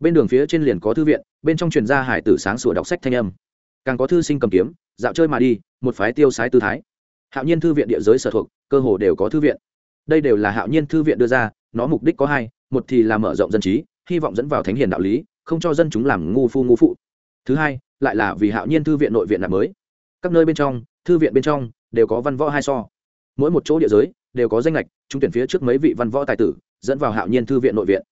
bên đường phía trên liền có thư viện, bên trong truyền gia hải tử sáng sủa đọc sách thanh âm. Càng có thư sinh cầm kiếm, dạo chơi mà đi, một phái tiêu sái tư thái. Hạo nhiên thư viện địa giới sở thuộc, cơ hồ đều có thư viện. Đây đều là hạo nhiên thư viện đưa ra, nó mục đích có hai, một thì là mở rộng dân trí, hy vọng dẫn vào thánh hiền đạo lý, không cho dân chúng làm ngu phu ngu phụ. Thứ hai, lại là vì hạo nhiên thư viện nội viện nạp mới. Các nơi bên trong, thư viện bên trong, đều có văn võ hai so. Mỗi một chỗ địa giới, đều có danh lệch chúng tuyển phía trước mấy vị văn võ tài tử, dẫn vào hạo nhiên thư viện nội viện.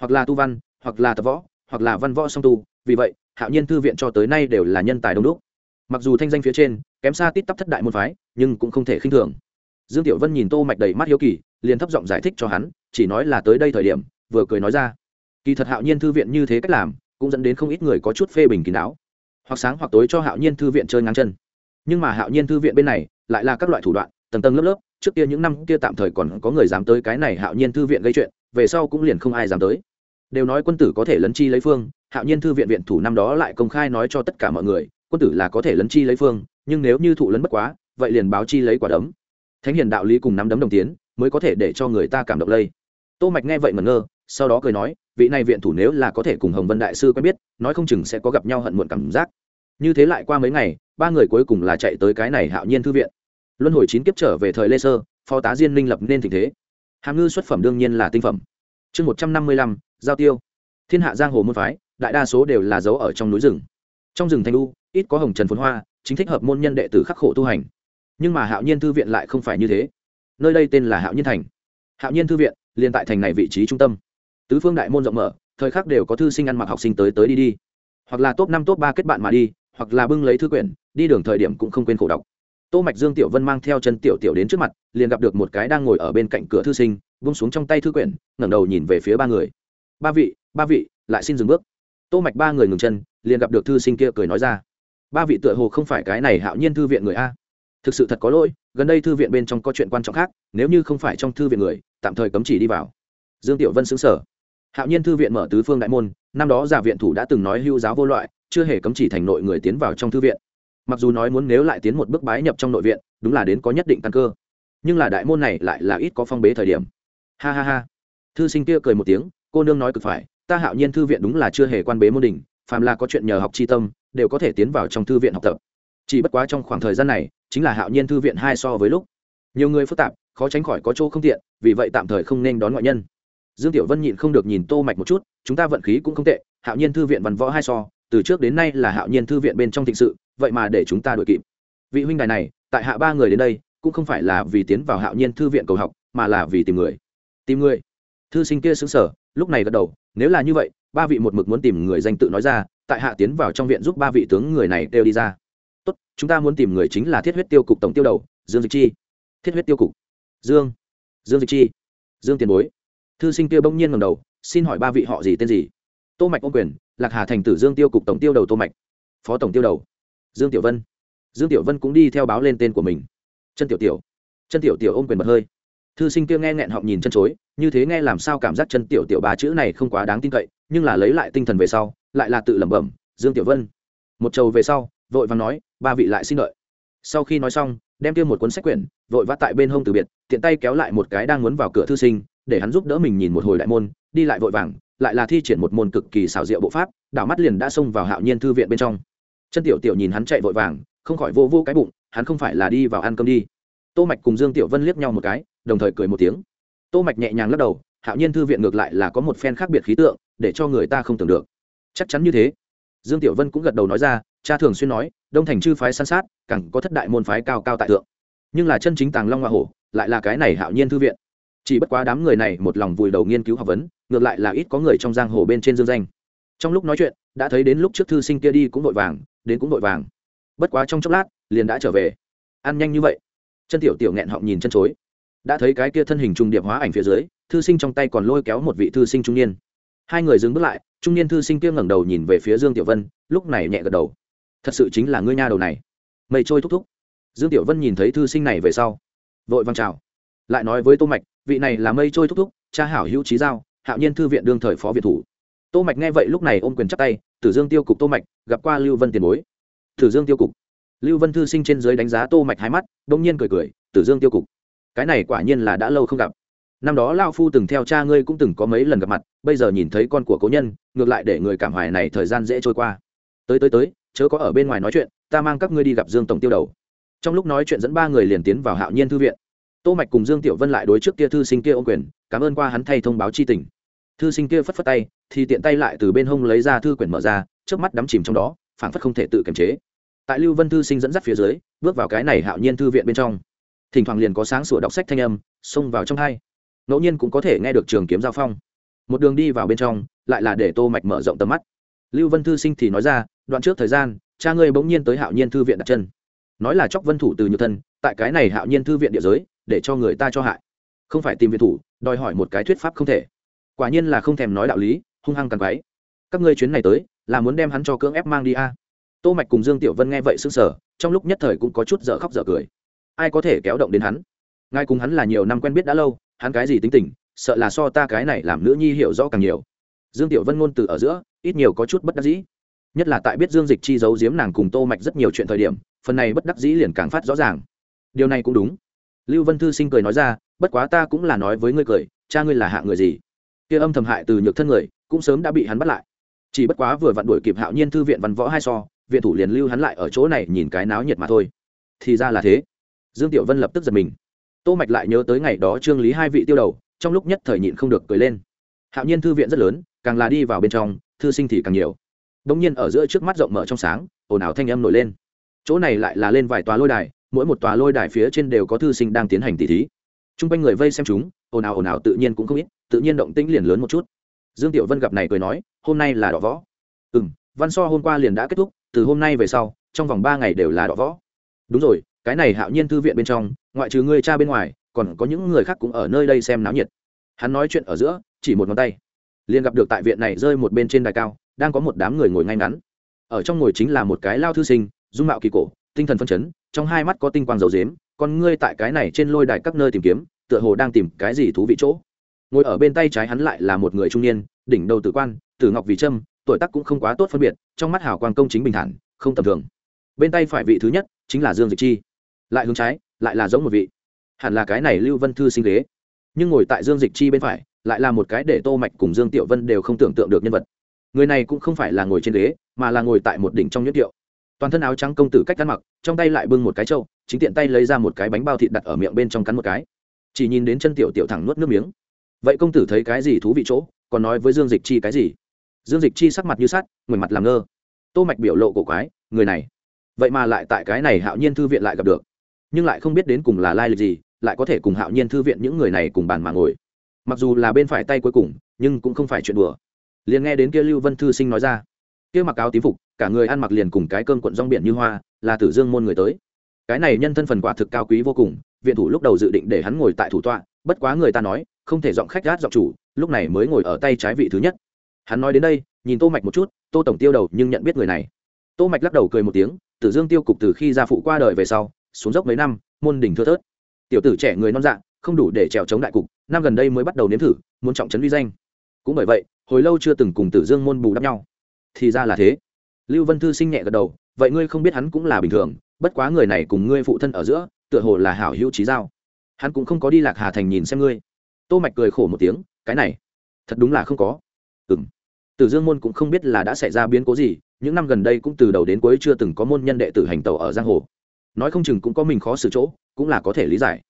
Hoặc là tu văn hoặc là tập võ, hoặc là văn võ song tu, vì vậy, hạo nhiên thư viện cho tới nay đều là nhân tài đông đúc. Mặc dù thanh danh phía trên, kém xa tít tắp thất đại môn phái, nhưng cũng không thể khinh thường. Dương tiểu vân nhìn tô mạch đầy mắt hiếu kỳ, liền thấp giọng giải thích cho hắn, chỉ nói là tới đây thời điểm, vừa cười nói ra. Kỳ thật hạo nhiên thư viện như thế cách làm, cũng dẫn đến không ít người có chút phê bình kín đáo. Hoặc sáng hoặc tối cho hạo nhiên thư viện chơi ngang chân. Nhưng mà hạo nhiên thư viện bên này, lại là các loại thủ đoạn, tầng tầng lớp lớp, trước kia những năm kia tạm thời còn có người dám tới cái này hạo nhiên thư viện gây chuyện, về sau cũng liền không ai dám tới đều nói quân tử có thể lấn chi lấy phương, hạo nhiên thư viện viện thủ năm đó lại công khai nói cho tất cả mọi người, quân tử là có thể lấn chi lấy phương, nhưng nếu như thụ lấn bất quá, vậy liền báo chi lấy quả đấm. Thánh hiền đạo lý cùng nắm đấm đồng tiến, mới có thể để cho người ta cảm động lây. Tô mạch nghe vậy mẩn ngơ, sau đó cười nói, vị này viện thủ nếu là có thể cùng hồng vân đại sư quen biết, nói không chừng sẽ có gặp nhau hận muộn cảm giác. Như thế lại qua mấy ngày, ba người cuối cùng là chạy tới cái này hạo nhiên thư viện. Luân hồi chín kiếp trở về thời lê sơ, phó tá diên minh lập nên tình thế. Hàm ngư xuất phẩm đương nhiên là tinh phẩm. Chương một trăm năm mươi lăm giao tiêu. Thiên hạ giang hồ môn phái, đại đa số đều là dấu ở trong núi rừng. Trong rừng thanh lu ít có hồng trần phồn hoa, chính thích hợp môn nhân đệ tử khắc khổ tu hành. Nhưng mà hạo nhiên thư viện lại không phải như thế. Nơi đây tên là hạo nhiên thành. Hạo nhiên thư viện, liền tại thành này vị trí trung tâm. Tứ phương đại môn rộng mở, thời khắc đều có thư sinh ăn mặc học sinh tới tới đi đi. Hoặc là top năm, top ba kết bạn mà đi, hoặc là bưng lấy thư quyển, đi đường thời điểm cũng không quên khổ đọc. Tô mạch dương tiểu vân mang theo chân tiểu tiểu đến trước mặt, liền gặp được một cái đang ngồi ở bên cạnh cửa thư sinh, buông xuống trong tay thư quyển, ngẩng đầu nhìn về phía ba người ba vị ba vị, lại xin dừng bước. Tô mạch ba người ngừng chân, liền gặp được thư sinh kia cười nói ra. Ba vị tựa hồ không phải cái này hạo nhiên thư viện người a. Thực sự thật có lỗi, gần đây thư viện bên trong có chuyện quan trọng khác, nếu như không phải trong thư viện người, tạm thời cấm chỉ đi vào. Dương tiểu vân xứng sở hạo nhiên thư viện mở tứ phương đại môn, năm đó giả viện thủ đã từng nói hưu giáo vô loại, chưa hề cấm chỉ thành nội người tiến vào trong thư viện. Mặc dù nói muốn nếu lại tiến một bước bái nhập trong nội viện, đúng là đến có nhất định căn cơ. Nhưng là đại môn này lại là ít có phong bế thời điểm. Ha ha ha. Thư sinh kia cười một tiếng cô nương nói cực phải, ta hạo nhiên thư viện đúng là chưa hề quan bế môn đình, phàm là có chuyện nhờ học tri tâm, đều có thể tiến vào trong thư viện học tập. Chỉ bất quá trong khoảng thời gian này, chính là hạo nhiên thư viện hai so với lúc. Nhiều người phức tạp, khó tránh khỏi có chỗ không tiện, vì vậy tạm thời không nên đón ngoại nhân. Dương tiểu vân nhịn không được nhìn tô mạch một chút, chúng ta vận khí cũng không tệ, hạo nhiên thư viện văn võ hai so, từ trước đến nay là hạo nhiên thư viện bên trong thịnh sự, vậy mà để chúng ta đuổi kịp. Vị huynh đài này, tại hạ ba người đến đây, cũng không phải là vì tiến vào hạo nhiên thư viện cầu học, mà là vì tìm người. Tìm người? Thư sinh kia xứng sở lúc này gật đầu, nếu là như vậy, ba vị một mực muốn tìm người danh tự nói ra, tại hạ tiến vào trong viện giúp ba vị tướng người này đều đi ra. Tốt, chúng ta muốn tìm người chính là thiết huyết tiêu cục tổng tiêu đầu, dương dịch chi. Thiết huyết tiêu cục. Dương. Dương dịch chi. Dương tiền bối. Thư sinh kia bỗng nhiên ngầm đầu, xin hỏi ba vị họ gì, tên gì? Tô mạch ô quyền, lạc hà thành tử dương tiêu cục tổng tiêu đầu tô mạch. Phó tổng tiêu đầu. Dương tiểu vân. Dương tiểu vân cũng đi theo báo lên tên của mình. Chân tiểu tiểu. Chân tiểu tiểu ôm quyền bật hơi thư sinh kia nghe nghẹn họng nhìn chân chối, như thế nghe làm sao cảm giác chân tiểu tiểu ba chữ này không quá đáng tin cậy, nhưng là lấy lại tinh thần về sau, lại là tự lẩm bẩm, dương tiểu vân. Một trầu về sau, vội vàng nói, ba vị lại xin lợi sau khi nói xong, đem kia một cuốn sách quyển, vội vã tại bên hông từ biệt, tiện tay kéo lại một cái đang muốn vào cửa thư sinh, để hắn giúp đỡ mình nhìn một hồi đại môn, đi lại vội vàng, lại là thi triển một môn cực kỳ xảo diệu bộ pháp, đảo mắt liền đã xông vào hạo nhiên thư viện bên trong. Chân tiểu tiểu nhìn hắn chạy vội vàng, không khỏi vô vô cái bụng, hắn không phải là đi vào ăn cơm đi tô mạch cùng dương tiểu vân liếc nhau một cái, đồng thời cười một tiếng. Tô mạch nhẹ nhàng lắc đầu, hạo nhiên thư viện ngược lại là có một phen khác biệt khí tượng, để cho người ta không tưởng được. Chắc chắn như thế. Dương tiểu vân cũng gật đầu nói ra, cha thường xuyên nói, đông thành chư phái san sát, càng có thất đại môn phái cao cao tại thượng. Nhưng là chân chính tàng long hoa hổ, lại là cái này hạo nhiên thư viện. Chỉ bất quá đám người này một lòng vùi đầu nghiên cứu học vấn, ngược lại là ít có người trong giang hồ bên trên dương danh. Trong lúc nói chuyện, đã thấy đến lúc trước thư sinh kia đi cũng vội vàng, đến cũng vội vàng. Bất quá trong chốc lát, liền đã trở về. Ăn nhanh như vậy chân tiểu tiểu nghẹn họng nhìn chân chối. Đã thấy cái kia thân hình trung điệp hóa ảnh phía dưới, thư sinh trong tay còn lôi kéo một vị thư sinh trung niên. Hai người dừng bước lại, trung niên thư sinh kia ngẩng đầu nhìn về phía dương tiểu vân, lúc này nhẹ gật đầu. Thật sự chính là ngươi nha đầu này. Mây trôi thúc thúc. Dương tiểu vân nhìn thấy thư sinh này về sau, vội văng chào. Lại nói với tô mạch, vị này là mây trôi thúc thúc, cha hảo hữu trí giao, hạo nhiên thư viện đương thời phó viện thủ. Tô mạch nghe vậy lúc này ôm quyền chắp tay, tử dương tiêu cục tô mạch, gặp qua lưu vân tiền bối. Tử dương tiêu cục lưu vân thư sinh trên dưới đánh giá tô mạch hai mắt đông nhiên cười cười, tử dương tiêu cục, cái này quả nhiên là đã lâu không gặp. Năm đó lao phu từng theo cha ngươi cũng từng có mấy lần gặp mặt, bây giờ nhìn thấy con của cố nhân, ngược lại để người cảm hoài này thời gian dễ trôi qua. Tới tới tới, chớ có ở bên ngoài nói chuyện, ta mang các ngươi đi gặp dương tổng tiêu đầu. Trong lúc nói chuyện dẫn ba người liền tiến vào hạo nhiên thư viện. Tô mạch cùng dương tiểu vân lại đối trước kia thư sinh kia ôn quyền, cảm ơn qua hắn thay thông báo chi tình. Thư sinh kia phất phất tay, thì tiện tay lại từ bên hông lấy ra thư quyển mở ra trước mắt đắm chìm trong đó, phảng phất không thể tự kiềm chế tại lưu vân thư sinh dẫn dắt phía dưới, bước vào cái này hạo nhiên thư viện bên trong. Thỉnh thoảng liền có sáng sủa đọc sách thanh âm, xông vào trong hai. Ngẫu nhiên cũng có thể nghe được trường kiếm giao phong. Một đường đi vào bên trong, lại là để tô mạch mở rộng tầm mắt. Lưu vân thư sinh thì nói ra, đoạn trước thời gian, cha ngươi bỗng nhiên tới hạo nhiên thư viện đặt chân. Nói là chóc vân thủ từ nhược thân, tại cái này hạo nhiên thư viện địa giới, để cho người ta cho hại. Không phải tìm viện thủ, đòi hỏi một cái thuyết pháp không thể. Quả nhiên là không thèm nói đạo lý, hung hăng càng quái các ngươi chuyến này tới, là muốn đem hắn cho cưỡng ép mang đi a? à tô mạch cùng dương tiểu vân nghe vậy sững sờ, trong lúc nhất thời cũng có chút dở khóc dở cười. Ai có thể kéo động đến hắn? Ngay cùng hắn là nhiều năm quen biết đã lâu, hắn cái gì tính tình, sợ là so ta cái này làm nữ nhi hiểu rõ càng nhiều. Dương tiểu vân ngôn từ ở giữa, ít nhiều có chút bất đắc dĩ. Nhất là tại biết dương dịch chi giấu giếm nàng cùng tô mạch rất nhiều chuyện thời điểm, phần này bất đắc dĩ liền càng phát rõ ràng. Điều này cũng đúng. Lưu vân thư sinh cười nói ra, bất quá ta cũng là nói với ngươi cười, cha ngươi là hạ người gì? Kia âm thầm hại từ nhược thân người, cũng sớm đã bị hắn bắt lại. Chỉ bất quá vừa vặn đuổi kịp hạo nhiên thư viện văn võ hai so viện thủ liền lưu hắn lại ở chỗ này nhìn cái náo nhiệt mà thôi. Thì ra là thế. Dương tiểu vân lập tức giật mình. Tô mạch lại nhớ tới ngày đó trương lý hai vị tiêu đầu, trong lúc nhất thời nhịn không được cười lên. Hạo nhiên thư viện rất lớn, càng là đi vào bên trong, thư sinh thì càng nhiều. Đống nhiên ở giữa trước mắt rộng mở trong sáng, ồn ào thanh âm nổi lên. Chỗ này lại là lên vài tòa lôi đài, mỗi một tòa lôi đài phía trên đều có thư sinh đang tiến hành tỷ thí. Trung quanh người vây xem chúng, ồn ào ồn ào tự nhiên cũng không ít, tự nhiên động tĩnh liền lớn một chút. Dương tiểu vân gặp này cười nói, hôm nay là đỏ võ. Ừ văn so hôm qua liền đã kết thúc, từ hôm nay về sau, trong vòng ba ngày đều là đỏ võ. Đúng rồi, cái này hạo nhiên thư viện bên trong, ngoại trừ ngươi cha bên ngoài, còn có những người khác cũng ở nơi đây xem náo nhiệt. Hắn nói chuyện ở giữa, chỉ một ngón tay. Liền gặp được tại viện này rơi một bên trên đài cao, đang có một đám người ngồi ngay ngắn. Ở trong ngồi chính là một cái lao thư sinh, dung mạo kỳ cổ, tinh thần phân chấn, trong hai mắt có tinh quang dầu dếm, còn ngươi tại cái này trên lôi đài các nơi tìm kiếm, tựa hồ đang tìm cái gì thú vị chỗ. Ngồi ở bên tay trái hắn lại là một người trung niên, đỉnh đầu tử quan, tử ngọc vì trâm tuổi tác cũng không quá tốt phân biệt, trong mắt hào quang công chính bình thản, không tầm thường. Bên tay phải vị thứ nhất chính là dương dịch chi. Lại hướng trái, lại là giống một vị. Hẳn là cái này lưu vân thư sinh ghế. Nhưng ngồi tại dương dịch chi bên phải, lại là một cái để tô mạch cùng dương tiểu vân đều không tưởng tượng được nhân vật. Người này cũng không phải là ngồi trên ghế, mà là ngồi tại một đỉnh trong nhất tiệu. Toàn thân áo trắng công tử cách ăn mặc, trong tay lại bưng một cái trâu, chính tiện tay lấy ra một cái bánh bao thịt đặt ở miệng bên trong cắn một cái. Chỉ nhìn đến chân tiểu tiểu thẳng nuốt nước miếng. Vậy công tử thấy cái gì thú vị chỗ? Còn nói với dương dịch chi cái gì? Dương dịch chi sắc mặt như sắt người mặt làm ngơ. Tô mạch biểu lộ cổ quái, người này. Vậy mà lại tại cái này hạo nhiên thư viện lại gặp được. Nhưng lại không biết đến cùng là lai lịch gì, lại có thể cùng hạo nhiên thư viện những người này cùng bàn mà ngồi. Mặc dù là bên phải tay cuối cùng, nhưng cũng không phải chuyện đùa. Liền nghe đến kia lưu vân thư sinh nói ra. Kia mặc áo tím phục, cả người ăn mặc liền cùng cái cơm cuộn rong biển như hoa, là tử dương môn người tới. Cái này nhân thân phần quả thực cao quý vô cùng, viện thủ lúc đầu dự định để hắn ngồi tại thủ tọa, bất quá người ta nói, không thể giọng khách gát giọng chủ, lúc này mới ngồi ở tay trái vị thứ nhất hắn nói đến đây, nhìn tô mạch một chút, tô tổng tiêu đầu nhưng nhận biết người này. Tô mạch lắc đầu cười một tiếng, tử dương tiêu cục từ khi gia phụ qua đời về sau, xuống dốc mấy năm, môn đỉnh thưa thớt. Tiểu tử trẻ người non dạng không đủ để trèo chống đại cục, năm gần đây mới bắt đầu nếm thử, muốn trọng trấn uy danh. Cũng bởi vậy, hồi lâu chưa từng cùng tử dương môn bù đắp nhau. Thì ra là thế. Lưu vân thư sinh nhẹ gật đầu, vậy ngươi không biết hắn cũng là bình thường, bất quá người này cùng ngươi phụ thân ở giữa, tựa hồ là hảo hữu trí giao. Hắn cũng không có đi lạc hà thành nhìn xem ngươi. Tô mạch cười khổ một tiếng, cái này, thật đúng là không có. Ừm tử dương môn cũng không biết là đã xảy ra biến cố gì, những năm gần đây cũng từ đầu đến cuối chưa từng có môn nhân đệ tử hành tẩu ở giang hồ. Nói không chừng cũng có mình khó xử chỗ, cũng là có thể lý giải.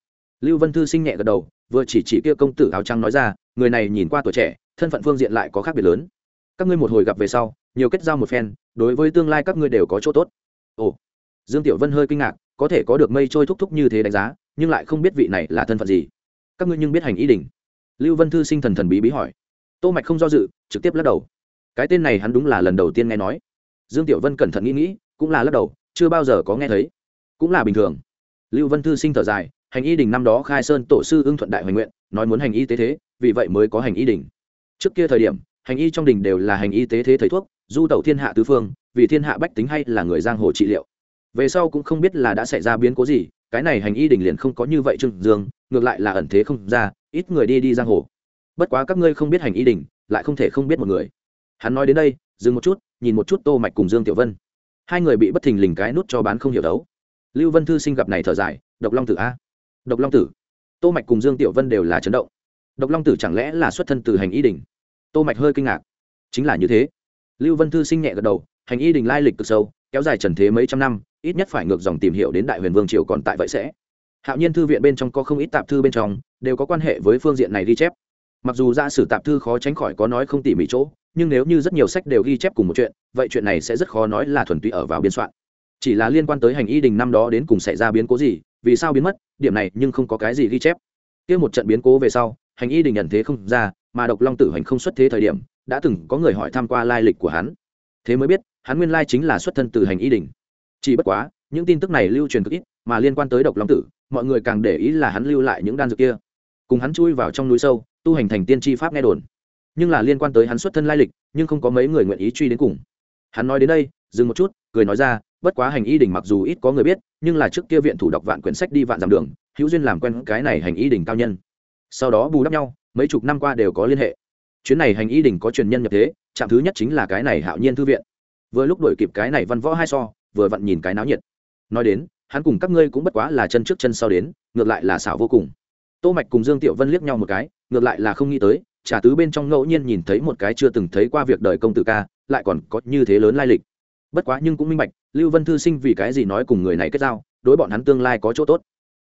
Lưu vân thư sinh nhẹ gật đầu, vừa chỉ chỉ kia công tử áo trắng nói ra, người này nhìn qua tuổi trẻ, thân phận phương diện lại có khác biệt lớn. Các ngươi một hồi gặp về sau, nhiều kết giao một phen, đối với tương lai các ngươi đều có chỗ tốt. Ồ. Dương tiểu vân hơi kinh ngạc, có thể có được mây trôi thúc thúc như thế đánh giá, nhưng lại không biết vị này là thân phận gì. Các ngươi nhưng biết hành ý định. lưu vân thư sinh thần thần bí bí hỏi. Tô mạch không do dự, trực tiếp lắc đầu cái tên này hắn đúng là lần đầu tiên nghe nói. Dương tiểu vân cẩn thận nghĩ nghĩ, cũng là lắc đầu, chưa bao giờ có nghe thấy. Cũng là bình thường. Lưu vân thư sinh thở dài, hành y đình năm đó khai sơn tổ sư ưng thuận đại hoành nguyện, nói muốn hành y tế thế, vì vậy mới có hành y đình. Trước kia thời điểm, hành y trong đình đều là hành y tế thế thầy thuốc, du tẩu thiên hạ tứ phương, vì thiên hạ bách tính hay là người giang hồ trị liệu. Về sau cũng không biết là đã xảy ra biến cố gì, cái này hành y đình liền không có như vậy trương dương, ngược lại là ẩn thế không ra, ít người đi đi giang hồ. Bất quá các ngươi không biết hành y đình, lại không thể không biết một người hắn nói đến đây, dừng một chút, nhìn một chút tô mạch cùng dương tiểu vân. Hai người bị bất thình lình cái nút cho bán không hiểu đấu. Lưu vân thư sinh gặp này thở dài, độc long tử a? Độc long tử? Tô mạch cùng dương tiểu vân đều là chấn động. Độc long tử chẳng lẽ là xuất thân từ hành y đình? Tô mạch hơi kinh ngạc. Chính là như thế. Lưu vân thư sinh nhẹ gật đầu, hành y đình lai lịch cực sâu, kéo dài trần thế mấy trăm năm, ít nhất phải ngược dòng tìm hiểu đến đại huyền vương triều còn tại vậy sẽ. Hạo nhiên thư viện bên trong có không ít tạp thư bên trong, đều có quan hệ với phương diện này ghi chép. Mặc dù ra sử tạp thư khó tránh khỏi có nói không tỉ mỉ chỗ nhưng nếu như rất nhiều sách đều ghi chép cùng một chuyện, vậy chuyện này sẽ rất khó nói là thuần túy ở vào biên soạn. Chỉ là liên quan tới hành y đình năm đó đến cùng xảy ra biến cố gì, vì sao biến mất, điểm này nhưng không có cái gì ghi chép. Kia một trận biến cố về sau, hành y đình nhận thế không ra, mà độc long tử hành không xuất thế thời điểm, đã từng có người hỏi tham q u a lai lịch của hắn. Thế mới biết, hắn nguyên lai chính là xuất thân từ hành y đình. Chỉ bất quá, những tin tức này lưu truyền cực ít, mà liên quan tới độc long tử, mọi người càng để ý là hắn lưu lại những đan dược kia. Cùng hắn chui vào trong núi sâu, tu hành thành tiên tri pháp nghe đồn nhưng là liên quan tới hắn xuất thân lai lịch, nhưng không có mấy người nguyện ý truy đến cùng. Hắn nói đến đây, dừng một chút, cười nói ra, bất quá hành y đình mặc dù ít có người biết, nhưng là trước kia viện thủ đọc vạn quyển sách đi vạn dặm đường, hữu duyên làm quen cái này hành y đình cao nhân. Sau đó bù đắp nhau, mấy chục năm qua đều có liên hệ. Chuyến này hành y đình có truyền nhân nhập thế, trạm thứ nhất chính là cái này hạo nhiên thư viện. Vừa lúc đổi kịp cái này văn võ hai so, vừa vặn nhìn cái náo nhiệt. Nói đến, hắn cùng các ngươi cũng bất quá là chân trước chân sau đến, ngược lại là xảo vô cùng. Tô mạch cùng dương tiểu vân liếc nhau một cái, ngược lại là không nghĩ tới trà tứ bên trong ngẫu nhiên nhìn thấy một cái chưa từng thấy qua việc đời công tử ca, lại còn có như thế lớn lai lịch. Bất quá nhưng cũng minh bạch, lưu vân thư sinh vì cái gì nói cùng người này kết giao, đối bọn hắn tương lai có chỗ tốt.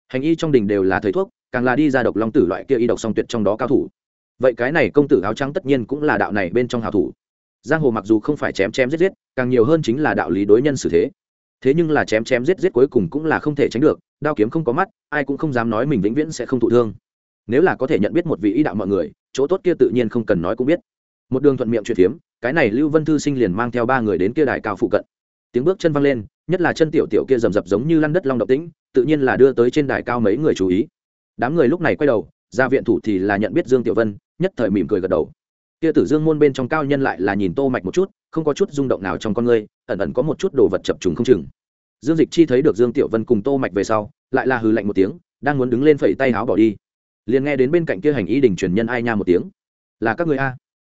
Hành y trong đình đều là thầy thuốc, càng là đi ra độc long tử loại kia y độc song tuyệt trong đó cao thủ. Vậy cái này công tử áo trắng tất nhiên cũng là đạo này bên trong hào thủ. Giang hồ mặc dù không phải chém chém giết giết, càng nhiều hơn chính là đạo lý đối nhân xử thế. Thế nhưng là chém chém giết giết cuối cùng cũng là không thể tránh được, đao kiếm không có mắt, ai cũng không dám nói mình vĩnh viễn sẽ không thụ thương nếu là có thể nhận biết một vị ý đạo mọi người, chỗ tốt kia tự nhiên không cần nói cũng biết. Một đường thuận miệng chuyện phiếm, cái này lưu vân thư sinh liền mang theo ba người đến kia đài cao phụ cận. Tiếng bước chân văng lên, nhất là chân tiểu tiểu kia rầm rập giống như lăn đất long động tĩnh, tự nhiên là đưa tới trên đài cao mấy người chú ý. Đám người lúc này quay đầu, ra viện thủ thì là nhận biết dương tiểu vân, nhất thời mỉm cười gật đầu. Kia tử dương môn bên trong cao nhân lại là nhìn tô mạch một chút, không có chút rung động nào trong con người, ẩn ẩn có một chút đồ vật chập trùng không chừng. Dương dịch chi thấy được dương tiểu vân cùng tô mạch về sau, lại là hừ lạnh một tiếng, đang muốn đứng lên phẩy tay áo bỏ đi liền nghe đến bên cạnh kia hành y đình truyền nhân ai nha một tiếng. Là các ngươi a?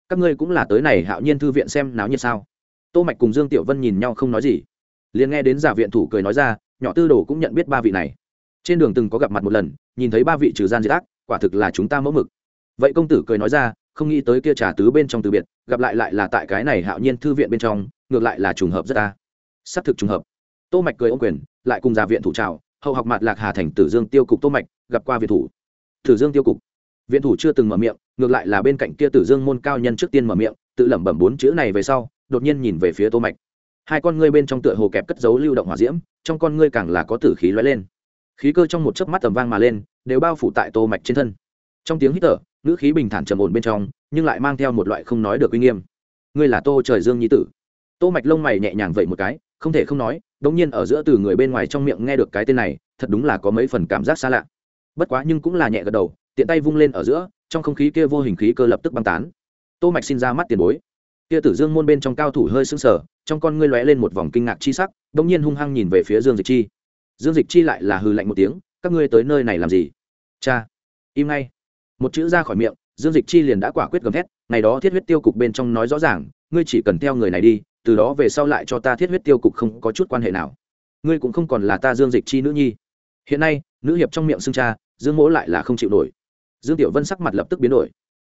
Các ngươi cũng là tới này hạo nhiên thư viện xem náo nhiệt sao? Tô mạch cùng dương tiểu vân nhìn nhau không nói gì. Liền nghe đến giả viện thủ cười nói ra, nhỏ tư đồ cũng nhận biết ba vị này. Trên đường từng có gặp mặt một lần, nhìn thấy ba vị trừ gian diệt ác, quả thực là chúng ta mẫu mực. Vậy công tử cười nói ra, không nghĩ tới kia trà tứ bên trong từ biệt, gặp lại lại là tại cái này hạo nhiên thư viện bên trong, ngược lại là trùng hợp rất ta. Xác thực trùng hợp. Tô mạch cười ôm quyền, lại cùng giả viện thủ chào, hậu học mặt lạc hà thành tử dương tiêu cục tô mạch, gặp qua viện thủ tử dương tiêu cục. Viện thủ chưa từng mở miệng, ngược lại là bên cạnh kia tử dương môn cao nhân trước tiên mở miệng, tự lẩm bẩm bốn chữ này về sau, đột nhiên nhìn về phía tô mạch. Hai con ngươi bên trong tựa hồ kẹp cất giấu lưu động hỏa diễm, trong con ngươi càng là có tử khí lóe lên. Khí cơ trong một chớp mắt tầm vang mà lên, đều bao phủ tại tô mạch trên thân. Trong tiếng hít thở, ngữ khí bình thản trầm ổn bên trong, nhưng lại mang theo một loại không nói được uy nghiêm. Ngươi là tô trời dương nhi tử. Tô mạch lông mày nhẹ nhàng vậy một cái, không thể không nói, đống nhiên ở giữa từ người bên ngoài trong miệng nghe được cái tên này, thật đúng là có mấy phần cảm giác xa lạ bất quá nhưng cũng là nhẹ gật đầu, tiện tay vung lên ở giữa, trong không khí kia vô hình khí cơ lập tức băng tán. Tô mạch xin ra mắt tiền bối. Kia tử dương môn bên trong cao thủ hơi sững sờ, trong con ngươi lóe lên một vòng kinh ngạc chi sắc đống nhiên hung hăng nhìn về phía dương dịch chi. Dương dịch chi lại là hừ lạnh một tiếng, các ngươi tới nơi này làm gì? Cha, im ngay. Một chữ ra khỏi miệng, dương dịch chi liền đã quả quyết gầm thét, ngày đó thiết huyết tiêu cục bên trong nói rõ ràng, ngươi chỉ cần theo người này đi, từ đó về sau lại cho ta thiết huyết tiêu cục không có chút quan hệ nào. Ngươi cũng không còn là ta dương dịch chi nữ nhi. Hiện nay, nữ hiệp trong miệng xưng cha dương mỗ lại là không chịu nổi. Dương tiểu vân sắc mặt lập tức biến đổi.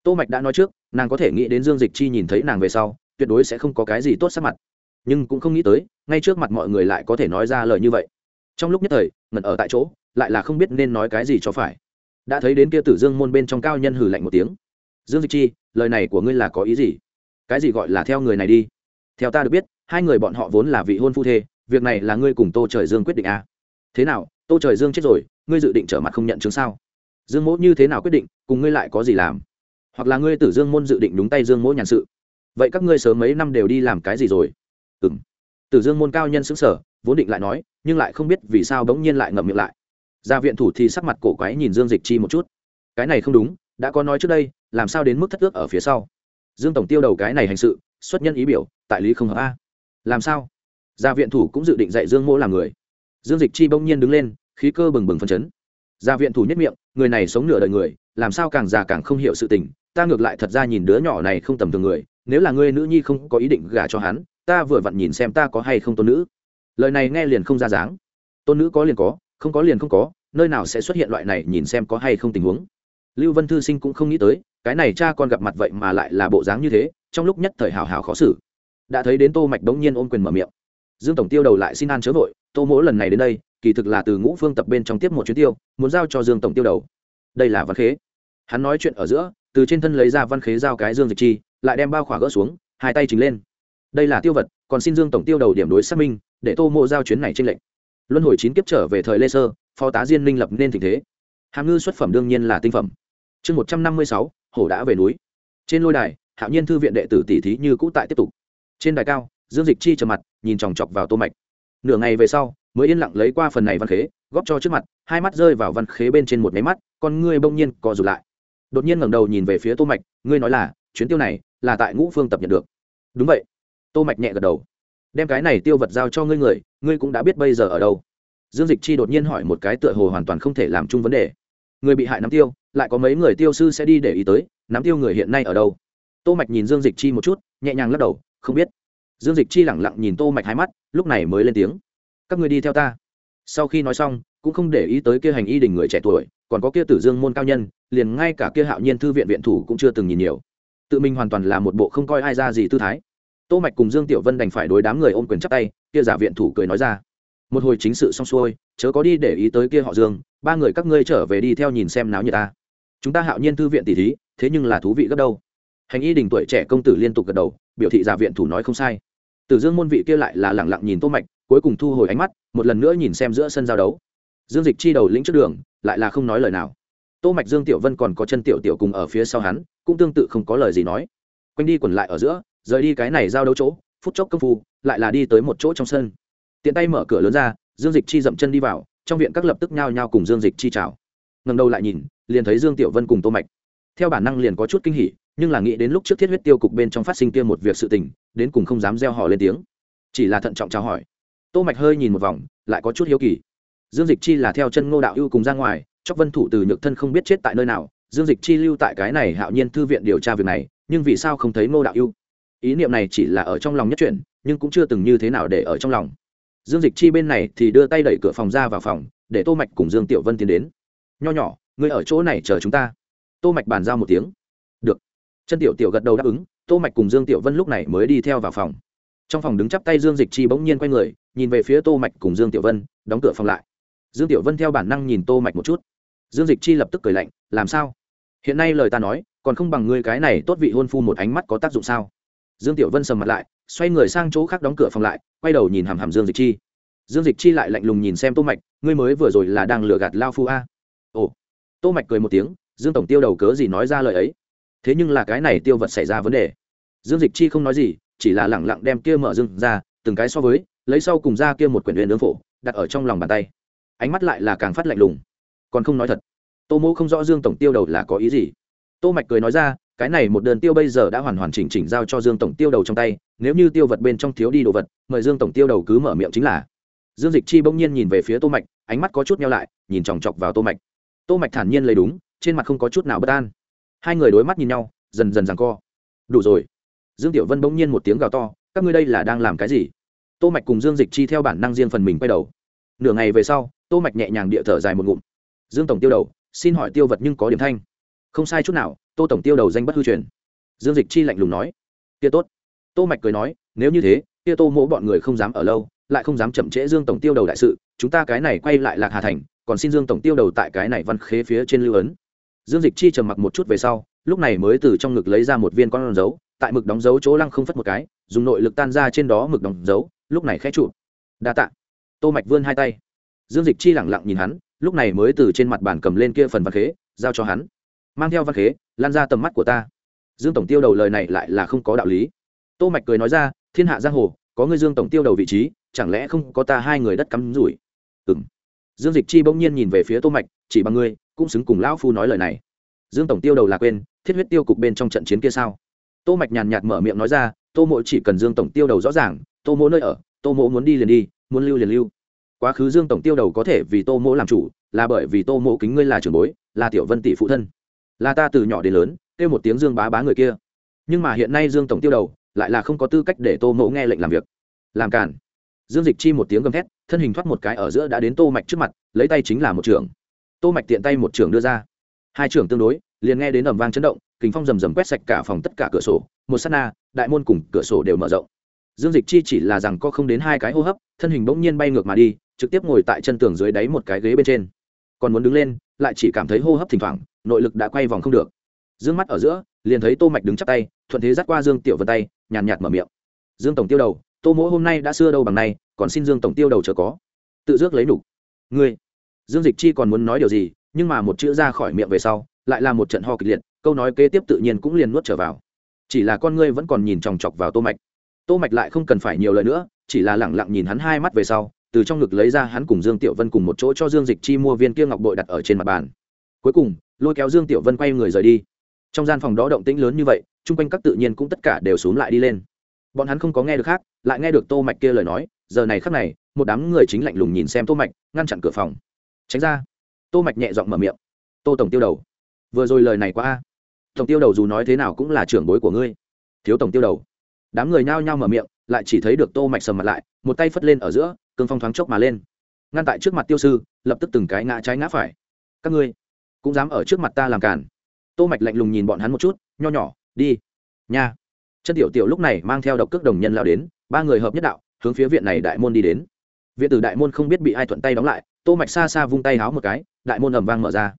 Tô mạch đã nói trước, nàng có thể nghĩ đến dương dịch chi nhìn thấy nàng về sau, tuyệt đối sẽ không có cái gì tốt sắc mặt. Nhưng cũng không nghĩ tới, ngay trước mặt mọi người lại có thể nói ra lời như vậy. Trong lúc nhất thời, ngẩn ở tại chỗ, lại là không biết nên nói cái gì cho phải. Đã thấy đến kia tử dương môn bên trong cao nhân hừ lạnh một tiếng. Dương dịch chi, lời này của ngươi là có ý gì? Cái gì gọi là theo người này đi? Theo ta được biết, hai người bọn họ vốn là vị hôn phu thê, việc này là ngươi cùng tô trời dương quyết định à? thế nào? Tô trời dương chết rồi ngươi dự định trở mặt không nhận chứng sao? Dương mỗ như thế nào quyết định, cùng ngươi lại có gì làm? Hoặc là ngươi tử dương môn dự định đúng tay dương mỗ nhàn sự? Vậy các ngươi sớm mấy năm đều đi làm cái gì rồi? Ừ m tử dương môn cao nhân xứng sở vốn định lại nói, nhưng lại không biết vì sao bỗng nhiên lại ngậm miệng lại. Ra viện thủ thì sắc mặt cổ quái nhìn dương dịch chi một chút. Cái này không đúng, đã có nói trước đây, làm sao đến mức thất ước ở phía sau? Dương tổng tiêu đầu cái này hành sự, xuất nhân ý biểu, tại lý không hợp a. Làm sao? Gia viện thủ cũng dự định dạy dương mỗ làm người. Dương dịch chi bỗng nhiên đứng lên khí cơ bừng bừng phân chấn. Gia viện thủ nhất miệng, người này sống nửa đời người, làm sao càng già càng không hiểu sự tình, ta ngược lại thật ra nhìn đứa nhỏ này không tầm thường người, nếu là ngươi nữ nhi không có ý định gả cho hắn, ta vừa vặn nhìn xem ta có hay không tôn nữ. Lời này nghe liền không ra dáng. Tôn nữ có liền có, không có liền không có, nơi nào sẽ xuất hiện loại này nhìn xem có hay không tình huống. Lưu vân thư sinh cũng không nghĩ tới, cái này cha con gặp mặt vậy mà lại là bộ dáng như thế, trong lúc nhất thời hào hào khó xử. Đã thấy đến tô mạch đống nhiên ôm quyền mở miệng. Dương tổng tiêu đầu lại xin an chớ vội, tô mỗ lần này đến đây kỳ thực là từ ngũ phương tập bên trong tiếp một chuyến tiêu, muốn giao cho dương tổng tiêu đầu. Đây là văn khế. Hắn nói chuyện ở giữa, từ trên thân lấy ra văn khế giao cái dương dịch chi, lại đem bao khỏa gỡ xuống, hai tay chính lên. Đây là tiêu vật, còn xin dương tổng tiêu đầu điểm đối xác minh, để tô mộ giao chuyến này trên lệnh luân hồi chín kiếp trở về thời lê sơ, phó tá diên minh lập nên tình thế. Hàm ngư xuất phẩm đương nhiên là tinh phẩm. Chương một trăm năm mươi sáu, hổ đã về núi. Trên lôi đài, hạo nhiên thư viện đệ tử tỷ thí như cũ tại tiếp tục. Trên đài cao, dương dịch chi trầm mặt, nhìn chòng chọc vào tô mạch. Nửa ngày về sau mới yên lặng lấy qua phần này văn khế, góp cho trước mặt, hai mắt rơi vào văn khế bên trên một máy mắt, con ngươi bỗng nhiên co rụt lại. Đột nhiên ngẩng đầu nhìn về phía tô mạch, ngươi nói là, chuyến tiêu này là tại ngũ phương tập nhận được. Đúng vậy. Tô mạch nhẹ gật đầu. Đem cái này tiêu vật giao cho ngươi người, ngươi cũng đã biết bây giờ ở đâu. Dương dịch chi đột nhiên hỏi một cái tựa hồ hoàn toàn không thể làm chung vấn đề. Người bị hại nắm tiêu, lại có mấy người tiêu sư sẽ đi để ý tới, nắm tiêu người hiện nay ở đâu? Tô mạch nhìn dương dịch chi một chút, nhẹ nhàng lắc đầu, không biết. Dương dịch chi lẳng lặng nhìn tô mạch hai mắt, lúc này mới lên tiếng các người đi theo ta. Sau khi nói xong, cũng không để ý tới kia hành y đình người trẻ tuổi, còn có kia tử dương môn cao nhân, liền ngay cả kia hạo nhiên thư viện viện thủ cũng chưa từng nhìn nhiều. Tự mình hoàn toàn là một bộ không coi ai ra gì tư thái. Tô mạch cùng dương tiểu vân đành phải đối đám người ôm quyền chắp tay, kia giả viện thủ cười nói ra. Một hồi chính sự xong xuôi, chớ có đi để ý tới kia họ dương, ba người các ngươi trở về đi theo nhìn xem náo nhiệt ta. Chúng ta hạo nhiên thư viện tỷ thí, thế nhưng là thú vị gấp đâu. Hành y đình tuổi trẻ công tử liên tục gật đầu, biểu thị giả viện thủ nói không sai. Tử dương môn vị kia lại là lẳng lặng nhìn tô mạch cuối cùng thu hồi ánh mắt, một lần nữa nhìn xem giữa sân giao đấu. Dương dịch chi đầu lĩnh trước đường, lại là không nói lời nào. Tô mạch dương tiểu vân còn có chân tiểu tiểu cùng ở phía sau hắn, cũng tương tự không có lời gì nói. Quanh đi quẩn lại ở giữa, rời đi cái này giao đấu chỗ, phút chốc công phu, lại là đi tới một chỗ trong sân. Tiện tay mở cửa lớn ra, dương dịch chi dậm chân đi vào, trong viện các lập tức nhao nhao cùng dương dịch chi chào. Ngần đầu lại nhìn, liền thấy dương tiểu vân cùng tô mạch. Theo bản năng liền có chút kinh hỉ, nhưng là nghĩ đến lúc trước thiết huyết tiêu cục bên trong phát sinh kia một việc sự tình, đến cùng không dám gieo họ lên tiếng. Chỉ là thận trọng chào hỏi tô mạch hơi nhìn một vòng, lại có chút hiếu kỳ. Dương dịch chi là theo chân ngô đạo ưu cùng ra ngoài chóc vân thủ từ nhược thân không biết chết tại nơi nào. Dương dịch chi lưu tại cái này hạo nhiên thư viện điều tra việc này, nhưng vì sao không thấy ngô đạo ưu? Ý niệm này chỉ là ở trong lòng nhất chuyển nhưng cũng chưa từng như thế nào để ở trong lòng. Dương dịch chi bên này thì đưa tay đẩy cửa phòng ra vào phòng, để tô mạch cùng dương tiểu vân tiến đến. Nho nhỏ, ngươi ở chỗ này chờ chúng ta. Tô mạch bàn giao một tiếng. Được. Chân tiểu tiểu gật đầu đáp ứng, tô mạch cùng dương tiểu vân lúc này mới đi theo vào phòng. Trong phòng đứng chắp tay dương dịch chi bỗng nhiên quay người nhìn về phía tô mạch cùng dương tiểu vân, đóng cửa phòng lại. Dương tiểu vân theo bản năng nhìn tô mạch một chút. Dương dịch chi lập tức cười lạnh, làm sao? Hiện nay lời ta nói, còn không bằng ngươi cái này tốt vị hôn phu một ánh mắt có tác dụng sao? Dương tiểu vân sầm mặt lại, xoay người sang chỗ khác đóng cửa phòng lại, quay đầu nhìn hàm hàm dương dịch chi. Dương dịch chi lại lạnh lùng nhìn xem tô mạch, ngươi mới vừa rồi là đang lừa gạt lao phu a? Ồ. Tô mạch cười một tiếng, dương tổng tiêu đầu cớ gì nói ra lời ấy? Thế nhưng là cái này tiêu vật xảy ra vấn đề. Dương dịch chi không nói gì, chỉ là lẳng lặng đem kia mở dương ra, từng cái so với lấy sau cùng ra kia một quyển huyền ương phổ, đặt ở trong lòng bàn tay. Ánh mắt lại là càng phát lạnh lùng. Còn không nói thật, tô mô không rõ dương tổng tiêu đầu là có ý gì. Tô mạch cười nói ra, cái này một đơn tiêu bây giờ đã hoàn hoàn chỉnh chỉnh giao cho dương tổng tiêu đầu trong tay, nếu như tiêu vật bên trong thiếu đi đồ vật, mời dương tổng tiêu đầu cứ mở miệng chính là. Dương dịch chi bỗng nhiên nhìn về phía tô mạch, ánh mắt có chút nhau lại, nhìn chòng chọc vào tô mạch. Tô mạch thản nhiên lấy đúng, trên mặt không có chút nào bất an. Hai người đối mắt nhìn nhau, dần dần giằng co. Đủ rồi. Dương tiểu vân bỗng nhiên một tiếng gào to, các ngươi đây là đang làm cái gì? Tô mạch cùng dương dịch chi theo bản năng riêng phần mình quay đầu. Nửa ngày về sau, tô mạch nhẹ nhàng địa thở dài một ngụm. Dương tổng tiêu đầu, xin hỏi tiêu vật nhưng có điểm thanh. Không sai chút nào, tô tổng tiêu đầu danh bất hư truyền. Dương dịch chi lạnh lùng nói. Kia tốt. Tô mạch cười nói, nếu như thế, kia tô mỗ bọn người không dám ở lâu, lại không dám chậm trễ dương tổng tiêu đầu đại sự, chúng ta cái này quay lại lạc hà thành, còn xin dương tổng tiêu đầu tại cái này văn khế phía trên lưu ấn. Dương dịch chi trầm mặc một chút về sau, lúc này mới từ trong ngực lấy ra một viên con dấu tại mực đóng dấu chỗ lăng không phất một cái, dùng nội lực tan ra trên đó mực đóng dấu lúc này khẽ trụ đa tạ. Tô mạch vươn hai tay. Dương dịch chi lẳng lặng nhìn hắn, lúc này mới từ trên mặt bàn cầm lên kia phần văn khế, giao cho hắn. Mang theo văn khế, lan ra tầm mắt của ta. Dương tổng tiêu đầu lời này lại là không có đạo lý. Tô mạch cười nói ra, thiên hạ giang hồ, có ngươi dương tổng tiêu đầu vị trí, chẳng lẽ không có ta hai người đất cắm rủi? Ừm. Dương dịch chi bỗng nhiên nhìn về phía tô mạch, chỉ bằng ngươi, cũng xứng cùng lão phu nói lời này. Dương tổng tiêu đầu là quên, thiết huyết tiêu cục bên trong trận chiến kia sao? Tô mạch nhàn nhạt mở miệng nói ra, tô mộ chỉ cần dương tổng tiêu đầu rõ ràng tô Mỗ nơi ở, tô Mỗ muốn đi liền đi, muốn lưu liền lưu. Quá khứ dương tổng tiêu đầu có thể vì tô Mỗ làm chủ, là bởi vì tô Mỗ kính ngươi là trưởng bối, là tiểu vân tỷ phụ thân. Là ta từ nhỏ đến lớn, kêu một tiếng dương bá bá người kia. Nhưng mà hiện nay dương tổng tiêu đầu lại là không có tư cách để tô Mỗ nghe lệnh làm việc. Làm cản dương dịch chi một tiếng gầm thét, thân hình thoát một cái ở giữa đã đến tô mạch trước mặt, lấy tay chính là một trường tô mạch tiện tay một trường đưa ra. Hai trưởng tương đối, liền nghe đến ầm vang chấn động kính phong rầm rầm quét sạch cả phòng tất cả cửa sổ. Một sát na, đại môn cùng cửa sổ đều mở rộng dương dịch chi chỉ là rằng có không đến hai cái hô hấp thân hình bỗng nhiên bay ngược mà đi trực tiếp ngồi tại chân tường dưới đáy một cái ghế bên trên. Còn muốn đứng lên lại chỉ cảm thấy hô hấp thỉnh thoảng nội lực đã quay vòng không được. Dương mắt ở giữa liền thấy tô mạch đứng chắp tay thuận thế dắt qua dương tiểu vân tay nhàn nhạt mở miệng. Dương tổng tiêu đầu tô mỗ hôm nay đã xưa đâu bằng này, còn xin dương tổng tiêu đầu chờ có. Tự dước lấy đủ. ngươi. Dương dịch chi còn muốn nói điều gì nhưng mà một chữ ra khỏi miệng về sau lại là một trận ho kịch liệt câu nói kế tiếp tự nhiên cũng liền nuốt trở vào. Chỉ là con ngươi vẫn còn nhìn chòng chọc vào tô mạch tô mạch lại không cần phải nhiều lời nữa, chỉ là lẳng lặng nhìn hắn hai mắt về sau, từ trong ngực lấy ra hắn cùng dương tiểu vân cùng một chỗ cho dương dịch chi mua viên kia ngọc bội đặt ở trên mặt bàn. Cuối cùng, lôi kéo dương tiểu vân quay người rời đi. Trong gian phòng đó động tĩnh lớn như vậy, chung quanh các tự nhiên cũng tất cả đều xuống lại đi lên. Bọn hắn không có nghe được khác, lại nghe được tô mạch kia lời nói, giờ này khắc này, một đám người chính lạnh lùng nhìn xem tô mạch, ngăn chặn cửa phòng. Tránh ra. Tô mạch nhẹ giọng mở miệng. Tô tổng tiêu đầu. Vừa rồi lời này quá a. Tổng tiêu đầu dù nói thế nào cũng là trưởng bối của ngươi. Thiếu tổng tiêu đầu đám người nhao nhao mở miệng, lại chỉ thấy được tô mạch sầm mặt lại, một tay phất lên ở giữa, cương phong thoáng chốc mà lên. Ngăn tại trước mặt tiêu sư, lập tức từng cái ngã trái ngã phải. Các ngươi cũng dám ở trước mặt ta làm cản tô mạch lạnh lùng nhìn bọn hắn một chút, nho nhỏ, đi. Nha. Chân tiểu tiểu lúc này mang theo độc cước đồng nhân lao đến, ba người hợp nhất đạo, hướng phía viện này đại môn đi đến. Viện tử đại môn không biết bị ai thuận tay đóng lại, tô mạch xa xa vung tay háo một cái, đại môn ầm vang mở ra.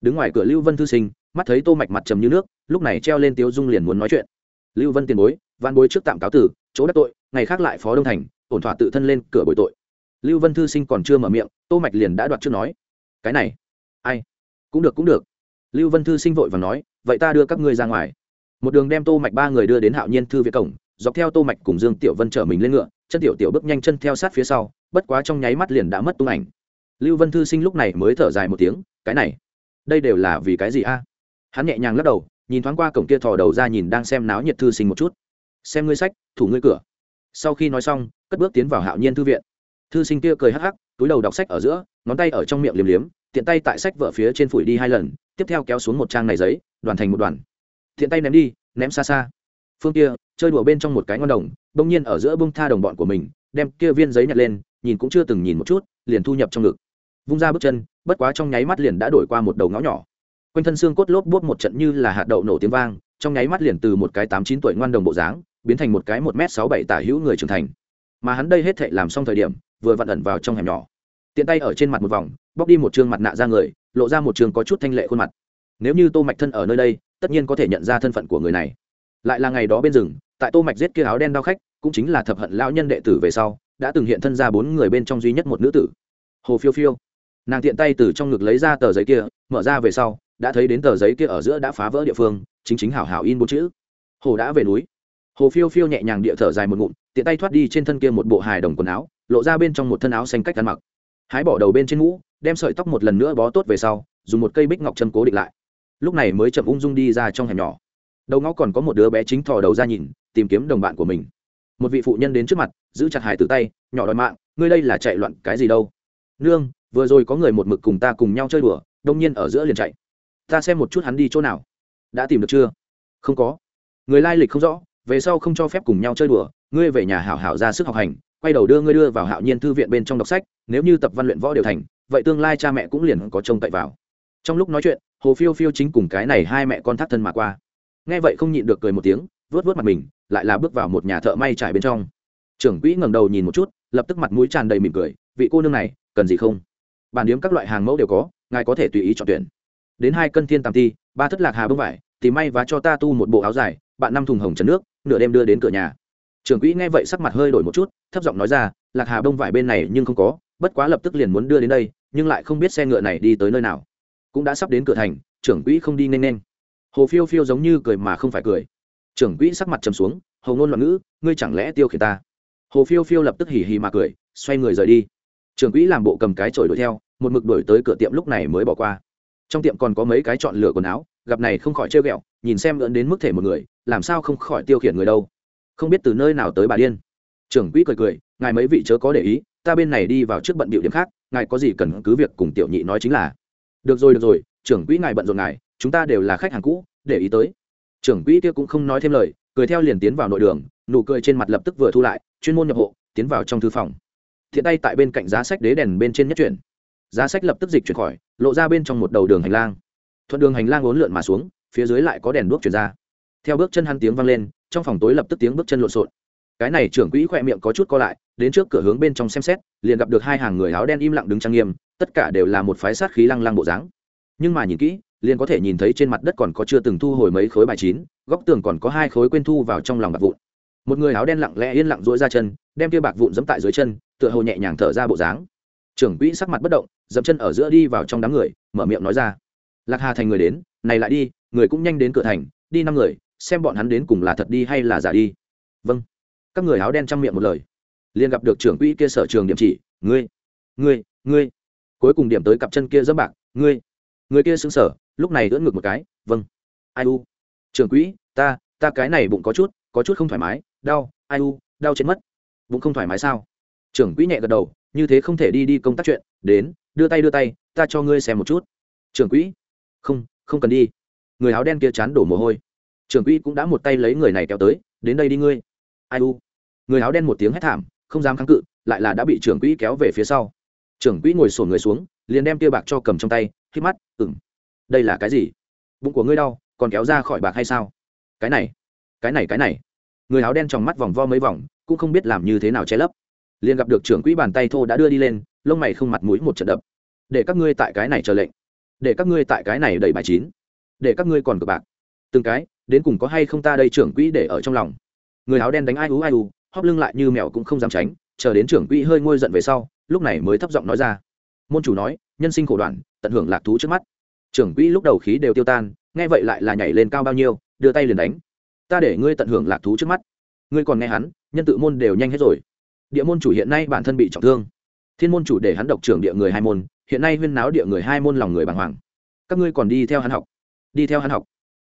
Đứng ngoài cửa lưu vân thư sinh, mắt thấy tô mạch mặt trầm như nước, lúc này treo lên tiếu dung liền muốn nói chuyện. Lưu vân tiền bối văn bối trước tạm cáo tử, chỗ đắc tội, ngày khác lại phó đông thành, ổn thỏa tự thân lên cửa bồi tội. Lưu vân thư sinh còn chưa mở miệng, tô mạch liền đã đoạt trước nói, cái này, ai? Cũng được cũng được. Lưu vân thư sinh vội và nói, vậy ta đưa các ngươi ra ngoài. Một đường đem tô mạch ba người đưa đến hạo nhiên thư viện cổng, dọc theo tô mạch cùng dương tiểu vân chở mình lên ngựa, chân tiểu tiểu bước nhanh chân theo sát phía sau, bất quá trong nháy mắt liền đã mất tung ảnh. Lưu vân thư sinh lúc này mới thở dài một tiếng, cái này, đây đều là vì cái gì a? Hắn nhẹ nhàng lắc đầu, nhìn thoáng qua cổng kia thò đầu ra nhìn đang xem náo nhiệt thư sinh một chút xem ngươi sách, thủ ngươi cửa. Sau khi nói xong, cất bước tiến vào hạo nhiên thư viện. Thư sinh kia cười hắc hắc, túi đầu đọc sách ở giữa, ngón tay ở trong miệng liếm liếm, tiện tay tại sách vợ phía trên phủi đi hai lần, tiếp theo kéo xuống một trang này giấy, đoàn thành một đoàn. Tiện tay ném đi, ném xa xa. Phương kia, chơi đùa bên trong một cái ngon đồng, bỗng nhiên ở giữa bông tha đồng bọn của mình, đem kia viên giấy nhặt lên, nhìn cũng chưa từng nhìn một chút, liền thu nhập trong ngực. Vung ra bước chân, bất quá trong nháy mắt liền đã đổi qua một đầu ngõ nhỏ. Quanh thân xương cốt lốp bốt một trận như là hạt đậu nổ tiếng vang, trong nháy mắt liền từ một cái tám chín tuổi ngoan đồng bộ dáng biến thành một cái một m sáu bảy tả hữu người trưởng thành. Mà hắn đây hết thệ làm xong thời điểm, vừa vặn ẩn vào trong hẻm nhỏ. Tiện tay ở trên mặt một vòng, bóc đi một chương mặt nạ ra người, lộ ra một trường có chút thanh lệ khuôn mặt. Nếu như tô mạch thân ở nơi đây, tất nhiên có thể nhận ra thân phận của người này. Lại là ngày đó bên rừng, tại tô mạch giết kia áo đen đao khách, cũng chính là thập hận lão nhân đệ tử về sau, đã từng hiện thân ra bốn người bên trong duy nhất một nữ tử. Hồ phiêu phiêu. Nàng tiện tay từ trong ngực lấy ra tờ giấy kia, mở ra về sau, đã thấy đến tờ giấy kia ở giữa đã phá vỡ địa phương, chính chính hảo hảo in bốn chữ. Hồ đã về núi hồ phiêu phiêu nhẹ nhàng địa thở dài một ngụm, tiện tay thoát đi trên thân kia một bộ hài đồng quần áo, lộ ra bên trong một thân áo xanh cách ăn mặc. Hái bỏ đầu bên trên mũ đem sợi tóc một lần nữa bó tốt về sau, dùng một cây bích ngọc châm cố định lại. Lúc này mới chậm ung dung đi ra trong hẻm nhỏ. Đầu ngõ còn có một đứa bé chính thò đầu ra nhìn, tìm kiếm đồng bạn của mình. Một vị phụ nhân đến trước mặt, giữ chặt hải từ tay, nhỏ đòi mạng, ngươi đây là chạy loạn cái gì đâu? Nương, vừa rồi có người một mực cùng ta cùng nhau chơi đùa, đông nhiên ở giữa liền chạy. Ta xem một chút hắn đi chỗ nào. Đã tìm được chưa? Không có. Người lai lịch không rõ về sau không cho phép cùng nhau chơi đùa, ngươi về nhà hảo hảo ra sức học hành, quay đầu đưa ngươi đưa vào hạo nhiên thư viện bên trong đọc sách, nếu như tập văn luyện võ đều thành, vậy tương lai cha mẹ cũng liền có trông cậy vào. Trong lúc nói chuyện, hồ phiêu phiêu chính cùng cái này hai mẹ con thắt thân mà qua. Nghe vậy không nhịn được cười một tiếng vớt vớt mặt mình, lại là bước vào một nhà thợ may trải bên trong. Trưởng quỹ ngẩng đầu nhìn một chút, lập tức mặt mũi tràn đầy mỉm cười, vị cô nương này, cần gì không? Bàn điếm các loại hàng mẫu đều có, ngài có thể tùy ý chọn tuyển. Đến hai cân thiên tam ti, ba thất lạc hà bông vải, thì may và cho ta tu một bộ áo dài bạn năm thùng hồng trần nước, nửa đêm đưa đến cửa nhà. Trưởng quỹ nghe vậy sắc mặt hơi đổi một chút, thấp giọng nói ra, lạc hà bông vải bên này nhưng không có, bất quá lập tức liền muốn đưa đến đây, nhưng lại không biết xe ngựa này đi tới nơi nào. Cũng đã sắp đến cửa thành, trưởng quỹ không đi nên nên. Hồ phiêu phiêu giống như cười mà không phải cười. Trưởng quỹ sắc mặt trầm xuống hầu ngôn loạn ngữ, ngươi chẳng lẽ tiêu khiển ta? Hồ phiêu phiêu lập tức hỉ hỉ mà cười, xoay người rời đi. Trưởng quỹ làm bộ cầm cái chổi đuổi theo, một mực đuổi tới cửa tiệm lúc này mới bỏ qua. Trong tiệm còn có mấy cái chọn lựa quần áo, gặp này không khỏi trêu ghẹo, nhìn xem lẫn đến mức thể một người làm sao không khỏi tiêu khiển người đâu? Không biết từ nơi nào tới bà điên. Trưởng quỹ cười cười, ngài mấy vị chớ có để ý, ta bên này đi vào trước bận biểu điểm khác, ngài có gì cần cứ việc cùng tiểu nhị nói chính là. Được rồi được rồi, trưởng quỹ ngài bận rộn ngài, chúng ta đều là khách hàng cũ, để ý tới. Trưởng quỹ kia cũng không nói thêm lời, cười theo liền tiến vào nội đường, nụ cười trên mặt lập tức vừa thu lại, chuyên môn nhập hộ, tiến vào trong thư phòng. Thiện tay tại bên cạnh giá sách đế đèn bên trên nhất chuyển. Giá sách lập tức dịch chuyển khỏi, lộ ra bên trong một đầu đường hành lang. Thuận đường hành lang ốn lượn mà xuống, phía dưới lại có đèn đuốc chuyển ra theo bước chân hắn tiếng vang lên, trong phòng tối lập tức tiếng bước chân lộn xộn. Cái này trưởng quỹ khỏe miệng có chút co lại, đến trước cửa hướng bên trong xem xét, liền gặp được hai hàng người áo đen im lặng đứng trang nghiêm, tất cả đều là một phái sát khí lăng lăng bộ dáng. Nhưng mà nhìn kỹ, liền có thể nhìn thấy trên mặt đất còn có chưa từng thu hồi mấy khối bài chín, góc tường còn có hai khối quên thu vào trong lòng bạc vụn. Một người áo đen lặng lẽ yên lặng dỗi ra chân, đem kia bạc vụn dẫm tại dưới chân, tựa hồ nhẹ nhàng thở ra bộ dáng. Trưởng quỹ sắc mặt bất động dẫm chân ở giữa đi vào trong đám người, mở miệng nói ra. Lạc hà thành người đến, này lại đi, người cũng nhanh đến cửa thành, đi năm người xem bọn hắn đến cùng là thật đi hay là giả đi. Vâng. Các người áo đen chăm miệng một lời. Liền gặp được trưởng quỹ kia sở trường điểm chỉ, ngươi ngươi ngươi. Cuối cùng điểm tới cặp chân kia dẫm bạc, ngươi, người kia xứng sở, lúc này ưỡn ngực một cái vâng. Ai u? Trưởng quỹ, ta ta cái này bụng có chút có chút không thoải mái, đau, ai u, đau chết mất. Bụng không thoải mái sao? Trưởng quỹ nhẹ gật đầu, như thế không thể đi đi công tác chuyện, đến, đưa tay đưa tay, ta cho ngươi xem một chút. Trưởng quỹ? Không không cần đi. Người áo đen kia chán đổ mồ hôi trưởng quỹ cũng đã một tay lấy người này kéo tới, đến đây đi ngươi. Ai u? Người áo đen một tiếng hét thảm, không dám kháng cự, lại là đã bị trưởng quỹ kéo về phía sau. Trưởng quỹ ngồi sổn người xuống, liền đem tia bạc cho cầm trong tay, hít mắt ừng đây là cái gì? Bụng của ngươi đau, còn kéo ra khỏi bạc hay sao? Cái này cái này cái này. Người áo đen trong mắt vòng vo mấy vòng, cũng không biết làm như thế nào che lấp. Liền gặp được trưởng quỹ bàn tay thô đã đưa đi lên, lông mày không mặt mũi một trận đập. Để các ngươi tại cái này chờ lệnh. Để các ngươi tại cái này đẩy bài chín. Để các ngươi còn cờ bạc. Từng cái đến cùng có hay không ta đây trưởng quỹ để ở trong lòng. Người áo đen đánh ai ú ai ú, hóp lưng lại như mèo cũng không dám tránh, chờ đến trưởng quỹ hơi ngôi giận về sau, lúc này mới thấp giọng nói ra. Môn chủ nói, nhân sinh khổ đoạn, tận hưởng lạc thú trước mắt. Trưởng quỹ lúc đầu khí đều tiêu tan, nghe vậy lại là nhảy lên cao bao nhiêu, đưa tay liền đánh. Ta để ngươi tận hưởng lạc thú trước mắt. Ngươi còn nghe hắn, nhân tự môn đều nhanh hết rồi. Địa môn chủ hiện nay bản thân bị trọng thương. Thiên môn chủ để hắn độc trưởng địa người hai môn, hiện nay huyên náo địa người hai môn lòng người bàng hoàng. Các ngươi còn đi theo hắn học. Đi theo hắn học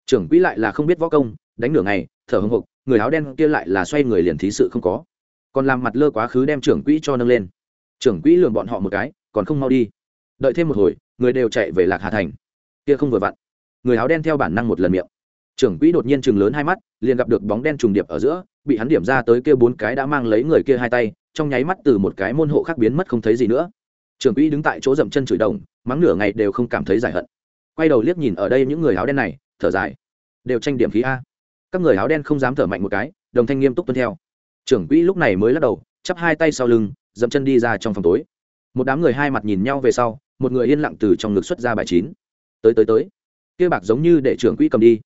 trưởng quỹ lại là không biết võ công, đánh nửa ngày, thở hồng hộc người áo đen kia lại là xoay người liền thí sự không có. Còn làm mặt lơ quá khứ đem trưởng quỹ cho nâng lên. Trưởng quỹ lường bọn họ một cái, còn không mau đi. Đợi thêm một hồi, người đều chạy về lạc hà thành. Kia không vừa vặn. Người áo đen theo bản năng một lần miệng. Trưởng quỹ đột nhiên chừng lớn hai mắt, liền gặp được bóng đen trùng điệp ở giữa, bị hắn điểm ra tới kia bốn cái đã mang lấy người kia hai tay, trong nháy mắt từ một cái môn hộ khác biến mất không thấy gì nữa. Trưởng quỹ đứng tại chỗ dậm chân chửi đồng, mắng nửa ngày đều không cảm thấy giải hận. Quay đầu liếc nhìn ở đây những người áo đen này thở dài. Đều tranh điểm khí a. Các người áo đen không dám thở mạnh một cái, đồng thanh nghiêm túc tuân theo. Trưởng quỹ lúc này mới lắc đầu, chắp hai tay sau lưng, dậm chân đi ra trong phòng tối. Một đám người hai mặt nhìn nhau về sau, một người yên lặng từ trong ngực xuất ra bài chín. Tới tới tới. Kia bạc giống như để trưởng quỹ cầm đi.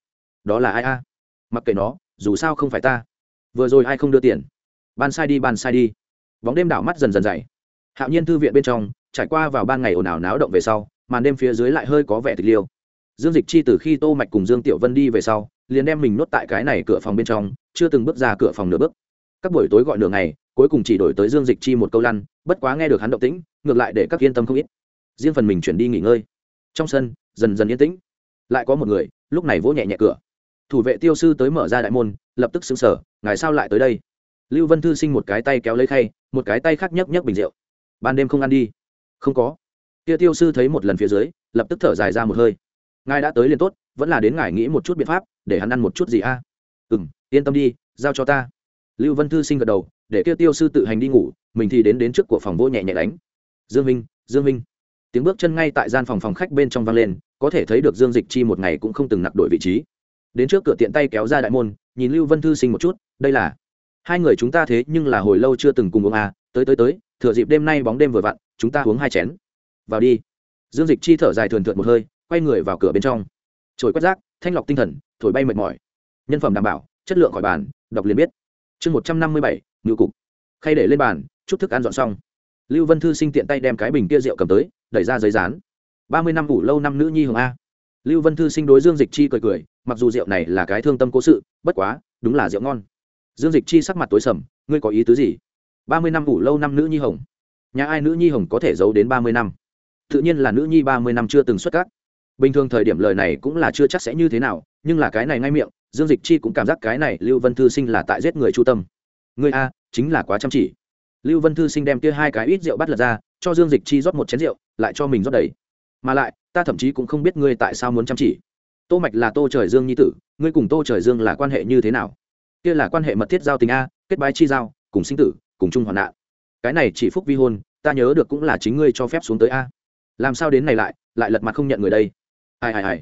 Đó là ai a? Mặc kệ nó, dù sao không phải ta. Vừa rồi ai không đưa tiền? Ban sai đi, ban sai đi. Bóng đêm đảo mắt dần dần dày. Hạo nhiên thư viện bên trong, trải qua vào ban ngày ồn ào náo động về sau, màn đêm phía dưới lại hơi có vẻ tịch liêu dương dịch chi từ khi tô mạch cùng dương tiểu vân đi về sau, liền đem mình nốt tại cái này cửa phòng bên trong, chưa từng bước ra cửa phòng nửa bước. Các buổi tối gọi nửa ngày, cuối cùng chỉ đổi tới dương dịch chi một câu lăn, bất quá nghe được hắn động tĩnh, ngược lại để các yên tâm không ít. Riêng phần mình chuyển đi nghỉ ngơi. Trong sân, dần dần yên tĩnh. Lại có một người, lúc này vỗ nhẹ nhẹ cửa. Thủ vệ tiêu sư tới mở ra đại môn, lập tức xứng sở ngài sao lại tới đây? Lưu vân thư sinh một cái tay kéo lấy khay, một cái tay khác nhấc nhấc bình rượu. Ban đêm không ăn đi. Không có. Kia tiêu sư thấy một lần phía dưới, lập tức thở dài ra một hơi ngài đã tới liền tốt, vẫn là đến ngài nghĩ một chút biện pháp, để hắn ăn một chút gì a? À? ừ m yên tâm đi, giao cho ta. Lưu vân thư sinh gật đầu, để kia tiêu sư tự hành đi ngủ, mình thì đến đến trước của phòng vô nhẹ nhẹ đánh. Dương minh dương minh. Tiếng bước chân ngay tại gian phòng phòng khách bên trong vang lên, có thể thấy được dương dịch chi một ngày cũng không từng nặc đổi vị trí. Đến trước cửa tiện tay kéo ra đại môn, nhìn lưu vân thư sinh một chút, đây là. Hai người chúng ta thế nhưng là hồi lâu chưa từng cùng uống à tới tới tới, thừa dịp đêm nay bóng đêm vừa vặn, chúng ta uống hai chén. Vào đi. Dương dịch chi thở dài thường thượt một hơi quay người vào cửa bên trong. Trồi quét rác, thanh lọc tinh thần, thổi bay mệt mỏi. Nhân phẩm đảm bảo, chất lượng khỏi bàn, đọc liền biết. Chương một trăm năm mươi bảy ngự cục. Khay để lên bàn chút thức ăn dọn xong. Lưu vân thư sinh tiện tay đem cái bình kia rượu cầm tới, đẩy ra giấy rán ba mươi năm ủ lâu năm nữ nhi hồng a. Lưu vân thư sinh đối dương dịch chi cười cười, mặc dù rượu này là cái thương tâm cố sự, bất quá, đúng là rượu ngon. Dương dịch chi sắc mặt tối sầm, ngươi có ý tứ gì? ba mươi năm ủ lâu năm nữ nhi hồng. Nhà ai nữ nhi hồng có thể giấu đến ba mươi năm? Tự nhiên là nữ nhi ba mươi năm chưa từng xuất cát bình thường thời điểm lời này cũng là chưa chắc sẽ như thế nào, nhưng là cái này ngay miệng, dương dịch chi cũng cảm giác cái này lưu vân thư sinh là tại giết người chu tâm. Người a, chính là quá chăm chỉ. Lưu vân thư sinh đem kia hai cái ít rượu bắt lật ra, cho dương dịch chi rót một chén rượu, lại cho mình rót đầy. Mà lại, ta thậm chí cũng không biết ngươi tại sao muốn chăm chỉ. Tô mạch là tô trời dương nhi tử, ngươi cùng tô trời dương là quan hệ như thế nào? Kia là quan hệ mật thiết giao tình a, kết bái chi giao, cùng sinh tử, cùng chung hoạn nạn. Cái này chỉ phúc vi hôn, ta nhớ được cũng là chính ngươi cho phép xuống tới a. Làm sao đến này lại lại lật mặt không nhận người đây? Ai ai ai.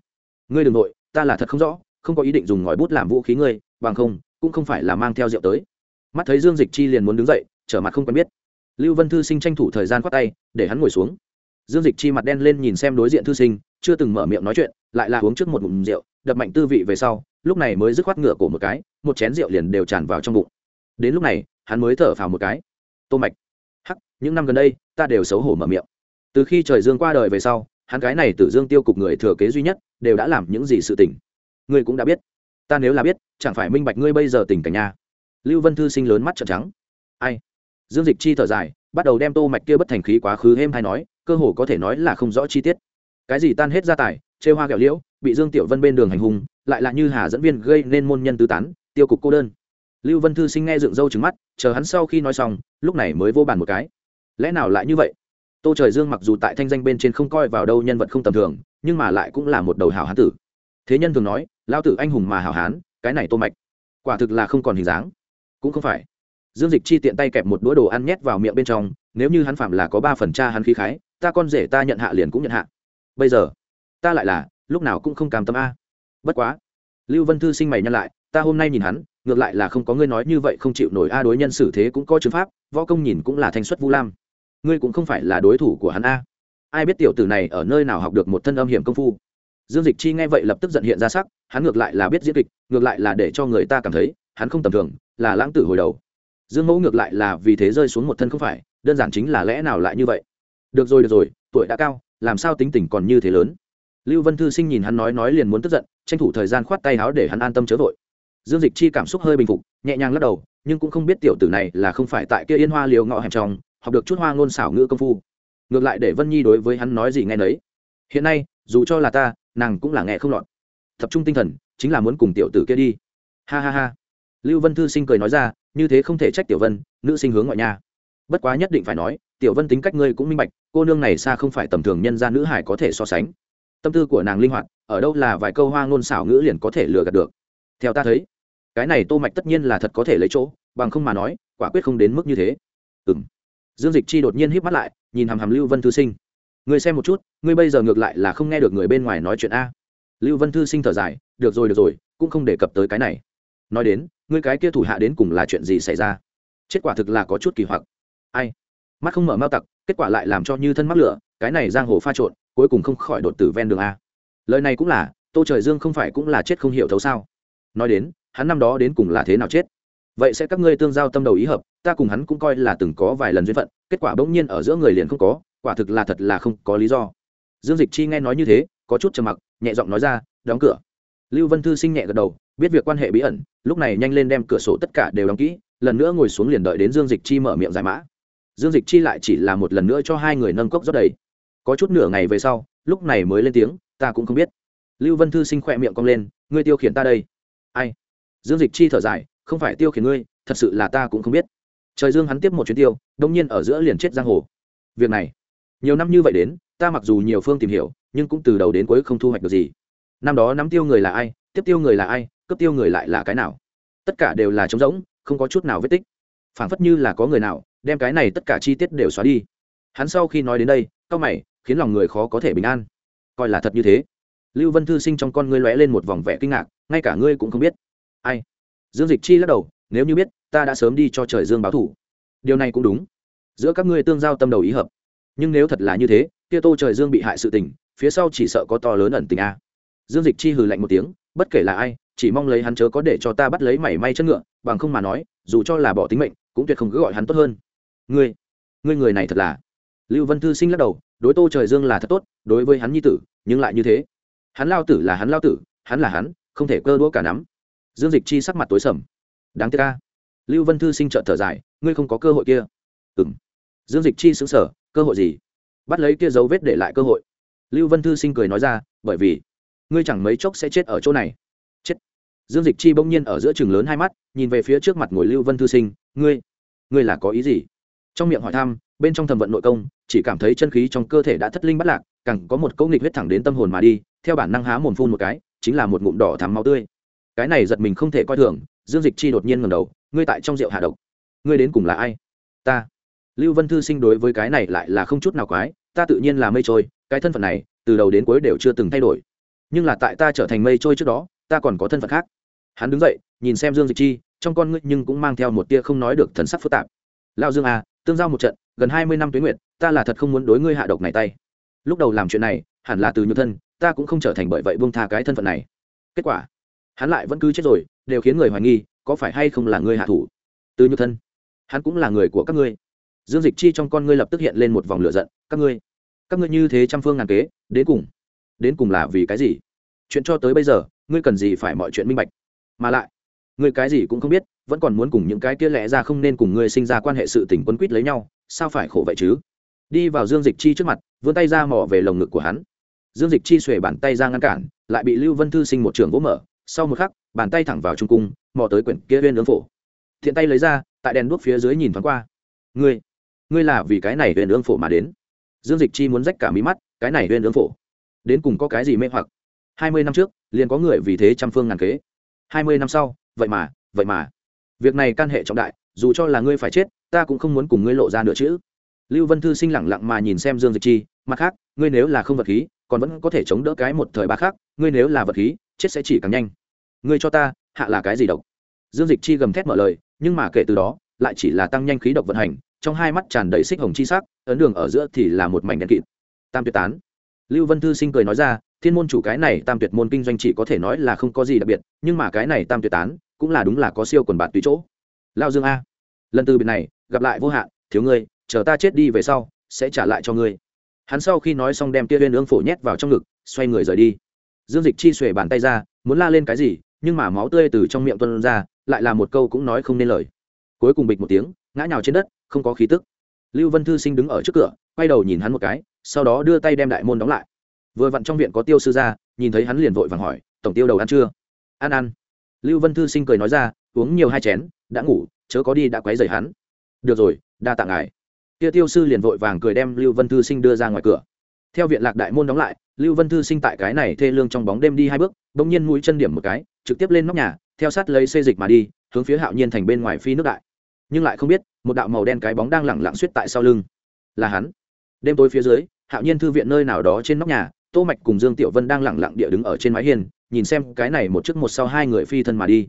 Ngươi đ ừ n g nội, ta là thật không rõ, không có ý định dùng ngòi bút làm vũ khí ngươi, bằng không, cũng không phải là mang theo rượu tới. Mắt thấy dương dịch chi liền muốn đứng dậy, trở mặt không quen biết. Lưu vân thư sinh tranh thủ thời gian khoác tay, để hắn ngồi xuống. Dương dịch chi mặt đen lên nhìn xem đối diện thư sinh, chưa từng mở miệng nói chuyện, lại là uống trước một ngụm rượu, đập mạnh tư vị về sau, lúc này mới dứt khoát ngựa cổ một cái, một chén rượu liền đều tràn vào trong bụng. Đến lúc này, hắn mới thở phào một cái. Tô mạch, hắc, những năm gần đây, ta đều xấu hổ mở miệng. Từ khi trời dương qua đời về sau hắn cái này tử dương tiêu cục người thừa kế duy nhất, đều đã làm những gì sự tình. Ngươi cũng đã biết. Ta nếu là biết, chẳng phải minh bạch ngươi bây giờ tình cảnh nha. Lưu vân thư sinh lớn mắt trợn trắng. Ai? Dương dịch chi thở dài, bắt đầu đem tô mạch kia bất thành khí quá khứ êm hay nói, cơ hồ có thể nói là không rõ chi tiết. Cái gì tan hết gia tài, chê hoa kẹo liễu, bị dương tiểu vân bên đường hành hung, lại là như hà dẫn viên gây nên môn nhân tứ tán, tiêu cục cô đơn. Lưu vân thư sinh nghe dựng râu trứng mắt, chờ hắn sau khi nói xong, lúc này mới vô bàn một cái. Lẽ nào lại như vậy? Tô trời dương mặc dù tại thanh danh bên trên không coi vào đâu nhân vật không tầm thường, nhưng mà lại cũng là một đầu hảo hán tử. Thế nhân thường nói lao tử anh hùng mà hảo hán, cái này tô mạch. Quả thực là không còn hình dáng. Cũng không phải. Dương dịch chi tiện tay kẹp một đũa đồ ăn nhét vào miệng bên trong, nếu như hắn phạm là có ba phần cha hắn khí khái, ta con rể ta nhận hạ liền cũng nhận hạ. Bây giờ, ta lại là, lúc nào cũng không cam tâm a. Bất quá, lưu vân thư sinh mày nhăn lại, ta hôm nay nhìn hắn, ngược lại là không có ngươi nói như vậy không chịu nổi a, đối nhân xử thế cũng có chứng pháp, võ công nhìn cũng là thanh xuất vu lam ngươi cũng không phải là đối thủ của hắn a. Ai biết tiểu tử này ở nơi nào học được một thân âm hiểm công phu. Dương dịch chi nghe vậy lập tức giận hiện ra sắc, hắn ngược lại là biết diễn kịch, ngược lại là để cho người ta cảm thấy, hắn không tầm thường, là lãng tử hồi đầu. Dương mẫu ngược lại là vì thế rơi xuống một thân không phải, đơn giản chính là lẽ nào lại như vậy? Được rồi được rồi, tuổi đã cao, làm sao tính tình còn như thế lớn? Lưu vân thư sinh nhìn hắn nói nói liền muốn tức giận, tranh thủ thời gian khoát tay áo để hắn an tâm chớ vội. Dương dịch chi cảm xúc hơi bình phục, nhẹ nhàng lắc đầu, nhưng cũng không biết tiểu tử này là không phải tại kia yên hoa liều ngọ hẻm trong học được chút hoa ngôn xảo ngữ công phu. Ngược lại để vân nhi đối với hắn nói gì nghe nấy. Hiện nay, dù cho là ta, nàng cũng là nghe không lọt. Tập trung tinh thần, chính là muốn cùng tiểu tử kia đi. Ha ha ha. Lưu vân thư sinh cười nói ra, như thế không thể trách tiểu vân, nữ sinh hướng ngoại nha. Bất quá nhất định phải nói, tiểu vân tính cách ngươi cũng minh bạch, cô nương này xa không phải tầm thường nhân gia nữ hải có thể so sánh. Tâm tư của nàng linh hoạt, ở đâu là vài câu hoa ngôn xảo ngữ liền có thể lừa gạt được. Theo ta thấy, cái này tô mạch tất nhiên là thật có thể lấy chỗ, bằng không mà nói, quả quyết không đến mức như thế. Ừ dương dịch chi đột nhiên híp mắt lại, nhìn hàm hàm lưu vân thư sinh. Người xem một chút, ngươi bây giờ ngược lại là không nghe được người bên ngoài nói chuyện a. Lưu vân thư sinh thở dài, được rồi được rồi, cũng không đề cập tới cái này. Nói đến, ngươi cái kia thủ hạ đến cùng là chuyện gì xảy ra? Kết quả thực là có chút kỳ hoặc. Ai? Mắt không mở mao tặc, kết quả lại làm cho như thân mắc lửa, cái này giang hồ pha trộn, cuối cùng không khỏi đột tử ven đường a. Lời này cũng là, tô trời dương không phải cũng là chết không hiểu thấu sao? Nói đến, hắn năm đó đến cùng là thế nào chết? Vậy sẽ các ngươi tương giao tâm đầu ý hợp, ta cùng hắn cũng coi là từng có vài lần duyên phận, kết quả bỗng nhiên ở giữa người liền không có, quả thực là thật là không có lý do. Dương dịch chi nghe nói như thế, có chút trầm mặc, nhẹ giọng nói ra, đóng cửa. Lưu vân thư sinh nhẹ gật đầu, biết việc quan hệ bí ẩn, lúc này nhanh lên đem cửa sổ tất cả đều đóng kỹ, lần nữa ngồi xuống liền đợi đến dương dịch chi mở miệng giải mã. Dương dịch chi lại chỉ là một lần nữa cho hai người nâng cốc rót đầy. Có chút nửa ngày về sau, lúc này mới lên tiếng, ta cũng không biết. Lưu vân thư sinh khỏe miệng cong lên, ngươi tiêu khiển ta đây. Ai? Dương dịch chi thở dài không phải tiêu khiển ngươi, thật sự là ta cũng không biết. Trời dương hắn tiếp một chuyến tiêu, đông nhiên ở giữa liền chết giang hồ. Việc này, nhiều năm như vậy đến, ta mặc dù nhiều phương tìm hiểu, nhưng cũng từ đầu đến cuối không thu hoạch được gì. Năm đó nắm tiêu người là ai, tiếp tiêu người là ai cấp tiêu người lại là cái nào? Tất cả đều là trống rỗng, không có chút nào vết tích. Phảng phất như là có người nào, đem cái này tất cả chi tiết đều xóa đi. Hắn sau khi nói đến đây cao mày, khiến lòng người khó có thể bình an. Coi là thật như thế. Lưu vân thư sinh trong con ngươi lóe lên một vòng vẻ kinh ngạc, ngay cả ngươi cũng không biết. Ai? Dương dịch chi lắc đầu, nếu như biết, ta đã sớm đi cho trời dương báo thủ. Điều này cũng đúng. Giữa các ngươi tương giao tâm đầu ý hợp. Nhưng nếu thật là như thế, kia tô trời dương bị hại sự tình, phía sau chỉ sợ có to lớn ẩn tình a. Dương dịch chi hừ lạnh một tiếng, bất kể là ai, chỉ mong lấy hắn chớ có để cho ta bắt lấy mảy may chân ngựa, bằng không mà nói, dù cho là bỏ tính mệnh, cũng tuyệt không cứ gọi hắn tốt hơn. Ngươi ngươi người này thật là lưu vân thư sinh lắc đầu, đối tô trời dương là thật tốt, đối với hắn nhi tử, nhưng lại như thế. Hắn lao tử là hắn lao tử, hắn là hắn, không thể cơ đũa cả nắm dương dịch chi sắc mặt tối sầm. Đáng tiếc ca lưu vân thư sinh trợn thở dài, ngươi không có cơ hội kia. Ừ m dương dịch chi xứng sở cơ hội gì? Bắt lấy kia dấu vết để lại cơ hội. Lưu vân thư sinh cười nói ra, bởi vì, ngươi chẳng mấy chốc sẽ chết ở chỗ này. Chết. Dương dịch chi bỗng nhiên ở giữa trường lớn hai mắt, nhìn về phía trước mặt ngồi lưu vân thư sinh, ngươi ngươi là có ý gì? Trong miệng hỏi thăm, bên trong thầm vận nội công, chỉ cảm thấy chân khí trong cơ thể đã thất linh bắt lạc, càng có một câu nghịch huyết thẳng đến tâm hồn mà đi, theo bản năng há mồm phun một cái, chính là một ngụm đỏ thắm máu tươi cái này giật mình không thể coi thường, dương dịch chi đột nhiên ngầm đầu, ngươi tại trong rượu hạ độc. Ngươi đến cùng là ai? Ta. Lưu vân thư sinh đối với cái này lại là không chút nào quái, ta tự nhiên là mây trôi, cái thân phận này, từ đầu đến cuối đều chưa từng thay đổi. Nhưng là tại ta trở thành mây trôi trước đó, ta còn có thân phận khác. Hắn đứng dậy, nhìn xem dương dịch chi, trong con ngươi nhưng cũng mang theo một tia không nói được thần sắc phức tạp. Lao dương à tương giao một trận, gần hai mươi năm tuyến nguyện ta là thật không muốn đối ngươi hạ độc này tay. Lúc đầu làm chuyện này, hẳn là từ nhược thân, ta cũng không trở thành bởi vậy buông tha cái thân phận này. Kết quả hắn lại vẫn cứ chết rồi, đều khiến người hoài nghi, có phải hay không là ngươi hạ thủ? Từ nhục thân, hắn cũng là người của các ngươi. Dương dịch chi trong con ngươi lập tức hiện lên một vòng lửa giận. Các ngươi các ngươi như thế trăm phương ngàn kế, đến cùng đến cùng là vì cái gì? Chuyện cho tới bây giờ, ngươi cần gì phải mọi chuyện minh bạch? Mà lại, ngươi cái gì cũng không biết, vẫn còn muốn cùng những cái kia lẽ ra không nên cùng ngươi sinh ra quan hệ sự tình quân quýt lấy nhau, sao phải khổ vậy chứ? Đi vào dương dịch chi trước mặt, vươn tay ra mò về lồng ngực của hắn. Dương dịch chi xuề bàn tay ra ngăn cản, lại bị lưu vân thư sinh một trường vỗ mở sau một khắc, bàn tay thẳng vào trung cung, mò tới quyển kia viên ương phổ. Thiện tay lấy ra, tại đèn đuốc phía dưới nhìn thoáng qua. Ngươi ngươi là vì cái này huyền ương phổ mà đến. Dương dịch chi muốn rách cả mí mắt, cái này huyền ương phổ. Đến cùng có cái gì mê hoặc? Hai mươi năm trước, liền có người vì thế trăm phương ngàn kế. Hai mươi năm sau, vậy mà vậy mà. Việc này can hệ trọng đại, dù cho là ngươi phải chết, ta cũng không muốn cùng ngươi lộ ra nữa chứ. Lưu vân thư sinh lẳng lặng mà nhìn xem dương dịch chi, mặt khác, ngươi nếu là không vật khí, còn vẫn có thể chống đỡ cái một thời ba khác ngươi nếu là vật khí, chết sẽ chỉ càng nhanh ngươi cho ta, hạ là cái gì độc? Dương dịch chi gầm thét mở lời, nhưng mà kể từ đó, lại chỉ là tăng nhanh khí độc vận hành, trong hai mắt tràn đầy xích hồng chi sắc, ấn đường ở giữa thì là một mảnh đen kịt. Tam tuyệt tán. Lưu vân thư sinh cười nói ra, thiên môn chủ cái này tam tuyệt môn kinh doanh chỉ có thể nói là không có gì đặc biệt, nhưng mà cái này tam tuyệt tán, cũng là đúng là có siêu quần bạn tùy chỗ. Lao dương a, lần từ biệt này, gặp lại vô hạn, thiếu ngươi, chờ ta chết đi về sau, sẽ trả lại cho ngươi. Hắn sau khi nói xong đem tia viên ương phổ nhét vào trong ngực, xoay người rời đi. Dương dịch chi xuề bàn tay ra, muốn la lên cái gì nhưng mà máu tươi từ trong miệng tuân ra, lại là một câu cũng nói không nên lời. Cuối cùng bịch một tiếng, ngã nhào trên đất, không có khí tức. Lưu vân thư sinh đứng ở trước cửa, quay đầu nhìn hắn một cái, sau đó đưa tay đem đại môn đóng lại. Vừa vặn trong viện có tiêu sư ra nhìn thấy hắn liền vội vàng hỏi, tổng tiêu đầu ăn chưa? Ăn ăn. Lưu vân thư sinh cười nói ra, uống nhiều hai chén, đã ngủ, chớ có đi đã quấy rầy hắn. Được rồi, đa tạ ngài. Kia tiêu sư liền vội vàng cười đem lưu vân thư sinh đưa ra ngoài cửa. Theo viện lạc đại môn đóng lại, lưu vân thư sinh tại cái này thê lương trong bóng đêm đi hai bước, bỗng nhiên mũi chân điểm một cái trực tiếp lên nóc nhà, theo sát lấy xê dịch mà đi, hướng phía hạo nhiên thành bên ngoài phi nước đại. Nhưng lại không biết, một đạo màu đen cái bóng đang lẳng lặng suýt tại sau lưng. Là hắn. Đêm tối phía dưới, hạo nhiên thư viện nơi nào đó trên nóc nhà, tô mạch cùng dương tiểu vân đang lẳng lặng địa đứng ở trên mái hiên, nhìn xem cái này một trước một sau hai người phi thân mà đi.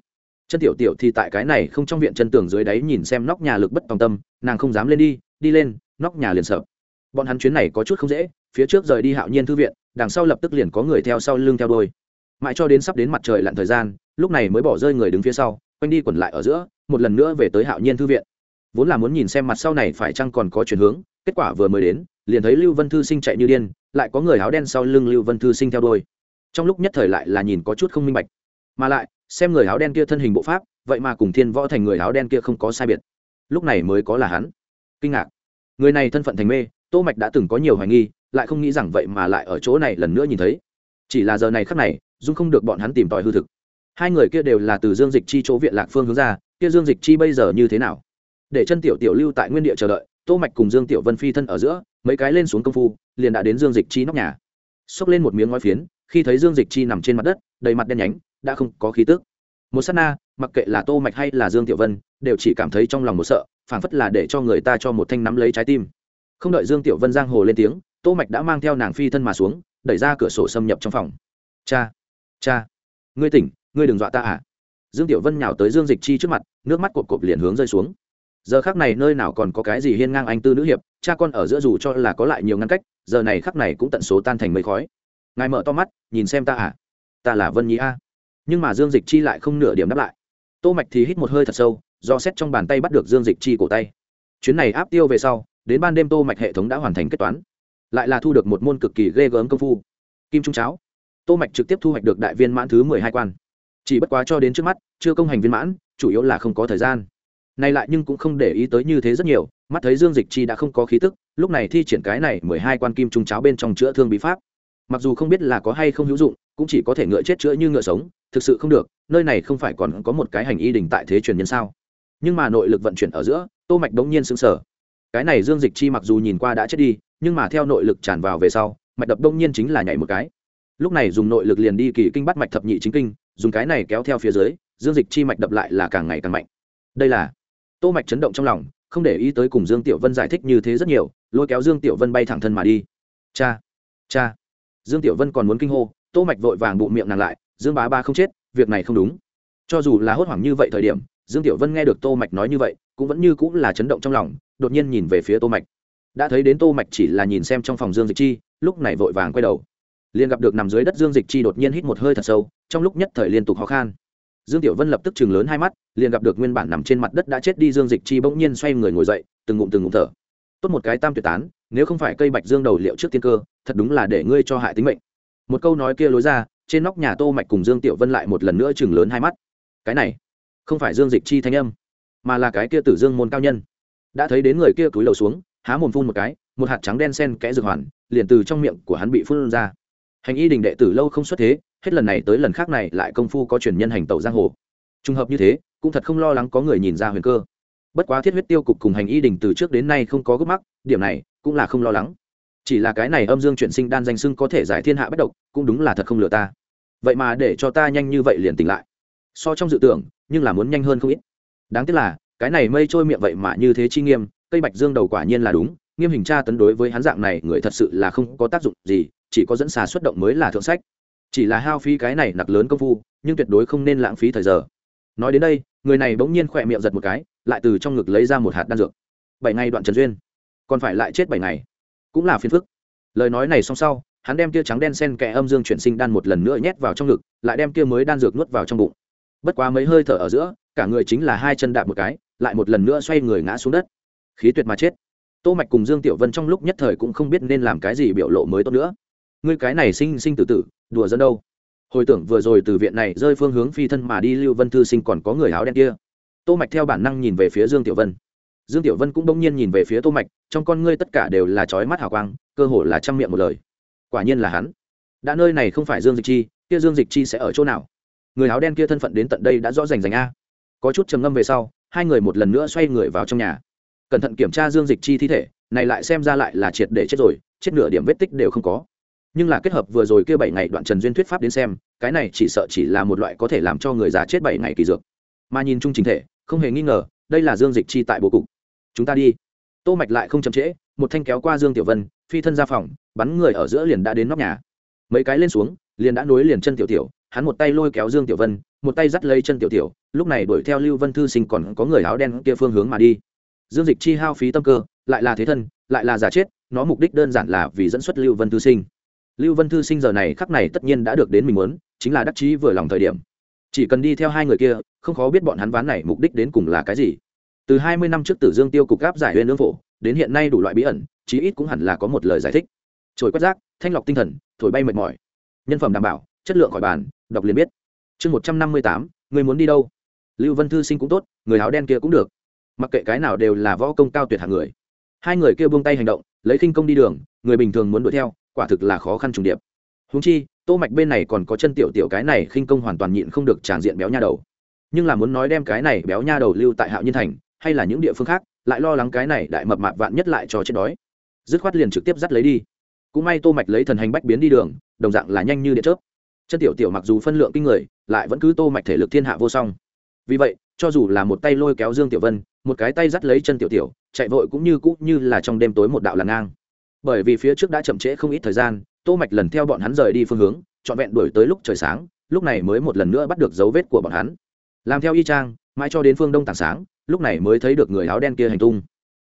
Chân tiểu tiểu thì tại cái này không trong viện chân tường dưới đáy nhìn xem nóc nhà lực bất tòng tâm, nàng không dám lên đi đi lên, nóc nhà liền sợ. Bọn hắn chuyến này có chút không dễ, phía trước rời đi hạo nhiên thư viện, đằng sau lập tức liền có người theo sau lưng theo đôi mãi cho đến sắp đến mặt trời lặn thời gian, lúc này mới bỏ rơi người đứng phía sau, quanh đi quẩn lại ở giữa, một lần nữa về tới hạo nhiên thư viện. Vốn là muốn nhìn xem mặt sau này phải chăng còn có chuyển hướng, kết quả vừa mới đến, liền thấy lưu vân thư sinh chạy như điên, lại có người áo đen sau lưng lưu vân thư sinh theo đôi trong lúc nhất thời lại là nhìn có chút không minh bạch. Mà lại, xem người áo đen kia thân hình bộ pháp, vậy mà cùng thiên võ thành người áo đen kia không có sai biệt. Lúc này mới có là hắn. Kinh ngạc. Người này thân phận thành mê, tô mạch đã từng có nhiều hoài nghi, lại không nghĩ rằng vậy mà lại ở chỗ này lần nữa nhìn thấy. Chỉ là giờ này khắc này dung không được bọn hắn tìm tòi hư thực. Hai người kia đều là từ dương dịch chi chỗ viện lạc phương hướng ra, kia dương dịch chi bây giờ như thế nào? Để chân tiểu tiểu lưu tại nguyên địa chờ đợi, tô mạch cùng dương tiểu vân phi thân ở giữa, mấy cái lên xuống công phu, liền đã đến dương dịch chi nóc nhà. Xốc lên một miếng ngói phiến, khi thấy dương dịch chi nằm trên mặt đất, đầy mặt đen nhánh, đã không có khí tức. Một sát na, mặc kệ là tô mạch hay là dương tiểu vân, đều chỉ cảm thấy trong lòng một sợ, phảng phất là để cho người ta cho một thanh nắm lấy trái tim. Không đợi dương tiểu vân giang hồ lên tiếng, tô mạch đã mang theo nàng phi thân mà xuống, đẩy ra cửa sổ xâm nhập trong phòng. Cha! Cha, ngươi tỉnh, ngươi đừng dọa ta à? Dương tiểu vân nhào tới dương dịch chi trước mặt, nước mắt cộp cộp liền hướng rơi xuống. Giờ khắc này nơi nào còn có cái gì hiên ngang anh tư nữ hiệp, cha con ở giữa dù cho là có lại nhiều ngăn cách, giờ này khắc này cũng tận số tan thành mây khói. Ngài mở to mắt, nhìn xem ta à? Ta là vân nhí a. Nhưng mà dương dịch chi lại không nửa điểm đáp lại. Tô mạch thì hít một hơi thật sâu, do xét trong bàn tay bắt được dương dịch chi cổ tay. Chuyến này áp tiêu về sau, đến ban đêm tô mạch hệ thống đã hoàn thành kết toán. Lại là thu được một môn cực kỳ ghê gớm công phu. Kim trung cháo tô mạch trực tiếp thu hoạch được đại viên mãn thứ mười hai quan. Chỉ bất quá cho đến trước mắt, chưa công hành viên mãn, chủ yếu là không có thời gian. Này lại nhưng cũng không để ý tới như thế rất nhiều, mắt thấy dương dịch chi đã không có khí tức, lúc này thi triển cái này mười hai quan kim trung cháo bên trong chữa thương bí pháp. Mặc dù không biết là có hay không hữu dụng, cũng chỉ có thể ngựa chết chữa như ngựa sống, thực sự không được, nơi này không phải còn có một cái hành y đình tại thế truyền nhân sao? Nhưng mà nội lực vận chuyển ở giữa, tô mạch đống nhiên sững sờ. Cái này dương dịch chi mặc dù nhìn qua đã chết đi, nhưng mà theo nội lực tràn vào về sau, mạch đập đông nhiên chính là nhảy một cái lúc này dùng nội lực liền đi kỳ kinh bắt mạch thập nhị chính kinh, dùng cái này kéo theo phía dưới, dương dịch chi mạch đập lại là càng ngày càng mạnh. Đây là tô mạch chấn động trong lòng, không để ý tới cùng dương tiểu vân giải thích như thế rất nhiều, lôi kéo dương tiểu vân bay thẳng thân mà đi. Cha cha. Dương tiểu vân còn muốn kinh hô, tô mạch vội vàng bụng miệng nàng lại, dương bá, ba không chết, việc này không đúng. Cho dù là hốt hoảng như vậy thời điểm, dương tiểu vân nghe được tô mạch nói như vậy, cũng vẫn như cũng là chấn động trong lòng, đột nhiên nhìn về phía tô mạch. Đã thấy đến tô mạch chỉ là nhìn xem trong phòng dương dịch chi, lúc này vội vàng quay đầu liền gặp được nằm dưới đất dương dịch chi đột nhiên hít một hơi thật sâu, trong lúc nhất thời liên tục khó khăn dương tiểu vân lập tức chừng lớn hai mắt, liền gặp được nguyên bản nằm trên mặt đất đã chết đi dương dịch chi bỗng nhiên xoay người ngồi dậy, từng ngụm từng ngụm thở. Tốt một cái tam tuyệt tán, nếu không phải cây bạch dương đầu liệu trước tiên cơ, thật đúng là để ngươi cho hại tính mệnh. Một câu nói kia lối ra, trên nóc nhà tô mạch cùng dương tiểu vân lại một lần nữa chừng lớn hai mắt. Cái này, không phải dương dịch chi thanh âm, mà là cái kia tử dương môn cao nhân. Đã thấy đến người kia túi đầu xuống, há mồm phun một cái, một hạt trắng đen sen kẽ dược hoàn, liền từ trong miệng của hắn bị phun ra hành y đình đệ tử lâu không xuất thế, hết lần này tới lần khác này lại công phu có truyền nhân hành tẩu giang hồ. Trùng hợp như thế, cũng thật không lo lắng có người nhìn ra huyền cơ. Bất quá thiết huyết tiêu cục cùng hành y đình từ trước đến nay không có gốc mắc, điểm này cũng là không lo lắng. Chỉ là cái này âm dương chuyển sinh đan danh sưng có thể giải thiên hạ bất độc cũng đúng là thật không lừa ta. Vậy mà để cho ta nhanh như vậy liền tỉnh lại. So trong dự tưởng, nhưng là muốn nhanh hơn không ít. Đáng tiếc là, cái này mây trôi miệng vậy mà như thế chi nghiêm, cây bạch dương đầu quả nhiên là đúng, nghiêm hình tra tấn đối với hắn dạng này người thật sự là không có tác dụng gì chỉ có dẫn xà xuất động mới là thượng sách. Chỉ là hao phí cái này nặc lớn công phu, nhưng tuyệt đối không nên lãng phí thời giờ. Nói đến đây, người này bỗng nhiên khỏe miệng giật một cái, lại từ trong ngực lấy ra một hạt đan dược. Bảy ngày đoạn trần duyên. Còn phải lại chết bảy ngày. Cũng là phiền phức. Lời nói này xong sau, hắn đem tia trắng đen sen kẽ âm dương chuyển sinh đan một lần nữa nhét vào trong ngực, lại đem tia mới đan dược nuốt vào trong bụng. Bất quá mấy hơi thở ở giữa, cả người chính là hai chân đạp một cái, lại một lần nữa xoay người ngã xuống đất. Khí tuyệt mà chết. Tô mạch cùng dương tiểu vân trong lúc nhất thời cũng không biết nên làm cái gì biểu lộ mới tốt nữa ngươi cái này sinh sinh tử tử, đùa dân đâu? Hồi tưởng vừa rồi từ viện này rơi phương hướng phi thân mà đi lưu vân thư sinh còn có người áo đen kia. Tô mạch theo bản năng nhìn về phía dương tiểu vân. Dương tiểu vân cũng đông nhiên nhìn về phía tô mạch, trong con ngươi tất cả đều là chói mắt hào quang, cơ hồ là trăm miệng một lời. Quả nhiên là hắn. Đã nơi này không phải dương dịch chi, kia dương dịch chi sẽ ở chỗ nào? Người áo đen kia thân phận đến tận đây đã rõ rành rành a. Có chút trầm ngâm về sau, hai người một lần nữa xoay người vào trong nhà. Cẩn thận kiểm tra dương dịch chi thi thể, này lại xem ra lại là triệt để chết rồi, chết nửa điểm vết tích đều không có nhưng là kết hợp vừa rồi kia bảy ngày đoạn trần duyên thuyết pháp đến xem, cái này chỉ sợ chỉ là một loại có thể làm cho người già chết bảy ngày kỳ dược. Mà nhìn chung trình thể, không hề nghi ngờ, đây là dương dịch chi tại bố cục. Chúng ta đi. Tô mạch lại không chậm trễ, một thanh kéo qua dương tiểu vân, phi thân ra phòng, bắn người ở giữa liền đã đến nóc nhà. Mấy cái lên xuống, liền đã nối liền chân tiểu tiểu, hắn một tay lôi kéo dương tiểu vân, một tay dắt lấy chân tiểu tiểu, lúc này đuổi theo lưu vân thư sinh còn có người áo đen kia phương hướng mà đi. Dương dịch chi hao phí tâm cơ, lại là thế thân, lại là giả chết, nó mục đích đơn giản là vì dẫn xuất lưu vân thư sinh lưu vân thư sinh giờ này khắc này tất nhiên đã được đến mình muốn, chính là đắc chí vừa lòng thời điểm. Chỉ cần đi theo hai người kia, không khó biết bọn hắn ván này mục đích đến cùng là cái gì. Từ hai mươi năm trước tử dương tiêu cục gáp giải huyền lương phổ, đến hiện nay đủ loại bí ẩn, chí ít cũng hẳn là có một lời giải thích. Trồi quét rác, thanh lọc tinh thần, thổi bay mệt mỏi. Nhân phẩm đảm bảo, chất lượng khỏi bàn, đọc liền biết. Chương một trăm năm mươi tám, người muốn đi đâu? Lưu vân thư sinh cũng tốt, người áo đen kia cũng được. Mặc kệ cái nào đều là võ công cao tuyệt hạng người. Hai người kia buông tay hành động, lấy khinh công đi đường, người bình thường muốn đuổi theo quả thực là khó khăn trùng điệp. Húng chi, tô mạch bên này còn có chân tiểu tiểu cái này khinh công hoàn toàn nhịn không được tràn diện béo nha đầu. Nhưng là muốn nói đem cái này béo nha đầu lưu tại hạo nhiên thành, hay là những địa phương khác, lại lo lắng cái này đại mập mạp vạn nhất lại cho chết đói. Dứt khoát liền trực tiếp dắt lấy đi. Cũng may tô mạch lấy thần hành bách biến đi đường, đồng dạng là nhanh như điện chớp. Chân tiểu tiểu mặc dù phân lượng kinh người, lại vẫn cứ tô mạch thể lực thiên hạ vô song. Vì vậy, cho dù là một tay lôi kéo dương tiểu vân, một cái tay dắt lấy chân tiểu tiểu, chạy vội cũng như cũ như là trong đêm tối một đạo làn ngang bởi vì phía trước đã chậm trễ không ít thời gian, tô mạch lần theo bọn hắn rời đi phương hướng, trọn vẹn đuổi tới lúc trời sáng, lúc này mới một lần nữa bắt được dấu vết của bọn hắn. Làm theo y trang mãi cho đến phương đông tảng sáng, lúc này mới thấy được người áo đen kia hành tung.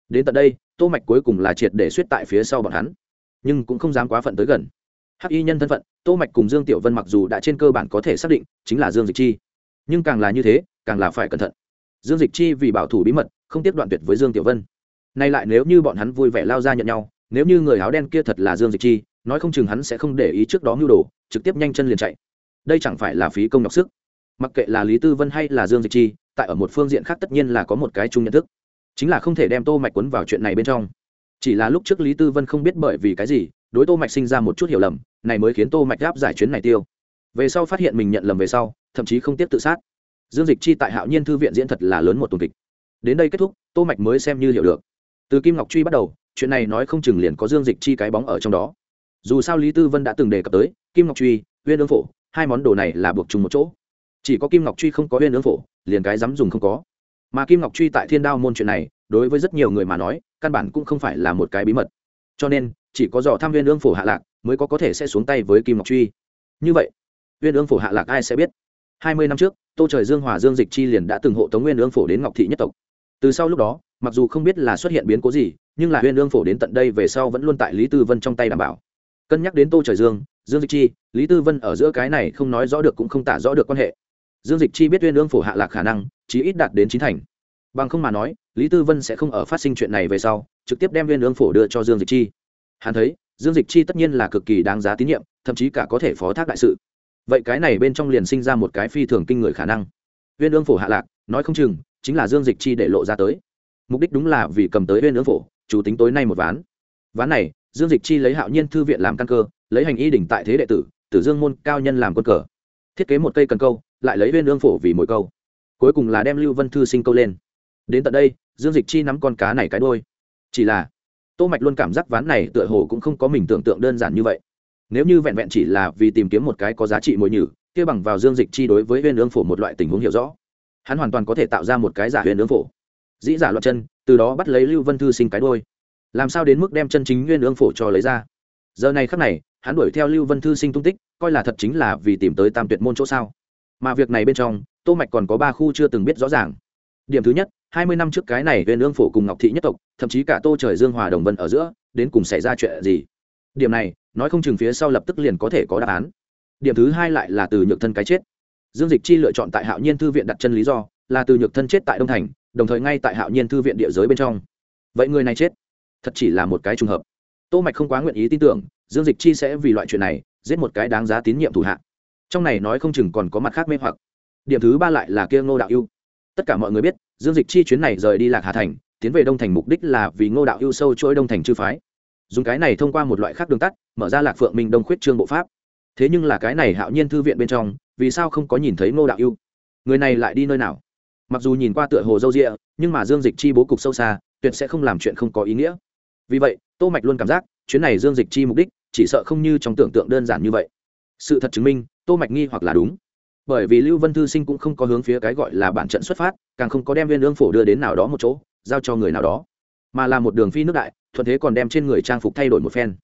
Đến tận đây, tô mạch cuối cùng là triệt để suýt tại phía sau bọn hắn, nhưng cũng không dám quá phận tới gần. Hắc y nhân thân phận, tô mạch cùng dương tiểu vân mặc dù đã trên cơ bản có thể xác định, chính là dương dịch chi. Nhưng càng là như thế, càng là phải cẩn thận. Dương dịch chi vì bảo thủ bí mật, không tiếp đoạn tuyệt với dương tiểu vân. Nay lại nếu như bọn hắn vui vẻ lao ra nhận nhau nếu như người áo đen kia thật là dương dịch chi, nói không chừng hắn sẽ không để ý trước đó mưu đồ, trực tiếp nhanh chân liền chạy. Đây chẳng phải là phí công nhọc sức. Mặc kệ là lý tư vân hay là dương dịch chi, tại ở một phương diện khác tất nhiên là có một cái chung nhận thức. Chính là không thể đem tô mạch quấn vào chuyện này bên trong. Chỉ là lúc trước lý tư vân không biết bởi vì cái gì, đối tô mạch sinh ra một chút hiểu lầm, này mới khiến tô mạch áp giải chuyến này tiêu. Về sau phát hiện mình nhận lầm về sau, thậm chí không tiếp tự sát. Dương dịch chi tại hạo nhiên thư viện diễn thật là lớn một tuần kịch. Đến đây kết thúc, tô mạch mới xem như hiểu được. Từ kim ngọc truy bắt đầu chuyện này nói không chừng liền có dương dịch chi cái bóng ở trong đó. Dù sao lý tư vân đã từng đề cập tới, kim ngọc truy huyên ương phổ, hai món đồ này là buộc chung một chỗ. Chỉ có kim ngọc truy không có huyên ương phổ, liền cái dám dùng không có. Mà kim ngọc truy tại thiên đao môn chuyện này, đối với rất nhiều người mà nói, căn bản cũng không phải là một cái bí mật. Cho nên, chỉ có dò tham huyên ương phổ hạ lạc mới có có thể sẽ xuống tay với kim ngọc truy. Như vậy huyên ương phổ hạ lạc ai sẽ biết? Hai mươi năm trước, tô trời dương hòa dương dịch chi liền đã từng hộ tống nguyên ương phổ đến ngọc thị nhất tộc từ sau lúc đó, mặc dù không biết là xuất hiện biến cố gì, nhưng là huyên lương phổ đến tận đây về sau vẫn luôn tại lý tư vân trong tay đảm bảo. Cân nhắc đến tô trời dương dương dịch chi, lý tư vân ở giữa cái này không nói rõ được cũng không tả rõ được quan hệ. Dương dịch chi biết huyên lương phổ hạ lạc khả năng, chí ít đạt đến chín thành. Bằng không mà nói, lý tư vân sẽ không ở phát sinh chuyện này về sau, trực tiếp đem huyên lương phổ đưa cho dương dịch chi. Hắn thấy, dương dịch chi tất nhiên là cực kỳ đáng giá tín nhiệm, thậm chí cả có thể phó thác đại sự. Vậy cái này bên trong liền sinh ra một cái phi thường kinh người khả năng. Huyên lương phổ hạ lạc, nói không chừng chính là dương dịch chi để lộ ra tới. Mục đích đúng là vì cầm tới huyên ương phổ, chủ tính tối nay một ván. Ván này, dương dịch chi lấy hạo nhiên thư viện làm căn cơ, lấy hành y đỉnh tại thế đệ tử tử dương môn cao nhân làm quân cờ. Thiết kế một cây cần câu, lại lấy huyên ương phổ vì mỗi câu. Cuối cùng là đem lưu vân thư sinh câu lên. Đến tận đây, dương dịch chi nắm con cá này cái đôi chỉ là, tô mạch luôn cảm giác ván này tựa hồ cũng không có mình tưởng tượng đơn giản như vậy. Nếu như vẹn vẹn chỉ là vì tìm kiếm một cái có giá trị mồi nhử, kia bằng vào dương dịch chi đối với huyên ương phổ một loại tình huống hiểu rõ hắn hoàn toàn có thể tạo ra một cái giả huyền ương phổ. Dĩ giả loạn chân, từ đó bắt lấy lưu vân thư sinh cái đôi làm sao đến mức đem chân chính nguyên ương phổ cho lấy ra? Giờ này khắc này, hắn đuổi theo lưu vân thư sinh tung tích, coi là thật chính là vì tìm tới tam tuyệt môn chỗ sao. Mà việc này bên trong, tô mạch còn có ba khu chưa từng biết rõ ràng. Điểm thứ nhất, hai mươi năm trước cái này huyền ương phổ cùng ngọc thị nhất tộc, thậm chí cả tô trời dương hòa đồng vân ở giữa, đến cùng xảy ra chuyện gì? Điểm này, nói không chừng phía sau lập tức liền có thể có đáp án. Điểm thứ hai lại là từ nhược thân cái chết dương dịch chi lựa chọn tại hạo nhiên thư viện đặt chân lý do là từ nhược thân chết tại đông thành, đồng thời ngay tại hạo nhiên thư viện địa giới bên trong. Vậy người này chết, thật chỉ là một cái trùng hợp. Tô mạch không quá nguyện ý tin tưởng, dương dịch chi sẽ vì loại chuyện này giết một cái đáng giá tín nhiệm thủ hạ. Trong này nói không chừng còn có mặt khác mê hoặc. Điểm thứ ba lại là kia ngô đạo ưu. Tất cả mọi người biết, dương dịch chi chuyến này rời đi lạc hà thành, tiến về đông thành mục đích là vì ngô đạo ưu sâu chuỗi đông thành chư phái. Dùng cái này thông qua một loại khác đường tắt, mở ra lạc phượng minh đông khuyết trương bộ pháp. Thế nhưng là cái này hạo nhiên thư viện bên trong vì sao không có nhìn thấy ngô đạo ưu? Người này lại đi nơi nào? Mặc dù nhìn qua tựa hồ dâu rịa, nhưng mà dương dịch chi bố cục sâu xa, tuyệt sẽ không làm chuyện không có ý nghĩa. Vì vậy, tô mạch luôn cảm giác, chuyến này dương dịch chi mục đích, chỉ sợ không như trong tưởng tượng đơn giản như vậy. Sự thật chứng minh, tô mạch nghi hoặc là đúng. Bởi vì lưu vân thư sinh cũng không có hướng phía cái gọi là bản trận xuất phát, càng không có đem viên lương phổ đưa đến nào đó một chỗ, giao cho người nào đó. Mà là một đường phi nước đại, thuận thế còn đem trên người trang phục thay đổi một phen.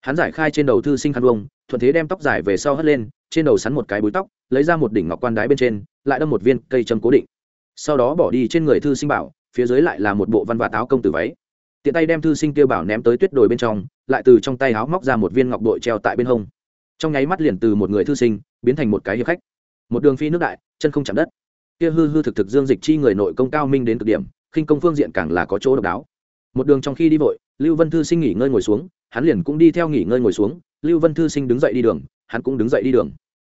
Hắn giải khai trên đầu thư sinh khăn vông thuận thế đem tóc dài về sau hất lên trên đầu sắn một cái búi tóc, lấy ra một đỉnh ngọc quan đái bên trên, lại đâm một viên cây châm cố định. Sau đó bỏ đi trên người thư sinh bảo, phía dưới lại là một bộ văn vạ táo công tử váy. Tiện tay đem thư sinh kêu bảo ném tới tuyết đồi bên trong, lại từ trong tay háo móc ra một viên ngọc đội treo tại bên hông. Trong nháy mắt liền từ một người thư sinh, biến thành một cái hiệp khách. Một đường phi nước đại, chân không chạm đất. Kia hư hư thực thực dương dịch chi người nội công cao minh đến cực điểm, khinh công phương diện càng là có chỗ độc đáo. Một đường trong khi đi vội, lưu vân thư sinh nghỉ ngơi ngồi xuống, hắn liền cũng đi theo nghỉ ngơi ngồi xuống. Lưu vân thư sinh đứng dậy đi đường hắn cũng đứng dậy đi đường.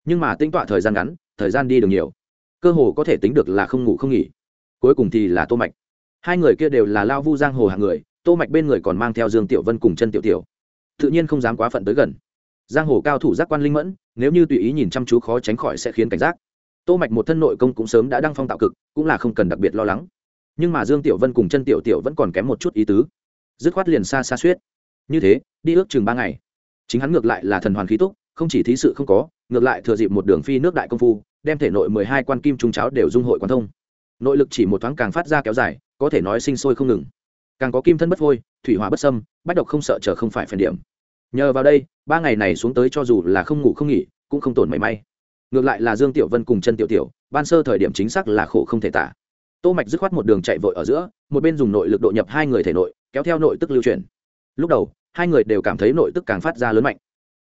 Nhưng mà tính tọa thời gian ngắn, thời gian đi đường nhiều. Cơ hồ có thể tính được là không ngủ không nghỉ. Cuối cùng thì là tô mạch. Hai người kia đều là lao vu giang hồ hạng người, tô mạch bên người còn mang theo dương tiểu vân cùng chân tiểu tiểu. Tự nhiên không dám quá phận tới gần. Giang hồ cao thủ giác quan linh mẫn, nếu như tùy ý nhìn chăm chú khó tránh khỏi sẽ khiến cảnh giác. Tô mạch một thân nội công cũng sớm đã đăng phong tạo cực, cũng là không cần đặc biệt lo lắng. Nhưng mà dương tiểu vân cùng chân tiểu tiểu vẫn còn kém một chút ý tứ. Dứt khoát liền xa xa suýt. Như thế, đi ước chừng ba ngày. Chính hắn ngược lại là thần hoàn khí túc không chỉ thí sự không có, ngược lại thừa dịp một đường phi nước đại công phu, đem thể nội mười hai quan kim trung cháo đều dung hội quan thông. Nội lực chỉ một thoáng càng phát ra kéo dài, có thể nói sinh sôi không ngừng. Càng có kim thân bất phôi, thủy hỏa bất sâm bách độc không sợ chờ không phải phần điểm. Nhờ vào đây, ba ngày này xuống tới cho dù là không ngủ không nghỉ, cũng không tổn mảy may. Ngược lại là dương tiểu vân cùng chân tiểu tiểu, ban sơ thời điểm chính xác là khổ không thể tả. Tô mạch dứt khoát một đường chạy vội ở giữa, một bên dùng nội lực độ nhập hai người thể nội, kéo theo nội tức lưu chuyển. Lúc đầu, hai người đều cảm thấy nội tức càng phát ra lớn mạnh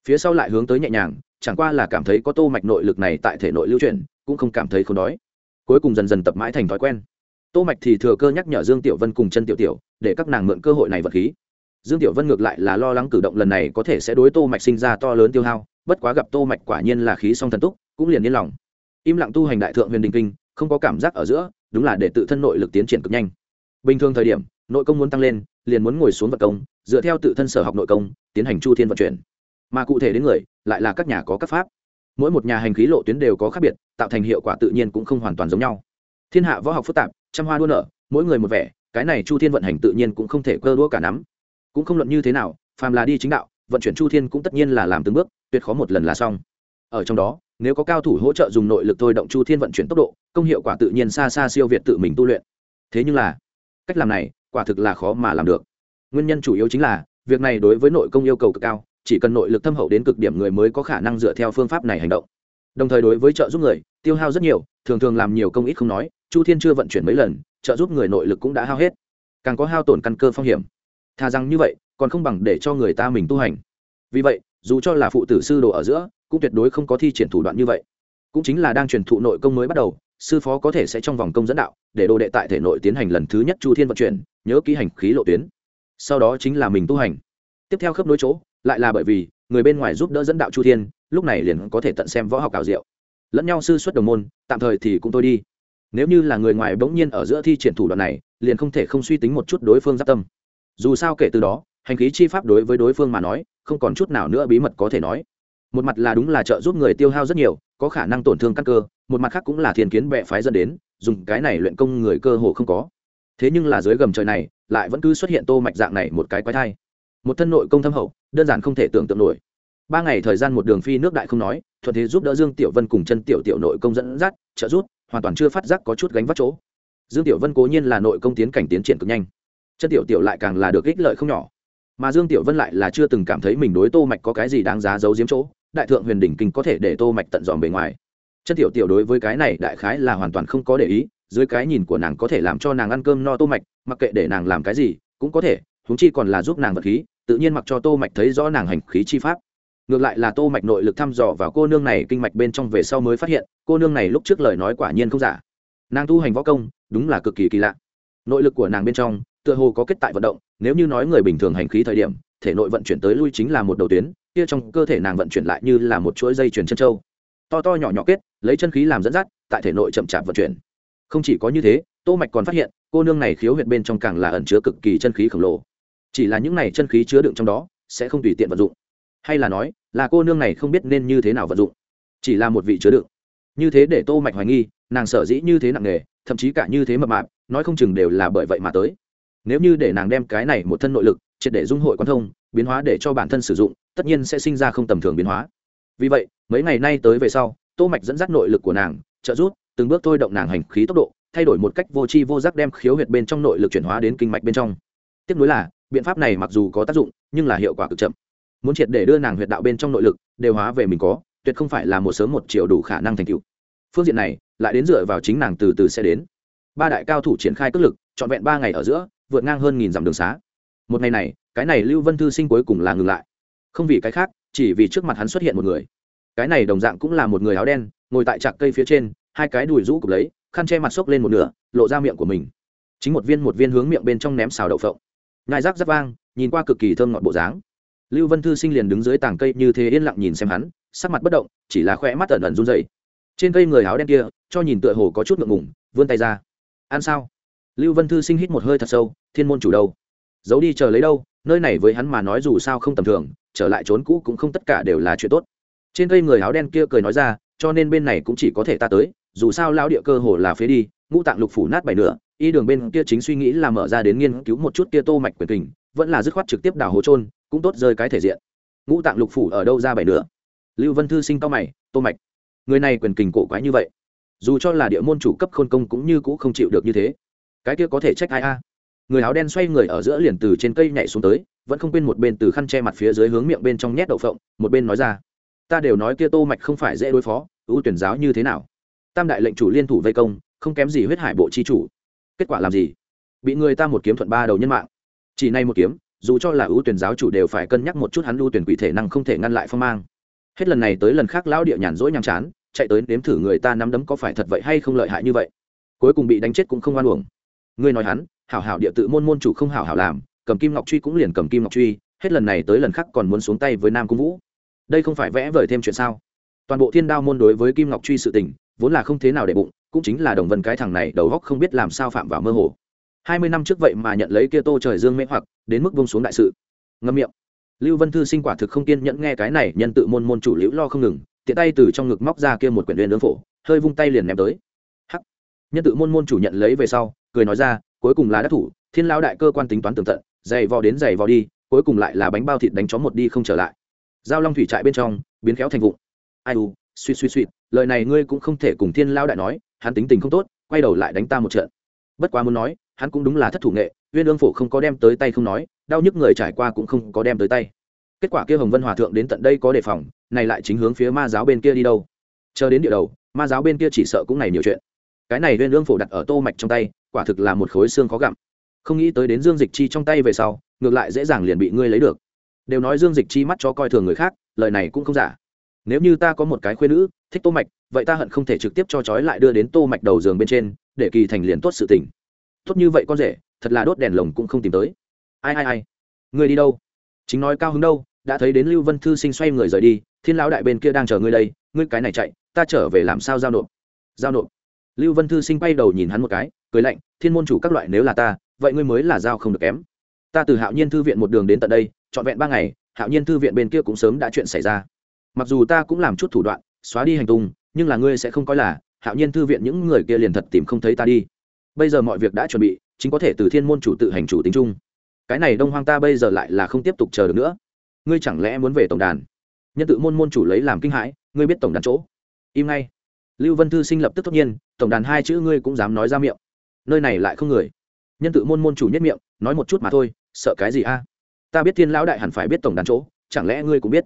phía sau lại hướng tới nhẹ nhàng, chẳng qua là cảm thấy có tô mạch nội lực này tại thể nội lưu chuyển, cũng không cảm thấy không đói. Cuối cùng dần dần tập mãi thành thói quen. Tô mạch thì thừa cơ nhắc nhở dương tiểu vân cùng chân tiểu tiểu, để các nàng mượn cơ hội này vật khí. Dương tiểu vân ngược lại là lo lắng cử động lần này có thể sẽ đối tô mạch sinh ra to lớn tiêu hao, bất quá gặp tô mạch quả nhiên là khí song thần túc, cũng liền yên lòng. Im lặng tu hành đại thượng huyền đình kinh, không có cảm giác ở giữa, đúng là để tự thân nội lực tiến triển cực nhanh. Bình thường thời điểm, nội công muốn tăng lên, liền muốn ngồi xuống vật công, dựa theo tự thân sở học nội công, tiến hành chu thiên vận chuyển mà cụ thể đến người lại là các nhà có các pháp. Mỗi một nhà hành khí lộ tuyến đều có khác biệt, tạo thành hiệu quả tự nhiên cũng không hoàn toàn giống nhau. Thiên hạ võ học phức tạp, trăm hoa đua nở, mỗi người một vẻ, cái này chu thiên vận hành tự nhiên cũng không thể cơ đua cả nắm. Cũng không luận như thế nào, phàm là đi chính đạo, vận chuyển chu thiên cũng tất nhiên là làm từng bước, tuyệt khó một lần là xong. Ở trong đó, nếu có cao thủ hỗ trợ dùng nội lực thôi động chu thiên vận chuyển tốc độ, công hiệu quả tự nhiên xa xa siêu việt tự mình tu luyện. Thế nhưng là, cách làm này, quả thực là khó mà làm được. Nguyên nhân chủ yếu chính là, việc này đối với nội công yêu cầu cực cao chỉ cần nội lực thâm hậu đến cực điểm người mới có khả năng dựa theo phương pháp này hành động. Đồng thời đối với trợ giúp người, tiêu hao rất nhiều, thường thường làm nhiều công ít không nói, chu thiên chưa vận chuyển mấy lần, trợ giúp người nội lực cũng đã hao hết. Càng có hao tổn căn cơ phong hiểm. Thà rằng như vậy, còn không bằng để cho người ta mình tu hành. Vì vậy, dù cho là phụ tử sư đồ ở giữa, cũng tuyệt đối không có thi triển thủ đoạn như vậy. Cũng chính là đang truyền thụ nội công mới bắt đầu, sư phó có thể sẽ trong vòng công dẫn đạo, để đồ đệ tại thể nội tiến hành lần thứ nhất chu thiên vận chuyển, nhớ ký hành khí lộ tuyến. Sau đó chính là mình tu hành. Tiếp theo khớp nối chỗ lại là bởi vì người bên ngoài giúp đỡ dẫn đạo chu thiên, lúc này liền có thể tận xem võ học ảo diệu. Lẫn nhau sư xuất đồng môn, tạm thời thì cũng thôi đi. Nếu như là người ngoài bỗng nhiên ở giữa thi triển thủ đoạn này, liền không thể không suy tính một chút đối phương giáp tâm. Dù sao kể từ đó, hành khí chi pháp đối với đối phương mà nói, không còn chút nào nữa bí mật có thể nói. Một mặt là đúng là trợ giúp người tiêu hao rất nhiều, có khả năng tổn thương căn cơ, một mặt khác cũng là thiên kiến bệ phái dẫn đến, dùng cái này luyện công người cơ hồ không có. Thế nhưng là dưới gầm trời này, lại vẫn cứ xuất hiện tô mạch dạng này một cái quái thai. Một thân nội công thâm hậu đơn giản không thể tưởng tượng nổi. Ba ngày thời gian một đường phi nước đại không nói, thuận thế giúp đỡ dương tiểu vân cùng chân tiểu tiểu nội công dẫn dắt, trợ giúp, hoàn toàn chưa phát giác có chút gánh vác chỗ. Dương tiểu vân cố nhiên là nội công tiến cảnh tiến triển cực nhanh. Chân tiểu tiểu lại càng là được ích lợi không nhỏ. Mà dương tiểu vân lại là chưa từng cảm thấy mình đối tô mạch có cái gì đáng giá giấu giếm chỗ, đại thượng huyền đỉnh kinh có thể để tô mạch tận dòm bề ngoài. Chân tiểu tiểu đối với cái này đại khái là hoàn toàn không có để ý, dưới cái nhìn của nàng có thể làm cho nàng ăn cơm no tô mạch, mặc kệ để nàng làm cái gì, cũng có thể huống chi còn là giúp nàng vật khí, tự nhiên mặc cho tô mạch thấy rõ nàng hành khí chi pháp. Ngược lại là tô mạch nội lực thăm dò vào cô nương này kinh mạch bên trong về sau mới phát hiện, cô nương này lúc trước lời nói quả nhiên không giả. Nàng tu hành võ công, đúng là cực kỳ kỳ lạ. Nội lực của nàng bên trong, tựa hồ có kết tại vận động, nếu như nói người bình thường hành khí thời điểm, thể nội vận chuyển tới lui chính là một đầu tuyến, kia trong cơ thể nàng vận chuyển lại như là một chuỗi dây chuyển chân châu. To to nhỏ nhỏ kết, lấy chân khí làm dẫn dắt, tại thể nội chậm chạp vận chuyển. Không chỉ có như thế, tô mạch còn phát hiện, cô nương này khiếu huyệt bên trong càng là ẩn chứa cực kỳ chân khí khổng lồ chỉ là những này chân khí chứa đựng trong đó, sẽ không tùy tiện vận dụng. Hay là nói, là cô nương này không biết nên như thế nào vận dụng. Chỉ là một vị chứa đựng. Như thế để tô mạch hoài nghi, nàng sở dĩ như thế nặng nghề thậm chí cả như thế mập mạp, nói không chừng đều là bởi vậy mà tới. Nếu như để nàng đem cái này một thân nội lực, triệt để dung hội quan thông, biến hóa để cho bản thân sử dụng, tất nhiên sẽ sinh ra không tầm thường biến hóa. Vì vậy, mấy ngày nay tới về sau, tô mạch dẫn dắt nội lực của nàng, trợ giúp, từng bước thôi động nàng hành khí tốc độ, thay đổi một cách vô tri vô giác đem khiếu huyệt bên trong nội lực chuyển hóa đến kinh mạch bên trong. Tiếp nối là biện pháp này mặc dù có tác dụng, nhưng là hiệu quả cực chậm. Muốn triệt để đưa nàng huyệt đạo bên trong nội lực, đều hóa về mình có, tuyệt không phải là một sớm một chiều đủ khả năng thành tựu. Phương diện này, lại đến dựa vào chính nàng từ từ sẽ đến. Ba đại cao thủ triển khai cước lực, trọn vẹn ba ngày ở giữa, vượt ngang hơn nghìn dặm đường xá. Một ngày này, cái này lưu vân thư sinh cuối cùng là ngừng lại. Không vì cái khác, chỉ vì trước mặt hắn xuất hiện một người. Cái này đồng dạng cũng là một người áo đen, ngồi tại trạc cây phía trên, hai cái đùi rũ cục lấy, khăn che mặt xốc lên một nửa, lộ ra miệng của mình. Chính một viên một viên hướng miệng bên trong ném xào đậu phộng ngài rác rất vang, nhìn qua cực kỳ thơm ngọt bộ dáng. Lưu vân thư sinh liền đứng dưới tảng cây như thế yên lặng nhìn xem hắn, sắc mặt bất động, chỉ là khoe mắt ẩn ẩn run dày trên cây người áo đen kia, cho nhìn tựa hồ có chút ngượng ngủng vươn tay ra. Ăn sao? Lưu vân thư sinh hít một hơi thật sâu, thiên môn chủ đâu giấu đi chờ lấy đâu, nơi này với hắn mà nói dù sao không tầm thường, trở lại trốn cũ cũng không tất cả đều là chuyện tốt. Trên cây người áo đen kia cười nói ra, cho nên bên này cũng chỉ có thể ta tới, dù sao lao địa cơ hồ là phế đi, ngũ tạng lục phủ nát bảy nửa y đường bên kia chính suy nghĩ là mở ra đến nghiên cứu một chút kia tô mạch quyền kình, vẫn là dứt khoát trực tiếp đào hố trôn cũng tốt rơi cái thể diện. Ngũ tạng lục phủ ở đâu ra bảy nữa lưu vân thư sinh cao mày, tô mạch, người này quyền kình cổ quái như vậy, dù cho là địa môn chủ cấp khôn công cũng như cũ không chịu được như thế. Cái kia có thể trách ai a? Người áo đen xoay người ở giữa liền từ trên cây nhảy xuống tới, vẫn không quên một bên từ khăn che mặt phía dưới hướng miệng bên trong nhét đậu phộng, một bên nói ra, ta đều nói kia tô mạch không phải dễ đối phó, ưu tuyển giáo như thế nào? Tam đại lệnh chủ liên thủ vây công, không kém gì huyết hải bộ chi chủ kết quả làm gì? Bị người ta một kiếm thuận ba đầu nhân mạng. Chỉ nay một kiếm, dù cho là ưu tuyển giáo chủ đều phải cân nhắc một chút hắn ưu tuyển quỷ thể năng không thể ngăn lại phong mang. Hết lần này tới lần khác lão địa nhàn rỗi nhàm chán, chạy tới nếm thử người ta nắm đấm có phải thật vậy hay không lợi hại như vậy. Cuối cùng bị đánh chết cũng không oan uổng. Ngươi nói hắn, hảo hảo địa tự môn môn chủ không hảo hảo làm, cầm kim ngọc truy cũng liền cầm kim ngọc truy, hết lần này tới lần khác còn muốn xuống tay với nam cung vũ. Đây không phải vẽ vời thêm chuyện sao? Toàn bộ thiên đao môn đối với kim ngọc truy sự tình, vốn là không thế nào để bụng cũng chính là đồng vân cái thằng này đầu góc không biết làm sao phạm vào mơ hồ. Hai mươi năm trước vậy mà nhận lấy kia tô trời dương mê hoặc, đến mức vung xuống đại sự. Ngâm miệng. Lưu vân thư sinh quả thực không kiên nhẫn nghe cái này, nhân tự môn môn chủ liễu lo không ngừng, tiện tay từ trong ngực móc ra kia một quyển viên lương phổ, hơi vung tay liền ném tới. Hắc. Nhân tự môn môn chủ nhận lấy về sau, cười nói ra, cuối cùng là đắc thủ, thiên lao đại cơ quan tính toán tường tận, dày vò đến dày vò đi, cuối cùng lại là bánh bao thịt đánh chó một đi không trở lại. Giao long thủy trại bên trong, biến khéo thành vụn ai u suy suy suy lời này ngươi cũng không thể cùng thiên lao đại nói hắn tính tình không tốt, quay đầu lại đánh ta một trận. Bất quá muốn nói, hắn cũng đúng là thất thủ nghệ, uyên ương phổ không có đem tới tay không nói, đau nhức người trải qua cũng không có đem tới tay. Kết quả kia hồng vân hòa thượng đến tận đây có đề phòng, này lại chính hướng phía ma giáo bên kia đi đâu. Chờ đến địa đầu, ma giáo bên kia chỉ sợ cũng này nhiều chuyện. Cái này viên ương phổ đặt ở tô mạch trong tay, quả thực là một khối xương khó gặm. Không nghĩ tới đến dương dịch chi trong tay về sau, ngược lại dễ dàng liền bị ngươi lấy được. Đều nói dương dịch chi mắt cho coi thường người khác, lời này cũng không giả. Nếu như ta có một cái khuyên nữ, thích tô mạch vậy ta hận không thể trực tiếp cho chói lại đưa đến tô mạch đầu giường bên trên, để kỳ thành liền tốt sự tình. Tốt như vậy con rể, thật là đốt đèn lồng cũng không tìm tới. Ai ai ai? Ngươi đi đâu? Chính nói cao hứng đâu, đã thấy đến lưu vân thư sinh xoay người rời đi, thiên lão đại bên kia đang chờ ngươi đây, ngươi cái này chạy, ta trở về làm sao giao nộp? Giao nộp? Lưu vân thư sinh bay đầu nhìn hắn một cái, cười lạnh, thiên môn chủ các loại nếu là ta, vậy ngươi mới là giao không được kém. Ta từ hạo nhiên thư viện một đường đến tận đây, trọn vẹn ba ngày, hạo nhiên thư viện bên kia cũng sớm đã chuyện xảy ra. Mặc dù ta cũng làm chút thủ đoạn, xóa đi hành tung nhưng là ngươi sẽ không coi là hạo nhiên thư viện những người kia liền thật tìm không thấy ta đi. Bây giờ mọi việc đã chuẩn bị, chính có thể từ thiên môn chủ tự hành chủ tính chung. Cái này đông hoang ta bây giờ lại là không tiếp tục chờ được nữa. Ngươi chẳng lẽ muốn về tổng đàn? Nhân tự môn môn chủ lấy làm kinh hãi, ngươi biết tổng đàn chỗ. Im ngay. Lưu vân thư sinh lập tức tất nhiên, tổng đàn hai chữ ngươi cũng dám nói ra miệng. Nơi này lại không người. Nhân tự môn môn chủ nhất miệng, nói một chút mà thôi, sợ cái gì a? Ta biết thiên lão đại hẳn phải biết tổng đàn chỗ, chẳng lẽ ngươi cũng biết?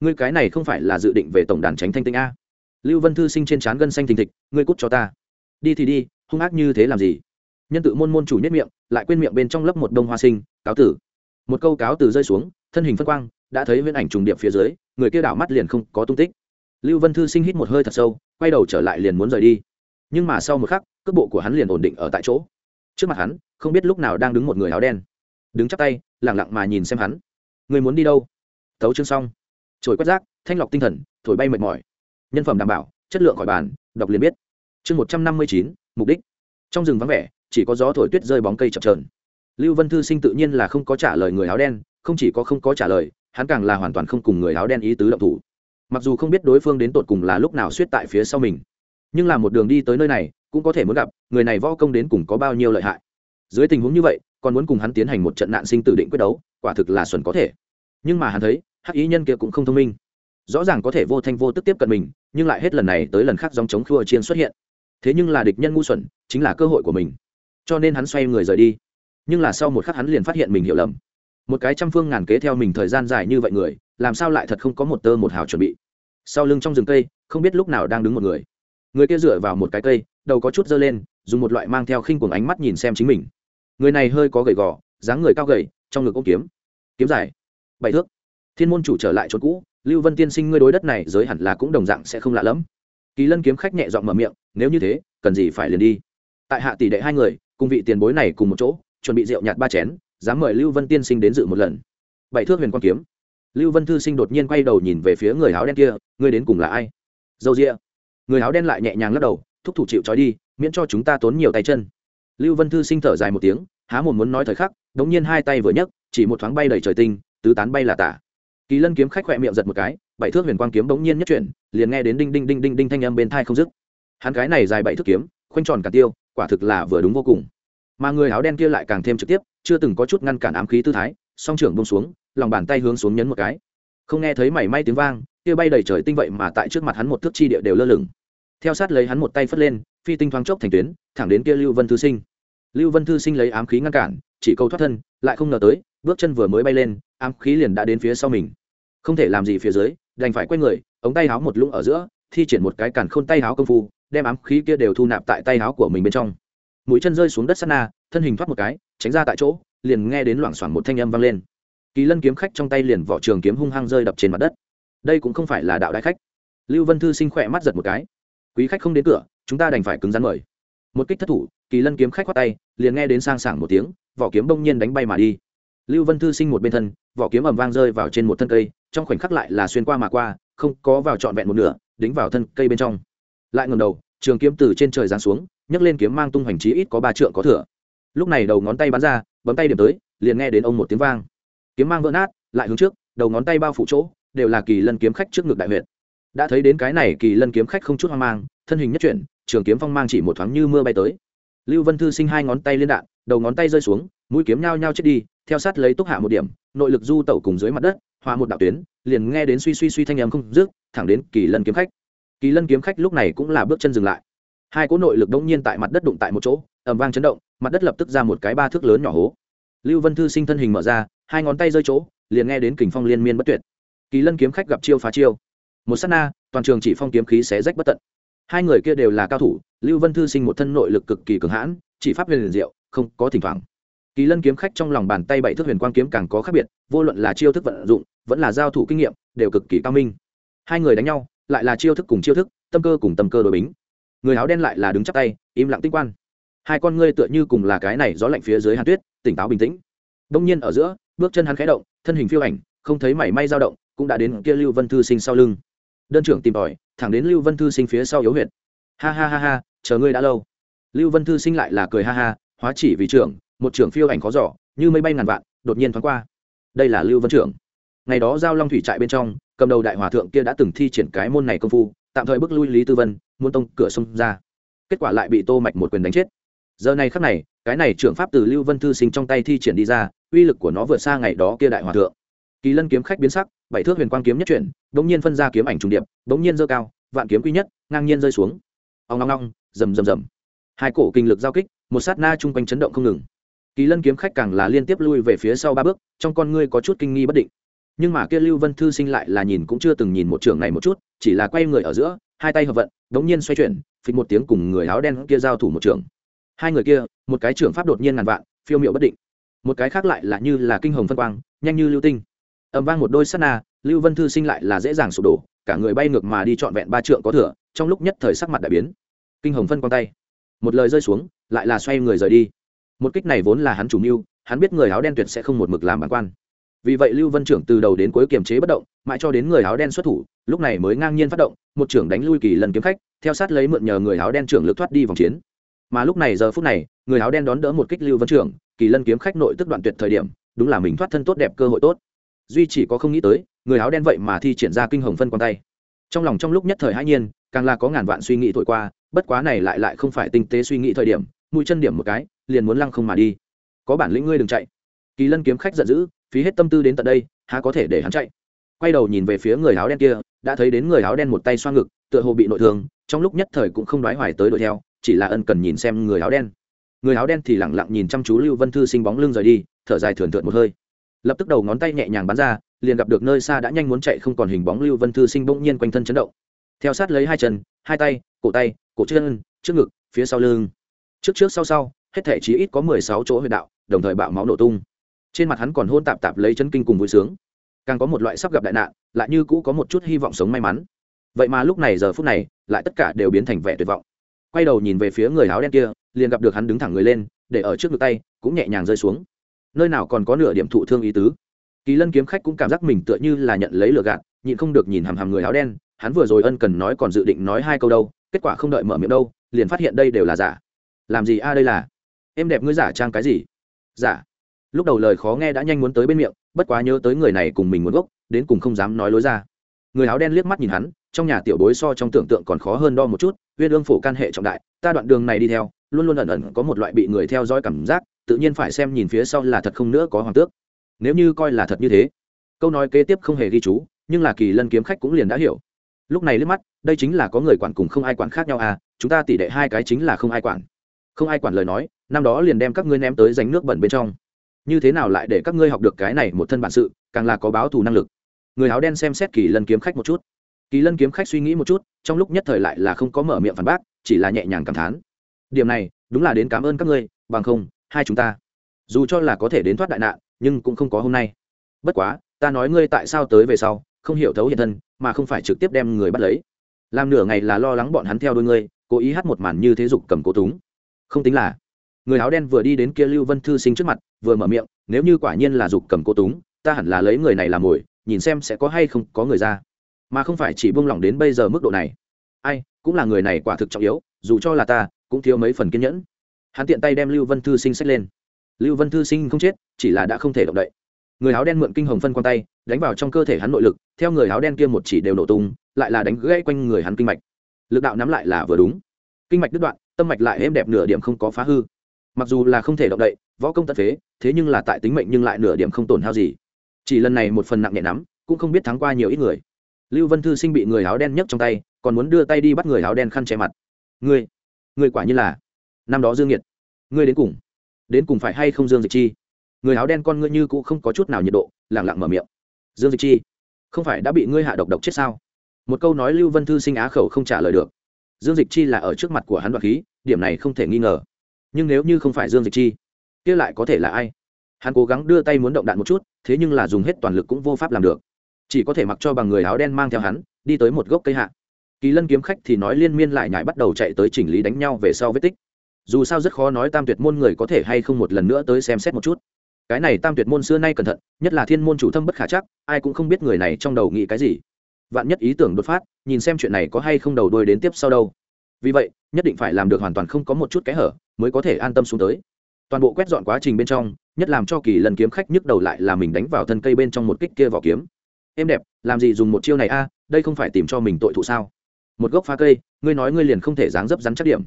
Ngươi cái này không phải là dự định về tổng đàn tránh thanh tinh a? Lưu vân thư sinh trên trán gân xanh thình thịch, ngươi cút cho ta. Đi thì đi, hung ác như thế làm gì? Nhân tự môn môn chủ nhất miệng, lại quên miệng bên trong lớp một đông hoa sinh, cáo tử. Một câu cáo từ rơi xuống, thân hình phân quang, đã thấy viễn ảnh trùng điệp phía dưới, người kia đảo mắt liền không có tung tích. Lưu vân thư sinh hít một hơi thật sâu, quay đầu trở lại liền muốn rời đi. Nhưng mà sau một khắc, cước bộ của hắn liền ổn định ở tại chỗ. Trước mặt hắn, không biết lúc nào đang đứng một người áo đen. Đứng chắp tay lẳng lặng mà nhìn xem hắn. Người muốn đi đâu? Tấu chương xong. Trồi quét rác, thanh lọc tinh thần, thổi bay mệt mỏi nhân phẩm đảm bảo, chất lượng khỏi bàn, đọc liền biết. Chương một trăm năm mươi chín, mục đích. Trong rừng vắng vẻ, chỉ có gió thổi tuyết rơi bóng cây chập trờn lưu vân thư sinh tự nhiên là không có trả lời người áo đen, không chỉ có không có trả lời, hắn càng là hoàn toàn không cùng người áo đen ý tứ động thủ. Mặc dù không biết đối phương đến tột cùng là lúc nào suýt tại phía sau mình, nhưng là một đường đi tới nơi này, cũng có thể muốn gặp, người này võ công đến cùng có bao nhiêu lợi hại. Dưới tình huống như vậy, còn muốn cùng hắn tiến hành một trận nạn sinh tử định quyết đấu, quả thực là xuẩn có thể. Nhưng mà hắn thấy, hắc ý nhân kia cũng không thông minh rõ ràng có thể vô thanh vô tức tiếp cận mình, nhưng lại hết lần này tới lần khác dòng chống khua chiên xuất hiện. Thế nhưng là địch nhân ngu xuẩn, chính là cơ hội của mình. Cho nên hắn xoay người rời đi. Nhưng là sau một khắc hắn liền phát hiện mình hiểu lầm. Một cái trăm phương ngàn kế theo mình thời gian dài như vậy người, làm sao lại thật không có một tơ một hào chuẩn bị? Sau lưng trong rừng cây, không biết lúc nào đang đứng một người. Người kia dựa vào một cái cây, đầu có chút dơ lên, dùng một loại mang theo khinh cuồng ánh mắt nhìn xem chính mình. Người này hơi có gầy gò, dáng người cao gầy, trong ngực ôm kiếm. Kiếm dài. Bảy thước. Thiên môn chủ trở lại chỗ cũ lưu vân tiên sinh ngươi đối đất này giới hẳn là cũng đồng dạng sẽ không lạ lẫm. Kỳ lân kiếm khách nhẹ dọn mở miệng, nếu như thế, cần gì phải liền đi. Tại hạ tỷ đệ hai người, cùng vị tiền bối này cùng một chỗ, chuẩn bị rượu nhạt ba chén, dám mời lưu vân tiên sinh đến dự một lần. Bảy thước huyền quan kiếm. Lưu vân thư sinh đột nhiên quay đầu nhìn về phía người áo đen kia, ngươi đến cùng là ai? Dâu rịa người áo đen lại nhẹ nhàng lắc đầu, thúc thủ chịu trói đi, miễn cho chúng ta tốn nhiều tay chân. Lưu vân thư sinh thở dài một tiếng, há một muốn nói thời khắc đống nhiên hai tay vừa nhấc, chỉ một thoáng bay đầy trời tinh, tứ tán bay là tả kỳ lân kiếm khách khỏe miệng giật một cái, bảy thước huyền quang kiếm bỗng nhiên nhất chuyển, liền nghe đến đinh đinh đinh đinh đinh thanh âm bên thai không dứt. Hắn cái này dài bảy thước kiếm, khoanh tròn cả tiêu, quả thực là vừa đúng vô cùng. Mà người áo đen kia lại càng thêm trực tiếp, chưa từng có chút ngăn cản ám khí tư thái, song trưởng bông xuống, lòng bàn tay hướng xuống nhấn một cái. Không nghe thấy mảy may tiếng vang, kia bay đầy trời tinh vậy mà tại trước mặt hắn một thước chi địa đều lơ lửng. Theo sát lấy hắn một tay phất lên, phi tinh thoáng chốc thành tuyến, thẳng đến kia lưu vân thư sinh. Lưu vân thư sinh lấy ám khí ngăn cản, chỉ câu thoát thân, lại không ngờ tới, bước chân vừa mới bay lên, ám khí liền đã đến phía sau mình không thể làm gì phía dưới, đành phải quay người, ống tay háo một lũng ở giữa, thi triển một cái càn khôn tay háo công phu, đem ám khí kia đều thu nạp tại tay háo của mình bên trong. Mũi chân rơi xuống đất sắt na, thân hình thoát một cái, tránh ra tại chỗ, liền nghe đến loảng xoảng một thanh âm vang lên. Kỳ lân kiếm khách trong tay liền vỏ trường kiếm hung hăng rơi đập trên mặt đất. Đây cũng không phải là đạo đại khách. Lưu vân thư sinh khỏe mắt giật một cái. Quý khách không đến cửa, chúng ta đành phải cứng rắn mời. Một kích thất thủ, kỳ lân kiếm khách khoát tay, liền nghe đến sang sảng một tiếng, vỏ kiếm bông nhiên đánh bay mà đi. Lưu vân thư sinh một bên thân, vỏ kiếm ầm vang rơi vào trên một thân cây trong khoảnh khắc lại là xuyên qua mà qua, không có vào trọn vẹn một nửa, đính vào thân cây bên trong. Lại ngầm đầu, trường kiếm từ trên trời giáng xuống, nhấc lên kiếm mang tung hoành trí ít có ba trượng có thừa. Lúc này đầu ngón tay bắn ra, bấm tay điểm tới, liền nghe đến ông một tiếng vang. Kiếm mang vỡ nát, lại hướng trước, đầu ngón tay bao phủ chỗ, đều là kỳ lân kiếm khách trước ngực đại huyện đã thấy đến cái này kỳ lân kiếm khách không chút hoang mang, thân hình nhất chuyển, trường kiếm phong mang chỉ một thoáng như mưa bay tới. Lưu vân thư sinh hai ngón tay liên đạn, đầu ngón tay rơi xuống mũi kiếm nhao nhao chết đi, theo sát lấy túc hạ một điểm, nội lực du tẩu cùng dưới mặt đất hòa một đạo tuyến, liền nghe đến suy suy suy thanh âm không rước thẳng đến kỳ lân kiếm khách. Kỳ lân kiếm khách lúc này cũng là bước chân dừng lại. Hai cỗ nội lực đông nhiên tại mặt đất đụng tại một chỗ ẩm vang chấn động, mặt đất lập tức ra một cái ba thước lớn nhỏ hố. Lưu vân thư sinh thân hình mở ra, hai ngón tay rơi chỗ, liền nghe đến kình phong liên miên bất tuyệt. Kỳ lân kiếm khách gặp chiêu phá chiêu. Một s á t na, toàn trường chỉ phong kiếm khí xé rách bất tận. Hai người kia đều là cao thủ, lưu vân thư sinh một thân nội lực cực kỳ cường hãn, chỉ pháp huyền liền diệu, không có thỉnh thoảng kỳ lân kiếm khách trong lòng bàn tay bảy thước huyền quang kiếm càng có khác biệt, vô luận là chiêu thức vận dụng, vẫn là giao thủ kinh nghiệm, đều cực kỳ cao minh. Hai người đánh nhau, lại là chiêu thức cùng chiêu thức, tâm cơ cùng tâm cơ đối bính. Người áo đen lại là đứng chắp tay, im lặng tinh quan. Hai con ngươi tựa như cùng là cái này gió lạnh phía dưới hàn tuyết, tỉnh táo bình tĩnh. Đông nhiên ở giữa, bước chân hắn khẽ động, thân hình phiêu ảnh, không thấy mảy may dao động, cũng đã đến kia lưu vân thư sinh sau lưng. Đơn trưởng tìm tòi, thẳng đến lưu vân thư sinh phía sau yếu huyệt. Ha ha ha ha, chờ ngươi đã lâu. Lưu vân thư sinh lại là cười ha ha, hóa chỉ vì trưởng một trưởng phiêu ảnh khó giỏ, như mây bay ngàn vạn, đột nhiên thoáng qua. Đây là lưu vân trưởng. Ngày đó giao long thủy trại bên trong, cầm đầu đại hòa thượng kia đã từng thi triển cái môn này công phu, tạm thời bước lui lý tư vân, muốn tông cửa sông ra. Kết quả lại bị tô mạch một quyền đánh chết. Giờ này khắc này, cái này trưởng pháp từ lưu vân thư sinh trong tay thi triển đi ra, uy lực của nó vượt xa ngày đó kia đại hòa thượng. Kỳ lân kiếm khách biến sắc, bảy thước huyền quang kiếm nhất chuyển đống nhiên phân ra kiếm ảnh trùng điệp đống nhiên dơ cao, vạn kiếm quy nhất, ngang nhiên rơi xuống. Ong ong ong, rầm rầm rầm. Hai cổ kinh lực giao kích, một sát na chung quanh chấn động không ngừng kỳ lân kiếm khách càng là liên tiếp lui về phía sau ba bước, trong con ngươi có chút kinh nghi bất định. Nhưng mà kia lưu vân thư sinh lại là nhìn cũng chưa từng nhìn một trường này một chút, chỉ là quay người ở giữa, hai tay hợp vận, đống nhiên xoay chuyển, phịch một tiếng cùng người áo đen kia giao thủ một trường hai người kia, một cái trưởng pháp đột nhiên ngàn vạn, phiêu miệu bất định. Một cái khác lại là như là kinh hồng phân quang, nhanh như lưu tinh. Ẩm vang một đôi sát na, lưu vân thư sinh lại là dễ dàng sụp đổ, cả người bay ngược mà đi trọn vẹn ba trượng có thừa, trong lúc nhất thời sắc mặt đại biến. Kinh hồng phân quang tay. Một lời rơi xuống, lại là xoay người rời đi một kích này vốn là hắn chủ mưu, hắn biết người áo đen tuyệt sẽ không một mực làm bản quan. Vì vậy lưu vân trưởng từ đầu đến cuối kiềm chế bất động, mãi cho đến người áo đen xuất thủ, lúc này mới ngang nhiên phát động, một trưởng đánh lui kỳ lần kiếm khách, theo sát lấy mượn nhờ người áo đen trưởng lực thoát đi vòng chiến. Mà lúc này giờ phút này, người áo đen đón đỡ một kích lưu vân trưởng, kỳ lân kiếm khách nội tức đoạn tuyệt thời điểm, đúng là mình thoát thân tốt đẹp cơ hội tốt. Duy chỉ có không nghĩ tới, người áo đen vậy mà thi triển ra kinh hồng phân quan tay. Trong lòng trong lúc nhất thời hãi nhiên, càng là có ngàn vạn suy nghĩ thổi qua, bất quá này lại lại không phải tinh tế suy nghĩ thời điểm, mũi chân điểm một cái liền muốn lăng không mà đi. Có bản lĩnh ngươi đừng chạy. Kỳ lân kiếm khách giận dữ, phí hết tâm tư đến tận đây, há có thể để hắn chạy? Quay đầu nhìn về phía người áo đen kia, đã thấy đến người áo đen một tay xoa ngực, tựa hồ bị nội thương, trong lúc nhất thời cũng không đoái hoài tới đuổi theo, chỉ là ân cần nhìn xem người áo đen. Người áo đen thì lẳng lặng nhìn chăm chú lưu vân thư sinh bóng lưng rời đi, thở dài thườn thượt một hơi. Lập tức đầu ngón tay nhẹ nhàng bắn ra, liền gặp được nơi xa đã nhanh muốn chạy không còn hình bóng lưu vân thư sinh bỗng nhiên quanh thân chấn động. Theo sát lấy hai chân, hai tay, cổ tay, cổ chân, trước ngực, phía sau lưng. Trước trước sau sau hết thể chí ít có mười sáu chỗ huyệt đạo, đồng thời bạo máu nổ tung. Trên mặt hắn còn hôn tạp tạp lấy chân kinh cùng vui sướng. Càng có một loại sắp gặp đại nạn, lại như cũ có một chút hy vọng sống may mắn. Vậy mà lúc này giờ phút này, lại tất cả đều biến thành vẻ tuyệt vọng. Quay đầu nhìn về phía người áo đen kia, liền gặp được hắn đứng thẳng người lên, để ở trước ngực tay, cũng nhẹ nhàng rơi xuống. Nơi nào còn có nửa điểm thụ thương ý tứ. Kỳ lân kiếm khách cũng cảm giác mình tựa như là nhận lấy lừa gạt, nhịn không được nhìn hằm hằm người áo đen, hắn vừa rồi ân cần nói còn dự định nói hai câu đâu, kết quả không đợi mở miệng đâu, liền phát hiện đây đều là giả. Làm gì a, đây là? Em đẹp ngươi giả trang cái gì? Giả. Lúc đầu lời khó nghe đã nhanh muốn tới bên miệng, bất quá nhớ tới người này cùng mình muốn gốc, đến cùng không dám nói lối ra. Người áo đen liếc mắt nhìn hắn, trong nhà tiểu bối so trong tưởng tượng còn khó hơn đo một chút uyên ương phổ can hệ trọng đại, ta đoạn đường này đi theo, luôn luôn ẩn ẩn có một loại bị người theo dõi cảm giác, tự nhiên phải xem nhìn phía sau là thật không nữa có hoàng tước. Nếu như coi là thật như thế, câu nói kế tiếp không hề ghi chú, nhưng là kỳ lân kiếm khách cũng liền đã hiểu. Lúc này liếc mắt, đây chính là có người quản cùng không ai quản khác nhau à chúng ta tỷ đệ hai cái chính là không ai quản. Không ai quản lời nói năm đó liền đem các ngươi ném tới ránh nước bẩn bên trong. Như thế nào lại để các ngươi học được cái này một thân bản sự, càng là có báo thù năng lực. Người áo đen xem xét kỳ lân kiếm khách một chút. Kỳ lân kiếm khách suy nghĩ một chút, trong lúc nhất thời lại là không có mở miệng phản bác, chỉ là nhẹ nhàng cảm thán. Điểm này, đúng là đến cảm ơn các ngươi, bằng không, hai chúng ta, dù cho là có thể đến thoát đại nạn, nhưng cũng không có hôm nay. Bất quá, ta nói ngươi tại sao tới về sau, không hiểu thấu hiện thân, mà không phải trực tiếp đem người bắt lấy. Làm nửa ngày là lo lắng bọn hắn theo đôi ngươi, cố ý hát một màn như thế dục cầm cố túng. Không tính là người áo đen vừa đi đến kia lưu vân thư sinh trước mặt, vừa mở miệng, nếu như quả nhiên là dục cầm cô túng, ta hẳn là lấy người này làm mồi, nhìn xem sẽ có hay không có người ra. Mà không phải chỉ buông lỏng đến bây giờ mức độ này. Ai, cũng là người này quả thực trọng yếu, dù cho là ta, cũng thiếu mấy phần kiên nhẫn. Hắn tiện tay đem lưu vân thư sinh xách lên. Lưu vân thư sinh không chết, chỉ là đã không thể động đậy. Người áo đen mượn kinh hồng phân quan tay, đánh vào trong cơ thể hắn nội lực, theo người áo đen kia một chỉ đều nổ tung, lại là đánh gãy quanh người hắn kinh mạch. Lực đạo nắm lại là vừa đúng. Kinh mạch đứt đoạn, tâm mạch lại êm đẹp nửa điểm không có phá hư mặc dù là không thể động đậy, võ công tận phế, thế nhưng là tại tính mệnh nhưng lại nửa điểm không tổn hao gì. Chỉ lần này một phần nặng nhẹ nắm cũng không biết thắng qua nhiều ít người. Lưu vân thư sinh bị người áo đen nhấc trong tay, còn muốn đưa tay đi bắt người áo đen khăn che mặt. Ngươi ngươi quả như là. Năm đó dương nhiệt ngươi đến cùng đến cùng phải hay không dương dịch chi? Người áo đen con ngươi như cũng không có chút nào nhiệt độ, lẳng lặng mở miệng. Dương dịch chi, không phải đã bị ngươi hạ độc độc chết sao? Một câu nói lưu vân thư sinh á khẩu không trả lời được. Dương dịch chi là ở trước mặt của hắn đoạt khí, điểm này không thể nghi ngờ nhưng nếu như không phải dương dịch chi, kia lại có thể là ai? Hắn cố gắng đưa tay muốn động đạn một chút, thế nhưng là dùng hết toàn lực cũng vô pháp làm được. Chỉ có thể mặc cho bằng người áo đen mang theo hắn, đi tới một gốc cây hạ. Kỳ lân kiếm khách thì nói liên miên lại nhải bắt đầu chạy tới chỉnh lý đánh nhau về sau vết tích. Dù sao rất khó nói tam tuyệt môn người có thể hay không một lần nữa tới xem xét một chút. Cái này tam tuyệt môn xưa nay cẩn thận, nhất là thiên môn chủ thâm bất khả chắc, ai cũng không biết người này trong đầu nghĩ cái gì. Vạn nhất ý tưởng đột phát, nhìn xem chuyện này có hay không đầu đuôi đến tiếp sau đâu vì vậy, nhất định phải làm được hoàn toàn không có một chút kẽ hở, mới có thể an tâm xuống tới. Toàn bộ quét dọn quá trình bên trong, nhất làm cho kỳ lần kiếm khách nhức đầu lại là mình đánh vào thân cây bên trong một kích kia vỏ kiếm. Em đẹp, làm gì dùng một chiêu này a, đây không phải tìm cho mình tội thụ sao? Một gốc phá cây, ngươi nói ngươi liền không thể dáng dấp rắn chắc điểm.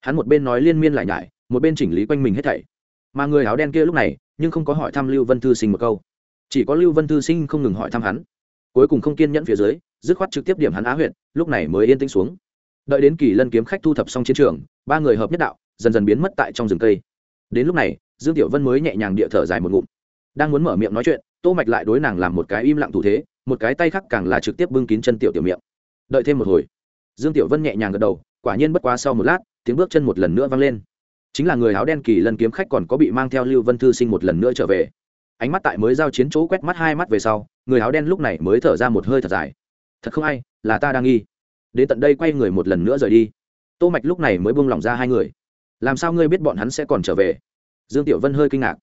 Hắn một bên nói liên miên lại nhải, một bên chỉnh lý quanh mình hết thảy. Mà người áo đen kia lúc này, nhưng không có hỏi thăm lưu vân thư sinh một câu. Chỉ có lưu vân thư sinh không ngừng hỏi thăm hắn. Cuối cùng không kiên nhẫn phía dưới, dứt khoát trực tiếp điểm hắn á huyện lúc này mới yên tĩnh xuống đợi đến kỳ lân kiếm khách thu thập xong chiến trường, ba người hợp nhất đạo, dần dần biến mất tại trong rừng cây. Đến lúc này, dương tiểu vân mới nhẹ nhàng địa thở dài một ngụm. Đang muốn mở miệng nói chuyện, tô mạch lại đối nàng làm một cái im lặng thủ thế, một cái tay khác càng là trực tiếp bưng kín chân tiểu tiểu miệng. Đợi thêm một hồi, dương tiểu vân nhẹ nhàng gật đầu, quả nhiên bất quá sau một lát, tiếng bước chân một lần nữa vang lên. Chính là người áo đen kỳ lân kiếm khách còn có bị mang theo lưu vân thư sinh một lần nữa trở về. Ánh mắt tại mới giao chiến chỗ quét mắt hai mắt về sau, người áo đen lúc này mới thở ra một hơi thật dài. Thật không ai, là ta đang nghi đến tận đây quay người một lần nữa rời đi. Tô mạch lúc này mới buông lỏng ra hai người. Làm sao ngươi biết bọn hắn sẽ còn trở về? Dương tiểu vân hơi kinh ngạc.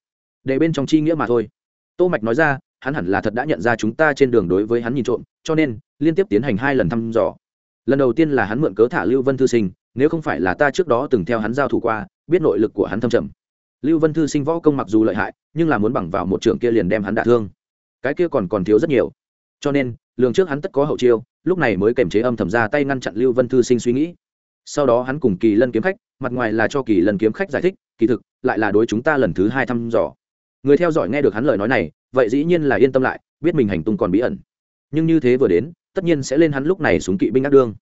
Để bên trong chi nghĩa mà thôi. Tô mạch nói ra, hắn hẳn là thật đã nhận ra chúng ta trên đường đối với hắn nhìn trộm, cho nên, liên tiếp tiến hành hai lần thăm dò. Lần đầu tiên là hắn mượn cớ thả lưu vân thư sinh, nếu không phải là ta trước đó từng theo hắn giao thủ qua, biết nội lực của hắn thâm trầm. Lưu vân thư sinh võ công mặc dù lợi hại, nhưng là muốn bằng vào một trường kia liền đem hắn đả thương. Cái kia còn còn thiếu rất nhiều cho nên, lường trước hắn tất có hậu chiêu, lúc này mới kềm chế âm thầm ra tay ngăn chặn lưu vân thư sinh suy nghĩ. Sau đó hắn cùng kỳ lân kiếm khách, mặt ngoài là cho kỳ lân kiếm khách giải thích, kỳ thực, lại là đối chúng ta lần thứ hai thăm dò. Người theo dõi nghe được hắn lời nói này, vậy dĩ nhiên là yên tâm lại, biết mình hành tung còn bí ẩn. Nhưng như thế vừa đến, tất nhiên sẽ lên hắn lúc này xuống kỵ binh ác đương.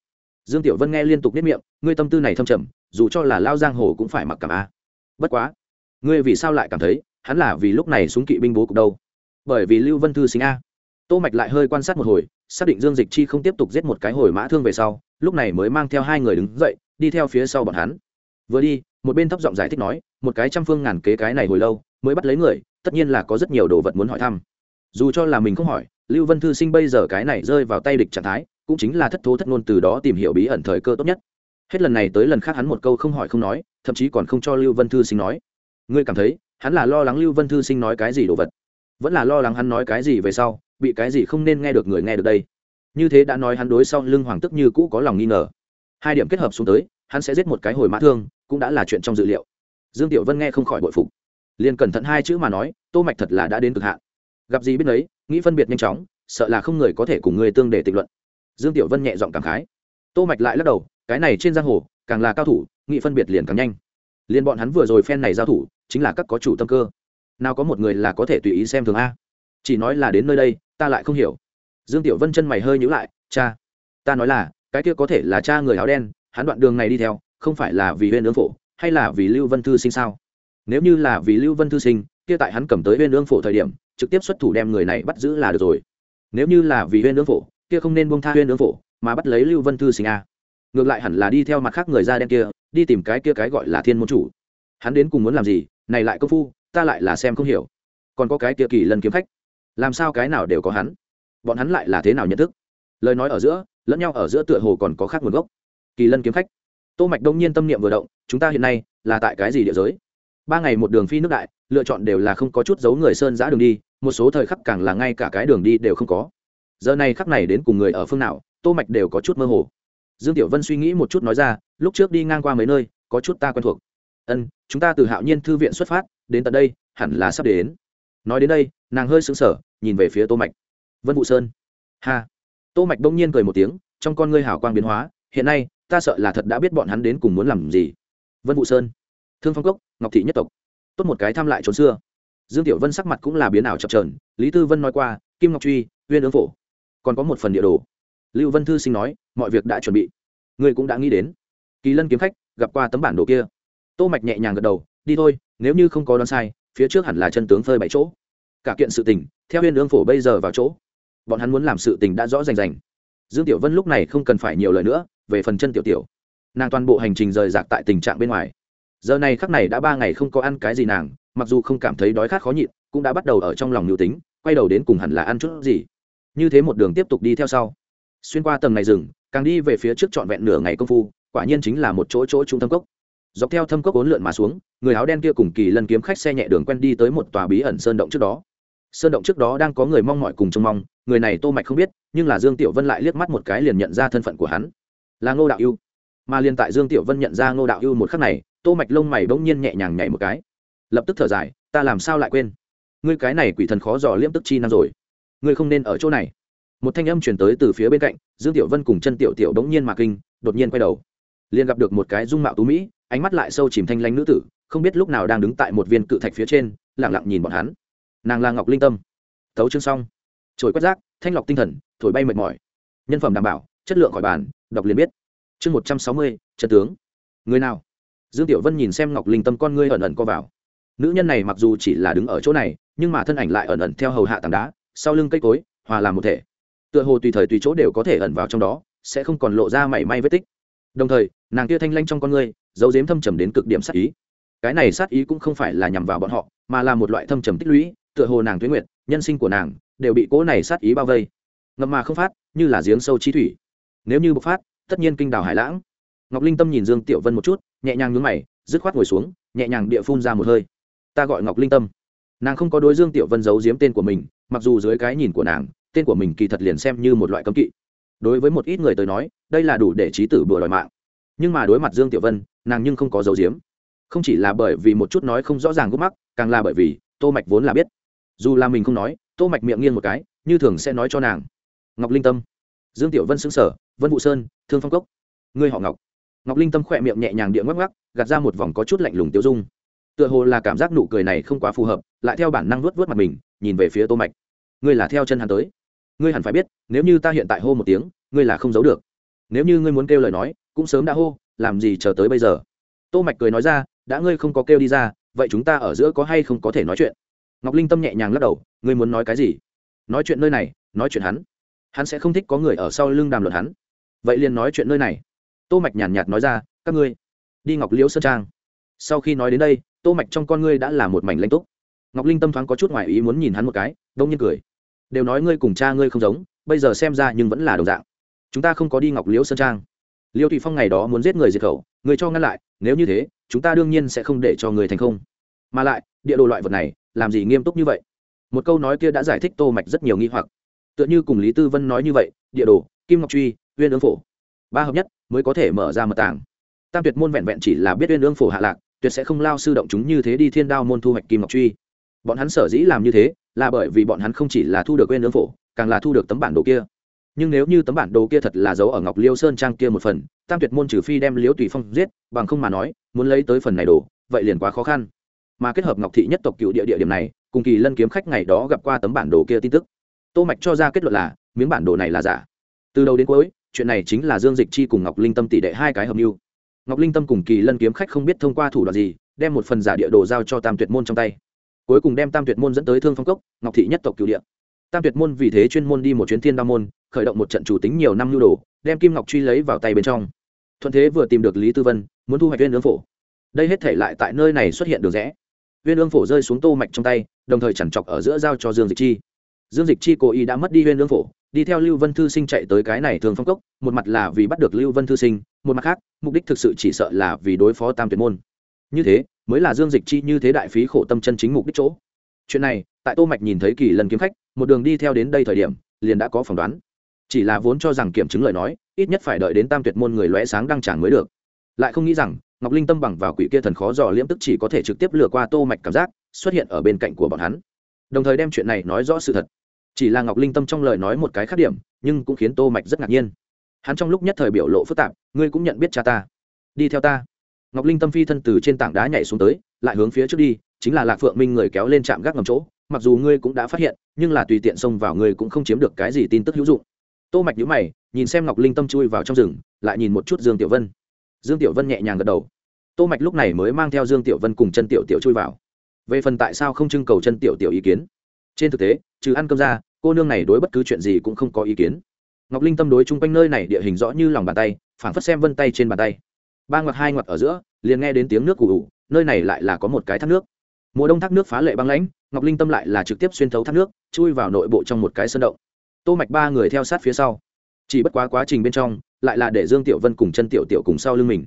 Dương tiểu vân nghe liên tục biết miệng, ngươi tâm tư này thâm trầm, dù cho là lao giang hồ cũng phải mặc cảm a. Bất quá, ngươi vì sao lại cảm thấy hắn là vì lúc này xuống kỵ binh bố cục đâu? Bởi vì lưu vân thư sinh a tô mạch lại hơi quan sát một hồi, xác định dương dịch chi không tiếp tục giết một cái hồi mã thương về sau, lúc này mới mang theo hai người đứng dậy, đi theo phía sau bọn hắn. Vừa đi, một bên thấp giọng giải thích nói, một cái trăm phương ngàn kế cái này hồi lâu, mới bắt lấy người, tất nhiên là có rất nhiều đồ vật muốn hỏi thăm. Dù cho là mình không hỏi, lưu vân thư sinh bây giờ cái này rơi vào tay địch trạng thái, cũng chính là thất thố thất ngôn từ đó tìm hiểu bí ẩn thời cơ tốt nhất. Hết lần này tới lần khác hắn một câu không hỏi không nói, thậm chí còn không cho lưu vân thư sinh nói. Ngươi cảm thấy, hắn là lo lắng lưu vân thư sinh nói cái gì đồ vật? Vẫn là lo lắng hắn nói cái gì về sau bị cái gì không nên nghe được người nghe được đây. Như thế đã nói hắn đối sau lưng hoàng tức như cũ có lòng nghi ngờ. Hai điểm kết hợp xuống tới, hắn sẽ giết một cái hồi mã thương, cũng đã là chuyện trong dự liệu. Dương tiểu vân nghe không khỏi bội phục. Liền cẩn thận hai chữ mà nói, tô mạch thật là đã đến cực hạn. Gặp gì biết đấy nghĩ phân biệt nhanh chóng, sợ là không người có thể cùng người tương để tịch luận. Dương tiểu vân nhẹ giọng cảm khái. Tô mạch lại lắc đầu, cái này trên giang hồ, càng là cao thủ, nghĩ phân biệt liền càng nhanh. Liền bọn hắn vừa rồi phen này giao thủ, chính là các có chủ tâm cơ. Nào có một người là có thể tùy ý xem thường a? Chỉ nói là đến nơi đây ta lại không hiểu. Dương tiểu vân chân mày hơi nhíu lại, cha, ta nói là, cái kia có thể là cha người áo đen, hắn đoạn đường này đi theo, không phải là vì huyên ương phổ, hay là vì lưu vân thư sinh sao? Nếu như là vì lưu vân thư sinh, kia tại hắn cầm tới huyên ương phổ thời điểm, trực tiếp xuất thủ đem người này bắt giữ là được rồi. Nếu như là vì huyên ương phổ, kia không nên buông tha huyên ương phổ, mà bắt lấy lưu vân thư sinh a ngược lại hẳn là đi theo mặt khác người da đen kia, đi tìm cái kia cái gọi là thiên môn chủ. Hắn đến cùng muốn làm gì, này lại công phu, ta lại là xem không hiểu. Còn có cái kia kỳ lần kiếm khách làm sao cái nào đều có hắn? Bọn hắn lại là thế nào nhận thức? Lời nói ở giữa, lẫn nhau ở giữa tựa hồ còn có khác nguồn gốc. Kỳ lân kiếm khách tô mạch đông nhiên tâm niệm vừa động, chúng ta hiện nay là tại cái gì địa giới? Ba ngày một đường phi nước đại, lựa chọn đều là không có chút dấu người sơn giã đường đi, một số thời khắc càng là ngay cả cái đường đi đều không có. Giờ này khắc này đến cùng người ở phương nào, tô mạch đều có chút mơ hồ. Dương tiểu vân suy nghĩ một chút nói ra, lúc trước đi ngang qua mấy nơi, có chút ta quen thuộc. Ân, chúng ta từ hạo nhiên thư viện xuất phát, đến tận đây, hẳn là sắp đến nói đến đây, nàng hơi sững sờ, nhìn về phía tô mạch. Vân vũ sơn. Ha. Tô mạch đông nhiên cười một tiếng, trong con ngươi hào quang biến hóa, hiện nay, ta sợ là thật đã biết bọn hắn đến cùng muốn làm gì. Vân vũ sơn. Thương phong cốc, ngọc thị nhất tộc. Tốt một cái thăm lại trốn xưa. Dương tiểu vân sắc mặt cũng là biến ảo chập chờn, lý tư vân nói qua, kim ngọc truy, uyên ứng phổ. Còn có một phần địa đồ. Lưu vân thư sinh nói, mọi việc đã chuẩn bị. Ngươi cũng đã nghĩ đến. Kỳ lân kiếm khách, gặp qua tấm bản đồ kia. Tô mạch nhẹ nhàng gật đầu, đi thôi, nếu như không có đoán sai phía trước hẳn là chân tướng phơi bảy chỗ. Cả kiện sự tình, theo huyên ương phổ bây giờ vào chỗ, bọn hắn muốn làm sự tình đã rõ rành rành. Dương tiểu vân lúc này không cần phải nhiều lời nữa, về phần chân tiểu tiểu. Nàng toàn bộ hành trình rời rạc tại tình trạng bên ngoài. Giờ này khắc này đã ba ngày không có ăn cái gì nàng, mặc dù không cảm thấy đói khát khó nhịn, cũng đã bắt đầu ở trong lòng nhu tính, quay đầu đến cùng hẳn là ăn chút gì. Như thế một đường tiếp tục đi theo sau. Xuyên qua tầng này rừng, càng đi về phía trước trọn vẹn nửa ngày công phu, quả nhiên chính là một chỗ chỗ trung tâm cốc dọc theo thâm cốc ốn lượn mà xuống, người áo đen kia cùng kỳ lân kiếm khách xe nhẹ đường quen đi tới một tòa bí ẩn sơn động trước đó. Sơn động trước đó đang có người mong mỏi cùng trông mong, người này tô mạch không biết, nhưng là dương tiểu vân lại liếc mắt một cái liền nhận ra thân phận của hắn. Là ngô đạo ưu. Mà liền tại dương tiểu vân nhận ra ngô đạo ưu một khắc này, tô mạch lông mày bỗng nhiên nhẹ nhàng nhảy một cái. Lập tức thở dài, ta làm sao lại quên? Ngươi cái này quỷ thần khó dò liễm tức chi năng rồi. Ngươi không nên ở chỗ này. Một thanh âm truyền tới từ phía bên cạnh, dương tiểu vân cùng chân tiểu tiểu bỗng nhiên mà kinh, đột nhiên quay đầu liền gặp được một cái dung mạo tú mỹ, ánh mắt lại sâu chìm thanh lanh nữ tử, không biết lúc nào đang đứng tại một viên cự thạch phía trên, lặng lặng nhìn bọn hắn. Nàng là ngọc linh tâm. Tấu chương xong. Trồi quét rác, thanh lọc tinh thần, thổi bay mệt mỏi. Nhân phẩm đảm bảo, chất lượng khỏi bàn, đọc liền biết. Chương một trăm sáu mươi trận tướng. Người nào? Dương tiểu vân nhìn xem ngọc linh tâm con ngươi ẩn ẩn co vào. Nữ nhân này mặc dù chỉ là đứng ở chỗ này, nhưng mà thân ảnh lại ẩn ẩn theo hầu hạ tảng đá, sau lưng cây cối, hòa làm một thể. Tựa hồ tùy thời tùy chỗ đều có thể ẩn vào trong đó, sẽ không còn lộ ra mảy may vết tích đồng thời nàng kia thanh lanh trong con người, giấu dếm thâm trầm đến cực điểm sát ý. Cái này sát ý cũng không phải là nhằm vào bọn họ mà là một loại thâm trầm tích lũy tựa hồ nàng tuyến nguyện nhân sinh của nàng đều bị cỗ này sát ý bao vây. Ngậm mà không phát như là giếng sâu chi thủy. Nếu như bộc phát tất nhiên kinh đào hải lãng. Ngọc linh tâm nhìn dương tiểu vân một chút nhẹ nhàng nhướng mày dứt khoát ngồi xuống nhẹ nhàng địa phun ra một hơi. Ta gọi ngọc linh tâm. Nàng không có đối dương tiểu vân giấu giếm tên của mình mặc dù dưới cái nhìn của nàng tên của mình kỳ thật liền xem như một loại cấm kỵ đối với một ít người tới nói, đây là đủ để trí tử bừa đòi mạng. Nhưng mà đối mặt dương tiểu vân, nàng nhưng không có dấu diếm không chỉ là bởi vì một chút nói không rõ ràng gốc mắc, càng là bởi vì tô mạch vốn là biết. Dù là mình không nói, tô mạch miệng nghiêng một cái, như thường sẽ nói cho nàng. Ngọc linh tâm. Dương tiểu vân xứng sở vân vũ sơn, thương phong cốc. Ngươi họ ngọc. Ngọc linh tâm khỏe miệng nhẹ nhàng địa ngoắc ngoắc, gạt ra một vòng có chút lạnh lùng tiêu dung. Tựa hồ là cảm giác nụ cười này không quá phù hợp, lại theo bản năng nuốt vớt mặt mình, nhìn về phía tô mạch. Ngươi là theo chân hắn tới ngươi hẳn phải biết, nếu như ta hiện tại hô một tiếng, ngươi là không giấu được. Nếu như ngươi muốn kêu lời nói, cũng sớm đã hô, làm gì chờ tới bây giờ? Tô mạch cười nói ra, đã ngươi không có kêu đi ra, vậy chúng ta ở giữa có hay không có thể nói chuyện? Ngọc linh tâm nhẹ nhàng lắc đầu, ngươi muốn nói cái gì? Nói chuyện nơi này, nói chuyện hắn. Hắn sẽ không thích có người ở sau lưng đàm luận hắn. Vậy liền nói chuyện nơi này. Tô mạch nhàn nhạt nói ra, các ngươi, đi ngọc liễu sơn trang. Sau khi nói đến đây, tô mạch trong con ngươi đã là một mảnh lãnh túc. Ngọc linh tâm thoáng có chút ngoài ý muốn nhìn hắn một cái, đông nhiên cười đều nói ngươi cùng cha ngươi không giống, bây giờ xem ra nhưng vẫn là đồng dạng. Chúng ta không có đi ngọc liễu sơn trang. Liêu thụy phong ngày đó muốn giết người diệt khẩu, người cho ngăn lại, nếu như thế, chúng ta đương nhiên sẽ không để cho người thành không. Mà lại, địa đồ loại vật này, làm gì nghiêm túc như vậy? Một câu nói kia đã giải thích tô mạch rất nhiều nghi hoặc. Tựa như cùng lý tư vân nói như vậy, địa đồ, kim ngọc truy, uyên ương phổ. Ba hợp nhất, mới có thể mở ra mật tàng. Tam tuyệt môn vẹn vẹn chỉ là biết uyên ương phổ hạ lạc, tuyệt sẽ không lao sư động chúng như thế đi thiên đao môn thu hoạch kim ngọc truy bọn hắn sở dĩ làm như thế là bởi vì bọn hắn không chỉ là thu được quên lương phổ, càng là thu được tấm bản đồ kia. Nhưng nếu như tấm bản đồ kia thật là giấu ở ngọc liêu sơn trang kia một phần, tam tuyệt môn trừ phi đem liễu tùy phong giết, bằng không mà nói, muốn lấy tới phần này đồ, vậy liền quá khó khăn. Mà kết hợp ngọc thị nhất tộc cựu địa địa điểm này, cùng kỳ lân kiếm khách ngày đó gặp qua tấm bản đồ kia tin tức. Tô mạch cho ra kết luận là, miếng bản đồ này là giả. Từ đầu đến cuối, chuyện này chính là dương dịch chi cùng ngọc linh tâm tỷ đệ hai cái hợp mưu. Ngọc linh tâm cùng kỳ lân kiếm khách không biết thông qua thủ đoạn gì, đem một phần giả địa đồ giao cho tam tuyệt môn trong tay cuối cùng đem tam tuyệt môn dẫn tới thương phong cốc, ngọc thị nhất tộc cựu địa. Tam tuyệt môn vì thế chuyên môn đi một chuyến thiên đa môn, khởi động một trận chủ tính nhiều năm nhu đồ, đem kim ngọc truy lấy vào tay bên trong. Thuận thế vừa tìm được lý tư vân, muốn thu hoạch viên ương phổ. Đây hết thể lại tại nơi này xuất hiện được rẽ. Viên ương phổ rơi xuống tô mạch trong tay, đồng thời chẳng chọc ở giữa giao cho dương dịch chi. Dương dịch chi cố ý đã mất đi viên ương phổ, đi theo lưu vân thư sinh chạy tới cái này thường phong cốc, một mặt là vì bắt được lưu vân thư sinh, một mặt khác, mục đích thực sự chỉ sợ là vì đối phó tam tuyệt môn. Như thế mới là dương dịch chi như thế đại phí khổ tâm chân chính mục đích chỗ. Chuyện này, tại tô mạch nhìn thấy kỳ lần kiếm khách, một đường đi theo đến đây thời điểm, liền đã có phỏng đoán. Chỉ là vốn cho rằng kiểm chứng lời nói, ít nhất phải đợi đến tam tuyệt môn người lóe sáng đăng tràng mới được. Lại không nghĩ rằng, ngọc linh tâm bằng vào quỷ kia thần khó dò liễm tức chỉ có thể trực tiếp lừa qua tô mạch cảm giác, xuất hiện ở bên cạnh của bọn hắn. Đồng thời đem chuyện này nói rõ sự thật. Chỉ là ngọc linh tâm trong lời nói một cái khác điểm, nhưng cũng khiến tô mạch rất ngạc nhiên. Hắn trong lúc nhất thời biểu lộ phức tạp, ngươi cũng nhận biết cha ta. Đi theo ta ngọc linh tâm phi thân từ trên tảng đá nhảy xuống tới, lại hướng phía trước đi, chính là lạc phượng minh người kéo lên trạm gác ngầm chỗ. Mặc dù ngươi cũng đã phát hiện, nhưng là tùy tiện xông vào ngươi cũng không chiếm được cái gì tin tức hữu dụng. Tô mạch nhíu mày, nhìn xem ngọc linh tâm chui vào trong rừng, lại nhìn một chút dương tiểu vân. Dương tiểu vân nhẹ nhàng gật đầu. Tô mạch lúc này mới mang theo dương tiểu vân cùng chân tiểu tiểu chui vào. Về phần tại sao không trưng cầu chân tiểu tiểu ý kiến? Trên thực tế, trừ ăn cơm ra, cô nương này đối bất cứ chuyện gì cũng không có ý kiến. Ngọc linh tâm đối chung quanh nơi này địa hình rõ như lòng bàn tay, phảng phất xem vân tay trên bàn tay ba ngoặt hai ngoặt ở giữa, liền nghe đến tiếng nước cù ủ nơi này lại là có một cái thác nước. Mùa đông thác nước phá lệ băng lãnh, ngọc linh tâm lại là trực tiếp xuyên thấu thác nước, chui vào nội bộ trong một cái sơn động. Tô mạch ba người theo sát phía sau. Chỉ bất quá quá trình bên trong, lại là để dương tiểu vân cùng chân tiểu tiểu cùng sau lưng mình.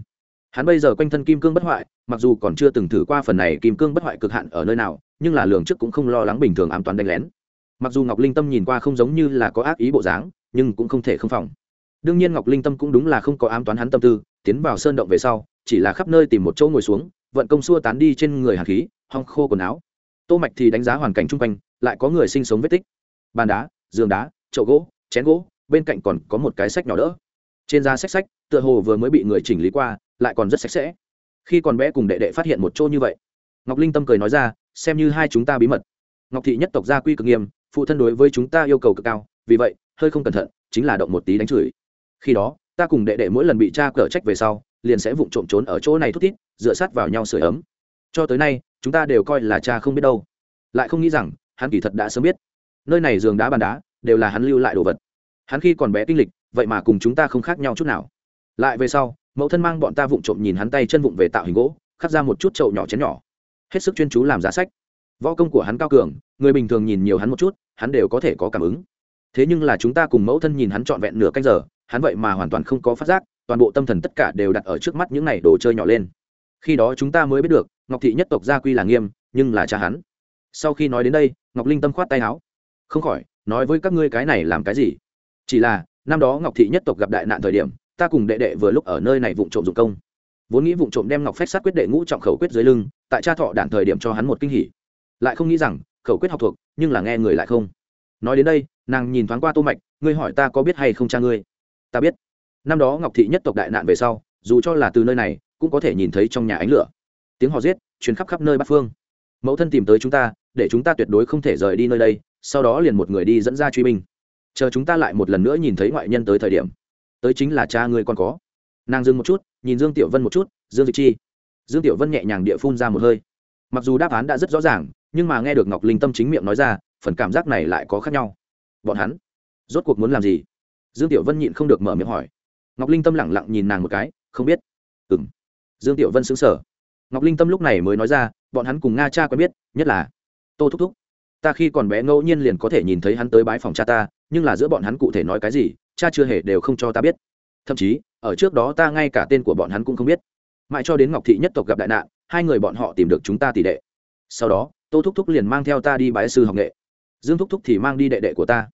Hắn bây giờ quanh thân kim cương bất hoại, mặc dù còn chưa từng thử qua phần này kim cương bất hoại cực hạn ở nơi nào, nhưng là lường trước cũng không lo lắng bình thường ám toán đánh lén. Mặc dù ngọc linh tâm nhìn qua không giống như là có ác ý bộ dáng, nhưng cũng không thể không phòng. Đương nhiên ngọc linh tâm cũng đúng là không có ám toán hắn tâm tư tiến vào sơn động về sau, chỉ là khắp nơi tìm một chỗ ngồi xuống, vận công xua tán đi trên người hạt khí, hong khô quần áo. Tô mạch thì đánh giá hoàn cảnh chung quanh, lại có người sinh sống vết tích. Bàn đá, giường đá, chậu gỗ, chén gỗ, bên cạnh còn có một cái sách nhỏ đỡ. Trên da sách sách, tựa hồ vừa mới bị người chỉnh lý qua, lại còn rất sạch sẽ. Khi còn bé cùng đệ đệ phát hiện một chỗ như vậy, ngọc linh tâm cười nói ra, xem như hai chúng ta bí mật. Ngọc thị nhất tộc gia quy cực nghiêm, phụ thân đối với chúng ta yêu cầu cực cao, vì vậy, hơi không cẩn thận, chính là động một tí đánh chửi. Khi đó ta cùng đệ đệ mỗi lần bị cha cở trách về sau, liền sẽ vụng trộm trốn ở chỗ này thút thít, dựa sát vào nhau sửa ấm. Cho tới nay, chúng ta đều coi là cha không biết đâu. Lại không nghĩ rằng, hắn kỳ thật đã sớm biết. Nơi này giường đá bàn đá, đều là hắn lưu lại đồ vật. Hắn khi còn bé kinh lịch, vậy mà cùng chúng ta không khác nhau chút nào. Lại về sau, mẫu thân mang bọn ta vụng trộm nhìn hắn tay chân vụng về tạo hình gỗ, khắc ra một chút trậu nhỏ chén nhỏ. Hết sức chuyên chú làm giá sách. Võ công của hắn cao cường, người bình thường nhìn nhiều hắn một chút, hắn đều có thể có cảm ứng. Thế nhưng là chúng ta cùng mẫu thân nhìn hắn trọn vẹn nửa canh giờ hắn vậy mà hoàn toàn không có phát giác, toàn bộ tâm thần tất cả đều đặt ở trước mắt những này đồ chơi nhỏ lên. Khi đó chúng ta mới biết được, ngọc thị nhất tộc gia quy là nghiêm, nhưng là cha hắn. Sau khi nói đến đây, ngọc linh tâm khoát tay áo. Không khỏi, nói với các ngươi cái này làm cái gì? Chỉ là, năm đó ngọc thị nhất tộc gặp đại nạn thời điểm, ta cùng đệ đệ vừa lúc ở nơi này vụ trộm dụng công. Vốn nghĩ vụ trộm đem ngọc phách sát quyết đệ ngũ trọng khẩu quyết dưới lưng, tại cha thọ đản thời điểm cho hắn một kinh hỉ. Lại không nghĩ rằng, khẩu quyết học thuộc, nhưng là nghe người lại không. Nói đến đây, nàng nhìn thoáng qua tô mạch, ngươi hỏi ta có biết hay không cha ngươi? Ta biết. Năm đó ngọc thị nhất tộc đại nạn về sau, dù cho là từ nơi này, cũng có thể nhìn thấy trong nhà ánh lửa. Tiếng họ giết chuyến khắp khắp nơi bát phương. Mẫu thân tìm tới chúng ta, để chúng ta tuyệt đối không thể rời đi nơi đây, sau đó liền một người đi dẫn ra truy binh. Chờ chúng ta lại một lần nữa nhìn thấy ngoại nhân tới thời điểm. Tới chính là cha ngươi còn có. Nàng dừng một chút, nhìn dương tiểu vân một chút, dương dịch chi. Dương tiểu vân nhẹ nhàng địa phun ra một hơi. Mặc dù đáp án đã rất rõ ràng, nhưng mà nghe được ngọc linh tâm chính miệng nói ra, phần cảm giác này lại có khác nhau. Bọn hắn rốt cuộc muốn làm gì? Dương tiểu vân nhịn không được mở miệng hỏi. Ngọc linh tâm lẳng lặng nhìn nàng một cái, không biết. Ừ m dương tiểu vân xứng sở ngọc linh tâm lúc này mới nói ra, bọn hắn cùng nga cha quen biết, nhất là tô thúc thúc. Ta khi còn bé ngẫu nhiên liền có thể nhìn thấy hắn tới bái phòng cha ta, nhưng là giữa bọn hắn cụ thể nói cái gì, cha chưa hề đều không cho ta biết. Thậm chí, ở trước đó ta ngay cả tên của bọn hắn cũng không biết. Mãi cho đến ngọc thị nhất tộc gặp đại nạn, hai người bọn họ tìm được chúng ta tỷ đệ. Sau đó, tô thúc thúc liền mang theo ta đi bái sư học nghệ. Dương thúc thúc thì mang đi đệ đệ của ta.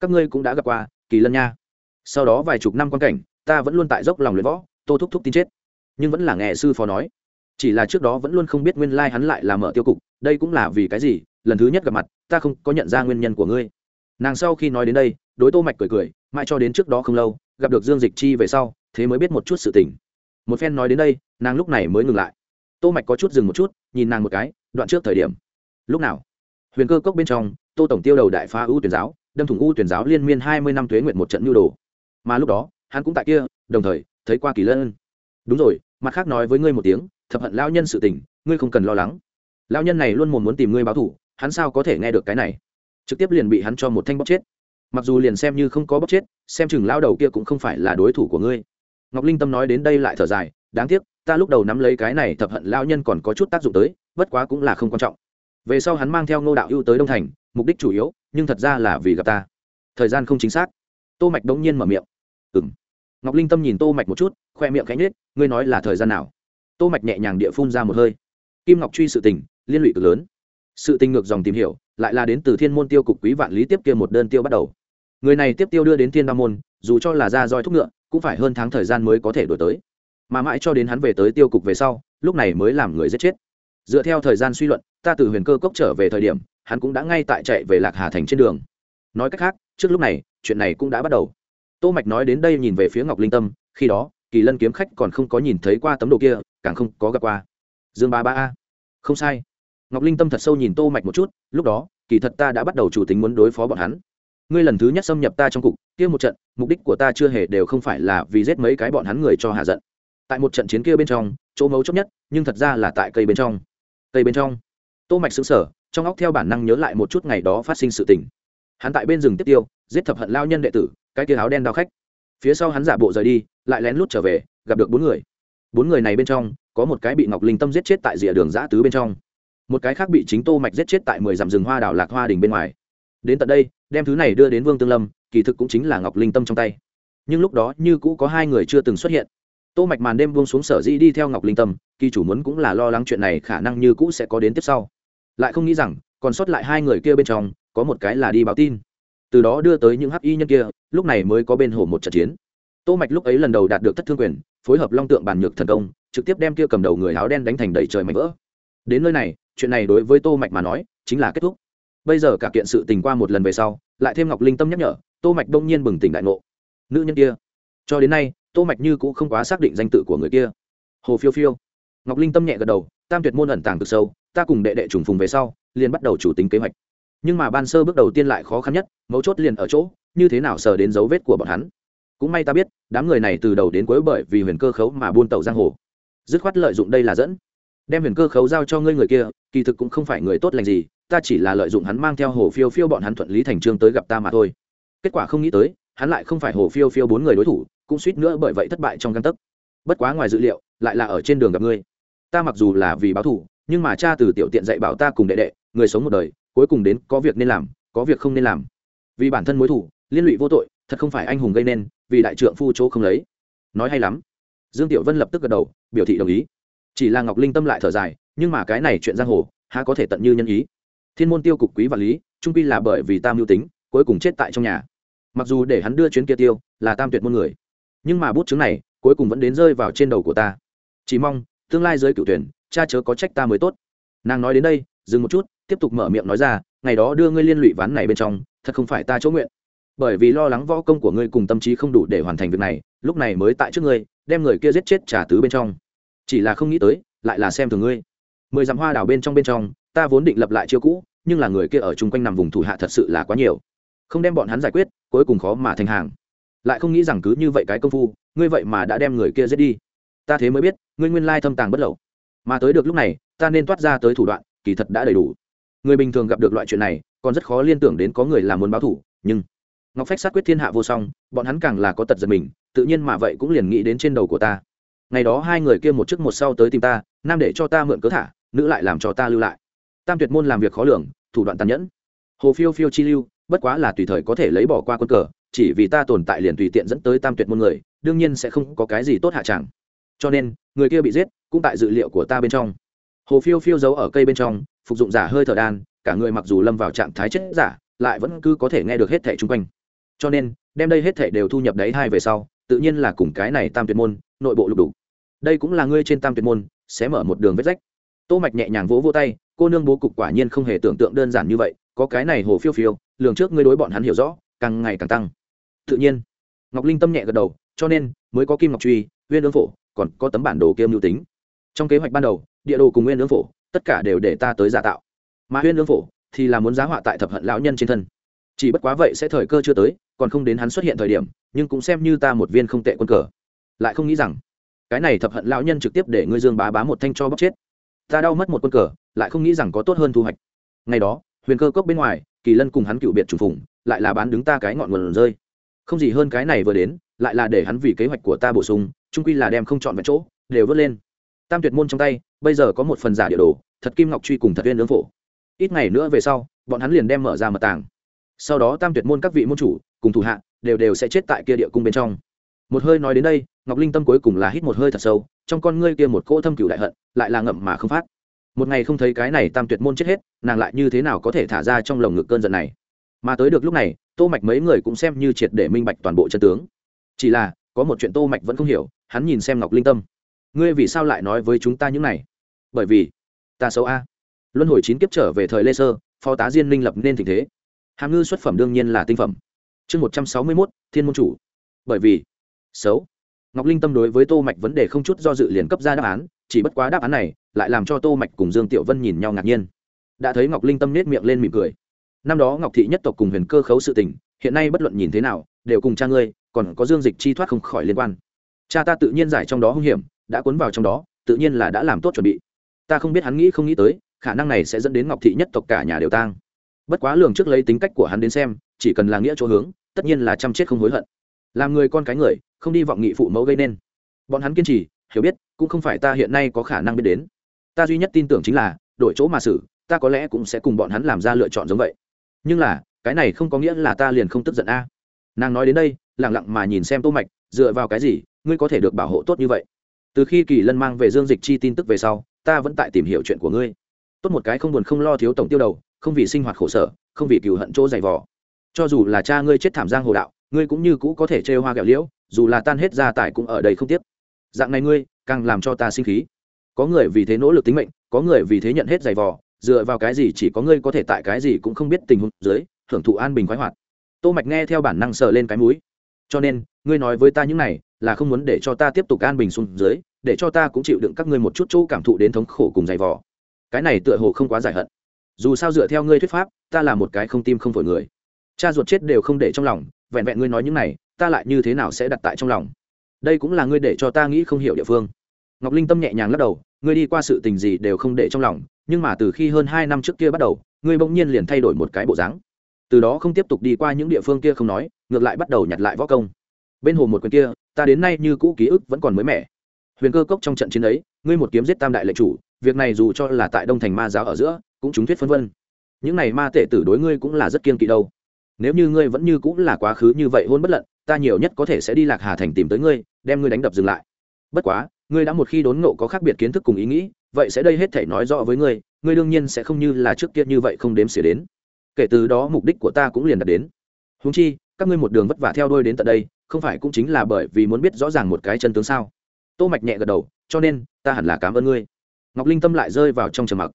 Các ngươi cũng đã gặp qua, kỳ lân nha sau đó vài chục năm quan cảnh, ta vẫn luôn tại dốc lòng luyện võ, tô thúc thúc tin chết. Nhưng vẫn là nghe sư phó nói. Chỉ là trước đó vẫn luôn không biết nguyên lai hắn lại là mở tiêu cục, đây cũng là vì cái gì, lần thứ nhất gặp mặt, ta không có nhận ra nguyên nhân của ngươi. Nàng sau khi nói đến đây, đối tô mạch cười cười, mãi cho đến trước đó không lâu, gặp được dương dịch chi về sau, thế mới biết một chút sự tình. Một phen nói đến đây, nàng lúc này mới ngừng lại. Tô mạch có chút dừng một chút, nhìn nàng một cái, đoạn trước thời điểm. Lúc nào? Huyền cơ cốc bên trong, tô tổng tiêu đầu đại phá ưu tuyển giáo, đâm thủng ưu tuyển giáo liên miên hai mươi năm tuế nguyện một trận nhu đồ mà lúc đó, hắn cũng tại kia, đồng thời, thấy qua kỳ lân. Đúng rồi, mặt khác nói với ngươi một tiếng, thập hận lao nhân sự tình, ngươi không cần lo lắng. Lao nhân này luôn muốn tìm ngươi báo thủ hắn sao có thể nghe được cái này? Trực tiếp liền bị hắn cho một thanh bóc chết. Mặc dù liền xem như không có bóc chết, xem chừng lao đầu kia cũng không phải là đối thủ của ngươi. Ngọc linh tâm nói đến đây lại thở dài, đáng tiếc, ta lúc đầu nắm lấy cái này thập hận lao nhân còn có chút tác dụng tới, bất quá cũng là không quan trọng. Về sau hắn mang theo ngô đạo ưu tới đông thành, mục đích chủ yếu, nhưng thật ra là vì gặp ta. Thời gian không chính xác. Tô mạch đống nhiên mở miệng ừng ngọc linh tâm nhìn tô mạch một chút, khoe miệng cánh nết ngươi nói là thời gian nào? Tô mạch nhẹ nhàng địa phun ra một hơi. Kim ngọc truy sự tình, liên lụy cực lớn. Sự tình ngược dòng tìm hiểu, lại là đến từ thiên môn tiêu cục quý vạn lý tiếp kia một đơn tiêu bắt đầu. Người này tiếp tiêu đưa đến thiên ba môn, dù cho là ra roi thúc ngựa, cũng phải hơn tháng thời gian mới có thể đổi tới. Mà mãi cho đến hắn về tới tiêu cục về sau, lúc này mới làm người giết chết. Dựa theo thời gian suy luận, ta từ huyền cơ cốc trở về thời điểm, hắn cũng đã ngay tại chạy về lạc hà thành trên đường. Nói cách khác, trước lúc này, chuyện này cũng đã bắt đầu tô mạch nói đến đây nhìn về phía ngọc linh tâm, khi đó, kỳ lân kiếm khách còn không có nhìn thấy qua tấm đồ kia, càng không có gặp qua. Dương ba ba a. Không sai. Ngọc linh tâm thật sâu nhìn tô mạch một chút, lúc đó, kỳ thật ta đã bắt đầu chủ tính muốn đối phó bọn hắn. Ngươi lần thứ nhất xâm nhập ta trong cục, kia một trận, mục đích của ta chưa hề đều không phải là vì giết mấy cái bọn hắn người cho hạ giận. Tại một trận chiến kia bên trong, chỗ mấu chốt nhất, nhưng thật ra là tại cây bên trong. Cây bên trong. Tô mạch sững sở trong óc theo bản năng nhớ lại một chút ngày đó phát sinh sự tình hắn tại bên rừng tiếp tiêu, giết thập hận lao nhân đệ tử, cái kia áo đen đao khách. Phía sau hắn giả bộ rời đi, lại lén lút trở về, gặp được bốn người. Bốn người này bên trong, có một cái bị ngọc linh tâm giết chết tại rìa đường giã tứ bên trong. Một cái khác bị chính tô mạch giết chết tại mười dặm rừng hoa đảo lạc hoa đình bên ngoài. Đến tận đây, đem thứ này đưa đến vương tương lâm, kỳ thực cũng chính là ngọc linh tâm trong tay. Nhưng lúc đó như cũ có hai người chưa từng xuất hiện. Tô mạch màn đêm buông xuống sở dĩ đi theo ngọc linh tâm, kỳ chủ muốn cũng là lo lắng chuyện này khả năng như cũ sẽ có đến tiếp sau. Lại không nghĩ rằng, còn sót lại hai người kia bên trong có một cái là đi báo tin. Từ đó đưa tới những hắc y nhân kia, lúc này mới có bên hồ một trận chiến. Tô mạch lúc ấy lần đầu đạt được thất thương quyền, phối hợp long tượng bàn nhược thần công, trực tiếp đem kia cầm đầu người áo đen đánh thành đầy trời mảnh vỡ. Đến nơi này, chuyện này đối với tô mạch mà nói, chính là kết thúc. Bây giờ cả kiện sự tình qua một lần về sau, lại thêm ngọc linh tâm nhắc nhở, tô mạch đông nhiên bừng tỉnh đại ngộ. Nữ nhân kia. Cho đến nay, tô mạch như cũng không quá xác định danh tự của người kia. Hồ phiêu phiêu. Ngọc linh tâm nhẹ gật đầu, tam tuyệt môn ẩn tàng cực sâu, ta cùng đệ đệ trùng phùng về sau, liền bắt đầu chủ tính kế hoạch nhưng mà ban sơ bước đầu tiên lại khó khăn nhất, mấu chốt liền ở chỗ, như thế nào sờ đến dấu vết của bọn hắn. Cũng may ta biết, đám người này từ đầu đến cuối bởi vì huyền cơ khấu mà buôn tàu giang hồ. Dứt khoát lợi dụng đây là dẫn. Đem huyền cơ khấu giao cho ngươi người kia, kỳ thực cũng không phải người tốt lành gì, ta chỉ là lợi dụng hắn mang theo hồ phiêu phiêu bọn hắn thuận lý thành trương tới gặp ta mà thôi. Kết quả không nghĩ tới, hắn lại không phải hồ phiêu phiêu bốn người đối thủ, cũng suýt nữa bởi vậy thất bại trong căn tấc. Bất quá ngoài dự liệu, lại là ở trên đường gặp ngươi. Ta mặc dù là vì báo thù, nhưng mà cha từ tiểu tiện dạy bảo ta cùng đệ đệ, người sống một đời cuối cùng đến có việc nên làm, có việc không nên làm. Vì bản thân mối thủ liên lụy vô tội, thật không phải anh hùng gây nên, vì đại trượng phu chỗ không lấy. Nói hay lắm. Dương tiểu vân lập tức gật đầu, biểu thị đồng ý. Chỉ là ngọc linh tâm lại thở dài, nhưng mà cái này chuyện giang hồ, há có thể tận như nhân ý. Thiên môn tiêu cục quý và lý, trung pi là bởi vì tam mưu tính, cuối cùng chết tại trong nhà. Mặc dù để hắn đưa chuyến kia tiêu, là tam tuyệt môn người, nhưng mà bút chứng này, cuối cùng vẫn đến rơi vào trên đầu của ta. Chỉ mong, tương lai giới cựu tuyển, cha chớ có trách ta mới tốt. Nàng nói đến đây, dừng một chút tiếp tục mở miệng nói ra, ngày đó đưa ngươi liên lụy ván này bên trong, thật không phải ta chỗ nguyện. Bởi vì lo lắng võ công của ngươi cùng tâm trí không đủ để hoàn thành việc này, lúc này mới tại trước ngươi, đem người kia giết chết trả tứ bên trong. Chỉ là không nghĩ tới, lại là xem thường ngươi. Mười dặm hoa đào bên trong bên trong, ta vốn định lập lại chiêu cũ, nhưng là người kia ở chung quanh nằm vùng thủ hạ thật sự là quá nhiều. Không đem bọn hắn giải quyết, cuối cùng khó mà thành hàng. Lại không nghĩ rằng cứ như vậy cái công phu, ngươi vậy mà đã đem người kia giết đi. Ta thế mới biết, ngươi nguyên lai thâm tàng bất lậu. Mà tới được lúc này, ta nên toát ra tới thủ đoạn, kỳ thật đã đầy đủ người bình thường gặp được loại chuyện này, còn rất khó liên tưởng đến có người làm muốn báo thủ, nhưng ngọc phách sát quyết thiên hạ vô song, bọn hắn càng là có tật giật mình, tự nhiên mà vậy cũng liền nghĩ đến trên đầu của ta. Ngày đó hai người kia một trước một sau tới tìm ta, nam để cho ta mượn cớ thả, nữ lại làm cho ta lưu lại. Tam tuyệt môn làm việc khó lường, thủ đoạn tàn nhẫn. Hồ phiêu phiêu chi lưu, bất quá là tùy thời có thể lấy bỏ qua quân cờ, chỉ vì ta tồn tại liền tùy tiện dẫn tới tam tuyệt môn người, đương nhiên sẽ không có cái gì tốt hạ chẳng. Cho nên, người kia bị giết, cũng tại dự liệu của ta bên trong. Hồ phiêu phiêu giấu ở cây bên trong phục dụng giả hơi thở đan, cả người mặc dù lâm vào trạng thái chết giả, lại vẫn cứ có thể nghe được hết thẻ chung quanh. Cho nên, đem đây hết thẻ đều thu nhập đấy hai về sau, tự nhiên là cùng cái này tam tuyệt môn, nội bộ lục đủ. Đây cũng là ngươi trên tam tuyệt môn, sẽ mở một đường vết rách. Tô mạch nhẹ nhàng vỗ vỗ tay, cô nương bố cục quả nhiên không hề tưởng tượng đơn giản như vậy, có cái này hồ phiêu phiêu, lường trước ngươi đối bọn hắn hiểu rõ, càng ngày càng tăng. Tự nhiên, ngọc linh tâm nhẹ gật đầu, cho nên, mới có kim ngọc truy nguyên ương phổ, còn có tấm bản đồ kiêm lưu tính. Trong kế hoạch ban đầu, địa đồ cùng nguyên ương phổ tất cả đều để ta tới giả tạo. Mà Huyên Lương phổ thì là muốn giá họa tại thập hận lão nhân trên thân. Chỉ bất quá vậy sẽ thời cơ chưa tới, còn không đến hắn xuất hiện thời điểm, nhưng cũng xem như ta một viên không tệ quân cờ. Lại không nghĩ rằng, cái này thập hận lão nhân trực tiếp để ngươi dương bá bá một thanh cho bóc chết. Ta đau mất một quân cờ, lại không nghĩ rằng có tốt hơn thu hoạch. Ngày đó, huyền cơ cốc bên ngoài, kỳ lân cùng hắn cựu biệt trùng phùng, lại là bán đứng ta cái ngọn nguồn rơi. Không gì hơn cái này vừa đến, lại là để hắn vì kế hoạch của ta bổ sung trung quy là đem không chọn vào chỗ, đều vớt lên. Tam tuyệt môn trong tay, bây giờ có một phần giả địa đồ thật kim ngọc truy cùng thật viên lưỡng phổ. Ít ngày nữa về sau, bọn hắn liền đem mở ra mật tàng. Sau đó tam tuyệt môn các vị môn chủ cùng thủ hạ đều đều sẽ chết tại kia địa cung bên trong. Một hơi nói đến đây, ngọc linh tâm cuối cùng là hít một hơi thật sâu, trong con ngươi kia một cỗ thâm cửu đại hận lại là ngậm mà không phát. Một ngày không thấy cái này tam tuyệt môn chết hết, nàng lại như thế nào có thể thả ra trong lồng ngực cơn giận này? Mà tới được lúc này, tô mạch mấy người cũng xem như triệt để minh bạch toàn bộ chân tướng. Chỉ là, có một chuyện tô mạch vẫn không hiểu, hắn nhìn xem ngọc linh tâm. Ngươi vì sao lại nói với chúng ta những này? Bởi vì ta xấu a. Luân hồi chín kiếp trở về thời lê sơ, phó tá diên minh lập nên tình thế. Hàm ngư xuất phẩm đương nhiên là tinh phẩm. Chương một trăm sáu mươi mốt, thiên môn chủ. Bởi vì, xấu. Ngọc linh tâm đối với tô mạch vấn đề không chút do dự liền cấp ra đáp án, chỉ bất quá đáp án này lại làm cho tô mạch cùng dương tiểu vân nhìn nhau ngạc nhiên. Đã thấy ngọc linh tâm nết miệng lên mỉm cười. Năm đó ngọc thị nhất tộc cùng huyền cơ khấu sự tình, hiện nay bất luận nhìn thế nào, đều cùng cha ngươi, còn có dương dịch chi thoát không khỏi liên quan. Cha ta tự nhiên giải trong đó hung hiểm, đã cuốn vào trong đó, tự nhiên là đã làm tốt chuẩn bị ta không biết hắn nghĩ không nghĩ tới, khả năng này sẽ dẫn đến ngọc thị nhất tộc cả nhà đều tang. Bất quá lường trước lấy tính cách của hắn đến xem, chỉ cần là nghĩa chỗ hướng, tất nhiên là chăm chết không hối hận. Làm người con cái người, không đi vọng nghị phụ mẫu gây nên. Bọn hắn kiên trì, hiểu biết, cũng không phải ta hiện nay có khả năng biết đến. Ta duy nhất tin tưởng chính là, đổi chỗ mà xử, ta có lẽ cũng sẽ cùng bọn hắn làm ra lựa chọn giống vậy. Nhưng là, cái này không có nghĩa là ta liền không tức giận a. Nàng nói đến đây lẳng lặng mà nhìn xem tô mạch, dựa vào cái gì, ngươi có thể được bảo hộ tốt như vậy? Từ khi kỳ lân mang về dương dịch chi tin tức về sau ta vẫn tại tìm hiểu chuyện của ngươi. Tốt một cái không buồn không lo thiếu tổng tiêu đầu, không vì sinh hoạt khổ sở, không vì cừu hận chỗ dày vò. Cho dù là cha ngươi chết thảm giang hồ đạo, ngươi cũng như cũ có thể trêu hoa gạo liễu, dù là tan hết gia tài cũng ở đây không tiếc. dạng này ngươi, càng làm cho ta sinh khí. Có người vì thế nỗ lực tính mệnh, có người vì thế nhận hết giày vò, dựa vào cái gì chỉ có ngươi có thể tại cái gì cũng không biết tình huống dưới, hưởng thụ an bình khoái hoạt. Tô mạch nghe theo bản năng sờ lên cái mũi. Cho nên, ngươi nói với ta những này là không muốn để cho ta tiếp tục an bình xuống dưới để cho ta cũng chịu đựng các ngươi một chút chỗ cảm thụ đến thống khổ cùng dày vò. Cái này tựa hồ không quá giải hận. Dù sao dựa theo ngươi thuyết pháp, ta là một cái không tim không phổi người. Cha ruột chết đều không để trong lòng, vẹn vẹn ngươi nói những này, ta lại như thế nào sẽ đặt tại trong lòng? Đây cũng là ngươi để cho ta nghĩ không hiểu địa phương. Ngọc linh tâm nhẹ nhàng lắc đầu, ngươi đi qua sự tình gì đều không để trong lòng, nhưng mà từ khi hơn hai năm trước kia bắt đầu, ngươi bỗng nhiên liền thay đổi một cái bộ dáng. Từ đó không tiếp tục đi qua những địa phương kia không nói, ngược lại bắt đầu nhặt lại võ công. Bên hồ một quyền kia, ta đến nay như cũ ký ức vẫn còn mới mẻ huyền cơ cốc trong trận chiến ấy, ngươi một kiếm giết tam đại lệ chủ, việc này dù cho là tại đông thành ma giáo ở giữa, cũng chúng thuyết phân vân. Những này ma tệ tử đối ngươi cũng là rất kiên kỵ đâu. Nếu như ngươi vẫn như cũng là quá khứ như vậy hôn bất lận, ta nhiều nhất có thể sẽ đi lạc hà thành tìm tới ngươi, đem ngươi đánh đập dừng lại. Bất quá, ngươi đã một khi đốn ngộ có khác biệt kiến thức cùng ý nghĩ, vậy sẽ đây hết thể nói rõ với ngươi ngươi đương nhiên sẽ không như là trước kia như vậy không đếm xỉa đến. Kể từ đó mục đích của ta cũng liền đạt đến. Húng chi, các ngươi một đường vất vả theo đôi đến tận đây, không phải cũng chính là bởi vì muốn biết rõ ràng một cái chân tướng sao? Tô mạch nhẹ gật đầu, cho nên, ta hẳn là cảm ơn ngươi. Ngọc linh tâm lại rơi vào trong trầm mặc.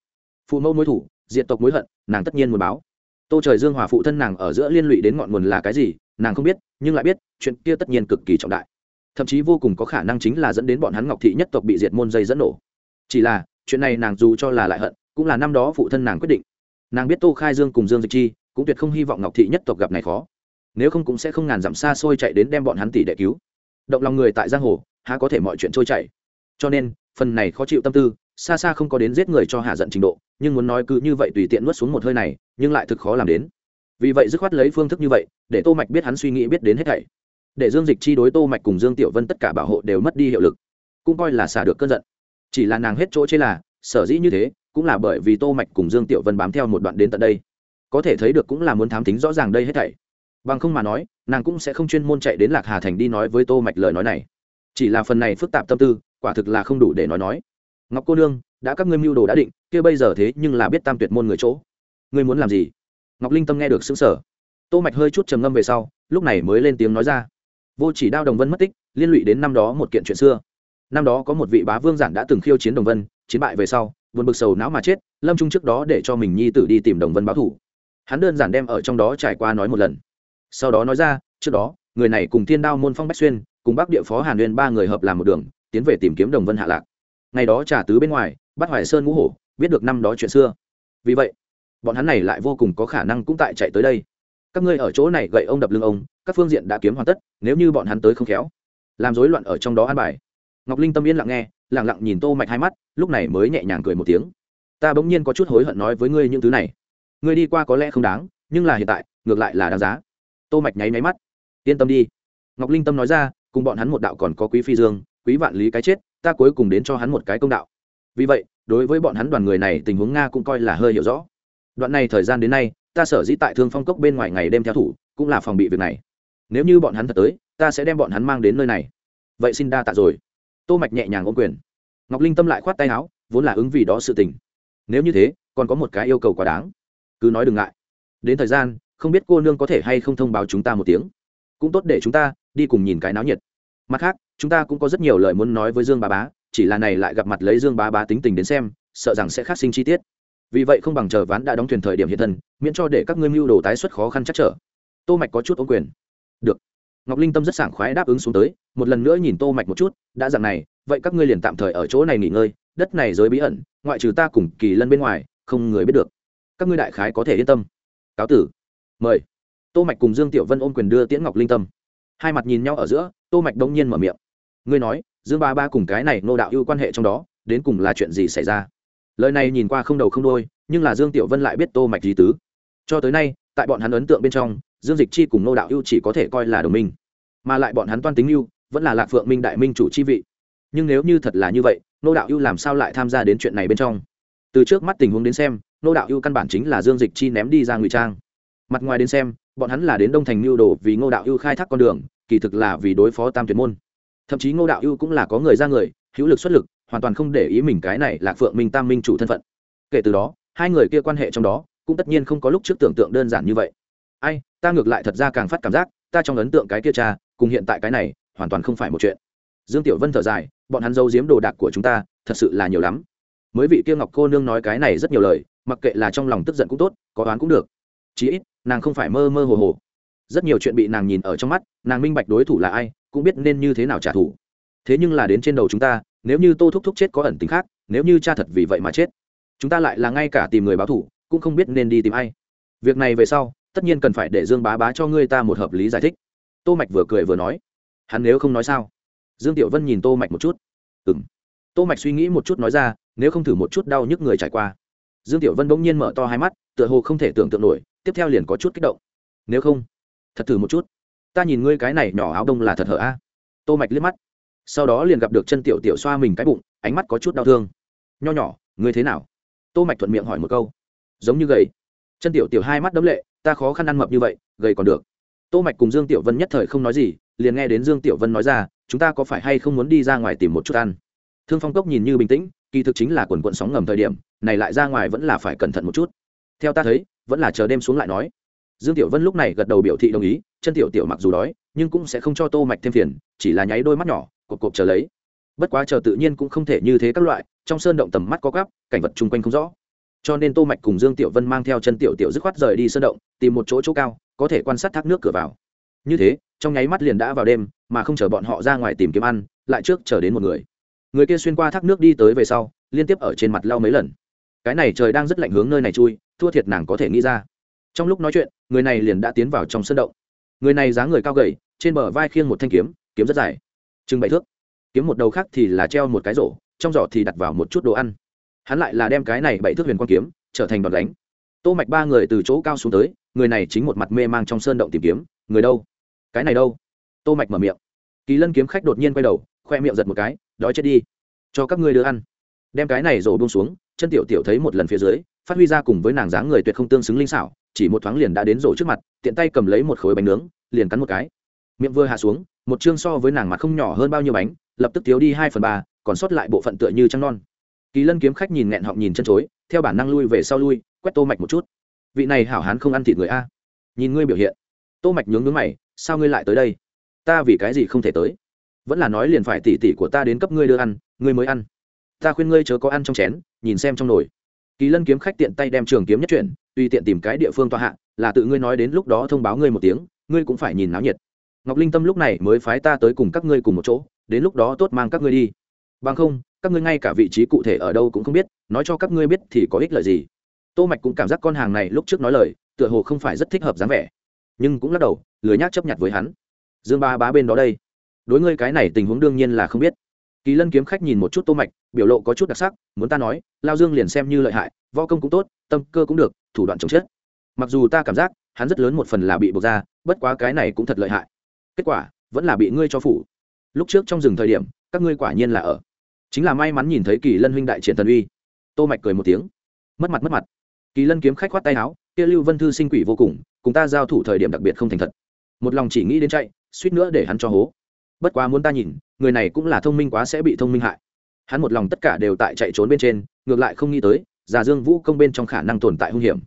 Phụ mẫu mối thủ diện tộc mối hận, nàng tất nhiên muốn báo. Tô trời dương hòa phụ thân nàng ở giữa liên lụy đến ngọn nguồn là cái gì, nàng không biết, nhưng lại biết, chuyện kia tất nhiên cực kỳ trọng đại. Thậm chí vô cùng có khả năng chính là dẫn đến bọn hắn ngọc thị nhất tộc bị diệt môn dây dẫn nổ. Chỉ là, chuyện này nàng dù cho là lại hận, cũng là năm đó phụ thân nàng quyết định. Nàng biết tô khai dương cùng dương dịch chi, cũng tuyệt không hy vọng ngọc thị nhất tộc gặp này khó. Nếu không cũng sẽ không ngàn dặm xa xôi chạy đến đem bọn hắn tỷ đệ cứu. Động lòng người tại giang hồ há có thể mọi chuyện trôi chảy. Cho nên, phần này khó chịu tâm tư, xa xa không có đến giết người cho hạ giận trình độ, nhưng muốn nói cứ như vậy tùy tiện nuốt xuống một hơi này, nhưng lại thực khó làm đến. Vì vậy dứt khoát lấy phương thức như vậy, để tô mạch biết hắn suy nghĩ biết đến hết thảy. Để dương dịch chi đối tô mạch cùng dương tiểu vân tất cả bảo hộ đều mất đi hiệu lực. Cũng coi là xả được cơn giận. Chỉ là nàng hết chỗ chế là, sở dĩ như thế, cũng là bởi vì tô mạch cùng dương tiểu vân bám theo một đoạn đến tận đây. Có thể thấy được cũng là muốn thám tính rõ ràng đây hết thảy. Bằng không mà nói, nàng cũng sẽ không chuyên môn chạy đến lạc hà thành đi nói với tô mạch lời nói này chỉ là phần này phức tạp tâm tư, quả thực là không đủ để nói nói. Ngọc cô nương, đã các ngươi mưu đồ đã định, kia bây giờ thế nhưng là biết tam tuyệt môn người chỗ. Ngươi muốn làm gì? Ngọc linh tâm nghe được xứng sở tô mạch hơi chút trầm ngâm về sau, lúc này mới lên tiếng nói ra. Vô chỉ đao đồng vân mất tích, liên lụy đến năm đó một kiện chuyện xưa. Năm đó có một vị bá vương giản đã từng khiêu chiến đồng vân, chiến bại về sau, buồn bực sầu não mà chết, lâm trung trước đó để cho mình nhi tử đi tìm đồng vân báo thủ. Hắn đơn giản đem ở trong đó trải qua nói một lần. Sau đó nói ra, trước đó, người này cùng thiên đao môn phong bách xuyên cùng bác địa phó hàn nguyên ba người hợp làm một đường, tiến về tìm kiếm đồng vân hạ lạc. Ngày đó trả tứ bên ngoài, bắt hoài sơn ngũ hổ, biết được năm đó chuyện xưa. Vì vậy, bọn hắn này lại vô cùng có khả năng cũng tại chạy tới đây. Các ngươi ở chỗ này gậy ông đập lưng ông, các phương diện đã kiếm hoàn tất, nếu như bọn hắn tới không khéo. Làm rối loạn ở trong đó an bài. Ngọc linh tâm yên lặng nghe, lặng lặng nhìn tô mạch hai mắt, lúc này mới nhẹ nhàng cười một tiếng. Ta bỗng nhiên có chút hối hận nói với ngươi những thứ này. Ngươi đi qua có lẽ không đáng, nhưng là hiện tại, ngược lại là đáng giá. Tô mạch nháy máy mắt. Yên tâm đi. Ngọc linh tâm nói ra cùng bọn hắn một đạo còn có quý phi dương, quý vạn lý cái chết, ta cuối cùng đến cho hắn một cái công đạo. Vì vậy, đối với bọn hắn đoàn người này, tình huống nga cũng coi là hơi hiểu rõ. Đoạn này thời gian đến nay, ta sở dĩ tại thương phong cốc bên ngoài ngày đêm theo thủ, cũng là phòng bị việc này. Nếu như bọn hắn thật tới, ta sẽ đem bọn hắn mang đến nơi này. Vậy xin đa tạ rồi. Tô mạch nhẹ nhàng ôm quyền. Ngọc linh tâm lại khoát tay áo, vốn là ứng vì đó sự tình. Nếu như thế, còn có một cái yêu cầu quá đáng. Cứ nói đừng ngại. Đến thời gian, không biết cô nương có thể hay không thông báo chúng ta một tiếng. Cũng tốt để chúng ta đi cùng nhìn cái náo nhiệt. Mặt khác, chúng ta cũng có rất nhiều lời muốn nói với dương bá bá, chỉ là này lại gặp mặt lấy dương bá bá tính tình đến xem, sợ rằng sẽ phát sinh chi tiết. Vì vậy không bằng chờ ván đã đóng thuyền thời điểm hiện thân, miễn cho để các ngươi mưu đồ tái xuất khó khăn chắc trở. Tô mạch có chút ống quyền. Được. Ngọc linh tâm rất sảng khoái đáp ứng xuống tới, một lần nữa nhìn tô mạch một chút, đã dạng này, vậy các ngươi liền tạm thời ở chỗ này nghỉ ngơi, đất này giới bí ẩn, ngoại trừ ta cùng kỳ lân bên ngoài, không người biết được. Các ngươi đại khái có thể yên tâm. Cáo tử. Mời. Tô mạch cùng dương tiểu vân ôm quyền đưa tiễn ngọc linh tâm hai mặt nhìn nhau ở giữa, tô mạch đông nhiên mở miệng. Ngươi nói, dương ba ba cùng cái này nô đạo ưu quan hệ trong đó, đến cùng là chuyện gì xảy ra? Lời này nhìn qua không đầu không đôi nhưng là dương tiểu vân lại biết tô mạch gì tứ. Cho tới nay, tại bọn hắn ấn tượng bên trong, dương dịch chi cùng nô đạo ưu chỉ có thể coi là đồng minh. Mà lại bọn hắn toan tính ưu vẫn là lạc phượng minh đại minh chủ chi vị. Nhưng nếu như thật là như vậy nô đạo ưu làm sao lại tham gia đến chuyện này bên trong? Từ trước mắt tình huống đến xem nô đạo ưu căn bản chính là dương dịch chi ném đi ra ngụy trang. Mặt ngoài đến xem, bọn hắn là đến đông thành mưu đồ vì ngô đạo ưu khai thác con đường kỳ thực là vì đối phó tam tuyệt môn. Thậm chí ngô đạo ưu cũng là có người ra người, hữu lực xuất lực, hoàn toàn không để ý mình cái này lạc phượng minh tam minh chủ thân phận. Kể từ đó, hai người kia quan hệ trong đó cũng tất nhiên không có lúc trước tưởng tượng đơn giản như vậy. Ai, ta ngược lại thật ra càng phát cảm giác, ta trong ấn tượng cái kia cha, cùng hiện tại cái này, hoàn toàn không phải một chuyện. Dương tiểu vân thở dài, bọn hắn giấu giếm đồ đạc của chúng ta, thật sự là nhiều lắm. Mới vị kia ngọc cô nương nói cái này rất nhiều lời, mặc kệ là trong lòng tức giận cũng tốt, có oán cũng được. Chí ít, nàng không phải mơ mơ hồ hồ rất nhiều chuyện bị nàng nhìn ở trong mắt, nàng minh bạch đối thủ là ai, cũng biết nên như thế nào trả thù. Thế nhưng là đến trên đầu chúng ta, nếu như tô thúc thúc chết có ẩn tính khác, nếu như cha thật vì vậy mà chết, chúng ta lại là ngay cả tìm người báo thủ cũng không biết nên đi tìm ai. Việc này về sau, tất nhiên cần phải để dương bá bá cho ngươi ta một hợp lý giải thích. Tô mạch vừa cười vừa nói. Hắn nếu không nói sao? Dương tiểu vân nhìn tô mạch một chút. Ừm. Tô mạch suy nghĩ một chút nói ra, nếu không thử một chút đau nhức người trải qua. Dương tiểu vân bỗng nhiên mở to hai mắt, tựa hồ không thể tưởng tượng nổi, tiếp theo liền có chút kích động. Nếu không thật thử một chút. Ta nhìn ngươi cái này nhỏ áo đông là thật hở a. Tô mạch liếc mắt. Sau đó liền gặp được chân tiểu tiểu xoa mình cái bụng, ánh mắt có chút đau thương. Nho nhỏ, ngươi thế nào? Tô mạch thuận miệng hỏi một câu. Giống như gầy. Chân tiểu tiểu hai mắt đấm lệ, ta khó khăn ăn mập như vậy, gầy còn được. Tô mạch cùng dương tiểu vân nhất thời không nói gì, liền nghe đến dương tiểu vân nói ra, chúng ta có phải hay không muốn đi ra ngoài tìm một chút ăn? Thương phong cốc nhìn như bình tĩnh, kỳ thực chính là quần quận sóng ngầm thời điểm, này lại ra ngoài vẫn là phải cẩn thận một chút. Theo ta thấy, vẫn là chờ đêm xuống lại nói dương tiểu vân lúc này gật đầu biểu thị đồng ý, chân tiểu tiểu mặc dù đói, nhưng cũng sẽ không cho tô mạch thêm phiền, chỉ là nháy đôi mắt nhỏ, cộp cộp chờ lấy. Bất quá chờ tự nhiên cũng không thể như thế các loại, trong sơn động tầm mắt có gấp cảnh vật chung quanh không rõ. Cho nên tô mạch cùng dương tiểu vân mang theo chân tiểu tiểu dứt khoát rời đi sơn động, tìm một chỗ chỗ cao, có thể quan sát thác nước cửa vào. Như thế, trong nháy mắt liền đã vào đêm, mà không chờ bọn họ ra ngoài tìm kiếm ăn, lại trước chờ đến một người. Người kia xuyên qua thác nước đi tới về sau, liên tiếp ở trên mặt lau mấy lần. Cái này trời đang rất lạnh hướng nơi này chui, thua thiệt nàng có thể nghĩ ra trong lúc nói chuyện, người này liền đã tiến vào trong sân động. Người này dáng người cao gầy, trên bờ vai khiêng một thanh kiếm kiếm rất dài. Chừng bảy thước. Kiếm một đầu khác thì là treo một cái rổ, trong giỏ thì đặt vào một chút đồ ăn. Hắn lại là đem cái này bảy thước huyền quang kiếm, trở thành đòn đánh. Tô mạch ba người từ chỗ cao xuống tới, người này chính một mặt mê mang trong sơn động tìm kiếm. Người đâu? Cái này đâu? Tô mạch mở miệng. Kỳ lân kiếm khách đột nhiên quay đầu, khoe miệng giật một cái, đói chết đi. Cho các ngươi đưa ăn. Đem cái này rổ buông xuống, chân tiểu tiểu thấy một lần phía dưới, phát huy ra cùng với nàng dáng người tuyệt không tương xứng linh xảo chỉ một thoáng liền đã đến rổ trước mặt, tiện tay cầm lấy một khối bánh nướng, liền cắn một cái. Miệng vừa hạ xuống, một chương so với nàng mặt không nhỏ hơn bao nhiêu bánh, lập tức thiếu đi hai phần ba, còn sót lại bộ phận tựa như trăng non. Kỳ lân kiếm khách nhìn nghẹn họng nhìn chân chối, theo bản năng lui về sau lui, quét tô mạch một chút. Vị này hảo hán không ăn thịt người a. Nhìn ngươi biểu hiện. Tô mạch nhướng nhướng mày, sao ngươi lại tới đây? Ta vì cái gì không thể tới? Vẫn là nói liền phải tỉ tỉ của ta đến cấp ngươi đưa ăn, ngươi mới ăn. Ta khuyên ngươi chớ có ăn trong chén, nhìn xem trong nồi. Kỳ lân kiếm khách tiện tay đem trường kiếm nhất chuyển tùy tiện tìm cái địa phương tòa hạ, là tự ngươi nói đến lúc đó thông báo ngươi một tiếng, ngươi cũng phải nhìn náo nhiệt. Ngọc linh tâm lúc này mới phái ta tới cùng các ngươi cùng một chỗ, đến lúc đó tốt mang các ngươi đi. Bằng không, các ngươi ngay cả vị trí cụ thể ở đâu cũng không biết, nói cho các ngươi biết thì có ích lợi gì. Tô mạch cũng cảm giác con hàng này lúc trước nói lời, tựa hồ không phải rất thích hợp dáng vẻ. Nhưng cũng lắc đầu, lười nhác chấp nhận với hắn. Dương ba bá bên đó đây. Đối ngươi cái này tình huống đương nhiên là không biết kỳ lân kiếm khách nhìn một chút tô mạch, biểu lộ có chút đặc sắc, muốn ta nói, lao dương liền xem như lợi hại, võ công cũng tốt, tâm cơ cũng được, thủ đoạn chống chết mặc dù ta cảm giác, hắn rất lớn một phần là bị buộc ra, bất quá cái này cũng thật lợi hại. Kết quả, vẫn là bị ngươi cho phủ. Lúc trước trong rừng thời điểm, các ngươi quả nhiên là ở. Chính là may mắn nhìn thấy kỳ lân huynh đại triển thần uy. Tô mạch cười một tiếng. Mất mặt mất mặt. Kỳ lân kiếm khách khoát tay áo, kia lưu vân thư sinh quỷ vô cùng cùng ta giao thủ thời điểm đặc biệt không thành thật. Một lòng chỉ nghĩ đến chạy, suýt nữa để hắn cho hố bất quá muốn ta nhìn, người này cũng là thông minh quá sẽ bị thông minh hại. Hắn một lòng tất cả đều tại chạy trốn bên trên, ngược lại không nghĩ tới, già dương vũ công bên trong khả năng tồn tại hung hiểm.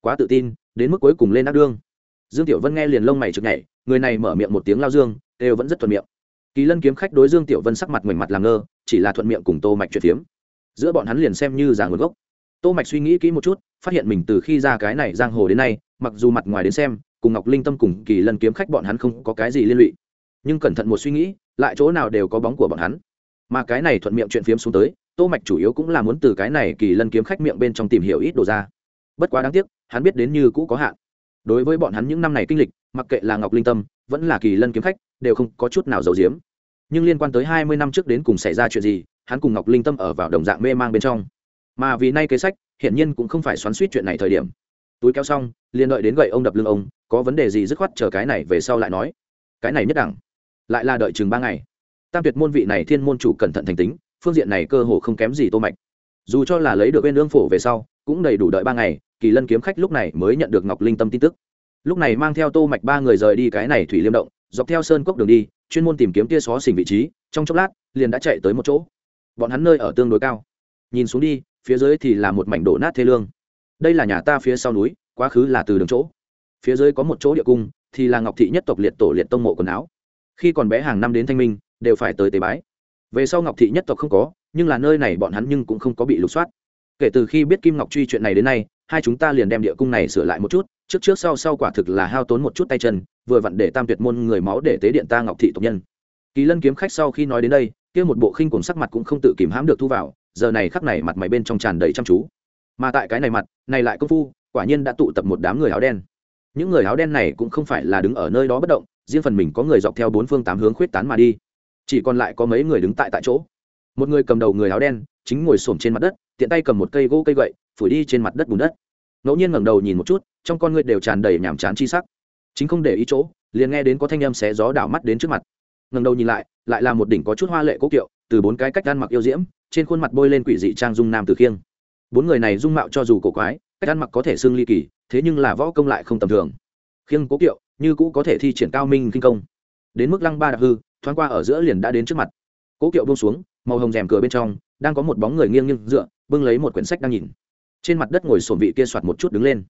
Quá tự tin, đến mức cuối cùng lên ác đương. Dương tiểu vân nghe liền lông mày chực nhảy, người này mở miệng một tiếng lao dương, đều vẫn rất thuận miệng. Kỳ lân kiếm khách đối dương tiểu vân sắc mặt ngoảnh mặt làm ngơ, chỉ là thuận miệng cùng tô mạch chuyển phiếm. Giữa bọn hắn liền xem như già nguồn gốc. Tô mạch suy nghĩ kỹ một chút, phát hiện mình từ khi ra cái này giang hồ đến nay, mặc dù mặt ngoài đến xem, cùng ngọc linh tâm cùng kỳ lân kiếm khách bọn hắn không có cái gì liên lụy nhưng cẩn thận một suy nghĩ, lại chỗ nào đều có bóng của bọn hắn. Mà cái này thuận miệng chuyện phiếm xuống tới, tô mạch chủ yếu cũng là muốn từ cái này kỳ lân kiếm khách miệng bên trong tìm hiểu ít đồ ra. Bất quá đáng tiếc, hắn biết đến như cũ có hạn. Đối với bọn hắn những năm này kinh lịch, mặc kệ là ngọc linh tâm, vẫn là kỳ lân kiếm khách, đều không có chút nào giấu giếm. Nhưng liên quan tới hai mươi năm trước đến cùng xảy ra chuyện gì, hắn cùng ngọc linh tâm ở vào đồng dạng mê mang bên trong. Mà vì nay kế sách, hiển nhiên cũng không phải xoắn suýt chuyện này thời điểm. Túi kéo xong, liền đợi đến gậy ông đập lưng ông, có vấn đề gì dứt khoát chờ cái này về sau lại nói. Cái này nhất đẳng lại là đợi chừng ba ngày. Tam tuyệt môn vị này thiên môn chủ cẩn thận thành tính, phương diện này cơ hồ không kém gì tô mạch. Dù cho là lấy được bên lương phổ về sau, cũng đầy đủ đợi ba ngày, kỳ lân kiếm khách lúc này mới nhận được ngọc linh tâm tin tức. Lúc này mang theo tô mạch ba người rời đi cái này thủy liêm động, dọc theo sơn cốc đường đi, chuyên môn tìm kiếm tia xó xỉnh vị trí, trong chốc lát, liền đã chạy tới một chỗ. Bọn hắn nơi ở tương đối cao. Nhìn xuống đi, phía dưới thì là một mảnh đổ nát thê lương. Đây là nhà ta phía sau núi, quá khứ là từ đường chỗ. Phía dưới có một chỗ địa cung, thì là ngọc thị nhất tộc liệt tổ liệt tông mộ quần áo khi còn bé hàng năm đến thanh minh, đều phải tới tế bái. Về sau ngọc thị nhất tộc không có, nhưng là nơi này bọn hắn nhưng cũng không có bị lục soát. Kể từ khi biết kim ngọc truy chuyện này đến nay, hai chúng ta liền đem địa cung này sửa lại một chút, trước trước sau sau quả thực là hao tốn một chút tay chân, vừa vặn để tam tuyệt môn người máu để tế điện ta ngọc thị tộc nhân. Kỳ lân kiếm khách sau khi nói đến đây, kia một bộ khinh cùng sắc mặt cũng không tự kìm hãm được thu vào, giờ này khắc này mặt mày bên trong tràn đầy chăm chú. Mà tại cái này mặt, này lại công phu, quả nhiên đã tụ tập một đám người áo đen. Những người áo đen này cũng không phải là đứng ở nơi đó bất động riêng phần mình có người dọc theo bốn phương tám hướng khuyết tán mà đi. Chỉ còn lại có mấy người đứng tại tại chỗ. Một người cầm đầu người áo đen, chính ngồi xổm trên mặt đất, tiện tay cầm một cây gỗ cây gậy, phủi đi trên mặt đất bùn đất. Ngẫu nhiên ngẩng đầu nhìn một chút, trong con người đều tràn đầy nhàm chán chi sắc. Chính không để ý chỗ, liền nghe đến có thanh âm xé gió đảo mắt đến trước mặt. Ngẩng đầu nhìn lại lại là một đỉnh có chút hoa lệ cố kiệu, từ bốn cái cách ăn mặc yêu diễm, trên khuôn mặt bôi lên quỷ dị trang dung nam từ khiêng. Bốn người này dung mạo cho dù cổ quái, cách ăn mặc có thể xương ly kỳ, thế nhưng là võ công lại không tầm thường. Khiêng cố kiệu như cũ có thể thi triển cao minh kinh công. Đến mức lăng ba đạp hư, thoáng qua ở giữa liền đã đến trước mặt. Cố kiệu buông xuống, màu hồng rèm cửa bên trong, đang có một bóng người nghiêng nghiêng dựa, bưng lấy một quyển sách đang nhìn. Trên mặt đất ngồi sổm vị kia soạt một chút đứng lên.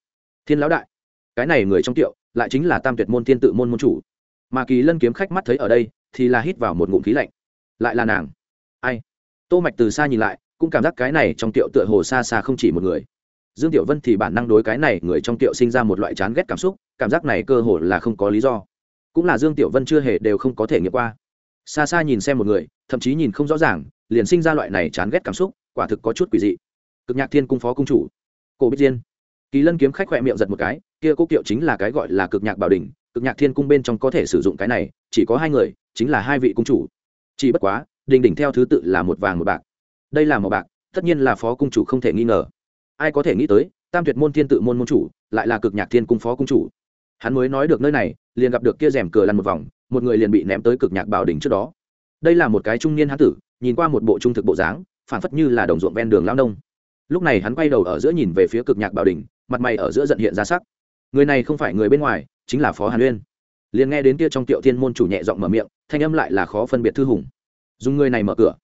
Thiên lão đại, cái này người trong tiệu, lại chính là tam tuyệt môn thiên tự môn môn chủ. Mà kỳ lân kiếm khách mắt thấy ở đây, thì là hít vào một ngụm khí lạnh. Lại là nàng. Ai? Tô mạch từ xa nhìn lại, cũng cảm giác cái này trong tiệu tựa hồ xa xa không chỉ một người. Dương tiểu vân thì bản năng đối cái này người trong tiệu sinh ra một loại chán ghét cảm xúc cảm giác này cơ hồ là không có lý do. Cũng là dương tiểu vân chưa hề đều không có thể nghiệm qua. Xa xa nhìn xem một người, thậm chí nhìn không rõ ràng, liền sinh ra loại này chán ghét cảm xúc, quả thực có chút quỷ dị. Cực nhạc thiên cung phó cung chủ, cổ bích diên. Kỳ lân kiếm khách khoe miệng giật một cái, kia cố kiệu chính là cái gọi là cực nhạc bảo đình cực nhạc thiên cung bên trong có thể sử dụng cái này, chỉ có hai người, chính là hai vị cung chủ. Chỉ bất quá, đình đỉnh theo thứ tự là một vàng một bạc. Đây là một bạc, tất nhiên là phó cung chủ không thể nghi ngờ. Ai có thể nghĩ tới, tam tuyệt môn thiên tự môn môn chủ, lại là cực nhạc thiên cung phó cung chủ hắn mới nói được nơi này liền gặp được kia rèm cửa lăn một vòng một người liền bị ném tới cực nhạc bảo đỉnh trước đó. Đây là một cái trung niên hán tử nhìn qua một bộ trung thực bộ dáng phản phất như là đồng ruộng ven đường lao nông. Lúc này hắn quay đầu ở giữa nhìn về phía cực nhạc bảo đỉnh, mặt mày ở giữa giận hiện ra sắc. Người này không phải người bên ngoài chính là phó hàn uyên. Liền nghe đến kia trong tiệu thiên môn chủ nhẹ giọng mở miệng thanh âm lại là khó phân biệt thư hùng. Dùng người này mở cửa.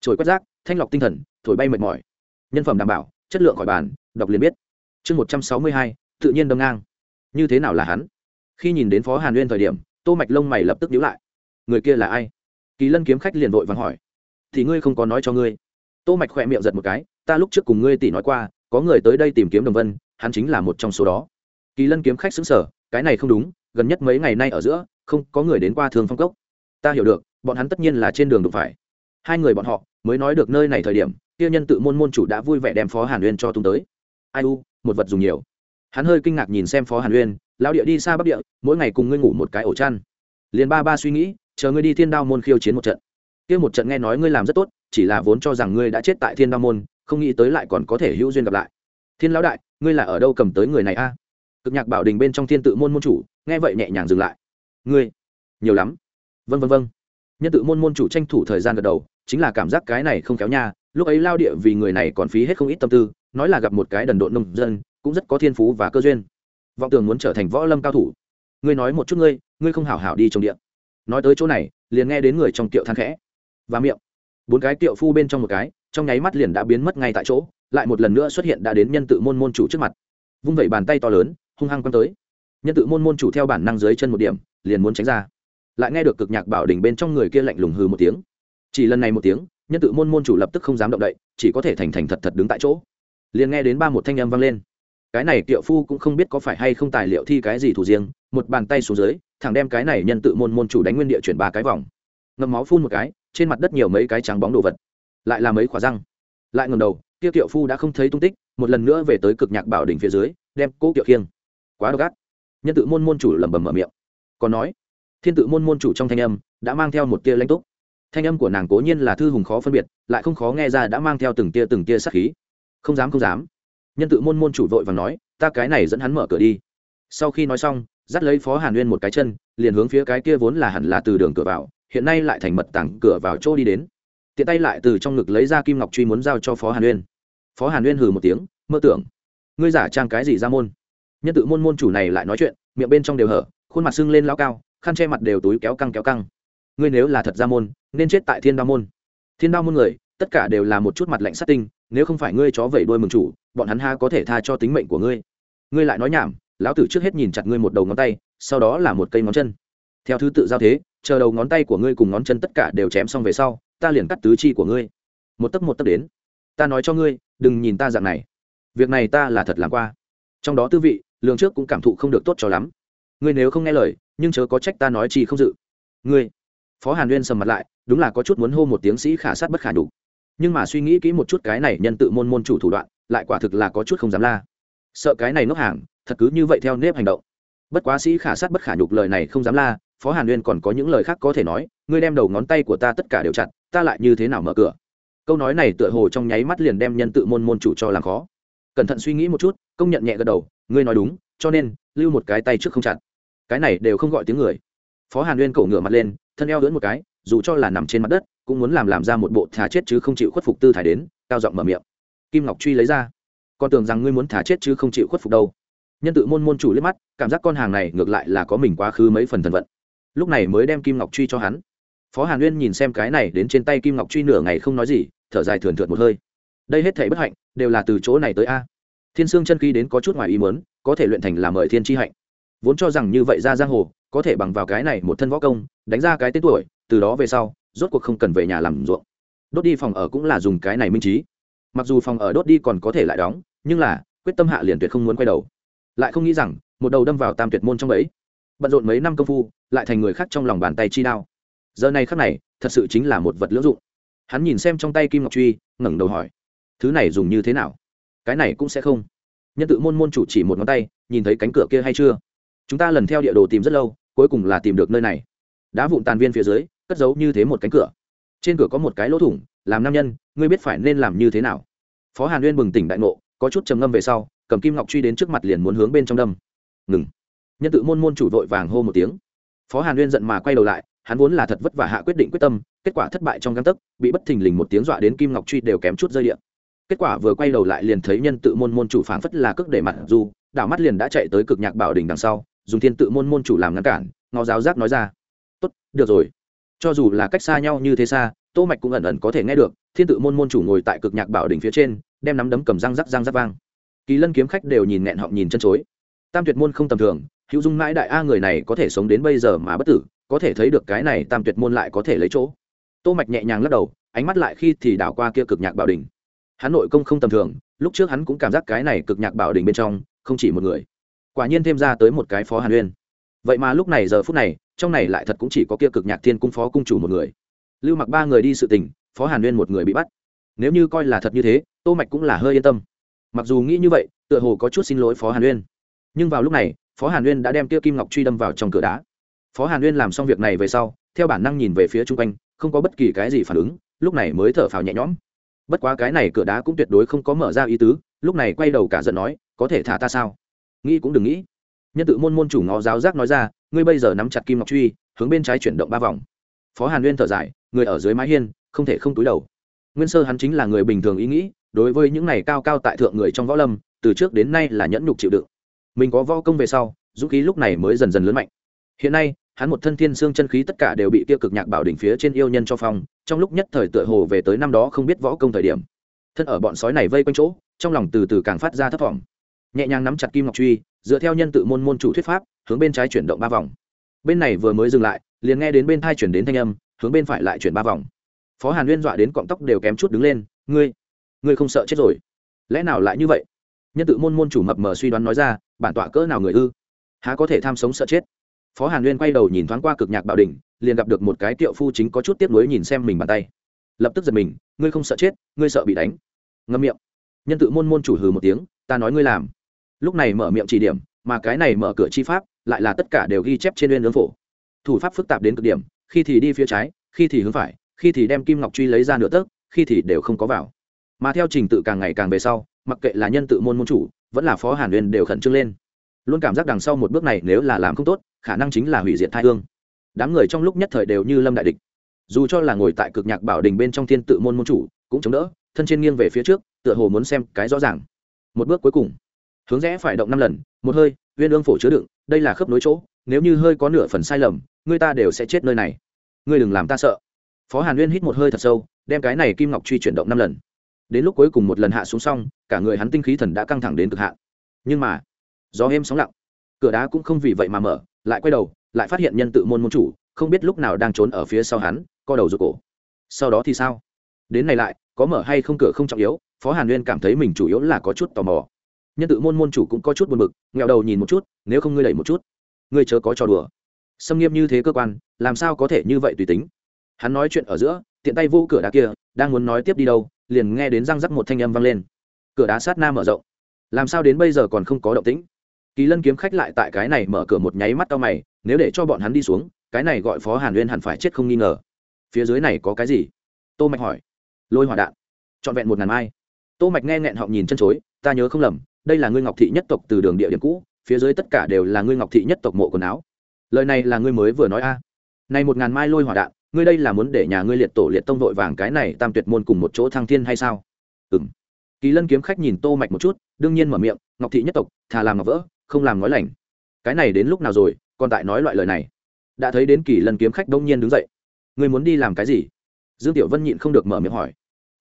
Trồi quét rác thanh lọc tinh thần thổi bay mệt mỏi. Nhân phẩm đảm bảo chất lượng khỏi bàn đọc liền biết. Chương một trăm sáu mươi hai tự nhiên đâm ngang như thế nào là hắn? Khi nhìn đến phó hàn uyên thời điểm, tô mạch lông mày lập tức nhíu lại. Người kia là ai? Kỳ lân kiếm khách liền vội vàng hỏi. Thì ngươi không có nói cho ngươi. Tô mạch khỏe miệng giật một cái, ta lúc trước cùng ngươi tỷ nói qua, có người tới đây tìm kiếm đồng vân, hắn chính là một trong số đó. Kỳ lân kiếm khách xứng sở cái này không đúng, gần nhất mấy ngày nay ở giữa, không có người đến qua thường phong cốc. Ta hiểu được, bọn hắn tất nhiên là trên đường đụng phải. Hai người bọn họ, mới nói được nơi này thời điểm, kia nhân tự môn môn chủ đã vui vẻ đem phó hàn uyên cho tung tới. Ai u, một vật dùng nhiều hắn hơi kinh ngạc nhìn xem phó hàn uyên, lão địa đi xa bắc địa, mỗi ngày cùng ngươi ngủ một cái ổ chăn. Liền ba ba suy nghĩ, chờ ngươi đi thiên đao môn khiêu chiến một trận. Kia một trận nghe nói ngươi làm rất tốt, chỉ là vốn cho rằng ngươi đã chết tại thiên đao môn, không nghĩ tới lại còn có thể hữu duyên gặp lại. Thiên lão đại, ngươi là ở đâu cầm tới người này a? Cực nhạc bảo đình bên trong thiên tự môn môn chủ, nghe vậy nhẹ nhàng dừng lại. Ngươi? Nhiều lắm. Vân vân vân nhân tự môn môn chủ tranh thủ thời gian gật đầu, chính là cảm giác cái này không kéo nha, lúc ấy lao địa vì người này còn phí hết không ít tâm tư, nói là gặp một cái đần độn nông dân cũng rất có thiên phú và cơ duyên. Vọng tưởng muốn trở thành võ lâm cao thủ. Ngươi nói một chút ngươi ngươi không hảo hảo đi trong điện nói tới chỗ này, liền nghe đến người trong kiệu than khẽ. Và miệng. Bốn cái kiệu phu bên trong một cái, trong nháy mắt liền đã biến mất ngay tại chỗ, lại một lần nữa xuất hiện đã đến nhân tự môn môn chủ trước mặt. Vung vẩy bàn tay to lớn, hung hăng quăng tới. Nhân tự môn môn chủ theo bản năng dưới chân một điểm, liền muốn tránh ra. Lại nghe được cực nhạc bảo đình bên trong người kia lạnh lùng hừ một tiếng. Chỉ lần này một tiếng, nhân tự môn môn chủ lập tức không dám động đậy, chỉ có thể thành thành thật thật đứng tại chỗ. Liền nghe đến ba một thanh âm vang lên cái này tiệu phu cũng không biết có phải hay không tài liệu thi cái gì thủ riêng, một bàn tay xuống dưới, thẳng đem cái này nhân tự môn môn chủ đánh nguyên địa chuyển ba cái vòng. Ngầm máu phun một cái, trên mặt đất nhiều mấy cái trắng bóng đồ vật. Lại là mấy khỏa răng. Lại ngầm đầu, kia tiệu phu đã không thấy tung tích, một lần nữa về tới cực nhạc bảo đỉnh phía dưới, đem cố kiệu khiêng. Quá độc ác. Nhân tự môn môn chủ lẩm bẩm mở miệng. Còn nói, thiên tự môn môn chủ trong thanh âm đã mang theo một tia lãnh túc. Thanh âm của nàng cố nhiên là thư hùng khó phân biệt, lại không khó nghe ra đã mang theo từng tia từng tia sắc khí. Không dám không dám nhân tự môn môn chủ vội và nói, ta cái này dẫn hắn mở cửa đi. Sau khi nói xong, dắt lấy phó hàn nguyên một cái chân, liền hướng phía cái kia vốn là hẳn là từ đường cửa vào, hiện nay lại thành mật tảng cửa vào chỗ đi đến. Tiện tay lại từ trong ngực lấy ra kim ngọc truy muốn giao cho phó hàn nguyên phó hàn nguyên hừ một tiếng, mơ tưởng, ngươi giả trang cái gì ra môn? Nhân tự môn môn chủ này lại nói chuyện, miệng bên trong đều hở, khuôn mặt sưng lên lao cao, khăn che mặt đều túi kéo căng kéo căng. Ngươi nếu là thật ra môn, nên chết tại thiên đao môn. Thiên đao môn người tất cả đều là một chút mặt lạnh sát tinh, nếu không phải ngươi chó vẩy đôi mừng chủ, bọn hắn ha có thể tha cho tính mệnh của ngươi. Ngươi lại nói nhảm, lão tử trước hết nhìn chặt ngươi một đầu ngón tay, sau đó là một cây ngón chân. Theo thứ tự giao thế, chờ đầu ngón tay của ngươi cùng ngón chân tất cả đều chém xong về sau, ta liền cắt tứ chi của ngươi. Một tấc một tấc đến. Ta nói cho ngươi, đừng nhìn ta dạng này. Việc này ta là thật làm qua. Trong đó tư vị, lường trước cũng cảm thụ không được tốt cho lắm. Ngươi nếu không nghe lời, nhưng chớ có trách ta nói chi không dự. Ngươi. Phó hàn uyên sầm mặt lại, đúng là có chút muốn hô một tiếng sĩ khả sát bất khả đủ nhưng mà suy nghĩ kỹ một chút cái này nhân tự môn môn chủ thủ đoạn, lại quả thực là có chút không dám la. Sợ cái này nốc hàng, thật cứ như vậy theo nếp hành động. Bất quá sĩ khả sát bất khả nhục lời này không dám la, phó hàn uyên còn có những lời khác có thể nói, ngươi đem đầu ngón tay của ta tất cả đều chặt, ta lại như thế nào mở cửa? Câu nói này tựa hồ trong nháy mắt liền đem nhân tự môn môn chủ cho làm khó. Cẩn thận suy nghĩ một chút, công nhận nhẹ gật đầu, ngươi nói đúng, cho nên, lưu một cái tay trước không chặt. Cái này đều không gọi tiếng người. Phó hàn uyên cổ ngửa mặt lên, thân eo lưỡn một cái, dù cho là nằm trên mặt đất cũng muốn làm làm ra một bộ thả chết chứ không chịu khuất phục tư thải đến, cao giọng mở miệng. Kim ngọc truy lấy ra. Con tưởng rằng ngươi muốn thả chết chứ không chịu khuất phục đâu. Nhân tự môn môn chủ liếc mắt, cảm giác con hàng này ngược lại là có mình quá khứ mấy phần thần vận. Lúc này mới đem kim ngọc truy cho hắn. Phó hàn uyên nhìn xem cái này đến trên tay kim ngọc truy nửa ngày không nói gì, thở dài thườn thượt một hơi. Đây hết thể bất hạnh, đều là từ chỗ này tới a. Thiên sương chân khí đến có chút ngoài ý muốn, có thể luyện thành là mời thiên tri hạnh. Vốn cho rằng như vậy ra giang hồ, có thể bằng vào cái này một thân võ công, đánh ra cái tên tuổi, từ đó về sau rốt cuộc không cần về nhà làm ruộng. Đốt đi phòng ở cũng là dùng cái này minh trí. Mặc dù phòng ở đốt đi còn có thể lại đóng, nhưng là, quyết tâm hạ liền tuyệt không muốn quay đầu. Lại không nghĩ rằng, một đầu đâm vào tam tuyệt môn trong ấy bận rộn mấy năm công phu, lại thành người khác trong lòng bàn tay chi đao. Giờ này khắc này, thật sự chính là một vật lưỡng dụng. Hắn nhìn xem trong tay kim ngọc truy, ngẩng đầu hỏi, thứ này dùng như thế nào? Cái này cũng sẽ không? Nhân tự môn môn chủ chỉ một ngón tay, nhìn thấy cánh cửa kia hay chưa? Chúng ta lần theo địa đồ tìm rất lâu, cuối cùng là tìm được nơi này. Đá vụn tàn viên phía dưới cất giấu như thế một cánh cửa. Trên cửa có một cái lỗ thủng, làm nam nhân, ngươi biết phải nên làm như thế nào. Phó hàn uyên bừng tỉnh đại ngộ, có chút trầm ngâm về sau, cầm kim ngọc truy đến trước mặt liền muốn hướng bên trong đâm. Ngừng. Nhân tự môn môn chủ vội vàng hô một tiếng. Phó hàn uyên giận mà quay đầu lại, hắn vốn là thật vất vả hạ quyết định quyết tâm, kết quả thất bại trong găng tấc, bị bất thình lình một tiếng dọa đến kim ngọc truy đều kém chút rơi điện kết quả vừa quay đầu lại liền thấy nhân tự môn môn chủ phảng phất là cước để mặt dù, đảo mắt liền đã chạy tới cực nhạc bảo đình đằng sau, dùng thiên tự môn môn chủ làm ngăn cản ngò giáo giác nói ra. Tốt, được rồi cho dù là cách xa nhau như thế xa, tô mạch cũng ẩn ẩn có thể nghe được, thiên tự môn môn chủ ngồi tại cực nhạc bảo đỉnh phía trên, đem nắm đấm cầm răng rắc răng rắc vang. Kỳ lân kiếm khách đều nhìn nẹn họng nhìn chân chối. Tam tuyệt môn không tầm thường, hữu dung mãi đại a người này có thể sống đến bây giờ mà bất tử, có thể thấy được cái này tam tuyệt môn lại có thể lấy chỗ. Tô mạch nhẹ nhàng lắc đầu, ánh mắt lại khi thì đảo qua kia cực nhạc bảo đỉnh. Hắn nội công không tầm thường, lúc trước hắn cũng cảm giác cái này cực nhạc bảo đỉnh bên trong không chỉ một người. Quả nhiên thêm ra tới một cái phó hàn uyên vậy mà lúc này giờ phút này trong này lại thật cũng chỉ có kia cực nhạc thiên cung phó cung chủ một người. Lưu mặc ba người đi sự tình, phó hàn uyên một người bị bắt. Nếu như coi là thật như thế, tô mạch cũng là hơi yên tâm. Mặc dù nghĩ như vậy, tựa hồ có chút xin lỗi phó hàn uyên nhưng vào lúc này, phó hàn uyên đã đem kia kim ngọc truy đâm vào trong cửa đá. Phó hàn uyên làm xong việc này về sau, theo bản năng nhìn về phía chung quanh, không có bất kỳ cái gì phản ứng, lúc này mới thở phào nhẹ nhõm. Bất quá cái này cửa đá cũng tuyệt đối không có mở ra ý tứ, lúc này quay đầu cả giận nói, có thể thả ta sao? Nghĩ cũng đừng nghĩ. Nhân tự môn môn chủ ngó giáo giác nói ra ngươi bây giờ nắm chặt kim ngọc truy, hướng bên trái chuyển động ba vòng. Phó hàn Nguyên thở dài, người ở dưới mái hiên, không thể không túi đầu. Nguyên sơ hắn chính là người bình thường ý nghĩ, đối với những này cao cao tại thượng người trong võ lâm, từ trước đến nay là nhẫn nhục chịu đựng. Mình có võ công về sau, dũng khí lúc này mới dần dần lớn mạnh. Hiện nay, hắn một thân thiên xương chân khí tất cả đều bị kia cực nhạc bảo đỉnh phía trên yêu nhân cho phong, trong lúc nhất thời tựa hồ về tới năm đó không biết võ công thời điểm. Thân ở bọn sói này vây quanh chỗ, trong lòng từ từ càng phát ra thấp thỏm. Nhẹ nhàng nắm chặt kim ngọc truy dựa theo nhân tự môn môn chủ thuyết pháp, hướng bên trái chuyển động ba vòng. Bên này vừa mới dừng lại, liền nghe đến bên thai chuyển đến thanh âm, hướng bên phải lại chuyển ba vòng. Phó hàn uyên dọa đến cọng tóc đều kém chút đứng lên, ngươi ngươi không sợ chết rồi? Lẽ nào lại như vậy? Nhân tự môn môn chủ mập mờ suy đoán nói ra, bản tọa cỡ nào người ư? Há có thể tham sống sợ chết? Phó hàn uyên quay đầu nhìn thoáng qua cực nhạc bảo đình liền gặp được một cái tiệu phu chính có chút tiếp nối nhìn xem mình bàn tay. Lập tức giật mình, ngươi không sợ chết, ngươi sợ bị đánh. Ngâm miệng. Nhân tự môn môn chủ hừ một tiếng, ta nói ngươi làm lúc này mở miệng chỉ điểm, mà cái này mở cửa chi pháp lại là tất cả đều ghi chép trên uyên lương phổ. Thủ pháp phức tạp đến cực điểm, khi thì đi phía trái, khi thì hướng phải, khi thì đem kim ngọc truy lấy ra nửa tấc, khi thì đều không có vào. Mà theo trình tự càng ngày càng về sau, mặc kệ là nhân tự môn môn chủ, vẫn là phó hàn uyên đều khẩn trương lên. Luôn cảm giác đằng sau một bước này nếu là làm không tốt, khả năng chính là hủy diệt thai hương. Đám người trong lúc nhất thời đều như lâm đại địch. Dù cho là ngồi tại cực nhạc bảo đình bên trong thiên tự môn môn chủ, cũng chống đỡ, thân trên nghiêng về phía trước, tựa hồ muốn xem cái rõ ràng. Một bước cuối cùng hướng rẽ phải động năm lần, một hơi, uyên ương phổ chứa đựng, đây là khớp nối chỗ, nếu như hơi có nửa phần sai lầm, người ta đều sẽ chết nơi này. Ngươi đừng làm ta sợ. Phó hàn uyên hít một hơi thật sâu, đem cái này kim ngọc truy chuyển động năm lần. Đến lúc cuối cùng một lần hạ xuống xong, cả người hắn tinh khí thần đã căng thẳng đến cực hạn. Nhưng mà, gió êm sóng lặng. Cửa đá cũng không vì vậy mà mở, lại quay đầu, lại phát hiện nhân tự môn môn chủ, không biết lúc nào đang trốn ở phía sau hắn, co đầu rụt cổ. Sau đó thì sao? Đến này lại, có mở hay không cửa không trọng yếu, phó hàn nguyên cảm thấy mình chủ yếu là có chút tò mò nhân tự môn môn chủ cũng có chút buồn bực nghèo đầu nhìn một chút, nếu không ngươi đẩy một chút, ngươi chớ có trò đùa. Xâm nghiêm như thế cơ quan, làm sao có thể như vậy tùy tính? Hắn nói chuyện ở giữa, tiện tay vô cửa đá kia, đang muốn nói tiếp đi đâu, liền nghe đến răng rắc một thanh âm vang lên. Cửa đá sát nam mở rộng. Làm sao đến bây giờ còn không có động tĩnh? Kỳ lân kiếm khách lại tại cái này mở cửa một nháy mắt tao mày, nếu để cho bọn hắn đi xuống, cái này gọi phó hàn uyên hẳn phải chết không nghi ngờ. Phía dưới này có cái gì? Tô mạch hỏi. Lôi hỏa đạn. Trọn vẹn một ngàn mai. Tô mạch nghe nghẹn họng nhìn chân chối, ta nhớ không lầm đây là ngươi ngọc thị nhất tộc từ đường địa điểm cũ, phía dưới tất cả đều là ngươi ngọc thị nhất tộc mộ quần áo. Lời này là ngươi mới vừa nói a. À. này một ngàn mai lôi hỏa đạn, ngươi đây là muốn để nhà ngươi liệt tổ liệt tông đội vàng cái này tam tuyệt môn cùng một chỗ thăng thiên hay sao? Ừng kỳ lân kiếm khách nhìn tô mạch một chút, đương nhiên mở miệng, ngọc thị nhất tộc, thà làm ngọc vỡ, không làm nói lành. Cái này đến lúc nào rồi, còn tại nói loại lời này. Đã thấy đến kỳ lân kiếm khách đông nhiên đứng dậy. Ngươi muốn đi làm cái gì? Dương tiểu vân nhịn không được mở miệng hỏi.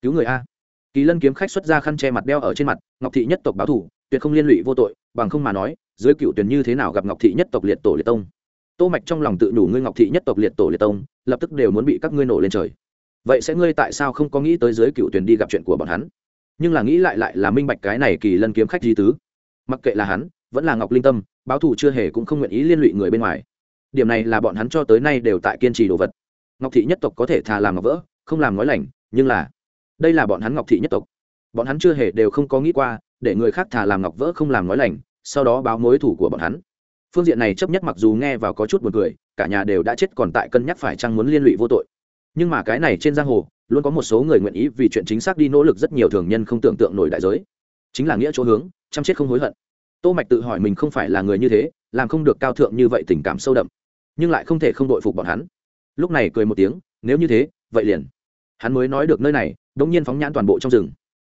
Cứu người a kỳ lân kiếm khách xuất ra khăn che mặt đeo ở trên mặt, ngọc thị nhất tộc báo thủ, tuyệt không liên lụy vô tội, bằng không mà nói, dưới cựu tuyển như thế nào gặp ngọc thị nhất tộc liệt tổ liệt tông? Tô mạch trong lòng tự đủ ngươi ngọc thị nhất tộc liệt tổ liệt tông, lập tức đều muốn bị các ngươi nổ lên trời. Vậy sẽ ngươi tại sao không có nghĩ tới dưới cựu tuyển đi gặp chuyện của bọn hắn? Nhưng là nghĩ lại lại là minh bạch cái này kỳ lân kiếm khách di tứ. Mặc kệ là hắn, vẫn là ngọc linh tâm, báo thủ chưa hề cũng không nguyện ý liên lụy người bên ngoài. Điểm này là bọn hắn cho tới nay đều tại kiên trì đồ vật. Ngọc thị nhất tộc có thể thà làm ngọc vỡ, không làm nói lành, nhưng là đây là bọn hắn ngọc thị nhất tộc. Bọn hắn chưa hề đều không có nghĩ qua, để người khác thà làm ngọc vỡ không làm nói lành, sau đó báo mối thủ của bọn hắn. Phương diện này chấp nhất mặc dù nghe vào có chút buồn cười, cả nhà đều đã chết còn tại cân nhắc phải chăng muốn liên lụy vô tội. Nhưng mà cái này trên giang hồ, luôn có một số người nguyện ý vì chuyện chính xác đi nỗ lực rất nhiều thường nhân không tưởng tượng nổi đại giới. Chính là nghĩa chỗ hướng, chăm chết không hối hận. Tô mạch tự hỏi mình không phải là người như thế, làm không được cao thượng như vậy tình cảm sâu đậm, nhưng lại không thể không đội phục bọn hắn. Lúc này cười một tiếng, nếu như thế, vậy liền hắn mới nói được nơi này đống nhiên phóng nhãn toàn bộ trong rừng.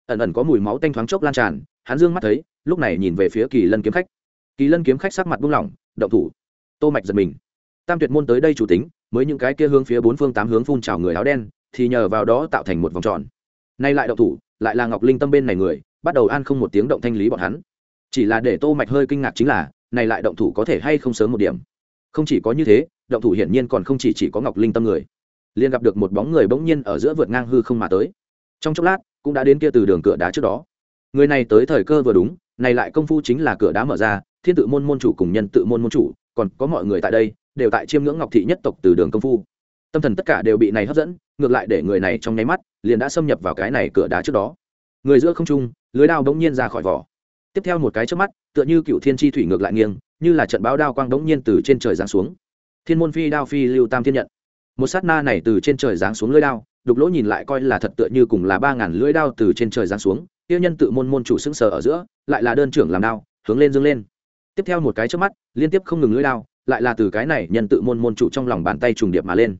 Ẩn ẩn có mùi máu tanh thoáng chốc lan tràn, hắn dương mắt thấy, lúc này nhìn về phía kỳ lân kiếm khách. Kỳ lân kiếm khách sắc mặt buông lỏng, động thủ. Tô mạch giật mình. Tam tuyệt môn tới đây chủ tính, mới những cái kia hướng phía bốn phương tám hướng phun trào người áo đen, thì nhờ vào đó tạo thành một vòng tròn. Nay lại động thủ, lại là ngọc linh tâm bên này người, bắt đầu an không một tiếng động thanh lý bọn hắn. Chỉ là để tô mạch hơi kinh ngạc chính là, này lại động thủ có thể hay không sớm một điểm. Không chỉ có như thế, động thủ hiển nhiên còn không chỉ chỉ có ngọc linh tâm người liền gặp được một bóng người bỗng nhiên ở giữa vượt ngang hư không mà tới. Trong chốc lát, cũng đã đến kia từ đường cửa đá trước đó. Người này tới thời cơ vừa đúng, này lại công phu chính là cửa đá mở ra, thiên tự môn môn chủ cùng nhân tự môn môn chủ, còn có mọi người tại đây, đều tại chiêm ngưỡng ngọc thị nhất tộc từ đường công phu. Tâm thần tất cả đều bị này hấp dẫn, ngược lại để người này trong nháy mắt, liền đã xâm nhập vào cái này cửa đá trước đó. Người giữa không trung, lưới đao bỗng nhiên ra khỏi vỏ. Tiếp theo một cái trước mắt, tựa như cựu thiên chi thủy ngược lại nghiêng, như là trận báo đao quang bỗng nhiên từ trên trời giáng xuống. Thiên môn phi đao phi lưu tam thiên nhận một sát na này từ trên trời giáng xuống lưỡi đao, đục lỗ nhìn lại coi là thật tựa như cùng là ba ngàn lưỡi đao từ trên trời giáng xuống tiêu nhân tự môn môn chủ sững sờ ở giữa, lại là đơn trưởng làm đao, hướng lên dâng lên. Tiếp theo một cái trước mắt, liên tiếp không ngừng lưỡi đao, lại là từ cái này nhân tự môn môn chủ trong lòng bàn tay trùng điệp mà lên.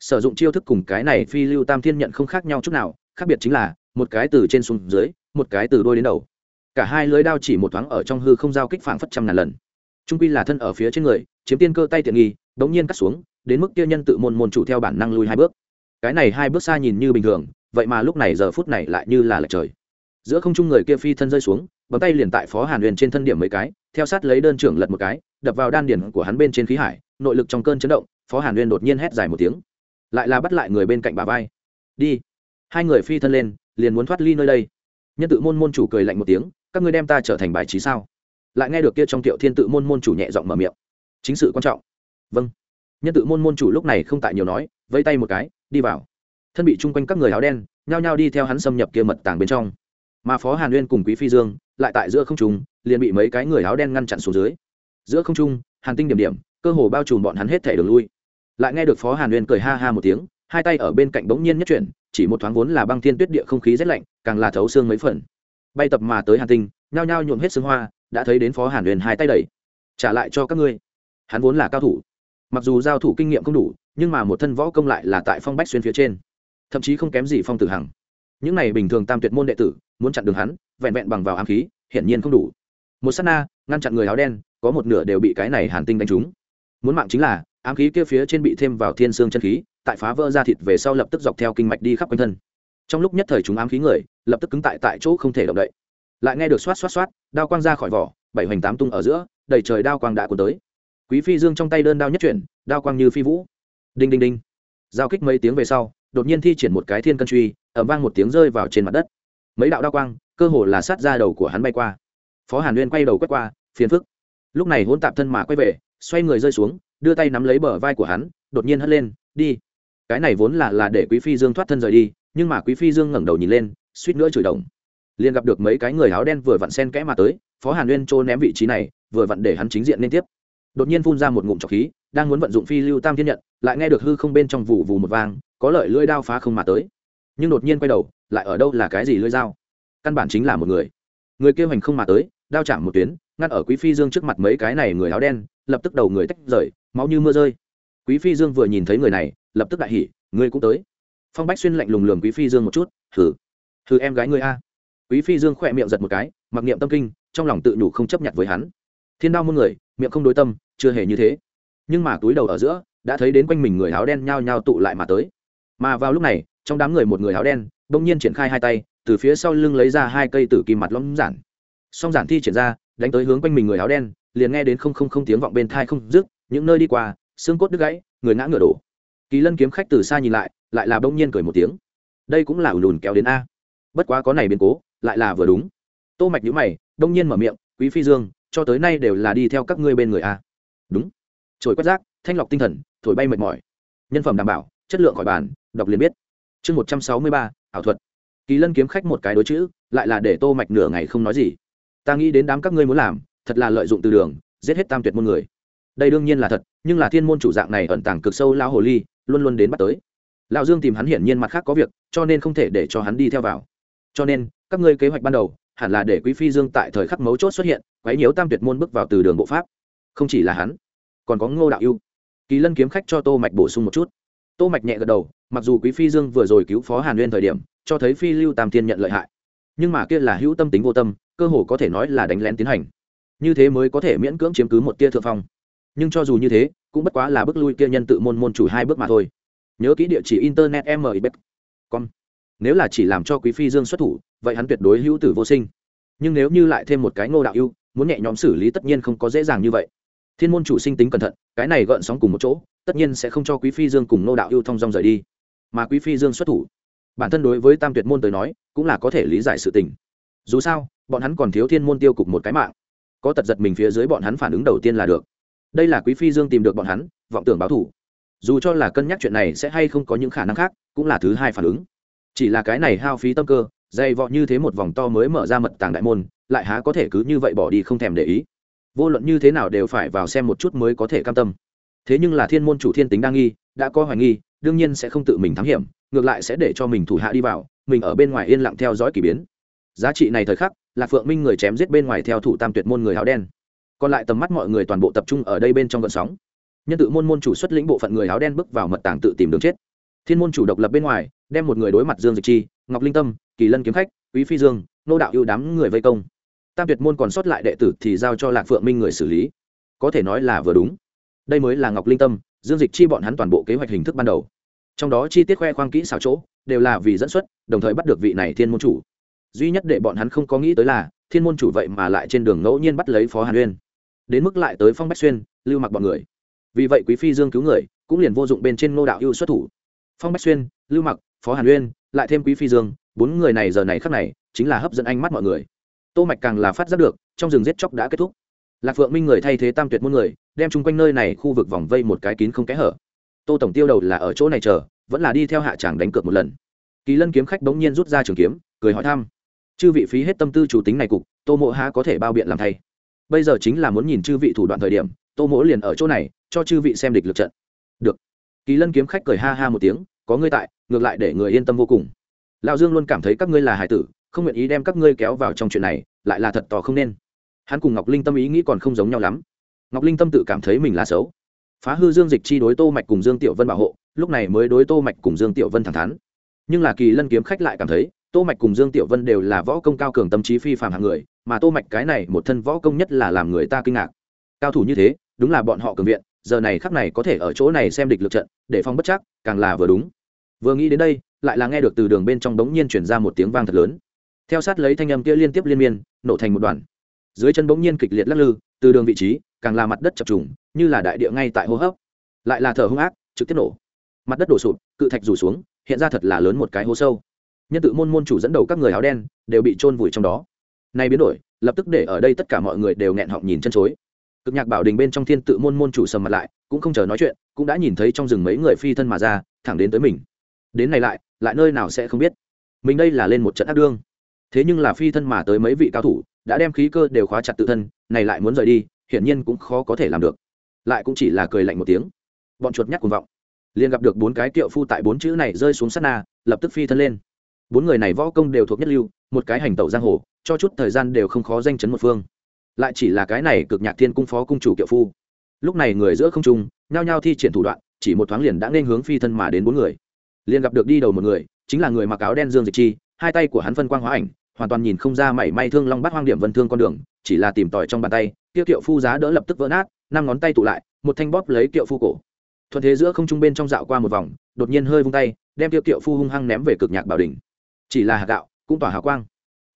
Sử dụng chiêu thức cùng cái này phi lưu tam thiên nhận không khác nhau chút nào, khác biệt chính là, một cái từ trên xuống dưới, một cái từ đôi đến đầu. Cả hai lưới đao chỉ một thoáng ở trong hư không giao kích phảng phất trăm ngàn lần. Trung quy là thân ở phía trên người, chiếm tiên cơ tay tiện nghi, đống nhiên cắt xuống đến mức kia nhân tự môn môn chủ theo bản năng lui hai bước. Cái này hai bước xa nhìn như bình thường, vậy mà lúc này giờ phút này lại như là lệch trời. Giữa không trung người kia phi thân rơi xuống, bấm tay liền tại phó hàn huyền trên thân điểm mấy cái, theo sát lấy đơn trưởng lật một cái, đập vào đan điển của hắn bên trên khí hải, nội lực trong cơn chấn động, phó hàn huyền đột nhiên hét dài một tiếng. Lại là bắt lại người bên cạnh bà vai. Đi. Hai người phi thân lên, liền muốn thoát ly nơi đây. Nhân tự môn môn chủ cười lạnh một tiếng, các ngươi đem ta trở thành bài trí sao? Lại nghe được kia trong tiệu thiên tự môn môn chủ nhẹ giọng mở miệng. Chính sự quan trọng. Vâng nhân tự môn môn chủ lúc này không tại nhiều nói, vẫy tay một cái, đi vào. Thân bị chung quanh các người áo đen, nhao nhao đi theo hắn xâm nhập kia mật tàng bên trong. Mà phó hàn uyên cùng quý phi dương, lại tại giữa không trung, liền bị mấy cái người áo đen ngăn chặn xuống dưới. Giữa không trung, hàn tinh điểm điểm, cơ hồ bao trùm bọn hắn hết thể đường lui. Lại nghe được phó hàn uyên cười ha ha một tiếng, hai tay ở bên cạnh bỗng nhiên nhất chuyển, chỉ một thoáng vốn là băng thiên tuyết địa không khí rét lạnh, càng là thấu xương mấy phần. Bay tập mà tới hàn tinh, nhao nhao nhuộm hết xương hoa, đã thấy đến phó hàn uyên hai tay đẩy. Trả lại cho các ngươi. Hắn vốn là cao thủ mặc dù giao thủ kinh nghiệm không đủ, nhưng mà một thân võ công lại là tại phong bách xuyên phía trên. Thậm chí không kém gì phong tử hằng. Những này bình thường tam tuyệt môn đệ tử, muốn chặn đường hắn, vẹn vẹn bằng vào ám khí, hiển nhiên không đủ. Một s á t na, ngăn chặn người áo đen, có một nửa đều bị cái này hàn tinh đánh trúng. Muốn mạng chính là, ám khí kia phía trên bị thêm vào thiên xương chân khí, tại phá vỡ ra thịt về sau lập tức dọc theo kinh mạch đi khắp quanh thân. Trong lúc nhất thời chúng ám khí người, lập tức cứng tại tại chỗ không thể động đậy. Lại nghe được xoát xoát xoát, đao quang ra khỏi vỏ, bảy hoành tám tung ở giữa, đầy trời đao quang đã cuốn tới quý phi dương trong tay đơn đao nhất chuyển, đao quang như phi vũ. Đinh đinh đinh. Giao kích mấy tiếng về sau, đột nhiên thi triển một cái thiên cân truy ẩm vang một tiếng rơi vào trên mặt đất. Mấy đạo đao quang, cơ hồ là sát ra đầu của hắn bay qua. Phó hàn nguyên quay đầu quét qua, phiền phức. Lúc này hôn tạp thân mà quay về, xoay người rơi xuống, đưa tay nắm lấy bờ vai của hắn, đột nhiên hất lên, đi. Cái này vốn là là để quý phi dương thoát thân rời đi, nhưng mà quý phi dương ngẩng đầu nhìn lên, suýt nữa chửi động. Liền gặp được mấy cái người áo đen vừa vặn sen kẽ mà tới, phó hàn nguyên trô ném vị trí này, vừa vặn để hắn chính diện liên tiếp đột nhiên phun ra một ngụm trọc khí, đang muốn vận dụng phi lưu tam thiên nhận, lại nghe được hư không bên trong vụ vù một vang, có lợi lưỡi đao phá không mà tới. Nhưng đột nhiên quay đầu, lại ở đâu là cái gì lưỡi dao? Căn bản chính là một người. Người kêu hành không mà tới, đao chạm một tuyến, ngắt ở quý phi dương trước mặt mấy cái này người áo đen, lập tức đầu người tách rời, máu như mưa rơi. Quý phi dương vừa nhìn thấy người này, lập tức đại hỉ, ngươi cũng tới. Phong bách xuyên lạnh lùng lường quý phi dương một chút thử thử em gái ngươi a. Quý phi dương khỏe miệng giật một cái, mặc niệm tâm kinh, trong lòng tự nhủ không chấp nhận với hắn. Thiên đao muôn người, miệng không đối tâm chưa hề như thế. Nhưng mà túi đầu ở giữa, đã thấy đến quanh mình người áo đen nhao nhao tụ lại mà tới. Mà vào lúc này, trong đám người một người áo đen, bỗng nhiên triển khai hai tay, từ phía sau lưng lấy ra hai cây tử kim mặt lõm giản. Song giản thi triển ra, đánh tới hướng quanh mình người áo đen, liền nghe đến không không không tiếng vọng bên thai không dứt, những nơi đi qua, xương cốt đứt gãy, người ngã ngựa đổ. Kỳ lân kiếm khách từ xa nhìn lại lại là bỗng nhiên cười một tiếng. Đây cũng là ủn lùn kéo đến a. Bất quá có này biến cố, lại là vừa đúng. Tô mạch nhíu mày đông nhiên mở miệng, quý phi dương, cho tới nay đều là đi theo các ngươi bên người a đúng. Trồi quét rác, thanh lọc tinh thần, thổi bay mệt mỏi. Nhân phẩm đảm bảo, chất lượng khỏi bàn, đọc liền biết. Chương một trăm sáu mươi ba, ảo thuật. Kỳ lân kiếm khách một cái đối chữ, lại là để tô mạch nửa ngày không nói gì. Ta nghĩ đến đám các ngươi muốn làm, thật là lợi dụng từ đường, giết hết tam tuyệt môn người. Đây đương nhiên là thật, nhưng là thiên môn chủ dạng này ẩn tàng cực sâu lao hồ ly, luôn luôn đến bắt tới. Lão dương tìm hắn hiển nhiên mặt khác có việc, cho nên không thể để cho hắn đi theo vào. Cho nên, các ngươi kế hoạch ban đầu, hẳn là để quý phi dương tại thời khắc mấu chốt xuất hiện, quấy nhiễu tam tuyệt môn bước vào từ đường bộ pháp không chỉ là hắn, còn có ngô đạo ưu. Kỳ lân kiếm khách cho tô mạch bổ sung một chút. Tô mạch nhẹ gật đầu, mặc dù quý phi dương vừa rồi cứu phó hàn nguyên thời điểm, cho thấy phi lưu tam tiên nhận lợi hại, nhưng mà kia là hữu tâm tính vô tâm, cơ hồ có thể nói là đánh lén tiến hành. Như thế mới có thể miễn cưỡng chiếm cứ một tia thượng phong. Nhưng cho dù như thế, cũng bất quá là bước lui kia nhân tự môn môn chủ hai bước mà thôi. Nhớ kỹ địa chỉ internet mibet con nếu là chỉ làm cho quý phi dương xuất thủ, vậy hắn tuyệt đối hữu tử vô sinh. Nhưng nếu như lại thêm một cái ngô đạo ưu, muốn nhẹ nhõm xử lý tất nhiên không có dễ dàng như vậy thiên môn chủ sinh tính cẩn thận, cái này gợn sóng cùng một chỗ, tất nhiên sẽ không cho quý phi dương cùng nô đạo yêu thông dong rời đi. Mà quý phi dương xuất thủ, bản thân đối với tam tuyệt môn tới nói, cũng là có thể lý giải sự tình. Dù sao, bọn hắn còn thiếu thiên môn tiêu cục một cái mạng. Có tật giật mình phía dưới bọn hắn phản ứng đầu tiên là được. Đây là quý phi dương tìm được bọn hắn, vọng tưởng báo thủ. Dù cho là cân nhắc chuyện này sẽ hay không có những khả năng khác, cũng là thứ hai phản ứng. Chỉ là cái này hao phí tâm cơ, dày vọ như thế một vòng to mới mở ra mật tàng đại môn, lại há có thể cứ như vậy bỏ đi không thèm để ý vô luận như thế nào đều phải vào xem một chút mới có thể cam tâm. Thế nhưng là thiên môn chủ thiên tính đang nghi, đã có hoài nghi, đương nhiên sẽ không tự mình thám hiểm, ngược lại sẽ để cho mình thủ hạ đi vào, mình ở bên ngoài yên lặng theo dõi k ỳ biến. Giá trị này thời khắc là phượng minh người chém giết bên ngoài theo thủ tam tuyệt môn người áo đen. Còn lại tầm mắt mọi người toàn bộ tập trung ở đây bên trong gợn sóng. Nhân tự môn môn chủ xuất lĩnh bộ phận người áo đen bước vào mật tàng tự tìm đường chết. Thiên môn chủ độc lập bên ngoài, đem một người đối mặt dương dịch chi, ngọc linh tâm, kỳ lân kiếm khách, quý phi dương, nô đạo ưu đám người vây công tam tuyệt môn còn sót lại đệ tử thì giao cho lạc phượng minh người xử lý. Có thể nói là vừa đúng. Đây mới là ngọc linh tâm, dương dịch chi bọn hắn toàn bộ kế hoạch hình thức ban đầu. Trong đó chi tiết khoe khoang kỹ xảo chỗ, đều là vì dẫn xuất, đồng thời bắt được vị này thiên môn chủ. Duy nhất để bọn hắn không có nghĩ tới là, thiên môn chủ vậy mà lại trên đường ngẫu nhiên bắt lấy phó hàn uyên. Đến mức lại tới phong bách xuyên, lưu mặc bọn người. Vì vậy quý phi dương cứu người, cũng liền vô dụng bên trên ngô đạo ưu xuất thủ. Phong bách xuyên, lưu mặc, phó hàn uyên, lại thêm quý phi dương, bốn người này giờ này khắc này, chính là hấp dẫn ánh mắt mọi người tô mạch càng là phát giác được, trong rừng giết chóc đã kết thúc. Lạc phượng minh người thay thế tam tuyệt môn người, đem chung quanh nơi này khu vực vòng vây một cái kín không kẽ hở. Tô tổng tiêu đầu là ở chỗ này chờ, vẫn là đi theo hạ tràng đánh cược một lần. Kỳ lân kiếm khách bỗng nhiên rút ra trường kiếm, cười hỏi thăm. Chư vị phí hết tâm tư chủ tính này cục, tô mộ há có thể bao biện làm thay? Bây giờ chính là muốn nhìn chư vị thủ đoạn thời điểm, tô mỗ liền ở chỗ này, cho chư vị xem địch lực trận. Được. Kỳ lân kiếm khách cười ha ha một tiếng, có ngươi tại, ngược lại để người yên tâm vô cùng. Lão dương luôn cảm thấy các ngươi là hải tử không nguyện ý đem các ngươi kéo vào trong chuyện này, lại là thật tò không nên. Hắn cùng ngọc linh tâm ý nghĩ còn không giống nhau lắm. Ngọc linh tâm tự cảm thấy mình là xấu. Phá hư dương dịch chi đối tô mạch cùng dương tiểu vân bảo hộ, lúc này mới đối tô mạch cùng dương tiểu vân thẳng thắn. Nhưng là kỳ lân kiếm khách lại cảm thấy, tô mạch cùng dương tiểu vân đều là võ công cao cường tâm trí phi phàm hạng người, mà tô mạch cái này một thân võ công nhất là làm người ta kinh ngạc. Cao thủ như thế, đúng là bọn họ cường viện, giờ này khắc này có thể ở chỗ này xem địch lực trận, để phong bất chắc, càng là vừa đúng. Vừa nghĩ đến đây, lại là nghe được từ đường bên trong đống nhiên chuyển ra một tiếng vang thật lớn theo sát lấy thanh âm kia liên tiếp liên miên, nổ thành một đoàn. Dưới chân bỗng nhiên kịch liệt lắc lư, từ đường vị trí, càng là mặt đất chập trùng, như là đại địa ngay tại hô hấp. Lại là thở hung ác, trực tiếp nổ. Mặt đất đổ sụp, cự thạch rủ xuống, hiện ra thật là lớn một cái hố sâu. Nhân tự môn môn chủ dẫn đầu các người áo đen, đều bị chôn vùi trong đó. Nay biến đổi, lập tức để ở đây tất cả mọi người đều nghẹn họng nhìn chân chối. Cực nhạc bảo đình bên trong thiên tự môn môn chủ sầm mặt lại, cũng không chờ nói chuyện, cũng đã nhìn thấy trong rừng mấy người phi thân mà ra, thẳng đến tới mình. Đến này lại lại nơi nào sẽ không biết. Mình đây là lên một trận ác đương thế nhưng là phi thân mà tới mấy vị cao thủ, đã đem khí cơ đều khóa chặt tự thân, này lại muốn rời đi, hiển nhiên cũng khó có thể làm được. Lại cũng chỉ là cười lạnh một tiếng. Bọn chuột nhắc cuồng vọng. Liền gặp được bốn cái kiệu phu tại bốn chữ này rơi xuống sát na, lập tức phi thân lên. Bốn người này võ công đều thuộc nhất lưu, một cái hành tẩu giang hồ, cho chút thời gian đều không khó danh chấn một phương. Lại chỉ là cái này cực nhạc thiên cung phó cung chủ kiệu phu. Lúc này người giữa không trung, nhao nhao thi triển thủ đoạn, chỉ một thoáng liền đã nên hướng phi thân mà đến bốn người. Liền gặp được đi đầu một người, chính là người mặc áo đen dương dịch chi hai tay của hắn phân quang hóa ảnh, hoàn toàn nhìn không ra mảy may thương long bắt hoang điểm vân thương con đường, chỉ là tìm tòi trong bàn tay, tiêu kiệu phu giá đỡ lập tức vỡ nát, năm ngón tay tụ lại, một thanh bóp lấy kiệu phu cổ. Thuận thế giữa không trung bên trong dạo qua một vòng, đột nhiên hơi vung tay, đem tiêu kiệu phu hung hăng ném về cực nhạc bảo đình chỉ là hạt gạo, cũng tỏa hào quang.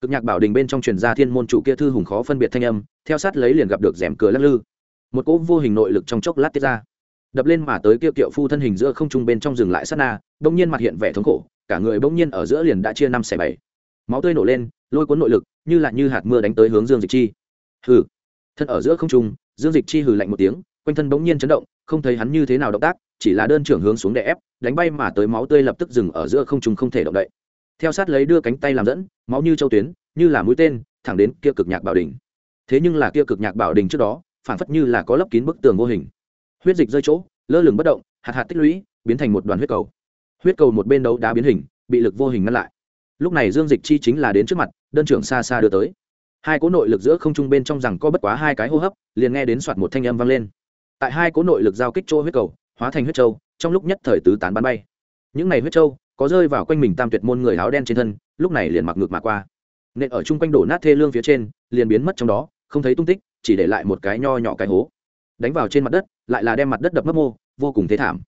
Cực nhạc bảo đình bên trong truyền gia thiên môn chủ kia thư hùng khó phân biệt thanh âm, theo sát lấy liền gặp được rèm cửa lắc lư. Một cỗ vô hình nội lực trong chốc lát tiết ra. Đập lên mà tới kia kiệu phu thân hình giữa không trung bên trong dừng lại sát na đông nhiên mặt hiện vẻ thống khổ cả người bỗng nhiên ở giữa liền đã chia năm xẻ bảy. Máu tươi nổ lên, lôi cuốn nội lực, như là như hạt mưa đánh tới hướng dương dịch chi. Hừ. Thân ở giữa không trung, dương dịch chi hừ lạnh một tiếng, quanh thân bỗng nhiên chấn động, không thấy hắn như thế nào động tác, chỉ là đơn trưởng hướng xuống đè ép, đánh bay mà tới máu tươi lập tức dừng ở giữa không trung không thể động đậy. Theo sát lấy đưa cánh tay làm dẫn, máu như châu tuyến, như là mũi tên, thẳng đến kia cực nhạc bảo đình thế nhưng là kia cực nhạc bảo đình trước đó phản phất như là có lấp kín bức tường vô hình. Huyết dịch rơi chỗ, lơ lửng bất động, hạt hạt tích lũy, biến thành một đoàn huyết cầu huyết cầu một bên đấu đá biến hình, bị lực vô hình ngăn lại. Lúc này dương dịch chi chính là đến trước mặt, đơn trưởng xa xa đưa tới. Hai cỗ nội lực giữa không trung bên trong rằng có bất quá hai cái hô hấp, liền nghe đến soạt một thanh âm vang lên. Tại hai cỗ nội lực giao kích chỗ huyết cầu, hóa thành huyết châu, trong lúc nhất thời tứ tán bắn bay. Những này huyết châu, có rơi vào quanh mình tam tuyệt môn người áo đen trên thân, lúc này liền mặc ngược mà qua. Nên ở chung quanh đổ nát thê lương phía trên, liền biến mất trong đó, không thấy tung tích, chỉ để lại một cái nho nhỏ cái hố. Đánh vào trên mặt đất, lại là đem mặt đất đập mất mô, vô cùng thế thảm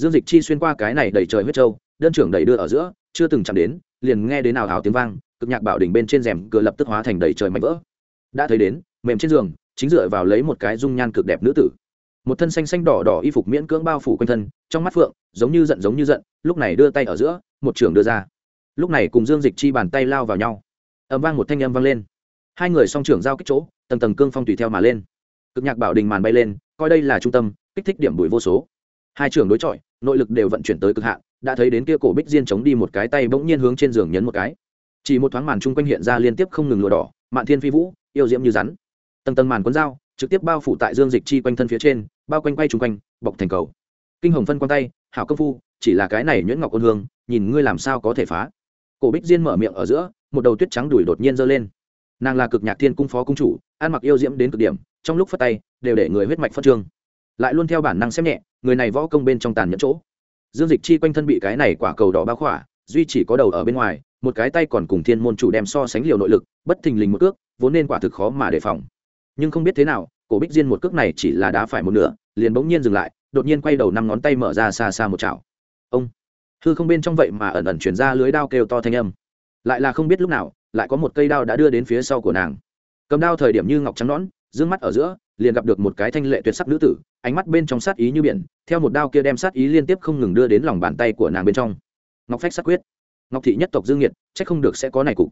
dương dịch chi xuyên qua cái này đẩy trời huyết trâu đơn trưởng đẩy đưa ở giữa, chưa từng chạm đến, liền nghe đến nào hào tiếng vang, cực nhạc bảo đỉnh bên trên rèm cửa lập tức hóa thành đầy trời mạnh vỡ. Đã thấy đến, mềm trên giường, chính dựa vào lấy một cái dung nhan cực đẹp nữ tử. Một thân xanh xanh đỏ đỏ y phục miễn cưỡng bao phủ quanh thân, trong mắt phượng, giống như giận giống như giận, lúc này đưa tay ở giữa, một trường đưa ra. Lúc này cùng dương dịch chi bàn tay lao vào nhau. Ấm vang một thanh âm vang lên. Hai người song trưởng giao kích chỗ, tầng tầng cương phong tùy theo mà lên. Cực nhạc bảo đình màn bay lên, coi đây là trung tâm, kích thích điểm bụi vô số hai trưởng đối chọi, nội lực đều vận chuyển tới cực hạn, đã thấy đến kia cổ bích diên chống đi một cái tay bỗng nhiên hướng trên giường nhấn một cái. Chỉ một thoáng màn chung quanh hiện ra liên tiếp không ngừng lụa đỏ, mạn thiên phi vũ, yêu diễm như rắn. Tầng tầng màn cuốn dao, trực tiếp bao phủ tại dương dịch chi quanh thân phía trên, bao quanh quay chung quanh, bọc thành cầu. Kinh hồng phân quan tay, hảo công phu, chỉ là cái này nhuyễn ngọc ôn hương, nhìn ngươi làm sao có thể phá. Cổ bích diên mở miệng ở giữa, một đầu tuyết trắng đùi đột nhiên giơ lên. Nàng là cực nhạc thiên cung phó cung chủ, ăn mặc yêu diễm đến cực điểm, trong lúc phất tay, đều để người huyết mạch phất trương. Lại luôn theo bản năng xem nhẹ người này võ công bên trong tàn nhẫn chỗ. Dương dịch chi quanh thân bị cái này quả cầu đỏ bao khỏa, duy chỉ có đầu ở bên ngoài, một cái tay còn cùng thiên môn chủ đem so sánh liều nội lực, bất thình lình một cước, vốn nên quả thực khó mà đề phòng. Nhưng không biết thế nào, cổ bích diên một cước này chỉ là đá phải một nửa, liền bỗng nhiên dừng lại, đột nhiên quay đầu năm ngón tay mở ra xa xa một chảo. Ông! Hư không bên trong vậy mà ẩn ẩn chuyển ra lưới đao kêu to thanh âm. Lại là không biết lúc nào, lại có một cây đao đã đưa đến phía sau của nàng. Cầm đao thời điểm như ngọc trắng nõn d mắt ở giữa liền gặp được một cái thanh lệ tuyệt sắc nữ tử, ánh mắt bên trong sát ý như biển, theo một đao kia đem sát ý liên tiếp không ngừng đưa đến lòng bàn tay của nàng bên trong. Ngọc phách sát quyết. Ngọc thị nhất tộc dương nhiệt c h ắ c không được sẽ có này cục.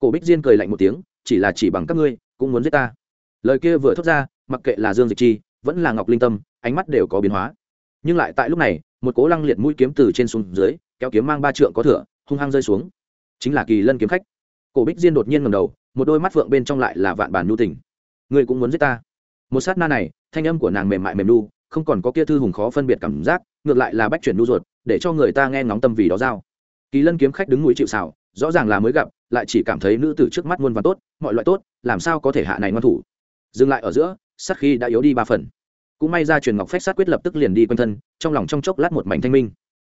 Cổ bích diên cười lạnh một tiếng, chỉ là chỉ bằng các ngươi, cũng muốn giết ta. Lời kia vừa thốt ra, mặc kệ là dương dịch chi, vẫn là ngọc linh tâm, ánh mắt đều có biến hóa. Nhưng lại tại lúc này, một cố lăng liệt mũi kiếm từ trên xuống dưới, kéo kiếm mang ba trượng có thửa, hung hăng rơi xuống. Chính là kỳ lân kiếm khách. Cổ bích diên đột nhiên ngầm đầu, một đôi mắt phượng bên trong lại là vạn bản nhu tình. Ngươi cũng muốn giết ta? Một sát na này thanh âm của nàng mềm mại mềm đu, không còn có kia thư hùng khó phân biệt cảm giác ngược lại là bách chuyển đu ruột để cho người ta nghe ngóng tâm vì đó giao. Kỳ lân kiếm khách đứng núi chịu xảo rõ ràng là mới gặp lại chỉ cảm thấy nữ tử trước mắt muôn vàn tốt mọi loại tốt làm sao có thể hạ này ngoan thủ. Dừng lại ở giữa sát khi đã yếu đi ba phần. Cũng may ra truyền ngọc phách sát quyết lập tức liền đi quanh thân trong lòng trong chốc lát một mảnh thanh minh.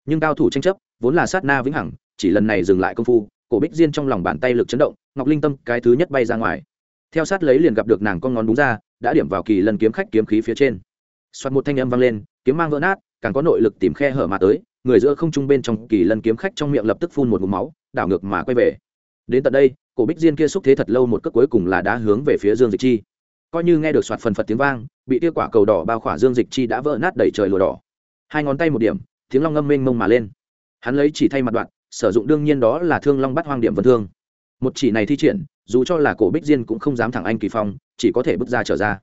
Nhưng cao thủ tranh chấp vốn là sát na vĩnh hằng chỉ lần này dừng lại công phu cổ bích diên trong lòng bàn tay lực chấn động ngọc linh tâm cái thứ nhất bay ra ngoài. Theo sát lấy liền gặp được nàng con ngón đúng ra đã điểm vào kỳ lần kiếm khách kiếm khí phía trên. Xoát một thanh âm vang lên, kiếm mang vỡ nát, càng có nội lực tìm khe hở mà tới, người giữa không trung bên trong kỳ lân kiếm khách trong miệng lập tức phun một ngụm máu, đảo ngược mà quay về. Đến tận đây, cổ bích diên kia xúc thế thật lâu một cước cuối cùng là đã hướng về phía dương dịch chi. Coi như nghe được soạt phần phật tiếng vang, bị tia quả cầu đỏ bao khỏa dương dịch chi đã vỡ nát đầy trời lùa đỏ. Hai ngón tay một điểm, tiếng long ngâm mênh mông mà lên. Hắn lấy chỉ thay mặt đoạn, sử dụng đương nhiên đó là thương long bắt hoang điểm vân thương. Một chỉ này thi triển dù cho là cổ bích diên cũng không dám thẳng anh kỳ phong, chỉ có thể bước ra trở ra.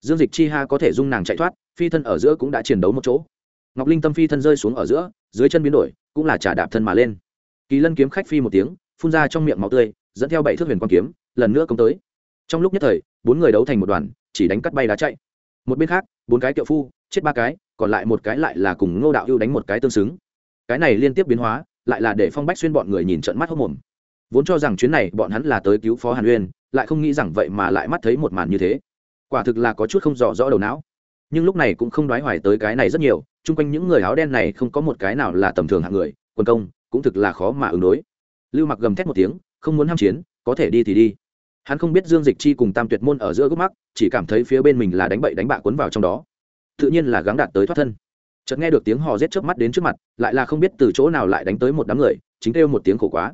Dương dịch chi ha có thể dung nàng chạy thoát, phi thân ở giữa cũng đã chiến đấu một chỗ. Ngọc linh tâm phi thân rơi xuống ở giữa, dưới chân biến đổi, cũng là trả đạp thân mà lên. Kỳ lân kiếm khách phi một tiếng, phun ra trong miệng máu tươi, dẫn theo bảy thước huyền quang kiếm, lần nữa công tới. Trong lúc nhất thời, bốn người đấu thành một đoàn, chỉ đánh cắt bay đá chạy. Một bên khác, bốn cái kiệu phu, chết ba cái, còn lại một cái lại là cùng ngô đạo ưu đánh một cái tương xứng. Cái này liên tiếp biến hóa, lại là để phong bách xuyên bọn người nhìn trận mắt hốc mồm vốn cho rằng chuyến này bọn hắn là tới cứu phó hàn uyên, lại không nghĩ rằng vậy mà lại mắt thấy một màn như thế. Quả thực là có chút không rõ rõ đầu não. Nhưng lúc này cũng không đoái hoài tới cái này rất nhiều, chung quanh những người áo đen này không có một cái nào là tầm thường hạng người, quân công cũng thực là khó mà ứng đối. Lưu mặc gầm thét một tiếng, không muốn ham chiến, có thể đi thì đi. Hắn không biết dương dịch chi cùng tam tuyệt môn ở giữa gốc mắc, chỉ cảm thấy phía bên mình là đánh bậy đánh bạ cuốn vào trong đó. Tự nhiên là gắng đạt tới thoát thân. Chợt nghe được tiếng hò rét trước mắt đến trước mặt, lại là không biết từ chỗ nào lại đánh tới một đám người, chính kêu một tiếng khổ quá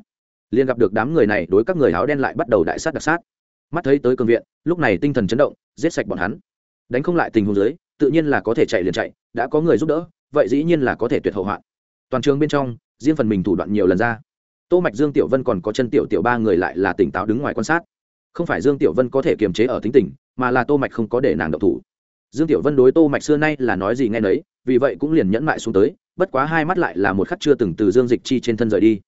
liền gặp được đám người này đối các người áo đen lại bắt đầu đại sát đặc sát. Mắt thấy tới cường viện, lúc này tinh thần chấn động, giết sạch bọn hắn. Đánh không lại tình huống dưới, tự nhiên là có thể chạy liền chạy, đã có người giúp đỡ, vậy dĩ nhiên là có thể tuyệt hậu hoạn. Toàn trường bên trong, riêng phần mình thủ đoạn nhiều lần ra. Tô mạch dương tiểu vân còn có chân tiểu tiểu ba người lại là tỉnh táo đứng ngoài quan sát. Không phải dương tiểu vân có thể kiềm chế ở tính tình, mà là tô mạch không có để nàng động thủ. Dương tiểu vân đối tô mạch xưa nay là nói gì nghe nấy, vì vậy cũng liền nhẫn mại xuống tới, bất quá hai mắt lại là một khắc chưa từng từ dương dịch chi trên thân rời đi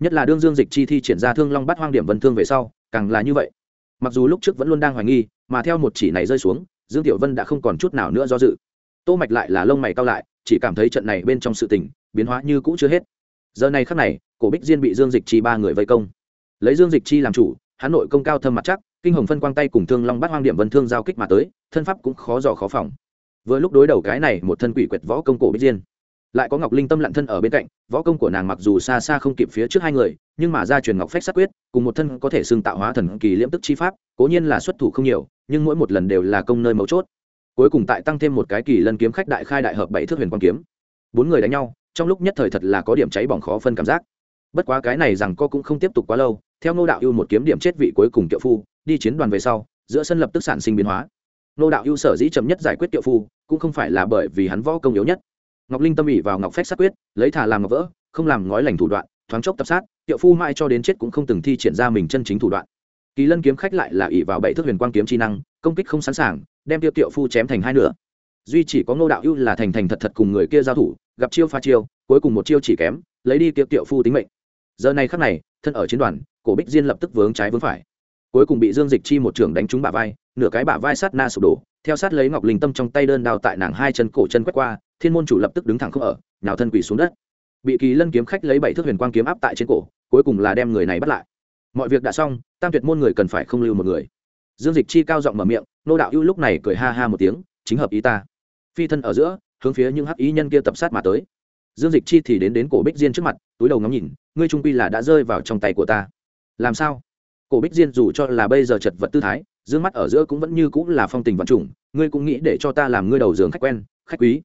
nhất là đương dương dịch chi thi triển ra thương long bắt hoang điểm vân thương về sau, càng là như vậy. Mặc dù lúc trước vẫn luôn đang hoài nghi, mà theo một chỉ này rơi xuống, dương tiểu vân đã không còn chút nào nữa do dự. Tô mạch lại là lông mày cao lại, chỉ cảm thấy trận này bên trong sự tình, biến hóa như cũ chưa hết. Giờ này khắc này, cổ bích diên bị dương dịch chi ba người vây công. Lấy dương dịch chi làm chủ hắn nội công cao thâm mặt chắc, kinh hồng phân quang tay cùng thương long bắt hoang điểm vân thương giao kích mà tới, thân pháp cũng khó dò khó phòng. Vừa lúc đối đầu cái này một thân quỷ quyệt võ công cổ bích diên lại có ngọc linh tâm lặn thân ở bên cạnh võ công của nàng mặc dù xa xa không kịp phía trước hai người nhưng mà ra truyền ngọc phách sát quyết cùng một thân có thể xưng tạo hóa thần kỳ liễm tức chi pháp cố nhiên là xuất thủ không nhiều nhưng mỗi một lần đều là công nơi mấu chốt cuối cùng tại tăng thêm một cái kỳ lân kiếm khách đại khai đại hợp bảy thước huyền quang kiếm bốn người đánh nhau trong lúc nhất thời thật là có điểm cháy bỏng khó phân cảm giác bất quá cái này rằng co cũng không tiếp tục quá lâu theo ngô đạo ưu một kiếm điểm chết vị cuối cùng kiệu phu đi chiến đoàn về sau giữa sân lập tức sản sinh biến hóa ngô đạo ưu sở dĩ chậm nhất giải quyết kiệu phu cũng không phải là bởi vì hắn võ công yếu nhất ngọc linh tâm ỉ vào ngọc phách sát quyết, lấy thả làm ngọc vỡ, không làm ngói lành thủ đoạn, thoáng chốc tập sát, Tiệu phu mãi cho đến chết cũng không từng thi triển ra mình chân chính thủ đoạn. Kỳ lân kiếm khách lại là ỉ vào bảy thước huyền quang kiếm chi năng, công kích không sẵn sàng, đem tiêu Tiệu phu chém thành hai nửa. Duy chỉ có ngô đạo ưu là thành thành thật thật cùng người kia giao thủ, gặp chiêu pha chiêu, cuối cùng một chiêu chỉ kém, lấy đi Tiêu Tiệu phu tính mệnh. Giờ này khắc này, thân ở chiến đoàn, cổ bích diên lập tức vướng trái vướng phải cuối cùng bị dương dịch chi một trưởng đánh trúng bả vai, nửa cái bả vai sát na sụp đổ, theo sát lấy ngọc linh tâm trong tay đơn đao tại nàng hai chân cổ chân quét qua, thiên môn chủ lập tức đứng thẳng không ở nào thân quỳ xuống đất. Bị kỳ lân kiếm khách lấy bảy thước huyền quang kiếm áp tại trên cổ, cuối cùng là đem người này bắt lại. Mọi việc đã xong, tam tuyệt môn người cần phải không lưu một người. Dương dịch chi cao giọng mở miệng, nô đạo ưu lúc này cười ha ha một tiếng, chính hợp ý ta. Phi thân ở giữa, hướng phía những hắc ý nhân kia tập sát mà tới. Dương dịch chi thì đến đến cổ bích diên trước mặt, túi đầu ngắm nhìn, ngươi trung quy là đã rơi vào trong tay của ta. Làm sao? Cổ bích diên dù cho là bây giờ chật vật tư thái d mắt ở giữa cũng vẫn như cũng là phong tình vận trùng, ngươi cũng nghĩ để cho ta làm ngươi đầu giường khách quen, khách quý.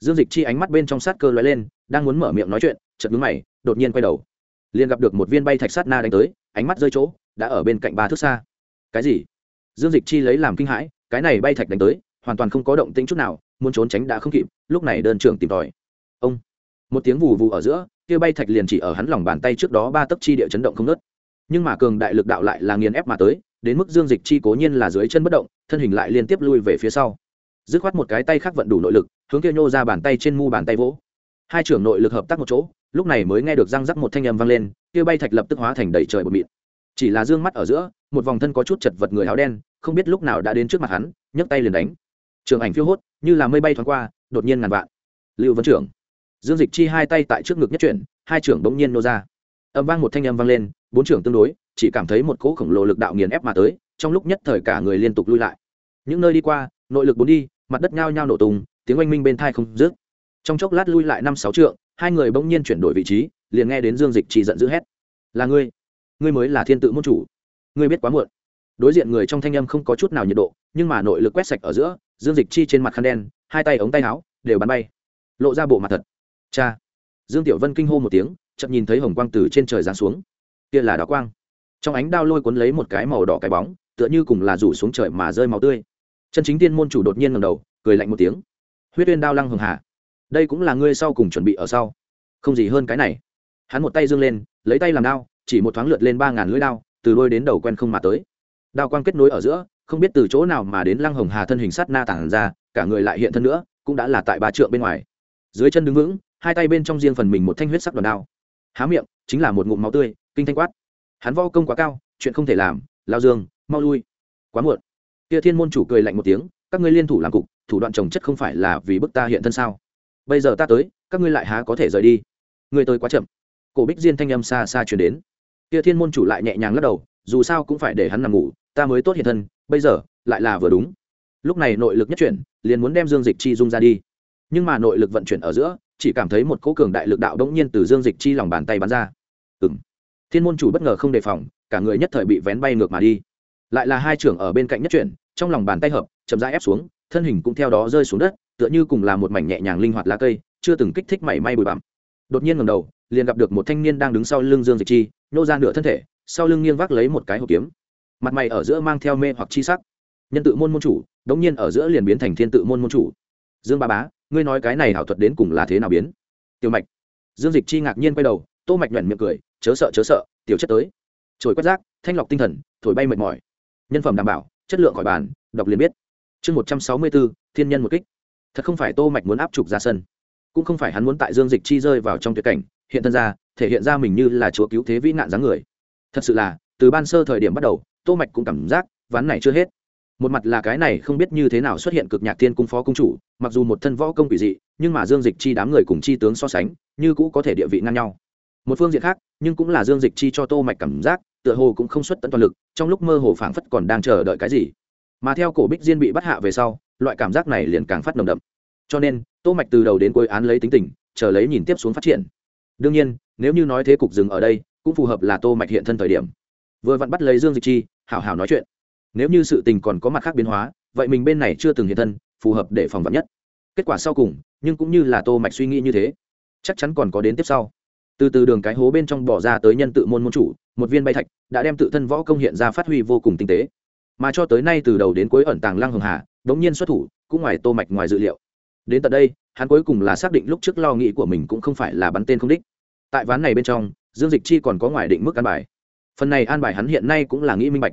Dương dịch chi ánh mắt bên trong sát cơ lóe lên, đang muốn mở miệng nói chuyện chật ngứng mày, đột nhiên quay đầu. Liền gặp được một viên bay thạch sát na đánh tới, ánh mắt rơi chỗ, đã ở bên cạnh ba thước xa. Cái gì? Dương dịch chi lấy làm kinh hãi, cái này bay thạch đánh tới, hoàn toàn không có động tĩnh chút nào, muốn trốn tránh đã không kịp, lúc này đơn trưởng tìm tòi. Ông! Một tiếng vù vù ở giữa, kia bay thạch liền chỉ ở hắn lòng bàn tay trước đó ba tấc chi địa chấn động không nớt nhưng mà cường đại lực đạo lại là nghiền ép mà tới, đến mức dương dịch chi cố nhiên là dưới chân bất động, thân hình lại liên tiếp lui về phía sau. Dứt khoát một cái tay khác vận đủ nội lực, hướng kia nhô ra bàn tay trên mu bàn tay vỗ. Hai trưởng nội lực hợp tác một chỗ, lúc này mới nghe được răng rắc một thanh âm vang lên, kia bay thạch lập tức hóa thành đầy trời bột mịn. Chỉ là dương mắt ở giữa, một vòng thân có chút chật vật người áo đen, không biết lúc nào đã đến trước mặt hắn, nhấc tay liền đánh. Trường ảnh phiêu hốt, như là mây bay thoáng qua, đột nhiên ngàn vạn. Lưu vấn trưởng. Dương dịch chi hai tay tại trước ngực nhất chuyển, hai trưởng bỗng nhiên nô ra. Âm vang một thanh âm vang lên bốn trưởng tương đối, chỉ cảm thấy một cỗ khổng lồ lực đạo nghiền ép mà tới, trong lúc nhất thời cả người liên tục lui lại. Những nơi đi qua, nội lực bốn đi, mặt đất nhao nhao nổ tung, tiếng oanh minh bên thai không dứt. Trong chốc lát lui lại năm sáu trượng, hai người bỗng nhiên chuyển đổi vị trí, liền nghe đến dương dịch chỉ giận dữ hét. Là ngươi ngươi mới là thiên tự môn chủ. Ngươi biết quá muộn. Đối diện người trong thanh âm không có chút nào nhiệt độ, nhưng mà nội lực quét sạch ở giữa, dương dịch chi trên mặt khăn đen, hai tay ống tay áo, đều bắn bay. Lộ ra bộ mặt thật. Cha. Dương tiểu vân kinh hô một tiếng chậm nhìn thấy hồng quang từ trên trời giáng xuống kia là đá quang. Trong ánh đao lôi cuốn lấy một cái màu đỏ cái bóng, tựa như cùng là rủ xuống trời mà rơi máu tươi. Chân chính tiên môn chủ đột nhiên ngầm đầu, cười lạnh một tiếng. Huyết uyên đao lăng hường hà. Đây cũng là ngươi sau cùng chuẩn bị ở sau. Không gì hơn cái này. Hắn một tay dương lên, lấy tay làm đao, chỉ một thoáng lượt lên ba ngàn lưỡi đao, từ đôi đến đầu quen không mà tới. Đao quang kết nối ở giữa, không biết từ chỗ nào mà đến lăng hồng hà thân hình sát na tản ra, cả người lại hiện thân nữa, cũng đã là tại ba trượng bên ngoài. Dưới chân đứng vững, hai tay bên trong riêng phần mình một thanh huyết sắc đòn đao. Há miệng, chính là một ngụm máu tươi kinh thanh quát. Hắn vo công quá cao, chuyện không thể làm, lao dương, mau lui. Quá muộn. Kia thiên môn chủ cười lạnh một tiếng, các ngươi liên thủ làm cục, thủ đoạn trồng chất không phải là vì bức ta hiện thân sao? Bây giờ ta tới, các ngươi lại há có thể rời đi? Người tới quá chậm. Cổ bích diên thanh âm xa xa chuyển đến. Kia thiên môn chủ lại nhẹ nhàng lắc đầu, dù sao cũng phải để hắn nằm ngủ, ta mới tốt hiện thân, bây giờ, lại là vừa đúng. Lúc này nội lực nhất chuyển, liền muốn đem dương dịch chi dung ra đi. Nhưng mà nội lực vận chuyển ở giữa, chỉ cảm thấy một cỗ cường đại lực đạo đống nhiên từ dương dịch chi lòng bàn tay bắn ra thiên môn chủ bất ngờ không đề phòng, cả người nhất thời bị vén bay ngược mà đi. Lại là hai trưởng ở bên cạnh nhất chuyển, trong lòng bàn tay hợp, chậm rãi ép xuống, thân hình cũng theo đó rơi xuống đất, tựa như cùng là một mảnh nhẹ nhàng linh hoạt lá cây, chưa từng kích thích mảy may bụi bặm. Đột nhiên ngầm đầu, liền gặp được một thanh niên đang đứng sau lưng dương dịch chi nhô ra nửa thân thể, sau lưng nghiêng vác lấy một cái hộp kiếm. Mặt mày ở giữa mang theo mê hoặc chi sắc. Nhân tự môn môn chủ, đống nhiên ở giữa liền biến thành thiên tự môn môn chủ. Dương ba bá, ngươi nói cái này hảo thuật đến cùng là thế nào biến? Tiểu mạch. Dương dịch chi ngạc nhiên quay đầu, tô mạch nhuận miệng cười chớ sợ chớ sợ, tiểu chất tới. Trồi quét rác, thanh lọc tinh thần, thổi bay mệt mỏi. Nhân phẩm đảm bảo, chất lượng khỏi bàn, đọc liền biết. Chương một trăm sáu mươi bốn, thiên nhân một kích. Thật không phải tô mạch muốn áp trục ra sân. Cũng không phải hắn muốn tại dương dịch chi rơi vào trong tuyệt cảnh, hiện thân ra, thể hiện ra mình như là chúa cứu thế vĩ nạn dáng người. Thật sự là, từ ban sơ thời điểm bắt đầu, tô mạch cũng cảm giác ván này chưa hết. Một mặt là cái này không biết như thế nào xuất hiện cực nhạc thiên cung phó công chủ, mặc dù một thân võ công quỷ dị, nhưng mà dương dịch chi đám người cùng chi tướng so sánh, như cũ có thể địa vị ngang nhau. Một phương diện khác nhưng cũng là dương dịch chi cho tô mạch cảm giác, tựa hồ cũng không xuất tận toàn lực, trong lúc mơ hồ phảng phất còn đang chờ đợi cái gì. Mà theo cổ bích diên bị bắt hạ về sau, loại cảm giác này liền càng phát nồng đậm. Cho nên, tô mạch từ đầu đến cuối án lấy tính tình, chờ lấy nhìn tiếp xuống phát triển. Đương nhiên, nếu như nói thế cục dừng ở đây, cũng phù hợp là tô mạch hiện thân thời điểm. Vừa vặn bắt lấy dương dịch chi, hảo hảo nói chuyện. Nếu như sự tình còn có mặt khác biến hóa, vậy mình bên này chưa từng hiện thân, phù hợp để phòng vật nhất. Kết quả sau cùng, nhưng cũng như là tô mạch suy nghĩ như thế, chắc chắn còn có đến tiếp sau từ từ đường cái hố bên trong bỏ ra tới nhân tự môn môn chủ, một viên bay thạch, đã đem tự thân võ công hiện ra phát huy vô cùng tinh tế. Mà cho tới nay từ đầu đến cuối ẩn tàng lăng hường hà, đống nhiên xuất thủ, cũng ngoài tô mạch ngoài dự liệu. Đến tận đây, hắn cuối cùng là xác định lúc trước lo nghĩ của mình cũng không phải là bắn tên không đích. Tại ván này bên trong, dương dịch chi còn có ngoài định mức an bài. Phần này an bài hắn hiện nay cũng là nghĩ minh bạch.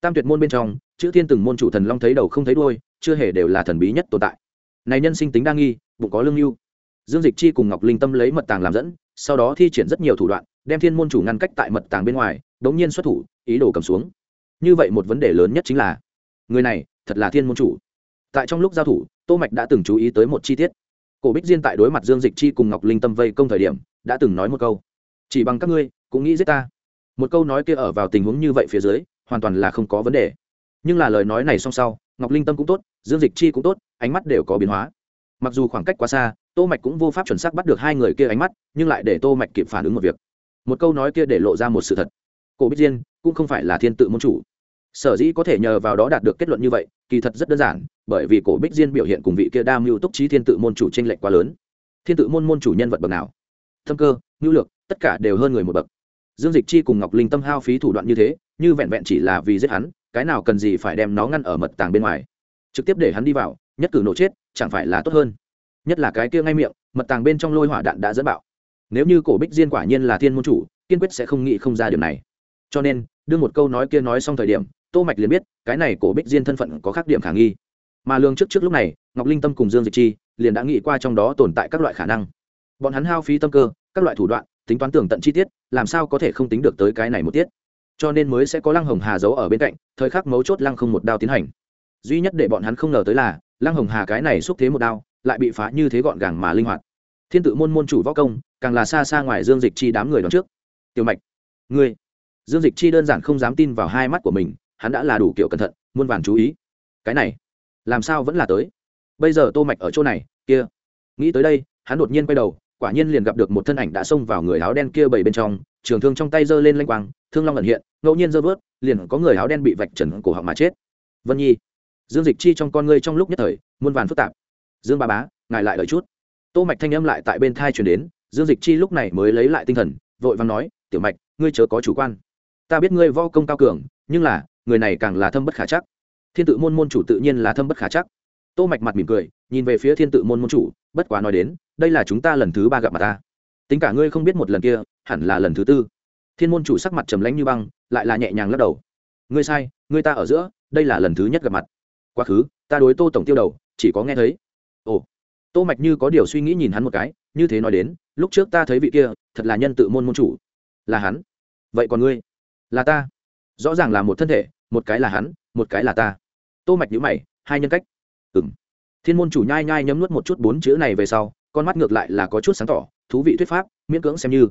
Tam tuyệt môn bên trong, chữ thiên từng môn chủ thần long thấy đầu không thấy đuôi, chưa hề đều là thần bí nhất tồn tại. Này nhân sinh tính đa nghi, bụng có lương hưu dương dịch chi cùng ngọc linh tâm lấy mật tàng làm dẫn sau đó thi triển rất nhiều thủ đoạn, đem thiên môn chủ ngăn cách tại mật tàng bên ngoài, đống nhiên xuất thủ, ý đồ cầm xuống. Như vậy một vấn đề lớn nhất chính là, người này thật là thiên môn chủ. Tại trong lúc giao thủ, tô mạch đã từng chú ý tới một chi tiết. Cổ bích diên tại đối mặt dương dịch chi cùng ngọc linh tâm vây công thời điểm, đã từng nói một câu, chỉ bằng các ngươi, cũng nghĩ giết ta. Một câu nói kia ở vào tình huống như vậy phía dưới, hoàn toàn là không có vấn đề. Nhưng là lời nói này song sau, ngọc linh tâm cũng tốt, dương dịch chi cũng tốt, ánh mắt đều có biến hóa. Mặc dù khoảng cách quá xa tô mạch cũng vô pháp chuẩn xác bắt được hai người kia ánh mắt, nhưng lại để tô mạch kịp phản ứng một việc. Một câu nói kia để lộ ra một sự thật. Cổ bích diên cũng không phải là thiên tự môn chủ. Sở dĩ có thể nhờ vào đó đạt được kết luận như vậy, kỳ thật rất đơn giản, bởi vì cổ bích diên biểu hiện cùng vị kia đa mưu túc trí thiên tự môn chủ tranh lệch quá lớn. Thiên tự môn môn chủ nhân vật bậc nào? Thâm cơ ngữ lược, tất cả đều hơn người một bậc. Dương dịch chi cùng ngọc linh tâm hao phí thủ đoạn như thế, như vẹn vẹn chỉ là vì giết hắn, cái nào cần gì phải đem nó ngăn ở mật tàng bên ngoài. Trực tiếp để hắn đi vào, nhất cử nổ chết, chẳng phải là tốt hơn nhất là cái kia ngay miệng, mật tàng bên trong lôi hỏa đạn đã dẫn bạo. Nếu như cổ bích diên quả nhiên là thiên môn chủ, kiên quyết sẽ không nghĩ không ra điều này. Cho nên, đưa một câu nói kia nói xong thời điểm, tô mạch liền biết, cái này cổ bích diên thân phận có khác điểm khả nghi. Mà lương trước trước lúc này, ngọc linh tâm cùng dương dịch chi liền đã nghĩ qua trong đó tồn tại các loại khả năng. Bọn hắn hao phí tâm cơ, các loại thủ đoạn, tính toán tưởng tận chi tiết, làm sao có thể không tính được tới cái này một tiết. Cho nên mới sẽ có lăng hồng hà giấu ở bên cạnh, thời khắc mấu chốt lăng không một đao tiến hành. Duy nhất để bọn hắn không ngờ tới là, lăng hồng hà cái này xúc thế một đao lại bị phá như thế gọn gàng mà linh hoạt. Thiên tự môn môn chủ võ công, càng là xa xa ngoài dương dịch chi đám người đón trước. Tiểu mạch, ngươi. Dương dịch chi đơn giản không dám tin vào hai mắt của mình, hắn đã là đủ kiểu cẩn thận, muôn vàn chú ý. Cái này, làm sao vẫn là tới? Bây giờ tô mạch ở chỗ này, kia. Nghĩ tới đây, hắn đột nhiên quay đầu, quả nhiên liền gặp được một thân ảnh đã xông vào người áo đen kia bảy bên trong, trường thương trong tay giơ lên lanh quang, thương long ẩn hiện, ngẫu nhiên giơ vớt, liền có người áo đen bị vạch trần cổ họng mà chết. Vân nhi, dương dịch chi trong con ngươi trong lúc nhất thời, muôn vàn phức tạp dương ba bá, ngài lại đợi chút. Tô mạch thanh âm lại tại bên thai truyền đến, dương dịch chi lúc này mới lấy lại tinh thần, vội vàng nói, tiểu mạch, ngươi chớ có chủ quan. Ta biết ngươi vo công cao cường, nhưng là, người này càng là thâm bất khả chắc. Thiên tự môn môn chủ tự nhiên là thâm bất khả chắc. Tô mạch mặt mỉm cười, nhìn về phía thiên tự môn môn chủ, bất quá nói đến, đây là chúng ta lần thứ ba gặp mặt ta. Tính cả ngươi không biết một lần kia, hẳn là lần thứ tư. Thiên môn chủ sắc mặt trầm lãnh như băng, lại là nhẹ nhàng lắc đầu. Ngươi sai, ngươi ta ở giữa, đây là lần thứ nhất gặp mặt. Quá khứ, ta đối tô tổng tiêu đầu, chỉ có nghe thấy ồ. Tô mạch như có điều suy nghĩ nhìn hắn một cái, như thế nói đến, lúc trước ta thấy vị kia, thật là nhân tự môn môn chủ. Là hắn? Vậy còn ngươi? Là ta. Rõ ràng là một thân thể, một cái là hắn, một cái là ta. Tô mạch nhíu mày, hai nhân cách. Ừm. Thiên môn chủ nhai nhai nhấm nuốt một chút bốn chữ này về sau, con mắt ngược lại là có chút sáng tỏ, thú vị thuyết pháp, miễn cưỡng xem như.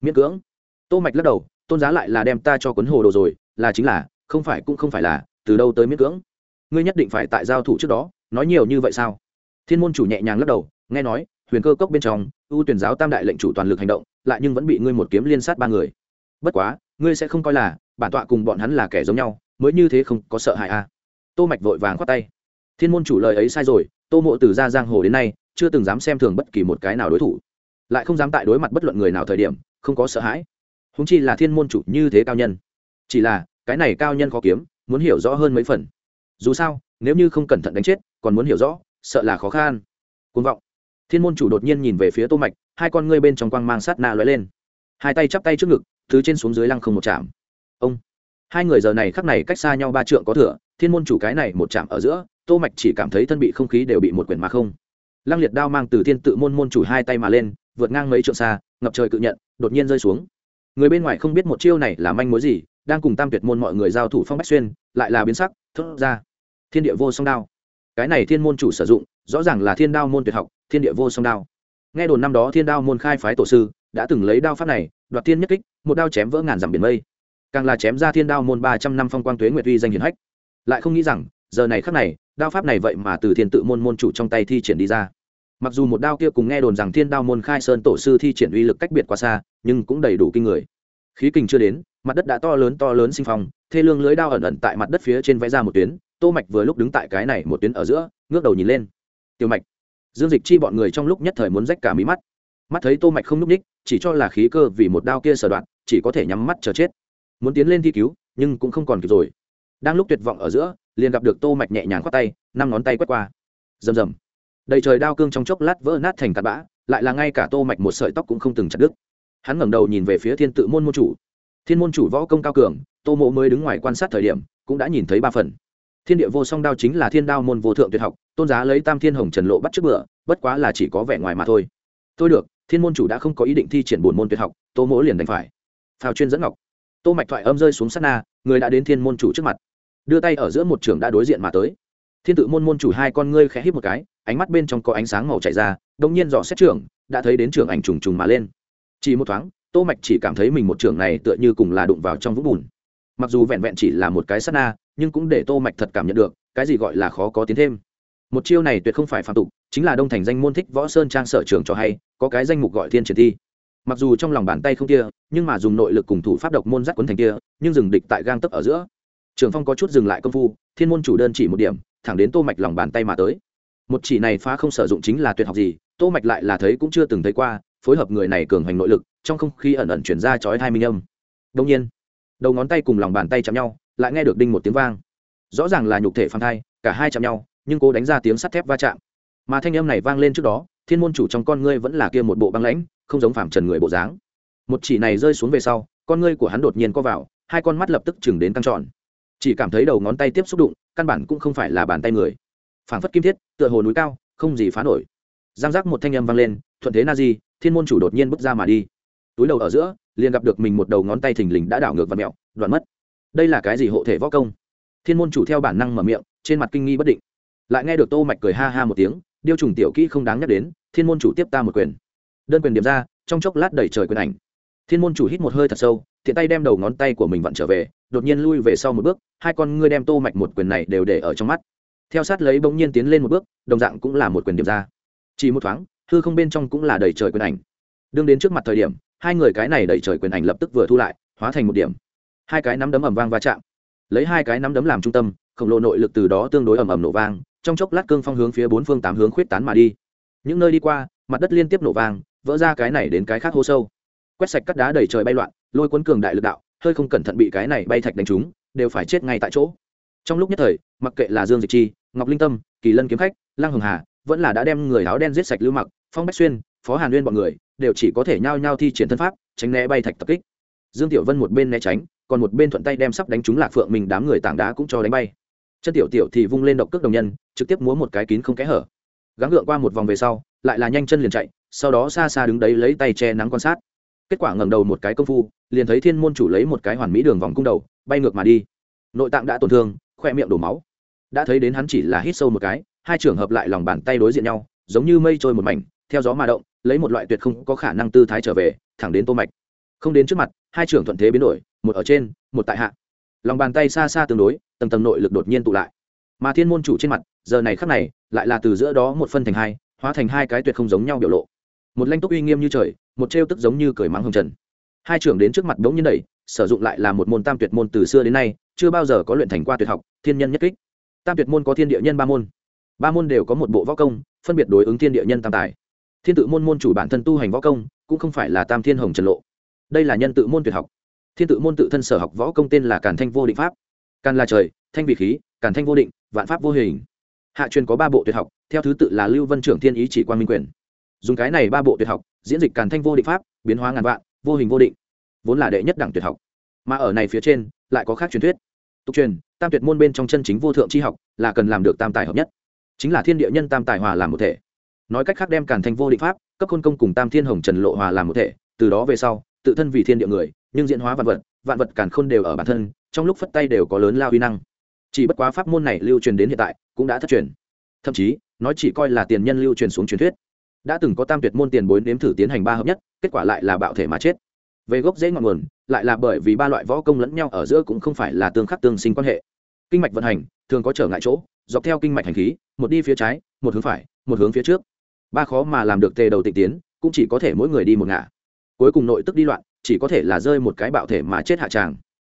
Miễn cưỡng? Tô mạch lắc đầu, tôn giá lại là đem ta cho cuốn hồ đồ rồi, là chính là, không phải cũng không phải là, từ đâu tới miễn cưỡng? Ngươi nhất định phải tại giao thủ trước đó, nói nhiều như vậy sao? Thiên môn chủ nhẹ nhàng lắc đầu, nghe nói, huyền cơ cốc bên trong, ưu tuyển giáo tam đại lệnh chủ toàn lực hành động, lại nhưng vẫn bị ngươi một kiếm liên sát ba người. Bất quá, ngươi sẽ không coi là, bản tọa cùng bọn hắn là kẻ giống nhau, mới như thế không có sợ hãi à. tô mạch vội vàng khoát tay. Thiên môn chủ lời ấy sai rồi, tô mộ từ ra giang hồ đến nay, chưa từng dám xem thường bất kỳ một cái nào đối thủ. Lại không dám tại đối mặt bất luận người nào thời điểm, không có sợ hãi. Húng chi là thiên môn chủ như thế cao nhân. Chỉ là, cái này cao nhân khó kiếm, muốn hiểu rõ hơn mấy phần. Dù sao, nếu như không cẩn thận đánh chết, còn muốn hiểu rõ sợ là khó khăn. Côn vọng. Thiên môn chủ đột nhiên nhìn về phía tô mạch, hai con ngươi bên trong quang mang sát na lóe lên. Hai tay chắp tay trước ngực, thứ trên xuống dưới lăng không một chạm. Ông. Hai người giờ này khắc này cách xa nhau ba trượng có thừa, thiên môn chủ cái này một chạm ở giữa, tô mạch chỉ cảm thấy thân bị không khí đều bị một quyển mà không. Lăng liệt đao mang từ thiên tự môn môn chủ hai tay mà lên, vượt ngang mấy trượng xa, ngập trời cự nhận, đột nhiên rơi xuống. Người bên ngoài không biết một chiêu này là manh mối gì, đang cùng tam tuyệt môn mọi người giao thủ phong bách xuyên, lại là biến sắc, thốt ra. Thiên địa vô song đao cái này thiên môn chủ sử dụng, rõ ràng là thiên đao môn tuyệt học, thiên địa vô song đao. Nghe đồn năm đó thiên đao môn khai phái tổ sư, đã từng lấy đao pháp này, đoạt thiên nhất kích, một đao chém vỡ ngàn dặm biển mây. Càng là chém ra thiên đao môn ba trăm năm phong quang tuế nguyệt uy danh hiển hách. Lại không nghĩ rằng, giờ này khắc này, đao pháp này vậy mà từ thiên tự môn môn chủ trong tay thi triển đi ra. Mặc dù một đao kia cùng nghe đồn rằng thiên đao môn khai sơn tổ sư thi triển uy lực cách biệt quá xa, nhưng cũng đầy đủ kinh người. Khí kình chưa đến, mặt đất đã to lớn to lớn sinh phong, thê lương lưới đao ẩn ẩn tại mặt đất phía trên vẽ ra một tuyến tô mạch vừa lúc đứng tại cái này một tuyến ở giữa, ngước đầu nhìn lên. Tiểu mạch. Dương dịch chi bọn người trong lúc nhất thời muốn rách cả mí mắt. Mắt thấy tô mạch không núp ních, chỉ cho là khí cơ vì một đao kia sở đoạn, chỉ có thể nhắm mắt chờ chết. Muốn tiến lên thi cứu, nhưng cũng không còn kịp rồi. Đang lúc tuyệt vọng ở giữa, liền gặp được tô mạch nhẹ nhàng khoát tay, năm ngón tay quét qua. Rầm rầm. Đầy trời đao cương trong chốc lát vỡ nát thành cát bã, lại là ngay cả tô mạch một sợi tóc cũng không từng chặt đứt. Hắn ngẩng đầu nhìn về phía thiên tự môn môn chủ. Thiên môn chủ võ công cao cường, tô mộ mới đứng ngoài quan sát thời điểm, cũng đã nhìn thấy ba phần thiên địa vô song đao chính là thiên đao môn vô thượng tuyệt học, tôn giá lấy tam thiên hồng trần lộ bắt trước bữa, bất quá là chỉ có vẻ ngoài mà thôi. Thôi được, thiên môn chủ đã không có ý định thi triển bổn môn tuyệt học, tô mỗ liền đánh phải. Phào chuyên dẫn ngọc. Tô mạch thoại âm rơi xuống sát na, người đã đến thiên môn chủ trước mặt. Đưa tay ở giữa một trường đã đối diện mà tới. Thiên tự môn môn chủ hai con ngươi khẽ hít một cái, ánh mắt bên trong có ánh sáng màu chảy ra đông nhiên dò xét trưởng đã thấy đến trường ảnh trùng trùng mà lên. Chỉ một thoáng, tô mạch chỉ cảm thấy mình một trường này tựa như cùng là đụng vào trong vũng bùn. Mặc dù vẹn vẹn chỉ là một cái sát na nhưng cũng để tô mạch thật cảm nhận được, cái gì gọi là khó có tiến thêm. Một chiêu này tuyệt không phải phạm tục, chính là đông thành danh môn thích võ sơn trang sở trường cho hay, có cái danh mục gọi thiên triển thi. Mặc dù trong lòng bàn tay không kia, nhưng mà dùng nội lực cùng thủ pháp độc môn dắt quấn thành kia, nhưng dừng địch tại gang tấc ở giữa. Trường phong có chút dừng lại công phu, thiên môn chủ đơn chỉ một điểm, thẳng đến tô mạch lòng bàn tay mà tới. Một chỉ này phá không sử dụng chính là tuyệt học gì, tô mạch lại là thấy cũng chưa từng thấy qua, phối hợp người này cường hành nội lực, trong không khí ẩn ẩn chuyển ra chói hai minh âm. Đồng nhiên, đầu ngón tay cùng lòng bàn tay chạm nhau lại nghe được đinh một tiếng vang. Rõ ràng là nhục thể phàm thai, cả hai chạm nhau, nhưng cố đánh ra tiếng sắt thép va chạm. Mà thanh âm này vang lên trước đó, thiên môn chủ trong con ngươi vẫn là kia một bộ băng lãnh, không giống phàm trần người bộ dáng. Một chỉ này rơi xuống về sau, con ngươi của hắn đột nhiên co vào, hai con mắt lập tức chừng đến căng tròn. Chỉ cảm thấy đầu ngón tay tiếp xúc đụng, căn bản cũng không phải là bàn tay người. Phảng phất kim thiết, tựa hồ núi cao, không gì phá nổi. Giang giác một thanh âm vang lên, thuận thế na di thiên môn chủ đột nhiên bước ra mà đi. Túi đầu ở giữa, liền gặp được mình một đầu ngón tay thình lình đã đảo ngược và mẹo, đoạn mất đây là cái gì hộ thể võ công? Thiên môn chủ theo bản năng mở miệng, trên mặt kinh nghi bất định. Lại nghe được tô mạch cười ha ha một tiếng, điêu trùng tiểu kỹ không đáng nhắc đến, thiên môn chủ tiếp ta một quyền. Đơn quyền điểm ra, trong chốc lát đẩy trời quyền ảnh. Thiên môn chủ hít một hơi thật sâu thiện tay đem đầu ngón tay của mình vặn trở về, đột nhiên lui về sau một bước, hai con ngươi đem tô mạch một quyền này đều để ở trong mắt. Theo sát lấy bỗng nhiên tiến lên một bước, đồng dạng cũng là một quyền điểm ra. Chỉ một thoáng, hư không bên trong cũng là đầy trời quyền ảnh. Đương đến trước mặt thời điểm, hai người cái này đầy trời quyền ảnh lập tức vừa thu lại, hóa thành một điểm hai cái nắm đấm ầm vang va chạm. Lấy hai cái nắm đấm làm trung tâm, khổng lồ nội lực từ đó tương đối ầm ầm nổ vang, trong chốc lát cương phong hướng phía bốn phương tám hướng khuyết tán mà đi. Những nơi đi qua, mặt đất liên tiếp nổ vang, vỡ ra cái này đến cái khác hô sâu. Quét sạch cắt đá đầy trời bay loạn, lôi cuốn cường đại lực đạo, hơi không cẩn thận bị cái này bay thạch đánh trúng, đều phải chết ngay tại chỗ. Trong lúc nhất thời, mặc kệ là dương dịch chi, ngọc linh tâm, kỳ lân kiếm khách, lăng hồng hà, vẫn là đã đem người áo đen giết sạch lưu mặc, phong bách xuyên, phó hàn uyên bọn người, đều chỉ có thể nhao nhao thi triển thân pháp, tránh né bay thạch tập kích. Dương tiểu vân một bên né tránh còn một bên thuận tay đem sắp đánh trúng lạc phượng mình đám người tảng đá cũng cho đánh bay. Chân tiểu tiểu thì vung lên độc cước đồng nhân, trực tiếp múa một cái kín không kẽ hở. Gắng gượng qua một vòng về sau, lại là nhanh chân liền chạy, sau đó xa xa đứng đấy lấy tay che nắng quan sát. Kết quả ngẩng đầu một cái công phu, liền thấy thiên môn chủ lấy một cái hoàn mỹ đường vòng cung đầu, bay ngược mà đi. Nội tạng đã tổn thương, khoe miệng đổ máu. Đã thấy đến hắn chỉ là hít sâu một cái, hai trường hợp lại lòng bàn tay đối diện nhau, giống như mây trôi một mảnh, theo gió mà động, lấy một loại tuyệt không có khả năng tư thái trở về, thẳng đến tô mạch không đến trước mặt, hai trưởng thuận thế biến đổi, một ở trên, một tại hạ. Lòng bàn tay xa xa tương đối, tầng tầng nội lực đột nhiên tụ lại. Mà thiên môn chủ trên mặt, giờ này khắc này, lại là từ giữa đó một phân thành hai, hóa thành hai cái tuyệt không giống nhau biểu lộ. Một lanh túc uy nghiêm như trời, một trêu tức giống như cười mắng hồng trần. Hai trưởng đến trước mặt đống như đẩy, sử dụng lại là một môn tam tuyệt môn từ xưa đến nay, chưa bao giờ có luyện thành qua tuyệt học, thiên nhân nhất kích. Tam tuyệt môn có thiên địa nhân ba môn. Ba môn đều có một bộ võ công, phân biệt đối ứng thiên địa nhân tam tài. Thiên tự môn môn chủ bản thân tu hành võ công, cũng không phải là tam thiên hồng trần lộ đây là nhân tự môn tuyệt học. Thiên tự môn tự thân sở học võ công tên là càn thanh vô định pháp. Càn là trời, thanh vị khí, càn thanh vô định, vạn pháp vô hình. Hạ truyền có ba bộ tuyệt học, theo thứ tự là lưu vân trưởng thiên ý chỉ quan minh quyền. Dùng cái này ba bộ tuyệt học, diễn dịch càn thanh vô định pháp, biến hóa ngàn vạn, vô hình vô định. Vốn là đệ nhất đẳng tuyệt học. Mà ở này phía trên, lại có khác truyền thuyết. Tục truyền, tam tuyệt môn bên trong chân chính vô thượng tri học là cần làm được tam tài hợp nhất. Chính là thiên địa nhân tam tài hòa làm một thể. Nói cách khác đem càn thanh vô định pháp, cấp khôn công cùng tam thiên hồng trần lộ hòa làm một thể, từ đó về sau tự thân vì thiên địa người, nhưng diễn hóa vạn vật vạn vật càn khôn đều ở bản thân, trong lúc phất tay đều có lớn lao uy năng. Chỉ bất quá pháp môn này lưu truyền đến hiện tại, cũng đã thất truyền. Thậm chí nói chỉ coi là tiền nhân lưu truyền xuống truyền thuyết. Đã từng có tam tuyệt môn tiền bối nếm thử tiến hành ba hợp nhất, kết quả lại là bạo thể mà chết. Về gốc dễ ngọn nguồn, lại là bởi vì ba loại võ công lẫn nhau ở giữa cũng không phải là tương khắc tương sinh quan hệ. Kinh mạch vận hành, thường có trở ngại chỗ, dọc theo kinh mạch hành khí, một đi phía trái, một hướng phải, một hướng phía trước. Ba khó mà làm được tề đầu tịnh tiến, cũng chỉ có thể mỗi người đi một ngả cuối cùng nội tức đi loạn, chỉ có thể là rơi một cái bạo thể mà chết hạ tràng.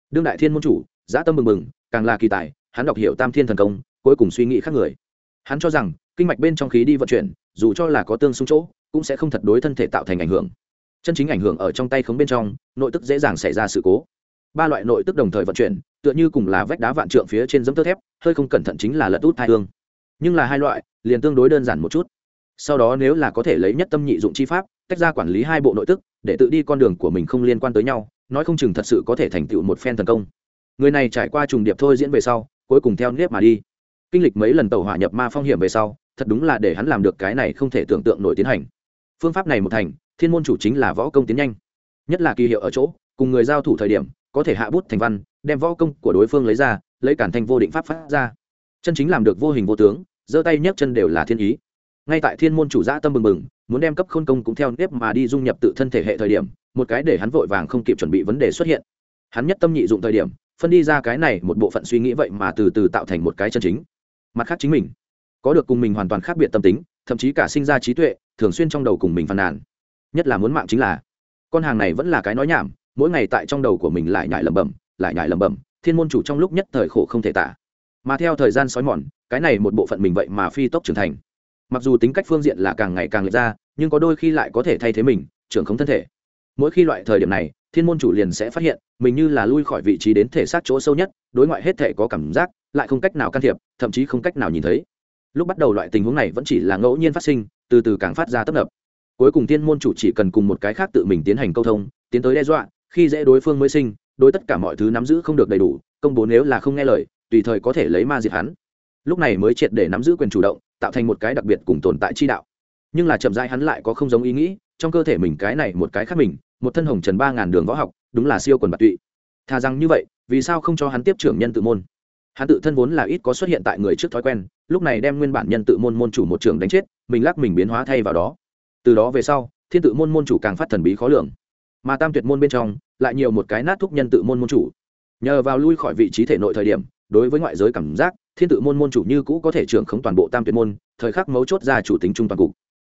Đương đại thiên môn chủ dã tâm mừng mừng càng là kỳ tài, hắn đọc hiểu tam thiên thần công, cuối cùng suy nghĩ khác người. Hắn cho rằng, kinh mạch bên trong khí đi vận chuyển, dù cho là có tương xung chỗ, cũng sẽ không thật đối thân thể tạo thành ảnh hưởng. Chân chính ảnh hưởng ở trong tay khống bên trong, nội tức dễ dàng xảy ra sự cố. Ba loại nội tức đồng thời vận chuyển, tựa như cùng là vách đá vạn trượng phía trên dấm tơ thép, hơi không cẩn thận chính là lật út hai hương. Nhưng là hai loại, liền tương đối đơn giản một chút. Sau đó nếu là có thể lấy nhất tâm nhị dụng chi pháp, tách ra quản lý hai bộ nội tức để tự đi con đường của mình không liên quan tới nhau, nói không chừng thật sự có thể thành tựu một phen thần công. Người này trải qua trùng điệp thôi diễn về sau, cuối cùng theo nếp mà đi. Kinh lịch mấy lần tàu hỏa nhập ma phong hiểm về sau, thật đúng là để hắn làm được cái này không thể tưởng tượng nổi tiến hành. Phương pháp này một thành, thiên môn chủ chính là võ công tiến nhanh. Nhất là kỳ hiệu ở chỗ, cùng người giao thủ thời điểm, có thể hạ bút thành văn, đem võ công của đối phương lấy ra, lấy cản thanh vô định pháp phát ra. Chân chính làm được vô hình vô tướng, giơ tay nhấc chân đều là thiên ý ngay tại thiên môn chủ giã tâm bừng bừng, muốn đem cấp khôn công cũng theo nếp mà đi dung nhập tự thân thể hệ thời điểm, một cái để hắn vội vàng không kịp chuẩn bị vấn đề xuất hiện. Hắn nhất tâm nhị dụng thời điểm, phân đi ra cái này một bộ phận suy nghĩ vậy mà từ từ tạo thành một cái chân chính. Mặt khác chính mình, có được cùng mình hoàn toàn khác biệt tâm tính, thậm chí cả sinh ra trí tuệ, thường xuyên trong đầu cùng mình phàn nàn. Nhất là muốn mạng chính là, con hàng này vẫn là cái nói nhảm, mỗi ngày tại trong đầu của mình lại nhại lẩm bẩm, lại nhại lẩm bẩm, thiên môn chủ trong lúc nhất thời khổ không thể tả. Mà theo thời gian sói mòn, cái này một bộ phận mình vậy mà phi tốc trưởng thành mặc dù tính cách phương diện là càng ngày càng lệch ra, nhưng có đôi khi lại có thể thay thế mình, trưởng không thân thể. Mỗi khi loại thời điểm này, thiên môn chủ liền sẽ phát hiện, mình như là lui khỏi vị trí đến thể xác chỗ sâu nhất, đối ngoại hết thể có cảm giác, lại không cách nào can thiệp, thậm chí không cách nào nhìn thấy. Lúc bắt đầu loại tình huống này vẫn chỉ là ngẫu nhiên phát sinh, từ từ càng phát ra tấp nập. Cuối cùng thiên môn chủ chỉ cần cùng một cái khác tự mình tiến hành câu thông, tiến tới đe dọa, khi dễ đối phương mới sinh, đối tất cả mọi thứ nắm giữ không được đầy đủ, công bố nếu là không nghe lời, tùy thời có thể lấy ma diệt hắn. Lúc này mới triệt để nắm giữ quyền chủ động tạo thành một cái đặc biệt cùng tồn tại chi đạo. Nhưng là chậm rãi hắn lại có không giống ý nghĩ, trong cơ thể mình cái này một cái khác mình, một thân hồng trần ba ngàn đường võ học, đúng là siêu quần bạc tụy. Thà rằng như vậy, vì sao không cho hắn tiếp trưởng nhân tự môn? Hắn tự thân vốn là ít có xuất hiện tại người trước thói quen, lúc này đem nguyên bản nhân tự môn môn chủ một trường đánh chết, mình lắc mình biến hóa thay vào đó. Từ đó về sau, thiên tự môn môn chủ càng phát thần bí khó lường. Mà tam tuyệt môn bên trong, lại nhiều một cái nát thúc nhân tự môn môn chủ. Nhờ vào lui khỏi vị trí thể nội thời điểm đối với ngoại giới cảm giác, thiên tự môn môn chủ như cũ có thể trưởng khống toàn bộ tam tuyệt môn, thời khắc mấu chốt ra chủ tính trung toàn cục.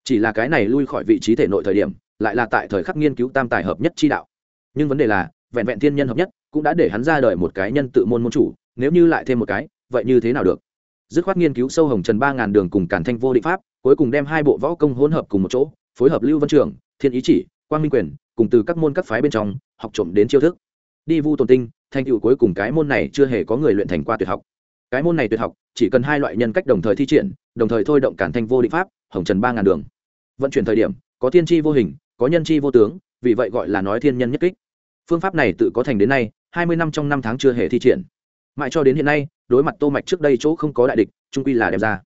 Chỉ là cái này lui khỏi vị trí thể nội thời điểm, lại là tại thời khắc nghiên cứu tam tài hợp nhất chi đạo. Nhưng vấn đề là, vẹn vẹn thiên nhân hợp nhất, cũng đã để hắn ra đời một cái nhân tự môn môn chủ, nếu như lại thêm một cái, vậy như thế nào được? Dứt khoát nghiên cứu sâu hồng trần ba ngàn đường cùng cản thanh vô định pháp, cuối cùng đem hai bộ võ công hỗn hợp cùng một chỗ, phối hợp lưu văn trường, thiên ý chỉ, quang minh quyền, cùng từ các môn các phái bên trong, học trộm đến chiêu thức đi vu tồn tinh, thành tựu cuối cùng cái môn này chưa hề có người luyện thành qua tuyệt học. Cái môn này tuyệt học, chỉ cần hai loại nhân cách đồng thời thi triển, đồng thời thôi động cản thanh vô định pháp, hồng trần ba ngàn đường. Vận chuyển thời điểm, có thiên tri vô hình, có nhân tri vô tướng, vì vậy gọi là nói thiên nhân nhất kích. Phương pháp này tự có thành đến nay, hai mươi năm trong năm tháng chưa hề thi triển. Mãi cho đến hiện nay, đối mặt tô mạch trước đây chỗ không có đại địch, trung quy là đem ra.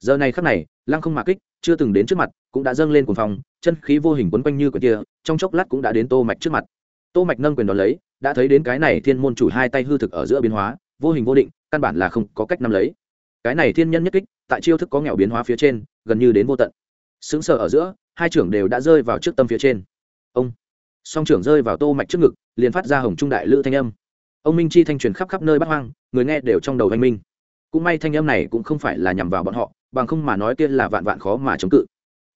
Giờ này khắc này, lăng không mạc kích, chưa từng đến trước mặt, cũng đã dâng lên cuồng phòng chân khí vô hình quấn quanh như quyển kia trong chốc lát cũng đã đến tô mạch trước mặt. Tô mạch nâng quyền đón lấy đã thấy đến cái này thiên môn chủ hai tay hư thực ở giữa biến hóa, vô hình vô định, căn bản là không có cách nắm lấy. Cái này thiên nhân nhất kích, tại chiêu thức có nghèo biến hóa phía trên, gần như đến vô tận. Sững sờ ở giữa, hai trưởng đều đã rơi vào trước tâm phía trên. Ông! Song trưởng rơi vào tô mạch trước ngực, liền phát ra hồng trung đại lữ thanh âm. Ông minh chi thanh truyền khắp khắp nơi bát hoang, người nghe đều trong đầu anh minh. Cũng may thanh âm này cũng không phải là nhằm vào bọn họ, bằng không mà nói kia là vạn vạn khó mà chống cự.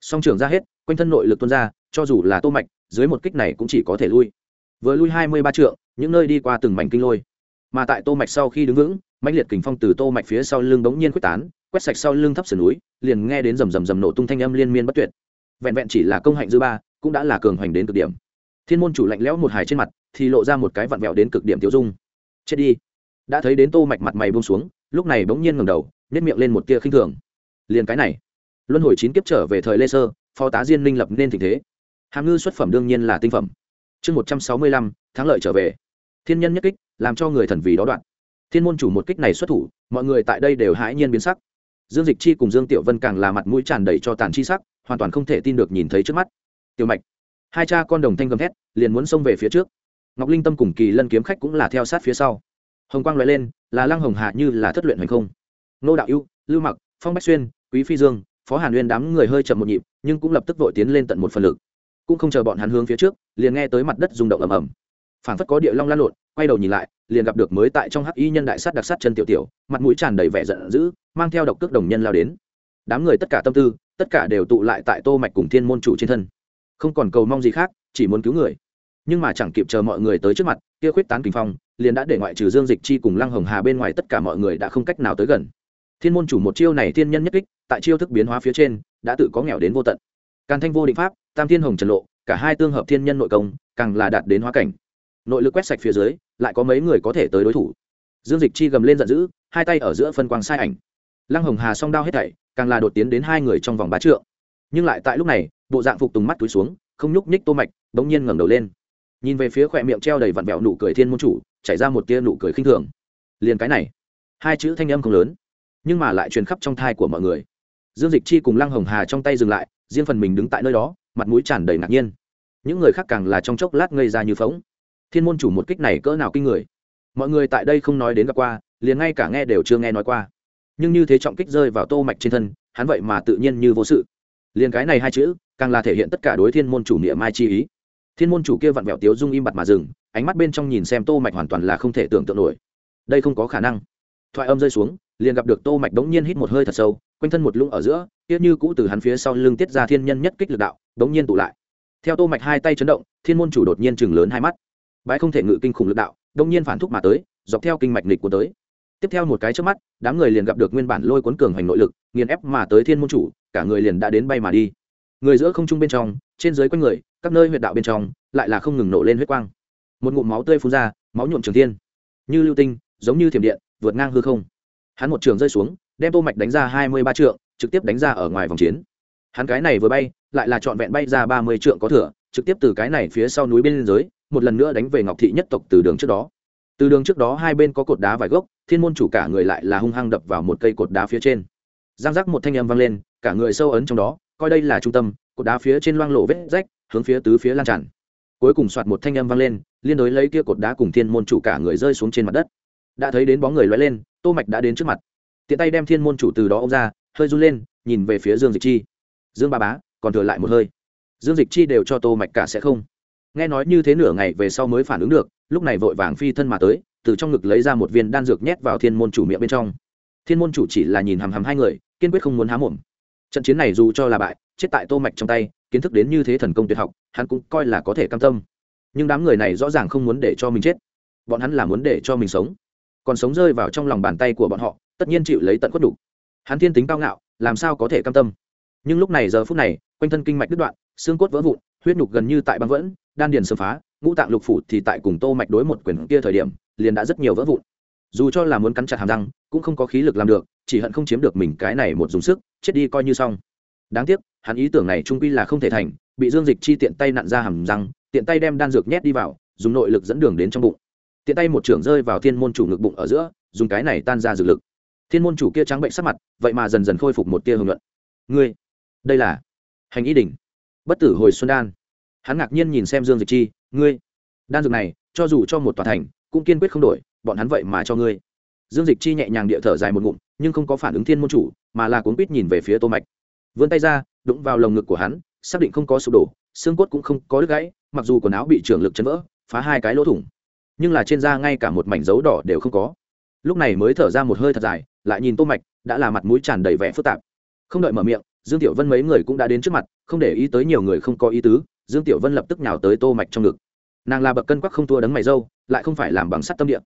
Song trưởng ra hết, quanh thân nội lực tuôn ra, cho dù là tô mạch, dưới một kích này cũng chỉ có thể lui vừa lui hai mươi ba trượng, những nơi đi qua từng mảnh kinh lôi. Mà tại tô mạch sau khi đứng vững, mãnh liệt kình phong từ tô mạch phía sau lưng bỗng nhiên quyết tán, quét sạch sau lưng thấp sườn núi, liền nghe đến rầm rầm rầm nổ tung thanh âm liên miên bất tuyệt. Vẹn vẹn chỉ là công hạnh dư ba, cũng đã là cường hoành đến cực điểm. Thiên môn chủ lạnh lẽo một hài trên mặt, thì lộ ra một cái vặn vẹo đến cực điểm tiêu dung. Chết đi. Đã thấy đến tô mạch mặt mày buông xuống, lúc này bỗng nhiên ngẩng đầu nét miệng lên một tia khinh thường. Liền cái này. Luân hồi chín kiếp trở về thời lê sơ, phó tá diên minh lập nên tình thế. Hàm ngư xuất phẩm đương nhiên là tinh phẩm chương một trăm sáu mươi lăm, thắng lợi trở về. Thiên nhân nhất kích, làm cho người thần vì đó đoạn. Thiên môn chủ một kích này xuất thủ, mọi người tại đây đều hãi nhiên biến sắc. Dương dịch chi cùng dương tiểu vân càng là mặt mũi tràn đầy cho tàn chi sắc, hoàn toàn không thể tin được nhìn thấy trước mắt. Tiểu mạch, hai cha con đồng thanh gầm thét, liền muốn xông về phía trước. Ngọc linh tâm cùng kỳ lân kiếm khách cũng là theo sát phía sau. Hồng quang loại lên, là lăng hồng hạ như là thất luyện hành không. Nô đạo ưu, lưu mặc, phong bách xuyên, quý phi dương, phó hàn uyên đám người hơi chậm một nhịp, nhưng cũng lập tức vội tiến lên tận một phần lực cũng không chờ bọn hắn hướng phía trước, liền nghe tới mặt đất rung động ầm ầm. Phảng phất có địa long lan lộn, quay đầu nhìn lại, liền gặp được mới tại trong hắc y nhân đại sát đặc sát chân tiểu tiểu, mặt mũi tràn đầy vẻ giận dữ, mang theo độc cước đồng nhân lao đến. Đám người tất cả tâm tư, tất cả đều tụ lại tại tô mạch cùng thiên môn chủ trên thân. Không còn cầu mong gì khác, chỉ muốn cứu người. Nhưng mà chẳng kịp chờ mọi người tới trước mặt, kia khuyết tán kinh phong, liền đã để ngoại trừ dương dịch chi cùng lăng hồng hà bên ngoài tất cả mọi người đã không cách nào tới gần. Thiên môn chủ một chiêu này thiên nhân nhất kích, tại chiêu thức biến hóa phía trên, đã tự có nghèo đến vô tận. Càn thanh vô định pháp tam thiên hồng trần lộ, cả hai tương hợp thiên nhân nội công, càng là đạt đến hóa cảnh. Nội lực quét sạch phía dưới, lại có mấy người có thể tới đối thủ. Dương dịch chi gầm lên giận dữ, hai tay ở giữa phân quang sai ảnh. Lăng hồng hà song đao hết thảy, càng là đột tiến đến hai người trong vòng bá trượng. Nhưng lại tại lúc này, bộ dạng phục tùng mắt túi xuống, không nhúc nhích tô mạch, bỗng nhiên ngẩng đầu lên. Nhìn về phía khỏe miệng treo đầy vặn vẹo nụ cười thiên môn chủ, chảy ra một tia nụ cười khinh thường. Liền cái này, hai chữ thanh âm không lớn, nhưng mà lại truyền khắp trong thai của mọi người. Dương dịch chi cùng lăng hồng hà trong tay dừng lại, riêng phần mình đứng tại nơi đó mặt mũi tràn đầy ngạc nhiên. Những người khác càng là trong chốc lát ngây ra như phóng thiên môn chủ một kích này cỡ nào kinh người. Mọi người tại đây không nói đến gặp qua, liền ngay cả nghe đều chưa nghe nói qua. Nhưng như thế trọng kích rơi vào tô mạch trên thân, hắn vậy mà tự nhiên như vô sự. Liền cái này hai chữ, càng là thể hiện tất cả đối thiên môn chủ niệm mai chi ý. Thiên môn chủ kia vặn vẹo tiếu dung im bặt mà dừng, ánh mắt bên trong nhìn xem tô mạch hoàn toàn là không thể tưởng tượng nổi. Đây không có khả năng. Thoại âm rơi xuống, liền gặp được tô mạch đống nhiên hít một hơi thật sâu, quanh thân một lũng ở giữa, kia như cũ từ hắn phía sau lưng tiết ra thiên nhân nhất kích lực đạo đống nhiên tụ lại. Theo tô mạch hai tay chấn động, thiên môn chủ đột nhiên chừng lớn hai mắt. Bái không thể ngự kinh khủng lực đạo, đống nhiên phản thúc mà tới, dọc theo kinh mạch nghịch của tới. Tiếp theo một cái trước mắt, đám người liền gặp được nguyên bản lôi cuốn cường hành nội lực, nghiền ép mà tới thiên môn chủ, cả người liền đã đến bay mà đi. Người giữa không trung bên trong, trên dưới quanh người, các nơi huyệt đạo bên trong, lại là không ngừng nổ lên huyết quang. Một ngụm máu tươi phun ra, máu nhuộm trường thiên. Như lưu tinh, giống như thiểm điện, vượt ngang hư không. Hắn một trường rơi xuống, đem tô mạch đánh ra hai mươi ba trượng, trực tiếp đánh ra ở ngoài vòng chiến hắn cái này vừa bay, lại là trọn vẹn bay ra ba mươi trượng có thừa, trực tiếp từ cái này phía sau núi bên dưới, một lần nữa đánh về ngọc thị nhất tộc từ đường trước đó. Từ đường trước đó hai bên có cột đá vài gốc, thiên môn chủ cả người lại là hung hăng đập vào một cây cột đá phía trên. Giang giác một thanh âm vang lên, cả người sâu ấn trong đó, coi đây là trung tâm, cột đá phía trên loang lộ vết rách, hướng phía tứ phía lan tràn. Cuối cùng soạt một thanh âm vang lên, liên đối lấy kia cột đá cùng thiên môn chủ cả người rơi xuống trên mặt đất. Đã thấy đến bóng người loay lên, tô mạch đã đến trước mặt. Tiện tay đem thiên môn chủ từ đó ông ra, hơi run lên, nhìn về phía dương dịch chi dương ba bá, còn thừa lại một hơi. Dương dịch chi đều cho tô mạch cả sẽ không. Nghe nói như thế nửa ngày về sau mới phản ứng được, lúc này vội vàng phi thân mà tới, từ trong ngực lấy ra một viên đan dược nhét vào thiên môn chủ miệng bên trong. Thiên môn chủ chỉ là nhìn hằm hằm hai người, kiên quyết không muốn há mồm. Trận chiến này dù cho là bại, chết tại tô mạch trong tay, kiến thức đến như thế thần công tuyệt học, hắn cũng coi là có thể cam tâm. Nhưng đám người này rõ ràng không muốn để cho mình chết. Bọn hắn là muốn để cho mình sống. Còn sống rơi vào trong lòng bàn tay của bọn họ, tất nhiên chịu lấy tận khuất đủ. Hắn thiên tính cao ngạo, làm sao có thể cam tâm? Nhưng lúc này giờ phút này, quanh thân kinh mạch đứt đoạn, xương cốt vỡ vụn, huyết nhục gần như tại băng vẫn đan điền sơ phá, ngũ tạng lục phủ thì tại cùng tô mạch đối một quyền kia thời điểm, liền đã rất nhiều vỡ vụn. Dù cho là muốn cắn chặt hàm răng, cũng không có khí lực làm được, chỉ hận không chiếm được mình cái này một dùng sức, chết đi coi như xong. Đáng tiếc, hắn ý tưởng này trung quy là không thể thành, bị dương dịch chi tiện tay nặn ra hàm răng, tiện tay đem đan dược nhét đi vào, dùng nội lực dẫn đường đến trong bụng. Tiện tay một trưởng rơi vào thiên môn chủ ngực bụng ở giữa, dùng cái này tan ra dược lực. Thiên môn chủ kia trắng bệnh sắc mặt, vậy mà dần dần khôi phục một tia hưởng luận. Ngươi đây là hành ý đỉnh. Bất tử hồi xuân đan. Hắn ngạc nhiên nhìn xem dương dịch chi, ngươi, đan dược này, cho dù cho một tòa thành, cũng kiên quyết không đổi, bọn hắn vậy mà cho ngươi. Dương dịch chi nhẹ nhàng địa thở dài một ngụm, nhưng không có phản ứng thiên môn chủ, mà là cuốn quýt nhìn về phía tô mạch. Vươn tay ra, đụng vào lồng ngực của hắn, xác định không có sụp đổ, xương cốt cũng không có đứt gãy, mặc dù quần áo bị trưởng lực chấn vỡ, phá hai cái lỗ thủng, nhưng là trên da ngay cả một mảnh dấu đỏ đều không có. Lúc này mới thở ra một hơi thật dài, lại nhìn tô mạch, đã là mặt mũi tràn đầy vẻ phức tạp. Không đợi mở miệng dương tiểu vân mấy người cũng đã đến trước mặt, không để ý tới nhiều người không có ý tứ, dương tiểu vân lập tức nhào tới tô mạch trong ngực. Nàng là bậc cân quắc không thua đấng mày dâu, lại không phải làm bằng sắt tâm địa.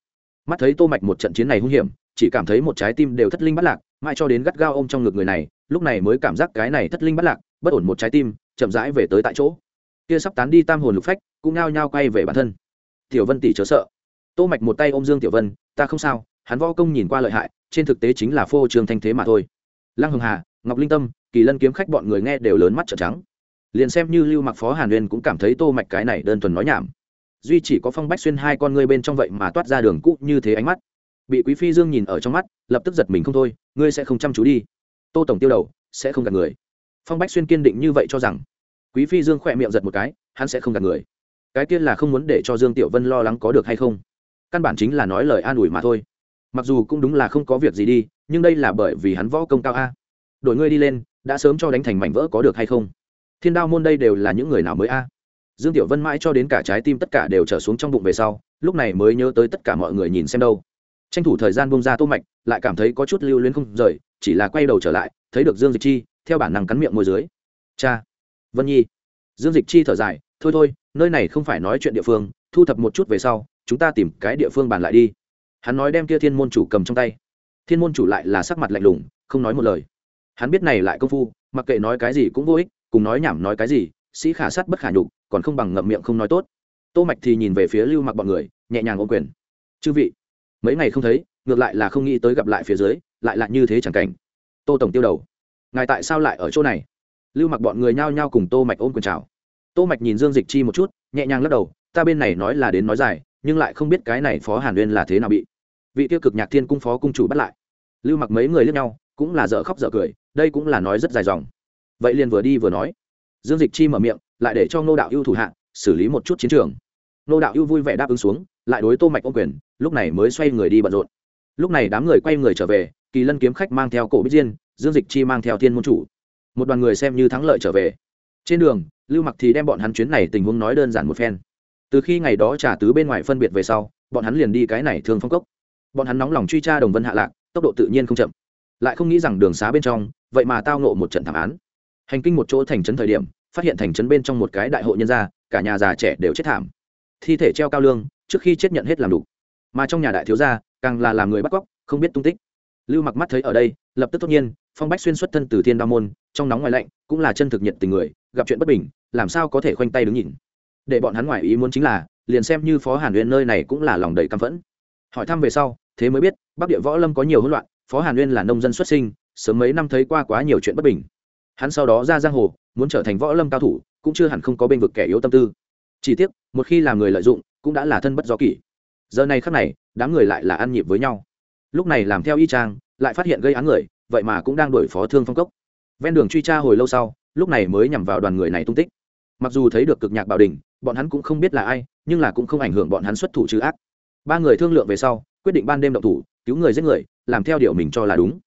Mắt thấy tô mạch một trận chiến này hung hiểm, chỉ cảm thấy một trái tim đều thất linh bất lạc, mãi cho đến gắt gao ôm trong ngực người này, lúc này mới cảm giác cái này thất linh bất lạc, bất ổn một trái tim, chậm rãi về tới tại chỗ. Kia sắp tán đi tam hồn lục phách, cũng ngao nhao quay về bản thân. Tiểu vân tỷ chớ sợ. Tô mạch một tay ôm dương tiểu vân, ta không sao, hắn võ công nhìn qua lợi hại, trên thực tế chính là phô trương thanh thế mà thôi. Lăng hồng hà ngọc linh tâm, kỳ lân kiếm khách bọn người nghe đều lớn mắt trợn trắng. Liền xem như lưu mặc phó hàn huyền cũng cảm thấy tô mạch cái này đơn thuần nói nhảm. Duy chỉ có phong bách xuyên hai con ngươi bên trong vậy mà toát ra đường cũ như thế ánh mắt. Bị quý phi dương nhìn ở trong mắt, lập tức giật mình không thôi, ngươi sẽ không chăm chú đi. Tô tổng tiêu đầu, sẽ không gạt người. Phong bách xuyên kiên định như vậy cho rằng, quý phi dương khỏe miệng giật một cái, hắn sẽ không gạt người. Cái tiên là không muốn để cho dương tiểu vân lo lắng có được hay không? Căn bản chính là nói lời an ủi mà thôi. Mặc dù cũng đúng là không có việc gì đi, nhưng đây là bởi vì hắn võ công cao a đổi ngươi đi lên, đã sớm cho đánh thành mảnh vỡ có được hay không? Thiên đao môn đây đều là những người nào mới a? Dương tiểu vân mãi cho đến cả trái tim tất cả đều trở xuống trong bụng về sau, lúc này mới nhớ tới tất cả mọi người nhìn xem đâu. Tranh thủ thời gian bông ra tô mạch, lại cảm thấy có chút lưu luyến không rời, chỉ là quay đầu trở lại, thấy được dương dịch chi, theo bản năng cắn miệng môi dưới. Cha! Vân nhi! Dương dịch chi thở dài, thôi thôi, nơi này không phải nói chuyện địa phương, thu thập một chút về sau, chúng ta tìm cái địa phương bàn lại đi. Hắn nói đem kia thiên môn chủ cầm trong tay. Thiên môn chủ lại là sắc mặt lạnh lùng, không nói một lời hắn biết này lại công phu, mặc kệ nói cái gì cũng vô ích, cùng nói nhảm nói cái gì, sĩ khả sát bất khả nhục, còn không bằng ngậm miệng không nói tốt. Tô mạch thì nhìn về phía lưu mặc bọn người, nhẹ nhàng ôm quyền. Chư vị, mấy ngày không thấy, ngược lại là không nghĩ tới gặp lại phía dưới, lại là như thế chẳng cảnh. Tô tổng tiêu đầu. Ngài tại sao lại ở chỗ này? Lưu mặc bọn người nhao nhao cùng tô mạch ôm quyền chào. Tô mạch nhìn dương dịch chi một chút, nhẹ nhàng lắc đầu, ta bên này nói là đến nói dài, nhưng lại không biết cái này phó hàn uyên là thế nào bị. Vị tiêu cực nhạc thiên cung phó cung chủ bắt lại. Lưu mặc mấy người liếc nhau cũng là dở khóc dở cười, đây cũng là nói rất dài dòng. Vậy liền vừa đi vừa nói. Dương dịch chi mở miệng, lại để cho ngô đạo ưu thủ hạ xử lý một chút chiến trường. Ngô đạo ưu vui vẻ đáp ứng xuống, lại đối tô mạch ô quyền, lúc này mới xoay người đi bận rộn. Lúc này đám người quay người trở về, kỳ lân kiếm khách mang theo cổ bích diên, dương dịch chi mang theo thiên môn chủ. Một đoàn người xem như thắng lợi trở về. Trên đường, lưu mặc thì đem bọn hắn chuyến này tình huống nói đơn giản một phen. Từ khi ngày đó trả tứ bên ngoài phân biệt về sau, bọn hắn liền đi cái này thường phong cốc. Bọn hắn nóng lòng truy tra đồng vân hạ lạc, tốc độ tự nhiên không chậm lại không nghĩ rằng đường xá bên trong, vậy mà tao nộ một trận thảm án. Hành kinh một chỗ thành trấn thời điểm, phát hiện thành trấn bên trong một cái đại hội nhân gia, cả nhà già trẻ đều chết thảm. Thi thể treo cao lương, trước khi chết nhận hết làm đủ. Mà trong nhà đại thiếu gia, càng là làm người bắt cóc, không biết tung tích. Lưu mặc mắt thấy ở đây, lập tức tất nhiên, phong bách xuyên xuất thân từ thiên đa môn, trong nóng ngoài lạnh, cũng là chân thực nhiệt tình người, gặp chuyện bất bình, làm sao có thể khoanh tay đứng nhìn. Để bọn hắn ngoài ý muốn chính là, liền xem như phó hàn uyên nơi này cũng là lòng đầy căm phẫn. Hỏi thăm về sau, thế mới biết, bắc địa võ lâm có nhiều hỗn loạn phó hàn uyên là nông dân xuất sinh, sớm mấy năm thấy qua quá nhiều chuyện bất bình. Hắn sau đó ra giang hồ, muốn trở thành võ lâm cao thủ, cũng chưa hẳn không có bên vực kẻ yếu tâm tư. Chỉ tiếc, một khi làm người lợi dụng, cũng đã là thân bất do kỷ. Giờ này khắc này, đám người lại là ăn nhịp với nhau. Lúc này làm theo y trang lại phát hiện gây án người, vậy mà cũng đang đổi phó thương phong cốc. Ven đường truy tra hồi lâu sau, lúc này mới nhằm vào đoàn người này tung tích. Mặc dù thấy được cực nhạc bảo đình, bọn hắn cũng không biết là ai, nhưng là cũng không ảnh hưởng bọn hắn xuất thủ trừ ác. Ba người thương lượng về sau, quyết định ban đêm động thủ cứu người giết người, làm theo điều mình cho là đúng.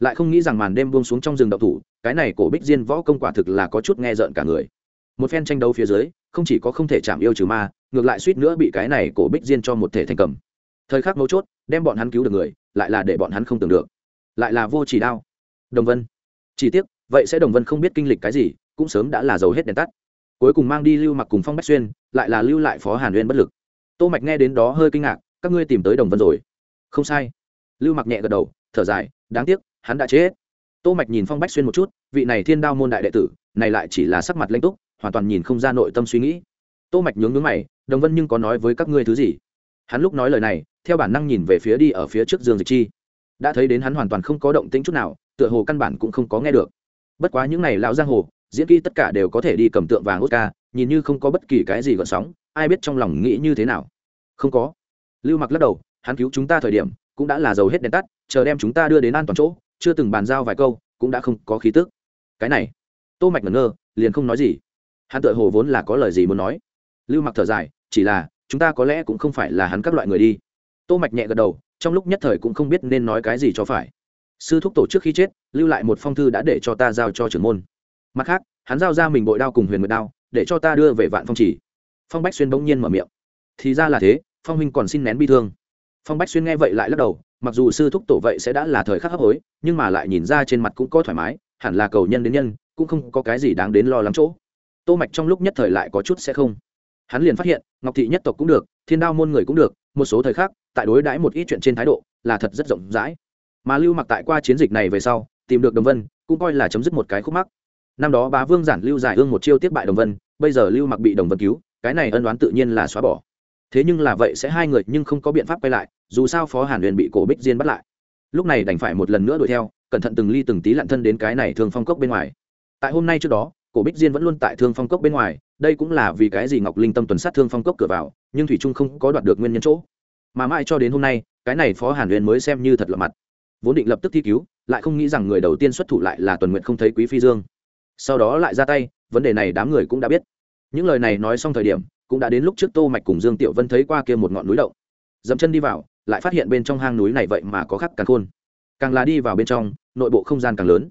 Lại không nghĩ rằng màn đêm buông xuống trong rừng đậu thủ, cái này cổ bích diên võ công quả thực là có chút nghe rợn cả người. Một phen tranh đấu phía dưới, không chỉ có không thể chạm yêu trừ ma, ngược lại suýt nữa bị cái này cổ bích diên cho một thể thành cầm. Thời khắc mấu chốt, đem bọn hắn cứu được người, lại là để bọn hắn không tưởng được. Lại là vô chỉ đao. Đồng vân. Chỉ tiếc, vậy sẽ đồng vân không biết kinh lịch cái gì, cũng sớm đã là giàu hết đèn tắt. Cuối cùng mang đi lưu mặc cùng phong bách xuyên, lại là lưu lại phó hàn uyên bất lực. Tô mạch nghe đến đó hơi kinh ngạc, các ngươi tìm tới đồng vân rồi. Không sai lưu mặc nhẹ gật đầu, thở dài, đáng tiếc, hắn đã chết. Tô mạch nhìn phong bách xuyên một chút, vị này thiên đao môn đại đệ tử, này lại chỉ là sắc mặt lãnh túc, hoàn toàn nhìn không ra nội tâm suy nghĩ. Tô mạch nhướng nhướng mày, đồng vân nhưng có nói với các ngươi thứ gì? Hắn lúc nói lời này, theo bản năng nhìn về phía đi ở phía trước dương dịch chi. Đã thấy đến hắn hoàn toàn không có động tĩnh chút nào, tựa hồ căn bản cũng không có nghe được. Bất quá những này lão giang hồ, diễn kỹ tất cả đều có thể đi cầm tượng vàng oscar, nhìn như không có bất kỳ cái gì gợn sóng, ai biết trong lòng nghĩ như thế nào. Không có. Lưu mặc lắc đầu, hắn cứu chúng ta thời điểm cũng đã là dầu hết đèn tắt, chờ đem chúng ta đưa đến an toàn chỗ, chưa từng bàn giao vài câu, cũng đã không có khí tức. Cái này, tô mạch ngẩn ngơ, liền không nói gì. Hắn tựa hồ vốn là có lời gì muốn nói. Lưu mặc thở dài, chỉ là, chúng ta có lẽ cũng không phải là hắn các loại người đi. Tô mạch nhẹ gật đầu, trong lúc nhất thời cũng không biết nên nói cái gì cho phải. Sư thúc tổ trước khi chết, lưu lại một phong thư đã để cho ta giao cho trưởng môn. Mặt khác, hắn giao ra mình bội đao cùng huyền nguyệt đao, để cho ta đưa về vạn phong chỉ. Phong bách xuyên bỗng nhiên mở miệng. Thì ra là thế, phong huynh còn xin nén bi thương phong bách xuyên nghe vậy lại lắc đầu, mặc dù sư thúc tổ vậy sẽ đã là thời khắc hấp hối, nhưng mà lại nhìn ra trên mặt cũng có thoải mái, hẳn là cầu nhân đến nhân, cũng không có cái gì đáng đến lo lắng chỗ. Tô mạch trong lúc nhất thời lại có chút sẽ không. Hắn liền phát hiện, ngọc thị nhất tộc cũng được, thiên đao môn người cũng được, một số thời khắc, tại đối đãi một ít chuyện trên thái độ, là thật rất rộng rãi. Mà lưu mặc tại qua chiến dịch này về sau, tìm được đồng vân, cũng coi là chấm dứt một cái khúc mắc. Năm đó bá vương giản lưu giải ương một chiêu tiếp bại đồng vân, bây giờ lưu mặc bị đồng vân cứu, cái này ân đoán tự nhiên là xóa bỏ thế nhưng là vậy sẽ hai người nhưng không có biện pháp quay lại, dù sao phó hàn huyền bị cổ bích diên bắt lại. Lúc này đành phải một lần nữa đuổi theo, cẩn thận từng ly từng tí lặn thân đến cái này thương phong cốc bên ngoài. Tại hôm nay trước đó, cổ bích diên vẫn luôn tại thương phong cốc bên ngoài, đây cũng là vì cái gì ngọc linh tâm tuần sát thương phong cốc cửa vào, nhưng thủy trung không có đoạt được nguyên nhân chỗ. Mà mãi cho đến hôm nay, cái này phó hàn huyền mới xem như thật lạ mặt. Vốn định lập tức thi cứu, lại không nghĩ rằng người đầu tiên xuất thủ lại là tuần nguyện không thấy quý phi dương. Sau đó lại ra tay, vấn đề này đám người cũng đã biết. Những lời này nói xong thời điểm cũng đã đến lúc trước tô mạch cùng dương tiểu vân thấy qua kia một ngọn núi động. Dẫm chân đi vào, lại phát hiện bên trong hang núi này vậy mà có khắc càng khôn. Càng là đi vào bên trong, nội bộ không gian càng lớn.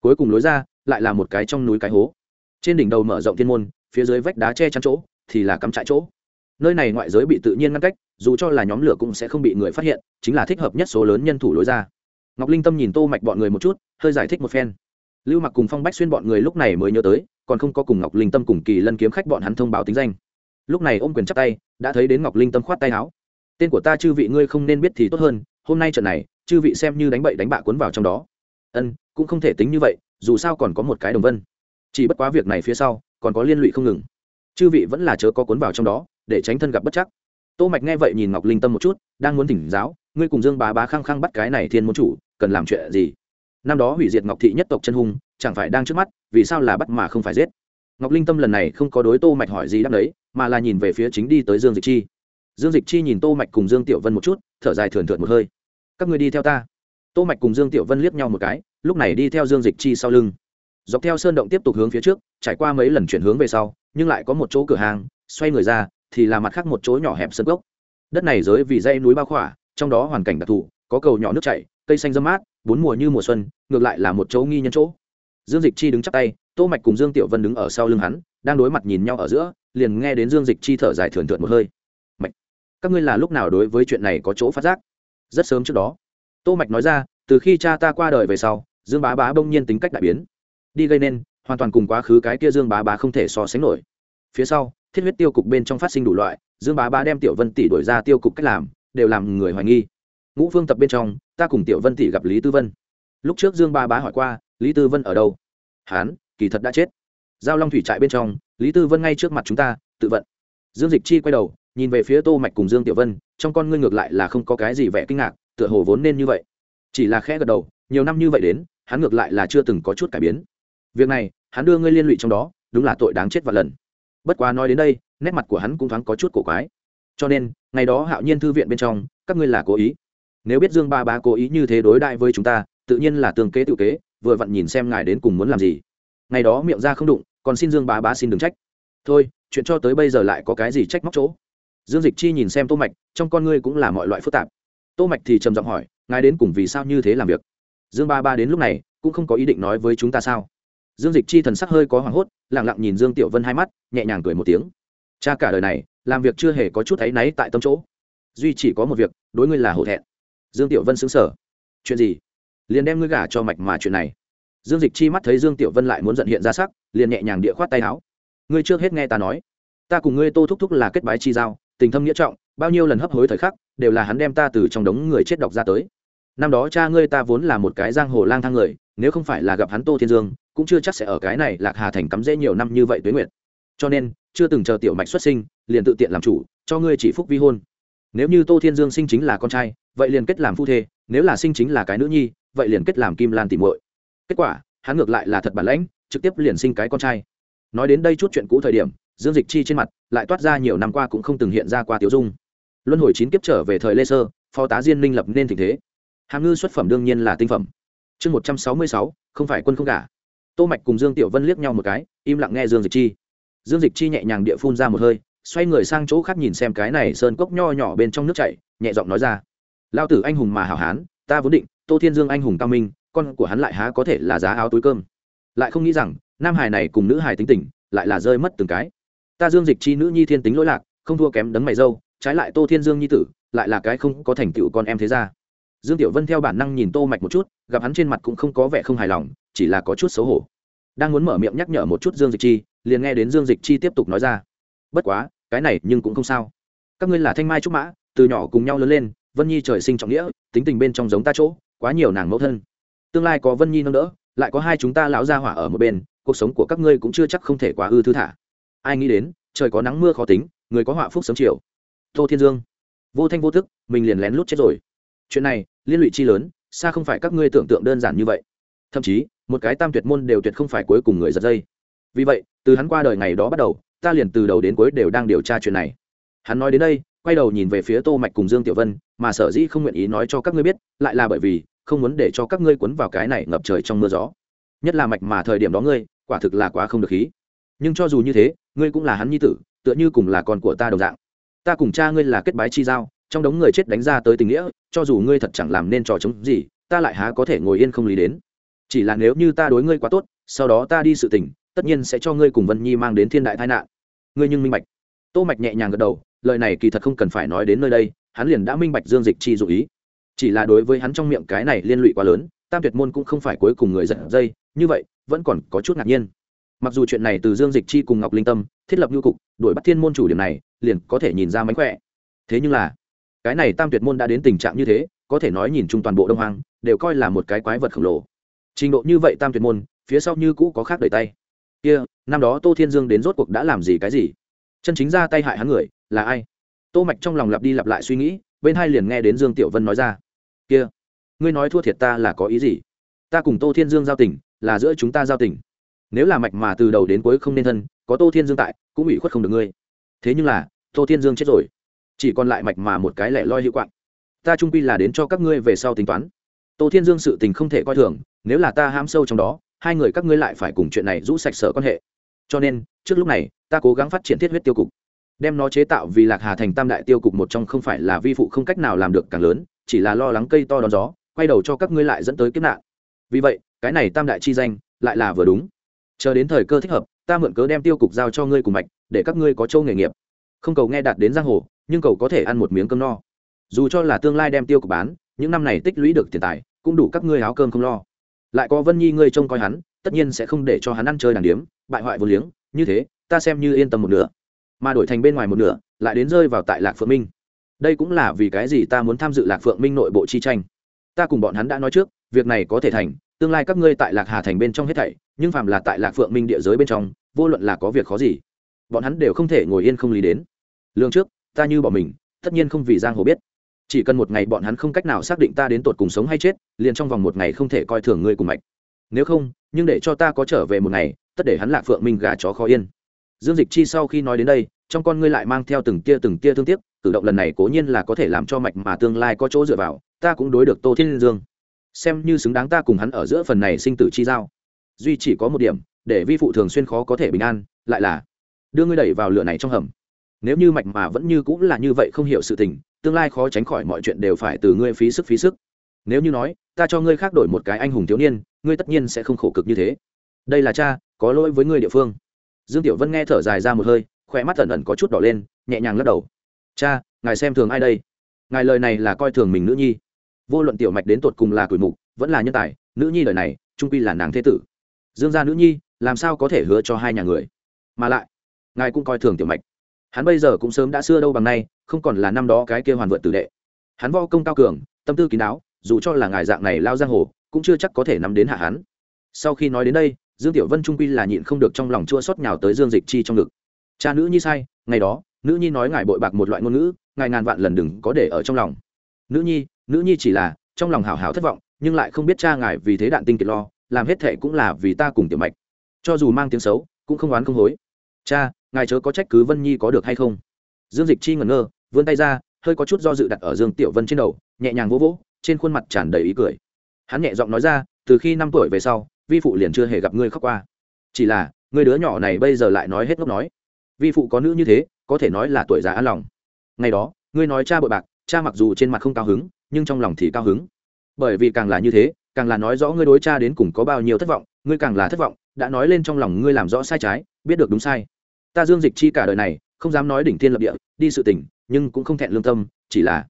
Cuối cùng lối ra, lại là một cái trong núi cái hố. Trên đỉnh đầu mở rộng thiên môn, phía dưới vách đá che chắn chỗ, thì là cắm trại chỗ. Nơi này ngoại giới bị tự nhiên ngăn cách, dù cho là nhóm lửa cũng sẽ không bị người phát hiện, chính là thích hợp nhất số lớn nhân thủ lối ra. Ngọc linh tâm nhìn tô mạch bọn người một chút, hơi giải thích một phen. Lưu mặc cùng phong bách xuyên bọn người lúc này mới nhớ tới, còn không có cùng ngọc linh tâm cùng kỳ lân kiếm khách bọn hắn thông báo tính danh lúc này ôm quyền chắp tay, đã thấy đến ngọc linh tâm khoát tay áo. Tên của ta chư vị ngươi không nên biết thì tốt hơn, hôm nay trận này, chư vị xem như đánh bậy đánh bạ cuốn vào trong đó. Ân, cũng không thể tính như vậy, dù sao còn có một cái đồng vân. Chỉ bất quá việc này phía sau, còn có liên lụy không ngừng. Chư vị vẫn là chớ có cuốn vào trong đó, để tránh thân gặp bất chắc. Tô mạch nghe vậy nhìn ngọc linh tâm một chút, đang muốn thỉnh giáo, ngươi cùng dương bá bá khăng khăng bắt cái này thiên môn chủ, cần làm chuyện gì? Năm đó hủy diệt ngọc thị nhất tộc chân hung, chẳng phải đang trước mắt, vì sao là bắt mà không phải giết? Ngọc linh tâm lần này không có đối tô mạch hỏi gì đáp đấy, mà là nhìn về phía chính đi tới dương dịch chi. Dương dịch chi nhìn tô mạch cùng dương tiểu vân một chút, thở dài thườn thượt một hơi. Các người đi theo ta. Tô mạch cùng dương tiểu vân liếc nhau một cái, lúc này đi theo dương dịch chi sau lưng. Dọc theo sơn động tiếp tục hướng phía trước, trải qua mấy lần chuyển hướng về sau, nhưng lại có một chỗ cửa hàng, xoay người ra, thì là mặt khác một chỗ nhỏ hẹp sân gốc đất này giới vì dãy núi bao khỏa, trong đó hoàn cảnh đặc thù, có cầu nhỏ nước chảy, cây xanh dâm mát, bốn mùa như mùa xuân, ngược lại là một chỗ nghi nhân chỗ dương dịch chi đứng chắp tay, tô mạch cùng dương tiểu vân đứng ở sau lưng hắn, đang đối mặt nhìn nhau ở giữa, liền nghe đến dương dịch chi thở dài thườn thượt một hơi. Mạch, các ngươi là lúc nào đối với chuyện này có chỗ phát giác? Rất sớm trước đó. Tô mạch nói ra, từ khi cha ta qua đời về sau, dương bá bá bỗng nhiên tính cách đại biến. Đi gây nên, hoàn toàn cùng quá khứ cái kia dương bá bá không thể so sánh nổi. Phía sau, thiết huyết tiêu cục bên trong phát sinh đủ loại, dương bá bá đem tiểu vân tỷ đổi ra tiêu cục cách làm, đều làm người hoài nghi. Ngũ phương tập bên trong, ta cùng tiểu vân tỷ gặp lý tư vân. Lúc trước dương bá bá hỏi qua lý tư vân ở đâu? Hán, kỳ thật đã chết. Giao long thủy trại bên trong, lý tư vân ngay trước mặt chúng ta, tự vận. Dương dịch chi quay đầu, nhìn về phía tô mạch cùng dương tiểu vân, trong con ngươi ngược lại là không có cái gì vẻ kinh ngạc, tựa hồ vốn nên như vậy. Chỉ là khẽ gật đầu, nhiều năm như vậy đến, hắn ngược lại là chưa từng có chút cải biến. Việc này, hắn đưa ngươi liên lụy trong đó, đúng là tội đáng chết vạn lần. Bất quá nói đến đây, nét mặt của hắn cũng thoáng có chút cổ quái. Cho nên, ngày đó hạo nhiên thư viện bên trong, các ngươi là cố ý. Nếu biết dương ba bá cố ý như thế đối đại với chúng ta, tự nhiên là tương kế tự kế vừa vặn nhìn xem ngài đến cùng muốn làm gì. Ngày đó miệng ra không đụng, còn xin dương bá bá xin đừng trách. Thôi, chuyện cho tới bây giờ lại có cái gì trách móc chỗ? Dương dịch chi nhìn xem tô mạch, trong con ngươi cũng là mọi loại phức tạp. Tô mạch thì trầm giọng hỏi, ngài đến cùng vì sao như thế làm việc? Dương ba ba đến lúc này, cũng không có ý định nói với chúng ta sao. Dương dịch chi thần sắc hơi có hoảng hốt, lặng lặng nhìn dương tiểu vân hai mắt, nhẹ nhàng cười một tiếng. Cha cả đời này, làm việc chưa hề có chút áy náy tại tâm chỗ. Duy chỉ có một việc, đối ngươi là hổ thẹn. Dương tiểu vân xứng sở chuyện gì? Liền đem ngươi gả cho mạch mà chuyện này. Dương dịch chi mắt thấy dương tiểu vân lại muốn giận hiện ra sắc, liền nhẹ nhàng địa khoát tay áo. Ngươi trước hết nghe ta nói. Ta cùng ngươi tô thúc thúc là kết bái chi giao, tình thâm nghĩa trọng, bao nhiêu lần hấp hối thời khắc, đều là hắn đem ta từ trong đống người chết đọc ra tới. Năm đó cha ngươi ta vốn là một cái giang hồ lang thang người, nếu không phải là gặp hắn tô thiên dương, cũng chưa chắc sẽ ở cái này lạc hà thành cắm rễ nhiều năm như vậy tuế nguyệt. Cho nên, chưa từng chờ tiểu mạch xuất sinh, liền tự tiện làm chủ, cho ngươi chỉ phúc vi hôn. Nếu như tô thiên dương sinh chính là con trai, vậy liền kết làm phu thê, nếu là sinh chính là cái nữ nhi vậy liền kết làm kim lan tìm muội. Kết quả, hắn ngược lại là thật bản lãnh, trực tiếp liền sinh cái con trai. Nói đến đây chút chuyện cũ thời điểm, dương dịch chi trên mặt lại toát ra nhiều năm qua cũng không từng hiện ra qua tiểu dung. Luân hồi chín kiếp trở về thời lê sơ, phó tá diên minh lập nên tình thế. Hàm ngư xuất phẩm đương nhiên là tinh phẩm. Chương một trăm sáu mươi sáu, không phải quân không cả tô mạch cùng dương tiểu vân liếc nhau một cái, im lặng nghe dương dịch chi. Dương dịch chi nhẹ nhàng địa phun ra một hơi, xoay người sang chỗ khác nhìn xem cái này sơn cốc nho nhỏ bên trong nước chảy, nhẹ giọng nói ra. Lao tử anh hùng mà hảo hán, ta vốn định tô thiên dương anh hùng cao minh, con của hắn lại há có thể là giá áo túi cơm. Lại không nghĩ rằng, nam hải này cùng nữ hải tính tình, lại là rơi mất từng cái. Ta dương dịch chi nữ nhi thiên tính lỗi lạc, không thua kém đấng mày dâu, trái lại tô thiên dương nhi tử, lại là cái không có thành tựu con em thế ra dương tiểu vân theo bản năng nhìn tô mạch một chút, gặp hắn trên mặt cũng không có vẻ không hài lòng, chỉ là có chút xấu hổ. Đang muốn mở miệng nhắc nhở một chút dương dịch chi, liền nghe đến dương dịch chi tiếp tục nói ra. Bất quá, cái này nhưng cũng không sao. Các ngươi là thanh mai trúc mã, từ nhỏ cùng nhau lớn lên, vân nhi trời sinh trọng nghĩa, tính tình bên trong giống ta chỗ quá nhiều nàng mẫu thân. Tương lai có vân nhi nâng đỡ, lại có hai chúng ta lão gia hỏa ở một bên, cuộc sống của các ngươi cũng chưa chắc không thể quá ư thư thả. Ai nghĩ đến, trời có nắng mưa khó tính, người có họa phúc sớm chiều. Tô thiên dương. Vô thanh vô thức mình liền lén lút chết rồi. Chuyện này, liên lụy chi lớn, xa không phải các ngươi tưởng tượng đơn giản như vậy. Thậm chí, một cái tam tuyệt môn đều tuyệt không phải cuối cùng người giật dây. Vì vậy, từ hắn qua đời ngày đó bắt đầu, ta liền từ đầu đến cuối đều đang điều tra chuyện này. Hắn nói đến đây quay đầu nhìn về phía tô mạch cùng dương tiểu vân, mà sở dĩ không nguyện ý nói cho các ngươi biết, lại là bởi vì không muốn để cho các ngươi cuốn vào cái này ngập trời trong mưa gió. Nhất là mạch mà thời điểm đó ngươi, quả thực là quá không được khí. Nhưng cho dù như thế, ngươi cũng là hắn nhi tử, tựa như cùng là con của ta đồng dạng. Ta cùng cha ngươi là kết bái chi giao, trong đống người chết đánh ra tới tình nghĩa, cho dù ngươi thật chẳng làm nên trò chống gì, ta lại há có thể ngồi yên không lý đến. Chỉ là nếu như ta đối ngươi quá tốt, sau đó ta đi sự tình, tất nhiên sẽ cho ngươi cùng vân nhi mang đến thiên đại tai nạn. Ngươi nhưng minh bạch. Tô mạch nhẹ nhàng gật đầu lời này kỳ thật không cần phải nói đến nơi đây, hắn liền đã minh bạch dương dịch chi dụ ý. Chỉ là đối với hắn trong miệng cái này liên lụy quá lớn, tam tuyệt môn cũng không phải cuối cùng người giật dây, như vậy, vẫn còn có chút ngạc nhiên. Mặc dù chuyện này từ dương dịch chi cùng ngọc linh tâm, thiết lập nhu cục, đuổi bắt thiên môn chủ điểm này, liền có thể nhìn ra mánh khỏe. Thế nhưng là, cái này tam tuyệt môn đã đến tình trạng như thế, có thể nói nhìn chung toàn bộ đông hoang, đều coi là một cái quái vật khổng lồ. Trình độ như vậy tam tuyệt môn, phía sau như cũ có khác đầy tay. Kia, năm đó tô thiên dương đến rốt cuộc đã làm gì cái gì? Chân chính ra tay hại hắn người là ai? Tô mạch trong lòng lặp đi lặp lại suy nghĩ, bên hai liền nghe đến dương tiểu vân nói ra. Kia, ngươi nói thua thiệt ta là có ý gì? Ta cùng tô thiên dương giao tình, là giữa chúng ta giao tình. Nếu là mạch mà từ đầu đến cuối không nên thân, có tô thiên dương tại, cũng ủy khuất không được ngươi. Thế nhưng là, tô thiên dương chết rồi. Chỉ còn lại mạch mà một cái lẻ loi hiệu quạng. Ta trung quy là đến cho các ngươi về sau tính toán. Tô thiên dương sự tình không thể coi thường, nếu là ta ham sâu trong đó, hai người các ngươi lại phải cùng chuyện này rũ sạch sở quan hệ. Cho nên, trước lúc này, ta cố gắng phát triển thiết huyết tiêu cục đem nó chế tạo vì lạc hà thành tam đại tiêu cục một trong không phải là vi phụ không cách nào làm được càng lớn, chỉ là lo lắng cây to đón gió, quay đầu cho các ngươi lại dẫn tới kiếp nạn. Vì vậy, cái này tam đại chi danh lại là vừa đúng. Chờ đến thời cơ thích hợp, ta mượn cớ đem tiêu cục giao cho ngươi cùng mạch, để các ngươi có châu nghề nghiệp. Không cầu nghe đạt đến giang hồ, nhưng cầu có thể ăn một miếng cơm no. Dù cho là tương lai đem tiêu cục bán, những năm này tích lũy được tiền tài, cũng đủ các ngươi áo cơm không lo. Lại có vân nhi ngươi trông coi hắn, tất nhiên sẽ không để cho hắn ăn chơi đàng điếm, bại hoại vô liếng, như thế, ta xem như yên tâm một nửa mà đổi thành bên ngoài một nửa, lại đến rơi vào tại lạc phượng minh. Đây cũng là vì cái gì ta muốn tham dự lạc phượng minh nội bộ chi tranh. Ta cùng bọn hắn đã nói trước, việc này có thể thành, tương lai các ngươi tại lạc hà thành bên trong hết thảy, nhưng phàm là tại lạc phượng minh địa giới bên trong, vô luận là có việc khó gì, bọn hắn đều không thể ngồi yên không lý đến. Lương trước, ta như bỏ mình, tất nhiên không vì giang hồ biết. Chỉ cần một ngày bọn hắn không cách nào xác định ta đến tột cùng sống hay chết, liền trong vòng một ngày không thể coi thường ngươi cùng mạch. Nếu không, nhưng để cho ta có trở về một ngày, tất để hắn lạc phượng minh gà chó khó yên dương dịch chi sau khi nói đến đây, trong con ngươi lại mang theo từng tia từng tia thương tiếc, cử động lần này cố nhiên là có thể làm cho mạch mà tương lai có chỗ dựa vào, ta cũng đối được tô thiên dương. Xem như xứng đáng ta cùng hắn ở giữa phần này sinh tử chi giao. Duy chỉ có một điểm, để vi phụ thường xuyên khó có thể bình an, lại là đưa ngươi đẩy vào lửa này trong hầm. Nếu như mạch mà vẫn như cũng là như vậy không hiểu sự tình, tương lai khó tránh khỏi mọi chuyện đều phải từ ngươi phí sức phí sức. Nếu như nói, ta cho ngươi khác đổi một cái anh hùng thiếu niên, ngươi tất nhiên sẽ không khổ cực như thế. Đây là cha, có lỗi với ngươi địa phương dương tiểu vân nghe thở dài ra một hơi khỏe mắt ẩn ẩn có chút đỏ lên, nhẹ nhàng lắc đầu. Cha, ngài xem thường ai đây? Ngài lời này là coi thường mình nữ nhi. Vô luận tiểu mạch đến tột cùng là tuổi mục, vẫn là nhân tài, nữ nhi lời này trung quy là nàng thế tử. Dương gia nữ nhi, làm sao có thể hứa cho hai nhà người? Mà lại, ngài cũng coi thường tiểu mạch. Hắn bây giờ cũng sớm đã xưa đâu bằng nay, không còn là năm đó cái kia hoàn vượt tử đệ. Hắn vo công cao cường, tâm tư kín đáo, dù cho là ngài dạng này lao giang hồ, cũng chưa chắc có thể nắm đến hạ hắn. Sau khi nói đến đây dương tiểu vân trung quy là nhịn không được trong lòng chua xót nhào tới dương dịch chi trong ngực. Cha nữ nhi sai, ngày đó, nữ nhi nói ngài bội bạc một loại ngôn ngữ, ngài ngàn vạn lần đừng có để ở trong lòng. Nữ nhi nữ nhi chỉ là, trong lòng hào hào thất vọng, nhưng lại không biết cha ngài vì thế đạn tinh kiệt lo, làm hết thệ cũng là vì ta cùng tiểu mạch. Cho dù mang tiếng xấu, cũng không oán không hối. Cha, ngài chớ có trách cứ vân nhi có được hay không? Dương dịch chi ngẩn ngơ, vươn tay ra, hơi có chút do dự đặt ở dương tiểu vân trên đầu, nhẹ nhàng vỗ vỗ, trên khuôn mặt tràn đầy ý cười. Hắn nhẹ giọng nói ra, từ khi năm tuổi về sau vi phụ liền chưa hề gặp ngươi khóc qua. Chỉ là người đứa nhỏ này bây giờ lại nói hết ngốc nói. Vi phụ có nữ như thế, có thể nói là tuổi già an lòng. Ngày đó, ngươi nói cha bội bạc, cha mặc dù trên mặt không cao hứng, nhưng trong lòng thì cao hứng. Bởi vì càng là như thế, càng là nói rõ ngươi đối cha đến cùng có bao nhiêu thất vọng, ngươi càng là thất vọng, đã nói lên trong lòng ngươi làm rõ sai trái, biết được đúng sai. Ta dương dịch chi cả đời này, không dám nói đỉnh thiên lập địa, đi sự tỉnh nhưng cũng không thẹn lương tâm, chỉ là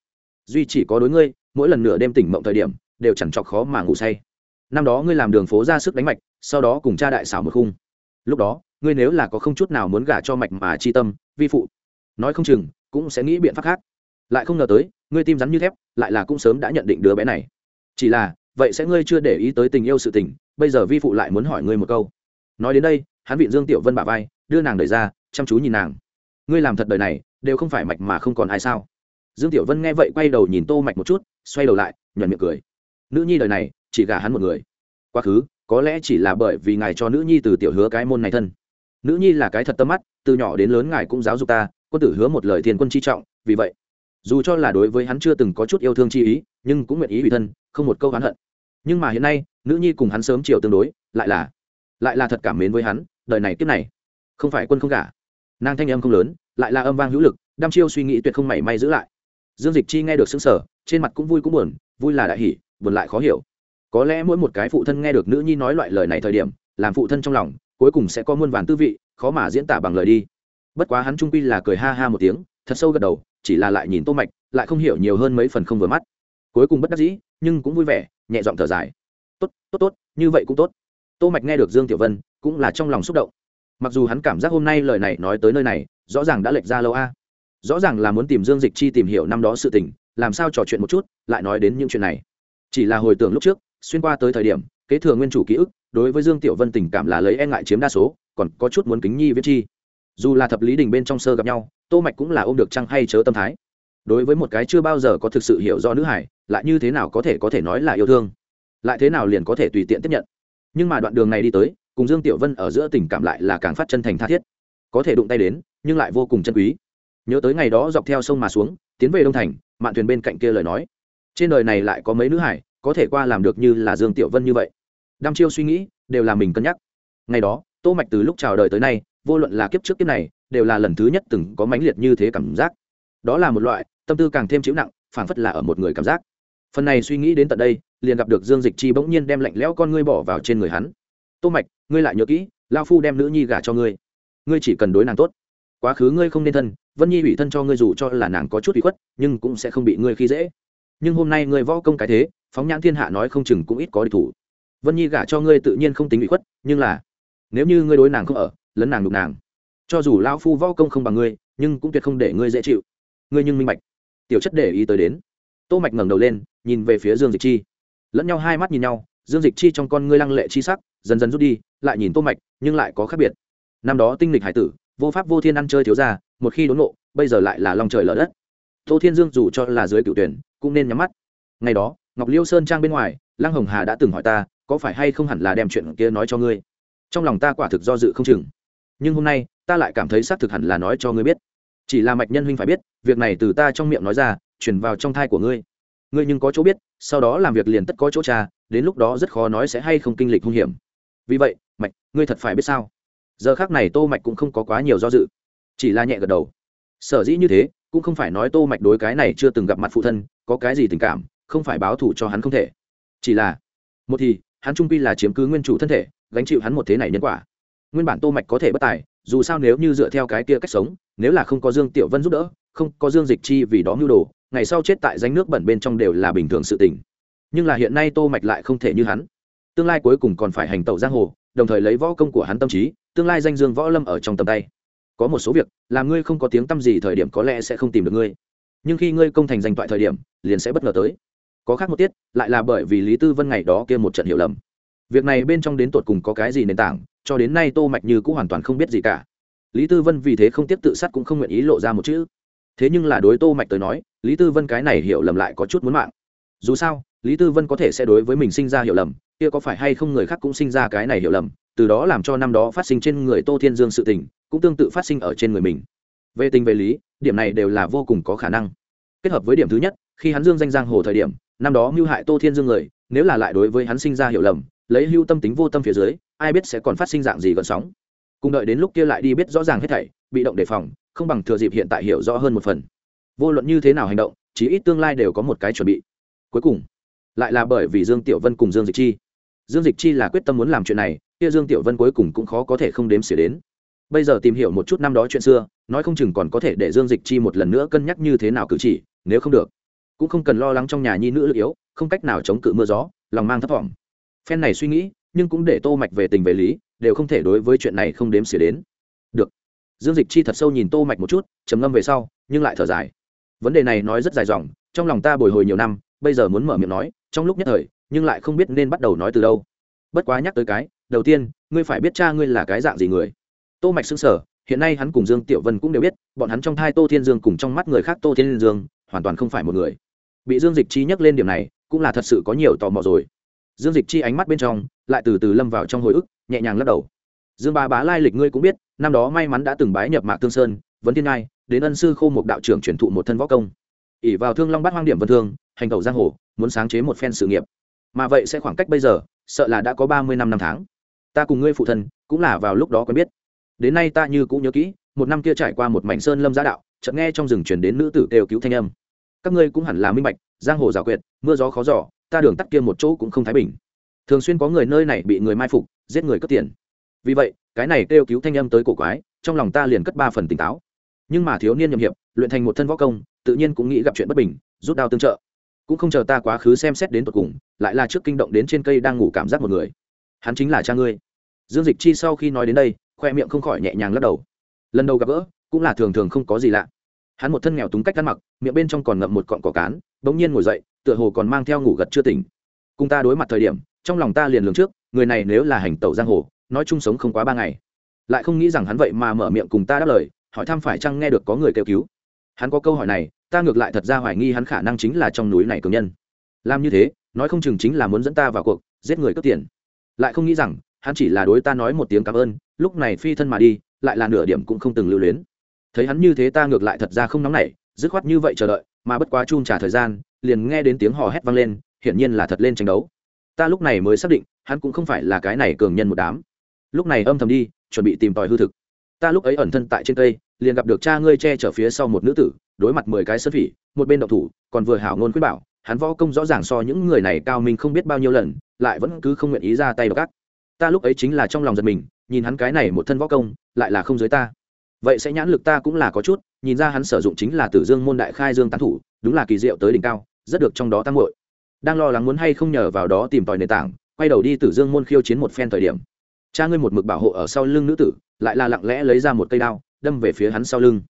duy chỉ có đối ngươi, mỗi lần nửa đêm tỉnh mộng thời điểm, đều chẳng chọc khó mà ngủ say năm đó ngươi làm đường phố ra sức đánh mạch, sau đó cùng cha đại xảo một khung. Lúc đó, ngươi nếu là có không chút nào muốn gả cho mạch mà chi tâm, vi phụ, nói không chừng cũng sẽ nghĩ biện pháp khác. Lại không ngờ tới, ngươi tim rắn như thép, lại là cũng sớm đã nhận định đứa bé này. Chỉ là, vậy sẽ ngươi chưa để ý tới tình yêu sự tình, bây giờ vi phụ lại muốn hỏi ngươi một câu. Nói đến đây, hắn vịn dương tiểu vân bà vai, đưa nàng đẩy ra, chăm chú nhìn nàng. Ngươi làm thật đời này, đều không phải mạch mà không còn ai sao? Dương tiểu vân nghe vậy quay đầu nhìn tô mạch một chút, xoay đầu lại, nhuận miệng cười. Nữ nhi đời này chỉ gả hắn một người. Quá khứ, có lẽ chỉ là bởi vì ngài cho nữ nhi từ tiểu hứa cái môn này thân. Nữ nhi là cái thật tâm mắt, từ nhỏ đến lớn ngài cũng giáo dục ta, quân tử hứa một lời thiên quân chi trọng, vì vậy, dù cho là đối với hắn chưa từng có chút yêu thương chi ý, nhưng cũng nguyện ý ủy thân, không một câu hắn hận. Nhưng mà hiện nay, nữ nhi cùng hắn sớm chiều tương đối, lại là lại là thật cảm mến với hắn, đời này kiếp này, không phải quân không gả. Nàng thanh âm không lớn, lại là âm vang hữu lực, đăm chiêu suy nghĩ tuyệt không mảy may giữ lại. Dương dịch chi nghe được xứng sở trên mặt cũng vui cũng buồn, vui là đại hỷ buồn lại khó hiểu có lẽ mỗi một cái phụ thân nghe được nữ nhi nói loại lời này thời điểm, làm phụ thân trong lòng, cuối cùng sẽ có muôn vàn tư vị, khó mà diễn tả bằng lời đi. Bất quá hắn trung pi là cười ha ha một tiếng, thật sâu gật đầu, chỉ là lại nhìn tô mạch, lại không hiểu nhiều hơn mấy phần không vừa mắt. Cuối cùng bất đắc dĩ, nhưng cũng vui vẻ, nhẹ giọng thở dài. Tốt tốt tốt, như vậy cũng tốt. Tô mạch nghe được dương tiểu vân, cũng là trong lòng xúc động. Mặc dù hắn cảm giác hôm nay lời này nói tới nơi này, rõ ràng đã lệch ra lâu a. Rõ ràng là muốn tìm dương dịch chi tìm hiểu năm đó sự tình, làm sao trò chuyện một chút, lại nói đến những chuyện này. Chỉ là hồi tưởng lúc trước xuyên qua tới thời điểm, kế thừa nguyên chủ ký ức, đối với dương tiểu vân tình cảm là lấy e ngại chiếm đa số, còn có chút muốn kính nhi viết chi. Dù là thập lý đình bên trong sơ gặp nhau, tô mạch cũng là ôm được trăng hay chớ tâm thái. Đối với một cái chưa bao giờ có thực sự hiểu do nữ hải lại như thế nào có thể có thể nói là yêu thương? Lại thế nào liền có thể tùy tiện tiếp nhận? Nhưng mà đoạn đường này đi tới, cùng dương tiểu vân ở giữa tình cảm lại là càng phát chân thành tha thiết. Có thể đụng tay đến, nhưng lại vô cùng chân quý. Nhớ tới ngày đó dọc theo sông mà xuống, tiến về đông thành, mạn thuyền bên cạnh kia lời nói. Trên đời này lại có mấy nữ hải có thể qua làm được như là dương tiểu vân như vậy. Đăm chiêu suy nghĩ, đều là mình cân nhắc. Ngày đó, tô mạch từ lúc chào đời tới nay, vô luận là kiếp trước kiếp này, đều là lần thứ nhất từng có mãnh liệt như thế cảm giác. Đó là một loại, tâm tư càng thêm chịu nặng phản phất là ở một người cảm giác. Phần này suy nghĩ đến tận đây, liền gặp được dương dịch chi bỗng nhiên đem lạnh lẽo con ngươi bỏ vào trên người hắn. Tô mạch, ngươi lại nhớ kỹ lao phu đem nữ nhi gả cho ngươi. Ngươi chỉ cần đối nàng tốt. Quá khứ ngươi không nên thân, vân nhi ủy thân cho ngươi dù cho là nàng có chút ủy khuất, nhưng cũng sẽ không bị ngươi khi dễ nhưng hôm nay ngươi võ công cái thế, phóng nhãn thiên hạ nói không chừng cũng ít có địch thủ. Vân nhi gả cho ngươi tự nhiên không tính bị khuất, nhưng là, nếu như ngươi đối nàng không ở, lấn nàng đục nàng. Cho dù lao phu võ công không bằng ngươi, nhưng cũng tuyệt không để ngươi dễ chịu. Ngươi nhưng minh bạch. Tiểu chất để ý tới đến. Tô mạch ngẩng đầu lên, nhìn về phía dương dịch chi. Lẫn nhau hai mắt nhìn nhau, dương dịch chi trong con ngươi lăng lệ chi sắc, dần dần rút đi, lại nhìn tô mạch, nhưng lại có khác biệt. Năm đó tinh lịch hải tử, vô pháp vô thiên ăn chơi thiếu ra một khi đốn nộ bây giờ lại là lòng trời lở đất. Tô thiên dương dù cho là dưới cựu tuyển cũng nên nhắm mắt. Ngày đó, ngọc liêu sơn trang bên ngoài, lăng hồng hà đã từng hỏi ta, có phải hay không hẳn là đem chuyện kia nói cho ngươi? Trong lòng ta quả thực do dự không chừng. Nhưng hôm nay, ta lại cảm thấy xác thực hẳn là nói cho ngươi biết. Chỉ là mạch nhân huynh phải biết, việc này từ ta trong miệng nói ra, chuyển vào trong thai của ngươi. Ngươi nhưng có chỗ biết, sau đó làm việc liền tất có chỗ cha đến lúc đó rất khó nói sẽ hay không kinh lịch hung hiểm. Vì vậy, mạch, ngươi thật phải biết sao? Giờ khác này tô mạch cũng không có quá nhiều do dự, chỉ là nhẹ gật đầu. Sở dĩ như thế cũng không phải nói tô mạch đối cái này chưa từng gặp mặt phụ thân, có cái gì tình cảm, không phải báo thù cho hắn không thể. Chỉ là, một thì, hắn trung quy là chiếm cứ nguyên chủ thân thể, gánh chịu hắn một thế này nhân quả. Nguyên bản tô mạch có thể bất tài, dù sao nếu như dựa theo cái kia cách sống, nếu là không có dương tiểu vân giúp đỡ, không có dương dịch chi vì đó mưu đồ, ngày sau chết tại danh nước bẩn bên trong đều là bình thường sự tình. Nhưng là hiện nay tô mạch lại không thể như hắn. Tương lai cuối cùng còn phải hành tẩu giang hồ, đồng thời lấy võ công của hắn tâm trí, tương lai danh dương võ lâm ở trong tầm tay có một số việc làm ngươi không có tiếng tâm gì thời điểm có lẽ sẽ không tìm được ngươi. Nhưng khi ngươi công thành danh toại thời điểm, liền sẽ bất ngờ tới. Có khác một tiết, lại là bởi vì lý tư vân ngày đó kia một trận hiểu lầm. Việc này bên trong đến tột cùng có cái gì nền tảng, cho đến nay tô mạch như cũng hoàn toàn không biết gì cả. Lý tư vân vì thế không tiếp tự sát cũng không nguyện ý lộ ra một chữ. Thế nhưng là đối tô mạch tới nói, lý tư vân cái này hiểu lầm lại có chút muốn mạng. Dù sao, lý tư vân có thể sẽ đối với mình sinh ra hiểu lầm, kia có phải hay không người khác cũng sinh ra cái này hiểu lầm từ đó làm cho năm đó phát sinh trên người tô thiên dương sự tình, cũng tương tự phát sinh ở trên người mình. Về tình về lý, điểm này đều là vô cùng có khả năng. Kết hợp với điểm thứ nhất, khi hắn dương danh giang hồ thời điểm, năm đó mưu hại tô thiên dương người, nếu là lại đối với hắn sinh ra hiểu lầm, lấy hưu tâm tính vô tâm phía dưới, ai biết sẽ còn phát sinh dạng gì gần sóng. Cùng đợi đến lúc kia lại đi biết rõ ràng hết thảy, bị động đề phòng, không bằng thừa dịp hiện tại hiểu rõ hơn một phần. Vô luận như thế nào hành động chỉ ít tương lai đều có một cái chuẩn bị. Cuối cùng, lại là bởi vì dương tiểu vân cùng dương dịch chi. Dương dịch chi là quyết tâm muốn làm chuyện này kia dương tiểu vân cuối cùng cũng khó có thể không đếm xỉa đến. Bây giờ tìm hiểu một chút năm đó chuyện xưa, nói không chừng còn có thể để dương dịch chi một lần nữa cân nhắc như thế nào cử chỉ, nếu không được. Cũng không cần lo lắng trong nhà nhi nữ lực yếu, không cách nào chống cự mưa gió, lòng mang thấp thỏm phen này suy nghĩ, nhưng cũng để tô mạch về tình về lý, đều không thể đối với chuyện này không đếm xỉa đến. Được. Dương dịch chi thật sâu nhìn tô mạch một chút, trầm ngâm về sau, nhưng lại thở dài. Vấn đề này nói rất dài dòng, trong lòng ta bồi hồi nhiều năm, bây giờ muốn mở miệng nói, trong lúc nhất thời, nhưng lại không biết nên bắt đầu nói từ đâu. Bất quá nhắc tới cái đầu tiên, ngươi phải biết cha ngươi là cái dạng gì người. Tô mạch xứng sở hiện nay hắn cùng dương tiểu vân cũng đều biết, bọn hắn trong thai tô thiên dương cùng trong mắt người khác tô thiên dương, hoàn toàn không phải một người. Bị dương dịch chi nhắc lên điểm này, cũng là thật sự có nhiều tò mò rồi. Dương dịch chi ánh mắt bên trong, lại từ từ lâm vào trong hồi ức, nhẹ nhàng lắc đầu. Dương ba bá lai lịch ngươi cũng biết, năm đó may mắn đã từng bái nhập mạc tương sơn, vấn thiên ngai, đến ân sư khô một đạo trưởng truyền thụ một thân võ công. Ỉ vào thương long bát hoang điểm vân thương, hành tẩu giang hồ, muốn sáng chế một phen sự nghiệp. Mà vậy sẽ khoảng cách bây giờ, sợ là đã có ba mươi năm năm tháng ta cùng ngươi phụ thân cũng là vào lúc đó quen biết. Đến nay ta như cũng nhớ kỹ, một năm kia trải qua một mảnh sơn lâm giã đạo, chợt nghe trong rừng chuyển đến nữ tử kêu cứu thanh âm. Các ngươi cũng hẳn là minh bạch, giang hồ giả quyệt, mưa gió khó giỏ ta đường tắt kia một chỗ cũng không thái bình. Thường xuyên có người nơi này bị người mai phục, giết người cướp tiền. Vì vậy, cái này kêu cứu thanh âm tới cổ quái, trong lòng ta liền cất ba phần tỉnh táo. Nhưng mà thiếu niên nhậm hiệp, luyện thành một thân võ công, tự nhiên cũng nghĩ gặp chuyện bất bình, rút đao tương trợ. Cũng không chờ ta quá khứ xem xét đến tột cùng, lại là trước kinh động đến trên cây đang ngủ cảm giác một người hắn chính là cha ngươi. Dương dịch chi sau khi nói đến đây, khoe miệng không khỏi nhẹ nhàng lắc đầu. Lần đầu gặp gỡ, cũng là thường thường không có gì lạ. Hắn một thân nghèo túng cách ăn mặc, miệng bên trong còn ngậm một cọn cỏ cán, bỗng nhiên ngồi dậy, tựa hồ còn mang theo ngủ gật chưa tỉnh. Cùng ta đối mặt thời điểm, trong lòng ta liền lường trước, người này nếu là hành tẩu giang hồ, nói chung sống không quá ba ngày. Lại không nghĩ rằng hắn vậy mà mở miệng cùng ta đáp lời, hỏi thăm phải chăng nghe được có người kêu cứu. Hắn có câu hỏi này, ta ngược lại thật ra hoài nghi hắn khả năng chính là trong núi này cường nhân. Làm như thế, nói không chừng chính là muốn dẫn ta vào cuộc, giết người cướp tiền lại không nghĩ rằng, hắn chỉ là đối ta nói một tiếng cảm ơn, lúc này phi thân mà đi, lại là nửa điểm cũng không từng lưu luyến. Thấy hắn như thế ta ngược lại thật ra không nóng nảy, dứt khoát như vậy chờ đợi, mà bất quá chun trả thời gian, liền nghe đến tiếng hò hét vang lên, hiển nhiên là thật lên tranh đấu. Ta lúc này mới xác định, hắn cũng không phải là cái này cường nhân một đám. Lúc này âm thầm đi, chuẩn bị tìm tòi hư thực. Ta lúc ấy ẩn thân tại trên cây, liền gặp được cha ngươi che chở phía sau một nữ tử, đối mặt mười cái sơn phỉ, một bên độc thủ, còn vừa hảo ngôn khuyết bảo, hắn võ công rõ ràng so những người này cao mình không biết bao nhiêu lần lại vẫn cứ không nguyện ý ra tay gác ta lúc ấy chính là trong lòng giật mình, nhìn hắn cái này một thân võ công, lại là không dưới ta. Vậy sẽ nhãn lực ta cũng là có chút, nhìn ra hắn sử dụng chính là tử dương môn đại khai dương tán thủ, đúng là kỳ diệu tới đỉnh cao, rất được trong đó tăng hội đang lo lắng muốn hay không nhờ vào đó tìm tòi nền tảng, quay đầu đi tử dương môn khiêu chiến một phen thời điểm. Cha ngươi một mực bảo hộ ở sau lưng nữ tử, lại là lặng lẽ lấy ra một cây đao, đâm về phía hắn sau lưng.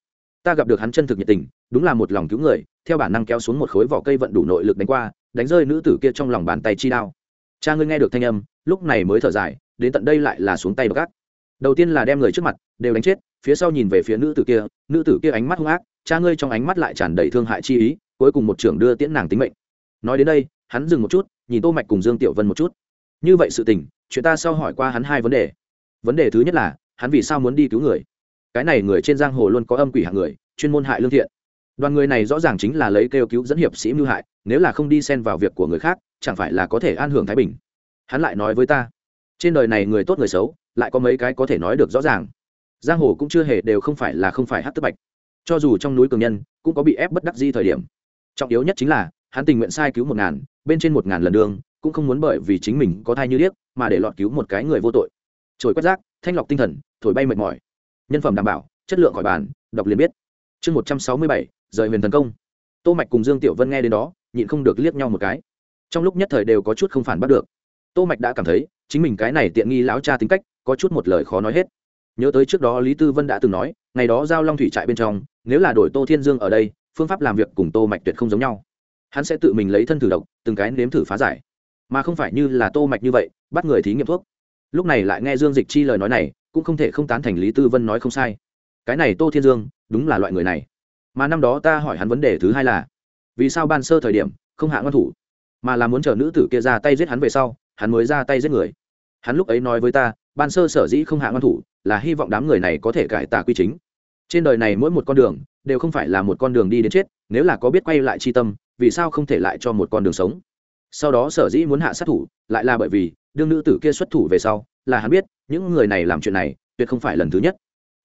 Ta gặp được hắn chân thực nhiệt tình, đúng là một lòng cứu người, theo bản năng kéo xuống một khối vỏ cây vận đủ nội lực đánh qua, đánh rơi nữ tử kia trong lòng bàn tay chi đao cha ngươi nghe được thanh âm, lúc này mới thở dài, đến tận đây lại là xuống tay gác. Đầu tiên là đem người trước mặt đều đánh chết, phía sau nhìn về phía nữ tử kia, nữ tử kia ánh mắt hung ác, cha ngươi trong ánh mắt lại tràn đầy thương hại chi ý, cuối cùng một trưởng đưa tiễn nàng tính mệnh. Nói đến đây, hắn dừng một chút, nhìn tô mạch cùng dương tiểu vân một chút. Như vậy sự tình, chuyện ta sau hỏi qua hắn hai vấn đề. Vấn đề thứ nhất là, hắn vì sao muốn đi cứu người? Cái này người trên giang hồ luôn có âm quỷ hạng người, chuyên môn hại lương thiện. Đoàn người này rõ ràng chính là lấy kêu cứu dẫn hiệp sĩ mưu hại, nếu là không đi xen vào việc của người khác chẳng phải là có thể an hưởng thái bình? Hắn lại nói với ta, trên đời này người tốt người xấu, lại có mấy cái có thể nói được rõ ràng. Giang hồ cũng chưa hề đều không phải là không phải hát tức bạch. Cho dù trong núi cường nhân, cũng có bị ép bất đắc di thời điểm. Trọng yếu nhất chính là, hắn tình nguyện sai cứu một ngàn, bên trên một ngàn lần đường, cũng không muốn bởi vì chính mình có thai như điếc, mà để lọt cứu một cái người vô tội. Trồi quét rác, thanh lọc tinh thần, thổi bay mệt mỏi. Nhân phẩm đảm bảo, chất lượng khỏi bàn, đọc liền biết. Chương một trăm sáu mươi bảy, rời huyền thần công. Tô mạch cùng dương tiểu vân nghe đến đó, nhịn không được liếc nhau một cái trong lúc nhất thời đều có chút không phản bắt được. Tô mạch đã cảm thấy, chính mình cái này tiện nghi lão cha tính cách, có chút một lời khó nói hết. Nhớ tới trước đó lý tư vân đã từng nói, ngày đó giao long thủy trại bên trong, nếu là đổi tô thiên dương ở đây, phương pháp làm việc cùng tô mạch tuyệt không giống nhau. Hắn sẽ tự mình lấy thân thử độc, từng cái nếm thử phá giải. Mà không phải như là tô mạch như vậy, bắt người thí nghiệm thuốc. Lúc này lại nghe dương dịch chi lời nói này, cũng không thể không tán thành lý tư vân nói không sai. Cái này tô thiên dương, đúng là loại người này. Mà năm đó ta hỏi hắn vấn đề thứ hai là, vì sao ban sơ thời điểm, không hạ ngăn thủ? Mà là muốn chờ nữ tử kia ra tay giết hắn về sau, hắn mới ra tay giết người. Hắn lúc ấy nói với ta, ban sơ sở dĩ không hạ ngăn thủ, là hy vọng đám người này có thể cải tà quy chính. Trên đời này mỗi một con đường, đều không phải là một con đường đi đến chết, nếu là có biết quay lại chi tâm, vì sao không thể lại cho một con đường sống? Sau đó sở dĩ muốn hạ sát thủ, lại là bởi vì, đương nữ tử kia xuất thủ về sau, là hắn biết, những người này làm chuyện này, tuyệt không phải lần thứ nhất.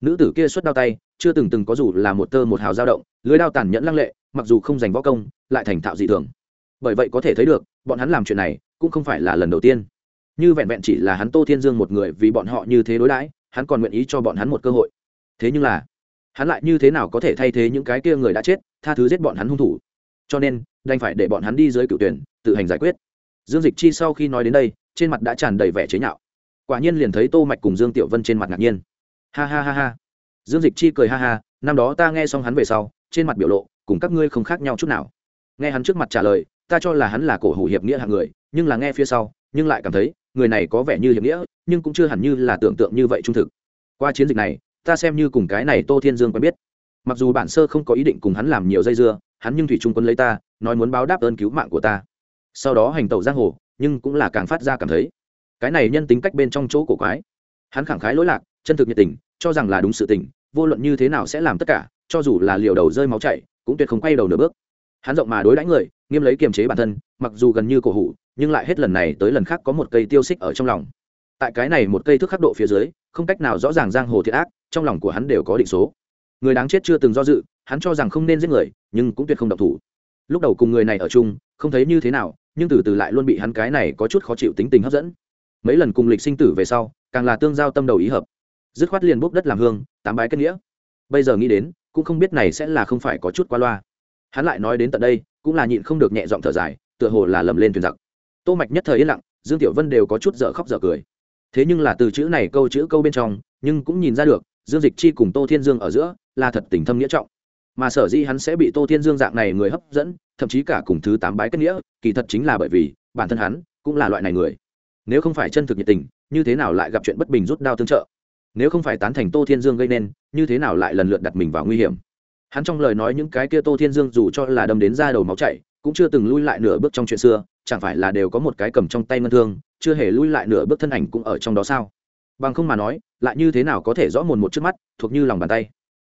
Nữ tử kia xuất đao tay, chưa từng từng có dù là một tơ một hào dao động, lưới đao tàn nhẫn lăng lệ, mặc dù không giành võ công, lại thành thạo dị thường bởi vậy có thể thấy được, bọn hắn làm chuyện này cũng không phải là lần đầu tiên. Như vẹn vẹn chỉ là hắn tô thiên dương một người vì bọn họ như thế đối đãi, hắn còn nguyện ý cho bọn hắn một cơ hội. Thế nhưng là, hắn lại như thế nào có thể thay thế những cái kia người đã chết, tha thứ giết bọn hắn hung thủ? Cho nên, đành phải để bọn hắn đi dưới cựu tuyển, tự hành giải quyết. Dương dịch chi sau khi nói đến đây, trên mặt đã tràn đầy vẻ chế nhạo. Quả nhiên liền thấy tô mạch cùng dương tiểu vân trên mặt ngạc nhiên. Ha ha ha ha. Dương dịch chi cười ha ha, năm đó ta nghe xong hắn về sau, trên mặt biểu lộ, cùng các ngươi không khác nhau chút nào. Nghe hắn trước mặt trả lời ta cho là hắn là cổ hủ hiệp nghĩa hạng người, nhưng là nghe phía sau, nhưng lại cảm thấy, người này có vẻ như hiệp nghĩa, nhưng cũng chưa hẳn như là tưởng tượng như vậy trung thực. Qua chiến dịch này, ta xem như cùng cái này tô thiên dương quen biết. Mặc dù bản sơ không có ý định cùng hắn làm nhiều dây dưa, hắn nhưng thủy trung quân lấy ta, nói muốn báo đáp ơn cứu mạng của ta. Sau đó hành tẩu giang hồ, nhưng cũng là càng phát ra cảm thấy, cái này nhân tính cách bên trong chỗ cổ quái. Hắn khẳng khái lỗi lạc, chân thực nhiệt tình, cho rằng là đúng sự tình, vô luận như thế nào sẽ làm tất cả, cho dù là liều đầu rơi máu chảy, cũng tuyệt không quay đầu nửa bước. Hắn rộng mà đối đãi người nghiêm lấy kiềm chế bản thân, mặc dù gần như cổ hủ, nhưng lại hết lần này tới lần khác có một cây tiêu xích ở trong lòng. Tại cái này một cây thước khắc độ phía dưới, không cách nào rõ ràng giang hồ thiệt ác, trong lòng của hắn đều có định số. Người đáng chết chưa từng do dự, hắn cho rằng không nên giết người, nhưng cũng tuyệt không độc thủ. Lúc đầu cùng người này ở chung, không thấy như thế nào, nhưng từ từ lại luôn bị hắn cái này có chút khó chịu tính tình hấp dẫn. Mấy lần cùng lịch sinh tử về sau, càng là tương giao tâm đầu ý hợp. Dứt khoát liền bốc đất làm hương, tám bái kết nghĩa. Bây giờ nghĩ đến, cũng không biết này sẽ là không phải có chút qua loa. Hắn lại nói đến tận đây cũng là nhịn không được nhẹ giọng thở dài, tựa hồ là lầm lên thuyền giặc. Tô mạch nhất thời yên lặng, dương tiểu vân đều có chút dở khóc dở cười. Thế nhưng là từ chữ này câu chữ câu bên trong, nhưng cũng nhìn ra được, dương dịch chi cùng tô thiên dương ở giữa là thật tình thâm nghĩa trọng. Mà sở dĩ hắn sẽ bị tô thiên dương dạng này người hấp dẫn, thậm chí cả cùng thứ tám bái kết nghĩa, kỳ thật chính là bởi vì, bản thân hắn cũng là loại này người. Nếu không phải chân thực nhiệt tình, như thế nào lại gặp chuyện bất bình rút đao tương trợ? Nếu không phải tán thành tô thiên dương gây nên, như thế nào lại lần lượt đặt mình vào nguy hiểm? Hắn trong lời nói những cái kia tô thiên dương dù cho là đâm đến ra đầu máu chảy, cũng chưa từng lui lại nửa bước trong chuyện xưa, chẳng phải là đều có một cái cầm trong tay ngân thương, chưa hề lui lại nửa bước thân ảnh cũng ở trong đó sao? Bằng không mà nói, lại như thế nào có thể rõ mồn một trước mắt, thuộc như lòng bàn tay.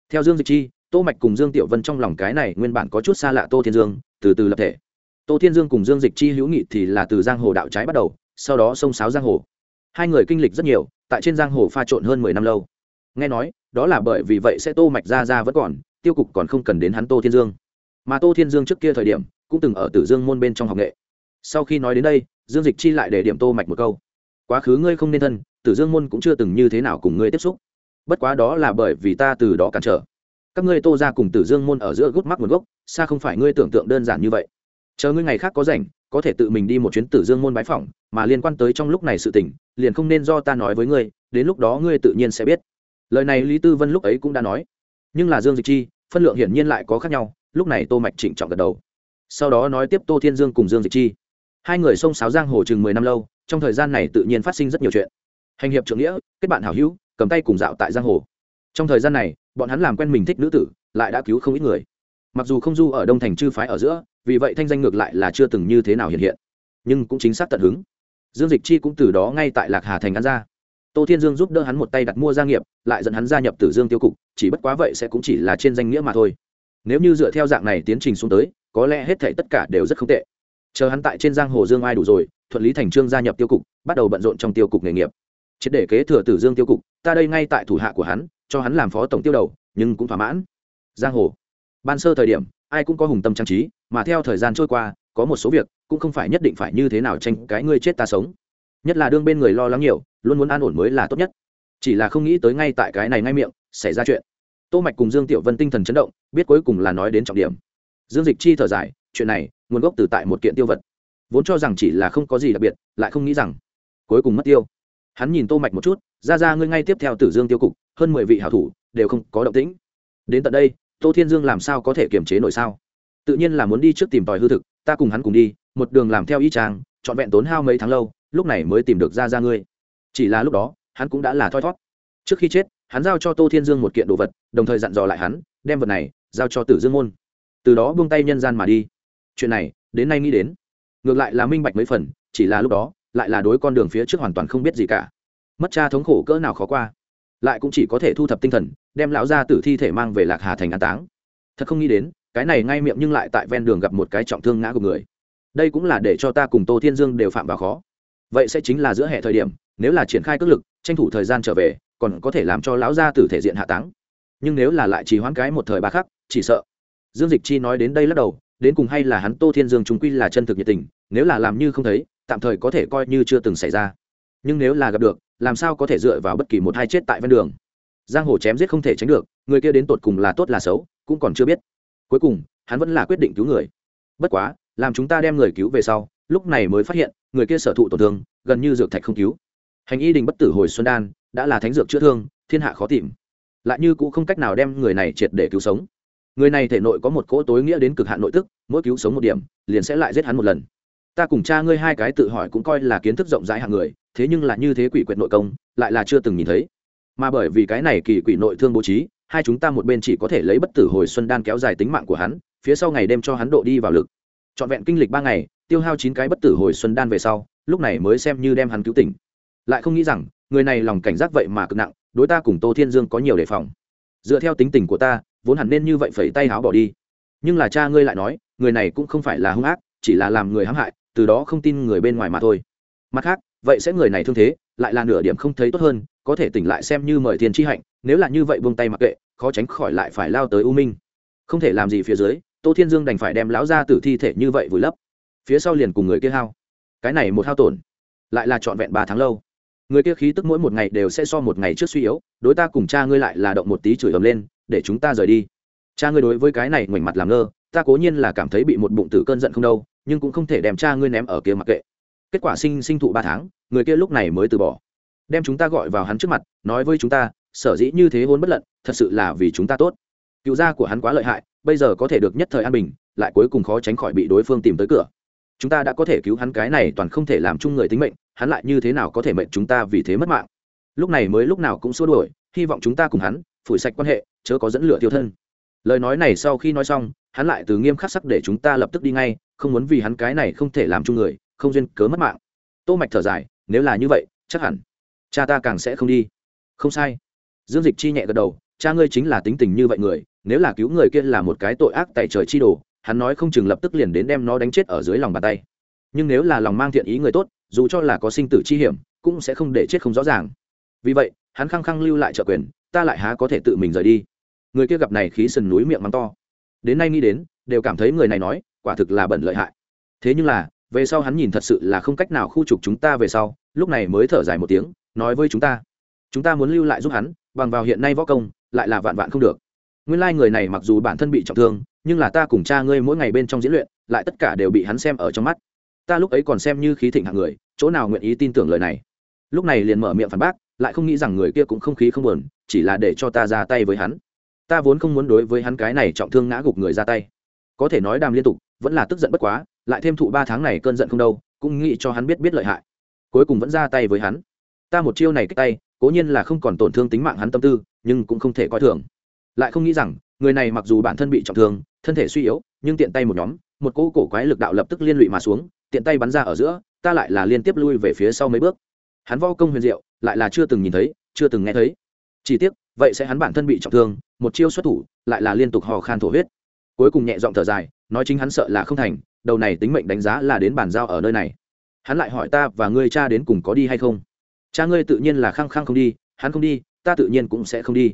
Theo dương dịch chi, tô mạch cùng dương tiểu vân trong lòng cái này nguyên bản có chút xa lạ tô thiên dương, từ từ lập thể. Tô thiên dương cùng dương dịch chi hữu nghị thì là từ giang hồ đạo trái bắt đầu, sau đó sông sáo giang hồ. Hai người kinh lịch rất nhiều, tại trên giang hồ pha trộn hơn mười năm lâu. Nghe nói, đó là bởi vì vậy sẽ tô mạch ra ra vẫn còn tiêu cục còn không cần đến hắn tô thiên dương. Mà tô thiên dương trước kia thời điểm, cũng từng ở tử dương môn bên trong học nghệ. Sau khi nói đến đây, dương dịch chi lại để điểm tô mạch một câu. Quá khứ ngươi không nên thân, tử dương môn cũng chưa từng như thế nào cùng ngươi tiếp xúc. Bất quá đó là bởi vì ta từ đó cản trở. Các ngươi tô ra cùng tử dương môn ở giữa gút mắc nguồn gốc, xa không phải ngươi tưởng tượng đơn giản như vậy. Chờ ngươi ngày khác có rảnh, có thể tự mình đi một chuyến tử dương môn bái phỏng, mà liên quan tới trong lúc này sự tình, liền không nên do ta nói với ngươi, đến lúc đó ngươi tự nhiên sẽ biết. Lời này lý tư vân lúc ấy cũng đã nói nhưng là dương dịch chi, phân lượng hiển nhiên lại có khác nhau, lúc này tô mạch trịnh trọng gật đầu. Sau đó nói tiếp tô thiên dương cùng dương dịch chi. Hai người xông sáo giang hồ chừng mười năm lâu, trong thời gian này tự nhiên phát sinh rất nhiều chuyện. Hành hiệp trưởng nghĩa, kết bạn hảo hữu, cầm tay cùng dạo tại giang hồ. Trong thời gian này, bọn hắn làm quen mình thích nữ tử, lại đã cứu không ít người. Mặc dù không du ở đông thành chư phái ở giữa, vì vậy thanh danh ngược lại là chưa từng như thế nào hiện hiện, nhưng cũng chính xác tận hứng. Dương dịch chi cũng từ đó ngay tại lạc hà thành ăn ra tô thiên dương giúp đỡ hắn một tay đặt mua gia nghiệp, lại dẫn hắn gia nhập tử dương tiêu cục, chỉ bất quá vậy sẽ cũng chỉ là trên danh nghĩa mà thôi. Nếu như dựa theo dạng này tiến trình xuống tới, có lẽ hết thể tất cả đều rất không tệ. Chờ hắn tại trên giang hồ dương ai đủ rồi, thuận lý thành trương gia nhập tiêu cục, bắt đầu bận rộn trong tiêu cục nghề nghiệp. Triệt để kế thừa tử dương tiêu cục, ta đây ngay tại thủ hạ của hắn, cho hắn làm phó tổng tiêu đầu, nhưng cũng thỏa mãn. Giang hồ. Ban sơ thời điểm, ai cũng có hùng tâm trang trí, mà theo thời gian trôi qua, có một số việc, cũng không phải nhất định phải như thế nào tranh cái ngươi chết ta sống nhất là đương bên người lo lắng nhiều, luôn muốn an ổn mới là tốt nhất. Chỉ là không nghĩ tới ngay tại cái này ngay miệng, xảy ra chuyện. Tô mạch cùng dương tiểu vân tinh thần chấn động, biết cuối cùng là nói đến trọng điểm. Dương dịch chi thở dài, chuyện này, nguồn gốc từ tại một kiện tiêu vật. Vốn cho rằng chỉ là không có gì đặc biệt, lại không nghĩ rằng cuối cùng mất tiêu. Hắn nhìn tô mạch một chút, ra ra, ngươi ngay tiếp theo tử dương tiêu cục, hơn mười vị hảo thủ, đều không có động tĩnh. Đến tận đây, tô thiên dương làm sao có thể kiềm chế nổi sao? Tự nhiên là muốn đi trước tìm tòi hư thực, ta cùng hắn cùng đi, một đường làm theo y trang trọn vẹn tốn hao mấy tháng lâu lúc này mới tìm được ra ra ngươi. Chỉ là lúc đó, hắn cũng đã là thoi thót. Trước khi chết, hắn giao cho tô thiên dương một kiện đồ vật, đồng thời dặn dò lại hắn, đem vật này giao cho tử dương môn. Từ đó buông tay nhân gian mà đi. Chuyện này, đến nay nghĩ đến. Ngược lại là minh bạch mấy phần, chỉ là lúc đó, lại là đối con đường phía trước hoàn toàn không biết gì cả. Mất cha thống khổ cỡ nào khó qua. Lại cũng chỉ có thể thu thập tinh thần, đem lão gia tử thi thể mang về lạc hà thành an táng. Thật không nghĩ đến, cái này ngay miệng nhưng lại tại ven đường gặp một cái trọng thương ngã của người. Đây cũng là để cho ta cùng tô thiên dương đều phạm vào khó vậy sẽ chính là giữa hệ thời điểm, nếu là triển khai cước lực, tranh thủ thời gian trở về, còn có thể làm cho lão gia tử thể diện hạ táng. Nhưng nếu là lại trì hoãn cái một thời ba khắc, chỉ sợ. Dương dịch chi nói đến đây lắc đầu, đến cùng hay là hắn tô thiên dương chúng quy là chân thực nhiệt tình, nếu là làm như không thấy, tạm thời có thể coi như chưa từng xảy ra. Nhưng nếu là gặp được, làm sao có thể dựa vào bất kỳ một hai chết tại ven đường? Giang hồ chém giết không thể tránh được, người kia đến tột cùng là tốt là xấu, cũng còn chưa biết. Cuối cùng, hắn vẫn là quyết định cứu người. Bất quá, làm chúng ta đem người cứu về sau lúc này mới phát hiện, người kia sở thụ tổn thương, gần như dược thạch không cứu. Hành y đình bất tử hồi xuân đan, đã là thánh dược chữa thương, thiên hạ khó tìm. Lại như cũng không cách nào đem người này triệt để cứu sống. Người này thể nội có một cỗ tối nghĩa đến cực hạn nội tức, mỗi cứu sống một điểm, liền sẽ lại giết hắn một lần. Ta cùng cha ngươi hai cái tự hỏi cũng coi là kiến thức rộng rãi hạng người, thế nhưng là như thế quỷ quyệt nội công, lại là chưa từng nhìn thấy. Mà bởi vì cái này kỳ quỷ nội thương bố trí, hai chúng ta một bên chỉ có thể lấy bất tử hồi xuân đan kéo dài tính mạng của hắn, phía sau ngày đêm cho hắn độ đi vào lực. Trọn vẹn kinh lịch ba ngày tiêu hao chín cái bất tử hồi xuân đan về sau, lúc này mới xem như đem hắn cứu tỉnh. Lại không nghĩ rằng, người này lòng cảnh giác vậy mà cực nặng, đối ta cùng tô thiên dương có nhiều đề phòng. Dựa theo tính tình của ta, vốn hẳn nên như vậy phẩy tay háo bỏ đi. Nhưng là cha ngươi lại nói, người này cũng không phải là hung ác, chỉ là làm người hãm hại, từ đó không tin người bên ngoài mà thôi. Mặt khác, vậy sẽ người này thương thế, lại là nửa điểm không thấy tốt hơn, có thể tỉnh lại xem như mời thiên tri hạnh, nếu là như vậy buông tay mặc kệ, khó tránh khỏi lại phải lao tới u minh. Không thể làm gì phía dưới, tô thiên dương đành phải đem lão ra tử thi thể như vậy vùi lấp phía sau liền cùng người kia hao. Cái này một hao tổn, lại là trọn vẹn ba tháng lâu. Người kia khí tức mỗi một ngày đều sẽ so một ngày trước suy yếu, đối ta cùng cha ngươi lại là động một tí chửi ầm lên, để chúng ta rời đi. Cha ngươi đối với cái này ngoảnh mặt làm ngơ, ta cố nhiên là cảm thấy bị một bụng tử cơn giận không đâu, nhưng cũng không thể đem cha ngươi ném ở kia mặc kệ. Kết quả sinh sinh thụ ba tháng, người kia lúc này mới từ bỏ. Đem chúng ta gọi vào hắn trước mặt, nói với chúng ta, sở dĩ như thế hôn bất lận, thật sự là vì chúng ta tốt. Cựu gia của hắn quá lợi hại, bây giờ có thể được nhất thời an bình, lại cuối cùng khó tránh khỏi bị đối phương tìm tới cửa chúng ta đã có thể cứu hắn, cái này toàn không thể làm chung người tính mệnh, hắn lại như thế nào có thể mệnh chúng ta vì thế mất mạng? Lúc này mới lúc nào cũng xua đuổi, hy vọng chúng ta cùng hắn phủi sạch quan hệ, chớ có dẫn lửa tiêu thân. Lời nói này sau khi nói xong, hắn lại từ nghiêm khắc sắc để chúng ta lập tức đi ngay, không muốn vì hắn cái này không thể làm chung người, không duyên cớ mất mạng. Tô mạch thở dài, nếu là như vậy, chắc hẳn cha ta càng sẽ không đi. Không sai. Dương dịch chi nhẹ gật đầu, cha ngươi chính là tính tình như vậy người, nếu là cứu người kia là một cái tội ác tại trời chi đồ hắn nói không chừng lập tức liền đến đem nó đánh chết ở dưới lòng bàn tay. Nhưng nếu là lòng mang thiện ý người tốt, dù cho là có sinh tử chi hiểm, cũng sẽ không để chết không rõ ràng. Vì vậy, hắn khăng khăng lưu lại trợ quyền, ta lại há có thể tự mình rời đi. Người kia gặp này khí sần núi miệng mắng to. Đến nay nghĩ đến, đều cảm thấy người này nói, quả thực là bẩn lợi hại. Thế nhưng là, về sau hắn nhìn thật sự là không cách nào khu trục chúng ta về sau, lúc này mới thở dài một tiếng, nói với chúng ta. Chúng ta muốn lưu lại giúp hắn, bằng vào hiện nay võ công, lại là vạn vạn không được. Nguyên lai、like、người này mặc dù bản thân bị trọng thương nhưng là ta cùng cha ngươi mỗi ngày bên trong diễn luyện, lại tất cả đều bị hắn xem ở trong mắt. Ta lúc ấy còn xem như khí thịnh hạng người, chỗ nào nguyện ý tin tưởng lời này? Lúc này liền mở miệng phản bác, lại không nghĩ rằng người kia cũng không khí không buồn, chỉ là để cho ta ra tay với hắn. Ta vốn không muốn đối với hắn cái này trọng thương ngã gục người ra tay. Có thể nói đàm liên tục, vẫn là tức giận bất quá, lại thêm thụ ba tháng này cơn giận không đâu, cũng nghĩ cho hắn biết biết lợi hại. Cuối cùng vẫn ra tay với hắn. Ta một chiêu này cách tay, cố nhiên là không còn tổn thương tính mạng hắn tâm tư, nhưng cũng không thể coi thường. Lại không nghĩ rằng, người này mặc dù bản thân bị trọng thương thân thể suy yếu, nhưng tiện tay một nhóm, một cỗ cổ quái lực đạo lập tức liên lụy mà xuống, tiện tay bắn ra ở giữa, ta lại là liên tiếp lui về phía sau mấy bước. Hắn vo công huyền diệu, lại là chưa từng nhìn thấy, chưa từng nghe thấy. Chỉ tiếc, vậy sẽ hắn bản thân bị trọng thương, một chiêu xuất thủ, lại là liên tục hò khan thổ huyết. Cuối cùng nhẹ giọng thở dài, nói chính hắn sợ là không thành, đầu này tính mệnh đánh giá là đến bàn giao ở nơi này. Hắn lại hỏi ta và ngươi cha đến cùng có đi hay không? Cha ngươi tự nhiên là khăng khăng không đi, hắn không đi, ta tự nhiên cũng sẽ không đi.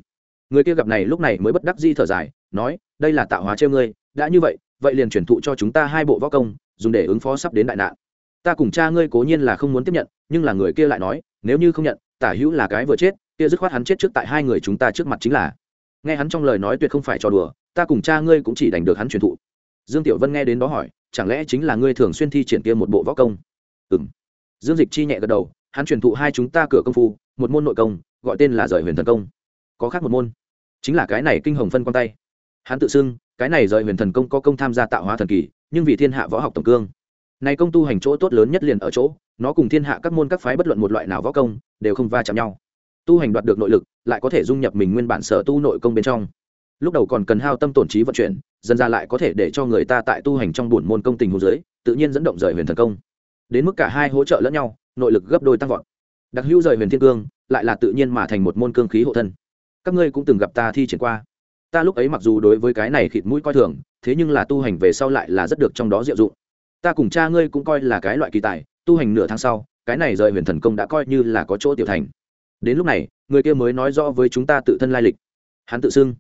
Người kia gặp này lúc này mới bất đắc di thở dài nói, đây là tạo hóa treo ngươi, đã như vậy vậy liền chuyển thụ cho chúng ta hai bộ võ công, dùng để ứng phó sắp đến đại nạn. Ta cùng cha ngươi cố nhiên là không muốn tiếp nhận, nhưng là người kia lại nói, nếu như không nhận, tả hữu là cái vừa chết, kia dứt khoát hắn chết trước tại hai người chúng ta trước mặt chính là. Nghe hắn trong lời nói tuyệt không phải trò đùa, ta cùng cha ngươi cũng chỉ đành được hắn truyền thụ. Dương tiểu vân nghe đến đó hỏi, chẳng lẽ chính là ngươi thường xuyên thi triển kia một bộ võ công? Ừ dương dịch chi nhẹ gật đầu, hắn truyền thụ hai chúng ta cửa công phu, một môn nội công, gọi tên là rời huyền thần công. Có khác một môn, chính là cái này kinh hồng phân quan tay hắn tự xưng, cái này rời huyền thần công có công tham gia tạo hóa thần kỳ, nhưng vì thiên hạ võ học tổng cương. Này công tu hành chỗ tốt lớn nhất liền ở chỗ, nó cùng thiên hạ các môn các phái bất luận một loại nào võ công, đều không va chạm nhau. Tu hành đoạt được nội lực, lại có thể dung nhập mình nguyên bản sở tu nội công bên trong. Lúc đầu còn cần hao tâm tổn trí vận chuyển, dần ra lại có thể để cho người ta tại tu hành trong buồn môn công tình hồ dưới, tự nhiên dẫn động rời huyền thần công. Đến mức cả hai hỗ trợ lẫn nhau, nội lực gấp đôi tăng vọt. Đặc hữu rời huyền thiên cương, lại là tự nhiên mà thành một môn cương khí hộ thân. Các ngươi cũng từng gặp ta thi triển qua ta lúc ấy mặc dù đối với cái này khịt mũi coi thường, thế nhưng là tu hành về sau lại là rất được trong đó diệu dụng. Ta cùng cha ngươi cũng coi là cái loại kỳ tài, tu hành nửa tháng sau, cái này rời huyền thần công đã coi như là có chỗ tiểu thành. Đến lúc này, người kia mới nói rõ với chúng ta tự thân lai lịch. Hắn tự xưng,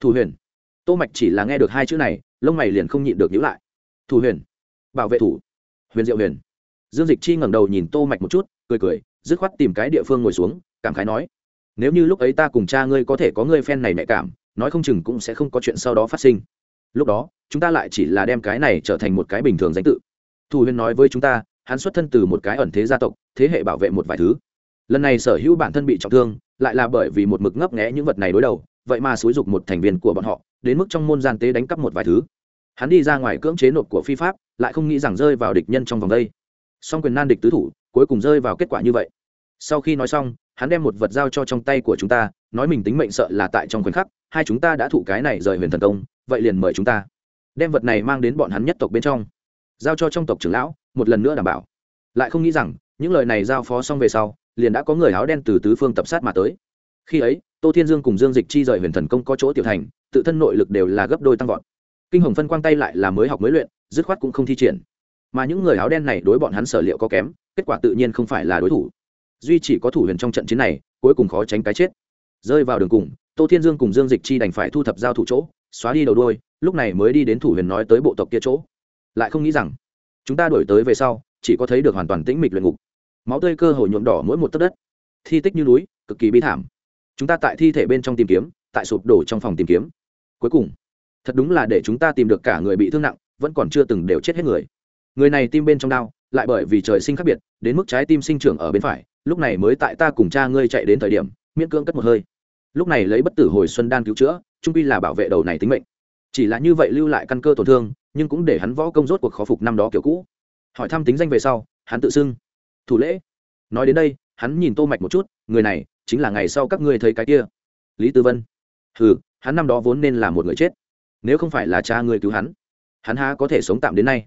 thủ huyền. Tô mạch chỉ là nghe được hai chữ này, lông mày liền không nhịn được nhíu lại. Thủ huyền. Bảo vệ thủ. Huyền diệu huyền. Dương dịch chi ngẩng đầu nhìn tô mạch một chút, cười cười, dứt khoát tìm cái địa phương ngồi xuống, cảm khái nói, nếu như lúc ấy ta cùng cha ngươi có thể có ngươi phen này mẹ cảm nói không chừng cũng sẽ không có chuyện sau đó phát sinh. Lúc đó, chúng ta lại chỉ là đem cái này trở thành một cái bình thường danh tự. Thủ Huyên nói với chúng ta, hắn xuất thân từ một cái ẩn thế gia tộc, thế hệ bảo vệ một vài thứ. Lần này sở hữu bản thân bị trọng thương, lại là bởi vì một mực ngấp nghẽ những vật này đối đầu, vậy mà xúi dục một thành viên của bọn họ, đến mức trong môn gian tế đánh cắp một vài thứ. Hắn đi ra ngoài cưỡng chế nộp của phi pháp, lại không nghĩ rằng rơi vào địch nhân trong vòng đây. Song quyền nan địch tứ thủ, cuối cùng rơi vào kết quả như vậy sau khi nói xong, hắn đem một vật giao cho trong tay của chúng ta, nói mình tính mệnh sợ là tại trong khoảnh khắc, hai chúng ta đã thụ cái này rời huyền thần công, vậy liền mời chúng ta. Đem vật này mang đến bọn hắn nhất tộc bên trong. Giao cho trong tộc trưởng lão, một lần nữa đảm bảo. Lại không nghĩ rằng, những lời này giao phó xong về sau, liền đã có người áo đen từ tứ phương tập sát mà tới. Khi ấy, tô thiên dương cùng dương dịch chi rời huyền thần công có chỗ tiểu thành, tự thân nội lực đều là gấp đôi tăng vọt. Kinh hồng phân quang tay lại là mới học mới luyện, dứt khoát cũng không thi triển. Mà những người áo đen này đối bọn hắn sở liệu có kém, kết quả tự nhiên không phải là đối thủ duy chỉ có thủ huyền trong trận chiến này, cuối cùng khó tránh cái chết. Rơi vào đường cùng, tô thiên dương cùng dương dịch chi đành phải thu thập giao thủ chỗ, xóa đi đầu đôi lúc này mới đi đến thủ huyền nói tới bộ tộc kia chỗ. Lại không nghĩ rằng, chúng ta đổi tới về sau, chỉ có thấy được hoàn toàn tĩnh mịch luyện ngục. Máu tươi cơ hồ nhuộm đỏ mỗi một tấc đất. Thi tích như núi, cực kỳ bi thảm. Chúng ta tại thi thể bên trong tìm kiếm, tại sụp đổ trong phòng tìm kiếm. Cuối cùng, thật đúng là để chúng ta tìm được cả người bị thương nặng, vẫn còn chưa từng đều chết hết người. Người này tim bên trong đau, lại bởi vì trời sinh khác biệt, đến mức trái tim sinh trưởng ở bên phải lúc này mới tại ta cùng cha ngươi chạy đến thời điểm, miễn cưỡng cất một hơi. Lúc này lấy bất tử hồi xuân đan cứu chữa, trung pi là bảo vệ đầu này tính mệnh. Chỉ là như vậy lưu lại căn cơ tổn thương, nhưng cũng để hắn võ công rốt cuộc khó phục năm đó kiểu cũ. Hỏi thăm tính danh về sau, hắn tự xưng. Thủ lễ. Nói đến đây, hắn nhìn tô mạch một chút, người này chính là ngày sau các ngươi thấy cái kia. Lý tư vân. Hừ, hắn năm đó vốn nên là một người chết. Nếu không phải là cha ngươi cứu hắn hắn há có thể sống tạm đến nay?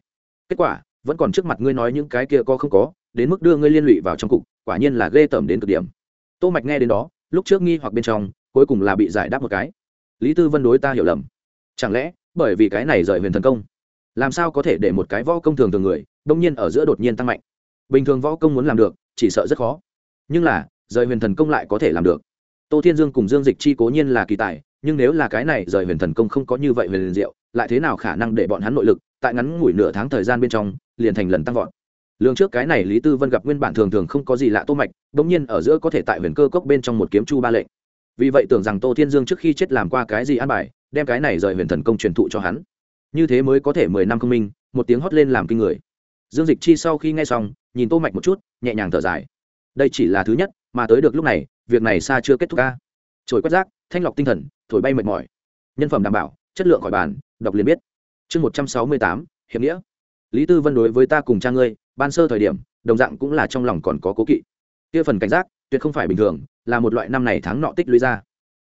Kết quả, vẫn còn trước mặt ngươi nói những cái kia có không có đến mức đưa ngươi liên lụy vào trong cục, quả nhiên là ghê tởm đến cực điểm. Tô mạch nghe đến đó, lúc trước nghi hoặc bên trong, cuối cùng là bị giải đáp một cái. Lý tư vân đối ta hiểu lầm. Chẳng lẽ, bởi vì cái này rời huyền thần công, làm sao có thể để một cái võ công thường thường người, đông nhiên ở giữa đột nhiên tăng mạnh? Bình thường võ công muốn làm được, chỉ sợ rất khó. Nhưng là, rời huyền thần công lại có thể làm được. Tô thiên dương cùng dương dịch chi cố nhiên là kỳ tài, nhưng nếu là cái này rời huyền thần công không có như vậy huyền liền diệu, lại thế nào khả năng để bọn hắn nội lực, tại ngắn ngủi nửa tháng thời gian bên trong, liền thành lần tăng vọt? Lương trước cái này lý tư vân gặp nguyên bản thường thường không có gì lạ tô mạch, bỗng nhiên ở giữa có thể tại huyền cơ cốc bên trong một kiếm chu ba lệnh. Vì vậy tưởng rằng tô thiên dương trước khi chết làm qua cái gì an bài, đem cái này rời huyền thần công truyền thụ cho hắn. Như thế mới có thể mười năm công minh, một tiếng hót lên làm kinh người. Dương dịch chi sau khi nghe xong, nhìn tô mạch một chút, nhẹ nhàng thở dài. Đây chỉ là thứ nhất, mà tới được lúc này, việc này xa chưa kết thúc ca. Trồi quét rác, thanh lọc tinh thần, thổi bay mệt mỏi. Nhân phẩm đảm bảo, chất lượng khỏi bàn, đọc liền biết. Chương một trăm sáu mươi tám, hiệp nghĩa lý tư vân đối với ta cùng cha ngươi, ban sơ thời điểm, đồng dạng cũng là trong lòng còn có cố kỵ. Kia phần cảnh giác, tuyệt không phải bình thường, là một loại năm này tháng nọ tích lũy ra.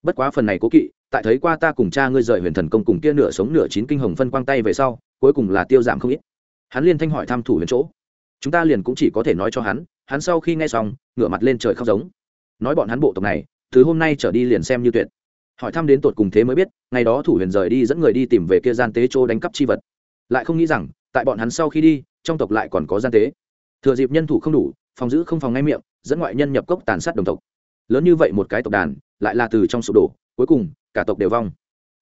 Bất quá phần này cố kỵ, tại thấy qua ta cùng cha ngươi rời huyền thần công cùng kia nửa sống nửa chín kinh hồng phân quang tay về sau, cuối cùng là tiêu giảm không ít. Hắn liên thanh hỏi tham thủ huyền chỗ. Chúng ta liền cũng chỉ có thể nói cho hắn hắn sau khi nghe xong, ngửa mặt lên trời khóc giống. Nói bọn hắn bộ tộc này thứ hôm nay trở đi liền xem như tuyệt. Hỏi thăm đến tột cùng thế mới biết, ngày đó thủ huyền rời đi dẫn người đi tìm về kia gian tế chỗ đánh cắp chi vật. Lại không nghĩ rằng tại bọn hắn sau khi đi, trong tộc lại còn có gian tế. Thừa dịp nhân thủ không đủ, phòng giữ không phòng ngay miệng, dẫn ngoại nhân nhập cốc tàn sát đồng tộc. Lớn như vậy một cái tộc đàn, lại là từ trong sụp đổ, cuối cùng, cả tộc đều vong.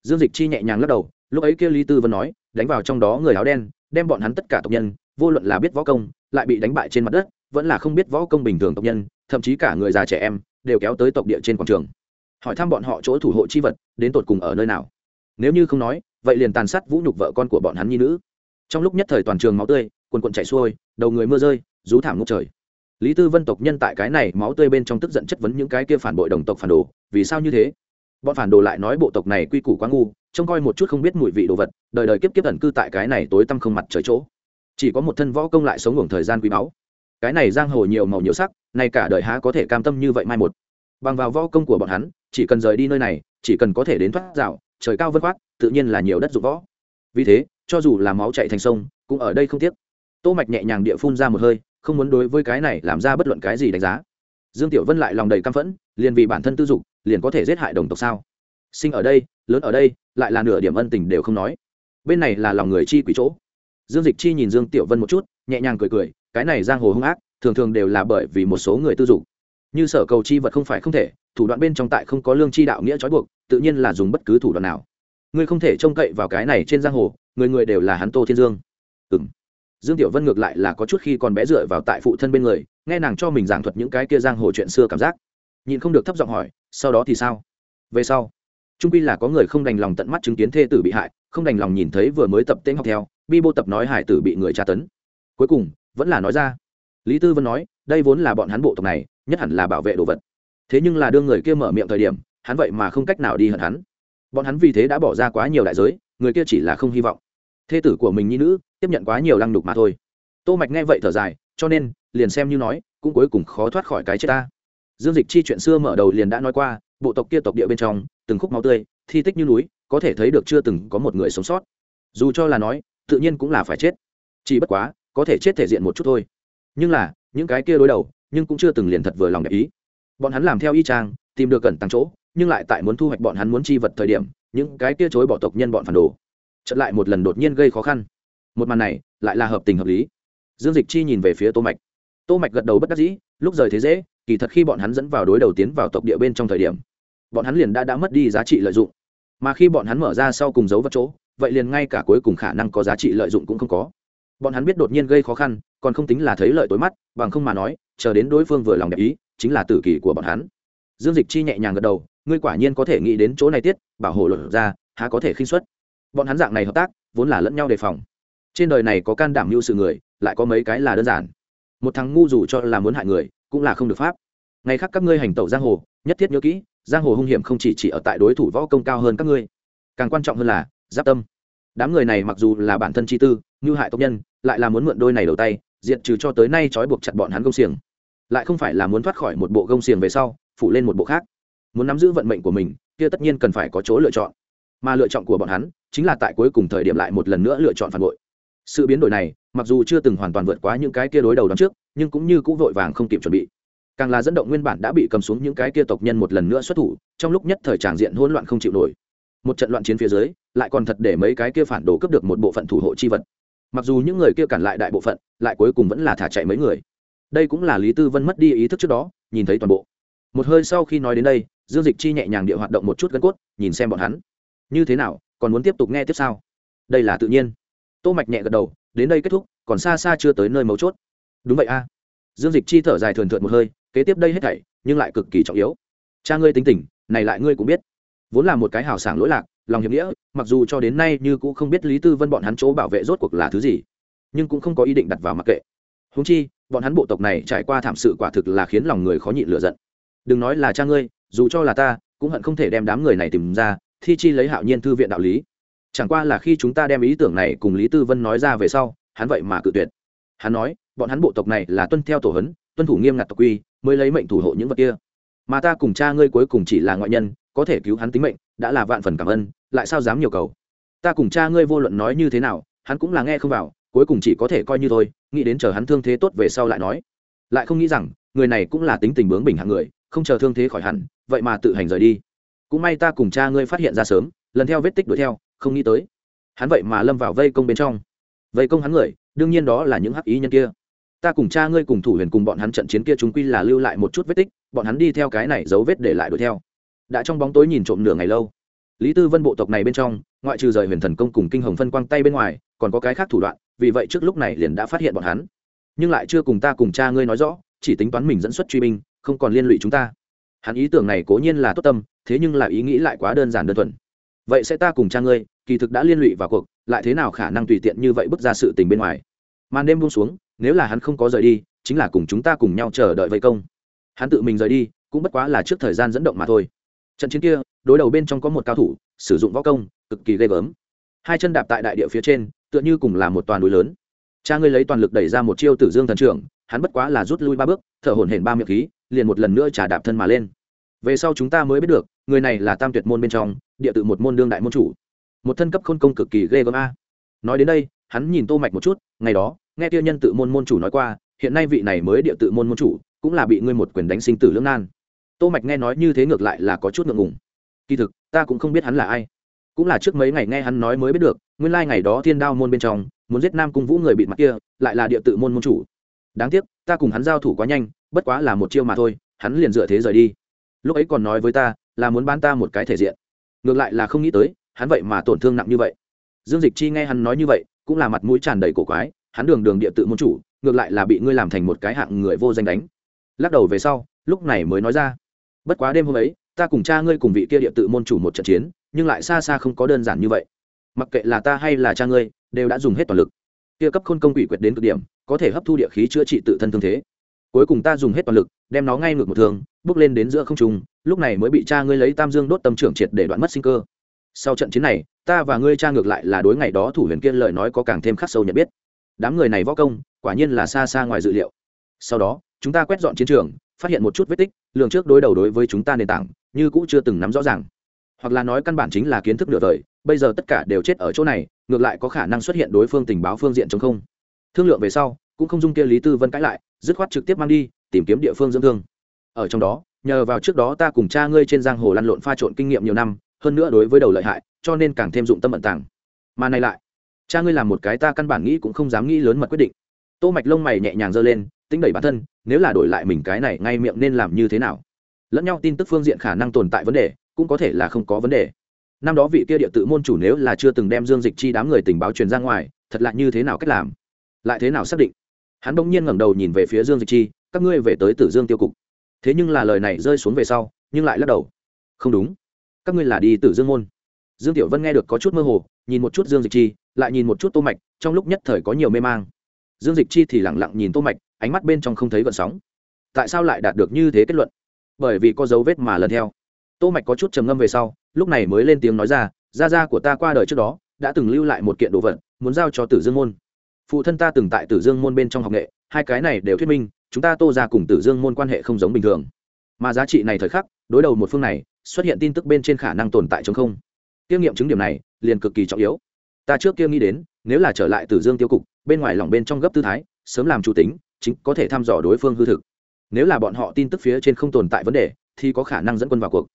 Dương dịch chi nhẹ nhàng lắc đầu, lúc ấy kia lý tư vân nói, đánh vào trong đó người áo đen, đem bọn hắn tất cả tộc nhân, vô luận là biết võ công, lại bị đánh bại trên mặt đất, vẫn là không biết võ công bình thường tộc nhân, thậm chí cả người già trẻ em, đều kéo tới tộc địa trên quảng trường. Hỏi thăm bọn họ chỗ thủ hộ chi vật, đến tột cùng ở nơi nào? Nếu như không nói, vậy liền tàn sát vũ nhục vợ con của bọn hắn nhi nữ trong lúc nhất thời toàn trường máu tươi quần quần chảy xuôi đầu người mưa rơi rú thảm ngốc trời. Lý tư vân tộc nhân tại cái này máu tươi bên trong tức giận chất vấn những cái kia phản bội đồng tộc phản đồ vì sao như thế? Bọn phản đồ lại nói bộ tộc này quy củ quá ngu trông coi một chút không biết mùi vị đồ vật đời đời kiếp kiếp ẩn cư tại cái này tối tăm không mặt trời chỗ. Chỉ có một thân võ công lại sống ngủ thời gian quý báu. Cái này giang hồ nhiều màu nhiều sắc nay cả đời há có thể cam tâm như vậy mai một. Bằng vào võ công của bọn hắn chỉ cần rời đi nơi này chỉ cần có thể đến thoát rào, trời cao vân khoát tự nhiên là nhiều đất dụng võ. Vì thế cho dù là máu chạy thành sông, cũng ở đây không tiếc. Tô mạch nhẹ nhàng địa phun ra một hơi, không muốn đối với cái này làm ra bất luận cái gì đánh giá. Dương tiểu vân lại lòng đầy căm phẫn, liền vì bản thân tư dục, liền có thể giết hại đồng tộc sao? Sinh ở đây, lớn ở đây, lại là nửa điểm ân tình đều không nói. Bên này là lòng người chi quỷ chỗ. Dương dịch chi nhìn dương tiểu vân một chút, nhẹ nhàng cười cười, cái này giang hồ hung ác, thường thường đều là bởi vì một số người tư dục. Như sở cầu chi vật không phải không thể, thủ đoạn bên trong tại không có lương chi đạo nghĩa trói buộc, tự nhiên là dùng bất cứ thủ đoạn nào. Ngươi không thể trông cậy vào cái này trên giang hồ người người đều là hắn tô thiên dương ừ m dương tiểu vân ngược lại là có chút khi còn bé dựa vào tại phụ thân bên người nghe nàng cho mình giảng thuật những cái kia giang hồ chuyện xưa cảm giác nhìn không được thấp giọng hỏi sau đó thì sao về sau trung pi là có người không đành lòng tận mắt chứng kiến thê tử bị hại không đành lòng nhìn thấy vừa mới tập tên học theo bi bô tập nói hải tử bị người tra tấn cuối cùng vẫn là nói ra lý tư vân nói đây vốn là bọn hắn bộ tộc này nhất hẳn là bảo vệ đồ vật thế nhưng là đương người kia mở miệng thời điểm hắn vậy mà không cách nào đi hận hắn bọn hắn vì thế đã bỏ ra quá nhiều đại giới người kia chỉ là không hy vọng thê tử của mình nhi nữ, tiếp nhận quá nhiều lăng đục mà thôi. Tô mạch nghe vậy thở dài, cho nên, liền xem như nói, cũng cuối cùng khó thoát khỏi cái chết ta. Dương dịch chi chuyện xưa mở đầu liền đã nói qua, bộ tộc kia tộc địa bên trong, từng khúc máu tươi, thi tích như núi, có thể thấy được chưa từng có một người sống sót. Dù cho là nói, tự nhiên cũng là phải chết. Chỉ bất quá, có thể chết thể diện một chút thôi. Nhưng là, những cái kia đối đầu, nhưng cũng chưa từng liền thật vừa lòng để ý. Bọn hắn làm theo y trang tìm được cẩn tăng chỗ, nhưng lại tại muốn thu hoạch bọn hắn muốn chi vật thời điểm, những cái kia chối bỏ tộc nhân bọn phản đồ chật lại một lần đột nhiên gây khó khăn. Một màn này lại là hợp tình hợp lý. Dương dịch chi nhìn về phía tô mạch. Tô mạch gật đầu bất đắc dĩ, lúc rời thế dễ, kỳ thật khi bọn hắn dẫn vào đối đầu tiến vào tộc địa bên trong thời điểm, bọn hắn liền đã đã mất đi giá trị lợi dụng. Mà khi bọn hắn mở ra sau cùng giấu vật chỗ, vậy liền ngay cả cuối cùng khả năng có giá trị lợi dụng cũng không có. Bọn hắn biết đột nhiên gây khó khăn, còn không tính là thấy lợi tối mắt, bằng không mà nói, chờ đến đối phương vừa lòng đẹp ý, chính là tử kỳ của bọn hắn. Dương dịch chi nhẹ nhàng gật đầu, ngươi quả nhiên có thể nghĩ đến chỗ này tiết, bảo hộ luật ra, há có thể khinh xuất bọn hắn dạng này hợp tác, vốn là lẫn nhau đề phòng. Trên đời này có can đảm mưu sự người, lại có mấy cái là đơn giản. Một thằng ngu dù cho là muốn hại người, cũng là không được pháp. Ngày khác các ngươi hành tẩu giang hồ, nhất thiết nhớ kỹ, giang hồ hung hiểm không chỉ chỉ ở tại đối thủ võ công cao hơn các ngươi. Càng quan trọng hơn là, giáp tâm. Đám người này mặc dù là bản thân chi tư, như hại tộc nhân, lại là muốn mượn đôi này đầu tay, diệt trừ cho tới nay trói buộc chặt bọn hắn gông xiềng. Lại không phải là muốn thoát khỏi một bộ gông xiềng về sau, phủ lên một bộ khác. Muốn nắm giữ vận mệnh của mình, kia tất nhiên cần phải có chỗ lựa chọn. Mà lựa chọn của bọn hắn chính là tại cuối cùng thời điểm lại một lần nữa lựa chọn phản bội. Sự biến đổi này, mặc dù chưa từng hoàn toàn vượt qua những cái kia đối đầu đón trước, nhưng cũng như cũng vội vàng không kịp chuẩn bị. Càng là dẫn động nguyên bản đã bị cầm xuống những cái kia tộc nhân một lần nữa xuất thủ, trong lúc nhất thời tràng diện hỗn loạn không chịu nổi. Một trận loạn chiến phía dưới, lại còn thật để mấy cái kia phản đồ cướp được một bộ phận thủ hộ chi vật. Mặc dù những người kia cản lại đại bộ phận, lại cuối cùng vẫn là thả chạy mấy người. Đây cũng là lý tư vân mất đi ý thức trước đó, nhìn thấy toàn bộ. Một hơi sau khi nói đến đây, dương dịch chi nhẹ nhàng địa hoạt động một chút gân cốt, nhìn xem bọn hắn. Như thế nào còn muốn tiếp tục nghe tiếp sao? đây là tự nhiên. Tô mạch nhẹ gật đầu, đến đây kết thúc, còn xa xa chưa tới nơi mấu chốt. Đúng vậy a. Dương dịch chi thở dài thườn thượt một hơi, kế tiếp đây hết thảy, nhưng lại cực kỳ trọng yếu. Cha ngươi tính tình, này lại ngươi cũng biết. Vốn là một cái hào sảng lỗi lạc, lòng hiệp nghĩa, mặc dù cho đến nay như cũng không biết lý tư vân bọn hắn chỗ bảo vệ rốt cuộc là thứ gì, nhưng cũng không có ý định đặt vào mặc kệ. Húng chi, bọn hắn bộ tộc này trải qua thảm sự quả thực là khiến lòng người khó nhịn lựa giận. Đừng nói là cha ngươi, dù cho là ta, cũng hận không thể đem đám người này tìm ra thi chi lấy hạo nhiên thư viện đạo lý. Chẳng qua là khi chúng ta đem ý tưởng này cùng lý tư vân nói ra về sau, hắn vậy mà cự tuyệt. Hắn nói, bọn hắn bộ tộc này là tuân theo tổ hấn tuân thủ nghiêm ngặt tộc quy, mới lấy mệnh thủ hộ những vật kia. Mà ta cùng cha ngươi cuối cùng chỉ là ngoại nhân, có thể cứu hắn tính mệnh, đã là vạn phần cảm ơn, lại sao dám nhiều cầu? Ta cùng cha ngươi vô luận nói như thế nào, hắn cũng là nghe không vào, cuối cùng chỉ có thể coi như thôi, nghĩ đến chờ hắn thương thế tốt về sau lại nói. Lại không nghĩ rằng, người này cũng là tính tình bướng bình hạng người, không chờ thương thế khỏi hẳn, vậy mà tự hành rời đi cũng may ta cùng cha ngươi phát hiện ra sớm, lần theo vết tích đuổi theo, không nghĩ tới. Hắn vậy mà lâm vào vây công bên trong. Vây công hắn người, đương nhiên đó là những hắc ý nhân kia. Ta cùng cha ngươi cùng thủ huyền cùng bọn hắn trận chiến kia chúng quy là lưu lại một chút vết tích, bọn hắn đi theo cái này dấu vết để lại đuổi theo. Đã trong bóng tối nhìn trộm nửa ngày lâu. Lý tư vân bộ tộc này bên trong, ngoại trừ rời huyền thần công cùng kinh hồng phân quang tay bên ngoài, còn có cái khác thủ đoạn, vì vậy trước lúc này liền đã phát hiện bọn hắn. Nhưng lại chưa cùng ta cùng cha ngươi nói rõ, chỉ tính toán mình dẫn xuất truy binh, không còn liên lụy chúng ta hắn ý tưởng này cố nhiên là tốt tâm, thế nhưng là ý nghĩ lại quá đơn giản đơn thuần. Vậy sẽ ta cùng cha ngươi, kỳ thực đã liên lụy vào cuộc, lại thế nào khả năng tùy tiện như vậy bước ra sự tình bên ngoài? Màn đêm buông xuống, nếu là hắn không có rời đi, chính là cùng chúng ta cùng nhau chờ đợi vây công. Hắn tự mình rời đi, cũng bất quá là trước thời gian dẫn động mà thôi. Trận chiến kia, đối đầu bên trong có một cao thủ, sử dụng võ công, cực kỳ ghê gớm. Hai chân đạp tại đại địa phía trên, tựa như cùng là một toàn núi lớn. Cha ngươi lấy toàn lực đẩy ra một chiêu tử dương thần trưởng, hắn bất quá là rút lui ba bước, thở hổn hển ba miệng khí liền một lần nữa trả đạp thân mà lên. Về sau chúng ta mới biết được, người này là tam tuyệt môn bên trong, địa tự một môn đương đại môn chủ. Một thân cấp khôn công cực kỳ ghê gớm a. Nói đến đây, hắn nhìn tô mạch một chút, ngày đó, nghe tiêu nhân tự môn môn chủ nói qua, hiện nay vị này mới địa tự môn môn chủ, cũng là bị ngươi một quyền đánh sinh tử lưỡng nan. Tô mạch nghe nói như thế ngược lại là có chút ngượng ngùng. Kỳ thực, ta cũng không biết hắn là ai. Cũng là trước mấy ngày nghe hắn nói mới biết được, nguyên lai ngày đó thiên đao môn bên trong, muốn giết nam cung vũ người bị mặt kia, lại là địa tự môn môn chủ. Đáng tiếc, ta cùng hắn giao thủ quá nhanh bất quá là một chiêu mà thôi, hắn liền dựa thế rời đi. Lúc ấy còn nói với ta, là muốn bán ta một cái thể diện. Ngược lại là không nghĩ tới, hắn vậy mà tổn thương nặng như vậy. Dương dịch chi nghe hắn nói như vậy, cũng là mặt mũi tràn đầy cổ quái, hắn đường đường địa tự môn chủ, ngược lại là bị ngươi làm thành một cái hạng người vô danh đánh. Lắc đầu về sau, lúc này mới nói ra. Bất quá đêm hôm ấy, ta cùng cha ngươi cùng vị kia địa tự môn chủ một trận chiến, nhưng lại xa xa không có đơn giản như vậy. Mặc kệ là ta hay là cha ngươi, đều đã dùng hết toàn lực. Kia cấp khôn công quỷ quyệt đến cực điểm, có thể hấp thu địa khí chữa trị tự thân thương thế cuối cùng ta dùng hết toàn lực, đem nó ngay ngược một thường, bước lên đến giữa không trung, lúc này mới bị cha ngươi lấy tam dương đốt tâm trưởng triệt để đoạn mất sinh cơ. Sau trận chiến này, ta và ngươi cha ngược lại là đối ngày đó thủ huyền kiên lời nói có càng thêm khắc sâu nhận biết. Đám người này võ công, quả nhiên là xa xa ngoài dự liệu. Sau đó, chúng ta quét dọn chiến trường, phát hiện một chút vết tích, lường trước đối đầu đối với chúng ta nền tảng, như cũ chưa từng nắm rõ ràng. Hoặc là nói căn bản chính là kiến thức nửa đời bây giờ tất cả đều chết ở chỗ này, ngược lại có khả năng xuất hiện đối phương tình báo phương diện chống không. Thương lượng về sau cũng không dung kia lý tư vân cãi lại, dứt khoát trực tiếp mang đi, tìm kiếm địa phương dưỡng thương. Ở trong đó, nhờ vào trước đó ta cùng cha ngươi trên giang hồ lăn lộn pha trộn kinh nghiệm nhiều năm, hơn nữa đối với đầu lợi hại, cho nên càng thêm dụng tâm ẩn tàng. Mà này lại, cha ngươi làm một cái ta căn bản nghĩ cũng không dám nghĩ lớn mật quyết định. Tô mạch lông mày nhẹ nhàng giơ lên, tính đẩy bản thân, nếu là đổi lại mình cái này ngay miệng nên làm như thế nào? Lẫn nhau tin tức phương diện khả năng tồn tại vấn đề, cũng có thể là không có vấn đề. Năm đó vị kia địa tự môn chủ nếu là chưa từng đem dương dịch chi đám người tình báo truyền ra ngoài, thật là như thế nào cách làm? Lại thế nào xác định? Hắn bỗng nhiên ngẩng đầu nhìn về phía dương dịch chi, các ngươi về tới tử dương tiêu cục. Thế nhưng là lời này rơi xuống về sau, nhưng lại lắc đầu. Không đúng, các ngươi là đi tử dương môn. Dương tiểu vân nghe được có chút mơ hồ, nhìn một chút dương dịch chi, lại nhìn một chút tô mạch, trong lúc nhất thời có nhiều mê mang. Dương dịch chi thì lặng lặng nhìn tô mạch, ánh mắt bên trong không thấy gợn sóng. Tại sao lại đạt được như thế kết luận? Bởi vì có dấu vết mà lần theo. Tô mạch có chút trầm ngâm về sau, lúc này mới lên tiếng nói ra, gia gia của ta qua đời trước đó, đã từng lưu lại một kiện đồ vật, muốn giao cho tử dương môn phụ thân ta từng tại tử dương môn bên trong học nghệ, hai cái này đều thuyết minh, chúng ta tô ra cùng tử dương môn quan hệ không giống bình thường. Mà giá trị này thời khắc, đối đầu một phương này, xuất hiện tin tức bên trên khả năng tồn tại chống không. Kinh nghiệm chứng điểm này, liền cực kỳ trọng yếu. Ta trước kia nghĩ đến, nếu là trở lại tử dương tiêu cục, bên ngoài lòng bên trong gấp tư thái, sớm làm chủ tính, chính có thể thăm dò đối phương hư thực. Nếu là bọn họ tin tức phía trên không tồn tại vấn đề, thì có khả năng dẫn quân vào cuộc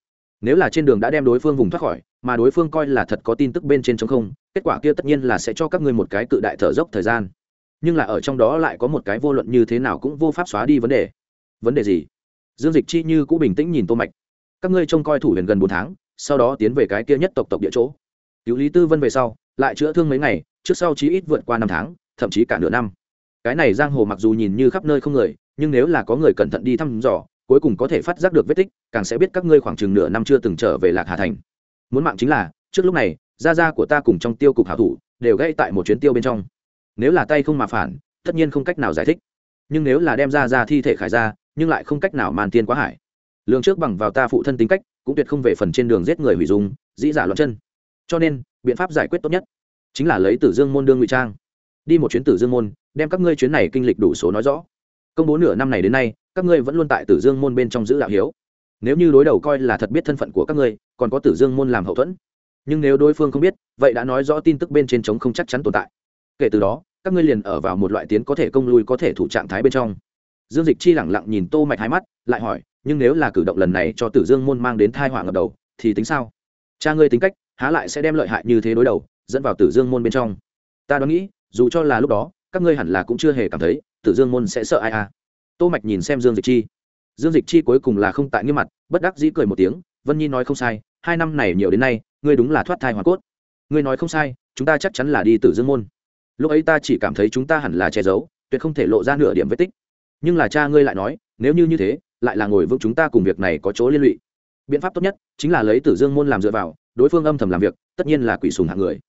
nếu là trên đường đã đem đối phương vùng thoát khỏi, mà đối phương coi là thật có tin tức bên trên chống không, kết quả kia tất nhiên là sẽ cho các ngươi một cái cự đại thở dốc thời gian. Nhưng là ở trong đó lại có một cái vô luận như thế nào cũng vô pháp xóa đi vấn đề. Vấn đề gì? Dương dịch chi như cũng bình tĩnh nhìn tô mạch. Các ngươi trông coi thủ huyền gần bốn tháng, sau đó tiến về cái kia nhất tộc tộc địa chỗ. Cứu lý tư vân về sau, lại chữa thương mấy ngày, trước sau chí ít vượt qua năm tháng, thậm chí cả nửa năm. Cái này giang hồ mặc dù nhìn như khắp nơi không người, nhưng nếu là có người cẩn thận đi thăm dò cuối cùng có thể phát giác được vết tích, càng sẽ biết các ngươi khoảng chừng nửa năm chưa từng trở về lạc hà thành. Muốn mạng chính là, trước lúc này, gia gia của ta cùng trong tiêu cục hảo thủ, đều gây tại một chuyến tiêu bên trong. Nếu là tay không mà phản, tất nhiên không cách nào giải thích. Nhưng nếu là đem ra ra thi thể khải ra, nhưng lại không cách nào màn tiên quá hải. Lương trước bằng vào ta phụ thân tính cách, cũng tuyệt không về phần trên đường giết người hủy dung, dĩ giả loạn chân. Cho nên, biện pháp giải quyết tốt nhất chính là lấy tử dương môn đương ngụy trang. Đi một chuyến tử dương môn, đem các ngươi chuyến này kinh lịch đủ số nói rõ. Công bố nửa năm này đến nay các ngươi vẫn luôn tại tử dương môn bên trong giữ đạo hiếu. Nếu như đối đầu coi là thật biết thân phận của các ngươi, còn có tử dương môn làm hậu thuẫn. Nhưng nếu đối phương không biết, vậy đã nói rõ tin tức bên trên chống không chắc chắn tồn tại. Kể từ đó, các ngươi liền ở vào một loại tiến có thể công lui có thể thủ trạng thái bên trong. Dương dịch chi lẳng lặng nhìn tô mạch hai mắt, lại hỏi, nhưng nếu là cử động lần này cho tử dương môn mang đến thai họa ngập đầu, thì tính sao? Cha ngươi tính cách, há lại sẽ đem lợi hại như thế đối đầu, dẫn vào tử dương môn bên trong? Ta đoán nghĩ, dù cho là lúc đó, các ngươi hẳn là cũng chưa hề cảm thấy, tử dương môn sẽ sợ ai à? Tô mạch nhìn xem dương dịch chi. Dương dịch chi cuối cùng là không tại nghiêm mặt, bất đắc dĩ cười một tiếng, vân nhi nói không sai, hai năm này nhiều đến nay, ngươi đúng là thoát thai hoàn cốt. Ngươi nói không sai, chúng ta chắc chắn là đi tử dương môn. Lúc ấy ta chỉ cảm thấy chúng ta hẳn là che giấu, tuyệt không thể lộ ra nửa điểm vết tích. Nhưng là cha ngươi lại nói, nếu như như thế, lại là ngồi vững chúng ta cùng việc này có chỗ liên lụy. Biện pháp tốt nhất chính là lấy tử dương môn làm dựa vào, đối phương âm thầm làm việc, tất nhiên là quỷ sùng hạng người.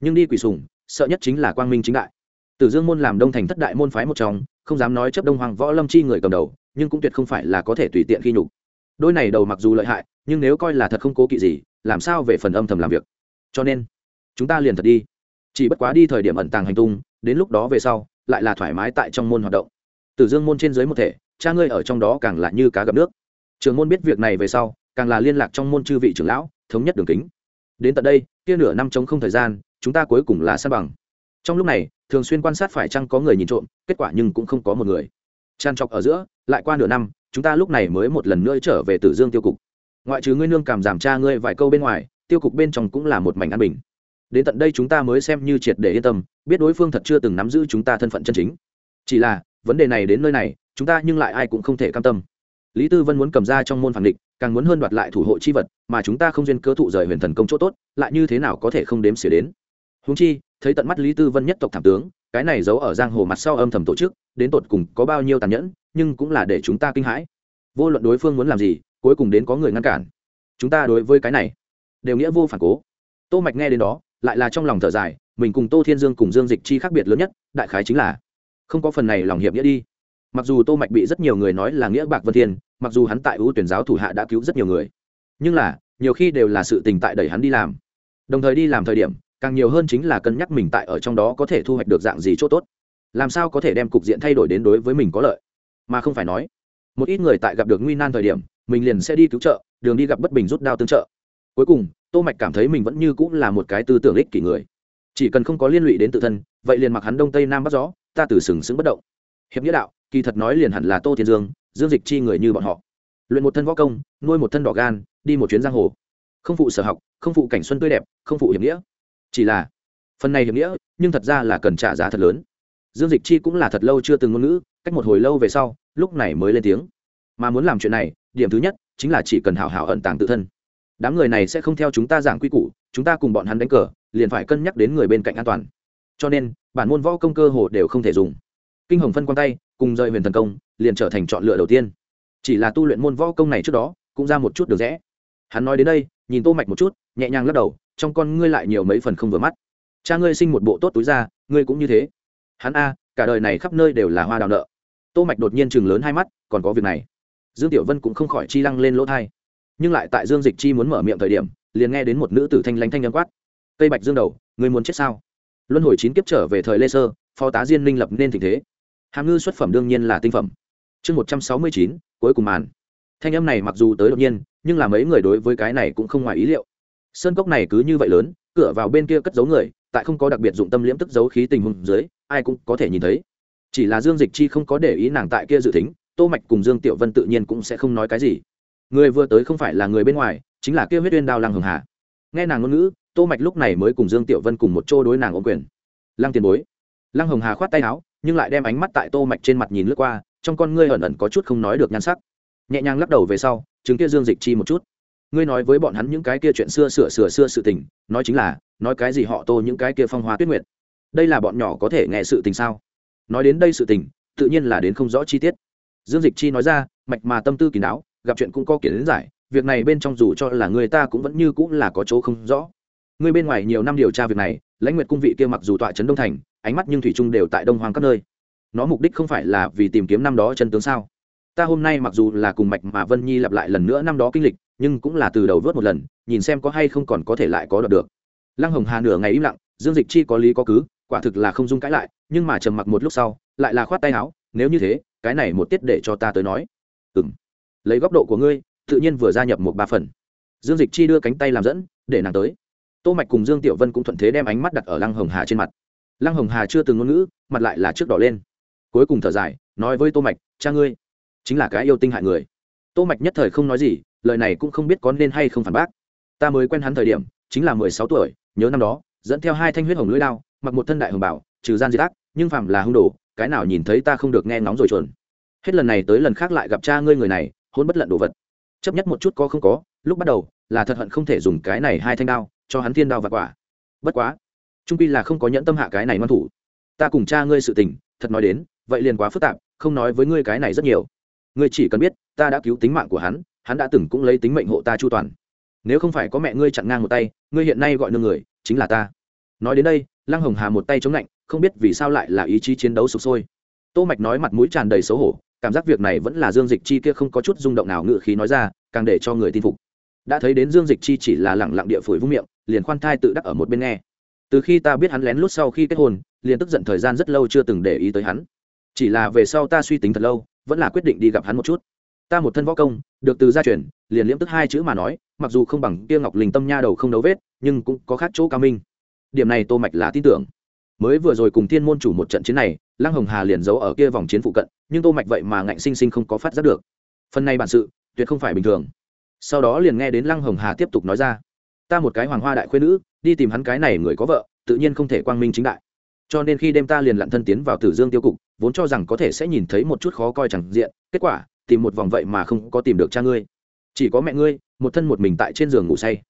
Nhưng đi quỷ sùng, sợ nhất chính là quang minh chính đại. Tử dương môn làm đông thành thất đại môn phái một trong không dám nói chấp đông hoàng võ lâm chi người cầm đầu, nhưng cũng tuyệt không phải là có thể tùy tiện khi nhục. Đôi này đầu mặc dù lợi hại, nhưng nếu coi là thật không cố kỵ gì, làm sao về phần âm thầm làm việc? Cho nên, chúng ta liền thật đi. Chỉ bất quá đi thời điểm ẩn tàng hành tung, đến lúc đó về sau, lại là thoải mái tại trong môn hoạt động. Từ dương môn trên dưới một thể, cha ngươi ở trong đó càng là như cá gặp nước. Trường môn biết việc này về sau, càng là liên lạc trong môn chư vị trưởng lão, thống nhất đường kính. Đến tận đây, kia nửa năm chống không thời gian, chúng ta cuối cùng là san bằng trong lúc này, thường xuyên quan sát phải chăng có người nhìn trộm, kết quả nhưng cũng không có một người. Tràn trọc ở giữa, lại qua nửa năm, chúng ta lúc này mới một lần nữa trở về tử dương tiêu cục. Ngoại trừ ngươi nương cảm giảm cha ngươi vài câu bên ngoài, tiêu cục bên trong cũng là một mảnh an bình. Đến tận đây chúng ta mới xem như triệt để yên tâm, biết đối phương thật chưa từng nắm giữ chúng ta thân phận chân chính. Chỉ là, vấn đề này đến nơi này, chúng ta nhưng lại ai cũng không thể cam tâm. Lý tư vân muốn cầm ra trong môn phản địch, càng muốn hơn đoạt lại thủ hộ chi vật, mà chúng ta không duyên cơ thụ rời huyền thần công chỗ tốt, lại như thế nào có thể không đếm xỉa đến? Húng chi, thấy tận mắt lý tư vân nhất tộc thảm tướng, cái này giấu ở giang hồ mặt sau âm thầm tổ chức, đến tột cùng có bao nhiêu tàn nhẫn, nhưng cũng là để chúng ta kinh hãi. Vô luận đối phương muốn làm gì, cuối cùng đến có người ngăn cản. Chúng ta đối với cái này, đều nghĩa vô phản cố. Tô mạch nghe đến đó, lại là trong lòng thở dài, mình cùng tô thiên dương cùng dương dịch chi khác biệt lớn nhất, đại khái chính là, không có phần này lòng hiệp nghĩa đi. Mặc dù tô mạch bị rất nhiều người nói là nghĩa bạc vân thiên, mặc dù hắn tại ưu tuyển giáo thủ hạ đã cứu rất nhiều người, nhưng là, nhiều khi đều là sự tình tại đẩy hắn đi làm. Đồng thời đi làm thời điểm càng nhiều hơn chính là cân nhắc mình tại ở trong đó có thể thu hoạch được dạng gì chỗ tốt. Làm sao có thể đem cục diện thay đổi đến đối với mình có lợi? Mà không phải nói, một ít người tại gặp được nguy nan thời điểm, mình liền sẽ đi cứu trợ, đường đi gặp bất bình rút đao tương trợ. Cuối cùng, tô mạch cảm thấy mình vẫn như cũng là một cái tư tưởng ích kỷ người. Chỉ cần không có liên lụy đến tự thân, vậy liền mặc hắn đông tây nam bắc gió, ta từ sừng sững bất động. Hiệp nghĩa đạo, kỳ thật nói liền hẳn là tô thiên dương dương dịch chi người như bọn họ. Luyện một thân võ công, nuôi một thân đỏ gan, đi một chuyến giang hồ. Không phụ sở học, không phụ cảnh xuân tươi đẹp, không phụ hiệp nghĩa chỉ là, phần này hiểm nghĩa, nhưng thật ra là cần trả giá thật lớn. Dương dịch chi cũng là thật lâu chưa từng ngôn ngữ, cách một hồi lâu về sau, lúc này mới lên tiếng. Mà muốn làm chuyện này, điểm thứ nhất, chính là chỉ cần hảo hảo ẩn tàng tự thân. Đám người này sẽ không theo chúng ta giảng quy củ, chúng ta cùng bọn hắn đánh cờ, liền phải cân nhắc đến người bên cạnh an toàn. Cho nên, bản môn võ công cơ hồ đều không thể dùng. Kinh hồng phân quan tay, cùng rời huyền thần công, liền trở thành chọn lựa đầu tiên. Chỉ là tu luyện môn võ công này trước đó, cũng ra một chút được rẽ. Hắn nói đến đây, nhìn tô mạch một chút, nhẹ nhàng lắc đầu trong con ngươi lại nhiều mấy phần không vừa mắt. Cha ngươi sinh một bộ tốt túi ra, ngươi cũng như thế. Hắn a, cả đời này khắp nơi đều là hoa đào nợ. Tô mạch đột nhiên chừng lớn hai mắt, còn có việc này. Dương tiểu vân cũng không khỏi chi lăng lên lỗ thai. Nhưng lại tại dương dịch chi muốn mở miệng thời điểm, liền nghe đến một nữ tử thanh lãnh thanh âm quát. Cây bạch dương đầu, ngươi muốn chết sao? Luân hồi chín kiếp trở về thời lê sơ, phó tá diên minh lập nên tình thế. Hàm ngư xuất phẩm đương nhiên là tinh phẩm. Chương một trăm sáu mươi chín, cuối cùng màn. Thanh âm này mặc dù tới đột nhiên, nhưng là mấy người đối với cái này cũng không ngoài ý liệu sơn cốc này cứ như vậy lớn, cửa vào bên kia cất giấu người, tại không có đặc biệt dụng tâm liễm tức giấu khí tình hùng dưới, ai cũng có thể nhìn thấy. Chỉ là dương dịch chi không có để ý nàng tại kia dự tính, tô mạch cùng dương tiểu vân tự nhiên cũng sẽ không nói cái gì. Người vừa tới không phải là người bên ngoài, chính là kia huyết uyên đao lăng hường hà. Nghe nàng ngôn ngữ, tô mạch lúc này mới cùng dương tiểu vân cùng một chỗ đối nàng ôm quyền. Lăng tiền bối. Lăng hồng hà khoát tay áo, nhưng lại đem ánh mắt tại tô mạch trên mặt nhìn lướt qua, trong con ngươi ẩn ẩn có chút không nói được nhan sắc. Nhẹ nhàng lắc đầu về sau, chứng kia dương dịch chi một chút ngươi nói với bọn hắn những cái kia chuyện xưa sửa sửa xưa sự tình, nói chính là, nói cái gì họ tô những cái kia phong hoa tuyết nguyệt. Đây là bọn nhỏ có thể nghe sự tình sao? Nói đến đây sự tình, tự nhiên là đến không rõ chi tiết. Dương dịch chi nói ra, mạch mà tâm tư kỳ đáo, gặp chuyện cũng có kiến giải, việc này bên trong dù cho là người ta cũng vẫn như cũng là có chỗ không rõ. Người bên ngoài nhiều năm điều tra việc này, lãnh nguyệt cung vị kia mặc dù tọa trấn đông thành, ánh mắt nhưng thủy trung đều tại đông hoàng các nơi. Nó mục đích không phải là vì tìm kiếm năm đó chân tướng sao? Ta hôm nay mặc dù là cùng mạch mà vân nhi lặp lại lần nữa năm đó kinh lịch, nhưng cũng là từ đầu vớt một lần, nhìn xem có hay không còn có thể lại có đoạt được. Lăng hồng hà nửa ngày im lặng, dương dịch chi có lý có cứ, quả thực là không dung cãi lại, nhưng mà trầm mặc một lúc sau, lại là khoát tay áo, nếu như thế, cái này một tiết để cho ta tới nói. Ừ m lấy góc độ của ngươi, tự nhiên vừa gia nhập một ba phần. Dương dịch chi đưa cánh tay làm dẫn, để nàng tới. Tô mạch cùng dương tiểu vân cũng thuận thế đem ánh mắt đặt ở lăng hồng hà trên mặt. Lăng hồng hà chưa từng ngôn ngữ, mặt lại là trước đỏ lên. Cuối cùng thở dài, nói với tô mạch, cha ngươi chính là cái yêu tinh hại người. Tô mạch nhất thời không nói gì, lời này cũng không biết có nên hay không phản bác. Ta mới quen hắn thời điểm, chính là mười sáu tuổi, nhớ năm đó, dẫn theo hai thanh huyết hồng lưỡi đao, mặc một thân đại hồng bảo, trừ gian diệt ác, nhưng phàm là hung đồ, cái nào nhìn thấy ta không được nghe ngóng rồi chuẩn. Hết lần này tới lần khác lại gặp cha ngươi người này, hôn bất lận đồ vật. Chấp nhất một chút có không có, lúc bắt đầu, là thật hận không thể dùng cái này hai thanh đao, cho hắn thiên đao và quả. Bất quá, trung pi là không có nhẫn tâm hạ cái này ngoan thủ. Ta cùng cha ngươi sự tình, thật nói đến, vậy liền quá phức tạp, không nói với ngươi cái này rất nhiều ngươi chỉ cần biết, ta đã cứu tính mạng của hắn hắn đã từng cũng lấy tính mệnh hộ ta chu toàn. Nếu không phải có mẹ ngươi chặn ngang một tay, ngươi hiện nay gọi nương người, chính là ta. Nói đến đây, lăng hồng hà một tay chống lạnh, không biết vì sao lại là ý chí chiến đấu sụp sôi. Tô mạch nói mặt mũi tràn đầy xấu hổ, cảm giác việc này vẫn là dương dịch chi kia không có chút rung động nào ngự khí nói ra, càng để cho người tin phục. Đã thấy đến dương dịch chi chỉ là lẳng lặng địa phổi vung miệng, liền khoan thai tự đắc ở một bên nghe. Từ khi ta biết hắn lén lút sau khi kết hôn, liền tức giận thời gian rất lâu chưa từng để ý tới hắn. Chỉ là về sau ta suy tính thật lâu vẫn là quyết định đi gặp hắn một chút. Ta một thân võ công, được từ gia truyền, liền liễm tức hai chữ mà nói, mặc dù không bằng kia ngọc linh tâm nha đầu không đấu vết, nhưng cũng có khác chỗ cao minh. Điểm này tô mạch là tin tưởng. Mới vừa rồi cùng thiên môn chủ một trận chiến này, lăng hồng hà liền giấu ở kia vòng chiến phụ cận, nhưng tô mạch vậy mà ngạnh sinh sinh không có phát giác được. Phần này bản sự, tuyệt không phải bình thường. Sau đó liền nghe đến lăng hồng hà tiếp tục nói ra. Ta một cái hoàng hoa đại khuyên nữ, đi tìm hắn cái này người có vợ, tự nhiên không thể quang minh chính đại cho nên khi đêm ta liền lặn thân tiến vào tử dương tiêu cục, vốn cho rằng có thể sẽ nhìn thấy một chút khó coi chẳng diện, kết quả, tìm một vòng vậy mà không có tìm được cha ngươi. Chỉ có mẹ ngươi, một thân một mình tại trên giường ngủ say.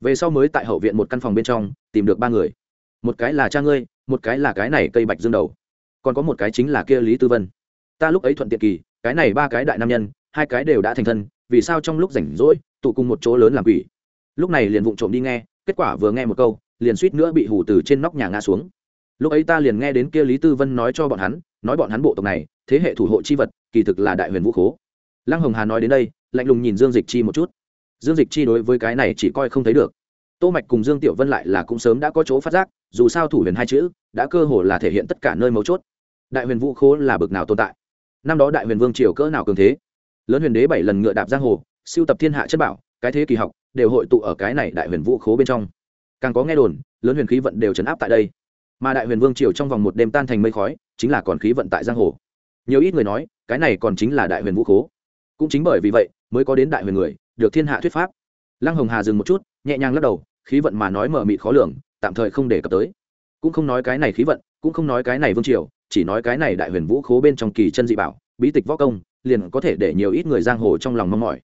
Về sau mới tại hậu viện một căn phòng bên trong, tìm được ba người. Một cái là cha ngươi, một cái là cái này cây bạch dương đầu. Còn có một cái chính là kia lý tư vân. Ta lúc ấy thuận tiện kỳ, cái này ba cái đại nam nhân, hai cái đều đã thành thân, vì sao trong lúc rảnh rỗi, tụ cùng một chỗ lớn làm quỷ? Lúc này liền vụng trộm đi nghe, kết quả vừa nghe một câu, liền suýt nữa bị hủ từ trên nóc nhà ngã xuống lúc ấy ta liền nghe đến kia lý tư vân nói cho bọn hắn, nói bọn hắn bộ tộc này, thế hệ thủ hộ chi vật, kỳ thực là đại huyền vũ khố. Lăng hồng hà nói đến đây, lạnh lùng nhìn dương dịch chi một chút. Dương dịch chi đối với cái này chỉ coi không thấy được. Tô mạch cùng dương tiểu vân lại là cũng sớm đã có chỗ phát giác, dù sao thủ huyền hai chữ, đã cơ hồ là thể hiện tất cả nơi mấu chốt. Đại huyền vũ khố là bực nào tồn tại? Năm đó đại huyền vương triều cỡ nào cường thế? Lớn huyền đế bảy lần ngựa đạp giang hồ, siêu tập thiên hạ chất bảo, cái thế kỳ học, đều hội tụ ở cái này đại huyền vũ khố bên trong. Càng có nghe đồn, lớn huyền khí vận đều chấn áp tại đây mà đại huyền vương triều trong vòng một đêm tan thành mây khói, chính là còn khí vận tại giang hồ. Nhiều ít người nói, cái này còn chính là đại huyền vũ khố. Cũng chính bởi vì vậy, mới có đến đại huyền người, được thiên hạ thuyết pháp. Lăng hồng hà dừng một chút, nhẹ nhàng lắc đầu, khí vận mà nói mở mịt khó lường, tạm thời không đề cập tới. Cũng không nói cái này khí vận, cũng không nói cái này vương triều, chỉ nói cái này đại huyền vũ khố bên trong kỳ chân dị bảo, bí tịch võ công, liền có thể để nhiều ít người giang hồ trong lòng mong mỏi.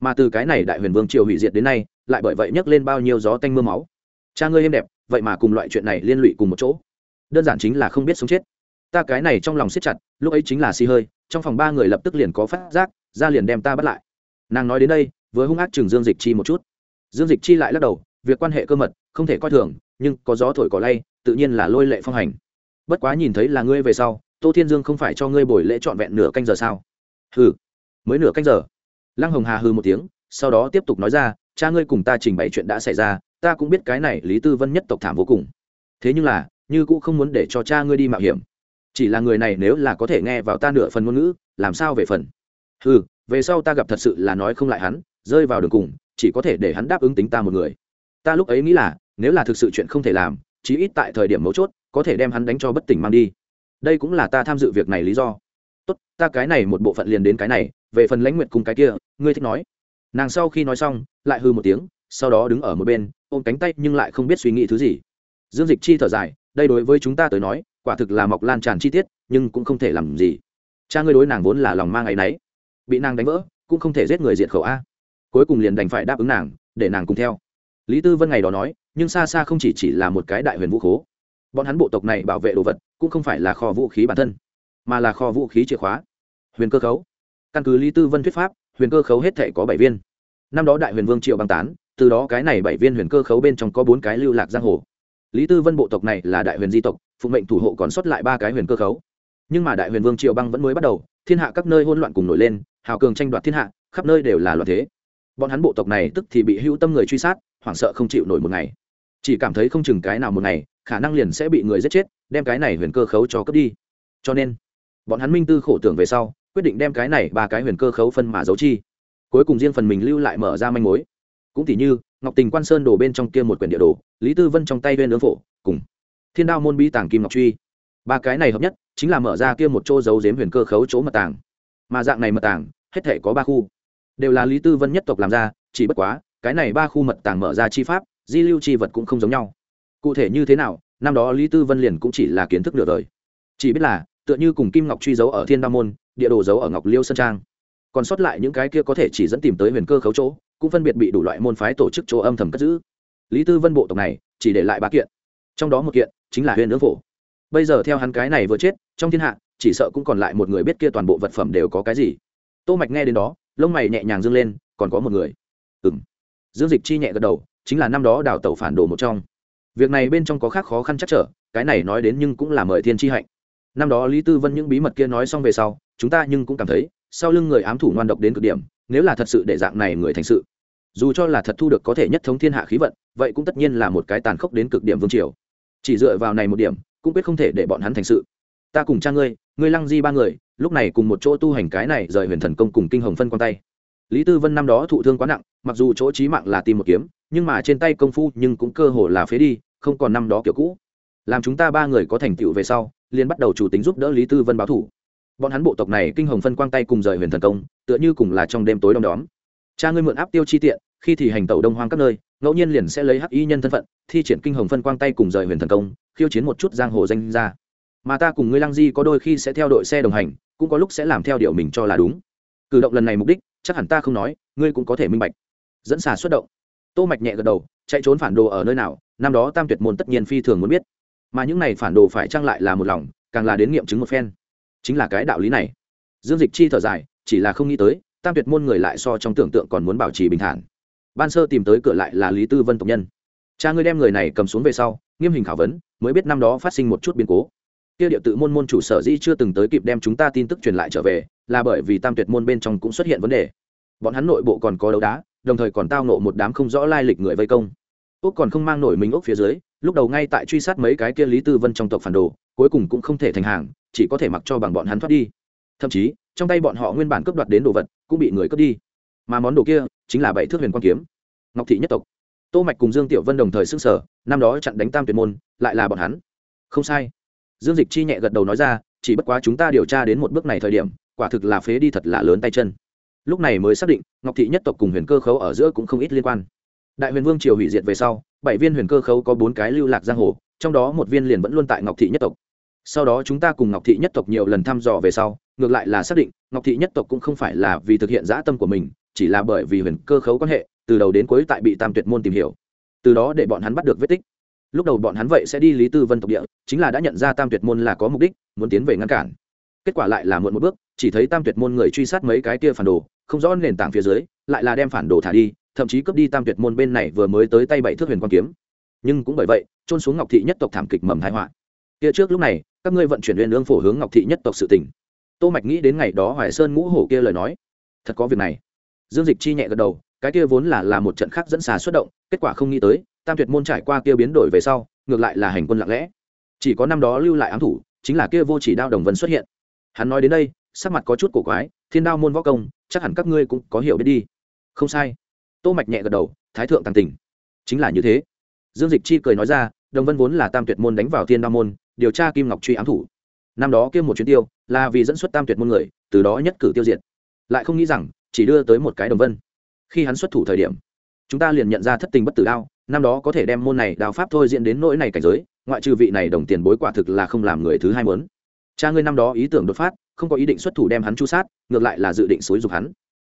Mà từ cái này đại huyền vương triều hủy diệt đến nay, lại bởi vậy nhấc lên bao nhiêu gió tanh mưa máu. Cha ngươi êm đẹp vậy mà cùng loại chuyện này liên lụy cùng một chỗ. Đơn giản chính là không biết sống chết. Ta cái này trong lòng siết chặt, lúc ấy chính là xì hơi, trong phòng ba người lập tức liền có phát giác, ra liền đem ta bắt lại. Nàng nói đến đây với hung ác chừng dương dịch chi một chút. Dương dịch chi lại lắc đầu, việc quan hệ cơ mật, không thể coi thường, nhưng có gió thổi cỏ lay, tự nhiên là lôi lệ phong hành. Bất quá nhìn thấy là ngươi về sau, tô thiên dương không phải cho ngươi buổi lễ trọn vẹn nửa canh giờ sao? Hừ, mới nửa canh giờ. Lăng hồng hà hừ một tiếng, sau đó tiếp tục nói ra, cha ngươi cùng ta trình bày chuyện đã xảy ra ta cũng biết cái này lý tư vân nhất tộc thảm vô cùng. Thế nhưng là, như cũng không muốn để cho cha ngươi đi mạo hiểm. Chỉ là người này nếu là có thể nghe vào ta nửa phần ngôn ngữ, làm sao về phần? Ừ về sau ta gặp thật sự là nói không lại hắn, rơi vào đường cùng, chỉ có thể để hắn đáp ứng tính ta một người. Ta lúc ấy nghĩ là, nếu là thực sự chuyện không thể làm, chí ít tại thời điểm mấu chốt, có thể đem hắn đánh cho bất tỉnh mang đi. Đây cũng là ta tham dự việc này lý do. Tốt, ta cái này một bộ phận liền đến cái này, về phần lãnh nguyện cùng cái kia, ngươi thích nói. Nàng sau khi nói xong, lại hư một tiếng sau đó đứng ở một bên, ôm cánh tay nhưng lại không biết suy nghĩ thứ gì. Dương dịch chi thở dài, đây đối với chúng ta tới nói, quả thực là mọc lan tràn chi tiết, nhưng cũng không thể làm gì. Cha ngươi đối nàng vốn là lòng mang ấ y n ấ y bị nàng đánh vỡ, cũng không thể giết người diệt khẩu a. Cuối cùng liền đành phải đáp ứng nàng, để nàng cùng theo. Lý tư vân ngày đó nói, nhưng xa xa không chỉ chỉ là một cái đại huyền vũ khố. Bọn hắn bộ tộc này bảo vệ đồ vật, cũng không phải là kho vũ khí bản thân, mà là kho vũ khí chìa khóa. Huyền cơ khấu. Căn cứ lý tư vân thuyết pháp, huyền cơ khấu hết thể có bảy viên. Năm đó đại huyền vương triệu băng tán từ đó cái này bảy viên huyền cơ khấu bên trong có bốn cái lưu lạc giang hồ. Lý tư vân bộ tộc này là đại huyền di tộc, phụ mệnh thủ hộ còn sót lại ba cái huyền cơ khấu. Nhưng mà đại huyền vương triệu băng vẫn mới bắt đầu, thiên hạ các nơi hỗn loạn cùng nổi lên, hào cường tranh đoạt thiên hạ, khắp nơi đều là loạn thế. Bọn hắn bộ tộc này tức thì bị hữu tâm người truy sát, hoảng sợ không chịu nổi một ngày. Chỉ cảm thấy không chừng cái nào một ngày, khả năng liền sẽ bị người giết chết, đem cái này huyền cơ khấu cho cướp đi. Cho nên, bọn hắn minh tư khổ tưởng về sau, quyết định đem cái này ba cái huyền cơ khấu phân mà giấu chi. Cuối cùng riêng phần mình lưu lại mở ra manh mối cũng tỉ như, ngọc tình quan sơn đổ bên trong kia một quyển địa đồ, lý tư vân trong tay bên ương phổ, cùng thiên đao môn bi tàng kim ngọc truy. Ba cái này hợp nhất, chính là mở ra kia một chỗ giấu giếm huyền cơ khấu chỗ mật tàng. Mà dạng này mật tàng, hết thể có ba khu. Đều là lý tư vân nhất tộc làm ra, chỉ bất quá, cái này ba khu mật tàng mở ra chi pháp, di lưu chi vật cũng không giống nhau. Cụ thể như thế nào, năm đó lý tư vân liền cũng chỉ là kiến thức nửa đời. Chỉ biết là, tựa như cùng kim ngọc truy giấu ở thiên đao môn, địa đồ giấu ở ngọc liêu sơn trang. Còn sót lại những cái kia có thể chỉ dẫn tìm tới huyền cơ khấu chỗ cũng phân biệt bị đủ loại môn phái tổ chức chỗ âm thầm cất giữ. Lý tư vân bộ tộc này chỉ để lại ba kiện, trong đó một kiện chính là huyền ương phổ. Bây giờ theo hắn cái này vừa chết, trong thiên hạ, chỉ sợ cũng còn lại một người biết kia toàn bộ vật phẩm đều có cái gì. Tô mạch nghe đến đó, lông mày nhẹ nhàng dương lên, còn có một người. Ừm. Dương dịch chi nhẹ gật đầu, chính là năm đó đào tẩu phản đồ một trong. Việc này bên trong có khác khó khăn chắc trở, cái này nói đến nhưng cũng là mời thiên chi hạnh. Năm đó lý tư vân những bí mật kia nói xong về sau, chúng ta nhưng cũng cảm thấy, sau lưng người ám thủ ngoan độc đến cực điểm nếu là thật sự để dạng này người thành sự, dù cho là thật thu được có thể nhất thống thiên hạ khí vận, vậy cũng tất nhiên là một cái tàn khốc đến cực điểm vương triều. Chỉ dựa vào này một điểm, cũng quyết không thể để bọn hắn thành sự. Ta cùng cha ngươi ngươi lăng di ba người, lúc này cùng một chỗ tu hành cái này rời huyền thần công cùng kinh hồng phân quan tay. Lý tư vân năm đó thụ thương quá nặng, mặc dù chỗ trí mạng là tìm một kiếm, nhưng mà trên tay công phu nhưng cũng cơ hồ là phế đi, không còn năm đó kiểu cũ. Làm chúng ta ba người có thành tựu về sau, liền bắt đầu chủ tính giúp đỡ lý tư vân báo thủ bọn hắn bộ tộc này kinh hồng phân quang tay cùng rời huyền thần công, tựa như cùng là trong đêm tối đông đóm. Cha ngươi mượn áp tiêu chi tiện, khi thì hành tẩu đông hoang các nơi, ngẫu nhiên liền sẽ lấy hắc y nhân thân phận, thi triển kinh hồng phân quang tay cùng rời huyền thần công, khiêu chiến một chút giang hồ danh ra mà ta cùng ngươi lăng di có đôi khi sẽ theo đội xe đồng hành, cũng có lúc sẽ làm theo điều mình cho là đúng. Cử động lần này mục đích, chắc hẳn ta không nói, ngươi cũng có thể minh bạch. Dẫn xà xuất động. Tô mạch nhẹ gật đầu, chạy trốn phản đồ ở nơi nào, năm đó tam tuyệt môn tất nhiên phi thường muốn biết. Mà những này phản đồ phải trang lại là một lòng, càng là đến nghiệm chứng một phen chính là cái đạo lý này. Dương dịch chi thở dài, chỉ là không nghĩ tới, tam tuyệt môn người lại so trong tưởng tượng còn muốn bảo trì bình thản. Ban sơ tìm tới cửa lại là lý tư vân tộc nhân. Cha ngươi đem người này cầm xuống về sau, nghiêm hình khảo vấn, mới biết năm đó phát sinh một chút biến cố. Kia địa tự môn môn chủ sở dĩ chưa từng tới kịp đem chúng ta tin tức truyền lại trở về, là bởi vì tam tuyệt môn bên trong cũng xuất hiện vấn đề. Bọn hắn nội bộ còn có đấu đá, đồng thời còn tao nộ một đám không rõ lai lịch người vây công. Úc còn không mang nổi mình úc phía dưới, lúc đầu ngay tại truy sát mấy cái kia lý tư vân trong tộc phản đồ, cuối cùng cũng không thể thành hàng chỉ có thể mặc cho bằng bọn hắn thoát đi. Thậm chí, trong tay bọn họ nguyên bản cướp đoạt đến đồ vật cũng bị người cướp đi. Mà món đồ kia chính là bảy thước huyền quan kiếm. Ngọc thị nhất tộc. Tô mạch cùng dương tiểu vân đồng thời xưng sở năm đó chặn đánh tam tuyệt môn, lại là bọn hắn. Không sai. Dương dịch chi nhẹ gật đầu nói ra, chỉ bất quá chúng ta điều tra đến một bước này thời điểm, quả thực là phế đi thật là lớn tay chân. Lúc này mới xác định, ngọc thị nhất tộc cùng huyền cơ khấu ở giữa cũng không ít liên quan. Đại huyền vương triều hủy diệt về sau, bảy viên huyền cơ khấu có bốn cái lưu lạc giang hồ, trong đó một viên liền vẫn luôn tại ngọc thị nhất tộc sau đó chúng ta cùng ngọc thị nhất tộc nhiều lần thăm dò về sau, ngược lại là xác định, ngọc thị nhất tộc cũng không phải là vì thực hiện dã tâm của mình, chỉ là bởi vì huyền cơ khấu quan hệ, từ đầu đến cuối tại bị tam tuyệt môn tìm hiểu. Từ đó để bọn hắn bắt được vết tích. Lúc đầu bọn hắn vậy sẽ đi lý tư vân tộc địa, chính là đã nhận ra tam tuyệt môn là có mục đích, muốn tiến về ngăn cản. Kết quả lại là muộn một bước, chỉ thấy tam tuyệt môn người truy sát mấy cái kia phản đồ, không rõ nền tảng phía dưới, lại là đem phản đồ thả đi, thậm chí cướp đi tam tuyệt môn bên này vừa mới tới tay bảy thước huyền quan kiếm. Nhưng cũng bởi vậy trôn xuống ngọc thị nhất tộc thảm kịch mầm thái họa kia trước lúc này, các ngươi vận chuyển huyền lương phổ hướng ngọc thị nhất tộc sự tỉnh tô mạch nghĩ đến ngày đó hoài sơn ngũ hổ kia lời nói. Thật có việc này. Dương dịch chi nhẹ gật đầu, cái kia vốn là là một trận khác dẫn xà xuất động, kết quả không nghĩ tới, tam tuyệt môn trải qua kia biến đổi về sau, ngược lại là hành quân lặng lẽ. Chỉ có năm đó lưu lại ám thủ, chính là kia vô chỉ đao đồng vân xuất hiện. Hắn nói đến đây, sắc mặt có chút cổ quái, thiên đao môn võ công, chắc hẳn các ngươi cũng có hiểu biết đi. Không sai. Tô mạch nhẹ gật đầu, thái thượng tàng tình. Chính là như thế. Dương dịch chi cười nói ra, đồng vân vốn là tam tuyệt môn đánh vào thiên đao môn điều tra kim ngọc truy ám thủ. Năm đó kiêm một chuyến tiêu, là vì dẫn xuất tam tuyệt môn người, từ đó nhất cử tiêu diệt. Lại không nghĩ rằng, chỉ đưa tới một cái đồng vân. Khi hắn xuất thủ thời điểm, chúng ta liền nhận ra thất tình bất tử đao, năm đó có thể đem môn này đao pháp thôi diễn đến nỗi này cảnh giới, ngoại trừ vị này đồng tiền bối quả thực là không làm người thứ hai muốn. Cha ngươi năm đó ý tưởng đột phát, không có ý định xuất thủ đem hắn chu sát, ngược lại là dự định xối dục hắn.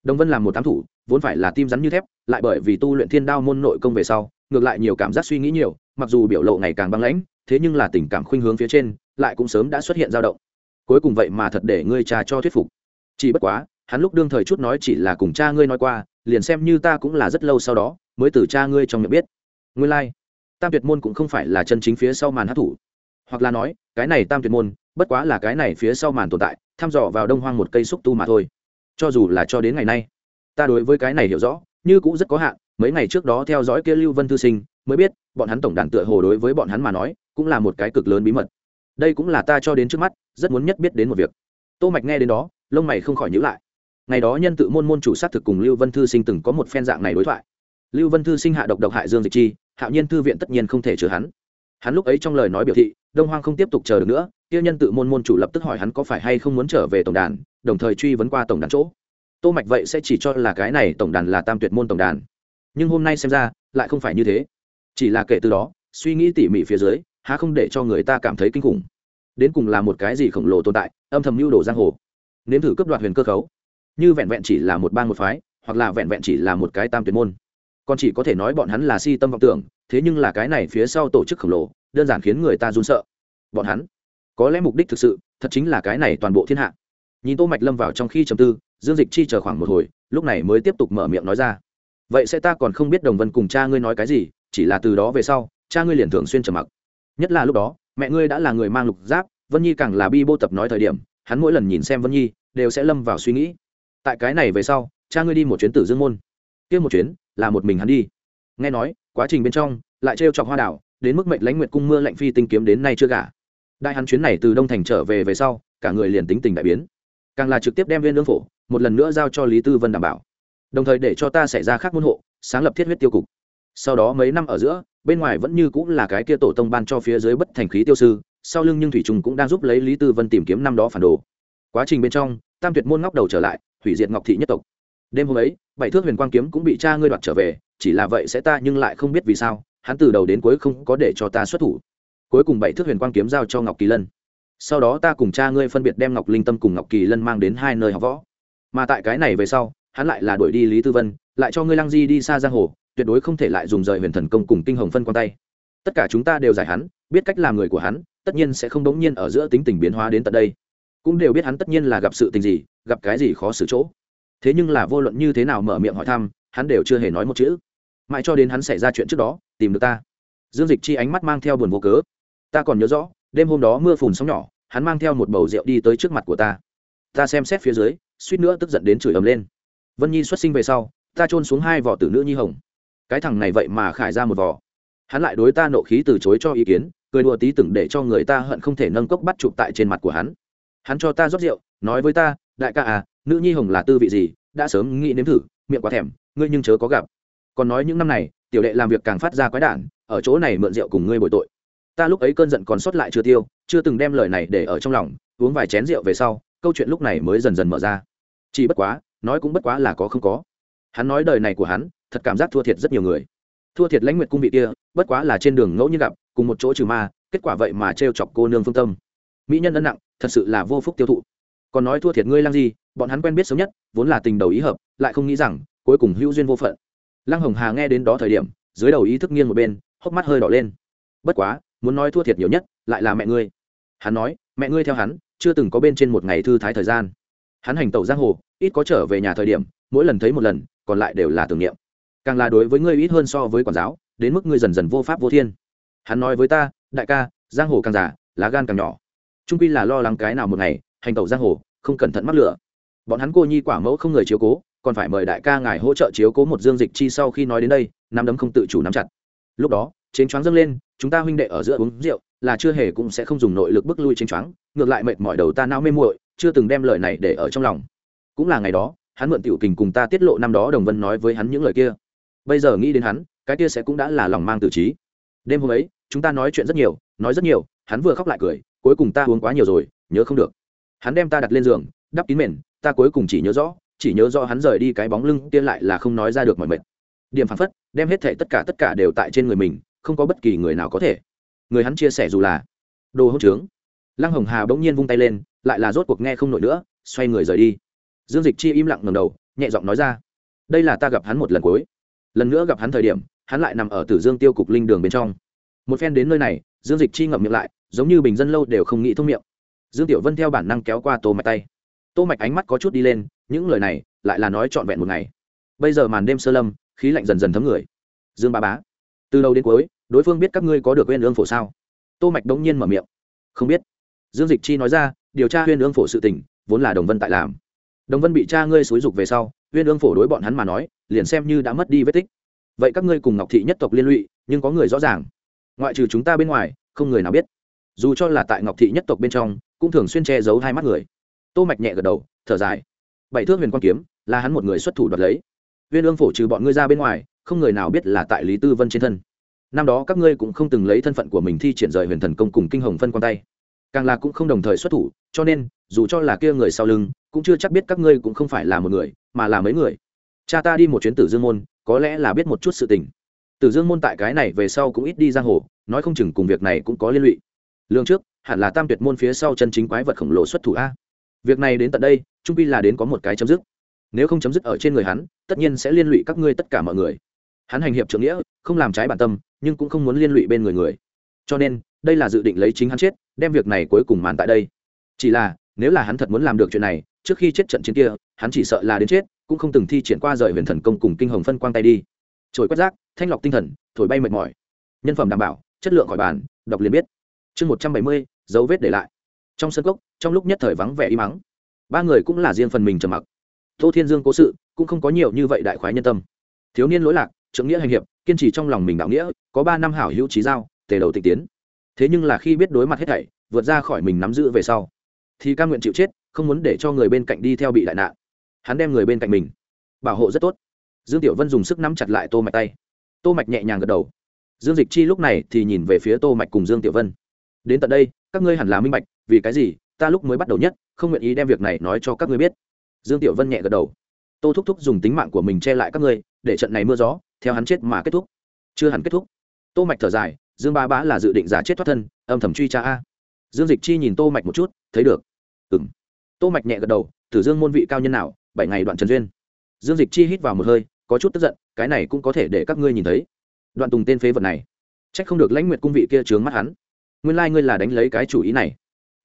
Đồng vân làm một tám thủ, vốn phải là tim rắn như thép, lại bởi vì tu luyện thiên đao môn nội công về sau, ngược lại nhiều cảm giác suy nghĩ nhiều, mặc dù biểu lộ ngày càng băng lãnh thế nhưng là tình cảm khuynh hướng phía trên, lại cũng sớm đã xuất hiện dao động. Cuối cùng vậy mà thật để ngươi cha cho thuyết phục. Chỉ bất quá, hắn lúc đương thời chút nói chỉ là cùng cha ngươi nói qua, liền xem như ta cũng là rất lâu sau đó, mới từ cha ngươi trong miệng biết. Nguyên lai、like. tam tuyệt môn cũng không phải là chân chính phía sau màn hát thủ. Hoặc là nói, cái này tam tuyệt môn, bất quá là cái này phía sau màn tồn tại, thăm dò vào đông hoang một cây xúc tu mà thôi. Cho dù là cho đến ngày nay, ta đối với cái này hiểu rõ, như cũng rất có hạn, mấy ngày trước đó theo dõi kia lưu vân thư sinh, mới biết, bọn hắn tổng đàn tựa hồ đối với bọn hắn mà nói cũng là một cái cực lớn bí mật. Đây cũng là ta cho đến trước mắt, rất muốn nhất biết đến một việc. Tô mạch nghe đến đó, lông mày không khỏi nhíu lại. Ngày đó nhân tự môn môn chủ sát thực cùng lưu vân thư sinh từng có một phen dạng này đối thoại. Lưu vân thư sinh hạ độc độc hại dương dịch chi, hạo nhiên thư viện tất nhiên không thể chứa hắn. Hắn lúc ấy trong lời nói biểu thị, đông hoang không tiếp tục chờ được nữa tiêu nhân tự môn môn chủ lập tức hỏi hắn có phải hay không muốn trở về tổng đàn, đồng thời truy vấn qua tổng đàn chỗ. Tô mạch vậy sẽ chỉ cho là cái này tổng đàn là tam tuyệt môn tổng đàn. Nhưng hôm nay xem ra, lại không phải như thế. Chỉ là kể từ đó, suy nghĩ tỉ mỉ phía dưới há không để cho người ta cảm thấy kinh khủng. Đến cùng là một cái gì khổng lồ tồn tại, âm thầm mưu đồ giang hồ. Nếm thử cấp đoạt huyền cơ khấu. Như vẹn vẹn chỉ là một bang một phái, hoặc là vẹn vẹn chỉ là một cái tam tuyệt môn. Còn chỉ có thể nói bọn hắn là si tâm vọng tưởng, thế nhưng là cái này phía sau tổ chức khổng lồ, đơn giản khiến người ta run sợ. Bọn hắn, có lẽ mục đích thực sự, thật chính là cái này toàn bộ thiên hạ. Nhìn tô mạch lâm vào trong khi trầm tư, dương dịch chi chờ khoảng một hồi, lúc này mới tiếp tục mở miệng nói ra. Vậy sẽ ta còn không biết đồng vân cùng cha ngươi nói cái gì, chỉ là từ đó về sau, cha ngươi liền thường xuyên trầm mặc nhất là lúc đó, mẹ ngươi đã là người mang lục giáp, vân nhi càng là bi bô tập nói thời điểm, hắn mỗi lần nhìn xem vân nhi, đều sẽ lâm vào suy nghĩ. Tại cái này về sau, cha ngươi đi một chuyến tử dương môn. Kia một chuyến, là một mình hắn đi. Nghe nói, quá trình bên trong, lại trêu chọc hoa đảo, đến mức mệnh lãnh nguyệt cung mưa lạnh phi tinh kiếm đến nay chưa gả. Đại hắn chuyến này từ đông thành trở về về sau, cả người liền tính tình đại biến. Càng là trực tiếp đem viên lương phổ, một lần nữa giao cho lý tư vân đảm bảo. Đồng thời để cho ta xảy ra khác môn hộ, sáng lập thiết huyết tiêu cục. Sau đó mấy năm ở giữa bên ngoài vẫn như cũng là cái kia tổ tông ban cho phía dưới bất thành khí tiêu sư, sau lưng nhưng thủy trùng cũng đang giúp lấy lý tư vân tìm kiếm năm đó phản đồ. Quá trình bên trong, tam tuyệt môn ngóc đầu trở lại, hủy diệt ngọc thị nhất tộc. Đêm hôm ấy, bảy thước huyền quang kiếm cũng bị cha ngươi đoạt trở về, chỉ là vậy sẽ ta nhưng lại không biết vì sao, hắn từ đầu đến cuối không có để cho ta xuất thủ. Cuối cùng bảy thước huyền quang kiếm giao cho ngọc kỳ lân. Sau đó ta cùng cha ngươi phân biệt đem ngọc linh tâm cùng ngọc kỳ lân mang đến hai nơi học võ. Mà tại cái này về sau, hắn lại là đuổi đi lý tư vân, lại cho ngươi lăng di đi xa giang hồ tuyệt đối không thể lại dùng rời huyền thần công cùng kinh hồng phân quan tay. Tất cả chúng ta đều giải hắn, biết cách làm người của hắn, tất nhiên sẽ không đống nhiên ở giữa tính tình biến hóa đến tận đây. Cũng đều biết hắn tất nhiên là gặp sự tình gì, gặp cái gì khó xử chỗ. Thế nhưng là vô luận như thế nào mở miệng hỏi thăm, hắn đều chưa hề nói một chữ. Mãi cho đến hắn xảy ra chuyện trước đó, tìm được ta. Dương dịch chi ánh mắt mang theo buồn vô cớ. Ta còn nhớ rõ, đêm hôm đó mưa phùn sóng nhỏ, hắn mang theo một bầu rượu đi tới trước mặt của ta. Ta xem xét phía dưới, suýt nữa tức giận đến chửi ầm lên. Vân nhi xuất sinh về sau, ta trôn xuống hai vỏ tử nữ nhi hồng cái thằng này vậy mà khải ra một vỏ hắn lại đối ta nộ khí từ chối cho ý kiến, cười đùa tí từng để cho người ta hận không thể nâng cốc bắt chụp tại trên mặt của hắn. Hắn cho ta rót rượu, nói với ta, đại ca à nữ nhi hồng là tư vị gì, đã sớm nghĩ nếm thử, miệng quá thèm, ngươi nhưng chớ có gặp. Còn nói những năm này, tiểu đệ làm việc càng phát ra quái đản, ở chỗ này mượn rượu cùng ngươi bồi tội. Ta lúc ấy cơn giận còn sót lại chưa tiêu, chưa từng đem lời này để ở trong lòng, uống vài chén rượu về sau, câu chuyện lúc này mới dần dần mở ra. Chỉ bất quá, nói cũng bất quá là có không có. Hắn nói đời này của hắn thật cảm giác thua thiệt rất nhiều người. Thua thiệt lãnh nguyệt cung vị kia, bất quá là trên đường ngẫu nhiên gặp, cùng một chỗ trừ ma, kết quả vậy mà t chọc cô nương phương tâm. Mỹ nhân ân nặng, thật sự là vô phúc tiêu thụ. Còn nói thua thiệt ngươi lăng gì bọn hắn quen biết sớm nhất, vốn là tình đầu ý hợp, lại không nghĩ rằng, cuối cùng hữu duyên vô phận. Lăng hồng hà nghe đến đó thời điểm, dưới đầu ý thức nghiêng một bên, hốc mắt hơi đỏ lên. Bất quá, muốn nói thua thiệt nhiều nhất, lại là mẹ ngươi. Hắn nói, mẹ ngươi theo hắn, chưa từng có bên trên một ngày thư thái thời gian. Hắn hành tẩu giang hồ, ít có trở về nhà thời điểm, mỗi lần thấy một lần, còn lại đều là tưởng niệm càng là đối với ngươi ít hơn so với quản giáo, đến mức ngươi dần dần vô pháp vô thiên. Hắn nói với ta, đại ca, giang hồ càng già, lá gan càng nhỏ. Trung quy là lo lắng cái nào một ngày, hành tẩu giang hồ, không cẩn thận mắc lửa. Bọn hắn cô nhi quả mẫu không người chiếu cố, còn phải mời đại ca ngài hỗ trợ chiếu cố một dương dịch chi sau khi nói đến đây, nắm đấm không tự chủ nắm chặt. Lúc đó, chiến choáng dâng lên, chúng ta huynh đệ ở giữa uống rượu, là chưa hề cũng sẽ không dùng nội lực bức lui chiến choáng, ngược lại mệt mỏi đầu ta não mê muội, chưa từng đem lời này để ở trong lòng. Cũng là ngày đó, hắn mượn tiểu kình cùng ta tiết lộ năm đó đồng vân nói với hắn những lời kia bây giờ nghĩ đến hắn, cái kia sẽ cũng đã là lòng mang tự trí. Đêm hôm ấy, chúng ta nói chuyện rất nhiều, nói rất nhiều, hắn vừa khóc lại cười, cuối cùng ta uống quá nhiều rồi, nhớ không được. Hắn đem ta đặt lên giường, đắp kín mền, ta cuối cùng chỉ nhớ rõ, chỉ nhớ rõ hắn rời đi cái bóng lưng kia lại là không nói ra được mọi mệt. Điểm phản phất, đem hết thể tất cả tất cả đều tại trên người mình, không có bất kỳ người nào có thể. Người hắn chia sẻ dù là đồ hỗn trướng. Lăng hồng hà bỗng nhiên vung tay lên, lại là rốt cuộc nghe không nổi nữa, xoay người rời đi. Dương dịch chi im lặng ngầm đầu, nhẹ giọng nói ra, đây là ta gặp hắn một lần cuối lần nữa gặp hắn thời điểm, hắn lại nằm ở tử dương tiêu cục linh đường bên trong. Một phen đến nơi này, dương dịch chi ngậm miệng lại, giống như bình dân lâu đều không nghĩ thông miệng. Dương tiểu vân theo bản năng kéo qua tô mạch tay. Tô mạch ánh mắt có chút đi lên, những lời này lại là nói trọn vẹn một ngày. Bây giờ màn đêm sơ lâm, khí lạnh dần dần thấm người. Dương ba bá, từ đầu đến cuối, đối phương biết các ngươi có được uyên ương phổ sao? Tô mạch đống nhiên mở miệng. Không biết. Dương dịch chi nói ra, điều tra huyên ương phổ sự tình, vốn là đồng vân tại làm. Đồng vân bị cha ngươi xúi dục về sau huyên ương phổ đối bọn hắn mà nói liền xem như đã mất đi vết tích. Vậy các ngươi cùng ngọc thị nhất tộc liên lụy, nhưng có người rõ ràng. Ngoại trừ chúng ta bên ngoài, không người nào biết. Dù cho là tại ngọc thị nhất tộc bên trong, cũng thường xuyên che giấu hai mắt người. Tô mạch nhẹ gật đầu, thở dài. Bảy thước huyền quan kiếm, là hắn một người xuất thủ đoạt lấy. Viên ương phổ trừ bọn ngươi ra bên ngoài, không người nào biết là tại lý tư vân trên thân. Năm đó các ngươi cũng không từng lấy thân phận của mình thi triển rời huyền thần công cùng kinh hồng phân quan tay. Càng là cũng không đồng thời xuất thủ, cho nên, dù cho là kia người sau lưng, cũng chưa chắc biết các ngươi cũng không phải là một người, mà là mấy người cha ta đi một chuyến tử dương môn, có lẽ là biết một chút sự tình. Tử dương môn tại cái này về sau cũng ít đi giang hồ, nói không chừng cùng việc này cũng có liên lụy. Lương trước, hẳn là tam tuyệt môn phía sau chân chính quái vật khổng lồ xuất thủ a. Việc này đến tận đây, trung pi là đến có một cái chấm dứt. Nếu không chấm dứt ở trên người hắn, tất nhiên sẽ liên lụy các ngươi tất cả mọi người. Hắn hành hiệp trưởng nghĩa, không làm trái bản tâm, nhưng cũng không muốn liên lụy bên người người. Cho nên, đây là dự định lấy chính hắn chết, đem việc này cuối cùng màn tại đây. Chỉ là, nếu là hắn thật muốn làm được chuyện này, trước khi chết trận chiến kia, hắn chỉ sợ là đến chết cũng không từng thi triển qua rời huyền thần công cùng kinh hồng phân quang tay đi. Trồi quét rác, thanh lọc tinh thần, thổi bay mệt mỏi. Nhân phẩm đảm bảo, chất lượng khỏi bàn, đọc liền biết. Chương một trăm bảy mươi, dấu vết để lại. Trong sân cốc, trong lúc nhất thời vắng vẻ y mắng. Ba người cũng là riêng phần mình trầm mặc. Tô thiên dương cố sự, cũng không có nhiều như vậy đại khoái nhân tâm. Thiếu niên lỗi lạc, trưởng nghĩa hành hiệp, kiên trì trong lòng mình đạo nghĩa, có ba năm hảo hữu trí giao, tề đầu tịch tiến. Thế nhưng là khi biết đối mặt hết thảy, vượt ra khỏi mình nắm giữ về sau, thì ca nguyện chịu chết, không muốn để cho người bên cạnh đi theo bị đại nạn hắn đem người bên cạnh mình. Bảo hộ rất tốt. Dương tiểu vân dùng sức nắm chặt lại tô mạch tay. Tô mạch nhẹ nhàng gật đầu. Dương dịch chi lúc này thì nhìn về phía tô mạch cùng dương tiểu vân. Đến tận đây, các ngươi hẳn là minh bạch, vì cái gì, ta lúc mới bắt đầu nhất, không nguyện ý đem việc này nói cho các ngươi biết. Dương tiểu vân nhẹ gật đầu. Tô thúc thúc dùng tính mạng của mình che lại các ngươi, để trận này mưa gió, theo hắn chết mà kết thúc. Chưa hẳn kết thúc. Tô mạch thở dài, dương ba bá là dự định giả chết thoát thân, âm thầm truy tra a. Dương dịch chi nhìn tô mạch một chút, thấy được. Ừm. Tô mạch nhẹ gật đầu, tử dương môn vị cao nhân nào bảy ngày đoạn trần duyên. Dương dịch chi hít vào một hơi, có chút tức giận, cái này cũng có thể để các ngươi nhìn thấy. Đoạn tùng tên phế vật này trách không được lãnh nguyệt cung vị kia trướng mắt hắn. Nguyên lai ngươi là đánh lấy cái chủ ý này.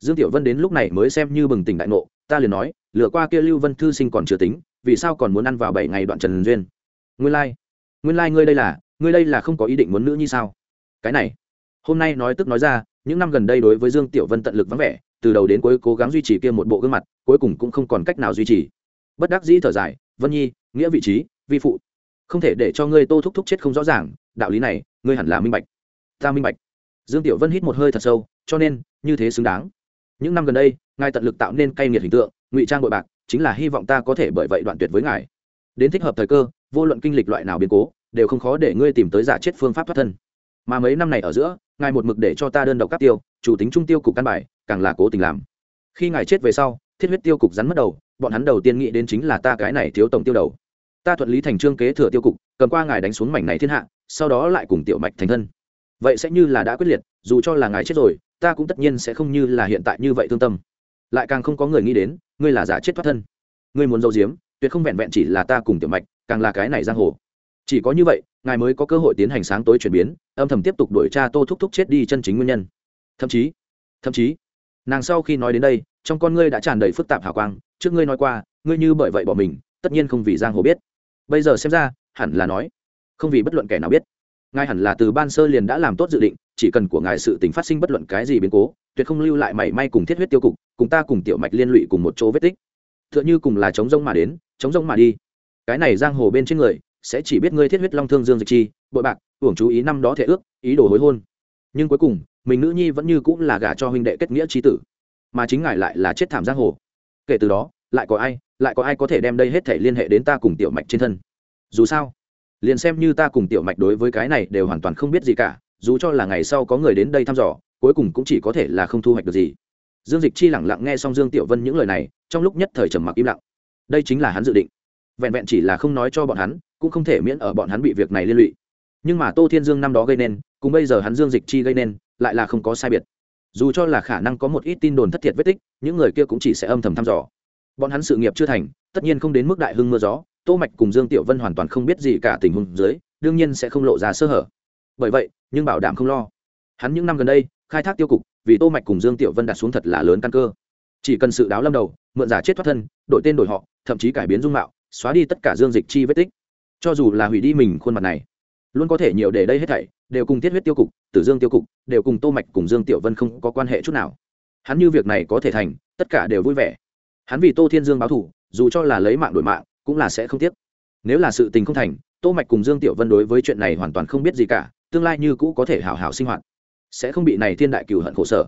Dương tiểu vân đến lúc này mới xem như bừng tỉnh đại ngộ, ta liền nói lựa qua kia lưu vân thư sinh còn chưa tính, vì sao còn muốn ăn vào bảy ngày đoạn trần duyên? Nguyên lai、like. nguyên lai、like、ngươi đây là, ngươi đây là không có ý định muốn nữ như sao? Cái này, hôm nay nói tức nói ra, những năm gần đây đối với dương tiểu vân tận lực vắng vẻ, từ đầu đến cuối cố gắng duy trì kia một bộ gương mặt, cuối cùng cũng không còn cách nào duy trì bất đắc dĩ thở dài, vân nhi, nghĩa vị trí, vi phụ. Không thể để cho ngươi tô thúc thúc chết không rõ ràng, đạo lý này, ngươi hẳn là minh bạch. Ta minh bạch. Dương tiểu vân hít một hơi thật sâu, cho nên, như thế xứng đáng. Những năm gần đây, ngài tận lực tạo nên cay nghiệt hình tượng, ngụy trang bội bạc, chính là hy vọng ta có thể bởi vậy đoạn tuyệt với ngài. Đến thích hợp thời cơ, vô luận kinh lịch loại nào biến cố, đều không khó để ngươi tìm tới giả chết phương pháp thoát thân. Mà mấy năm này ở giữa, ngài một mực để cho ta đơn độc các tiêu, chủ tính trung tiêu cục căn bài, càng là cố tình làm. Khi ngài chết về sau, thiết huyết tiêu cục rắn mất đầu bọn hắn đầu tiên nghĩ đến chính là ta cái này thiếu tổng tiêu đầu. Ta thuận lý thành trương kế thừa tiêu cục cầm qua ngài đánh xuống mảnh này thiên hạ sau đó lại cùng tiểu mạch thành thân. Vậy sẽ như là đã quyết liệt dù cho là ngài chết rồi ta cũng tất nhiên sẽ không như là hiện tại như vậy thương tâm. Lại càng không có người nghĩ đến ngươi là giả chết thoát thân. Ngươi muốn giấu diếm, tuyệt không vẹn vẹn chỉ là ta cùng tiểu mạch càng là cái này giang hồ. Chỉ có như vậy ngài mới có cơ hội tiến hành sáng tối chuyển biến âm thầm tiếp tục đuổi tra tô thúc thúc chết đi chân chính nguyên nhân. Thậm chí thậm chí nàng sau khi nói đến đây, trong con ngươi đã tràn đầy phức tạp hào quang, trước ngươi nói qua, ngươi như bởi vậy bỏ mình, tất nhiên không vì giang hồ biết. Bây giờ xem ra, hẳn là nói, không vì bất luận kẻ nào biết. Ngài hẳn là từ ban sơ liền đã làm tốt dự định, chỉ cần của ngài sự tình phát sinh bất luận cái gì biến cố, tuyệt không lưu lại mảy may cùng thiết huyết tiêu cục, cùng ta cùng tiểu mạch liên lụy cùng một chỗ vết tích. T h ư ợ n h ư cùng là chống rông mà đến chống rông mà đi. Cái này giang hồ bên trên người, sẽ chỉ biết ngươi thiết huyết long thương dương dịch chi, bội bạc, hưởng chú ý năm đó thể ước, ý đồ hối hôn nhưng cuối cùng, mình nữ nhi vẫn như cũng là gả cho huynh đệ kết nghĩa trí tử. Mà chính ngài lại là chết thảm giang hồ. Kể từ đó, lại có ai, lại có ai có thể đem đây hết thể liên hệ đến ta cùng tiểu mạch trên thân? Dù sao, liền xem như ta cùng tiểu mạch đối với cái này đều hoàn toàn không biết gì cả, dù cho là ngày sau có người đến đây thăm dò, cuối cùng cũng chỉ có thể là không thu hoạch được gì. Dương dịch chi lẳng lặng nghe xong dương tiểu vân những lời này, trong lúc nhất thời trầm mặc im lặng. Đây chính là hắn dự định. Vẹn vẹn chỉ là không nói cho bọn hắn, cũng không thể miễn ở bọn hắn bị việc này liên lụy. Nhưng mà tô thiên dương năm đó gây nên cùng bây giờ hắn dương dịch chi gây nên, lại là không có sai biệt. Dù cho là khả năng có một ít tin đồn thất thiệt vết tích, những người kia cũng chỉ sẽ âm thầm thăm dò. Bọn hắn sự nghiệp chưa thành, tất nhiên không đến mức đại hưng mưa gió, tô mạch cùng dương tiểu vân hoàn toàn không biết gì cả tình huống dưới, đương nhiên sẽ không lộ ra sơ hở. Bởi vậy, nhưng bảo đảm không lo. Hắn những năm gần đây, khai thác tiêu cục, vì tô mạch cùng dương tiểu vân đặt xuống thật là lớn căn cơ. Chỉ cần sự đáo lâm đầu, mượn giả chết thoát thân, đổi tên đổi họ, thậm chí cải biến dung mạo, xóa đi tất cả dương dịch chi vết tích. Cho dù là hủy đi mình khuôn mặt này luôn có thể nhiều để đây hết thảy, đều cùng tiết huyết tiêu cục, tử dương tiêu cục, đều cùng tô mạch, cùng dương tiểu vân không có quan hệ chút nào. Hắn như việc này có thể thành, tất cả đều vui vẻ. Hắn vì tô thiên dương báo thù, dù cho là lấy mạng đổi mạng, cũng là sẽ không tiếc. Nếu là sự tình không thành, tô mạch cùng dương tiểu vân đối với chuyện này hoàn toàn không biết gì cả, tương lai như cũ có thể hào hào sinh hoạt. Sẽ không bị này thiên đại cửu hận khổ sở.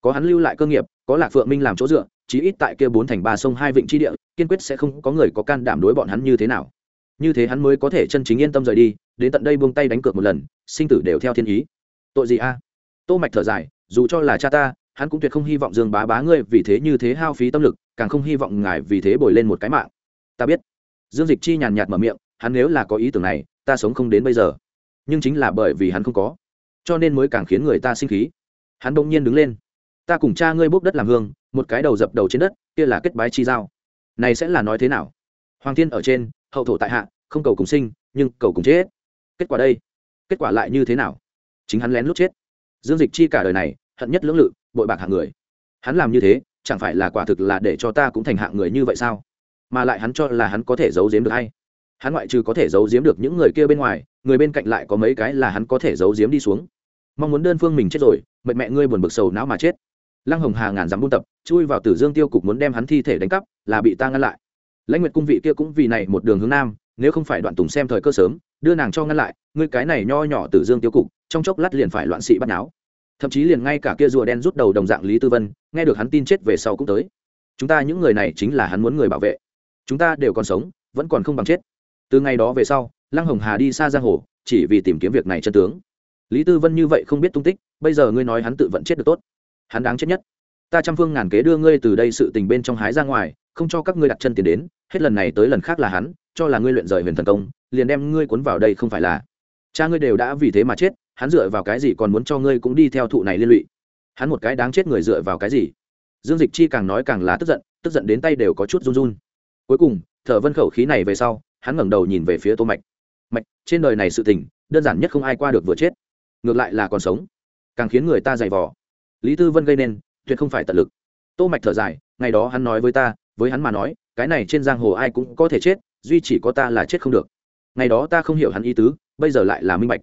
Có hắn lưu lại cơ nghiệp, có lạc phượng minh làm chỗ dựa, chí ít tại kia bốn thành ba sông hai vịnh chi địa, kiên quyết sẽ không có người có can đảm đối bọn hắn như thế nào như thế hắn mới có thể chân chính yên tâm rời đi, đến tận đây buông tay đánh cược một lần, sinh tử đều theo thiên ý. Tội gì a? Tô mạch thở dài, dù cho là cha ta, hắn cũng tuyệt không hy vọng dương bá bá ngươi vì thế như thế hao phí tâm lực, càng không hy vọng ngài vì thế bồi lên một cái mạng. Ta biết. Dương dịch chi nhàn nhạt mở miệng, hắn nếu là có ý tưởng này, ta sống không đến bây giờ. Nhưng chính là bởi vì hắn không có. Cho nên mới càng khiến người ta sinh khí. Hắn đông nhiên đứng lên. Ta cùng cha ngươi bốc đất làm hương, một cái đầu dập đầu trên đất, kia là kết bái chi giao. Này sẽ là nói thế nào? Hoàng thiên ở trên hậu thổ tại hạ, không cầu cùng sinh, nhưng cầu cùng chết. Kết quả đây? Kết quả lại như thế nào? Chính hắn lén lút chết. Dương dịch chi cả đời này, hận nhất lưỡng lự, bội bạc hạng người. Hắn làm như thế, chẳng phải là quả thực là để cho ta cũng thành hạng người như vậy sao? Mà lại hắn cho là hắn có thể giấu giếm được hay? Hắn ngoại trừ có thể giấu giếm được những người kia bên ngoài, người bên cạnh lại có mấy cái là hắn có thể giấu giếm đi xuống. Mong muốn đơn phương mình chết rồi mệnh mẹ ngươi buồn bực sầu não mà chết. Lăng hồng hà ngàn dám buôn tập, chui vào tử dương tiêu cục muốn đem hắn thi thể đánh cắp, là bị ta ngăn lại lãnh nguyệt cung vị kia cũng vì này một đường hướng nam, nếu không phải đoạn tùng xem thời cơ sớm, đưa nàng cho ngăn lại, ngươi cái này nho nhỏ tử dương tiêu cục, trong chốc lát liền phải loạn sĩ bắt náo. Thậm chí liền ngay cả kia rùa đen rút đầu đồng dạng lý tư vân, nghe được hắn tin chết về sau cũng tới. Chúng ta những người này chính là hắn muốn người bảo vệ. Chúng ta đều còn sống, vẫn còn không bằng chết. Từ ngày đó về sau, lăng hồng hà đi xa giang hồ, chỉ vì tìm kiếm việc này chân tướng. Lý tư vân như vậy không biết tung tích, bây giờ ngươi nói hắn tự vẫn chết được tốt. Hắn đáng chết nhất ta trăm phương ngàn kế đưa ngươi từ đây sự tình bên trong hái ra ngoài, không cho các ngươi đặt chân tiền đến, hết lần này tới lần khác là hắn, cho là ngươi luyện rời huyền thần công, liền đem ngươi cuốn vào đây không phải là. Cha ngươi đều đã vì thế mà chết, hắn dựa vào cái gì còn muốn cho ngươi cũng đi theo thụ này liên lụy? Hắn một cái đáng chết người dựa vào cái gì? Dương dịch chi càng nói càng lá tức giận tức giận đến tay đều có chút run run. Cuối cùng, thở vân khẩu khí này về sau, hắn ngẩng đầu nhìn về phía tô mạch. Mạch, trên đời này sự tình, đơn giản nhất không ai qua được vừa chết. Ngược lại là còn sống. Càng khiến người ta dày vò. Lý tư vân gây nên tuyệt không phải tận lực. Tô mạch thở dài, ngày đó hắn nói với ta, với hắn mà nói, cái này trên giang hồ ai cũng có thể chết, duy chỉ có ta là chết không được. Ngày đó ta không hiểu hắn ý tứ, bây giờ lại là minh bạch.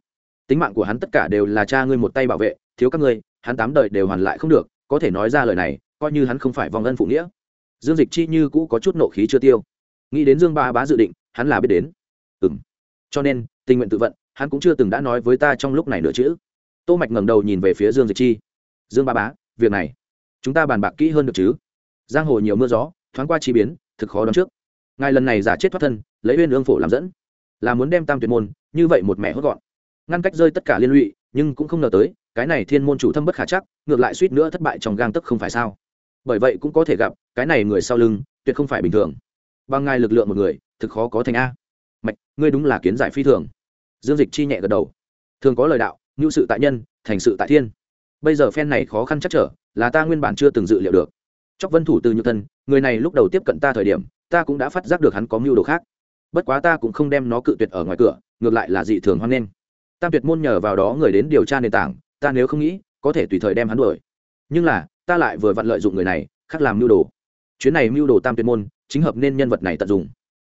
Tính mạng của hắn tất cả đều là cha ngươi một tay bảo vệ, thiếu các ngươi, hắn tám đời đều hoàn lại không được, có thể nói ra lời này, coi như hắn không phải vong ân phụ nghĩa. Dương dịch chi như cũ có chút nộ khí chưa tiêu. Nghĩ đến dương ba bá dự định, hắn là biết đến. Ừm. Cho nên, tình nguyện tự vận, hắn cũng chưa từng đã nói với ta trong lúc này nữa chứ. Tô mạch ngẩng đầu nhìn về phía dương dịch chi. Dương ba bá, việc này chúng ta bàn bạc kỹ hơn được chứ? Giang hồ nhiều mưa gió, thoáng qua chi biến, thực khó đoán trước. Ngài lần này giả chết thoát thân, lấy uyên ương phổ làm dẫn. Là muốn đem tam tuyệt môn, như vậy một mẹ hốt gọn. Ngăn cách rơi tất cả liên lụy, nhưng cũng không ngờ tới, cái này thiên môn chủ thâm bất khả chắc, ngược lại suýt nữa thất bại trong gang tức không phải sao? Bởi vậy cũng có thể gặp, cái này người sau lưng, tuyệt không phải bình thường. Bằng ngài lực lượng một người, thực khó có thành a. Mạch, ngươi đúng là kiến giải phi thường. Dương dịch chi nhẹ gật đầu. Thường có lời đạo, ngưu sự tại nhân, thành sự tại thiên bây giờ phen này khó khăn chắc trở, là ta nguyên bản chưa từng dự liệu được. Chóc vân thủ từ như thân, người này lúc đầu tiếp cận ta thời điểm, ta cũng đã phát giác được hắn có mưu đồ khác. Bất quá ta cũng không đem nó cự tuyệt ở ngoài cửa, ngược lại là dị thường hoan nghênh. Tam tuyệt môn nhờ vào đó người đến điều tra nền tảng, ta nếu không nghĩ, có thể tùy thời đem hắn đuổi. Nhưng là, ta lại vừa vặn lợi dụng người này, khác làm mưu đồ. Chuyến này mưu đồ tam tuyệt môn, chính hợp nên nhân vật này tận dụng.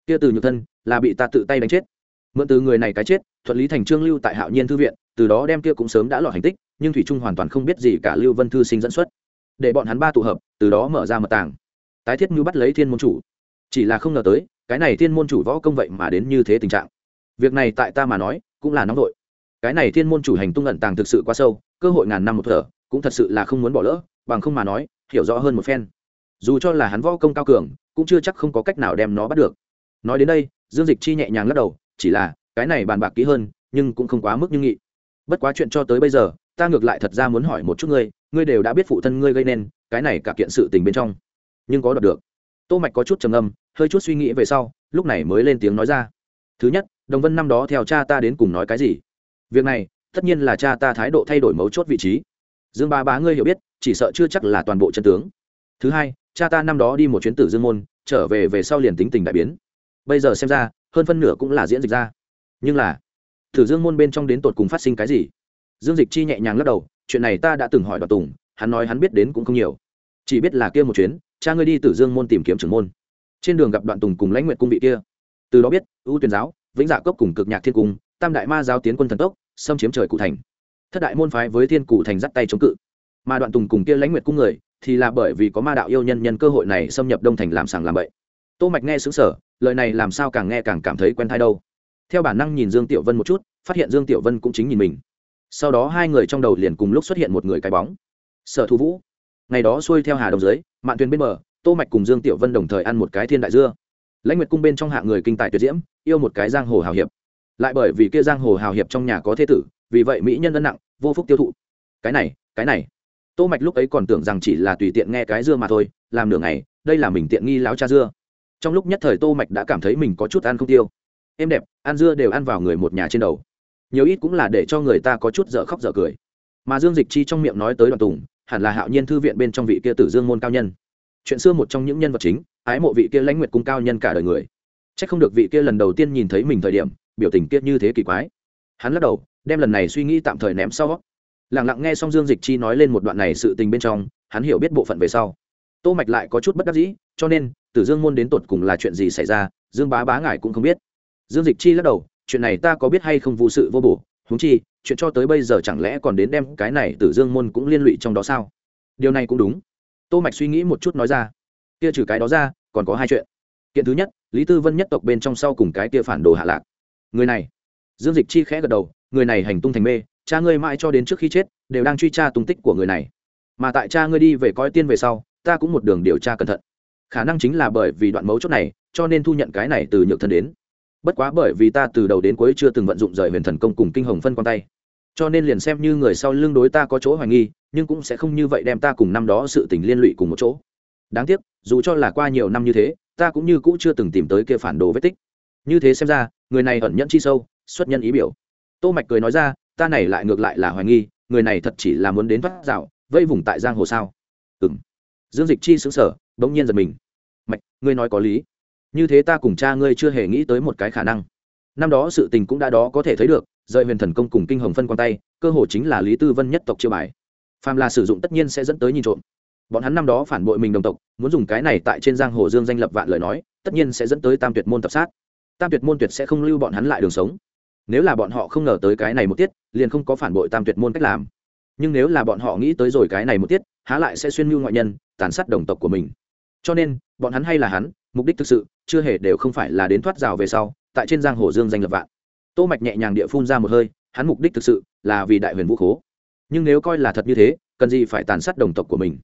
Kia từ nhược thân, là bị ta tự tay đánh chết mượn từ người này cái chết, thuận lý thành trương lưu tại hạo nhiên thư viện, từ đó đem kia cũng sớm đã lọt hành tích, nhưng thủy trung hoàn toàn không biết gì cả lưu vân thư sinh dẫn xuất. Để bọn hắn ba tụ hợp, từ đó mở ra mật tàng. Tái thiết như bắt lấy thiên môn chủ. Chỉ là không ngờ tới, cái này thiên môn chủ võ công vậy mà đến như thế tình trạng. Việc này tại ta mà nói, cũng là nóng vội. Cái này thiên môn chủ hành tung ẩn tàng thực sự quá sâu, cơ hội ngàn năm một thở, cũng thật sự là không muốn bỏ lỡ, bằng không mà nói, hiểu rõ hơn một phen. Dù cho là hắn võ công cao cường, cũng chưa chắc không có cách nào đem nó bắt được. Nói đến đây, dương dịch chi nhẹ nhàng lắc đầu chỉ là, cái này bàn bạc kỹ hơn, nhưng cũng không quá mức như nghị. Bất quá chuyện cho tới bây giờ, ta ngược lại thật ra muốn hỏi một chút ngươi ngươi đều đã biết phụ thân ngươi gây nên, cái này cả kiện sự tình bên trong. Nhưng có đọc được. Tô mạch có chút trầm âm hơi chút suy nghĩ về sau, lúc này mới lên tiếng nói ra. Thứ nhất, đồng vân năm đó theo cha ta đến cùng nói cái gì? Việc này, tất nhiên là cha ta thái độ thay đổi mấu chốt vị trí. Dương ba bá ngươi hiểu biết, chỉ sợ chưa chắc là toàn bộ chân tướng. Thứ hai, cha ta năm đó đi một chuyến tử dương môn, trở về về sau liền tính tình đại biến. Bây giờ xem ra hơn phân nửa cũng là diễn dịch ra. Nhưng là tử dương môn bên trong đến tột cùng phát sinh cái gì? Dương dịch chi nhẹ nhàng lắc đầu, chuyện này ta đã từng hỏi đoàn tùng, hắn nói hắn biết đến cũng không nhiều. Chỉ biết là kia một chuyến, cha ngươi đi tử dương môn tìm kiếm trưởng môn. Trên đường gặp đoạn tùng cùng lãnh nguyện cung vị kia. Từ đó biết ưu tuyển giáo, vĩnh dạ cốc cùng cực nhạc thiên cung, tam đại ma giáo tiến quân thần tốc, xâm chiếm trời cụ thành. Thất đại môn phái với thiên cụ thành dắt tay chống cự. Mà đoạn tùng cùng kia lãnh nguyệt cung người, thì là bởi vì có ma đạo yêu nhân nhân cơ hội này xâm nhập đông thành làm sàng làm bậy tô mạch nghe sướng sở lời này làm sao càng nghe càng cảm thấy quen thai đâu. Theo bản năng nhìn dương tiểu vân một chút, phát hiện dương tiểu vân cũng chính nhìn mình. Sau đó hai người trong đầu liền cùng lúc xuất hiện một người cái bóng. Sở thu vũ. Ngày đó xuôi theo hà đồng dưới, mạn thuyền bên bờ, tô mạch cùng dương tiểu vân đồng thời ăn một cái thiên đại dưa. Lãnh nguyệt cung bên trong hạng người kinh tài tuyệt diễm, yêu một cái giang hồ hào hiệp. Lại bởi vì kia giang hồ hào hiệp trong nhà có thế tử, vì vậy mỹ nhân ân nặng, vô phúc tiêu thụ. Cái này cái này. Tô mạch lúc ấy còn tưởng rằng chỉ là tùy tiện nghe cái dưa mà thôi, làm nửa ngày, đây là mình tiện nghi láo cha dưa trong lúc nhất thời tô mạch đã cảm thấy mình có chút ăn không tiêu. Em đẹp, ăn dưa đều ăn vào người một nhà trên đầu. Nhiều ít cũng là để cho người ta có chút dở khóc dở cười. Mà dương dịch chi trong miệng nói tới đoàn tùng, hẳn là hạo nhiên thư viện bên trong vị kia tử dương môn cao nhân. Chuyện xưa một trong những nhân vật chính, ái mộ vị kia lãnh nguyệt cung cao nhân cả đời người. Chắc không được vị kia lần đầu tiên nhìn thấy mình thời điểm, biểu tình kia như thế kỳ quái. Hắn lắc đầu, đem lần này suy nghĩ tạm thời ném sau. Lẳng lặng nghe xong dương dịch chi nói lên một đoạn này sự tình bên trong, hắn hiểu biết bộ phận về sau. Tô mạch lại có chút bất đắc dĩ, cho nên tử dương môn đến tột cùng là chuyện gì xảy ra, dương bá bá ngài cũng không biết. Dương dịch chi lắc đầu, chuyện này ta có biết hay không vụ sự vô bổ, huống chi, chuyện cho tới bây giờ chẳng lẽ còn đến đem cái này tử dương môn cũng liên lụy trong đó sao? Điều này cũng đúng. Tô mạch suy nghĩ một chút nói ra, kia trừ cái đó ra, còn có hai chuyện. Kiện thứ nhất, lý tư vân nhất tộc bên trong sau cùng cái kia phản đồ hạ lạc. Người này, dương dịch chi khẽ gật đầu, người này hành tung thành mê, cha ngươi mãi cho đến trước khi chết, đều đang truy tra tung tích của người này. Mà tại cha ngươi đi về coi tiên về sau, ta cũng một đường điều tra cẩn thận khả năng chính là bởi vì đoạn mấu chốt này, cho nên thu nhận cái này từ nhược thần đến. Bất quá bởi vì ta từ đầu đến cuối chưa từng vận dụng rời huyền thần công cùng kinh hồng phân quan tay. Cho nên liền xem như người sau lưng đối ta có chỗ hoài nghi, nhưng cũng sẽ không như vậy đem ta cùng năm đó sự tình liên lụy cùng một chỗ. Đáng tiếc, dù cho là qua nhiều năm như thế, ta cũng như cũ chưa từng tìm tới kia phản đồ vết tích. Như thế xem ra, người này ẩn nhẫn chi sâu, xuất nhân ý biểu. Tô mạch cười nói ra, ta này lại ngược lại là hoài nghi, người này thật chỉ là muốn đến thoát dạo, vây vùng tại giang hồ sao? Ừm dương dịch chi sững sờ, bỗng nhiên giật mình. Mạch, ngươi nói có lý. Như thế ta cùng cha ngươi chưa hề nghĩ tới một cái khả năng. Năm đó sự tình cũng đã đó có thể thấy được, rời huyền thần công cùng kinh hồng phân quan tay, cơ hồ chính là lý tư vân nhất tộc chiêu bài. Phàm là sử dụng tất nhiên sẽ dẫn tới nhìn trộm. Bọn hắn năm đó phản bội mình đồng tộc, muốn dùng cái này tại trên giang hồ dương danh lập vạn lời nói, tất nhiên sẽ dẫn tới tam tuyệt môn tập sát. Tam tuyệt môn tuyệt sẽ không lưu bọn hắn lại đường sống. Nếu là bọn họ không ngờ tới cái này một tiết, liền không có phản bội tam tuyệt môn cách làm. Nhưng nếu là bọn họ nghĩ tới rồi cái này một tiết há lại sẽ xuyên mưu ngoại nhân, tàn sát đồng tộc của mình. Cho nên, bọn hắn hay là hắn, mục đích thực sự, chưa hề đều không phải là đến thoát rào về sau, tại trên giang hồ dương danh lập vạn. Tô mạch nhẹ nhàng địa phun ra một hơi, hắn mục đích thực sự là vì đại huyền vũ khố. Nhưng nếu coi là thật như thế, cần gì phải tàn sát đồng tộc của mình?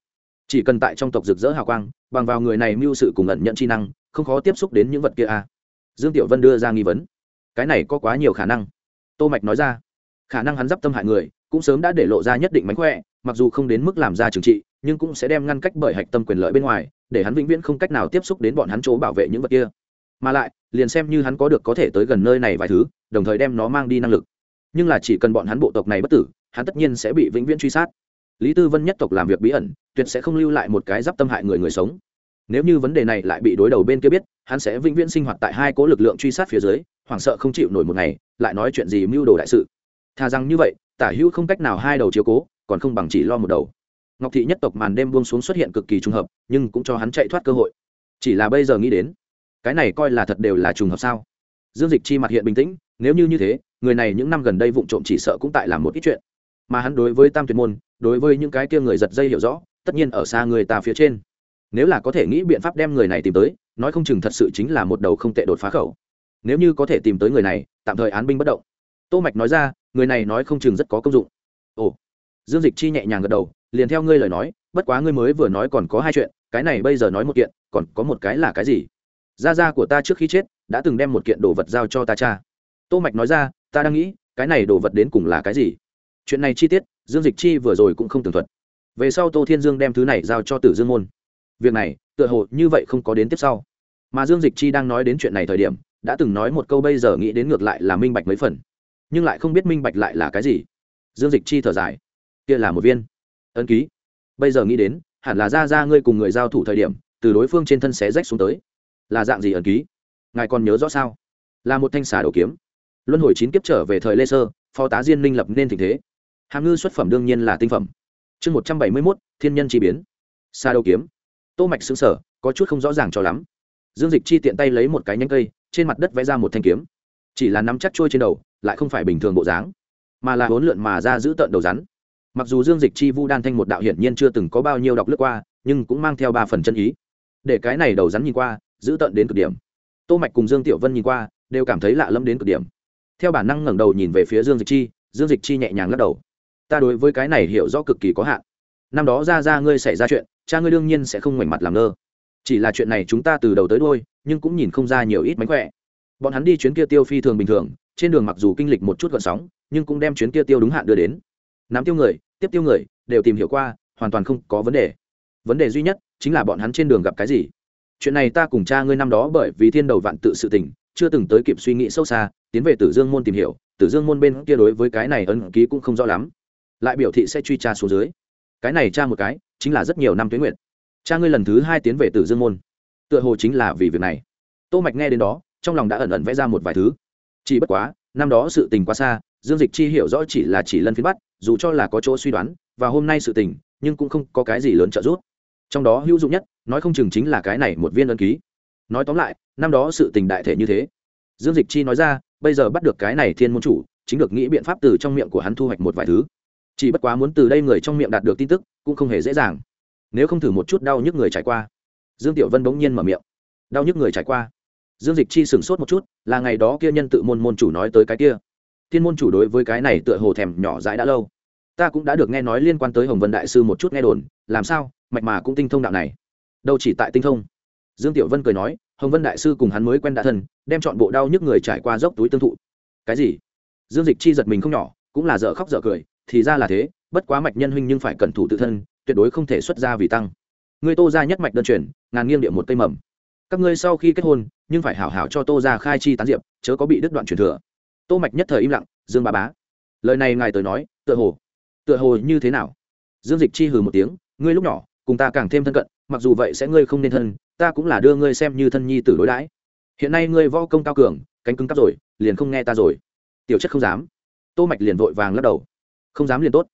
Chỉ cần tại trong tộc rực rỡ hào quang, bằng vào người này mưu sự cùng ẩn nhận chi năng, không khó tiếp xúc đến những vật kia à. dương tiểu vân đưa ra nghi vấn. Cái này có quá nhiều khả năng. Tô mạch nói ra. Khả năng hắn d tâm hại người, cũng sớm đã để lộ ra nhất định mánh khỏe mặc dù không đến mức làm ra trừng trị, nhưng cũng sẽ đem ngăn cách bởi hạch tâm quyền lợi bên ngoài, để hắn vĩnh viễn không cách nào tiếp xúc đến bọn hắn chỗ bảo vệ những vật kia. Mà lại, liền xem như hắn có được có thể tới gần nơi này vài thứ, đồng thời đem nó mang đi năng lực. Nhưng là chỉ cần bọn hắn bộ tộc này bất tử, hắn tất nhiên sẽ bị vĩnh viễn truy sát. Lý tư vân nhất tộc làm việc bí ẩn, tuyệt sẽ không lưu lại một cái giáp tâm hại người người sống. Nếu như vấn đề này lại bị đối đầu bên kia biết, hắn sẽ vĩnh viễn sinh hoạt tại hai cố lực lượng truy sát phía dưới, hoảng sợ không chịu nổi một ngày, lại nói chuyện gì mưu đồ đại sự. Thà rằng như vậy, tả hữu không cách nào hai đầu chiếu cố còn không bằng chỉ lo một đầu. Ngọc thị nhất tộc màn đêm buông xuống xuất hiện cực kỳ trùng hợp, nhưng cũng cho hắn chạy thoát cơ hội. Chỉ là bây giờ nghĩ đến, cái này coi là thật đều là trùng hợp sao? Dương dịch chi mặt hiện bình tĩnh, nếu như như thế, người này những năm gần đây vụng trộm chỉ sợ cũng tại làm một ít chuyện. Mà hắn đối với tam tuyệt môn, đối với những cái kia người giật dây hiểu rõ, tất nhiên ở xa người ta phía trên. Nếu là có thể nghĩ biện pháp đem người này tìm tới, nói không chừng thật sự chính là một đầu không tệ đột phá khẩu. Nếu như có thể tìm tới người này, tạm thời án binh bất động. Tô mạch nói ra, người này nói không chừng rất có công dụng. Ồ dương dịch chi nhẹ nhàng gật đầu, liền theo ngươi lời nói, bất quá ngươi mới vừa nói còn có hai chuyện, cái này bây giờ nói một kiện, còn có một cái là cái gì? Gia gia của ta trước khi chết, đã từng đem một kiện đồ vật giao cho ta cha. Tô mạch nói ra, ta đang nghĩ, cái này đồ vật đến cùng là cái gì? Chuyện này chi tiết, dương dịch chi vừa rồi cũng không tường thuật. Về sau tô thiên dương đem thứ này giao cho tử dương môn. Việc này, tựa hồ như vậy không có đến tiếp sau. Mà dương dịch chi đang nói đến chuyện này thời điểm, đã từng nói một câu bây giờ nghĩ đến ngược lại là minh bạch mấy phần. Nhưng lại không biết minh bạch lại là cái gì. Dương dịch chi thở dài kia là một viên. Ấn ký. Bây giờ nghĩ đến, hẳn là ra ra ngươi cùng người giao thủ thời điểm, từ đối phương trên thân xé rách xuống tới. Là dạng gì ấn ký? Ngài còn nhớ rõ sao? Là một thanh xà đầu kiếm. Luân hồi chín kiếp trở về thời lê sơ, phó tá diên minh lập nên tình thế. Hàm ngư xuất phẩm đương nhiên là tinh phẩm. Chương một trăm bảy mươi mốt, thiên nhân chi biến. Xà đầu kiếm. Tô mạch xứng sở có chút không rõ ràng cho lắm. Dương dịch chi tiện tay lấy một cái nhánh cây, trên mặt đất vẽ ra một thanh kiếm. Chỉ là nắm chắc trôi trên đầu, lại không phải bình thường bộ dáng, mà là hỗn lượn mà ra giữ tận đầu rắn mặc dù dương dịch chi vu đan thanh một đạo hiển nhiên chưa từng có bao nhiêu đọc lướt qua, nhưng cũng mang theo ba phần chân ý. Để cái này đầu rắn nhìn qua, giữ tận đến cực điểm. Tô mạch cùng dương tiểu vân nhìn qua, đều cảm thấy lạ lẫm đến cực điểm. Theo bản năng ngẩng đầu nhìn về phía dương dịch chi, dương dịch chi nhẹ nhàng lắc đầu. Ta đối với cái này hiểu rõ cực kỳ có hạn. Năm đó ra ra ngươi xảy ra chuyện, cha ngươi đương nhiên sẽ không ngoảnh mặt làm ngơ. Chỉ là chuyện này chúng ta từ đầu tới đôi nhưng cũng nhìn không ra nhiều ít mánh khỏe. Bọn hắn đi chuyến kia tiêu phi thường bình thường, trên đường mặc dù kinh lịch một chút gợn sóng, nhưng cũng đem chuyến kia tiêu đúng hạn đưa đến. Nắm tiêu người tiếp tiêu người, đều tìm hiểu qua, hoàn toàn không có vấn đề. Vấn đề duy nhất chính là bọn hắn trên đường gặp cái gì. Chuyện này ta cùng cha ngươi năm đó bởi vì thiên đầu vạn tự sự tình, chưa từng tới kịp suy nghĩ sâu xa, tiến về tử dương môn tìm hiểu, tử dương môn bên kia đối với cái này ân ký cũng không rõ lắm. Lại biểu thị sẽ truy tra xuống dưới. Cái này tra một cái, chính là rất nhiều năm tuyến nguyện cha ngươi lần thứ hai tiến về tử dương môn. Tựa hồ chính là vì việc này. Tô mạch nghe đến đó, trong lòng đã ẩn ẩn vẽ ra một vài thứ. Chỉ bất quá, năm đó sự tình quá xa dương dịch chi hiểu rõ chỉ là chỉ lân phiến bắt, dù cho là có chỗ suy đoán, và hôm nay sự tình, nhưng cũng không có cái gì lớn trợ giúp. Trong đó hữu dụng nhất, nói không chừng chính là cái này một viên ân ký. Nói tóm lại, năm đó sự tình đại thể như thế. Dương dịch chi nói ra, bây giờ bắt được cái này thiên môn chủ, chính được nghĩ biện pháp từ trong miệng của hắn thu hoạch một vài thứ. Chỉ bất quá muốn từ đây người trong miệng đạt được tin tức, cũng không hề dễ dàng. Nếu không thử một chút đau nhức người trải qua. Dương tiểu vân bỗng nhiên mở miệng. Đau nhức người trải qua. Dương dịch chi sửng sốt một chút, là ngày đó kia nhân tự môn môn chủ nói tới cái kia thiên môn chủ đối với cái này tựa hồ thèm nhỏ dãi đã lâu. Ta cũng đã được nghe nói liên quan tới hồng vân đại sư một chút nghe đồn, làm sao, mạch mà cũng tinh thông đạo này. Đâu chỉ tại tinh thông. Dương tiểu vân cười nói, hồng vân đại sư cùng hắn mới quen đã thân, đem chọn bộ đau nhức người trải qua dốc túi tương thụ. Cái gì? Dương dịch chi giật mình không nhỏ, cũng là dở khóc dở cười, thì ra là thế, bất quá mạch nhân huynh nhưng phải cẩn thủ tự thân, tuyệt đối không thể xuất ra vì tăng. Ngươi tô ra nhất mạch đơn truyền, ngàn nghiêng địa một cây mầm. Các ngươi sau khi kết hôn, nhưng phải hảo hảo cho tô ra khai chi tán diệp, chớ có bị đứt đoạn truyền thừa tô mạch nhất thời im lặng, dương bà bá, lời này ngài tới nói, tựa hồ tựa hồ như thế nào? Dương dịch chi hừ một tiếng, ngươi lúc nhỏ, cùng ta càng thêm thân cận, mặc dù vậy sẽ ngươi không nên thân, ta cũng là đưa ngươi xem như thân nhi tử đối đãi. Hiện nay ngươi võ công cao cường, cánh cứng cắp rồi, liền không nghe ta rồi. Tiểu chất không dám. Tô mạch liền vội vàng lắc đầu. Không dám liền tốt.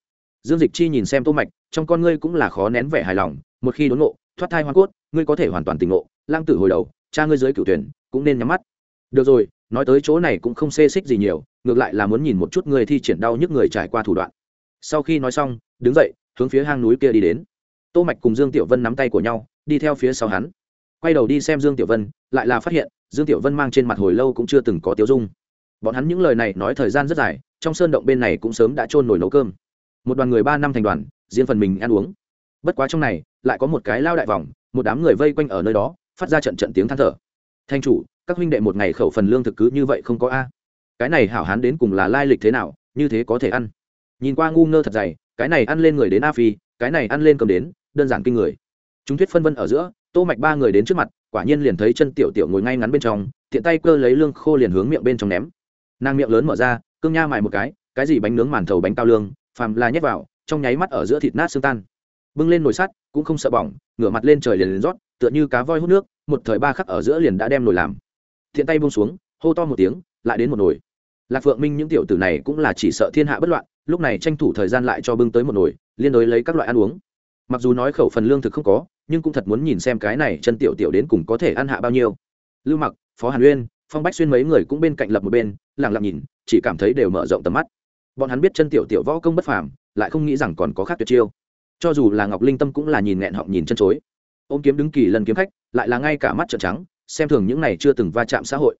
Dương dịch chi nhìn xem tô mạch, trong con ngươi cũng là khó nén vẻ hài lòng, một khi đốn ngộ, thoát thai hoa cốt, ngươi có thể hoàn toàn tỉnh ngộ, lang tử hồi đầu, cha ngươi dưới cửu tuyển, cũng nên nhắm mắt. Được rồi nói tới chỗ này cũng không xê xích gì nhiều, ngược lại là muốn nhìn một chút người thi triển đau nhức người trải qua thủ đoạn. Sau khi nói xong, đứng dậy, hướng phía hang núi kia đi đến. Tô mạch cùng dương tiểu vân nắm tay của nhau, đi theo phía sau hắn. Quay đầu đi xem dương tiểu vân, lại là phát hiện, dương tiểu vân mang trên mặt hồi lâu cũng chưa từng có tiêu dung. Bọn hắn những lời này nói thời gian rất dài, trong sơn động bên này cũng sớm đã trôn nổi nấu cơm. Một đoàn người ba năm thành đoàn, riêng phần mình ăn uống. Bất quá trong này, lại có một cái lao đại vòng, một đám người vây quanh ở nơi đó, phát ra trận trận tiếng than thở. Thanh chủ các huynh đệ một ngày khẩu phần lương thực cứ như vậy không có a. Cái này hảo hán đến cùng là lai lịch thế nào, như thế có thể ăn. Nhìn qua ngu ngơ thật dày, cái này ăn lên người đến a phi, cái này ăn lên cầm đến, đơn giản kinh người. Chúng thuyết phân vân ở giữa, tô mạch ba người đến trước mặt, quả nhiên liền thấy chân tiểu tiểu ngồi ngay ngắn bên trong, tiện tay cơ lấy lương khô liền hướng miệng bên trong ném. Nàng miệng lớn mở ra, cương nha mài một cái cái gì bánh nướng màn thầu bánh cao lương, phàm là nhét vào, trong nháy mắt ở giữa thịt nát xương tan. Bưng lên nồi sắt, cũng không sợ bỏng, ngửa mặt lên trời liền liền rót, tựa như cá voi hút nước, một thời ba khắc ở giữa liền đã đem nồi làm thiện tay buông xuống, hô to một tiếng, lại đến một nồi. Lạc phượng minh những tiểu tử này cũng là chỉ sợ thiên hạ bất loạn, lúc này tranh thủ thời gian lại cho bưng tới một nồi, liên đối lấy các loại ăn uống. Mặc dù nói khẩu phần lương thực không có, nhưng cũng thật muốn nhìn xem cái này chân tiểu tiểu đến cùng có thể ăn hạ bao nhiêu. Lưu mặc, phó hàn uyên, phong bách xuyên mấy người cũng bên cạnh lập một bên lẳng lặng nhìn, chỉ cảm thấy đều mở rộng tầm mắt. Bọn hắn biết chân tiểu tiểu võ công bất phàm, lại không nghĩ rằng còn có khác tuyệt chiêu. Cho dù là ngọc linh tâm cũng là nhìn nghẹn họng nhìn chân chối. Ôm kiếm đứng kỳ lần kiếm khách, lại là ngay cả mắt trợn trắng xem thường những này chưa từng va chạm xã hội.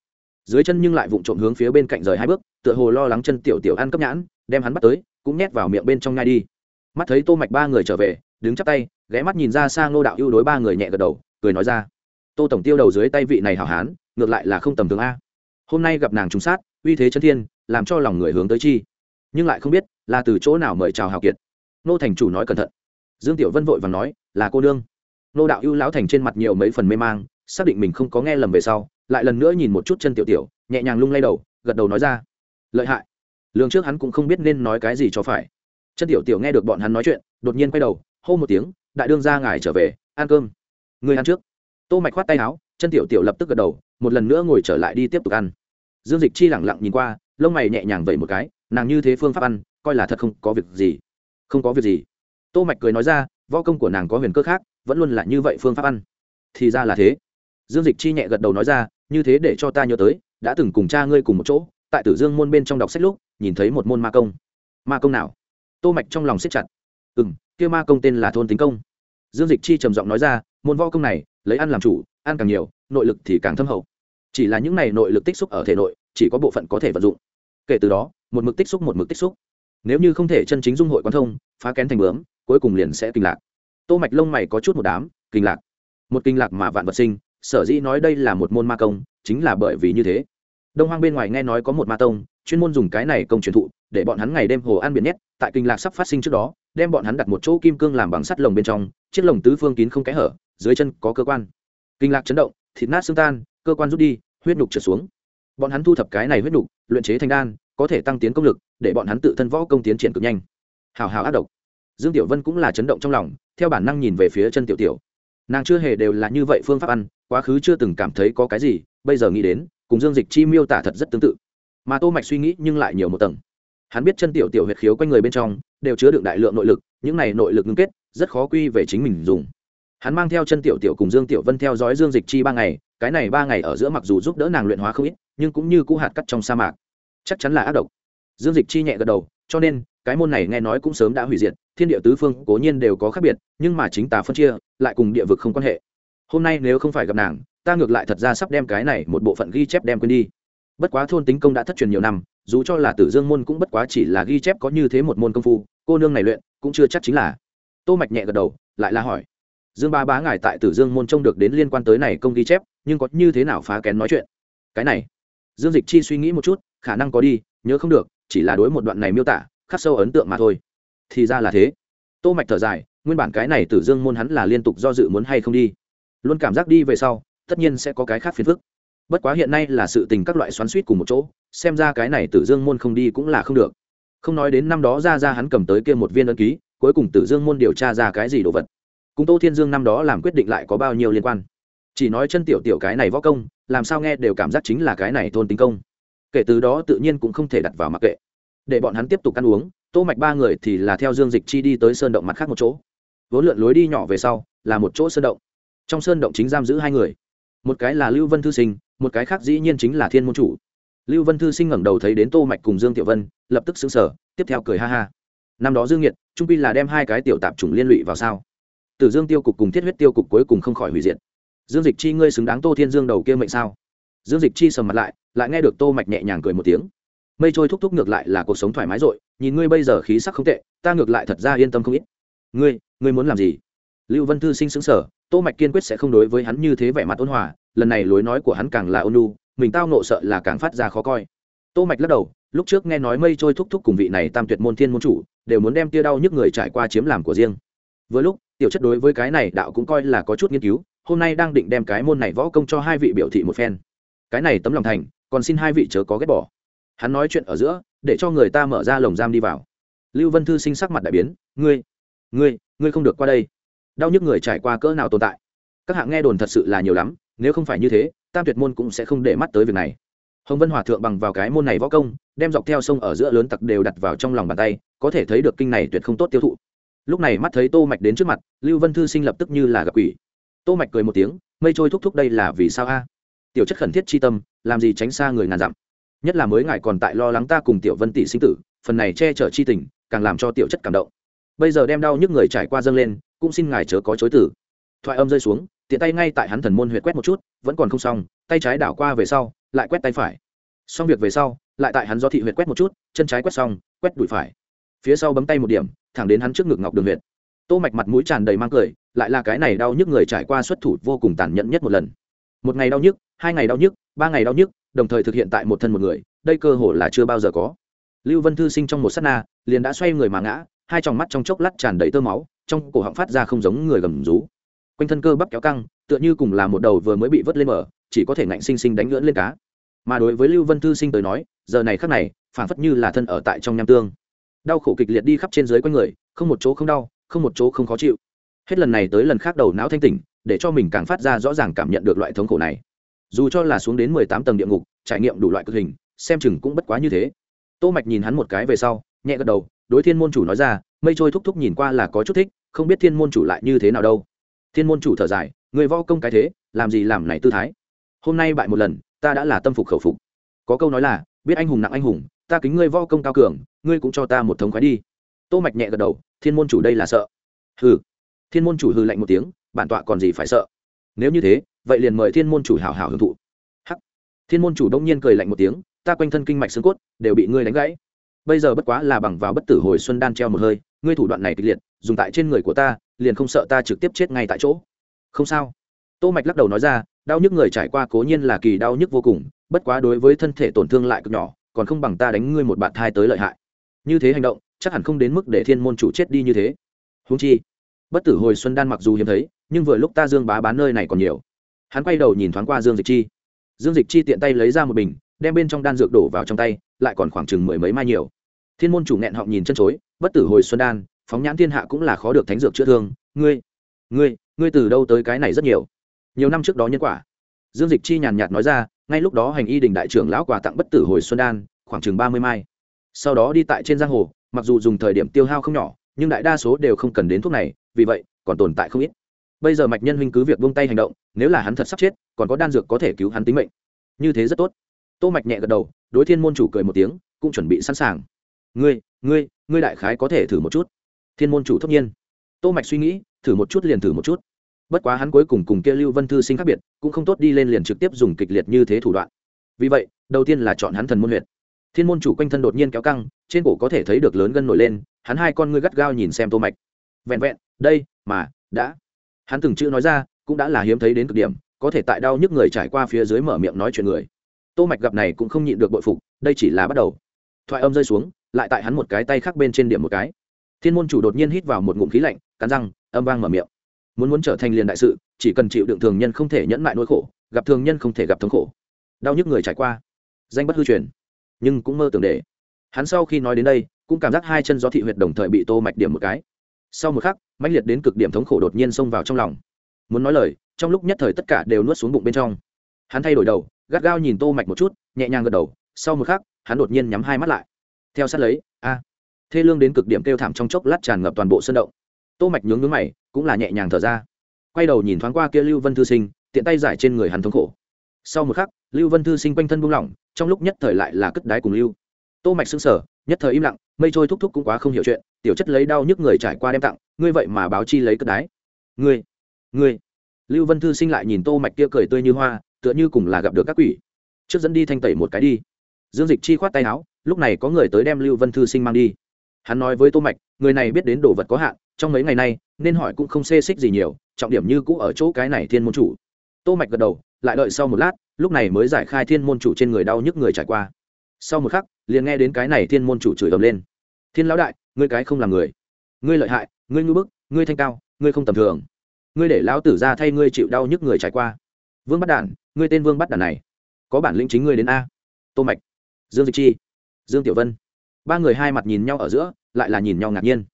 Dưới chân nhưng lại vụng trộm hướng phía bên cạnh rời hai bước, tựa hồ lo lắng chân tiểu tiểu ăn cấp nhãn, đem hắn bắt tới, cũng nhét vào miệng bên trong ngay đi. Mắt thấy tô mạch ba người trở về, đứng chắp tay, ghé mắt nhìn ra sang nô đạo ưu đối ba người nhẹ gật đầu, cười nói ra. Tô tổng tiêu đầu dưới tay vị này hảo hán, ngược lại là không tầm thường a. Hôm nay gặp nàng trùng sát, uy thế chân thiên, làm cho lòng người hướng tới chi. Nhưng lại không biết, là từ chỗ nào mời chào hào kiệt. Nô thành chủ nói cẩn thận. Dương tiểu vân vội và nói, là cô nương. Nô đạo ưu lão thành trên mặt nhiều mấy phần mê mang xác định mình không có nghe lầm về sau, lại lần nữa nhìn một chút chân tiểu tiểu, nhẹ nhàng lung lay đầu, gật đầu nói ra, lợi hại. Lương trước hắn cũng không biết nên nói cái gì cho phải. Chân tiểu tiểu nghe được bọn hắn nói chuyện, đột nhiên quay đầu, hô một tiếng, đại đương ra ngài trở về, ăn cơm. Người ăn trước. Tô mạch khoát tay áo, chân tiểu tiểu lập tức gật đầu, một lần nữa ngồi trở lại đi tiếp tục ăn. Dương dịch chi lẳng lặng nhìn qua, lông mày nhẹ nhàng vẩy một cái, nàng như thế phương pháp ăn, coi là thật không có việc gì. Không có việc gì. Tô mạch cười nói ra, võ công của nàng có huyền cơ khác, vẫn luôn là như vậy phương pháp ăn. Thì ra là thế dương dịch chi nhẹ gật đầu nói ra, như thế để cho ta nhớ tới, đã từng cùng cha ngươi cùng một chỗ, tại tử dương môn bên trong đọc sách lúc, nhìn thấy một môn ma công. Ma công nào? Tô mạch trong lòng siết chặt. Ừ m kia ma công tên là thôn tính công. Dương dịch chi trầm giọng nói ra, môn võ công này, lấy ăn làm chủ, ăn càng nhiều, nội lực thì càng thâm hậu. Chỉ là những này nội lực tích xúc ở thể nội, chỉ có bộ phận có thể vận dụng. Kể từ đó, một mực tích xúc, một mực tích xúc. Nếu như không thể chân chính dung hội quan thông, phá kén thành bướm, cuối cùng liền sẽ kinh lạc. Tô mạch lông mày có chút một đám, kinh lạc. Một kinh lạc mà vạn vật sinh sở dĩ nói đây là một môn ma công, chính là bởi vì như thế. Đông hoang bên ngoài nghe nói có một ma tông, chuyên môn dùng cái này công truyền thụ, để bọn hắn ngày đêm hồ ăn biển nhét tại kinh lạc sắp phát sinh trước đó, đem bọn hắn đặt một chỗ kim cương làm bằng sắt lồng bên trong, chiếc lồng tứ phương kín không kẽ hở, dưới chân có cơ quan. Kinh lạc chấn động, thịt nát xương tan, cơ quan rút đi, huyết nhục trượt xuống. Bọn hắn thu thập cái này huyết nhục, luyện chế thành đan, có thể tăng tiến công lực, để bọn hắn tự thân võ công tiến triển cực nhanh. Hào hào ác độc. Dương tiểu vân cũng là chấn động trong lòng, theo bản năng nhìn về phía chân tiểu tiểu nàng chưa hề đều là như vậy phương pháp ăn, quá khứ chưa từng cảm thấy có cái gì, bây giờ nghĩ đến, cùng dương dịch chi miêu tả thật rất tương tự. Mà tô mạch suy nghĩ nhưng lại nhiều một tầng. Hắn biết chân tiểu tiểu huyệt khiếu quanh người bên trong, đều chứa đựng đại lượng nội lực, những này nội lực ngưng kết, rất khó quy về chính mình dùng. Hắn mang theo chân tiểu tiểu cùng dương tiểu vân theo dõi dương dịch chi ba ngày, cái này ba ngày ở giữa mặc dù giúp đỡ nàng luyện hóa không ít, nhưng cũng như cũ hạt cắt trong sa mạc. Chắc chắn là ác độc. Dương dịch chi nhẹ gật đầu, cho nên cái môn này nghe nói cũng sớm đã hủy diệt, thiên địa tứ phương cố nhiên đều có khác biệt, nhưng mà chính tà phân chia, lại cùng địa vực không quan hệ. Hôm nay nếu không phải gặp nàng, ta ngược lại thật ra sắp đem cái này một bộ phận ghi chép đem quên đi. Bất quá thôn tính công đã thất truyền nhiều năm, dù cho là tử dương môn cũng bất quá chỉ là ghi chép có như thế một môn công phu, cô nương này luyện cũng chưa chắc chính là. Tô mạch nhẹ gật đầu, lại là hỏi. Dương ba bá ngài tại tử dương môn trông được đến liên quan tới này công ghi chép, nhưng có như thế nào phá kén nói chuyện? Cái này, dương dịch chi suy nghĩ một chút, khả năng có đi, nhớ không được, chỉ là đối một đoạn này miêu tả khắc sâu ấn tượng mà thôi. Thì ra là thế. Tô mạch thở dài, nguyên bản cái này tử dương môn hắn là liên tục do dự muốn hay không đi. Luôn cảm giác đi về sau, tất nhiên sẽ có cái khác phiền phức. Bất quá hiện nay là sự tình các loại xoắn suýt cùng một chỗ, xem ra cái này tử dương môn không đi cũng là không được. Không nói đến năm đó ra ra hắn cầm tới kia một viên ấn ký, cuối cùng tử dương môn điều tra ra cái gì đồ vật. Cùng tô thiên dương năm đó làm quyết định lại có bao nhiêu liên quan. Chỉ nói chân tiểu tiểu cái này võ công, làm sao nghe đều cảm giác chính là cái này thôn tính công. Kể từ đó tự nhiên cũng không thể đặt vào mặc kệ để bọn hắn tiếp tục ăn uống, tô mạch ba người thì là theo dương dịch chi đi tới sơn động mặt khác một chỗ. Vốn lượn lối đi nhỏ về sau, là một chỗ sơn động. Trong sơn động chính giam giữ hai người. Một cái là lưu vân thư sinh, một cái khác dĩ nhiên chính là thiên môn chủ. Lưu vân thư sinh ngẩng đầu thấy đến tô mạch cùng dương tiểu vân, lập tức sững sờ, tiếp theo cười ha ha. Năm đó dương nghiệt, trung pi là đem hai cái tiểu tạp chủng liên lụy vào sao? Tử dương tiêu cục cùng thiết huyết tiêu cục cuối cùng không khỏi hủy diệt. Dương dịch chi ngươi xứng đáng tô thiên dương đầu kia mệnh sao? Dương dịch chi sầm mặt lại lại nghe được tô mạch nhẹ nhàng cười một tiếng mây trôi thúc thúc ngược lại là cuộc sống thoải mái rồi, nhìn ngươi bây giờ khí sắc không tệ, ta ngược lại thật ra yên tâm không ít. Ngươi ngươi muốn làm gì? Lưu vân thư sinh xứng sở tô mạch kiên quyết sẽ không đối với hắn như thế vẻ mặt ôn hòa, lần này lối nói của hắn càng là ôn nhu, mình tao nộ sợ là càng phát ra khó coi. Tô mạch lắc đầu, lúc trước nghe nói mây trôi thúc thúc cùng vị này tam tuyệt môn thiên môn chủ, đều muốn đem tia đau nhức người trải qua chiếm làm của riêng. Vừa lúc, tiểu chất đối với cái này đạo cũng coi là có chút nghiên cứu, hôm nay đang định đem cái môn này võ công cho hai vị biểu thị một phen. Cái này tấm lòng thành, còn xin hai vị chớ có ghét bỏ hắn nói chuyện ở giữa, để cho người ta mở ra lồng giam đi vào. Lưu vân thư sinh sắc mặt đại biến, ngươi ngươi ngươi không được qua đây. Đau nhức người trải qua cỡ nào tồn tại? Các hạng nghe đồn thật sự là nhiều lắm, nếu không phải như thế, tam tuyệt môn cũng sẽ không để mắt tới việc này. Hồng vân hòa thượng bằng vào cái môn này võ công, đem dọc theo sông ở giữa lớn tặc đều đặt vào trong lòng bàn tay, có thể thấy được kinh này tuyệt không tốt tiêu thụ. Lúc này mắt thấy tô mạch đến trước mặt, lưu vân thư sinh lập tức như là gặp quỷ. Tô mạch cười một tiếng, mây trôi thúc thúc đây là vì sao a? Tiểu chất khẩn thiết chi tâm, làm gì tránh xa người ngàn dặm? Nhất là mới ngài còn tại lo lắng ta cùng tiểu vân tỷ sinh tử, phần này che chở chi tình, càng làm cho tiểu chất cảm động. Bây giờ đem đau nhức người trải qua dâng lên, cũng xin ngài chớ có chối tử thoại âm rơi xuống, tiện tay ngay tại hắn thần môn huyệt quét một chút, vẫn còn không xong, tay trái đảo qua về sau, lại quét tay phải. Xong việc về sau, lại tại hắn do thị huyệt quét một chút, chân trái quét xong, quét đùi phải. Phía sau bấm tay một điểm, thẳng đến hắn trước ngực ngọc đường huyệt. Tô mạch mặt mũi tràn đầy mang cười, lại là cái này đau nhức người trải qua xuất thủ vô cùng tàn nhẫn nhất một lần. Một ngày đau nhức, hai ngày đau nhức, ba ngày đau nhức đồng thời thực hiện tại một thân một người, đây cơ hồ là chưa bao giờ có. Lưu vân thư sinh trong một sát na, liền đã xoay người mà ngã, hai tròng mắt trong chốc lát tràn đầy tơ máu, trong cổ họng phát ra không giống người gầm rú. Quanh thân cơ bắp kéo căng, tựa như cùng là một đầu vừa mới bị vớt lên mở chỉ có thể ngạnh sinh sinh đánh lưỡn lên cá. Mà đối với lưu vân thư sinh tới nói, giờ này khắc này phản phất như là thân ở tại trong nham tương. Đau khổ kịch liệt đi khắp trên dưới quanh người, không một chỗ không đau, không một chỗ không khó chịu. Hết lần này tới lần khác đầu não thanh tỉnh, để cho mình càng phát ra rõ ràng cảm nhận được loại thống khổ này dù cho là xuống đến mười tám tầng địa ngục, trải nghiệm đủ loại cực hình, xem chừng cũng bất quá như thế. Tô mạch nhìn hắn một cái về sau, nhẹ gật đầu, đối thiên môn chủ nói ra, mây trôi thúc thúc nhìn qua là có chút thích, không biết thiên môn chủ lại như thế nào đâu. Thiên môn chủ thở dài, người vo công cái thế, làm gì làm này tư thái? Hôm nay bại một lần, ta đã là tâm phục khẩu phục. Có câu nói là, biết anh hùng nặng anh hùng, ta kính ngươi vo công cao cường, ngươi cũng cho ta một thống khoái đi. Tô mạch nhẹ gật đầu, thiên môn chủ đây là sợ. Hừ. Thiên môn chủ hừ lạnh một tiếng, bản tọa còn gì phải sợ? Nếu như thế vậy liền mời thiên môn chủ hảo hảo hưởng thụ. Hắc. Thiên môn chủ đông nhiên cười lạnh một tiếng, ta quanh thân kinh mạch xương cốt đều bị ngươi đánh gãy. Bây giờ bất quá là bằng vào bất tử hồi xuân đan treo một hơi, ngươi thủ đoạn này kịch liệt, dùng tại trên người của ta, liền không sợ ta trực tiếp chết ngay tại chỗ. Không sao. Tô mạch lắc đầu nói ra, đau nhức người trải qua cố nhiên là kỳ đau nhức vô cùng, bất quá đối với thân thể tổn thương lại cực nhỏ, còn không bằng ta đánh ngươi một bạn thai tới lợi hại. Như thế hành động, chắc hẳn không đến mức để thiên môn chủ chết đi như thế. Huống chi, bất tử hồi xuân đan mặc dù hiếm thấy, nhưng vừa lúc ta dương bá bán nơi này còn nhiều hắn quay đầu nhìn thoáng qua dương dịch chi. Dương dịch chi tiện tay lấy ra một bình, đem bên trong đan dược đổ vào trong tay, lại còn khoảng chừng mười mấy mai nhiều. Thiên môn chủ nghẹn họng nhìn chân chối, bất tử hồi xuân đan, phóng nhãn thiên hạ cũng là khó được thánh dược chữa thương. Ngươi ngươi ngươi từ đâu tới cái này rất nhiều? Nhiều năm trước đó nhân quả. Dương dịch chi nhàn nhạt nói ra, ngay lúc đó hành y đình đại trưởng lão quà tặng bất tử hồi xuân đan, khoảng chừng ba mươi mai. Sau đó đi tại trên giang hồ, mặc dù dùng thời điểm tiêu hao không nhỏ, nhưng đại đa số đều không cần đến thuốc này, vì vậy, còn tồn tại không ít bây giờ mạch nhân huynh cứ việc buông tay hành động, nếu là hắn thật sắp chết, còn có đan dược có thể cứu hắn tính mệnh. Như thế rất tốt. Tô mạch nhẹ gật đầu, đối thiên môn chủ cười một tiếng, cũng chuẩn bị sẵn sàng. Ngươi ngươi ngươi đại khái có thể thử một chút. Thiên môn chủ thốt nhiên. Tô mạch suy nghĩ, thử một chút liền thử một chút. Bất quá hắn cuối cùng cùng kia lưu vân thư sinh khác biệt, cũng không tốt đi lên liền trực tiếp dùng kịch liệt như thế thủ đoạn. Vì vậy, đầu tiên là chọn hắn thần môn huyệt. Thiên môn chủ quanh thân đột nhiên kéo căng, trên cổ có thể thấy được lớn gân nổi lên, hắn hai con ngươi gắt gao nhìn xem tô mạch. Vẹn vẹn, đây, mà, đã hắn từng chữ nói ra, cũng đã là hiếm thấy đến cực điểm, có thể tại đau nhức người trải qua phía dưới mở miệng nói chuyện người. Tô mạch gặp này cũng không nhịn được bội phục, đây chỉ là bắt đầu. Thoại âm rơi xuống, lại tại hắn một cái tay khác bên trên điểm một cái. Thiên môn chủ đột nhiên hít vào một ngụm khí lạnh, cắn răng, âm vang mở miệng. Muốn muốn trở thành liền đại sự, chỉ cần chịu đựng thường nhân không thể nhẫn mại nỗi khổ, gặp thường nhân không thể gặp thống khổ. Đau nhức người trải qua. Danh bất hư truyền. Nhưng cũng mơ tưởng để. Hắn sau khi nói đến đây, cũng cảm giác hai chân gió thị huyệt đồng thời bị tô mạch điểm một cái sau một khắc, mãnh liệt đến cực điểm thống khổ đột nhiên xông vào trong lòng. Muốn nói lời, trong lúc nhất thời tất cả đều nuốt xuống bụng bên trong. Hắn thay đổi đầu, gắt gao nhìn tô mạch một chút, nhẹ nhàng gật đầu. Sau một khắc, hắn đột nhiên nhắm hai mắt lại. Theo sát lấy, a, thê lương đến cực điểm kêu thảm trong chốc lát tràn ngập toàn bộ sân động. Tô mạch nhướng nhướng mày, cũng là nhẹ nhàng thở ra. Quay đầu nhìn thoáng qua kia lưu vân thư sinh, tiện tay giải trên người hắn thống khổ. Sau một khắc, lưu vân thư sinh quanh thân buông lỏng, trong lúc nhất thời lại là cất đái cùng lưu. Tô mạch sững sờ, nhất thời im lặng, mây trôi thúc thúc cũng quá không hiểu chuyện tiểu chất lấy đau nhức người trải qua đem tặng, ngươi vậy mà báo chi lấy cất đái. Ngươi ngươi. Lưu vân thư sinh lại nhìn tô mạch kia cười tươi như hoa, tựa như cùng là gặp được các quỷ. Trước dẫn đi thanh tẩy một cái đi. Dương dịch chi khoát tay áo, lúc này có người tới đem lưu vân thư sinh mang đi. Hắn nói với tô mạch, người này biết đến đồ vật có hạn, trong mấy ngày nay, nên hỏi cũng không xê xích gì nhiều, trọng điểm như cũ ở chỗ cái này thiên môn chủ. Tô mạch gật đầu, lại đợi sau một lát, lúc này mới giải khai thiên môn chủ trên người đau nhức người trải qua. Sau một khắc, liền nghe đến cái này thiên môn chủ chửi ầm lên. Thiên lão đại ngươi cái không làm người. Ngươi lợi hại, ngươi ngư bức, ngươi thanh cao, ngươi không tầm thường. Ngươi để lão tử ra thay ngươi chịu đau nhức người trải qua. Vương bắt đản, ngươi tên vương bắt đản này, có bản lĩnh chính ngươi đến a. Tô mạch, dương dịch chi, dương tiểu vân. Ba người hai mặt nhìn nhau ở giữa, lại là nhìn nhau ngạc nhiên.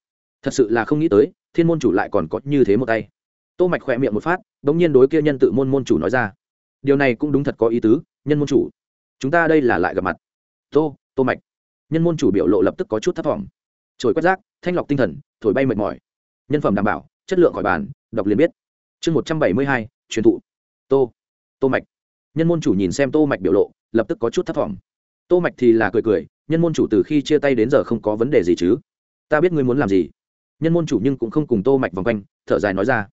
Thật sự là không nghĩ tới, thiên môn chủ lại còn có như thế một tay. Tô mạch khỏe miệng một phát đống nhiên đối kia nhân tự môn môn chủ nói ra. Điều này cũng đúng thật có ý tứ, nhân môn chủ. Chúng ta đây là lại gặp mặt. Tô tô mạch. Nhân môn chủ biểu lộ lập tức có chút thất vọng trồi quét rác, thanh lọc tinh thần, thổi bay mệt mỏi. Nhân phẩm đảm bảo, chất lượng khỏi bàn, đọc liền biết. Chương một trăm bảy mươi hai, truyền thụ. Tô. Tô mạch. Nhân môn chủ nhìn xem tô mạch biểu lộ, lập tức có chút thất vọng tô mạch thì là cười cười, nhân môn chủ từ khi chia tay đến giờ không có vấn đề gì chứ? Ta biết ngươi muốn làm gì. Nhân môn chủ nhưng cũng không cùng tô mạch vòng quanh, thở dài nói ra.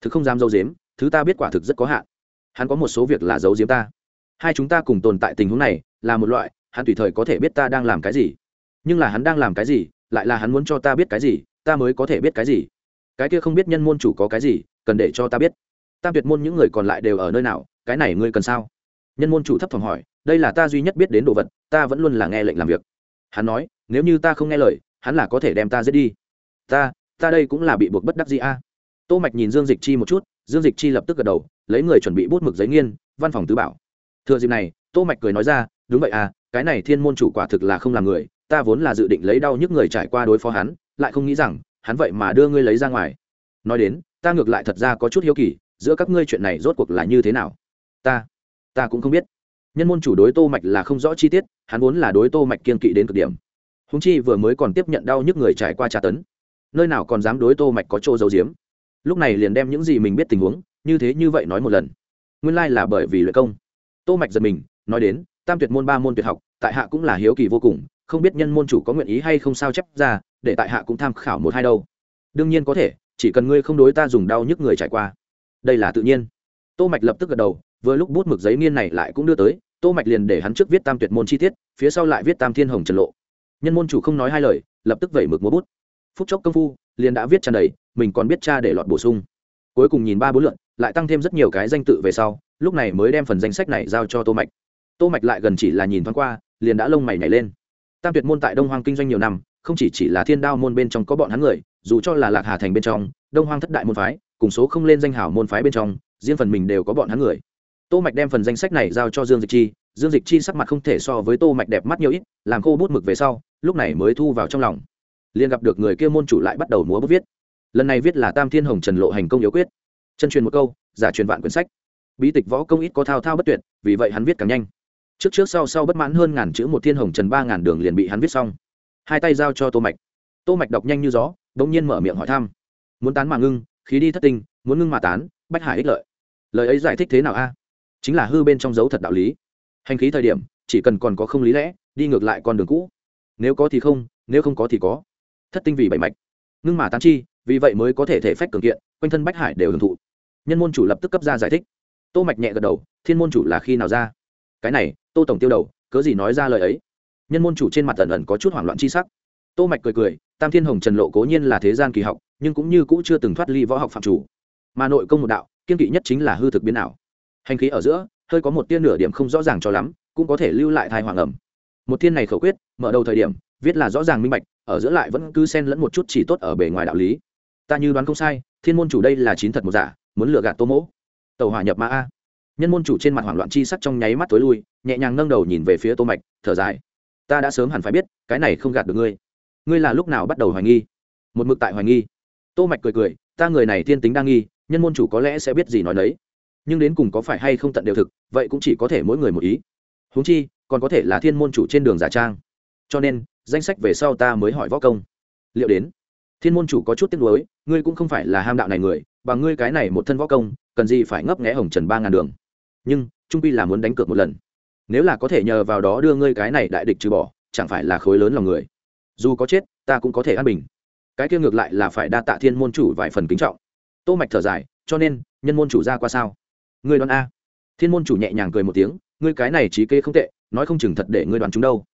Thực không dám dâu dếm thứ ta biết quả thực rất có hạn. Hắn có một số việc là giấu giếm ta. Hai chúng ta cùng tồn tại tình huống này là một loại, hắn tùy thời có thể biết ta đang làm cái gì. Nhưng là hắn đang làm cái gì lại là hắn muốn cho ta biết cái gì, ta mới có thể biết cái gì. Cái kia không biết nhân môn chủ có cái gì, cần để cho ta biết. Tam tuyệt môn những người còn lại đều ở nơi nào, cái này ngươi cần sao? Nhân môn chủ thấp phòng hỏi, đây là ta duy nhất biết đến đồ vật, ta vẫn luôn là nghe lệnh làm việc. Hắn nói, nếu như ta không nghe lời, hắn là có thể đem ta giết đi. Ta ta đây cũng là bị buộc bất đắc gì a. Tô mạch nhìn dương dịch chi một chút, dương dịch chi lập tức gật đầu, lấy người chuẩn bị bút mực giấy nghiên, văn phòng tứ bảo. Thừa dịp này, tô mạch cười nói ra, đúng vậy à cái này thiên môn chủ quả thực là không làm người ta vốn là dự định lấy đau nhức người trải qua đối phó hắn, lại không nghĩ rằng, hắn vậy mà đưa ngươi lấy ra ngoài. Nói đến, ta ngược lại thật ra có chút hiếu kỳ, giữa các ngươi chuyện này rốt cuộc là như thế nào? Ta ta cũng không biết. Nhân môn chủ đối tô mạch là không rõ chi tiết, hắn vốn là đối tô mạch kiên kỵ đến cực điểm. Húng chi vừa mới còn tiếp nhận đau nhức người trải qua tra tấn, nơi nào còn dám đối tô mạch có chỗ giấu giếm. Lúc này liền đem những gì mình biết tình huống, như thế như vậy nói một lần. Nguyên lai like là bởi vì luyện công. Tô mạch giật mình, nói đến, tam tuyệt môn ba môn tuyệt học tại hạ cũng là hiếu kỳ vô cùng, không biết nhân môn chủ có nguyện ý hay không sao chép ra, để tại hạ cũng tham khảo một hai đâu. Đương nhiên có thể, chỉ cần ngươi không đối ta dùng đau nhức người trải qua. Đây là tự nhiên. Tô mạch lập tức gật đầu, vừa lúc bút mực giấy nghiên này lại cũng đưa tới, tô mạch liền để hắn trước viết tam tuyệt môn chi tiết, phía sau lại viết tam thiên hồng trần lộ. Nhân môn chủ không nói hai lời, lập tức vẩy mực múa bút. Phút chốc công phu, liền đã viết tràn đầy, mình còn biết cha để lọt bổ sung. Cuối cùng nhìn ba bốn lượn, lại tăng thêm rất nhiều cái danh tự về sau, lúc này mới đem phần danh sách này giao cho tô mạch. Tô mạch lại gần chỉ là nhìn thoáng qua liền đã lông mày nhảy lên. Tam tuyệt môn tại đông hoang kinh doanh nhiều năm, không chỉ chỉ là thiên đao môn bên trong có bọn hắn người, dù cho là lạc hà thành bên trong, đông hoang thất đại môn phái, cùng số không lên danh hảo môn phái bên trong, riêng phần mình đều có bọn hắn người. Tô mạch đem phần danh sách này giao cho dương dịch chi, dương dịch chi sắc mặt không thể so với tô mạch đẹp mắt nhiều ít, làm khô bút mực về sau, lúc này mới thu vào trong lòng. Liền gặp được người kia môn chủ lại bắt đầu múa bút viết. Lần này viết là tam thiên hồng trần lộ hành công yếu quyết. Chân truyền một câu, giả truyền vạn quyển sách. Bí tịch võ công ít có thao thao bất tuyệt, vì vậy hắn viết càng nhanh trước trước sau sau bất mãn hơn ngàn chữ một thiên hồng trần ba ngàn đường liền bị hắn viết xong. Hai tay giao cho tô mạch. Tô mạch đọc nhanh như gió đống nhiên mở miệng hỏi thăm. Muốn tán mà ngưng, khí đi thất tinh, muốn ngưng mà tán, bách hải ích lợi. Lời ấy giải thích thế nào a? Chính là hư bên trong dấu thật đạo lý. Hành khí thời điểm, chỉ cần còn có không lý lẽ, đi ngược lại con đường cũ. Nếu có thì không, nếu không có thì có. Thất tinh vì bảy mạch. Ngưng mà tán chi, vì vậy mới có thể thể phách cường kiện, quanh thân bách hải đều hưởng thụ. Nhân môn chủ lập tức cấp ra giải thích. Tô mạch nhẹ gật đầu, thiên môn chủ là khi nào ra? Cái này, tô tổng tiêu đầu, cớ gì nói ra lời ấy? Nhân môn chủ trên mặt ẩn ẩn có chút hoảng loạn chi sắc. Tô mạch cười cười, tam thiên hồng trần lộ cố nhiên là thế gian kỳ học, nhưng cũng như cũ chưa từng thoát ly võ học phạm chủ. Mà nội công một đạo, kiên kỵ nhất chính là hư thực biến ảo. Hành khí ở giữa, hơi có một tia nửa điểm không rõ ràng cho lắm, cũng có thể lưu lại thai hoàng ẩm. Một thiên này khẩu quyết, mở đầu thời điểm, viết là rõ ràng minh bạch, ở giữa lại vẫn cứ xen lẫn một chút chỉ tốt ở bề ngoài đạo lý. Ta như đoán không sai, thiên môn chủ đây là chín thật một giả, muốn lừa gạt tô mỗ. Tàu hỏa nhập ma a nhân môn chủ trên mặt hoảng loạn chi sắc trong nháy mắt tối lui, nhẹ nhàng nâng đầu nhìn về phía tô mạch, thở dài. Ta đã sớm hẳn phải biết, cái này không gạt được ngươi. Ngươi là lúc nào bắt đầu hoài nghi? Một mực tại hoài nghi. Tô mạch cười cười, ta người này thiên tính đang nghi, nhân môn chủ có lẽ sẽ biết gì nói đấy nhưng đến cùng có phải hay không tận đều thực, vậy cũng chỉ có thể mỗi người một ý. Huống chi, còn có thể là thiên môn chủ trên đường giả trang. Cho nên, danh sách về sau ta mới hỏi võ công. Liệu đến? Thiên môn chủ có chút tiếc nuối, ngươi cũng không phải là ham đạo này người, bằng ngươi cái này một thân võ công, cần gì phải ngấp nghé hồng trần ba ngàn đường? Nhưng trung pi là muốn đánh cược một lần. Nếu là có thể nhờ vào đó đưa ngươi cái này đại địch trừ bỏ, chẳng phải là khối lớn lòng người. Dù có chết, ta cũng có thể an bình. Cái kia ngược lại là phải đa tạ thiên môn chủ vài phần kính trọng. Tô mạch thở dài, cho nên, nhân môn chủ ra qua sao? Ngươi đoán a. Thiên môn chủ nhẹ nhàng cười một tiếng, ngươi cái này trí kế không tệ, nói không chừng thật để ngươi đoán chúng đâu.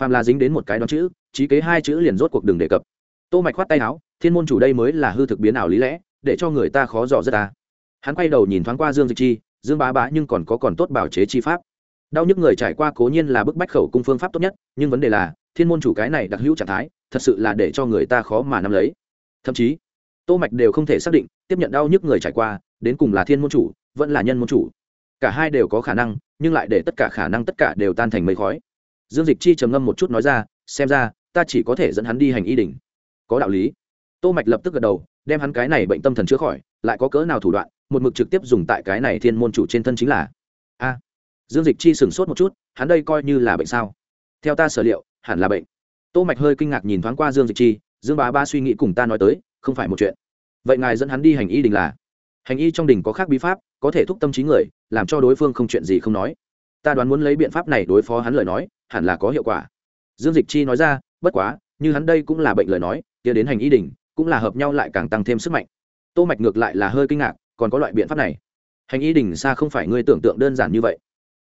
Phàm là dính đến một cái đoán chữ, trí kế hai chữ liền rốt cuộc đường đề cập. Tô mạch khoát tay áo, thiên môn chủ đây mới là hư thực biến ảo lý lẽ, để cho người ta khó dò rất ta hắn quay đầu nhìn thoáng qua dương dịch chi dương bá bá nhưng còn có còn tốt bảo chế chi pháp. Đau nhức người trải qua cố nhiên là bức bách khẩu cung phương pháp tốt nhất, nhưng vấn đề là, thiên môn chủ cái này đặc hữu trạng thái, thật sự là để cho người ta khó mà nắm lấy. Thậm chí, tô mạch đều không thể xác định, tiếp nhận đau nhức người trải qua, đến cùng là thiên môn chủ, vẫn là nhân môn chủ. Cả hai đều có khả năng, nhưng lại để tất cả khả năng tất cả đều tan thành mây khói. Dương dịch chi trầm ngâm một chút nói ra, xem ra, ta chỉ có thể dẫn hắn đi hành y đỉnh. Có đạo lý. Tô mạch lập tức gật đầu, đem hắn cái này bệnh tâm thần chữa khỏi, lại có cỡ nào thủ đoạn một mực trực tiếp dùng tại cái này thiên môn chủ trên thân chính là, a, dương dịch chi sửng sốt một chút, hắn đây coi như là bệnh sao? Theo ta sở liệu, hẳn là bệnh. Tô mạch hơi kinh ngạc nhìn thoáng qua dương dịch chi, dương bá ba suy nghĩ cùng ta nói tới, không phải một chuyện. Vậy ngài dẫn hắn đi hành y đình là? Hành y trong đình có khác bí pháp, có thể thúc tâm trí người, làm cho đối phương không chuyện gì không nói. Ta đoán muốn lấy biện pháp này đối phó hắn lời nói, hẳn là có hiệu quả. Dương dịch chi nói ra, bất quá, như hắn đây cũng là bệnh lời nói, kia đến hành y đình, cũng là hợp nhau lại càng tăng thêm sức mạnh. Tô mạch ngược lại là hơi kinh ngạc còn có loại biện pháp này. Hành y đình xa không phải ngươi tưởng tượng đơn giản như vậy.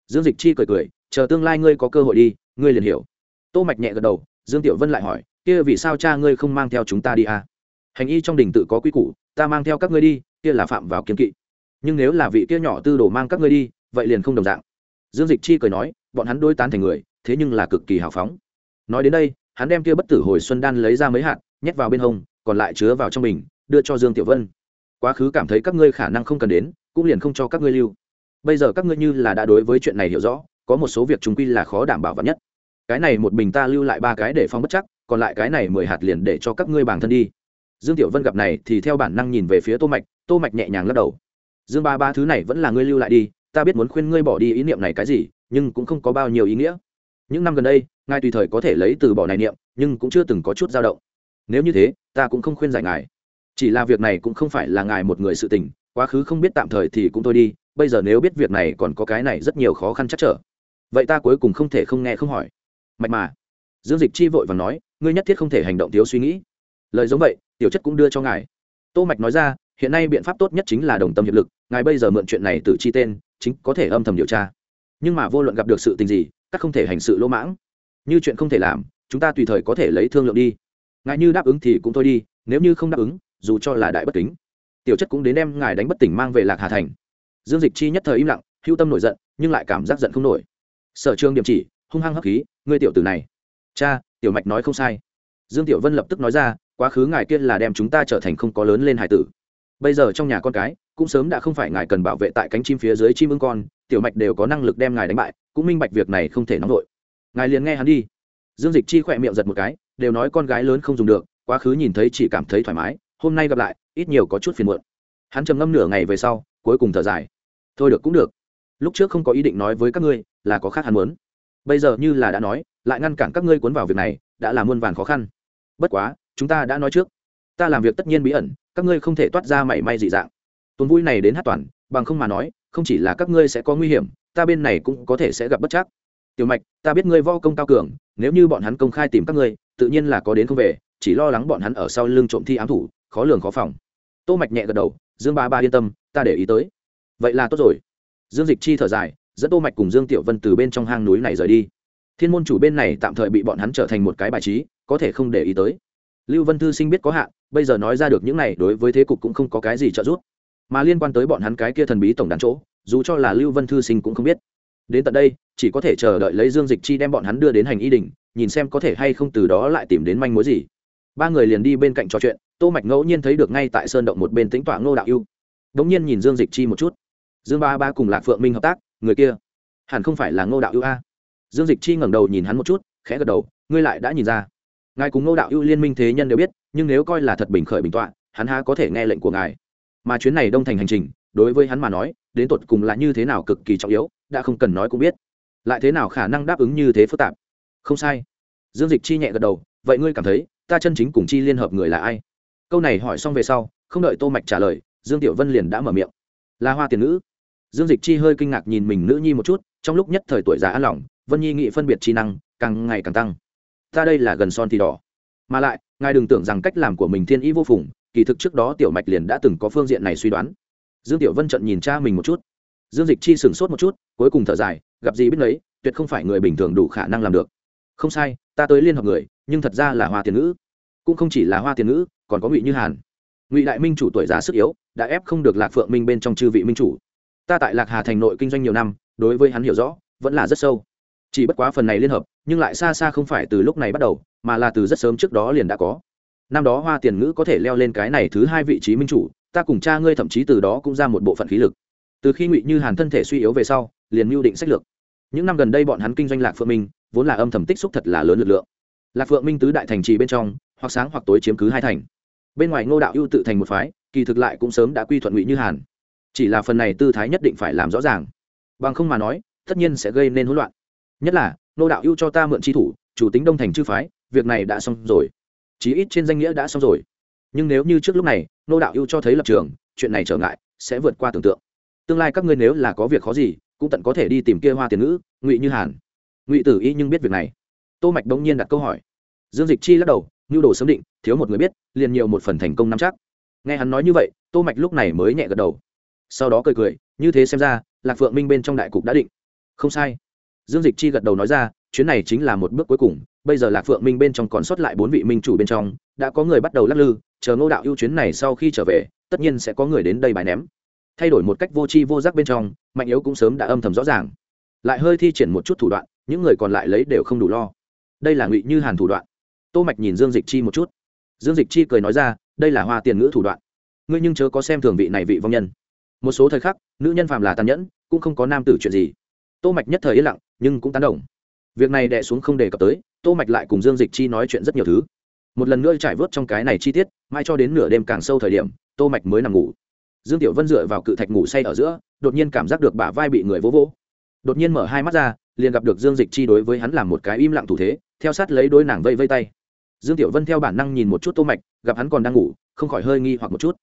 Dương dịch chi cười cười, chờ tương lai ngươi có cơ hội đi, ngươi liền hiểu. Tô mạch nhẹ gật đầu, dương tiểu vân lại hỏi, kia vì sao cha ngươi không mang theo chúng ta đi à? hành y trong đình tự có quy củ, ta mang theo các ngươi đi, kia là phạm vào kiếm kỵ. Nhưng nếu là vị kia nhỏ tư đồ mang các ngươi đi, vậy liền không đồng dạng. Dương dịch chi cười nói, bọn hắn đôi tán thành người, thế nhưng là cực kỳ hào phóng. Nói đến đây, hắn đem kia bất tử hồi xuân đan lấy ra mấy hạt, nhét vào bên hông, còn lại chứa vào trong bình, đưa cho dương tiểu vân quá khứ cảm thấy các ngươi khả năng không cần đến, cũng liền không cho các ngươi lưu. Bây giờ các ngươi như là đã đối với chuyện này hiểu rõ, có một số việc chúng quy là khó đảm bảo vật nhất. Cái này một mình ta lưu lại ba cái để phong bất chắc, còn lại cái này mười hạt liền để cho các ngươi bản thân đi. Dương tiểu vân gặp này thì theo bản năng nhìn về phía tô mạch tô mạch nhẹ nhàng lắc đầu. Dương ba ba thứ này vẫn là ngươi lưu lại đi, ta biết muốn khuyên ngươi bỏ đi ý niệm này cái gì, nhưng cũng không có bao nhiêu ý nghĩa. Những năm gần đây, ngài tùy thời có thể lấy từ bỏ này niệm, nhưng cũng chưa từng có chút dao động. Nếu như thế, ta cũng không khuyên giải ngài chỉ là việc này cũng không phải là ngài một người sự tình, quá khứ không biết tạm thời thì cũng thôi đi, bây giờ nếu biết việc này còn có cái này rất nhiều khó khăn chắc trở. Vậy ta cuối cùng không thể không nghe không hỏi. Mạch mà. Dương dịch chi vội và nói, ngươi nhất thiết không thể hành động thiếu suy nghĩ. Lời giống vậy, tiểu chất cũng đưa cho ngài. Tô mạch nói ra, hiện nay biện pháp tốt nhất chính là đồng tâm hiệp lực, ngài bây giờ mượn chuyện này từ chi tên, chính có thể âm thầm điều tra. Nhưng mà vô luận gặp được sự tình gì, các không thể hành sự lỗ mãng. Như chuyện không thể làm, chúng ta tùy thời có thể lấy thương lượng đi. Ngài như đáp ứng thì cũng thôi đi, nếu như không đáp ứng dù cho là đại bất kính. Tiểu chất cũng đến đem ngài đánh bất tỉnh mang về lạc hà thành. Dương dịch chi nhất thời im lặng, hưu tâm nổi giận, nhưng lại cảm giác giận không nổi. Sở trường điểm chỉ, hung hăng hấp khí, ngươi tiểu tử này. Cha, tiểu mạch nói không sai. Dương tiểu vân lập tức nói ra, quá khứ ngài kia là đem chúng ta trở thành không có lớn lên hải tử. Bây giờ trong nhà con cái, cũng sớm đã không phải ngài cần bảo vệ tại cánh chim phía dưới chim ưng con, tiểu mạch đều có năng lực đem ngài đánh bại, cũng minh bạch việc này không thể nóng vội ngài liền nghe hắn đi. Dương dịch chi khỏe miệng giật một cái, đều nói con gái lớn không dùng được, quá khứ nhìn thấy chỉ cảm thấy thoải mái hôm nay gặp lại, ít nhiều có chút phiền muộn. Hắn trầm ngâm nửa ngày về sau, cuối cùng thở dài. Thôi được cũng được. Lúc trước không có ý định nói với các ngươi, là có khác hắn muốn. Bây giờ như là đã nói, lại ngăn cản các ngươi cuốn vào việc này, đã là muôn vàn khó khăn. Bất quá, chúng ta đã nói trước. Ta làm việc tất nhiên bí ẩn, các ngươi không thể toát ra mảy may dị dạng. Tuần vui này đến hát toàn, bằng không mà nói, không chỉ là các ngươi sẽ có nguy hiểm, ta bên này cũng có thể sẽ gặp bất chắc. Tiểu mạch, ta biết ngươi vo công cao cường, nếu như bọn hắn công khai tìm các ngươi, tự nhiên là có đến không về, chỉ lo lắng bọn hắn ở sau lưng trộm thi ám thủ khó lường khó phòng. Tô mạch nhẹ gật đầu, dương ba ba yên tâm, ta để ý tới. Vậy là tốt rồi. Dương dịch chi thở dài, dẫn tô mạch cùng dương tiểu vân từ bên trong hang núi này rời đi. Thiên môn chủ bên này tạm thời bị bọn hắn trở thành một cái bài trí, có thể không để ý tới. Lưu vân thư sinh biết có hạn, bây giờ nói ra được những này đối với thế cục cũng không có cái gì trợ giúp. Mà liên quan tới bọn hắn cái kia thần bí tổng đàn chỗ, dù cho là lưu vân thư sinh cũng không biết. Đến tận đây, chỉ có thể chờ đợi lấy dương dịch chi đem bọn hắn đưa đến hành y đình nhìn xem có thể hay không từ đó lại tìm đến manh mối gì. Ba người liền đi bên cạnh trò chuyện tô mạch ngẫu nhiên thấy được ngay tại sơn động một bên tính tọa ngô đạo ưu. Đống nhiên nhìn dương dịch chi một chút. Dương ba ba cùng lạc phượng minh hợp tác, người kia hẳn không phải là ngô đạo ưu a. Dương dịch chi ngẩng đầu nhìn hắn một chút, khẽ gật đầu, ngươi lại đã nhìn ra. Ngài cùng ngô đạo ưu liên minh thế nhân đều biết, nhưng nếu coi là thật bình khởi bình tọa, hắn há có thể nghe lệnh của ngài. Mà chuyến này đông thành hành trình, đối với hắn mà nói, đến tột cùng là như thế nào cực kỳ trọng yếu, đã không cần nói cũng biết. Lại thế nào khả năng đáp ứng như thế phức tạp? Không sai. Dương dịch chi nhẹ gật đầu, vậy ngươi cảm thấy, ta chân chính cùng chi liên hợp người là ai? Câu này hỏi xong về sau, không đợi tô mạch trả lời, dương tiểu vân liền đã mở miệng. Là hoa tiền nữ dương dịch chi hơi kinh ngạc nhìn mình nữ nhi một chút, trong lúc nhất thời tuổi già an lòng, vân nhi nghị phân biệt chi năng, càng ngày càng tăng. Ta đây là gần son thì đỏ. Mà lại, ngài đừng tưởng rằng cách làm của mình thiên ý vô phùng, kỳ thực trước đó tiểu mạch liền đã từng có phương diện này suy đoán. Dương tiểu vân trận nhìn cha mình một chút. Dương dịch chi sửng sốt một chút, cuối cùng thở dài, gặp gì biết lấy tuyệt không phải người bình thường đủ khả năng làm được. Không sai, ta tới liên hợp người, nhưng thật ra là hoa tiền ngữ cũng không chỉ là hoa tiền ngữ, còn có ngụy như hàn. Ngụy đại minh chủ tuổi già sức yếu, đã ép không được lạc phượng minh bên trong chư vị minh chủ. Ta tại lạc hà thành nội kinh doanh nhiều năm, đối với hắn hiểu rõ, vẫn là rất sâu. Chỉ bất quá phần này liên hợp, nhưng lại xa xa không phải từ lúc này bắt đầu, mà là từ rất sớm trước đó liền đã có. Năm đó hoa tiền ngữ có thể leo lên cái này thứ hai vị trí minh chủ, ta cùng cha ngươi thậm chí từ đó cũng ra một bộ phận khí lực. Từ khi ngụy như hàn thân thể suy yếu về sau, liền mưu định sách lược. Những năm gần đây bọn hắn kinh doanh lạc phượng minh, vốn là âm thầm tích xúc thật là lớn lực lượng. Lạc phượng minh tứ đại thành trì bên trong hoặc sáng hoặc tối chiếm cứ hai thành. Bên ngoài ngô đạo ưu tự thành một phái, kỳ thực lại cũng sớm đã quy thuận ngụy như hàn. Chỉ là phần này tư thái nhất định phải làm rõ ràng. Bằng không mà nói, tất nhiên sẽ gây nên hỗn loạn. Nhất là, ngô đạo ưu cho ta mượn tri thủ, chủ tính đông thành chư phái, việc này đã xong rồi. Chí ít trên danh nghĩa đã xong rồi. Nhưng nếu như trước lúc này, ngô đạo ưu cho thấy lập trường, chuyện này trở ngại, sẽ vượt qua tưởng tượng. Tương lai các ngươi nếu là có việc khó gì, cũng tận có thể đi tìm kia hoa tiền ngữ, ngụy như hàn. Ngụy tử y nhưng biết việc này. Tô mạch đống nhiên đặt câu hỏi. Dương dịch chi lắc đầu nhu đồ sớm định, thiếu một người biết, liền nhiều một phần thành công nắm chắc. Nghe hắn nói như vậy, tô mạch lúc này mới nhẹ gật đầu. Sau đó cười cười, như thế xem ra, lạc phượng minh bên trong đại cục đã định. Không sai. Dương dịch chi gật đầu nói ra, chuyến này chính là một bước cuối cùng, bây giờ lạc phượng minh bên trong còn sót lại bốn vị minh chủ bên trong, đã có người bắt đầu lắc lư, chờ ngô đạo ưu chuyến này sau khi trở về, tất nhiên sẽ có người đến đây bài ném. Thay đổi một cách vô tri vô giác bên trong, mạnh yếu cũng sớm đã âm thầm rõ ràng. Lại hơi thi triển một chút thủ đoạn, những người còn lại lấy đều không đủ lo. Đây là ngụy như hàn thủ đoạn tô mạch nhìn dương dịch chi một chút. Dương dịch chi cười nói ra, đây là hoa tiền ngữ thủ đoạn. Ngươi nhưng chớ có xem thường vị này vị vong nhân. Một số thời khắc, nữ nhân phàm là tàn nhẫn, cũng không có nam tử chuyện gì. Tô mạch nhất thời yên lặng, nhưng cũng tán đồng. Việc này đè xuống không đề cập tới, tô mạch lại cùng dương dịch chi nói chuyện rất nhiều thứ. Một lần nữa trải vớt trong cái này chi tiết, mai cho đến nửa đêm càng sâu thời điểm, tô mạch mới nằm ngủ. Dương tiểu vân dựa vào cự thạch ngủ say ở giữa, đột nhiên cảm giác được bả vai bị người vỗ vỗ. Đột nhiên mở hai mắt ra, liền gặp được dương dịch chi đối với hắn làm một cái im lặng thủ thế, theo sát lấy đôi nàng vây vây tay dương tiểu vân theo bản năng nhìn một chút tô mạch, gặp hắn còn đang ngủ, không khỏi hơi nghi hoặc một chút.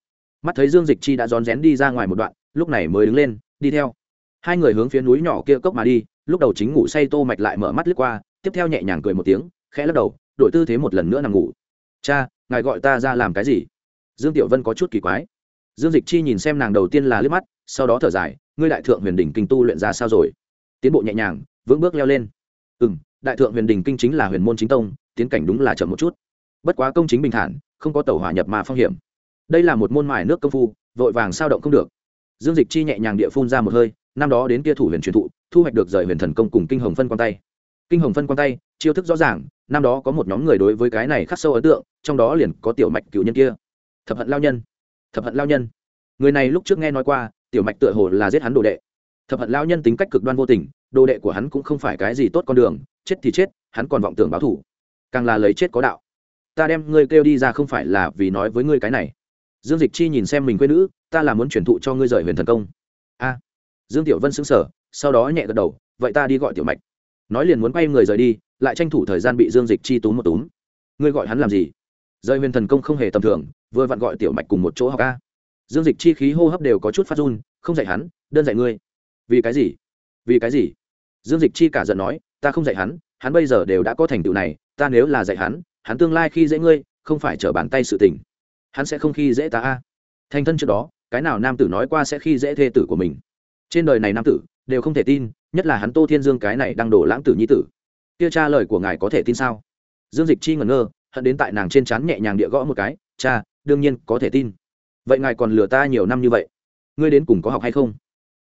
Mắt thấy dương dịch chi đã rón rén đi ra ngoài một đoạn, lúc này mới đứng lên, đi theo. Hai người hướng phía núi nhỏ kia cốc mà đi, lúc đầu chính ngủ say tô mạch lại mở mắt lướt qua, tiếp theo nhẹ nhàng cười một tiếng, khẽ lắc đầu, đổi tư thế một lần nữa nằm ngủ. Cha, ngài gọi ta ra làm cái gì? Dương tiểu vân có chút kỳ quái. Dương dịch chi nhìn xem nàng đầu tiên là liếc mắt, sau đó thở dài, ngươi đại thượng huyền đỉnh kinh tu luyện ra sao rồi? Tiến bộ nhẹ nhàng, vững bước leo lên. Ừ m đại thượng huyền đỉnh kinh chính là huyền môn chính tông tiến cảnh đúng là chậm một chút. Bất quá công chính bình thản, không có tàu hỏa nhập mà phong hiểm. Đây là một môn mài nước công phu, vội vàng sao động không được. Dương dịch chi nhẹ nhàng địa phun ra một hơi, năm đó đến kia thủ huyền truyền thụ, thu hoạch được rời huyền thần công cùng kinh hồng phân quan tay. Kinh hồng phân quan tay, chiêu thức rõ ràng, năm đó có một nhóm người đối với cái này khắc sâu ấn tượng, trong đó liền có tiểu mạch cựu nhân kia. Thập hận lao nhân. Thập hận lao nhân. Người này lúc trước nghe nói qua, tiểu mạch tựa hồ là giết hắn đồ đệ. Thập hận lao nhân tính cách cực đoan vô tình, đồ đệ của hắn cũng không phải cái gì tốt con đường, chết thì chết, hắn còn vọng tưởng báo thủ càng là lấy chết có đạo. Ta đem ngươi kêu đi ra không phải là vì nói với ngươi cái này. Dương dịch chi nhìn xem mình quê nữ, ta là muốn chuyển thụ cho ngươi rời huyền thần công. A. Dương tiểu vân xứng sở sau đó nhẹ gật đầu, vậy ta đi gọi tiểu mạch. Nói liền muốn quay người rời đi, lại tranh thủ thời gian bị dương dịch chi túm một túm. Ngươi gọi hắn làm gì? Rời huyền thần công không hề tầm thường, vừa vặn gọi tiểu mạch cùng một chỗ học a. Dương dịch chi khí hô hấp đều có chút phát run, không dạy hắn, đơn dạy ngươi. Vì cái gì? Vì cái gì? Dương dịch chi cả giận nói, ta không dạy hắn hắn bây giờ đều đã có thành tựu này ta nếu là dạy hắn hắn tương lai khi dễ ngươi, không phải trở bàn tay sự tình. Hắn sẽ không khi dễ ta a. Thành thân trước đó, cái nào nam tử nói qua sẽ khi dễ thê tử của mình? Trên đời này nam tử đều không thể tin, nhất là hắn tô thiên dương cái này đang đổ lãng tử nhi tử. Kia cha lời của ngài có thể tin sao? Dương dịch chi ngẩn ngơ, hận đến tại nàng trên trán nhẹ nhàng địa gõ một cái, cha, đương nhiên có thể tin. Vậy ngài còn lừa ta nhiều năm như vậy? Ngươi đến cùng có học hay không?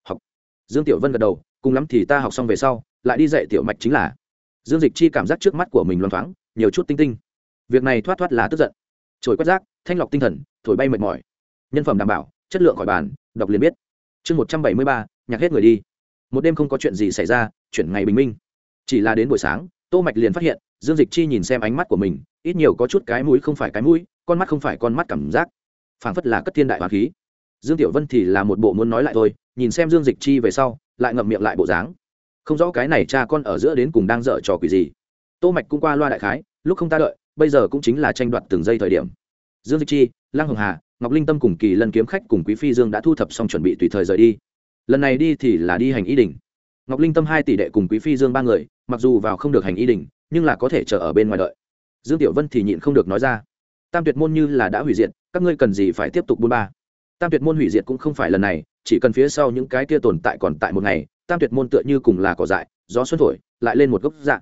Học. Dương tiểu vân gật đầu, cùng lắm thì ta học xong về sau, lại đi dạy tiểu mạch chính là dương dịch chi cảm giác trước mắt của mình loang thoáng, nhiều chút tinh tinh. Việc này thoát thoát là tức giận. Trồi quét rác, thanh lọc tinh thần, thổi bay mệt mỏi. Nhân phẩm đảm bảo, chất lượng khỏi bàn, đọc liền biết. Chương một trăm bảy mươi ba, nhạc hết người đi. Một đêm không có chuyện gì xảy ra, chuyển ngày bình minh. Chỉ là đến buổi sáng, tô mạch liền phát hiện, dương dịch chi nhìn xem ánh mắt của mình, ít nhiều có chút cái mũi không phải cái mũi, con mắt không phải con mắt cảm giác. Phảng phất là cất thiên đại hoàng khí. Dương tiểu vân thì là một bộ muốn nói lại thôi, nhìn xem dương dịch chi về sau, lại ngậm miệng lại bộ dáng không rõ cái này cha con ở giữa đến cùng đang dở trò quỷ gì. Tô mạch cũng qua loa đại khái, lúc không ta đợi, bây giờ cũng chính là tranh đoạt từng giây thời điểm. Dương dịch chi, lăng hồng hà, ngọc linh tâm cùng kỳ lân kiếm khách cùng quý phi dương đã thu thập xong chuẩn bị tùy thời rời đi. Lần này đi thì là đi hành ý đình. Ngọc linh tâm hai tỷ đệ cùng quý phi dương ba người, mặc dù vào không được hành ý đình, nhưng là có thể chờ ở bên ngoài đợi. Dương tiểu vân thì nhịn không được nói ra, tam tuyệt môn như là đã hủy diệt, các ngươi cần gì phải tiếp tục buôn ba? Tam tuyệt môn hủy diệt cũng không phải lần này, chỉ cần phía sau những cái kia tồn tại còn tại một ngày, tam tuyệt môn tựa như cùng là cỏ dại, gió xuân thổi, lại lên một gốc dạng.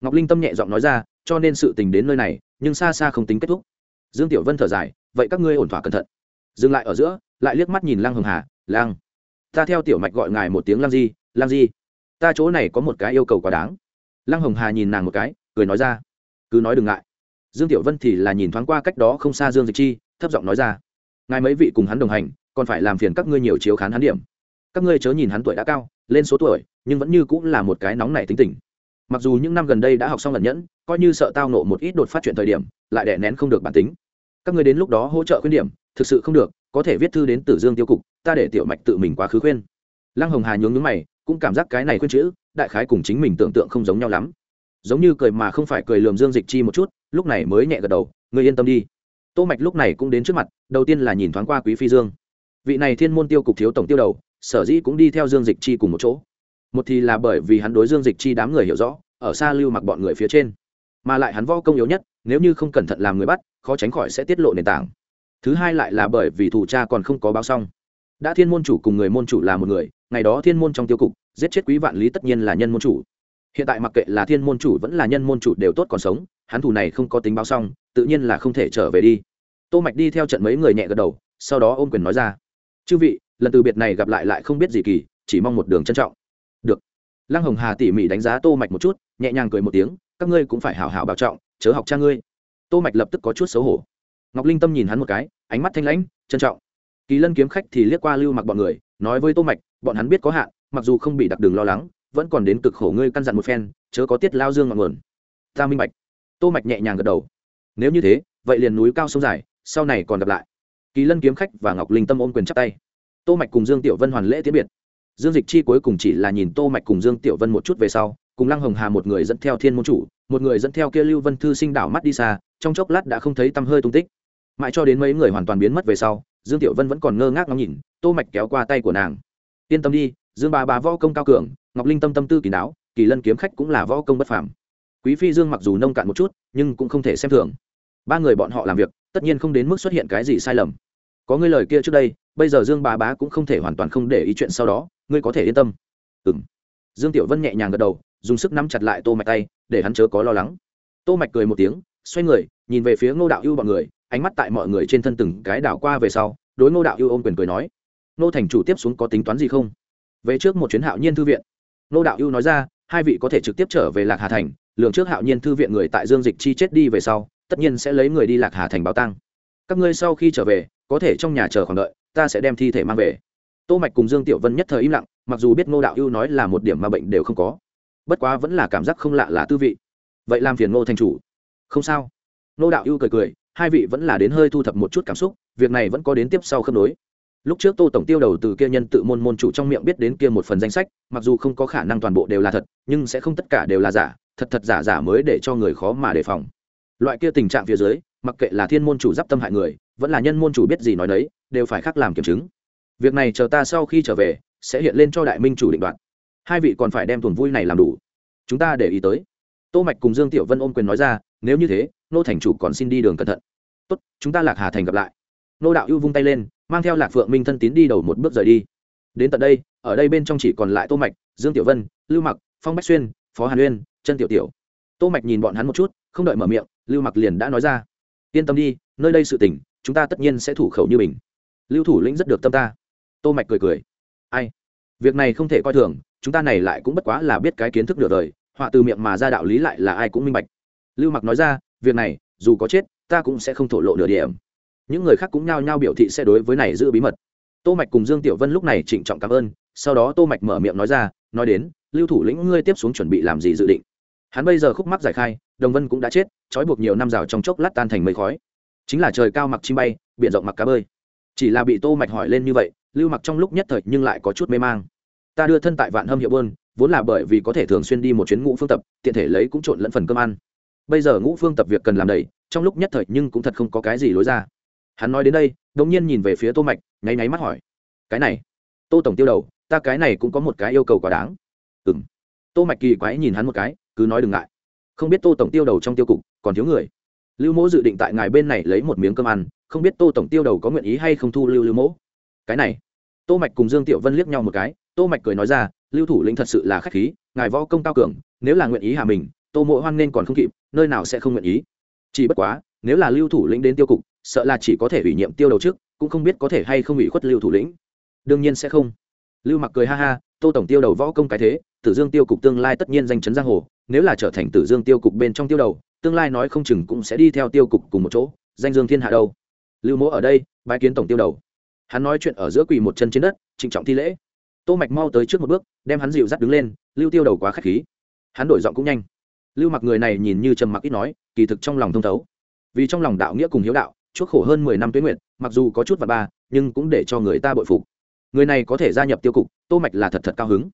Ngọc linh tâm nhẹ giọng nói ra, cho nên sự tình đến nơi này, nhưng xa xa không tính kết thúc. Dương tiểu vân thở dài, vậy các ngươi ổn thỏa cẩn thận. Dừng lại ở giữa, lại liếc mắt nhìn lăng hường hà lang ta theo tiểu mạch gọi ngài một tiếng lang di lang di, ta chỗ này có một cái yêu cầu quá đáng. Lăng hồng hà nhìn nàng một cái, cười nói ra, cứ nói đừng ngại. Dương tiểu vân thì là nhìn thoáng qua cách đó không xa dương dịch chi, thấp giọng nói ra ngài mấy vị cùng hắn đồng hành, còn phải làm phiền các ngươi nhiều chiếu khán hắn điểm. Các ngươi chớ nhìn hắn tuổi đã cao, lên số tuổi, nhưng vẫn như cũng là một cái nóng nảy tính tình. Mặc dù những năm gần đây đã học xong lần nhẫn, coi như sợ tao nộ một ít đột phát chuyện thời điểm, lại đè nén không được bản tính. Các ngươi đến lúc đó hỗ trợ khuyên điểm, thực sự không được, có thể viết thư đến tử dương tiêu cục, ta để tiểu mạch tự mình quá khứ khuyên. Lăng hồng hà nhướng nhướng mày, cũng cảm giác cái này khuyên chữ, đại khái cùng chính mình tưởng tượng không giống nhau lắm. Giống như cười mà không phải cười lườm dương dịch chi một chút, lúc này mới nhẹ gật đầu người yên tâm đi tô mạch lúc này cũng đến trước mặt, đầu tiên là nhìn thoáng qua quý phi dương. Vị này thiên môn tiêu cục thiếu tổng tiêu đầu, sở dĩ cũng đi theo dương dịch chi cùng một chỗ. Một thì là bởi vì hắn đối dương dịch chi đám người hiểu rõ, ở xa lưu mặc bọn người phía trên. Mà lại hắn võ công yếu nhất, nếu như không cẩn thận làm người bắt, khó tránh khỏi sẽ tiết lộ nền tảng. Thứ hai lại là bởi vì thủ cha còn không có báo xong. Đã thiên môn chủ cùng người môn chủ là một người, ngày đó thiên môn trong tiêu cục, giết chết quý vạn lý tất nhiên là nhân môn chủ hiện tại mặc kệ là thiên môn chủ vẫn là nhân môn chủ đều tốt còn sống, hắn thủ này không có tính báo xong, tự nhiên là không thể trở về đi. Tô mạch đi theo trận mấy người nhẹ gật đầu, sau đó ôm quyền nói ra. Chư vị, lần từ biệt này gặp lại lại không biết gì kỳ, chỉ mong một đường trân trọng. Được. Lăng hồng hà tỉ mỉ đánh giá tô mạch một chút, nhẹ nhàng cười một tiếng, các ngươi cũng phải hảo hảo bảo trọng, chớ học cha ngươi. Tô mạch lập tức có chút xấu hổ. Ngọc linh tâm nhìn hắn một cái, ánh mắt thanh lãnh, trân trọng. Kỳ lân kiếm khách thì liếc qua lưu mặc bọn người, nói với tô mạch, bọn hắn biết có hạn, mặc dù không bị đặc đường lo lắng vẫn còn đến cực khổ ngươi căn dặn một phen, chớ có tiết lao dương ngọn nguồn. Ta minh bạch. Tô mạch nhẹ nhàng gật đầu. Nếu như thế, vậy liền núi cao sông dài, sau này còn gặp lại. Kỳ lân kiếm khách và ngọc linh tâm ôm quyền chắp tay. Tô mạch cùng dương tiểu vân hoàn lễ tiễn biệt. Dương dịch chi cuối cùng chỉ là nhìn tô mạch cùng dương tiểu vân một chút về sau, cùng lăng hồng hà một người dẫn theo thiên môn chủ, một người dẫn theo kia lưu vân thư sinh đảo mắt đi xa, trong chốc lát đã không thấy tăm hơi tung tích. Mãi cho đến mấy người hoàn toàn biến mất về sau, dương tiểu vân vẫn còn ngơ ngác ngắm nhìn, tô mạch kéo qua tay của nàng. Yên tâm đi, dương bà bà võ công cao cường ngọc linh tâm tâm tư kỳ đáo kỳ lân kiếm khách cũng là võ công bất phàm. Quý phi dương mặc dù nông cạn một chút, nhưng cũng không thể xem thường. Ba người bọn họ làm việc, tất nhiên không đến mức xuất hiện cái gì sai lầm. Có ngươi lời kia trước đây, bây giờ dương bà bá cũng không thể hoàn toàn không để ý chuyện sau đó, ngươi có thể yên tâm. Ừm. Dương tiểu vân nhẹ nhàng gật đầu, dùng sức nắm chặt lại tô mạch tay, để hắn chớ có lo lắng. Tô mạch cười một tiếng, xoay người, nhìn về phía ngô đạo ưu bọn người, ánh mắt tại mọi người trên thân từng cái đảo qua về sau, đối ngô đạo ưu ôm quyền cười nói, ngô thành chủ tiếp xuống có tính toán gì không? Về trước một chuyến hạo nhiên thư viện Nô đạo ưu nói ra, hai vị có thể trực tiếp trở về lạc hà thành lượng trước hạo nhiên thư viện người tại dương dịch chi chết đi về sau, tất nhiên sẽ lấy người đi lạc hà thành báo tăng các ngươi sau khi trở về, có thể trong nhà chờ khoảng đợi, ta sẽ đem thi thể mang về. Tô mạch cùng dương tiểu vân nhất thời im lặng, mặc dù biết ngô đạo ưu nói là một điểm mà bệnh đều không có, bất quá vẫn là cảm giác không lạ là tư vị. Vậy làm phiền ngô thành chủ. Không sao. Ngô đạo ưu cười cười, hai vị vẫn là đến hơi thu thập một chút cảm xúc, việc này vẫn có đến tiếp sau khớp nối lúc trước tô tổng tiêu đầu từ kia nhân tự môn môn chủ trong miệng biết đến kia một phần danh sách, mặc dù không có khả năng toàn bộ đều là thật, nhưng sẽ không tất cả đều là giả, thật thật giả giả mới để cho người khó mà đề phòng. Loại kia tình trạng phía dưới, mặc kệ là thiên môn chủ d i p tâm hại người, vẫn là nhân môn chủ biết gì nói đấy đều phải khác làm kiểm chứng. Việc này chờ ta sau khi trở về, sẽ hiện lên cho đại minh chủ định đoạt. Hai vị còn phải đem tuần vui này làm đủ. Chúng ta để ý tới. Tô mạch cùng dương tiểu vân ôm quyền nói ra, nếu như thế, nô thành chủ còn xin đi đường cẩn thận. Tốt, chúng ta lạc hà thành gặp lại nô đạo ưu vung tay lên, mang theo lạc phượng minh thân tín đi đầu một bước rời đi. Đến tận đây, ở đây bên trong chỉ còn lại tô mạch, dương tiểu vân, lưu mặc, phong bách xuyên, phó hàn uyên, chân tiểu tiểu. Tô mạch nhìn bọn hắn một chút, không đợi mở miệng, lưu mặc liền đã nói ra. Yên tâm đi, nơi đây sự tình, chúng ta tất nhiên sẽ thủ khẩu như mình. Lưu thủ lĩnh rất được tâm ta. Tô mạch cười cười. Ai? Việc này không thể coi thường, chúng ta này lại cũng bất quá là biết cái kiến thức được đời, họa từ miệng mà ra đạo lý lại là ai cũng minh bạch. Lưu mặc nói ra, việc này, dù có chết, ta cũng sẽ không thổ lộ nửa điểm những người khác cũng nhao nhao biểu thị sẽ đối với này giữ bí mật. Tô mạch cùng dương tiểu vân lúc này trịnh trọng cảm ơn, sau đó tô mạch mở miệng nói ra, nói đến, lưu thủ lĩnh ngươi tiếp xuống chuẩn bị làm gì dự định? Hắn bây giờ khúc mắc giải khai, đồng vân cũng đã chết, trói buộc nhiều năm rào trong chốc lát tan thành mây khói. Chính là trời cao mặc chim bay, biển rộng mặc cá bơi. Chỉ là bị tô mạch hỏi lên như vậy, lưu mặc trong lúc nhất thời nhưng lại có chút mê mang. Ta đưa thân tại vạn hâm hiệu bơn vốn là bởi vì có thể thường xuyên đi một chuyến ngũ phương tập, tiện thể lấy cũng trộn lẫn phần cơm ăn. Bây giờ ngũ phương tập việc cần làm đầy, trong lúc nhất thời nhưng cũng thật không có cái gì lối ra hắn nói đến đây, đống nhiên nhìn về phía tô mạch, nháy nháy mắt hỏi, cái này, tô tổng tiêu đầu, ta cái này cũng có một cái yêu cầu quá đáng. Ừm. Tô mạch kỳ quái nhìn hắn một cái, cứ nói đừng ngại. Không biết tô tổng tiêu đầu trong tiêu cục, còn thiếu người. Lưu mỗ dự định tại ngài bên này lấy một miếng cơm ăn, không biết tô tổng tiêu đầu có nguyện ý hay không thu lưu lưu mỗ. Cái này, tô mạch cùng dương tiểu vân liếc nhau một cái, tô mạch cười nói ra, lưu thủ lĩnh thật sự là khách khí, ngài võ công cao cường, nếu là nguyện ý hạ mình, tô mộ hoan nên còn không kịp, nơi nào sẽ không nguyện ý. Chỉ bất quá nếu là lưu thủ lĩnh đến tiêu cục, sợ là chỉ có thể ủy nhiệm tiêu đầu trước cũng không biết có thể hay không ủy khuất lưu thủ lĩnh. Đương nhiên sẽ không. Lưu mặc cười ha ha, tô tổng tiêu đầu võ công cái thế, tử dương tiêu cục tương lai tất nhiên danh chấn giang hồ, nếu là trở thành tử dương tiêu cục bên trong tiêu đầu, tương lai nói không chừng cũng sẽ đi theo tiêu cục cùng một chỗ, danh dương thiên hạ đâu. Lưu mỗ ở đây bãi kiến tổng tiêu đầu. Hắn nói chuyện ở giữa quỳ một chân trên đất, trịnh trọng thi lễ. Tô mạch mau tới trước một bước, đem hắn dịu dắt đứng lên, lưu tiêu đầu quá khách khí. Hắn đổi giọng cũng nhanh. Lưu mặc người này nhìn như trầm mặc ít nói, kỳ thực trong lòng thông thấu vì trong lòng đạo nghĩa cùng hiếu đạo, chuốc khổ hơn mười năm tuyến nguyện mặc dù có chút và ba, nhưng cũng để cho người ta bội phục. Người này có thể gia nhập tiêu cục, tô mạch là thật thật cao hứng.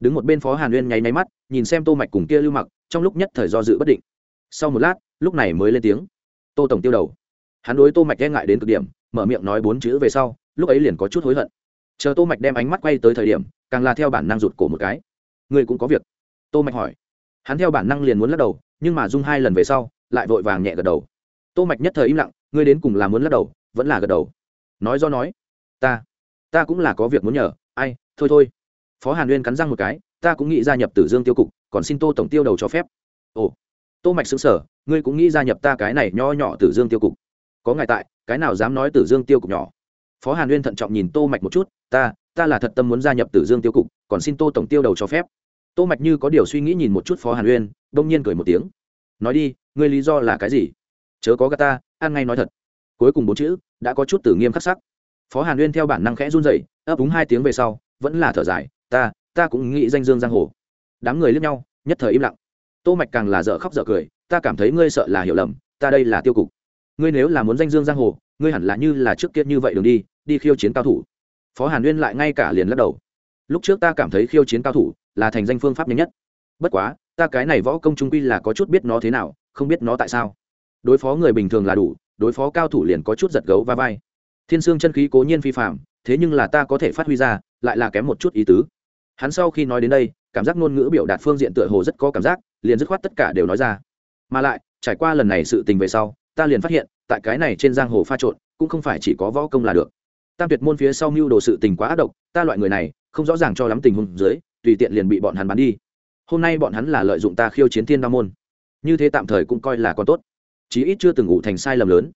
Đứng một bên phó hàn uyên nháy nháy mắt, nhìn xem tô mạch cùng kia lưu mặc, trong lúc nhất thời do dự bất định. Sau một lát, lúc này mới lên tiếng. Tô tổng tiêu đầu. Hắn đối tô mạch e ngại đến cực điểm, mở miệng nói bốn chữ về sau, lúc ấy liền có chút hối hận. Chờ tô mạch đem ánh mắt quay tới thời điểm, càng là theo bản năng rụt cổ một cái. Người cũng có việc. Tô mạch hỏi. Hắn theo bản năng liền muốn lắc đầu, nhưng mà dung hai lần về sau, lại vội vàng nhẹ gật đầu tô mạch nhất thời im lặng, ngươi đến cùng là muốn lắc đầu, vẫn là gật đầu. Nói do nói. Ta ta cũng là có việc muốn nhờ, ai, thôi thôi. Phó hàn uyên cắn răng một cái, ta cũng nghĩ gia nhập tử dương tiêu cục, còn xin tô tổng tiêu đầu cho phép. Ồ, tô mạch sững sở ngươi cũng nghĩ gia nhập ta cái này nho nhỏ tử dương tiêu cục. Có ngài tại, cái nào dám nói tử dương tiêu cục nhỏ? Phó hàn uyên thận trọng nhìn tô mạch một chút, ta ta là thật tâm muốn gia nhập tử dương tiêu cục, còn xin tô tổng tiêu đầu cho phép. Tô mạch như có điều suy nghĩ nhìn một chút phó hàn uyên, đông nhiên cười một tiếng. Nói đi, ngươi lý do là cái gì? Chớ có gà ta, ăn ngay nói thật. Cuối cùng bốn chữ đã có chút tử nghiêm khắc sắc. Phó hàn uyên theo bản năng khẽ run rẩy, ấp úng hai tiếng về sau, vẫn là thở dài, ta ta cũng nghĩ danh dương giang hồ. Đám người liếc nhau, nhất thời im lặng. Tô mạch càng là dở khóc dở cười, ta cảm thấy ngươi sợ là hiểu lầm, ta đây là tiêu cục. Ngươi nếu là muốn danh dương giang hồ, ngươi hẳn là như là trước kia như vậy đường đi đi khiêu chiến cao thủ. Phó hàn uyên lại ngay cả liền lắc đầu. Lúc trước ta cảm thấy khiêu chiến cao thủ là thành danh phương pháp nhanh nhất. Bất quá, ta cái này võ công trung quy là có chút biết nó thế nào, không biết nó tại sao đối phó người bình thường là đủ, đối phó cao thủ liền có chút giật gấu va vai. Thiên sương chân khí cố nhiên phi phạm thế nhưng là ta có thể phát huy ra, lại là kém một chút ý tứ. Hắn sau khi nói đến đây, cảm giác ngôn ngữ biểu đạt phương diện tựa hồ rất có cảm giác, liền dứt khoát tất cả đều nói ra. Mà lại, trải qua lần này sự tình về sau, ta liền phát hiện, tại cái này trên giang hồ pha trộn, cũng không phải chỉ có võ công là được. Tam tuyệt môn phía sau mưu đồ sự tình quá ác độc, ta loại người này, không rõ ràng cho lắm tình huống dưới, tùy tiện liền bị bọn hắn bắn đi. Hôm nay bọn hắn là lợi dụng ta khiêu chiến thiên đa môn. Như thế tạm thời cũng coi là con tốt chí ít chưa từng ngủ thành sai lầm lớn.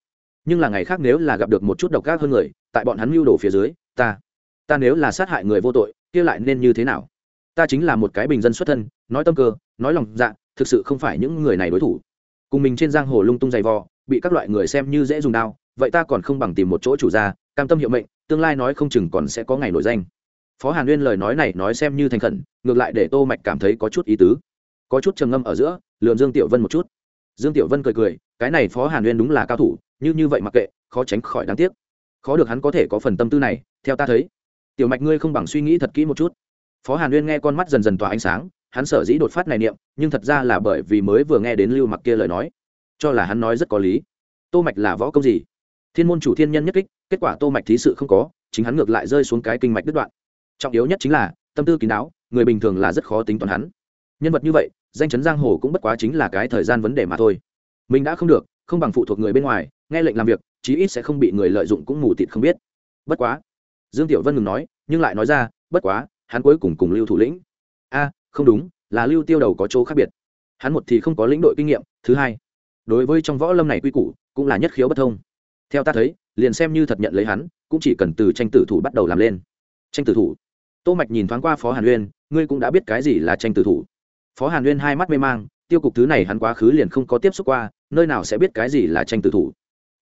Nhưng là ngày khác nếu là gặp được một chút độc ác hơn người, tại bọn hắn mưu đồ phía dưới, ta ta nếu là sát hại người vô tội, kia lại nên như thế nào? Ta chính là một cái bình dân xuất thân, nói tâm cơ, nói lòng dạ thực sự không phải những người này đối thủ. Cùng mình trên giang hồ lung tung dày vò, bị các loại người xem như dễ dùng đao, vậy ta còn không bằng tìm một chỗ chủ gia, cam tâm hiệu mệnh, tương lai nói không chừng còn sẽ có ngày nổi danh. Phó hàn nguyên lời nói này nói xem như thành khẩn, ngược lại để tô mạch cảm thấy có chút ý tứ. Có chút trầm ngâm ở giữa, lườm dương tiểu vân một chút dương tiểu vân cười cười, cái này phó hàn Uyên đúng là cao thủ, như như vậy mặc kệ, khó tránh khỏi đáng tiếc. Khó được hắn có thể có phần tâm tư này, theo ta thấy. Tiểu mạch ngươi không bằng suy nghĩ thật kỹ một chút. Phó hàn Uyên nghe con mắt dần dần tỏa ánh sáng, hắn sở dĩ đột phát này niệm, nhưng thật ra là bởi vì mới vừa nghe đến lưu mặc kia lời nói. Cho là hắn nói rất có lý. Tô mạch là võ công gì? Thiên môn chủ thiên nhân nhất kích, kết quả tô mạch thí sự không có, chính hắn ngược lại rơi xuống cái kinh mạch đứt đoạn. Trọng yếu nhất chính là, tâm tư kín đáo, người bình thường là rất khó tính toán hắn. Nhân vật như vậy danh chấn giang hồ cũng bất quá chính là cái thời gian vấn đề mà thôi. Mình đã không được, không bằng phụ thuộc người bên ngoài, nghe lệnh làm việc, chí ít sẽ không bị người lợi dụng cũng mù tịt không biết. Bất quá, dương tiểu vân ngừng nói, nhưng lại nói ra, bất quá, hắn cuối cùng cùng lưu thủ lĩnh. A, không đúng, là lưu tiêu đầu có chỗ khác biệt. Hắn một thì không có lĩnh đội kinh nghiệm, thứ hai, đối với trong võ lâm này quy củ, cũng là nhất khiếu bất thông. Theo ta thấy, liền xem như thật nhận lấy hắn, cũng chỉ cần từ tranh tử thủ bắt đầu làm lên. Tranh tử thủ. Tô mạch nhìn thoáng qua phó hàn uyên, ngươi cũng đã biết cái gì là tranh tử thủ phó hàn uyên hai mắt mê mang, tiêu cục thứ này hắn quá khứ liền không có tiếp xúc qua, nơi nào sẽ biết cái gì là tranh tử thủ.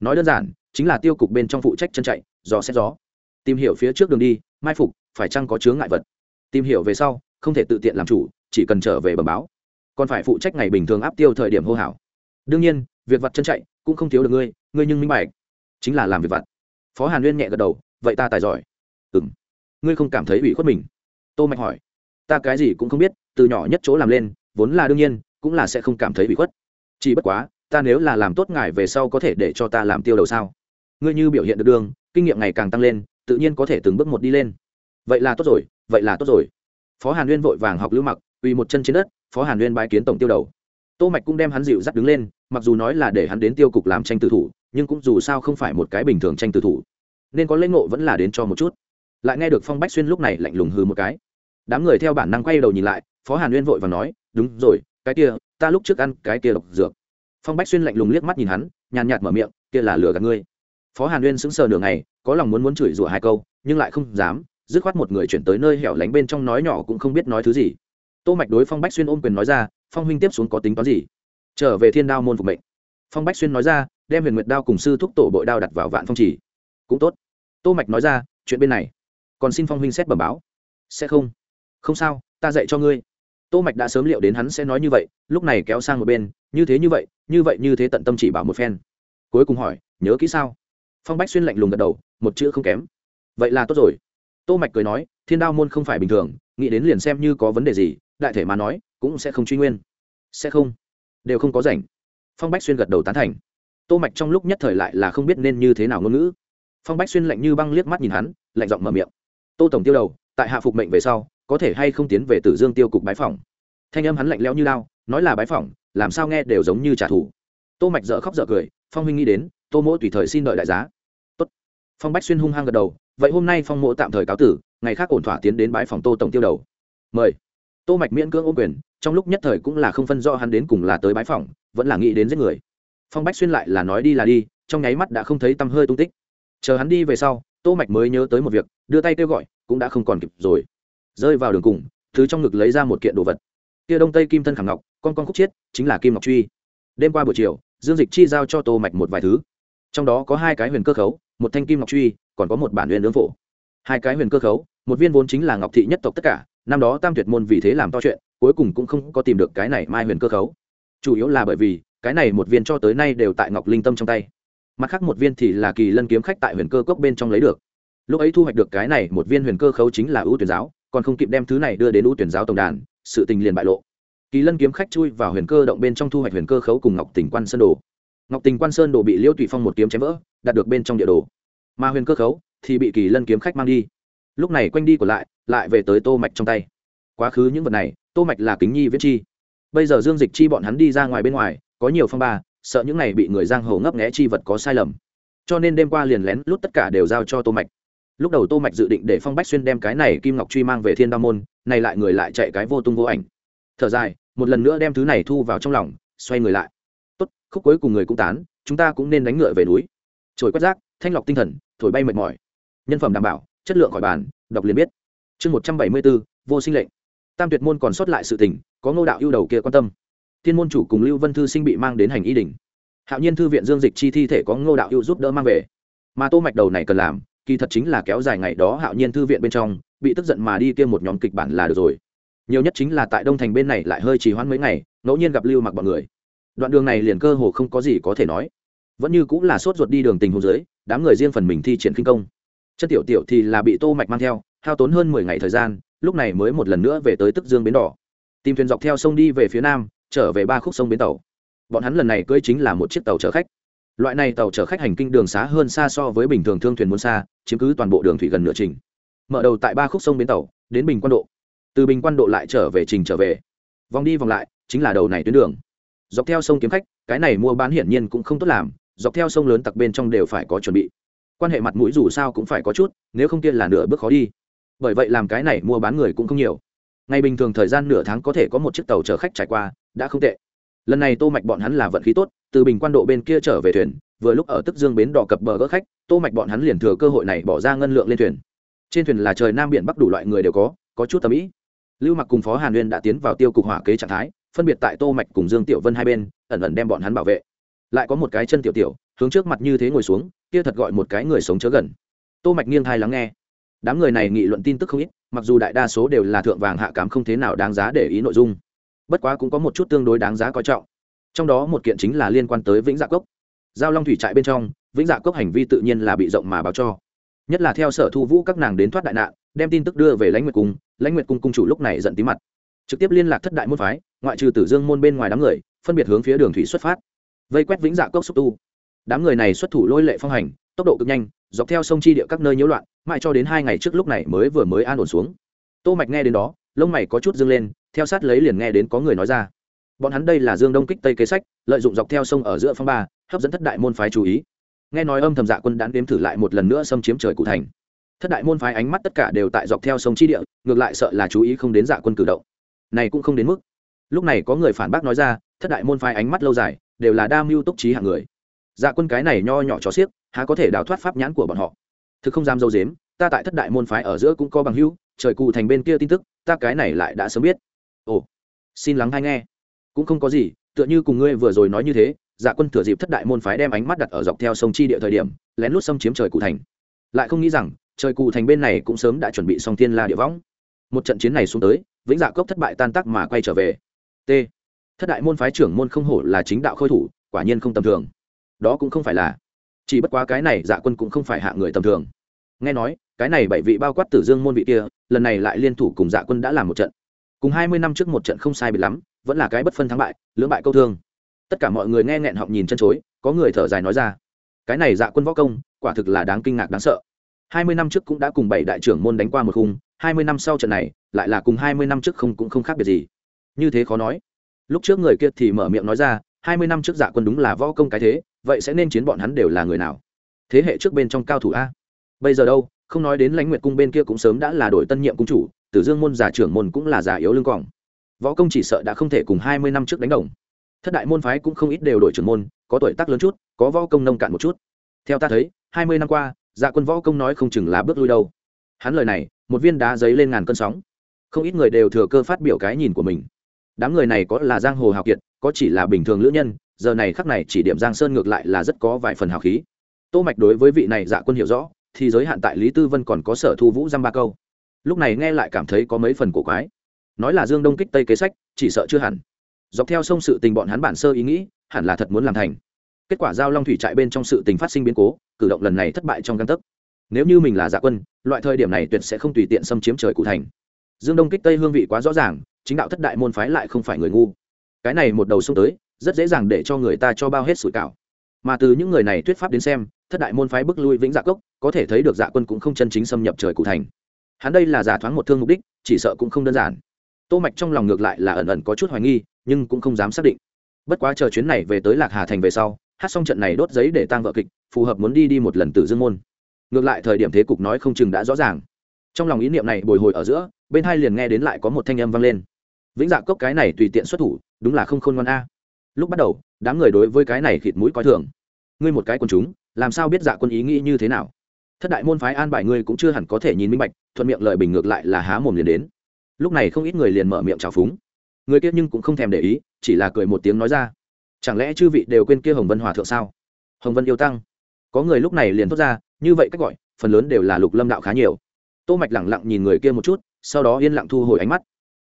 Nói đơn giản, chính là tiêu cục bên trong phụ trách chân chạy dò xét gió. Tìm hiểu phía trước đường đi, mai phục, phải chăng có chướng ngại vật? Tìm hiểu về sau, không thể tự tiện làm chủ, chỉ cần trở về bẩm báo. Còn phải phụ trách ngày bình thường áp tiêu thời điểm hô hào. Đương nhiên, việc vặt chân chạy cũng không thiếu được ngươi ngươi nhưng minh bạch. Chính là làm việc vặt. Phó hàn uyên nhẹ gật đầu, vậy ta tài giỏi. Ừ m ngươi không cảm thấy ủy khuất mình? Tô mạch hỏi ta cái gì cũng không biết, từ nhỏ nhất chỗ làm lên, vốn là đương nhiên, cũng là sẽ không cảm thấy bị khuất. Chỉ bất quá, ta nếu là làm tốt ngài về sau có thể để cho ta làm tiêu đầu sao? Ngươi như biểu hiện được đường, kinh nghiệm ngày càng tăng lên, tự nhiên có thể từng bước một đi lên. Vậy là tốt rồi, vậy là tốt rồi. Phó hàn uyên vội vàng học lưu mặc uy một chân trên đất, phó hàn uyên bái kiến tổng tiêu đầu. Tô mạch cũng đem hắn dịu dắt đứng lên, mặc dù nói là để hắn đến tiêu cục làm tranh tử thủ, nhưng cũng dù sao không phải một cái bình thường tranh tử thủ. Nên có lễ ngộ vẫn là đến cho một chút. Lại nghe được phong bách xuyên lúc này lạnh lùng hừ một cái đám người theo bản năng quay đầu nhìn lại, phó hàn uyên vội và nói, đúng rồi, cái kia, ta lúc trước ăn cái kia độc dược. Phong bách xuyên lạnh lùng liếc mắt nhìn hắn, nhàn nhạt mở miệng, kia là lừa gạt ngươi. Phó hàn uyên sững sờ nửa ngày, có lòng muốn muốn chửi rủa hai câu, nhưng lại không dám, dứt khoát một người chuyển tới nơi hẻo lánh bên trong nói nhỏ cũng không biết nói thứ gì. Tô mạch đối phong bách xuyên ôm quyền nói ra, phong huynh tiếp xuống có tính toán gì? Trở về thiên đao môn phục mệnh. Phong bách xuyên nói ra, đem huyền nguyệt đao cùng sư thúc tổ bội đao đặt vào vạn phong chỉ cũng tốt. Tô mạch nói ra, chuyện bên này, còn xin phong huynh xét bẩm báo. Sẽ không không sao, ta dạy cho ngươi. Tô mạch đã sớm liệu đến hắn sẽ nói như vậy, lúc này kéo sang một bên, như thế như vậy như vậy như thế tận tâm chỉ bảo một phen. Cuối cùng hỏi, nhớ kỹ sao? Phong bách xuyên lạnh lùng gật đầu, một chữ không kém. Vậy là tốt rồi. Tô mạch cười nói, thiên đao môn không phải bình thường, nghĩ đến liền xem như có vấn đề gì, đại thể mà nói, cũng sẽ không truy nguyên. Sẽ không. Đều không có rảnh. Phong bách xuyên gật đầu tán thành. Tô mạch trong lúc nhất thời lại là không biết nên như thế nào ngôn ngữ. Phong bách xuyên lạnh như băng liếc mắt nhìn hắn, lạnh giọng mở miệng. Tô tổng tiêu đầu, tại hạ phục mệnh về sau có thể hay không tiến về tử dương tiêu cục bái phỏng. Thanh âm hắn lạnh lẽo như lao, nói là bái phỏng, làm sao nghe đều giống như trả thù. Tô mạch dở khóc dở cười, phong huynh nghĩ đến, tô mỗ tùy thời xin đợi đại giá. Tốt. phong bách xuyên hung hăng gật đầu, vậy hôm nay phong mỗ tạm thời cáo tử, ngày khác ổn thỏa tiến đến bái phòng tô tổng tiêu đầu. Mời. Tô mạch miễn cưỡng ôm quyền, trong lúc nhất thời cũng là không phân rõ hắn đến cùng là tới bái phòng vẫn là nghĩ đến giết người. Phong bách xuyên lại là nói đi là đi, trong nháy mắt đã không thấy tâm hơi tung tích. Chờ hắn đi về sau, tô mạch mới nhớ tới một việc, đưa tay kêu gọi, cũng đã không còn kịp rồi rơi vào đường cùng thứ trong ngực lấy ra một kiện đồ vật. Kia đông tây kim thân khảm ngọc, con con khúc chiết, chính là kim ngọc truy. Đêm qua buổi chiều, dương dịch chi giao cho tô mạch một vài thứ. Trong đó có hai cái huyền cơ khấu, một thanh kim ngọc truy, còn có một bản huyền lương phổ. Hai cái huyền cơ khấu, một viên vốn chính là ngọc thị nhất tộc tất cả, năm đó tam tuyệt môn vì thế làm to chuyện, cuối cùng cũng không có tìm được cái này mai huyền cơ khấu. Chủ yếu là bởi vì, cái này một viên cho tới nay đều tại ngọc linh tâm trong tay. Mặt khác một viên thì là kỳ lân kiếm khách tại huyền cơ cốc bên trong lấy được. Lúc ấy thu hoạch được cái này một viên huyền cơ khấu chính là ưu tuyển giáo còn không kịp đem thứ này đưa đến ưu tuyển giáo tổng đàn, sự tình liền bại lộ. Kỳ lân kiếm khách chui vào huyền cơ động bên trong thu hoạch huyền cơ khấu cùng ngọc tỉnh quan sơn đồ. Ngọc tình quan sơn đồ bị liêu tùy phong một kiếm chém vỡ đặt được bên trong địa đồ. Mà huyền cơ khấu thì bị kỳ lân kiếm khách mang đi. Lúc này quanh đi của lại lại về tới tô mạch trong tay. Quá khứ những vật này, tô mạch là kính nhi viết chi. Bây giờ dương dịch chi bọn hắn đi ra ngoài bên ngoài, có nhiều phong ba, sợ những này bị người giang hồ ngấp nghé chi vật có sai lầm. Cho nên đêm qua liền lén lút tất cả đều giao cho tô mạch lúc đầu tô mạch dự định để phong bách xuyên đem cái này kim ngọc truy mang về thiên đao môn, này lại người lại chạy cái vô tung vô ảnh. Thở dài, một lần nữa đem thứ này thu vào trong lòng, xoay người lại. Tốt, khúc cuối cùng người cũng tán, chúng ta cũng nên đánh ngựa về núi. Trồi quét rác, thanh lọc tinh thần, thổi bay mệt mỏi. Nhân phẩm đảm bảo, chất lượng khỏi bàn, đọc liền biết. Chương một trăm bảy mươi bốn, vô sinh lệnh. Tam tuyệt môn còn sót lại sự tình, có ngô đạo ưu đầu kia quan tâm. Thiên môn chủ cùng lưu vân thư sinh bị mang đến hành y đình hạo nhiên thư viện dương dịch chi thi thể có ngô đạo ưu giúp đỡ mang về. Mà tô mạch đầu này cần làm kỳ thật chính là kéo dài ngày đó hạo nhiên thư viện bên trong, bị tức giận mà đi kia một nhóm kịch bản là được rồi. Nhiều nhất chính là tại đông thành bên này lại hơi trì hoãn mấy ngày, ngẫu nhiên gặp lưu mặc bọn người. Đoạn đường này liền cơ hồ không có gì có thể nói. Vẫn như cũng là sốt ruột đi đường tình hồ dưới, đám người riêng phần mình thi triển kinh công. Chân tiểu tiểu thì là bị tô mạch mang theo, hao tốn hơn mười ngày thời gian, lúc này mới một lần nữa về tới tức dương bến đỏ. Tìm thuyền dọc theo sông đi về phía nam, trở về ba khúc sông bến tàu. Bọn hắn lần này cưỡi chính là một chiếc tàu chở khách loại này tàu chở khách hành kinh đường xá hơn xa so với bình thường thương thuyền muốn xa, chiếm cứ toàn bộ đường thủy gần nửa trình. Mở đầu tại ba khúc sông bến tàu, đến bình quan độ. Từ bình quan độ lại trở về trình trở về. Vòng đi vòng lại, chính là đầu này tuyến đường. Dọc theo sông kiếm khách, cái này mua bán hiển nhiên cũng không tốt làm, dọc theo sông lớn tặc bên trong đều phải có chuẩn bị. Quan hệ mặt mũi dù sao cũng phải có chút, nếu không kia là nửa bước khó đi. Bởi vậy làm cái này mua bán người cũng không nhiều. Ngày bình thường thời gian nửa tháng có thể có một chiếc tàu chở khách trải qua, đã không tệ lần này tô mạch bọn hắn là vận khí tốt, từ bình quan độ bên kia trở về thuyền, vừa lúc ở tức dương bến đỏ cập bờ gỡ khách, tô mạch bọn hắn liền thừa cơ hội này bỏ ra ngân lượng lên thuyền. Trên thuyền là trời nam biển bắc đủ loại người đều có có chút tầm ý. Lưu mặc cùng phó hàn nguyên đã tiến vào tiêu cục hỏa kế trạng thái, phân biệt tại tô mạch cùng dương tiểu vân hai bên, ẩn ẩn đem bọn hắn bảo vệ. Lại có một cái chân tiểu tiểu, hướng trước mặt như thế ngồi xuống, kia thật gọi một cái người sống chớ gần. Tô mạch nghiêng thai lắng nghe. Đám người này nghị luận tin tức không ít, mặc dù đại đa số đều là thượng vàng hạ cám không thế nào đáng giá để ý nội dung bất quá cũng có một chút tương đối đáng giá coi trọng. Trong đó một kiện chính là liên quan tới vĩnh dạ cốc. Giao long thủy trại bên trong, vĩnh dạ cốc hành vi tự nhiên là bị rộng mà báo cho. Nhất là theo sở thu vũ các nàng đến thoát đại nạn, đem tin tức đưa về lãnh nguyệt cung, lãnh nguyệt cung cung chủ lúc này giận tí mặt. Trực tiếp liên lạc thất đại môn phái, ngoại trừ tử dương môn bên ngoài đám người, phân biệt hướng phía đường thủy xuất phát. Vây quét vĩnh dạ cốc xúc tu. Đám người này xuất thủ lôi lệ phong hành, tốc độ cực nhanh, dọc theo sông chi địa các nơi nhiễu loạn, mãi cho đến hai ngày trước lúc này mới vừa mới an ổn xuống. Tô mạch nghe đến đó, lông mày có chút dương lên theo sát lấy liền nghe đến có người nói ra. Bọn hắn đây là dương đông kích tây kế sách, lợi dụng dọc theo sông ở giữa phong ba, hấp dẫn thất đại môn phái chú ý. Nghe nói âm thầm dạ quân đã đếm thử lại một lần nữa xâm chiếm trời cụ thành. Thất đại môn phái ánh mắt tất cả đều tại dọc theo sông chi địa, ngược lại sợ là chú ý không đến dạ quân cử động. Này cũng không đến mức. Lúc này có người phản bác nói ra, thất đại môn phái ánh mắt lâu dài, đều là đa mưu túc trí hạng người. Dạ quân cái này nho nhỏ cho xiếc, há có thể đào thoát pháp nhãn của bọn họ? Thực không dám dâu dếm, ta tại thất đại môn phái ở giữa cũng có bằng hữu, trời cụ thành bên kia tin tức, ta cái này lại đã sớm biết ồ, xin lắng hay nghe. Cũng không có gì, tựa như cùng ngươi vừa rồi nói như thế dạ quân thừa dịp thất đại môn phái đem ánh mắt đặt ở dọc theo sông chi địa thời điểm, lén lút xâm chiếm trời cụ thành. Lại không nghĩ rằng, trời cụ thành bên này cũng sớm đã chuẩn bị xong thiên la địa võng. Một trận chiến này xuống tới, vĩnh dạ cốc thất bại tan tác mà quay trở về. T. Thất đại môn phái trưởng môn không hổ là chính đạo khôi thủ, quả nhiên không tầm thường. Đó cũng không phải là. Chỉ bất quá cái này dạ quân cũng không phải hạ người tầm thường. Nghe nói, cái này bảy vị bao quát tử dương môn vị kia, lần này lại liên thủ cùng dạ quân đã làm một trận cùng hai mươi năm trước một trận không sai bị lắm, vẫn là cái bất phân thắng bại, lưỡng bại câu thương. Tất cả mọi người nghe nghẹn họng nhìn chân chối, có người thở dài nói ra. Cái này dạ quân võ công, quả thực là đáng kinh ngạc đáng sợ. Hai mươi năm trước cũng đã cùng bảy đại trưởng môn đánh qua một khung, hai mươi năm sau trận này, lại là cùng hai mươi năm trước không cũng không khác biệt gì. Như thế khó nói. Lúc trước người kia thì mở miệng nói ra, hai mươi năm trước dạ quân đúng là võ công cái thế, vậy sẽ nên chiến bọn hắn đều là người nào? Thế hệ trước bên trong cao thủ a. Bây giờ đâu, không nói đến lãnh nguyệt cung bên kia cũng sớm đã là đổi tân nhiệm cung chủ tử dương môn già trưởng môn cũng là già yếu lưng còng. Võ công chỉ sợ đã không thể cùng hai mươi năm trước đánh đồng. Thất đại môn phái cũng không ít đều đổi trưởng môn, có tuổi tác lớn chút, có võ công nông cạn một chút. Theo ta thấy, hai mươi năm qua dạ quân võ công nói không chừng là bước lui đâu. Hắn lời này, một viên đá giấy lên ngàn cơn sóng. Không ít người đều thừa cơ phát biểu cái nhìn của mình. Đám người này có là giang hồ hào kiệt, có chỉ là bình thường lữ nhân, giờ này khắc này chỉ điểm giang sơn ngược lại là rất có vài phần hào khí. Tô mạch đối với vị này dạ quân hiểu rõ, thì giới hạn tại lý tư vân còn có sở thu vũ dăm ba câu lúc này nghe lại cảm thấy có mấy phần cổ quái. Nói là dương đông kích tây kế sách, chỉ sợ chưa hẳn. Dọc theo sông sự tình bọn hắn bản sơ ý nghĩ, hẳn là thật muốn làm thành. Kết quả giao long thủy trại bên trong sự tình phát sinh biến cố, cử động lần này thất bại trong găng tấc. Nếu như mình là dạ quân, loại thời điểm này tuyệt sẽ không tùy tiện xâm chiếm trời cụ thành. Dương đông kích tây hương vị quá rõ ràng, chính đạo thất đại môn phái lại không phải người ngu. Cái này một đầu sông tới, rất dễ dàng để cho người ta cho bao hết sủi cảo. Mà từ những người này thuyết pháp đến xem, thất đại môn phái bức lui vĩnh dạ cốc, có thể thấy được dạ quân cũng không chân chính xâm nhập trời cụ thành hắn đây là giả thoáng một thương mục đích, chỉ sợ cũng không đơn giản. Tô mạch trong lòng ngược lại là ẩn ẩn có chút hoài nghi, nhưng cũng không dám xác định. Bất quá chờ chuyến này về tới lạc hà thành về sau, hát xong trận này đốt giấy để tang vợ kịch, phù hợp muốn đi đi một lần từ dương môn. Ngược lại thời điểm thế cục nói không chừng đã rõ ràng. Trong lòng ý niệm này bồi hồi ở giữa, bên hai liền nghe đến lại có một thanh âm vang lên. Vĩnh dạ cốc cái này tùy tiện xuất thủ, đúng là không khôn ngoan a. Lúc bắt đầu, đám người đối với cái này khịt mũi coi thường. Ngươi một cái quần chúng, làm sao biết dạ quân ý nghĩ như thế nào? Thất đại môn phái an bài ngươi cũng chưa hẳn có thể nhìn minh bạch, thuận miệng lợi bình ngược lại là há mồm liền đến. Lúc này không ít người liền mở miệng trào phúng. Người kia nhưng cũng không thèm để ý, chỉ là cười một tiếng nói ra. Chẳng lẽ chư vị đều quên kia hồng vân hòa thượng sao? Hồng vân yêu tăng. Có người lúc này liền thốt ra, như vậy cách gọi, phần lớn đều là lục lâm đạo khá nhiều. Tô mạch lẳng lặng nhìn người kia một chút, sau đó yên lặng thu hồi ánh mắt.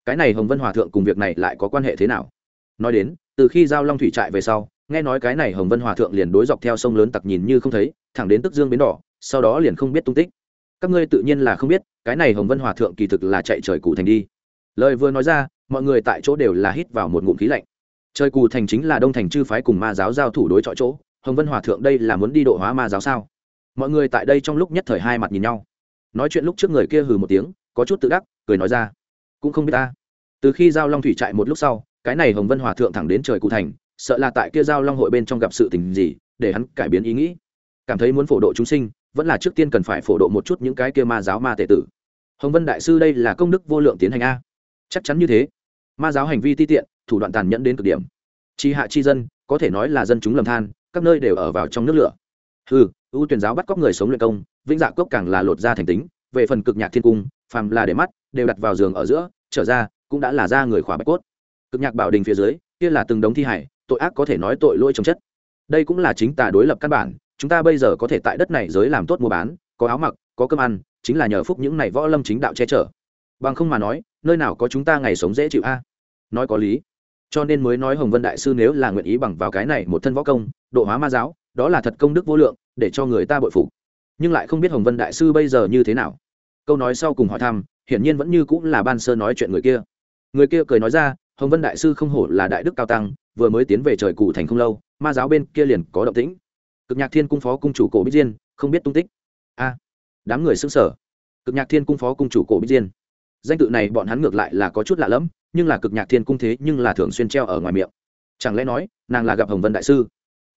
Cái này hồng vân hòa thượng cùng việc này lại có quan hệ thế nào? Nói đến, từ khi giao long thủy trại về sau, nghe nói cái này hồng vân hòa thượng liền đối dọc theo sông lớn tặc nhìn như không thấy, thẳng đến tức dương bến đỏ sau đó liền không biết tung tích. Các ngươi tự nhiên là không biết, cái này hồng vân hòa thượng kỳ thực là chạy trời cụ thành đi. Lời vừa nói ra, mọi người tại chỗ đều là hít vào một ngụm khí lạnh. Trời cù thành chính là đông thành chư phái cùng ma giáo giao thủ đối chọi chỗ, hồng vân hòa thượng đây là muốn đi độ hóa ma giáo sao? Mọi người tại đây trong lúc nhất thời hai mặt nhìn nhau. Nói chuyện lúc trước người kia hừ một tiếng, có chút tự đắc, cười nói ra, cũng không biết ta. Từ khi giao long thủy chạy một lúc sau, cái này hồng vân hòa thượng thẳng đến trời cụ thành, sợ là tại kia giao long hội bên trong gặp sự tình gì, để hắn cải biến ý nghĩ. Cảm thấy muốn phổ độ chúng sinh vẫn là trước tiên cần phải phổ độ một chút những cái kia ma giáo ma tệ tử. Hồng vân đại sư đây là công đức vô lượng tiến hành a. Chắc chắn như thế. Ma giáo hành vi ti tiện, thủ đoạn tàn nhẫn đến cực điểm. Chi hạ chi dân, có thể nói là dân chúng lầm than, các nơi đều ở vào trong nước lửa. Ừ ưu tuyển giáo bắt cóc người sống luyện công, vĩnh dạ cốc càng là lột ra thành tính, về phần cực nhạc thiên cung, phàm là để mắt, đều đặt vào giường ở giữa, trở ra, cũng đã là ra người khỏa bạch cốt. Cực nhạc bảo đình phía dưới, kia là từng đống thi hải, tội ác có thể nói tội lỗi trồng chất. Đây cũng là chính tà đối lập căn bản chúng ta bây giờ có thể tại đất này giới làm tốt mua bán, có áo mặc, có cơm ăn, chính là nhờ phúc những này võ lâm chính đạo che chở. Bằng không mà nói, nơi nào có chúng ta ngày sống dễ chịu a? Nói có lý. Cho nên mới nói hồng vân đại sư nếu là nguyện ý bằng vào cái này một thân võ công, độ hóa ma giáo, đó là thật công đức vô lượng, để cho người ta bội phục. Nhưng lại không biết hồng vân đại sư bây giờ như thế nào. Câu nói sau cùng hỏi thăm, hiển nhiên vẫn như cũng là ban sơ nói chuyện người kia. Người kia cười nói ra, hồng vân đại sư không hổ là đại đức cao tăng, vừa mới tiến về trời cụ thành không lâu, ma giáo bên kia liền có động tĩnh cực nhạc thiên cung phó cung chủ cổ bích diên, không biết tung tích. A, đám người xứng sở cực nhạc thiên cung phó cung chủ cổ bích diên. Danh tự này bọn hắn ngược lại là có chút lạ lẫm, nhưng là cực nhạc thiên cung thế nhưng là thường xuyên treo ở ngoài miệng. Chẳng lẽ nói, nàng là gặp hồng vân đại sư?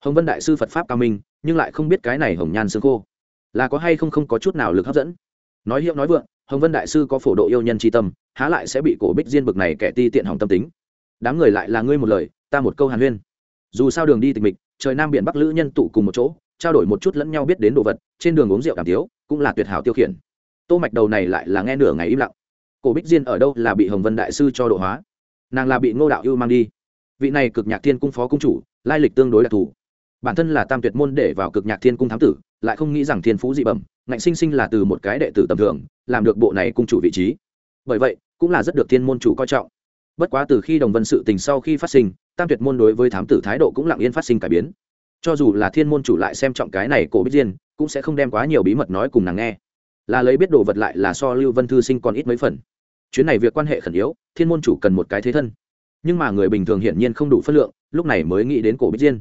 Hồng vân đại sư phật pháp cao minh, nhưng lại không biết cái này hồng nhan xương khô là có hay không không có chút nào lực hấp dẫn. Nói hiệu nói vượng, hồng vân đại sư có phổ độ yêu nhân tri tâm, há lại sẽ bị cổ bích diên bực này kẻ ti tiện hỏng tâm tính. Đám người lại là ngươi một lời, ta một câu hàn huyên. Dù sao đường đi tịch mịch trời nam biển bắc lữ nhân tụ cùng một chỗ, trao đổi một chút lẫn nhau biết đến đồ vật, trên đường uống rượu cảm tiếu, cũng là tuyệt hảo tiêu khiển. Tô mạch đầu này lại là nghe nửa ngày im lặng. Cổ bích diên ở đâu là bị hồng vân đại sư cho độ hóa? Nàng là bị ngô đạo ưu mang đi. Vị này cực nhạc thiên cung phó cung chủ, lai lịch tương đối đặc thù. Bản thân là tam tuyệt môn để vào cực nhạc thiên cung thám tử, lại không nghĩ rằng thiên phú dị bẩm, ngạnh sinh sinh là từ một cái đệ tử tầm thường, làm được bộ này cung chủ vị trí. Bởi vậy, cũng là rất được thiên môn chủ coi trọng. Bất quá từ khi đồng vân sự tình sau khi phát sinh tam tuyệt môn đối với thám tử thái độ cũng lặng yên phát sinh cải biến. Cho dù là thiên môn chủ lại xem trọng cái này cổ bích diên, cũng sẽ không đem quá nhiều bí mật nói cùng nàng nghe. Là lấy biết đồ vật lại là so lưu vân thư sinh còn ít mấy phần. Chuyến này việc quan hệ khẩn yếu, thiên môn chủ cần một cái thế thân. Nhưng mà người bình thường hiển nhiên không đủ phân lượng, lúc này mới nghĩ đến cổ bích diên.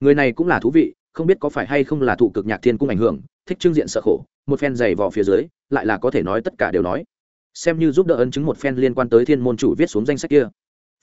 Người này cũng là thú vị, không biết có phải hay không là thụ cực nhạc thiên cung ảnh hưởng, thích trưng diện sợ khổ, một phen dày vò phía dưới, lại là có thể nói tất cả đều nói. Xem như giúp đỡ ấn chứng một phen liên quan tới thiên môn chủ viết xuống danh sách kia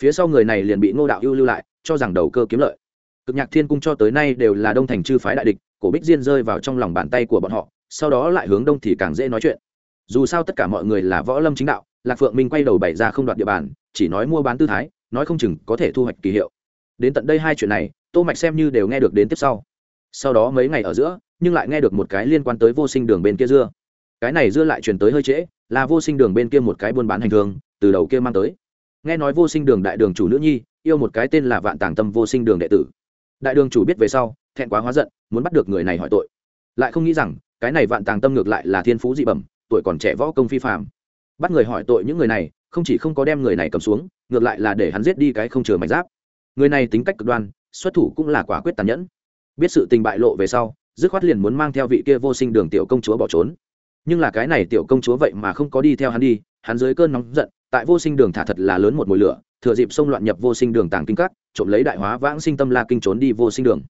phía sau người này liền bị ngô đạo ưu lưu lại, cho rằng đầu cơ kiếm lợi. Cực nhạc thiên cung cho tới nay đều là đông thành chư phái đại địch, cổ bích diên rơi vào trong lòng bàn tay của bọn họ, sau đó lại hướng đông thì càng dễ nói chuyện. Dù sao tất cả mọi người là võ lâm chính đạo, lạc phượng minh quay đầu bày ra không đoạt địa bàn, chỉ nói mua bán tư thái, nói không chừng có thể thu hoạch kỳ hiệu. Đến tận đây hai chuyện này, tô mạch xem như đều nghe được đến tiếp sau. Sau đó mấy ngày ở giữa, nhưng lại nghe được một cái liên quan tới vô sinh đường bên kia dưa. Cái này dưa lại truyền tới hơi trễ, là vô sinh đường bên kia một cái buôn bán hành thường từ đầu kia mang tới nghe nói vô sinh đường đại đường chủ nữ nhi, yêu một cái tên là vạn tàng tâm vô sinh đường đệ tử. Đại đường chủ biết về sau, thẹn quá hóa giận, muốn bắt được người này hỏi tội. Lại không nghĩ rằng, cái này vạn tàng tâm ngược lại là thiên phú dị bẩm, tuổi còn trẻ võ công phi phạm bắt người hỏi tội những người này, không chỉ không có đem người này cầm xuống, ngược lại là để hắn giết đi cái không chừa mạch giáp. Người này tính cách cực đoan, xuất thủ cũng là quả quyết tàn nhẫn. Biết sự tình bại lộ về sau, dứt khoát liền muốn mang theo vị kia vô sinh đường tiểu công chúa bỏ trốn. Nhưng là cái này tiểu công chúa vậy mà không có đi theo hắn đi, hắn dưới cơn nóng giận tại vô sinh đường thả thật là lớn một mùi lửa, thừa dịp xông loạn nhập vô sinh đường tàng kinh cắt trộm lấy đại hóa vãng sinh tâm la kinh trốn đi vô sinh đường.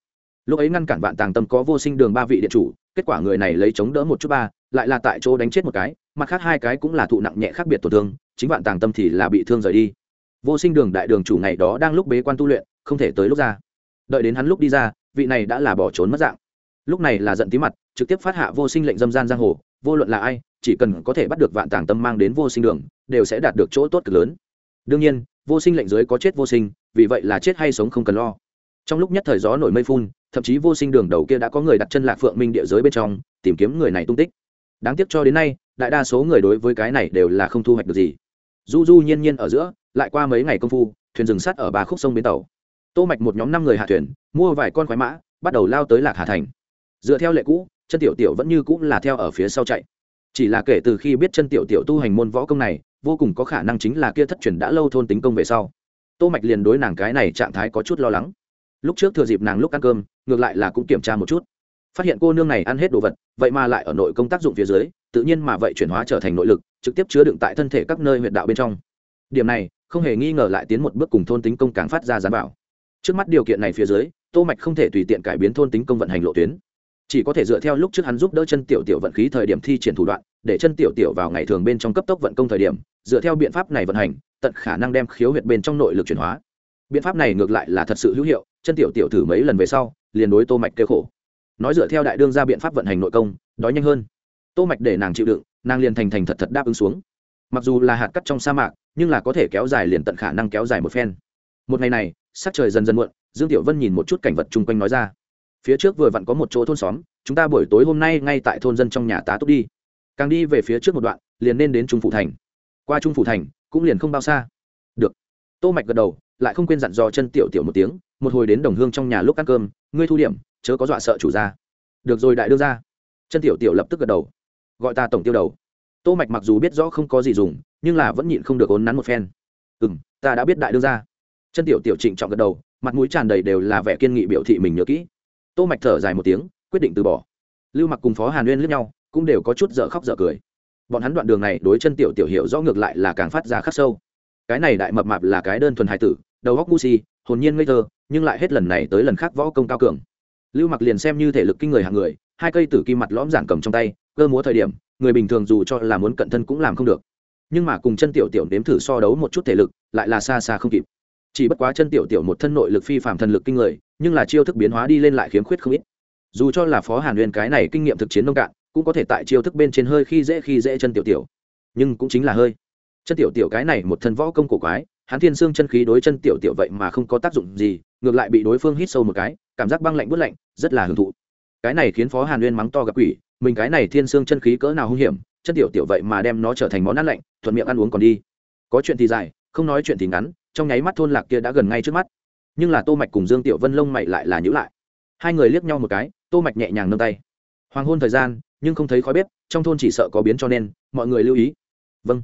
Lúc ấy ngăn cản vạn tàng tâm có vô sinh đường ba vị điện chủ, kết quả người này lấy chống đỡ một chút ba, lại là tại chỗ đánh chết một cái, mặt khác hai cái cũng là thụ nặng nhẹ khác biệt tổn thương, chính vạn tàng tâm thì là bị thương rời đi. Vô sinh đường đại đường chủ ngày đó đang lúc bế quan tu luyện, không thể tới lúc ra. Đợi đến hắn lúc đi ra, vị này đã là bỏ trốn mất dạng. Lúc này là giận tí mặt, trực tiếp phát hạ vô sinh lệnh dâm gian giang hồ, vô luận là ai chỉ cần có thể bắt được vạn tàng tâm mang đến vô sinh đường, đều sẽ đạt được chỗ tốt cực lớn. Đương nhiên, vô sinh lệnh giới có chết vô sinh, vì vậy là chết hay sống không cần lo. Trong lúc nhất thời gió nổi mây phun, thậm chí vô sinh đường đầu kia đã có người đặt chân lạc phượng minh địa giới bên trong, tìm kiếm người này tung tích. Đáng tiếc cho đến nay, đại đa số người đối với cái này đều là không thu hoạch được gì. Du du nhiên nhiên ở giữa, lại qua mấy ngày công phu, thuyền rừng sắt ở bà khúc sông bến tàu. Tô mạch một nhóm năm người hạ thuyền, mua vài con khoái mã, bắt đầu lao tới lạc hà thành. Dựa theo lệ cũ, chân tiểu tiểu vẫn như cũ là theo ở phía sau chạy chỉ là kể từ khi biết chân tiểu tiểu tu hành môn võ công này, vô cùng có khả năng chính là kia thất truyền đã lâu thôn tính công về sau. Tô mạch liền đối nàng cái này trạng thái có chút lo lắng. Lúc trước thừa dịp nàng lúc ăn cơm, ngược lại là cũng kiểm tra một chút. Phát hiện cô nương này ăn hết đồ vật, vậy mà lại ở nội công tác dụng phía dưới, tự nhiên mà vậy chuyển hóa trở thành nội lực, trực tiếp chứa đựng tại thân thể các nơi huyệt đạo bên trong. Điểm này, không hề nghi ngờ lại tiến một bước cùng thôn tính công càng phát ra gián bảo. Trước mắt điều kiện này phía dưới, tô mạch không thể tùy tiện cải biến thôn tính công vận hành lộ tuyến chỉ có thể dựa theo lúc trước hắn giúp đỡ chân tiểu tiểu vận khí thời điểm thi triển thủ đoạn, để chân tiểu tiểu vào ngày thường bên trong cấp tốc vận công thời điểm, dựa theo biện pháp này vận hành, tận khả năng đem khiếu huyệt bên trong nội lực chuyển hóa. Biện pháp này ngược lại là thật sự hữu hiệu, chân tiểu tiểu thử mấy lần về sau, liền đối tô mạch kêu khổ. Nói dựa theo đại đương ra biện pháp vận hành nội công, đói nhanh hơn. Tô mạch để nàng chịu đựng, nàng liền thành thành thật thật đáp ứng xuống. Mặc dù là hạt cắt trong sa mạc, nhưng là có thể kéo dài liền tận khả năng kéo dài một phen. Một ngày này, sắc trời dần dần muộn, dương tiểu vân nhìn một chút cảnh vật chung quanh nói ra phía trước vừa vặn có một chỗ thôn xóm, chúng ta buổi tối hôm nay ngay tại thôn dân trong nhà tá túc đi. Càng đi về phía trước một đoạn, liền nên đến trung phủ thành. Qua trung phủ thành, cũng liền không bao xa. Được. Tô mạch gật đầu, lại không quên dặn dò chân tiểu tiểu một tiếng, một hồi đến đồng hương trong nhà lúc ăn cơm, ngươi thu điểm, chớ có dọa sợ chủ gia. Được rồi đại đưa ra chân tiểu tiểu lập tức gật đầu. Gọi ta tổng tiêu đầu. Tô mạch mặc dù biết rõ không có gì dùng, nhưng là vẫn nhịn không được ốn nắn một phen. Ừm, ta đã biết đại đưa ra chân tiểu tiểu trịnh trọng gật đầu, mặt mũi tràn đầy đều là vẻ kiên nghị biểu thị mình nhớ kỹ tô mạch thở dài một tiếng, quyết định từ bỏ. Lưu mặc cùng phó hàn uyên liếc nhau, cũng đều có chút dở khóc dở cười. Bọn hắn đoạn đường này đối chân tiểu tiểu hiểu rõ ngược lại là càng phát ra khắc sâu. Cái này đại mập mạp là cái đơn thuần hài tử, đầu góc ngu si, hồn nhiên ngây thơ, nhưng lại hết lần này tới lần khác võ công cao cường. Lưu mặc liền xem như thể lực kinh người hạng người, hai cây tử kim mặt lõm giản cầm trong tay, cơ múa thời điểm, người bình thường dù cho là muốn cận thân cũng làm không được. Nhưng mà cùng chân tiểu tiểu nếm thử so đấu một chút thể lực, lại là xa xa không kịp chỉ bất quá chân tiểu tiểu một thân nội lực phi phạm thần lực kinh người, nhưng là chiêu thức biến hóa đi lên lại khiếm khuyết không ít. Dù cho là phó hàn huyền cái này kinh nghiệm thực chiến nông cạn, cũng có thể tại chiêu thức bên trên hơi khi dễ khi dễ chân tiểu tiểu. Nhưng cũng chính là hơi. Chân tiểu tiểu cái này một thân võ công cổ quái, hắn thiên xương chân khí đối chân tiểu tiểu vậy mà không có tác dụng gì, ngược lại bị đối phương hít sâu một cái, cảm giác băng lạnh bớt lạnh, rất là hưởng thụ. Cái này khiến phó hàn uyên mắng to gặp quỷ, mình cái này thiên xương chân khí cỡ nào hung hiểm, chân tiểu tiểu vậy mà đem nó trở thành món ăn lạnh, thuận miệng ăn uống còn đi. Có chuyện thì dài, không nói chuyện thì ngắn trong nháy mắt thôn lạc kia đã gần ngay trước mắt. Nhưng là tô mạch cùng dương tiểu vân lông mày lại là nhữ lại. Hai người liếc nhau một cái, tô mạch nhẹ nhàng nâng tay. Hoàng hôn thời gian, nhưng không thấy khói bếp, trong thôn chỉ sợ có biến cho nên, mọi người lưu ý. Vâng.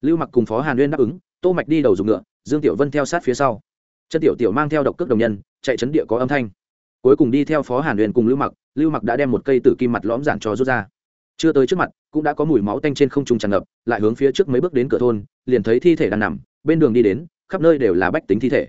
Lưu mặc cùng phó hàn uyên đáp ứng, tô mạch đi đầu dùng ngựa, dương tiểu vân theo sát phía sau. Chân tiểu tiểu mang theo độc cước đồng nhân, chạy chấn địa có âm thanh. Cuối cùng đi theo phó hàn uyên cùng lưu mặc lưu mặc đã đem một cây tử kim mặt lõm giản cho rút ra. Chưa tới trước mặt, cũng đã có mùi máu tanh trên không trung tràn ngập, lại hướng phía trước mấy bước đến cửa thôn, liền thấy thi thể đang nằm, bên đường đi đến khắp nơi đều là bách tính thi thể.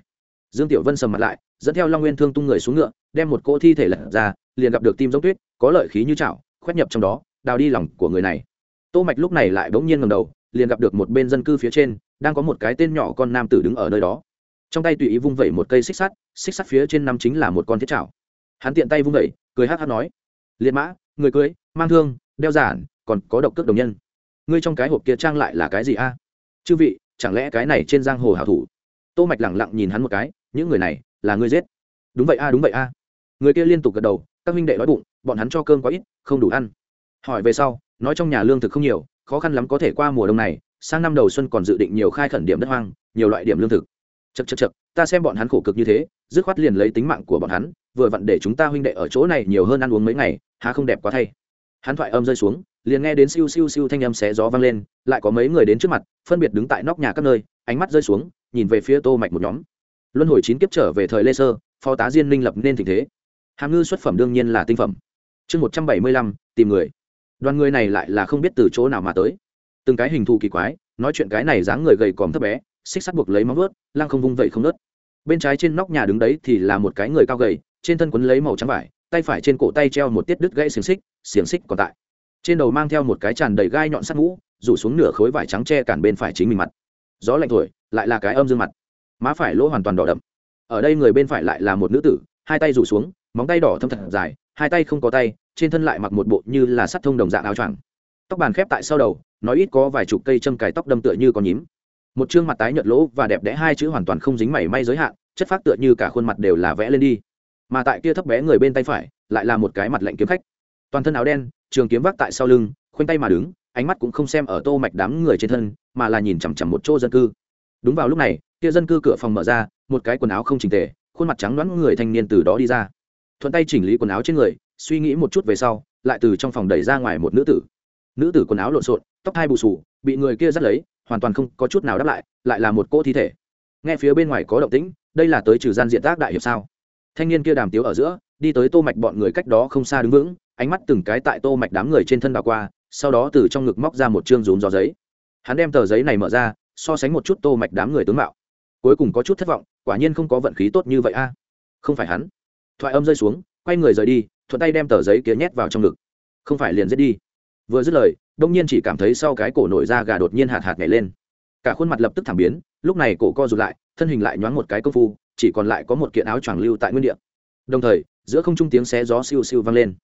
Dương tiểu vân sầm mặt lại, dẫn theo long nguyên thương tung người xuống ngựa, đem một cỗ thi thể lật ra, liền gặp được tim giống tuyết, có lợi khí như chảo, khoét nhập trong đó, đào đi lòng của người này. Tô mạch lúc này lại bỗng nhiên ngẩng đầu, liền gặp được một bên dân cư phía trên, đang có một cái tên nhỏ con nam tử đứng ở nơi đó. Trong tay tùy ý vung vẩy một cây xích sắt xích sắt phía trên năm chính là một con thiết chảo. Hắn tiện tay vung vẩy, cười hát hát nói, liệt mã, người cưới, mang thương, đeo giản, còn có độc cước đồng nhân. Ngươi trong cái hộp kia trang lại là cái gì a? Chư vị chẳng lẽ cái này trên giang hồ hảo thủ? Tô mạch lẳng lặng nhìn hắn một cái, những người này là ngươi giết. Đúng vậy a, đúng vậy a. Người kia liên tục gật đầu, các huynh đệ nói bụng, bọn hắn cho cơm quá ít, không đủ ăn. Hỏi về sau, nói trong nhà lương thực không nhiều, khó khăn lắm có thể qua mùa đông này, sang năm đầu xuân còn dự định nhiều khai khẩn điểm đất hoang, nhiều loại điểm lương thực. Chật chật chật ta xem bọn hắn khổ cực như thế, dứt khoát liền lấy tính mạng của bọn hắn, vừa vặn để chúng ta huynh đệ ở chỗ này nhiều hơn ăn uống mấy ngày, há không đẹp quá thay hắn thoại âm rơi xuống, liền nghe đến siêu siêu siêu thanh âm xé gió vang lên, lại có mấy người đến trước mặt, phân biệt đứng tại nóc nhà các nơi, ánh mắt rơi xuống, nhìn về phía tô mạch một nhóm. Luân hồi chín kiếp trở về thời lê sơ, phó tá diên minh lập nên tình thế. Hàm ngư xuất phẩm đương nhiên là tinh phẩm. Chương một trăm bảy mươi lăm, tìm người. Đoàn người này lại là không biết từ chỗ nào mà tới. Từng cái hình thù kỳ quái, nói chuyện cái này dáng người gầy còm thấp bé, xích sắt buộc lấy móng vớt lang không vung vậy không nớt. Bên trái trên nóc nhà đứng đấy thì là một cái người cao gầy, trên thân quấn lấy màu trắng vải, tay phải trên cổ tay treo một tiết đứt gãy xiềng xích xiềng xích còn tại. Trên đầu mang theo một cái tràn đầy gai nhọn sắt mũ, rủ xuống nửa khối vải trắng che cản bên phải chính mình mặt. Gió lạnh thổi, lại là cái âm dương mặt. Má phải lỗ hoàn toàn đỏ đậm. Ở đây người bên phải lại là một nữ tử, hai tay rủ xuống, móng tay đỏ thâm thật dài, hai tay không có tay, trên thân lại mặc một bộ như là sắt thông đồng dạng áo choàng. Tóc bàn khép tại sau đầu, nói ít có vài chục cây châm cài tóc đâm tựa như có nhím. Một chương mặt tái nhợt lỗ và đẹp đẽ hai chữ hoàn toàn không dính mảy may giới hạn, chất phát tựa như cả khuôn mặt đều là vẽ lên đi. Mà tại kia thấp bé người bên tay phải, lại là một cái mặt lạnh kiếm khách toàn thân áo đen, trường kiếm vác tại sau lưng, khoanh tay mà đứng, ánh mắt cũng không xem ở tô mạch đám người trên thân, mà là nhìn chằm chằm một chỗ dân cư. Đúng vào lúc này, kia dân cư cửa phòng mở ra, một cái quần áo không chỉnh tề, khuôn mặt trắng đoán người thanh niên từ đó đi ra. Thuận tay chỉnh lý quần áo trên người, suy nghĩ một chút về sau, lại từ trong phòng đẩy ra ngoài một nữ tử. Nữ tử quần áo lộn xộn, tóc hai bù sù bị người kia dắt lấy, hoàn toàn không có chút nào đáp lại lại là một cô thi thể. Nghe phía bên ngoài có động tĩnh, đây là tới trừ gian diện tác đại hiệp sao? Thanh niên kia đàm tiếu ở giữa, đi tới tô mạch bọn người cách đó không xa đứng vững ánh mắt từng cái tại tô mạch đám người trên thân đào qua, sau đó từ trong ngực móc ra một chương rúm gió giấy. Hắn đem tờ giấy này mở ra, so sánh một chút tô mạch đám người tướng mạo. Cuối cùng có chút thất vọng, quả nhiên không có vận khí tốt như vậy a. Không phải hắn. Thoại âm rơi xuống, quay người rời đi, thuận tay đem tờ giấy kia nhét vào trong ngực. Không phải liền giết đi. Vừa dứt lời, đông nhiên chỉ cảm thấy sau cái cổ nổi ra gà đột nhiên hạt hạt nhảy lên. Cả khuôn mặt lập tức thảm biến, lúc này cổ co rụt lại, thân hình lại nhoáng một cái công phu, chỉ còn lại có một kiện áo choàng lưu tại nguyên địa. Đồng thời, giữa không trung tiếng xé gió siêu siêu vang lên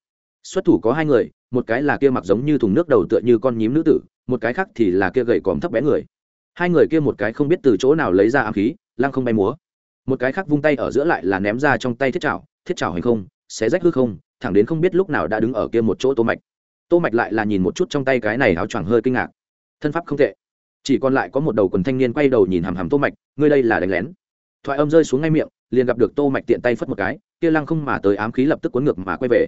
xuất thủ có hai người, một cái là kia mặc giống như thùng nước đầu tựa như con nhím nữ tử, một cái khác thì là kia gầy còm thấp bé người. Hai người kia một cái không biết từ chỗ nào lấy ra ám khí, lăng không bay múa. Một cái khác vung tay ở giữa lại là ném ra trong tay thiết chảo thiết chảo hành không, xé rách hư không, thẳng đến không biết lúc nào đã đứng ở kia một chỗ tô mạch. Tô mạch lại là nhìn một chút trong tay cái này áo choàng hơi kinh ngạc. Thân pháp không tệ. Chỉ còn lại có một đầu quần thanh niên quay đầu nhìn hàm hàm tô mạch, ngươi đây là đánh lén. Thoại âm rơi xuống ngay miệng, liền gặp được tô mạch tiện tay phất một cái, kia lăng không mà tới ám khí lập tức cuốn ngược mà quay về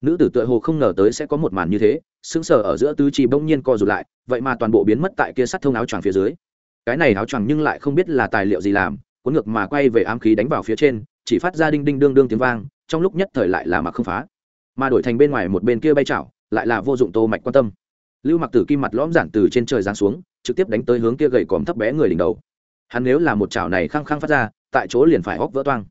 nữ tử tựa hồ không ngờ tới sẽ có một màn như thế, sững sờ ở giữa tứ chi bỗng nhiên co rụt lại, vậy mà toàn bộ biến mất tại kia sắt thông áo choàng phía dưới. Cái này áo choàng nhưng lại không biết là tài liệu gì làm, cuốn ngược mà quay về ám khí đánh vào phía trên, chỉ phát ra đinh đinh đương đương tiếng vang, trong lúc nhất thời lại là mặc không phá. Mà đổi thành bên ngoài một bên kia bay chảo, lại là vô dụng tô mạch quan tâm. Lưu mặc tử kim mặt lõm giản từ trên trời giáng xuống, trực tiếp đánh tới hướng kia gầy còm thấp bé người đỉnh đầu. Hắn nếu là một chảo này khăng khăng phát ra, tại chỗ liền phải hóc vỡ toang.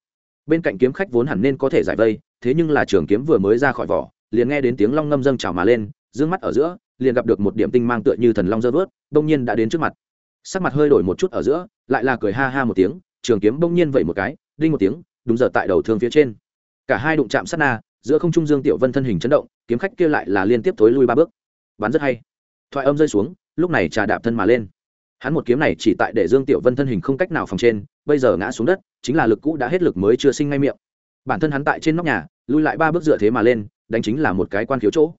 Bên cạnh kiếm khách vốn hẳn nên có thể giải vây thế nhưng là trường kiếm vừa mới ra khỏi vỏ, liền nghe đến tiếng long ngâm dâng trào mà lên, dương mắt ở giữa, liền gặp được một điểm tinh mang tựa như thần long dơ vớt đông nhiên đã đến trước mặt. Sắc mặt hơi đổi một chút ở giữa, lại là cười ha ha một tiếng, trường kiếm bỗng nhiên vậy một cái, đinh một tiếng, đúng giờ tại đầu thương phía trên. Cả hai đụng chạm sát na, giữa không trung dương tiểu vân thân hình chấn động, kiếm khách kia lại là liên tiếp tối lui ba bước. Bắn rất hay. Thoại âm rơi xuống, lúc này trà đạp thân mà lên. Hắn một kiếm này chỉ tại để dương tiểu vân thân hình không cách nào phòng trên, bây giờ ngã xuống đất, chính là lực cũ đã hết lực mới chưa sinh ngay miệng bản thân hắn tại trên nóc nhà, lui lại ba bước dựa thế mà lên, đánh chính là một cái quan khiếu chỗ.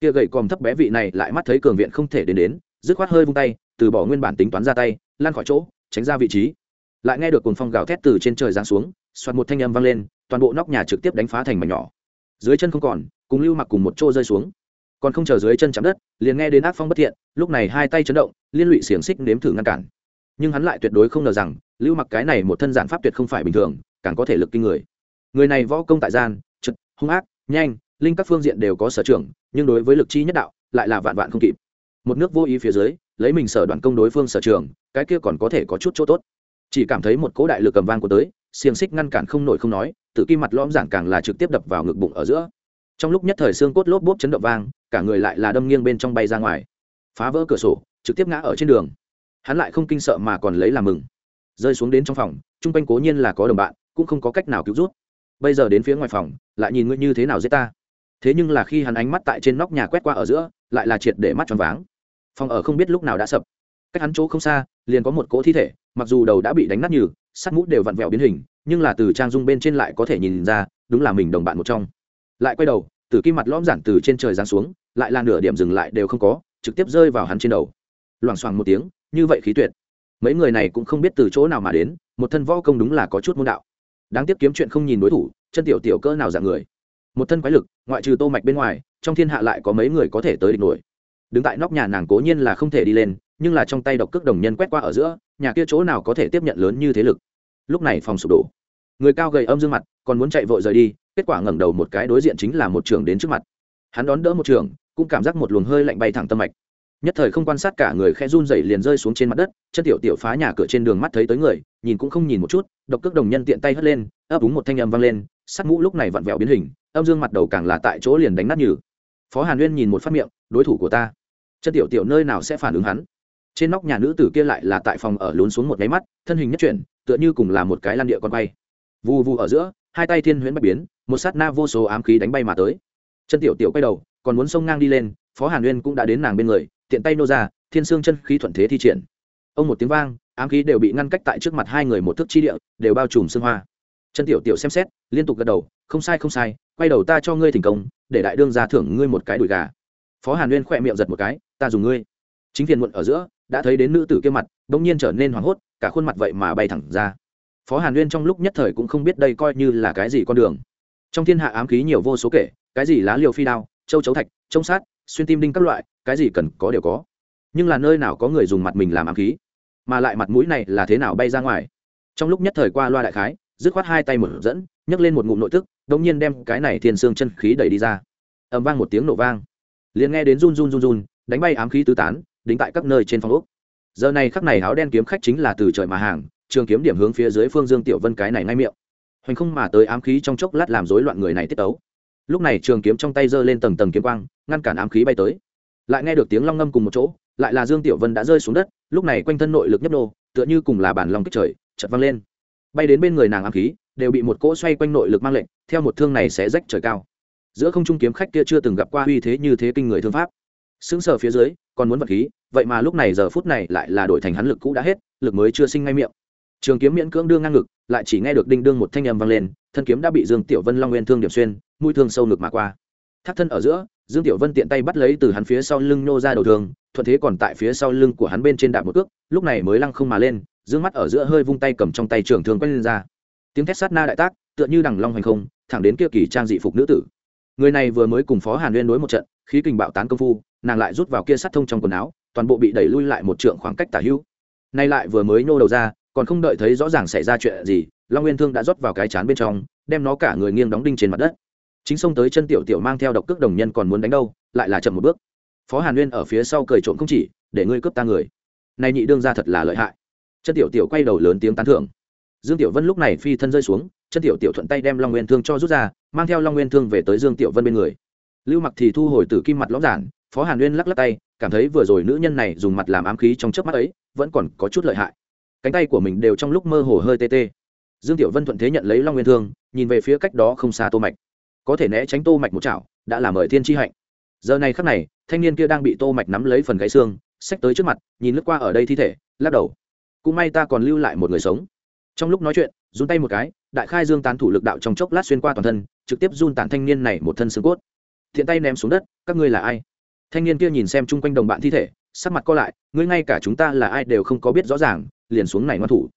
Kia gậy còm thấp bé vị này lại mắt thấy cường viện không thể đến đến, dứt khoát hơi vung tay, từ bỏ nguyên bản tính toán ra tay, lan khỏi chỗ, tránh ra vị trí. Lại nghe được cồn phong gào thét từ trên trời giáng xuống xoạt một thanh âm vang lên, toàn bộ nóc nhà trực tiếp đánh phá thành mảnh nhỏ. Dưới chân không còn, cùng lưu mặc cùng một chỗ rơi xuống. Còn không chờ dưới chân chạm đất, liền nghe đến ác phong bất thiện, lúc này hai tay chấn động, liên lụy xiềng xích nếm thử ngăn cản. Nhưng hắn lại tuyệt đối không ngờ rằng, lưu mặc cái này một thân giản pháp tuyệt không phải bình thường, càng có thể lực kinh người người này võ công tại gian, trực, hung ác, nhanh, linh các phương diện đều có sở trường, nhưng đối với lực chi nhất đạo, lại là vạn vạn không kịp. Một nước vô ý phía dưới, lấy mình sở đoạn công đối phương sở trường, cái kia còn có thể có chút chỗ tốt. Chỉ cảm thấy một cỗ đại lực cầm vang của tới, xiềng xích ngăn cản không nổi không nói, tự kim mặt lõm giảng càng là trực tiếp đập vào ngực bụng ở giữa. Trong lúc nhất thời xương cốt lốp bốp chấn động vang, cả người lại là đâm nghiêng bên trong bay ra ngoài. Phá vỡ cửa sổ, trực tiếp ngã ở trên đường. Hắn lại không kinh sợ mà còn lấy làm mừng. Rơi xuống đến trong phòng, chung quanh cố nhiên là có đồng bạn, cũng không có cách nào cứu rút bây giờ đến phía ngoài phòng, lại nhìn ngươi như thế nào giết ta. Thế nhưng là khi hắn ánh mắt tại trên nóc nhà quét qua ở giữa, lại là triệt để mắt tròn váng. Phòng ở không biết lúc nào đã sập. Cách hắn chỗ không xa, liền có một cỗ thi thể, mặc dù đầu đã bị đánh nát nhừ, sắt mũ đều vặn vẹo biến hình, nhưng là từ trang dung bên trên lại có thể nhìn ra, đúng là mình đồng bạn một trong. Lại quay đầu từ kim mặt lõm giản từ trên trời giáng xuống, lại là nửa điểm dừng lại đều không có, trực tiếp rơi vào hắn trên đầu. Loảng xoảng một tiếng, như vậy khí tuyệt. Mấy người này cũng không biết từ chỗ nào mà đến, một thân võ công đúng là có chút môn đạo đáng tiếc kiếm chuyện không nhìn đối thủ, chân tiểu tiểu cỡ nào dạng người. Một thân quái lực, ngoại trừ tô mạch bên ngoài, trong thiên hạ lại có mấy người có thể tới địch nổi. Đứng tại nóc nhà nàng cố nhiên là không thể đi lên, nhưng là trong tay độc cước đồng nhân quét qua ở giữa, nhà kia chỗ nào có thể tiếp nhận lớn như thế lực. Lúc này phòng sụp đổ. Người cao gầy âm dương mặt, còn muốn chạy vội rời đi, kết quả ngẩng đầu một cái đối diện chính là một trường đến trước mặt. Hắn đón đỡ một trường cũng cảm giác một luồng hơi lạnh bay thẳng tâm mạch nhất thời không quan sát cả người khe run rẩy liền rơi xuống trên mặt đất, chân tiểu tiểu phá nhà cửa trên đường mắt thấy tới người, nhìn cũng không nhìn một chút, độc cước đồng nhân tiện tay hất lên, ấp úng một thanh âm vang lên, sắt mũ lúc này vặn vẹo biến hình, âm dương mặt đầu càng là tại chỗ liền đánh nát nhừ. Phó hàn uyên nhìn một phát miệng, đối thủ của ta. Chân tiểu tiểu nơi nào sẽ phản ứng hắn? Trên nóc nhà nữ tử kia lại là tại phòng ở lún xuống một máy mắt, thân hình nhất chuyển, tựa như cùng là một cái lan địa con bay vù vù ở giữa, hai tay thiên huyễn bạch biến, một sát na vô số ám khí đánh bay mà tới. Chân tiểu tiểu quay đầu, còn muốn xông ngang đi lên, phó hàn uyên cũng đã đến nàng bên người tiện tay nô ra, thiên xương chân khí thuận thế thi triển. Ông một tiếng vang, ám khí đều bị ngăn cách tại trước mặt hai người một thước chi địa, đều bao trùm xương hoa. Chân tiểu tiểu xem xét, liên tục gật đầu, không sai không sai, quay đầu ta cho ngươi thành công, để đại đương ra thưởng ngươi một cái đùi gà. Phó hàn uyên khỏe miệng giật một cái, ta dùng ngươi. Chính phiền muộn ở giữa, đã thấy đến nữ tử kia mặt đ ỗ n g nhiên trở nên hoảng hốt, cả khuôn mặt vậy mà bay thẳng ra. Phó hàn uyên trong lúc nhất thời cũng không biết đây coi như là cái gì con đường. Trong thiên hạ ám khí nhiều vô số kể, cái gì lá liều phi đao, châu chấu thạch, trông sát, xuyên tim đinh các loại cái gì cần có đều có. Nhưng là nơi nào có người dùng mặt mình làm ám khí, mà lại mặt mũi này là thế nào bay ra ngoài. Trong lúc nhất thời qua loa đại khái, dứt khoát hai tay mở dẫn, nhấc lên một ngụm nội tức, đống nhiên đem cái này thiên xương chân khí đẩy đi ra. Ầm vang một tiếng nổ vang. Liền nghe đến run run run run, đánh bay ám khí tứ tán, đính tại các nơi trên phòng ốc. Giờ này khắc này áo đen kiếm khách chính là từ trời mà hàng, trường kiếm điểm hướng phía dưới phương dương tiểu vân cái này ngay miệng. Hoành không mà tới ám khí trong chốc lát làm rối loạn người này tiết tấu. Lúc này trường kiếm trong tay giơ lên tầng tầng kiếm quang, ngăn cản ám khí bay tới lại nghe được tiếng long ngâm cùng một chỗ, lại là dương tiểu vân đã rơi xuống đất, lúc này quanh thân nội lực nhấp nô, tựa như cùng là bản lòng kích trời chật văng lên. Bay đến bên người nàng ám khí, đều bị một cỗ xoay quanh nội lực mang lệnh, theo một thương này sẽ rách trời cao. Giữa không trung kiếm khách kia chưa từng gặp qua uy thế như thế kinh người thương pháp. Sững sờ phía dưới, còn muốn vật khí, vậy mà lúc này giờ phút này lại là đổi thành hắn lực cũ đã hết, lực mới chưa sinh ngay miệng. Trường kiếm miễn cưỡng đương ngang ngực, lại chỉ nghe được đinh đương một thanh âm vang lên, thân kiếm đã bị dương tiểu vân long nguyên thương điểm xuyên, mũi thương sâu ngực mà qua. Thắt thân ở giữa dương tiểu vân tiện tay bắt lấy từ hắn phía sau lưng nô ra đầu thường thuận thế còn tại phía sau lưng của hắn bên trên đạp một cước, lúc này mới lăng không mà lên, dương mắt ở giữa hơi vung tay cầm trong tay trường thương quay lên ra. Tiếng thét sát na đại tác, tựa như đằng long hành không, thẳng đến kia kỳ trang dị phục nữ tử. Người này vừa mới cùng phó hàn uyên đối một trận, khí kình bạo tán công phu, nàng lại rút vào kia sắt thông trong quần áo, toàn bộ bị đẩy lui lại một trượng khoảng cách tả hữu. Nay lại vừa mới nô đầu ra, còn không đợi thấy rõ ràng xảy ra chuyện gì, long nguyên thương đã rót vào cái chán bên trong, đem nó cả người nghiêng đóng đinh trên mặt đất chính xông tới chân tiểu tiểu mang theo độc cước đồng nhân còn muốn đánh đâu, lại là chậm một bước. Phó hàn nguyên ở phía sau cười trộm không chỉ, để ngươi cướp ta người. Này nhị đương ra thật là lợi hại. Chân tiểu tiểu quay đầu lớn tiếng tán thưởng. Dương tiểu vân lúc này phi thân rơi xuống, chân tiểu tiểu thuận tay đem long nguyên thương cho rút ra, mang theo long nguyên thương về tới dương tiểu vân bên người. Lưu mặc thì thu hồi từ kim mặt lõng giản, phó hàn nguyên lắc lắc tay, cảm thấy vừa rồi nữ nhân này dùng mặt làm ám khí trong chớp mắt ấy, vẫn còn có chút lợi hại. Cánh tay của mình đều trong lúc mơ hồ hơi tê tê. Dương tiểu vân thuận thế nhận lấy long nguyên thương, nhìn về phía cách đó không xa tô mạch có thể né tránh tô mạch một chảo, đã làm mời thiên chi hạnh. Giờ này khắc này, thanh niên kia đang bị tô mạch nắm lấy phần gãy xương, xách tới trước mặt, nhìn lướt qua ở đây thi thể, lắc đầu. Cũng may ta còn lưu lại một người sống. Trong lúc nói chuyện, run tay một cái, đại khai dương tán thủ lực đạo trong chốc lát xuyên qua toàn thân, trực tiếp run tản thanh niên này một thân xương cốt. Thiện tay ném xuống đất, các ngươi là ai? Thanh niên kia nhìn xem chung quanh đồng bạn thi thể, sắc mặt co lại, ngươi ngay cả chúng ta là ai đều không có biết rõ ràng, liền xuống này ngoan thủ.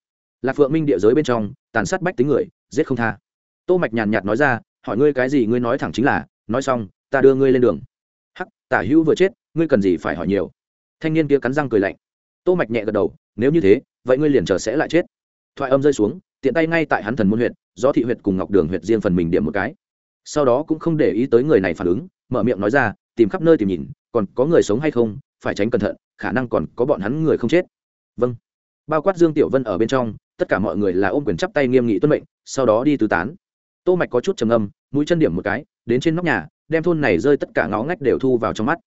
Lạc phượng minh địa giới bên trong, tàn sát bách tính người, giết không tha. Tô mạch nhàn nhạt nói ra hỏi ngươi cái gì ngươi nói thẳng chính là, nói xong, ta đưa ngươi lên đường. Hắc, tả hữu vừa chết, ngươi cần gì phải hỏi nhiều. Thanh niên kia cắn răng cười lạnh. Tô mạch nhẹ gật đầu, nếu như thế, vậy ngươi liền chờ sẽ lại chết. Thoại âm rơi xuống, tiện tay ngay tại hắn thần môn huyện do thị huyệt cùng ngọc đường huyệt riêng phần mình điểm một cái. Sau đó cũng không để ý tới người này phản ứng, mở miệng nói ra, tìm khắp nơi tìm nhìn, còn có người sống hay không, phải tránh cẩn thận, khả năng còn có bọn hắn người không chết. Vâng. Bao quát dương tiểu vân ở bên trong, tất cả mọi người là ôm quyền chắp tay nghiêm nghị tuân mệnh, sau đó đi tứ tán tô mạch có chút trầm âm mũi chân điểm một cái, đến trên nóc nhà, đem thôn này rơi tất cả ngõ ngách đều thu vào trong mắt.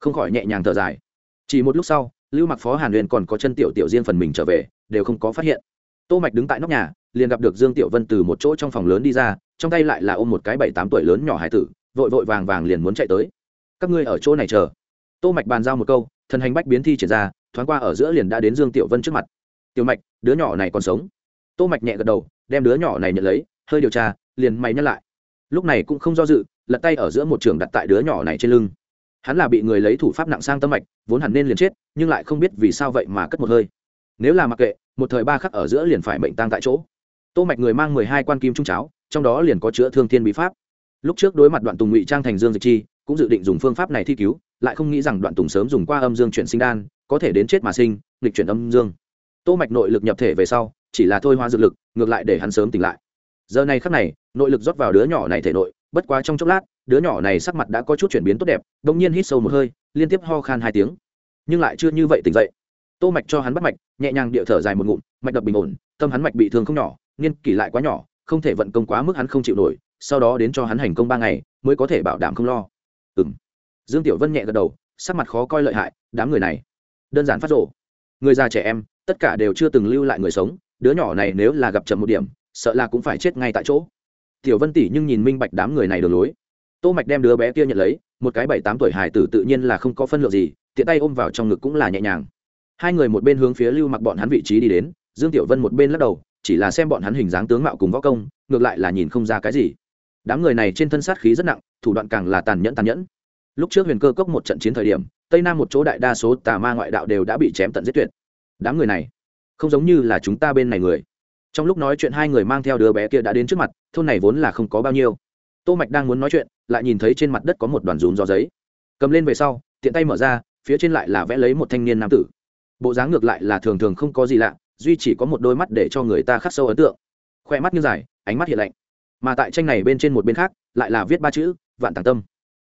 Không khỏi nhẹ nhàng thở dài. Chỉ một lúc sau, lưu mặc phó hàn huyền còn có chân tiểu tiểu riêng phần mình trở về, đều không có phát hiện. Tô mạch đứng tại nóc nhà, liền gặp được dương tiểu vân từ một chỗ trong phòng lớn đi ra, trong tay lại là ôm một cái bảy tám tuổi lớn nhỏ hải tử, vội vội vàng vàng liền muốn chạy tới. Các ngươi ở chỗ này chờ. Tô mạch bàn giao một câu, thần hành bách biến thi triển ra, thoáng qua ở giữa liền đã đến dương tiểu vân trước mặt. Tiểu mạch, đứa nhỏ này còn sống. Tô mạch nhẹ gật đầu, đem đứa nhỏ này nhận lấy, hơi điều tra liền mày nhắc lại. Lúc này cũng không do dự, lật tay ở giữa một trường đặt tại đứa nhỏ này trên lưng. Hắn là bị người lấy thủ pháp nặng sang tâm mạch, vốn hẳn nên liền chết, nhưng lại không biết vì sao vậy mà cất một hơi. Nếu là mặc kệ, một thời ba khắc ở giữa liền phải mệnh tang tại chỗ. Tô mạch người mang mười hai quan kim trung cháo, trong đó liền có chữa thương thiên bí pháp. Lúc trước đối mặt đoạn tùng ngụy trang thành dương dịch chi, cũng dự định dùng phương pháp này thi cứu, lại không nghĩ rằng đoạn tùng sớm dùng qua âm dương chuyển sinh đan, có thể đến chết mà sinh, nghịch chuyển âm dương. Tô mạch nội lực nhập thể về sau, chỉ là thôi hóa dược lực, ngược lại để hắn sớm tỉnh lại giờ này khắc này, nội lực rót vào đứa nhỏ này thể nội, bất quá trong chốc lát, đứa nhỏ này sắc mặt đã có chút chuyển biến tốt đẹp đột nhiên hít sâu một hơi, liên tiếp ho khan hai tiếng. Nhưng lại chưa như vậy tỉnh dậy. Tô mạch cho hắn bắt mạch, nhẹ nhàng địa thở dài một ngụm, mạch đập bình ổn, tâm hắn mạch bị thương không nhỏ niên kỷ lại quá nhỏ, không thể vận công quá mức hắn không chịu nổi, sau đó đến cho hắn hành công ba ngày, mới có thể bảo đảm không lo. Ừm. Dương tiểu vân nhẹ gật đầu, sắc mặt khó coi lợi hại, đám người này, đơn giản phát rộ người già trẻ em, tất cả đều chưa từng lưu lại người sống, đứa nhỏ này nếu là gặp chậm một điểm sợ là cũng phải chết ngay tại chỗ. Tiểu vân tỷ nhưng nhìn minh bạch đám người này đường lối. Tô mạch đem đứa bé kia nhận lấy, một cái bảy tám tuổi hài tử tự nhiên là không có phân lượng gì, tiện tay ôm vào trong ngực cũng là nhẹ nhàng. Hai người một bên hướng phía lưu mặc bọn hắn vị trí đi đến, dương tiểu vân một bên lắc đầu, chỉ là xem bọn hắn hình dáng tướng mạo cùng võ công, ngược lại là nhìn không ra cái gì. Đám người này trên thân sát khí rất nặng, thủ đoạn càng là tàn nhẫn tàn nhẫn. Lúc trước huyền cơ cốc một trận chiến thời điểm, tây nam một chỗ đại đa số tà ma ngoại đạo đều đã bị chém tận giết tuyệt. Đám người này, không giống như là chúng ta bên này người trong lúc nói chuyện hai người mang theo đứa bé kia đã đến trước mặt, thôn này vốn là không có bao nhiêu. Tô mạch đang muốn nói chuyện, lại nhìn thấy trên mặt đất có một đoàn rúm gió giấy. Cầm lên về sau, tiện tay mở ra, phía trên lại là vẽ lấy một thanh niên nam tử. Bộ dáng ngược lại là thường thường không có gì lạ, duy chỉ có một đôi mắt để cho người ta khắc sâu ấn tượng. Khoe mắt như dài, ánh mắt hiện lạnh. Mà tại tranh này bên trên một bên khác, lại là viết ba chữ, vạn tàng tâm.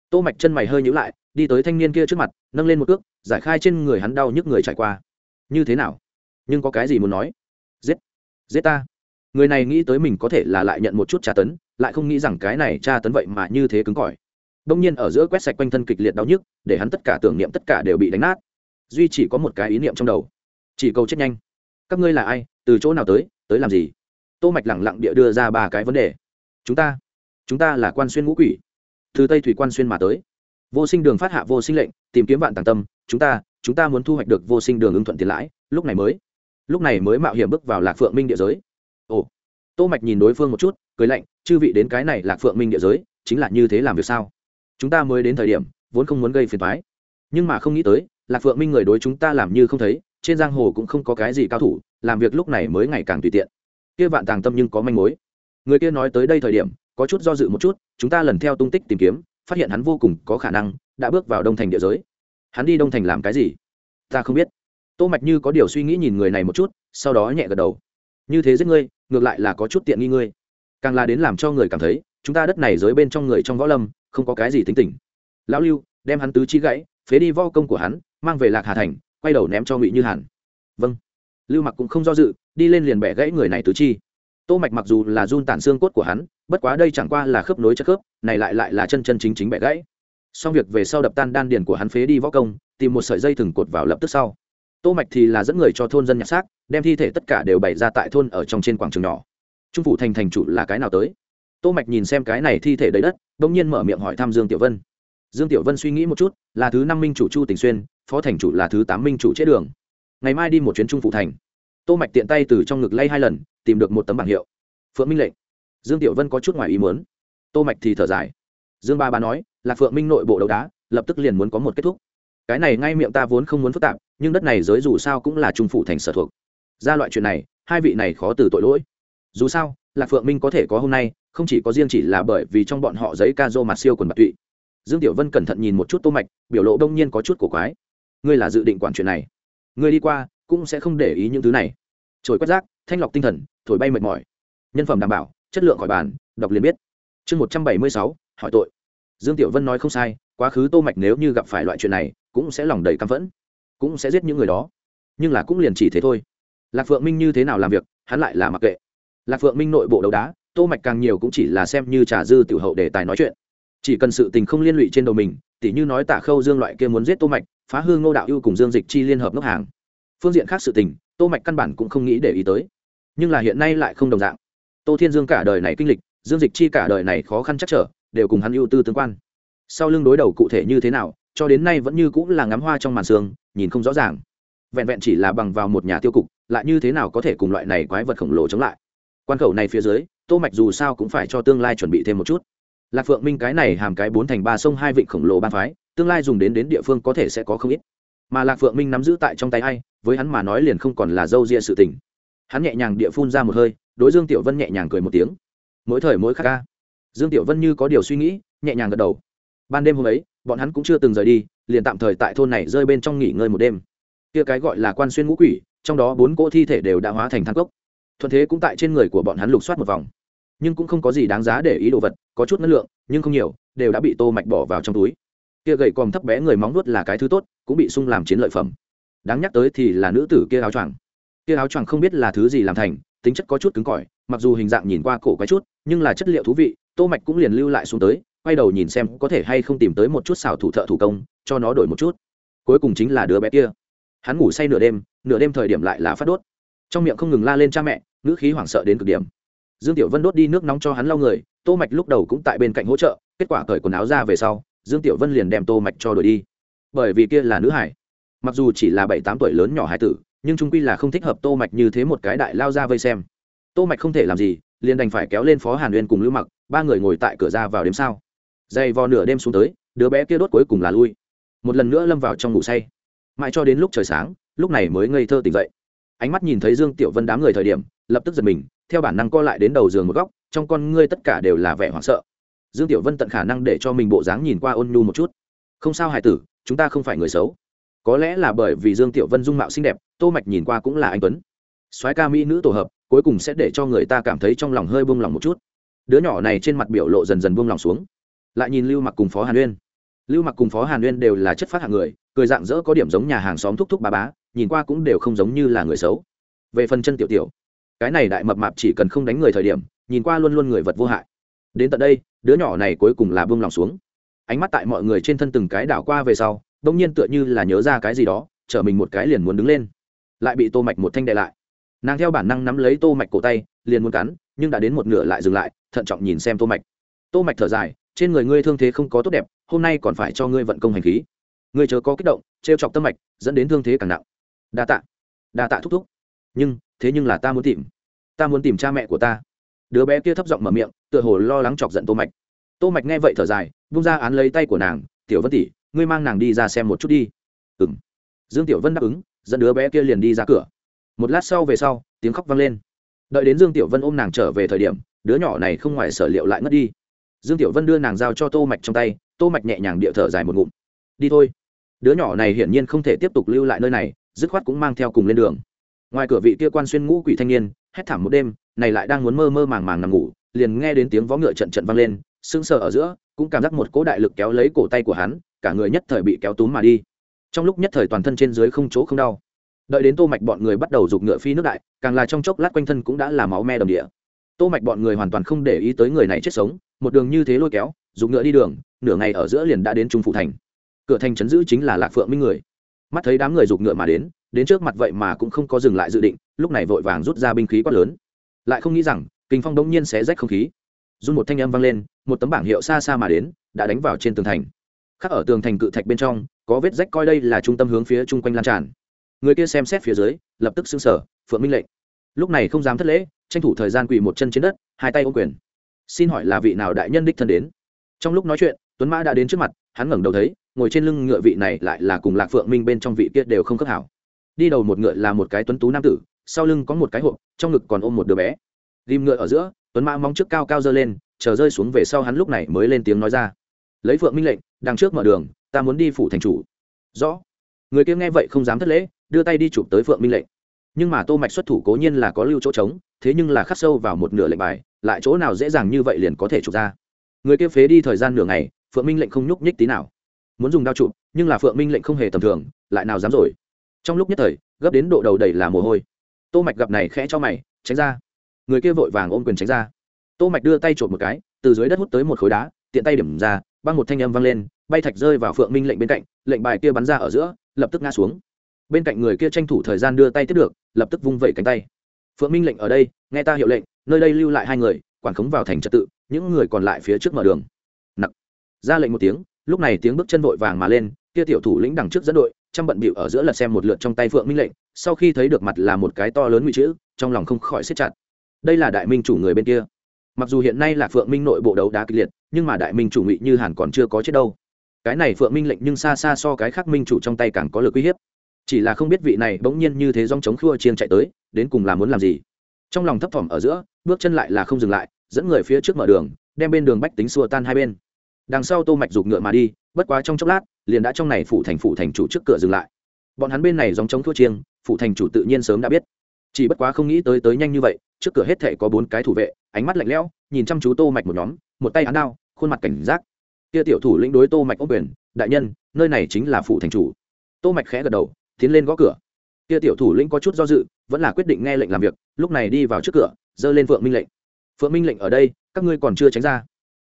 Tô mạch chân mày hơi nhíu lại, đi tới thanh niên kia trước mặt, nâng lên một cước, giải khai trên người hắn đau nhức người trải qua. Như thế nào? Nhưng có cái gì muốn nói? Giết! Giết ta. Người này nghĩ tới mình có thể là lại nhận một chút tra tấn, lại không nghĩ rằng cái này tra tấn vậy mà như thế cứng cỏi. Đông nhiên ở giữa quét sạch quanh thân kịch liệt đau nhức, để hắn tất cả tưởng niệm tất cả đều bị đánh nát. Duy chỉ có một cái ý niệm trong đầu. Chỉ cầu chết nhanh. Các ngươi là ai? Từ chỗ nào tới? Tới làm gì? Tô mạch lẳng lặng địa đưa ra ba cái vấn đề. Chúng ta chúng ta là quan xuyên ngũ quỷ. Từ tây thủy quan xuyên mà tới. Vô sinh đường phát hạ vô sinh lệnh, tìm kiếm bạn tàng tâm. Chúng ta chúng ta muốn thu hoạch được vô sinh đường ứng thuận tiền lãi, lúc này mới lúc này mới mạo hiểm bước vào lạc phượng minh địa giới. Ồ, tô mạch nhìn đối phương một chút, cười lạnh, chư vị đến cái này lạc phượng minh địa giới, chính là như thế làm việc sao? Chúng ta mới đến thời điểm, vốn không muốn gây phiền toái. Nhưng mà không nghĩ tới, lạc phượng minh người đối chúng ta làm như không thấy, trên giang hồ cũng không có cái gì cao thủ, làm việc lúc này mới ngày càng tùy tiện. Kia vạn tàng tâm nhưng có manh mối. Người kia nói tới đây thời điểm, có chút do dự một chút, chúng ta lần theo tung tích tìm kiếm, phát hiện hắn vô cùng có khả năng đã bước vào đông thành địa giới. Hắn đi đông thành làm cái gì? Ta không biết tô mạch như có điều suy nghĩ nhìn người này một chút, sau đó nhẹ gật đầu. Như thế giết ngươi, ngược lại là có chút tiện nghi ngươi. Càng là đến làm cho người cảm thấy, chúng ta đất này dưới bên trong người trong võ lâm, không có cái gì tính tình. Lão lưu, đem hắn tứ chi gãy, phế đi võ công của hắn, mang về lạc hà thành, quay đầu ném cho ngụy như hàn. Vâng. Lưu mặc cũng không do dự, đi lên liền bẻ gãy người này tứ chi. Tô mạch mặc dù là run tản xương cốt của hắn, bất quá đây chẳng qua là khớp nối chất khớp, này lại lại là chân chân chính chính bẻ gãy. Xong việc về sau đập tan đan điền của hắn phế đi võ công, tìm một sợi dây thừng cột vào lập tức sau tô mạch thì là dẫn người cho thôn dân nhặt xác, đem thi thể tất cả đều bày ra tại thôn ở trong trên quảng trường nhỏ. Trung phủ thành thành chủ là cái nào tới? Tô mạch nhìn xem cái này thi thể đầy đất, bỗng nhiên mở miệng hỏi thăm dương tiểu vân. Dương tiểu vân suy nghĩ một chút, là thứ năm minh chủ chu tình xuyên, phó thành chủ là thứ tám minh chủ chế đường. Ngày mai đi một chuyến trung phủ thành. Tô mạch tiện tay từ trong ngực lay hai lần, tìm được một tấm bảng hiệu. Phượng minh lệnh. Dương tiểu vân có chút ngoài ý muốn. Tô mạch thì thở dài. Dương ba ba nói, là phượng minh nội bộ đấu đá, lập tức liền muốn có một kết thúc. Cái này ngay miệng ta vốn không muốn phức tạp nhưng đất này giới dù sao cũng là trung phủ thành sở thuộc. Ra loại chuyện này, hai vị này khó từ tội lỗi. Dù sao, lạc phượng minh có thể có hôm nay, không chỉ có riêng chỉ là bởi vì trong bọn họ giấy ca dô mặt siêu quần mặt tụy. Dương tiểu vân cẩn thận nhìn một chút tô mạch, biểu lộ đông nhiên có chút cổ quái. Ngươi là dự định quản chuyện này. Ngươi đi qua, cũng sẽ không để ý những thứ này. Trồi quét rác, thanh lọc tinh thần, thổi bay mệt mỏi. Nhân phẩm đảm bảo, chất lượng khỏi bàn, đọc liền biết. Chương một trăm bảy mươi sáu, hỏi tội. Dương tiểu vân nói không sai, quá khứ tô mạch nếu như gặp phải loại chuyện này, cũng sẽ lòng đầy căm phẫn cũng sẽ giết những người đó. Nhưng là cũng liền chỉ thế thôi. Lạc phượng minh như thế nào làm việc, hắn lại là mặc kệ. Lạc phượng minh nội bộ đấu đá, tô mạch càng nhiều cũng chỉ là xem như trà dư tiểu hậu để tài nói chuyện. Chỉ cần sự tình không liên lụy trên đầu mình, tỉ như nói Tả khâu dương loại kia muốn giết tô mạch, phá hư ngô đạo ưu cùng dương dịch chi liên hợp ngốc hàng. Phương diện khác sự tình, tô mạch căn bản cũng không nghĩ để ý tới. Nhưng là hiện nay lại không đồng dạng. Tô thiên dương cả đời này kinh lịch, dương dịch chi cả đời này khó khăn chắc trở, đều cùng hắn ưu tư tương quan. Sau lưng đối đầu cụ thể như thế nào cho đến nay vẫn như cũng là ngắm hoa trong màn sương, nhìn không rõ ràng. Vẹn vẹn chỉ là bằng vào một nhà tiêu cục, lại như thế nào có thể cùng loại này quái vật khổng lồ chống lại? Quan khẩu này phía dưới, tô mạch dù sao cũng phải cho tương lai chuẩn bị thêm một chút. Lạc phượng minh cái này hàm cái bốn thành ba sông hai vịnh khổng lồ ban phái, tương lai dùng đến đến địa phương có thể sẽ có không ít. Mà lạc phượng minh nắm giữ tại trong tay ai, với hắn mà nói liền không còn là dâu ria sự tình. Hắn nhẹ nhàng địa phun ra một hơi, đối dương tiểu vân nhẹ nhàng cười một tiếng. Mỗi thời mỗi khắc ca dương tiểu vân như có điều suy nghĩ, nhẹ nhàng gật đầu. Ban đêm hôm ấy bọn hắn cũng chưa từng rời đi, liền tạm thời tại thôn này rơi bên trong nghỉ ngơi một đêm. Kia cái gọi là quan xuyên ngũ quỷ, trong đó bốn cỗ thi thể đều đã hóa thành thang cốc. Thuận thế cũng tại trên người của bọn hắn lục soát một vòng. Nhưng cũng không có gì đáng giá để ý đồ vật, có chút năng lượng, nhưng không nhiều, đều đã bị tô mạch bỏ vào trong túi. Kia gậy còm thấp bé người móng nuốt là cái thứ tốt, cũng bị sung làm chiến lợi phẩm. Đáng nhắc tới thì là nữ tử kia áo choàng. Kia áo choàng không biết là thứ gì làm thành, tính chất có chút cứng cỏi, mặc dù hình dạng nhìn qua cổ quái chút, nhưng là chất liệu thú vị, tô mạch cũng liền lưu lại xuống tới quay đầu nhìn xem có thể hay không tìm tới một chút xào thủ thợ thủ công, cho nó đổi một chút. Cuối cùng chính là đứa bé kia. Hắn ngủ say nửa đêm nửa đêm thời điểm lại là phát đốt. Trong miệng không ngừng la lên cha mẹ, ngữ khí hoảng sợ đến cực điểm. Dương tiểu vân đốt đi nước nóng cho hắn lau người, tô mạch lúc đầu cũng tại bên cạnh hỗ trợ, kết quả cởi quần áo ra về sau, dương tiểu vân liền đem tô mạch cho đổi đi. Bởi vì kia là nữ hải. Mặc dù chỉ là bảy tám tuổi lớn nhỏ hải tử, nhưng trung quy là không thích hợp tô mạch như thế một cái đại lao ra vây xem. Tô mạch không thể làm gì, liền đành phải kéo lên phó hàn uyên cùng lưu mặc, ba người ngồi tại cửa ra vào đêm sao dày vò nửa đêm xuống tới, đứa bé kia đốt cuối cùng là lui. Một lần nữa lâm vào trong ngủ say. Mãi cho đến lúc trời sáng, lúc này mới ngây thơ tỉnh dậy. Ánh mắt nhìn thấy dương tiểu vân đám người thời điểm, lập tức giật mình, theo bản năng co lại đến đầu giường một góc, trong con ngươi tất cả đều là vẻ hoảng sợ. Dương tiểu vân tận khả năng để cho mình bộ dáng nhìn qua ôn nhu một chút. Không sao hải tử, chúng ta không phải người xấu. Có lẽ là bởi vì dương tiểu vân dung mạo xinh đẹp, tô mạch nhìn qua cũng là anh tuấn. Soái ca mỹ nữ tổ hợp, cuối cùng sẽ để cho người ta cảm thấy trong lòng hơi buông lòng một chút. Đứa nhỏ này trên mặt biểu lộ dần dần buông lòng xuống lại nhìn lưu mặc cùng phó hàn uyên. Lưu mặc cùng phó hàn uyên đều là chất phát hạng người, cười dạng dỡ có điểm giống nhà hàng xóm thúc thúc bà bá, nhìn qua cũng đều không giống như là người xấu. Về phần chân tiểu tiểu, cái này đại mập mạp chỉ cần không đánh người thời điểm, nhìn qua luôn luôn người vật vô hại. Đến tận đây, đứa nhỏ này cuối cùng là buông lòng xuống. Ánh mắt tại mọi người trên thân từng cái đảo qua về sau bỗng nhiên tựa như là nhớ ra cái gì đó chở mình một cái liền muốn đứng lên. Lại bị tô mạch một thanh đệ lại. Nàng theo bản năng nắm lấy tô mạch cổ tay, liền muốn cắn, nhưng đã đến một nửa lại dừng lại, thận trọng nhìn xem tô mạch. Tô mạch thở dài trên người ngươi thương thế không có tốt đẹp, hôm nay còn phải cho ngươi vận công hành khí. Ngươi chớ có kích động, trêu chọc tâm mạch, dẫn đến thương thế càng nặng. Đa tạ đa tạ thúc thúc. Nhưng, thế nhưng là ta muốn tìm, ta muốn tìm cha mẹ của ta. Đứa bé kia thấp giọng mở miệng, tựa hồ lo lắng chọc giận tô mạch. Tô mạch nghe vậy thở dài bung ra án lấy tay của nàng, tiểu vân tỷ, ngươi mang nàng đi ra xem một chút đi. Ừm. Dương tiểu vân đáp ứng, dẫn đứa bé kia liền đi ra cửa. Một lát sau về sau, tiếng khóc vang lên. Đợi đến dương tiểu vân ôm nàng trở về thời điểm, đứa nhỏ này không ngoài sở liệu lại ngất đi dương tiểu vân đưa nàng giao cho tô mạch trong tay, tô mạch nhẹ nhàng địa thở dài một ngụm. Đi thôi. Đứa nhỏ này hiển nhiên không thể tiếp tục lưu lại nơi này, dứt khoát cũng mang theo cùng lên đường. Ngoài cửa vị kia quan xuyên ngũ quỷ thanh niên, hét thảm một đêm, này lại đang muốn mơ mơ màng màng nằm ngủ, liền nghe đến tiếng vó ngựa trận trận vang lên, sững sờ ở giữa, cũng cảm giác một cỗ đại lực kéo lấy cổ tay của hắn, cả người nhất thời bị kéo túm mà đi. Trong lúc nhất thời toàn thân trên dưới không chỗ không đau. Đợi đến tô mạch bọn người bắt đầu giục ngựa phi nước đại, càng là trong chốc lát quanh thân cũng đã là máu me đồng địa. Tô mạch bọn người hoàn toàn không để ý tới người này chết sống một đường như thế lôi kéo, dùng ngựa đi đường, nửa ngày ở giữa liền đã đến trung phủ thành. Cửa thành chấn giữ chính là lạc phượng minh người. Mắt thấy đám người giục ngựa mà đến đến trước mặt vậy mà cũng không có dừng lại dự định, lúc này vội vàng rút ra binh khí quát lớn. Lại không nghĩ rằng, kinh phong đống nhiên sẽ rách không khí. Run một thanh âm vang lên, một tấm bảng hiệu xa xa mà đến, đã đánh vào trên tường thành. Khắc ở tường thành cự thạch bên trong, có vết rách coi đây là trung tâm hướng phía chung quanh lan tràn. Người kia xem xét phía dưới, lập tức xưng sở, phượng minh lệnh. Lúc này không dám thất lễ, tranh thủ thời gian quỳ một chân trên đất, hai tay ô quyền xin hỏi là vị nào đại nhân đích thân đến? Trong lúc nói chuyện, tuấn mã đã đến trước mặt, hắn ngẩng đầu thấy, ngồi trên lưng ngựa vị này lại là cùng lạc phượng minh bên trong vị kia đều không cấp hảo. Đi đầu một ngựa là một cái tuấn tú nam tử, sau lưng có một cái hộp, trong ngực còn ôm một đứa bé. Ghim ngựa ở giữa, tuấn mã móng trước cao cao dơ lên, chờ rơi xuống về sau hắn lúc này mới lên tiếng nói ra. Lấy phượng minh lệnh, đằng trước mở đường, ta muốn đi phủ thành chủ. Rõ. Người kia nghe vậy không dám thất lễ, đưa tay đi chụp tới phượng minh lệnh. Nhưng mà tô mạch xuất thủ cố nhiên là có lưu chỗ trống, thế nhưng là khắc sâu vào một nửa lệnh bài lại chỗ nào dễ dàng như vậy liền có thể chụp ra. Người kia phế đi thời gian nửa ngày, phượng minh lệnh không nhúc nhích tí nào. Muốn dùng đao chụp, nhưng là phượng minh lệnh không hề tầm thường, lại nào dám rồi. Trong lúc nhất thời, gấp đến độ đầu đầy là mồ hôi. Tô mạch gặp này khẽ cho mày, tránh ra. Người kia vội vàng ôm quyền tránh ra. Tô mạch đưa tay trộm một cái, từ dưới đất hút tới một khối đá, tiện tay điểm ra, băng một thanh âm vang lên, bay thạch rơi vào phượng minh lệnh bên cạnh, lệnh bài kia bắn ra ở giữa, lập tức ngã xuống. Bên cạnh người kia tranh thủ thời gian đưa tay tiếp được, lập tức vung vẩy cánh tay phượng minh lệnh ở đây, nghe ta hiệu lệnh, nơi đây lưu lại hai người, quản khống vào thành trật tự, những người còn lại phía trước mở đường. Nặc. Ra lệnh một tiếng, lúc này tiếng bước chân vội vàng mà lên, kia tiểu thủ lĩnh đằng trước dẫn đội chăm bận bịu ở giữa lật xem một lượt trong tay phượng minh lệnh, sau khi thấy được mặt là một cái to lớn nguy chữ, trong lòng không khỏi siết chặt. Đây là đại minh chủ người bên kia. Mặc dù hiện nay là phượng minh nội bộ đấu đá kịch liệt, nhưng mà đại minh chủ ngụy như hàn còn chưa có chết đâu. Cái này phượng minh lệnh nhưng xa xa so cái khác minh chủ trong tay càng có lực uy hiếp chỉ là không biết vị này bỗng nhiên như thế dòng chống khua chiên chạy tới, đến cùng là muốn làm gì. Trong lòng thấp thỏm ở giữa, bước chân lại là không dừng lại, dẫn người phía trước mở đường, đem bên đường bách tính xua tan hai bên. Đằng sau tô mạch rụt ngựa mà đi, bất quá trong chốc lát, liền đã trong này phủ thành phủ thành chủ trước cửa dừng lại. Bọn hắn bên này dòng chống thua chiêng, phủ thành chủ tự nhiên sớm đã biết. Chỉ bất quá không nghĩ tới tới nhanh như vậy, trước cửa hết thể có bốn cái thủ vệ, ánh mắt lạnh lẽo, nhìn chăm chú tô mạch một nhóm, một tay án đao, khuôn mặt cảnh giác. Kia tiểu thủ lĩnh đối tô mạch ốc quyền, đại nhân, nơi này chính là phủ thành chủ. Tô mạch khẽ gật đầu tiến lên gõ cửa. Kia tiểu thủ lĩnh có chút do dự, vẫn là quyết định nghe lệnh làm việc, lúc này đi vào trước cửa dơ lên phượng minh lệnh. Phượng minh lệnh ở đây, các ngươi còn chưa tránh ra.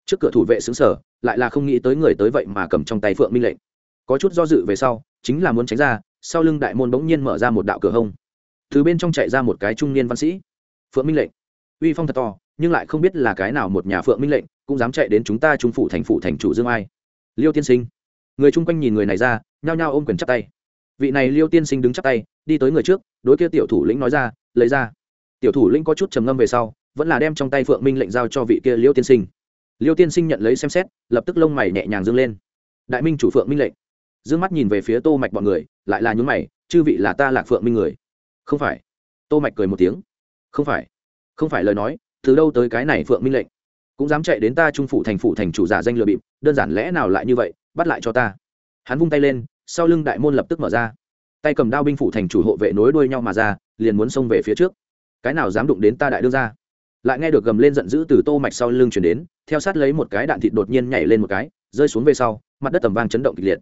Trước cửa thủ vệ xứng sở, lại là không nghĩ tới người tới vậy mà cầm trong tay phượng minh lệnh. Có chút do dự về sau, chính là muốn tránh ra, sau lưng đại môn bỗng nhiên mở ra một đạo cửa hông. Từ bên trong chạy ra một cái trung niên văn sĩ. Phượng minh lệnh. Uy phong thật to, nhưng lại không biết là cái nào một nhà phượng minh lệnh, cũng dám chạy đến chúng ta trung phủ thành phủ thành chủ dương ai. Liêu tiên sinh. Người chung quanh nhìn người này ra, nhao nhao ôm quyền chắp tay vị này liêu tiên sinh đứng chắp tay, đi tới người trước, đối kia tiểu thủ lĩnh nói ra, lấy ra. Tiểu thủ lĩnh có chút trầm ngâm về sau, vẫn là đem trong tay phượng minh lệnh giao cho vị kia liêu tiên sinh. Liêu tiên sinh nhận lấy xem xét, lập tức lông mày nhẹ nhàng dâng lên. Đại minh chủ phượng minh lệnh. D ư ơ n g mắt nhìn về phía tô mạch bọn người, lại là nhún mày, chư vị là ta lạc phượng minh người. Không phải. Tô mạch cười một tiếng. Không phải. Không phải lời nói, từ đâu tới cái này phượng minh lệnh? Cũng dám chạy đến ta trung phủ thành phủ thành chủ giả danh lừa bịp, đơn giản lẽ nào lại như vậy, bắt lại cho ta. Hắn vung tay lên sau lưng đại môn lập tức mở ra. Tay cầm đao binh phủ thành chủ hộ vệ nối đuôi nhau mà ra, liền muốn xông về phía trước. Cái nào dám đụng đến ta đại đương ra lại nghe được gầm lên giận dữ từ tô mạch sau lưng chuyển đến, theo sát lấy một cái đạn thịt đột nhiên nhảy lên một cái, rơi xuống về sau, mặt đất tầm vang chấn động kịch liệt.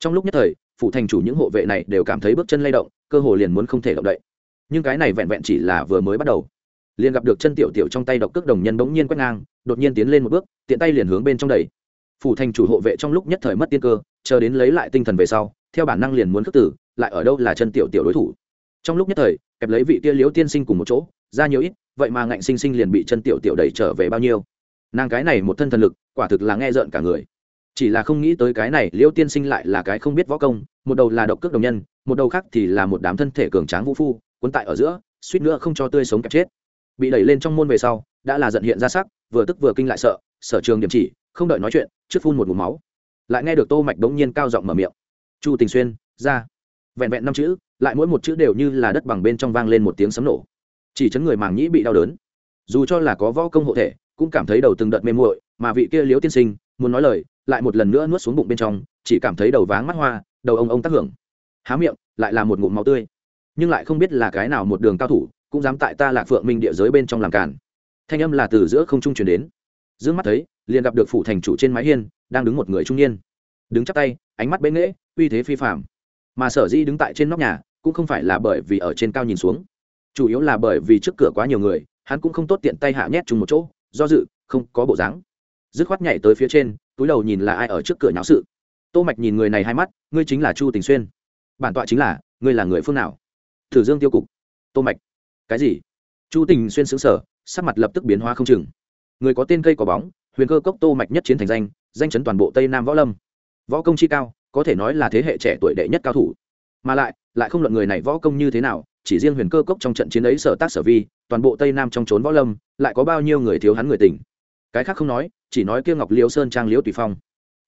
Trong lúc nhất thời phụ thành chủ những hộ vệ này đều cảm thấy bước chân lay động, cơ hồ liền muốn không thể động đậy. Nhưng cái này vẹn vẹn chỉ là vừa mới bắt đầu. Liền gặp được chân tiểu tiểu trong tay độc cước đồng nhân bỗng nhiên quét ngang, đột nhiên tiến lên một bước, tiện tay liền hướng bên trong đầy phủ thành chủ hộ vệ trong lúc nhất thời mất tiên cơ chờ đến lấy lại tinh thần về sau, theo bản năng liền muốn khước tử, lại ở đâu là chân tiểu tiểu đối thủ. Trong lúc nhất thời, kẹp lấy vị kia liếu tiên sinh cùng một chỗ, ra nhiều ít, vậy mà ngạnh sinh sinh liền bị chân tiểu tiểu đẩy trở về bao nhiêu. Nàng cái này một thân thần lực, quả thực là nghe rợn cả người. Chỉ là không nghĩ tới cái này liêu tiên sinh lại là cái không biết võ công, một đầu là độc cước đồng nhân, một đầu khác thì là một đám thân thể cường tráng vũ phu, cuốn tại ở giữa, suýt nữa không cho tươi sống kẹp chết. Bị đẩy lên trong môn về sau, đã là giận hiện ra sắc, vừa tức vừa kinh lại sợ, sở trường điểm chỉ, không đợi nói chuyện, trước phun một mũ máu lại nghe được tô mạch đống nhiên cao giọng mở miệng. Chu tình xuyên, ra. Vẹn vẹn năm chữ, lại mỗi một chữ đều như là đất bằng bên trong vang lên một tiếng sấm nổ. Chỉ chấn người màng nhĩ bị đau đớn. Dù cho là có võ công hộ thể, cũng cảm thấy đầu từng đợt mê muội, mà vị kia liếu tiên sinh, muốn nói lời, lại một lần nữa nuốt xuống bụng bên trong, chỉ cảm thấy đầu váng mắt hoa, đầu ông ông tác hưởng. Há miệng, lại là một ngụm máu tươi. Nhưng lại không biết là cái nào một đường cao thủ, cũng dám tại ta lạc phượng minh địa giới bên trong làm cản thanh âm là từ giữa không trung truyền đến. Dương mắt thấy, liền gặp được phủ thành chủ trên mái hiên đang đứng một người trung niên. Đứng chắp tay, ánh mắt bế nghễ, uy thế phi phạm mà sở di đứng tại trên nóc nhà, cũng không phải là bởi vì ở trên cao nhìn xuống. Chủ yếu là bởi vì trước cửa quá nhiều người, hắn cũng không tốt tiện tay hạ nhét chung một chỗ, do dự, không có bộ dáng. Dứt khoát nhảy tới phía trên, túi đầu nhìn là ai ở trước cửa nháo sự. Tô mạch nhìn người này hai mắt, ngươi chính là chu tình xuyên. Bản tọa chính là, ngươi là người phương nào? Thử dương tiêu cục. Tô mạch. Cái gì? Chu tình xuyên sững sờ, sắc mặt lập tức biến hóa không chừng. Người có tên cây có bóng, huyền cơ cốc tô mạch nhất chiến thành danh danh chấn toàn bộ tây nam võ lâm. Võ công chi cao, có thể nói là thế hệ trẻ tuổi đệ nhất cao thủ. Mà lại lại không luận người này võ công như thế nào, chỉ riêng huyền cơ cốc trong trận chiến ấy sở tác sở vi, toàn bộ tây nam trong trốn võ lâm, lại có bao nhiêu người thiếu hắn người tình. Cái khác không nói, chỉ nói kia ngọc liêu sơn trang liễu tùy phong.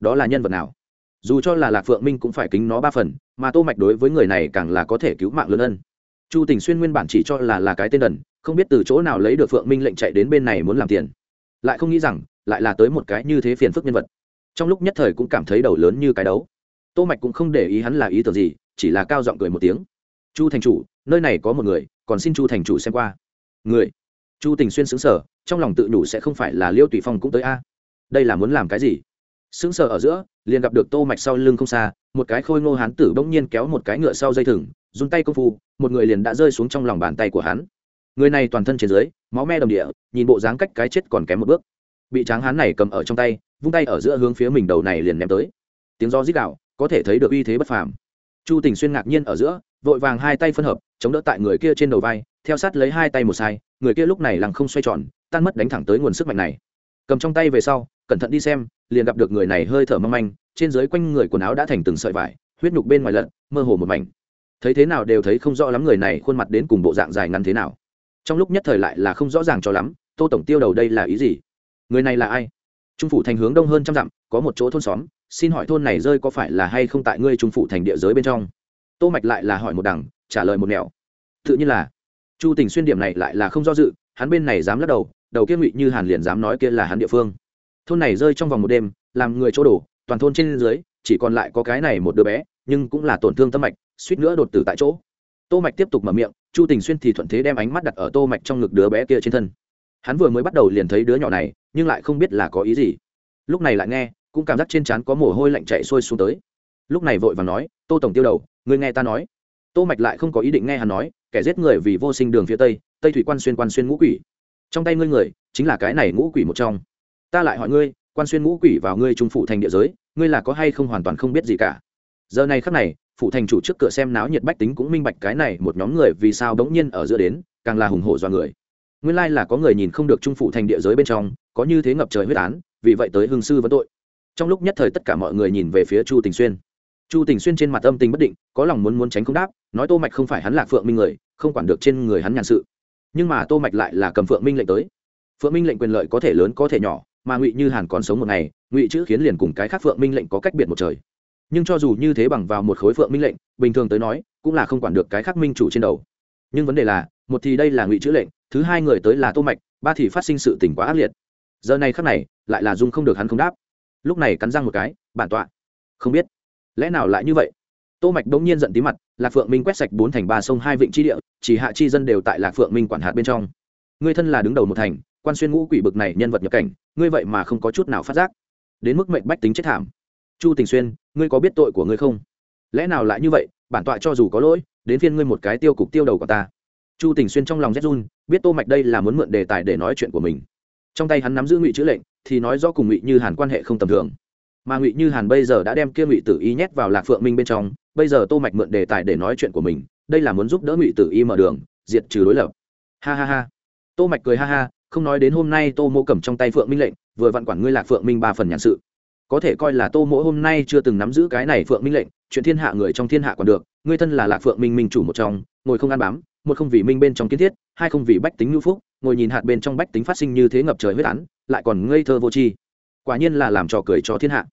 Đó là nhân vật nào? Dù cho là lạc phượng minh cũng phải kính nó ba phần, mà tô mạch đối với người này càng là có thể cứu mạng lớn ân chu tình xuyên nguyên bản chỉ cho là là cái tên đần, không biết từ chỗ nào lấy được phượng minh lệnh chạy đến bên này muốn làm tiền lại không nghĩ rằng lại là tới một cái như thế phiền phức nhân vật. Trong lúc nhất thời cũng cảm thấy đầu lớn như cái đấu. Tô mạch cũng không để ý hắn là ý tưởng gì, chỉ là cao giọng cười một tiếng. Chu thành chủ, nơi này có một người, còn xin chu thành chủ xem qua. Người? Chu tình xuyên sững sờ, trong lòng tự nhủ sẽ không phải là liêu tùy phong cũng tới a. Đây là muốn làm cái gì? Sững sờ ở giữa, liền gặp được tô mạch sau lưng không xa, một cái khôi ngô hán tử bỗng nhiên kéo một cái ngựa sau dây thừng dùng tay công phu, một người liền đã rơi xuống trong lòng bàn tay của hắn người này toàn thân trên dưới, máu me đồng địa, nhìn bộ dáng cách cái chết còn kém một bước. Bị tráng hán này cầm ở trong tay, vung tay ở giữa hướng phía mình đầu này liền ném tới. Tiếng do rít gạo có thể thấy được uy thế bất phàm. Chu tình xuyên ngạc nhiên ở giữa, vội vàng hai tay phân hợp, chống đỡ tại người kia trên đầu vai, theo sát lấy hai tay một sai, người kia lúc này lằng không xoay tròn, tan mất đánh thẳng tới nguồn sức mạnh này. Cầm trong tay về sau, cẩn thận đi xem, liền gặp được người này hơi thở mong manh, trên dưới quanh người quần áo đã thành từng sợi vải, huyết nhục bên ngoài lợn mơ hồ một mảnh. Thấy thế nào đều thấy không rõ lắm người này khuôn mặt đến cùng bộ dạng dài ngắn thế nào trong lúc nhất thời lại là không rõ ràng cho lắm, tô tổng tiêu đầu đây là ý gì? Người này là ai? Trung phủ thành hướng đông hơn trăm dặm, có một chỗ thôn xóm, xin hỏi thôn này rơi có phải là hay không tại ngươi trung phủ thành địa giới bên trong? Tô mạch lại là hỏi một đằng, trả lời một nẻo. Tự nhiên là. Chu tình xuyên điểm này lại là không do dự, hắn bên này dám lắc đầu đầu kia ngụy như hàn liền dám nói kia là hắn địa phương. Thôn này rơi trong vòng một đêm, làm người chỗ đổ, toàn thôn trên dưới, chỉ còn lại có cái này một đứa bé, nhưng cũng là tổn thương tâm mạch, suýt nữa đột tử tại chỗ. Tô mạch tiếp tục mở miệng chu tình xuyên thì thuận thế đem ánh mắt đặt ở tô mạch trong ngực đứa bé kia trên thân. Hắn vừa mới bắt đầu liền thấy đứa nhỏ này, nhưng lại không biết là có ý gì. Lúc này lại nghe, cũng cảm giác trên trán có mồ hôi lạnh chạy xuôi xuống tới. Lúc này vội vàng nói, tô tổng tiêu đầu người nghe ta nói. Tô mạch lại không có ý định nghe hắn nói, kẻ giết người vì vô sinh đường phía tây tây thủy quan xuyên quan xuyên ngũ quỷ. Trong tay ngươi người, chính là cái này ngũ quỷ một trong. Ta lại hỏi ngươi, quan xuyên ngũ quỷ vào ngươi trung phụ thành địa giới, ngươi là có hay không hoàn toàn không biết gì cả? Giờ này khắc này phụ thành chủ trước cửa xem náo nhiệt bách tính cũng minh bạch cái này, một nhóm người vì sao đống nhiên ở giữa đến, càng là hùng hổ do người. Nguyên lai là có người nhìn không được trung phụ thành địa giới bên trong, có như thế ngập trời huyết án, vì vậy tới hương sư vẫn tội. Trong lúc nhất thời tất cả mọi người nhìn về phía chu tình xuyên. Chu tình xuyên trên mặt âm tình bất định, có lòng muốn muốn tránh không đáp, nói tô mạch không phải hắn là phượng minh người, không quản được trên người hắn nhàn sự. Nhưng mà tô mạch lại là cầm phượng minh lệnh tới. Phượng minh lệnh quyền lợi có thể lớn có thể nhỏ, mà ngụy như hàn còn sống một ngày, ngụy chữ khiến liền cùng cái khác phượng minh lệnh có cách biệt một trời nhưng cho dù như thế bằng vào một khối phượng minh lệnh, bình thường tới nói, cũng là không quản được cái khác minh chủ trên đầu. Nhưng vấn đề là, một thì đây là ngụy chữ lệnh, thứ hai người tới là tô mạch, ba thì phát sinh sự tình quá ác liệt. Giờ này khắc này, lại là dung không được hắn không đáp. Lúc này cắn răng một cái, bản tọa. Không biết, lẽ nào lại như vậy? Tô mạch đống nhiên giận tí mặt, lạc phượng minh quét sạch bốn thành ba sông hai vịnh chi địa, chỉ hạ chi dân đều tại lạc phượng minh quản hạt bên trong. Ngươi thân là đứng đầu một thành, quan xuyên ngũ quỷ bực này nhân vật nhập cảnh, ngươi vậy mà không có chút nào phát giác. Đến mức mệnh bách tính chết thảm chu tình xuyên, ngươi có biết tội của ngươi không? Lẽ nào lại như vậy, bản tọa cho dù có lỗi, đến phiên ngươi một cái tiêu cục tiêu đầu của ta. Chu tình xuyên trong lòng rét run, biết tô mạch đây là muốn mượn đề tài để nói chuyện của mình. Trong tay hắn nắm giữ ngụy chữ lệnh, thì nói rõ cùng ngụy như hàn quan hệ không tầm thường. Mà ngụy như hàn bây giờ đã đem kia ngụy tử y nhét vào lạc phượng minh bên trong, bây giờ tô mạch mượn đề tài để nói chuyện của mình, đây là muốn giúp đỡ ngụy tử y mở đường, diệt trừ đối lập. Ha ha ha. Tô mạch cười ha ha, không nói đến hôm nay tô mô cầm trong tay phượng minh lệnh, vừa vặn quản ngươi lạc phượng minh ba phần nhãn sự có thể coi là tô mỗ hôm nay chưa từng nắm giữ cái này phượng minh lệnh, chuyện thiên hạ người trong thiên hạ còn được, ngươi thân là lạc phượng minh minh chủ một trong, ngồi không ăn bám, một không vì minh bên trong kiến thiết, hai không vì bách tính ngữ phúc, ngồi nhìn hạt bên trong bách tính phát sinh như thế ngập trời huyết án, lại còn ngây thơ vô tri. Quả nhiên là làm trò cười cho thiên hạ.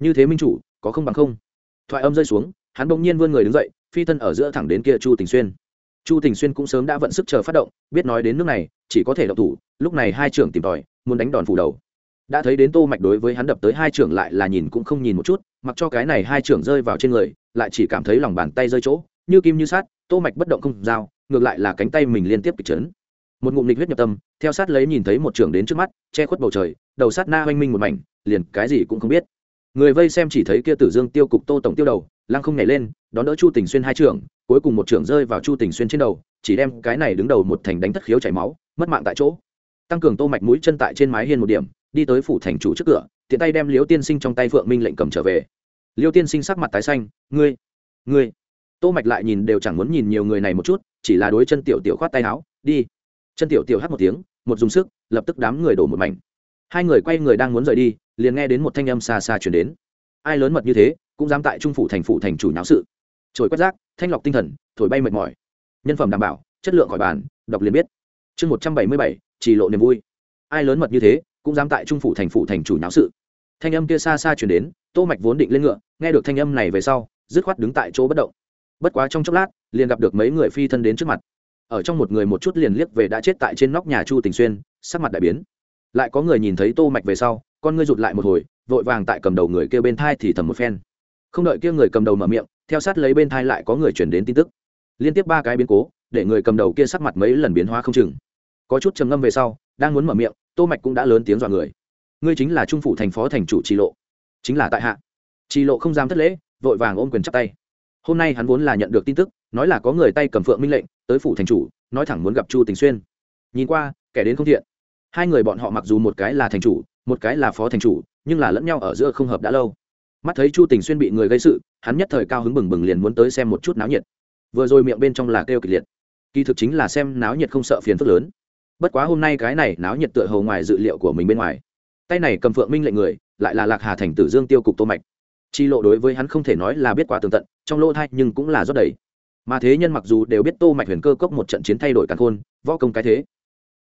Như thế minh chủ, có không bằng không? Thoại âm rơi xuống, hắn bỗng nhiên vươn người đứng dậy, phi thân ở giữa thẳng đến kia chu tình xuyên. Chu tình xuyên cũng sớm đã vận sức chờ phát động, biết nói đến nước này, chỉ có thể độc thủ, lúc này hai trưởng tìm tòi, muốn đánh đòn phủ đầu đã thấy đến tô mạch đối với hắn đập tới hai trưởng lại là nhìn cũng không nhìn một chút, mặc cho cái này hai trưởng rơi vào trên người, lại chỉ cảm thấy lòng bàn tay rơi chỗ, như kim như sát tô mạch bất động không dao ngược lại là cánh tay mình liên tiếp kịch chấn. Một ngụm lịch huyết nhập tâm, theo sát lấy nhìn thấy một trưởng đến trước mắt, che khuất bầu trời, đầu sát na hoanh minh một mảnh, liền cái gì cũng không biết. Người vây xem chỉ thấy kia tử dương tiêu cục tô tổng tiêu đầu, lăng không nhảy lên, đón đỡ chu tình xuyên hai trưởng, cuối cùng một trưởng rơi vào chu tình xuyên trên đầu, chỉ đem cái này đứng đầu một thành đánh thất khiếu chảy máu, mất mạng tại chỗ. Tăng cường tô mạch mũi chân tại trên mái hiên một điểm đi tới phủ thành chủ trước cửa, tiện tay đem liễu tiên sinh trong tay phượng minh lệnh cầm trở về. Liêu tiên sinh sắc mặt tái xanh, ngươi ngươi. Tô mạch lại nhìn đều chẳng muốn nhìn nhiều người này một chút, chỉ là đối chân tiểu tiểu khoát tay áo, đi. Chân tiểu tiểu hát một tiếng, một dùng sức, lập tức đám người đổ một mảnh. Hai người quay người đang muốn rời đi, liền nghe đến một thanh âm xa xa chuyển đến. Ai lớn mật như thế, cũng dám tại trung phủ thành phủ thành chủ nháo sự. Trồi quét rác, thanh lọc tinh thần, thổi bay mệt mỏi. Nhân phẩm đảm bảo, chất lượng khỏi bàn, đọc liền biết. Chương một trăm bảy mươi bảy, chỉ lộ niềm vui. Ai lớn mật như thế cũng dám tại trung phủ thành phủ thành chủ nháo sự. Thanh âm kia xa xa chuyển đến, tô mạch vốn định lên ngựa, nghe được thanh âm này về sau, dứt khoát đứng tại chỗ bất động. Bất quá trong chốc lát, liền gặp được mấy người phi thân đến trước mặt. Ở trong một người một chút liền liếc về đã chết tại trên nóc nhà chu tình xuyên, sắc mặt đại biến. Lại có người nhìn thấy tô mạch về sau, con ngươi rụt lại một hồi, vội vàng tại cầm đầu người kia bên thai thì thầm một phen. Không đợi kia người cầm đầu mở miệng, theo sát lấy bên thai lại có người chuyển đến tin tức. Liên tiếp ba cái biến cố, để người cầm đầu kia sắc mặt mấy lần biến hóa không chừng. Có chút trầm ngâm về sau, đang muốn mở miệng tô mạch cũng đã lớn tiếng dọa người. Ngươi chính là trung phủ thành phó thành chủ trì lộ. Chính là tại hạ. Trì lộ không dám thất lễ, vội vàng ôm quyền chắp tay. Hôm nay hắn vốn là nhận được tin tức, nói là có người tay cầm phượng minh lệnh, tới phủ thành chủ, nói thẳng muốn gặp chu tình xuyên. Nhìn qua, kẻ đến không thiện. Hai người bọn họ mặc dù một cái là thành chủ, một cái là phó thành chủ, nhưng là lẫn nhau ở giữa không hợp đã lâu. Mắt thấy chu tình xuyên bị người gây sự, hắn nhất thời cao hứng bừng bừng liền muốn tới xem một chút náo nhiệt. Vừa rồi miệng bên trong là kêu kịch liệt. Kỳ thực chính là xem náo nhiệt không sợ phiền phức lớn bất quá hôm nay cái này náo nhiệt tựa hầu ngoài dự liệu của mình bên ngoài. Tay này cầm phượng minh lệnh người, lại là lạc hà thành tử dương tiêu cục tô mạch. Chi lộ đối với hắn không thể nói là biết quá tường tận, trong lỗ thay nhưng cũng là rất đầy. Mà thế nhân mặc dù đều biết tô mạch huyền cơ cốc một trận chiến thay đổi càn khôn, võ công cái thế.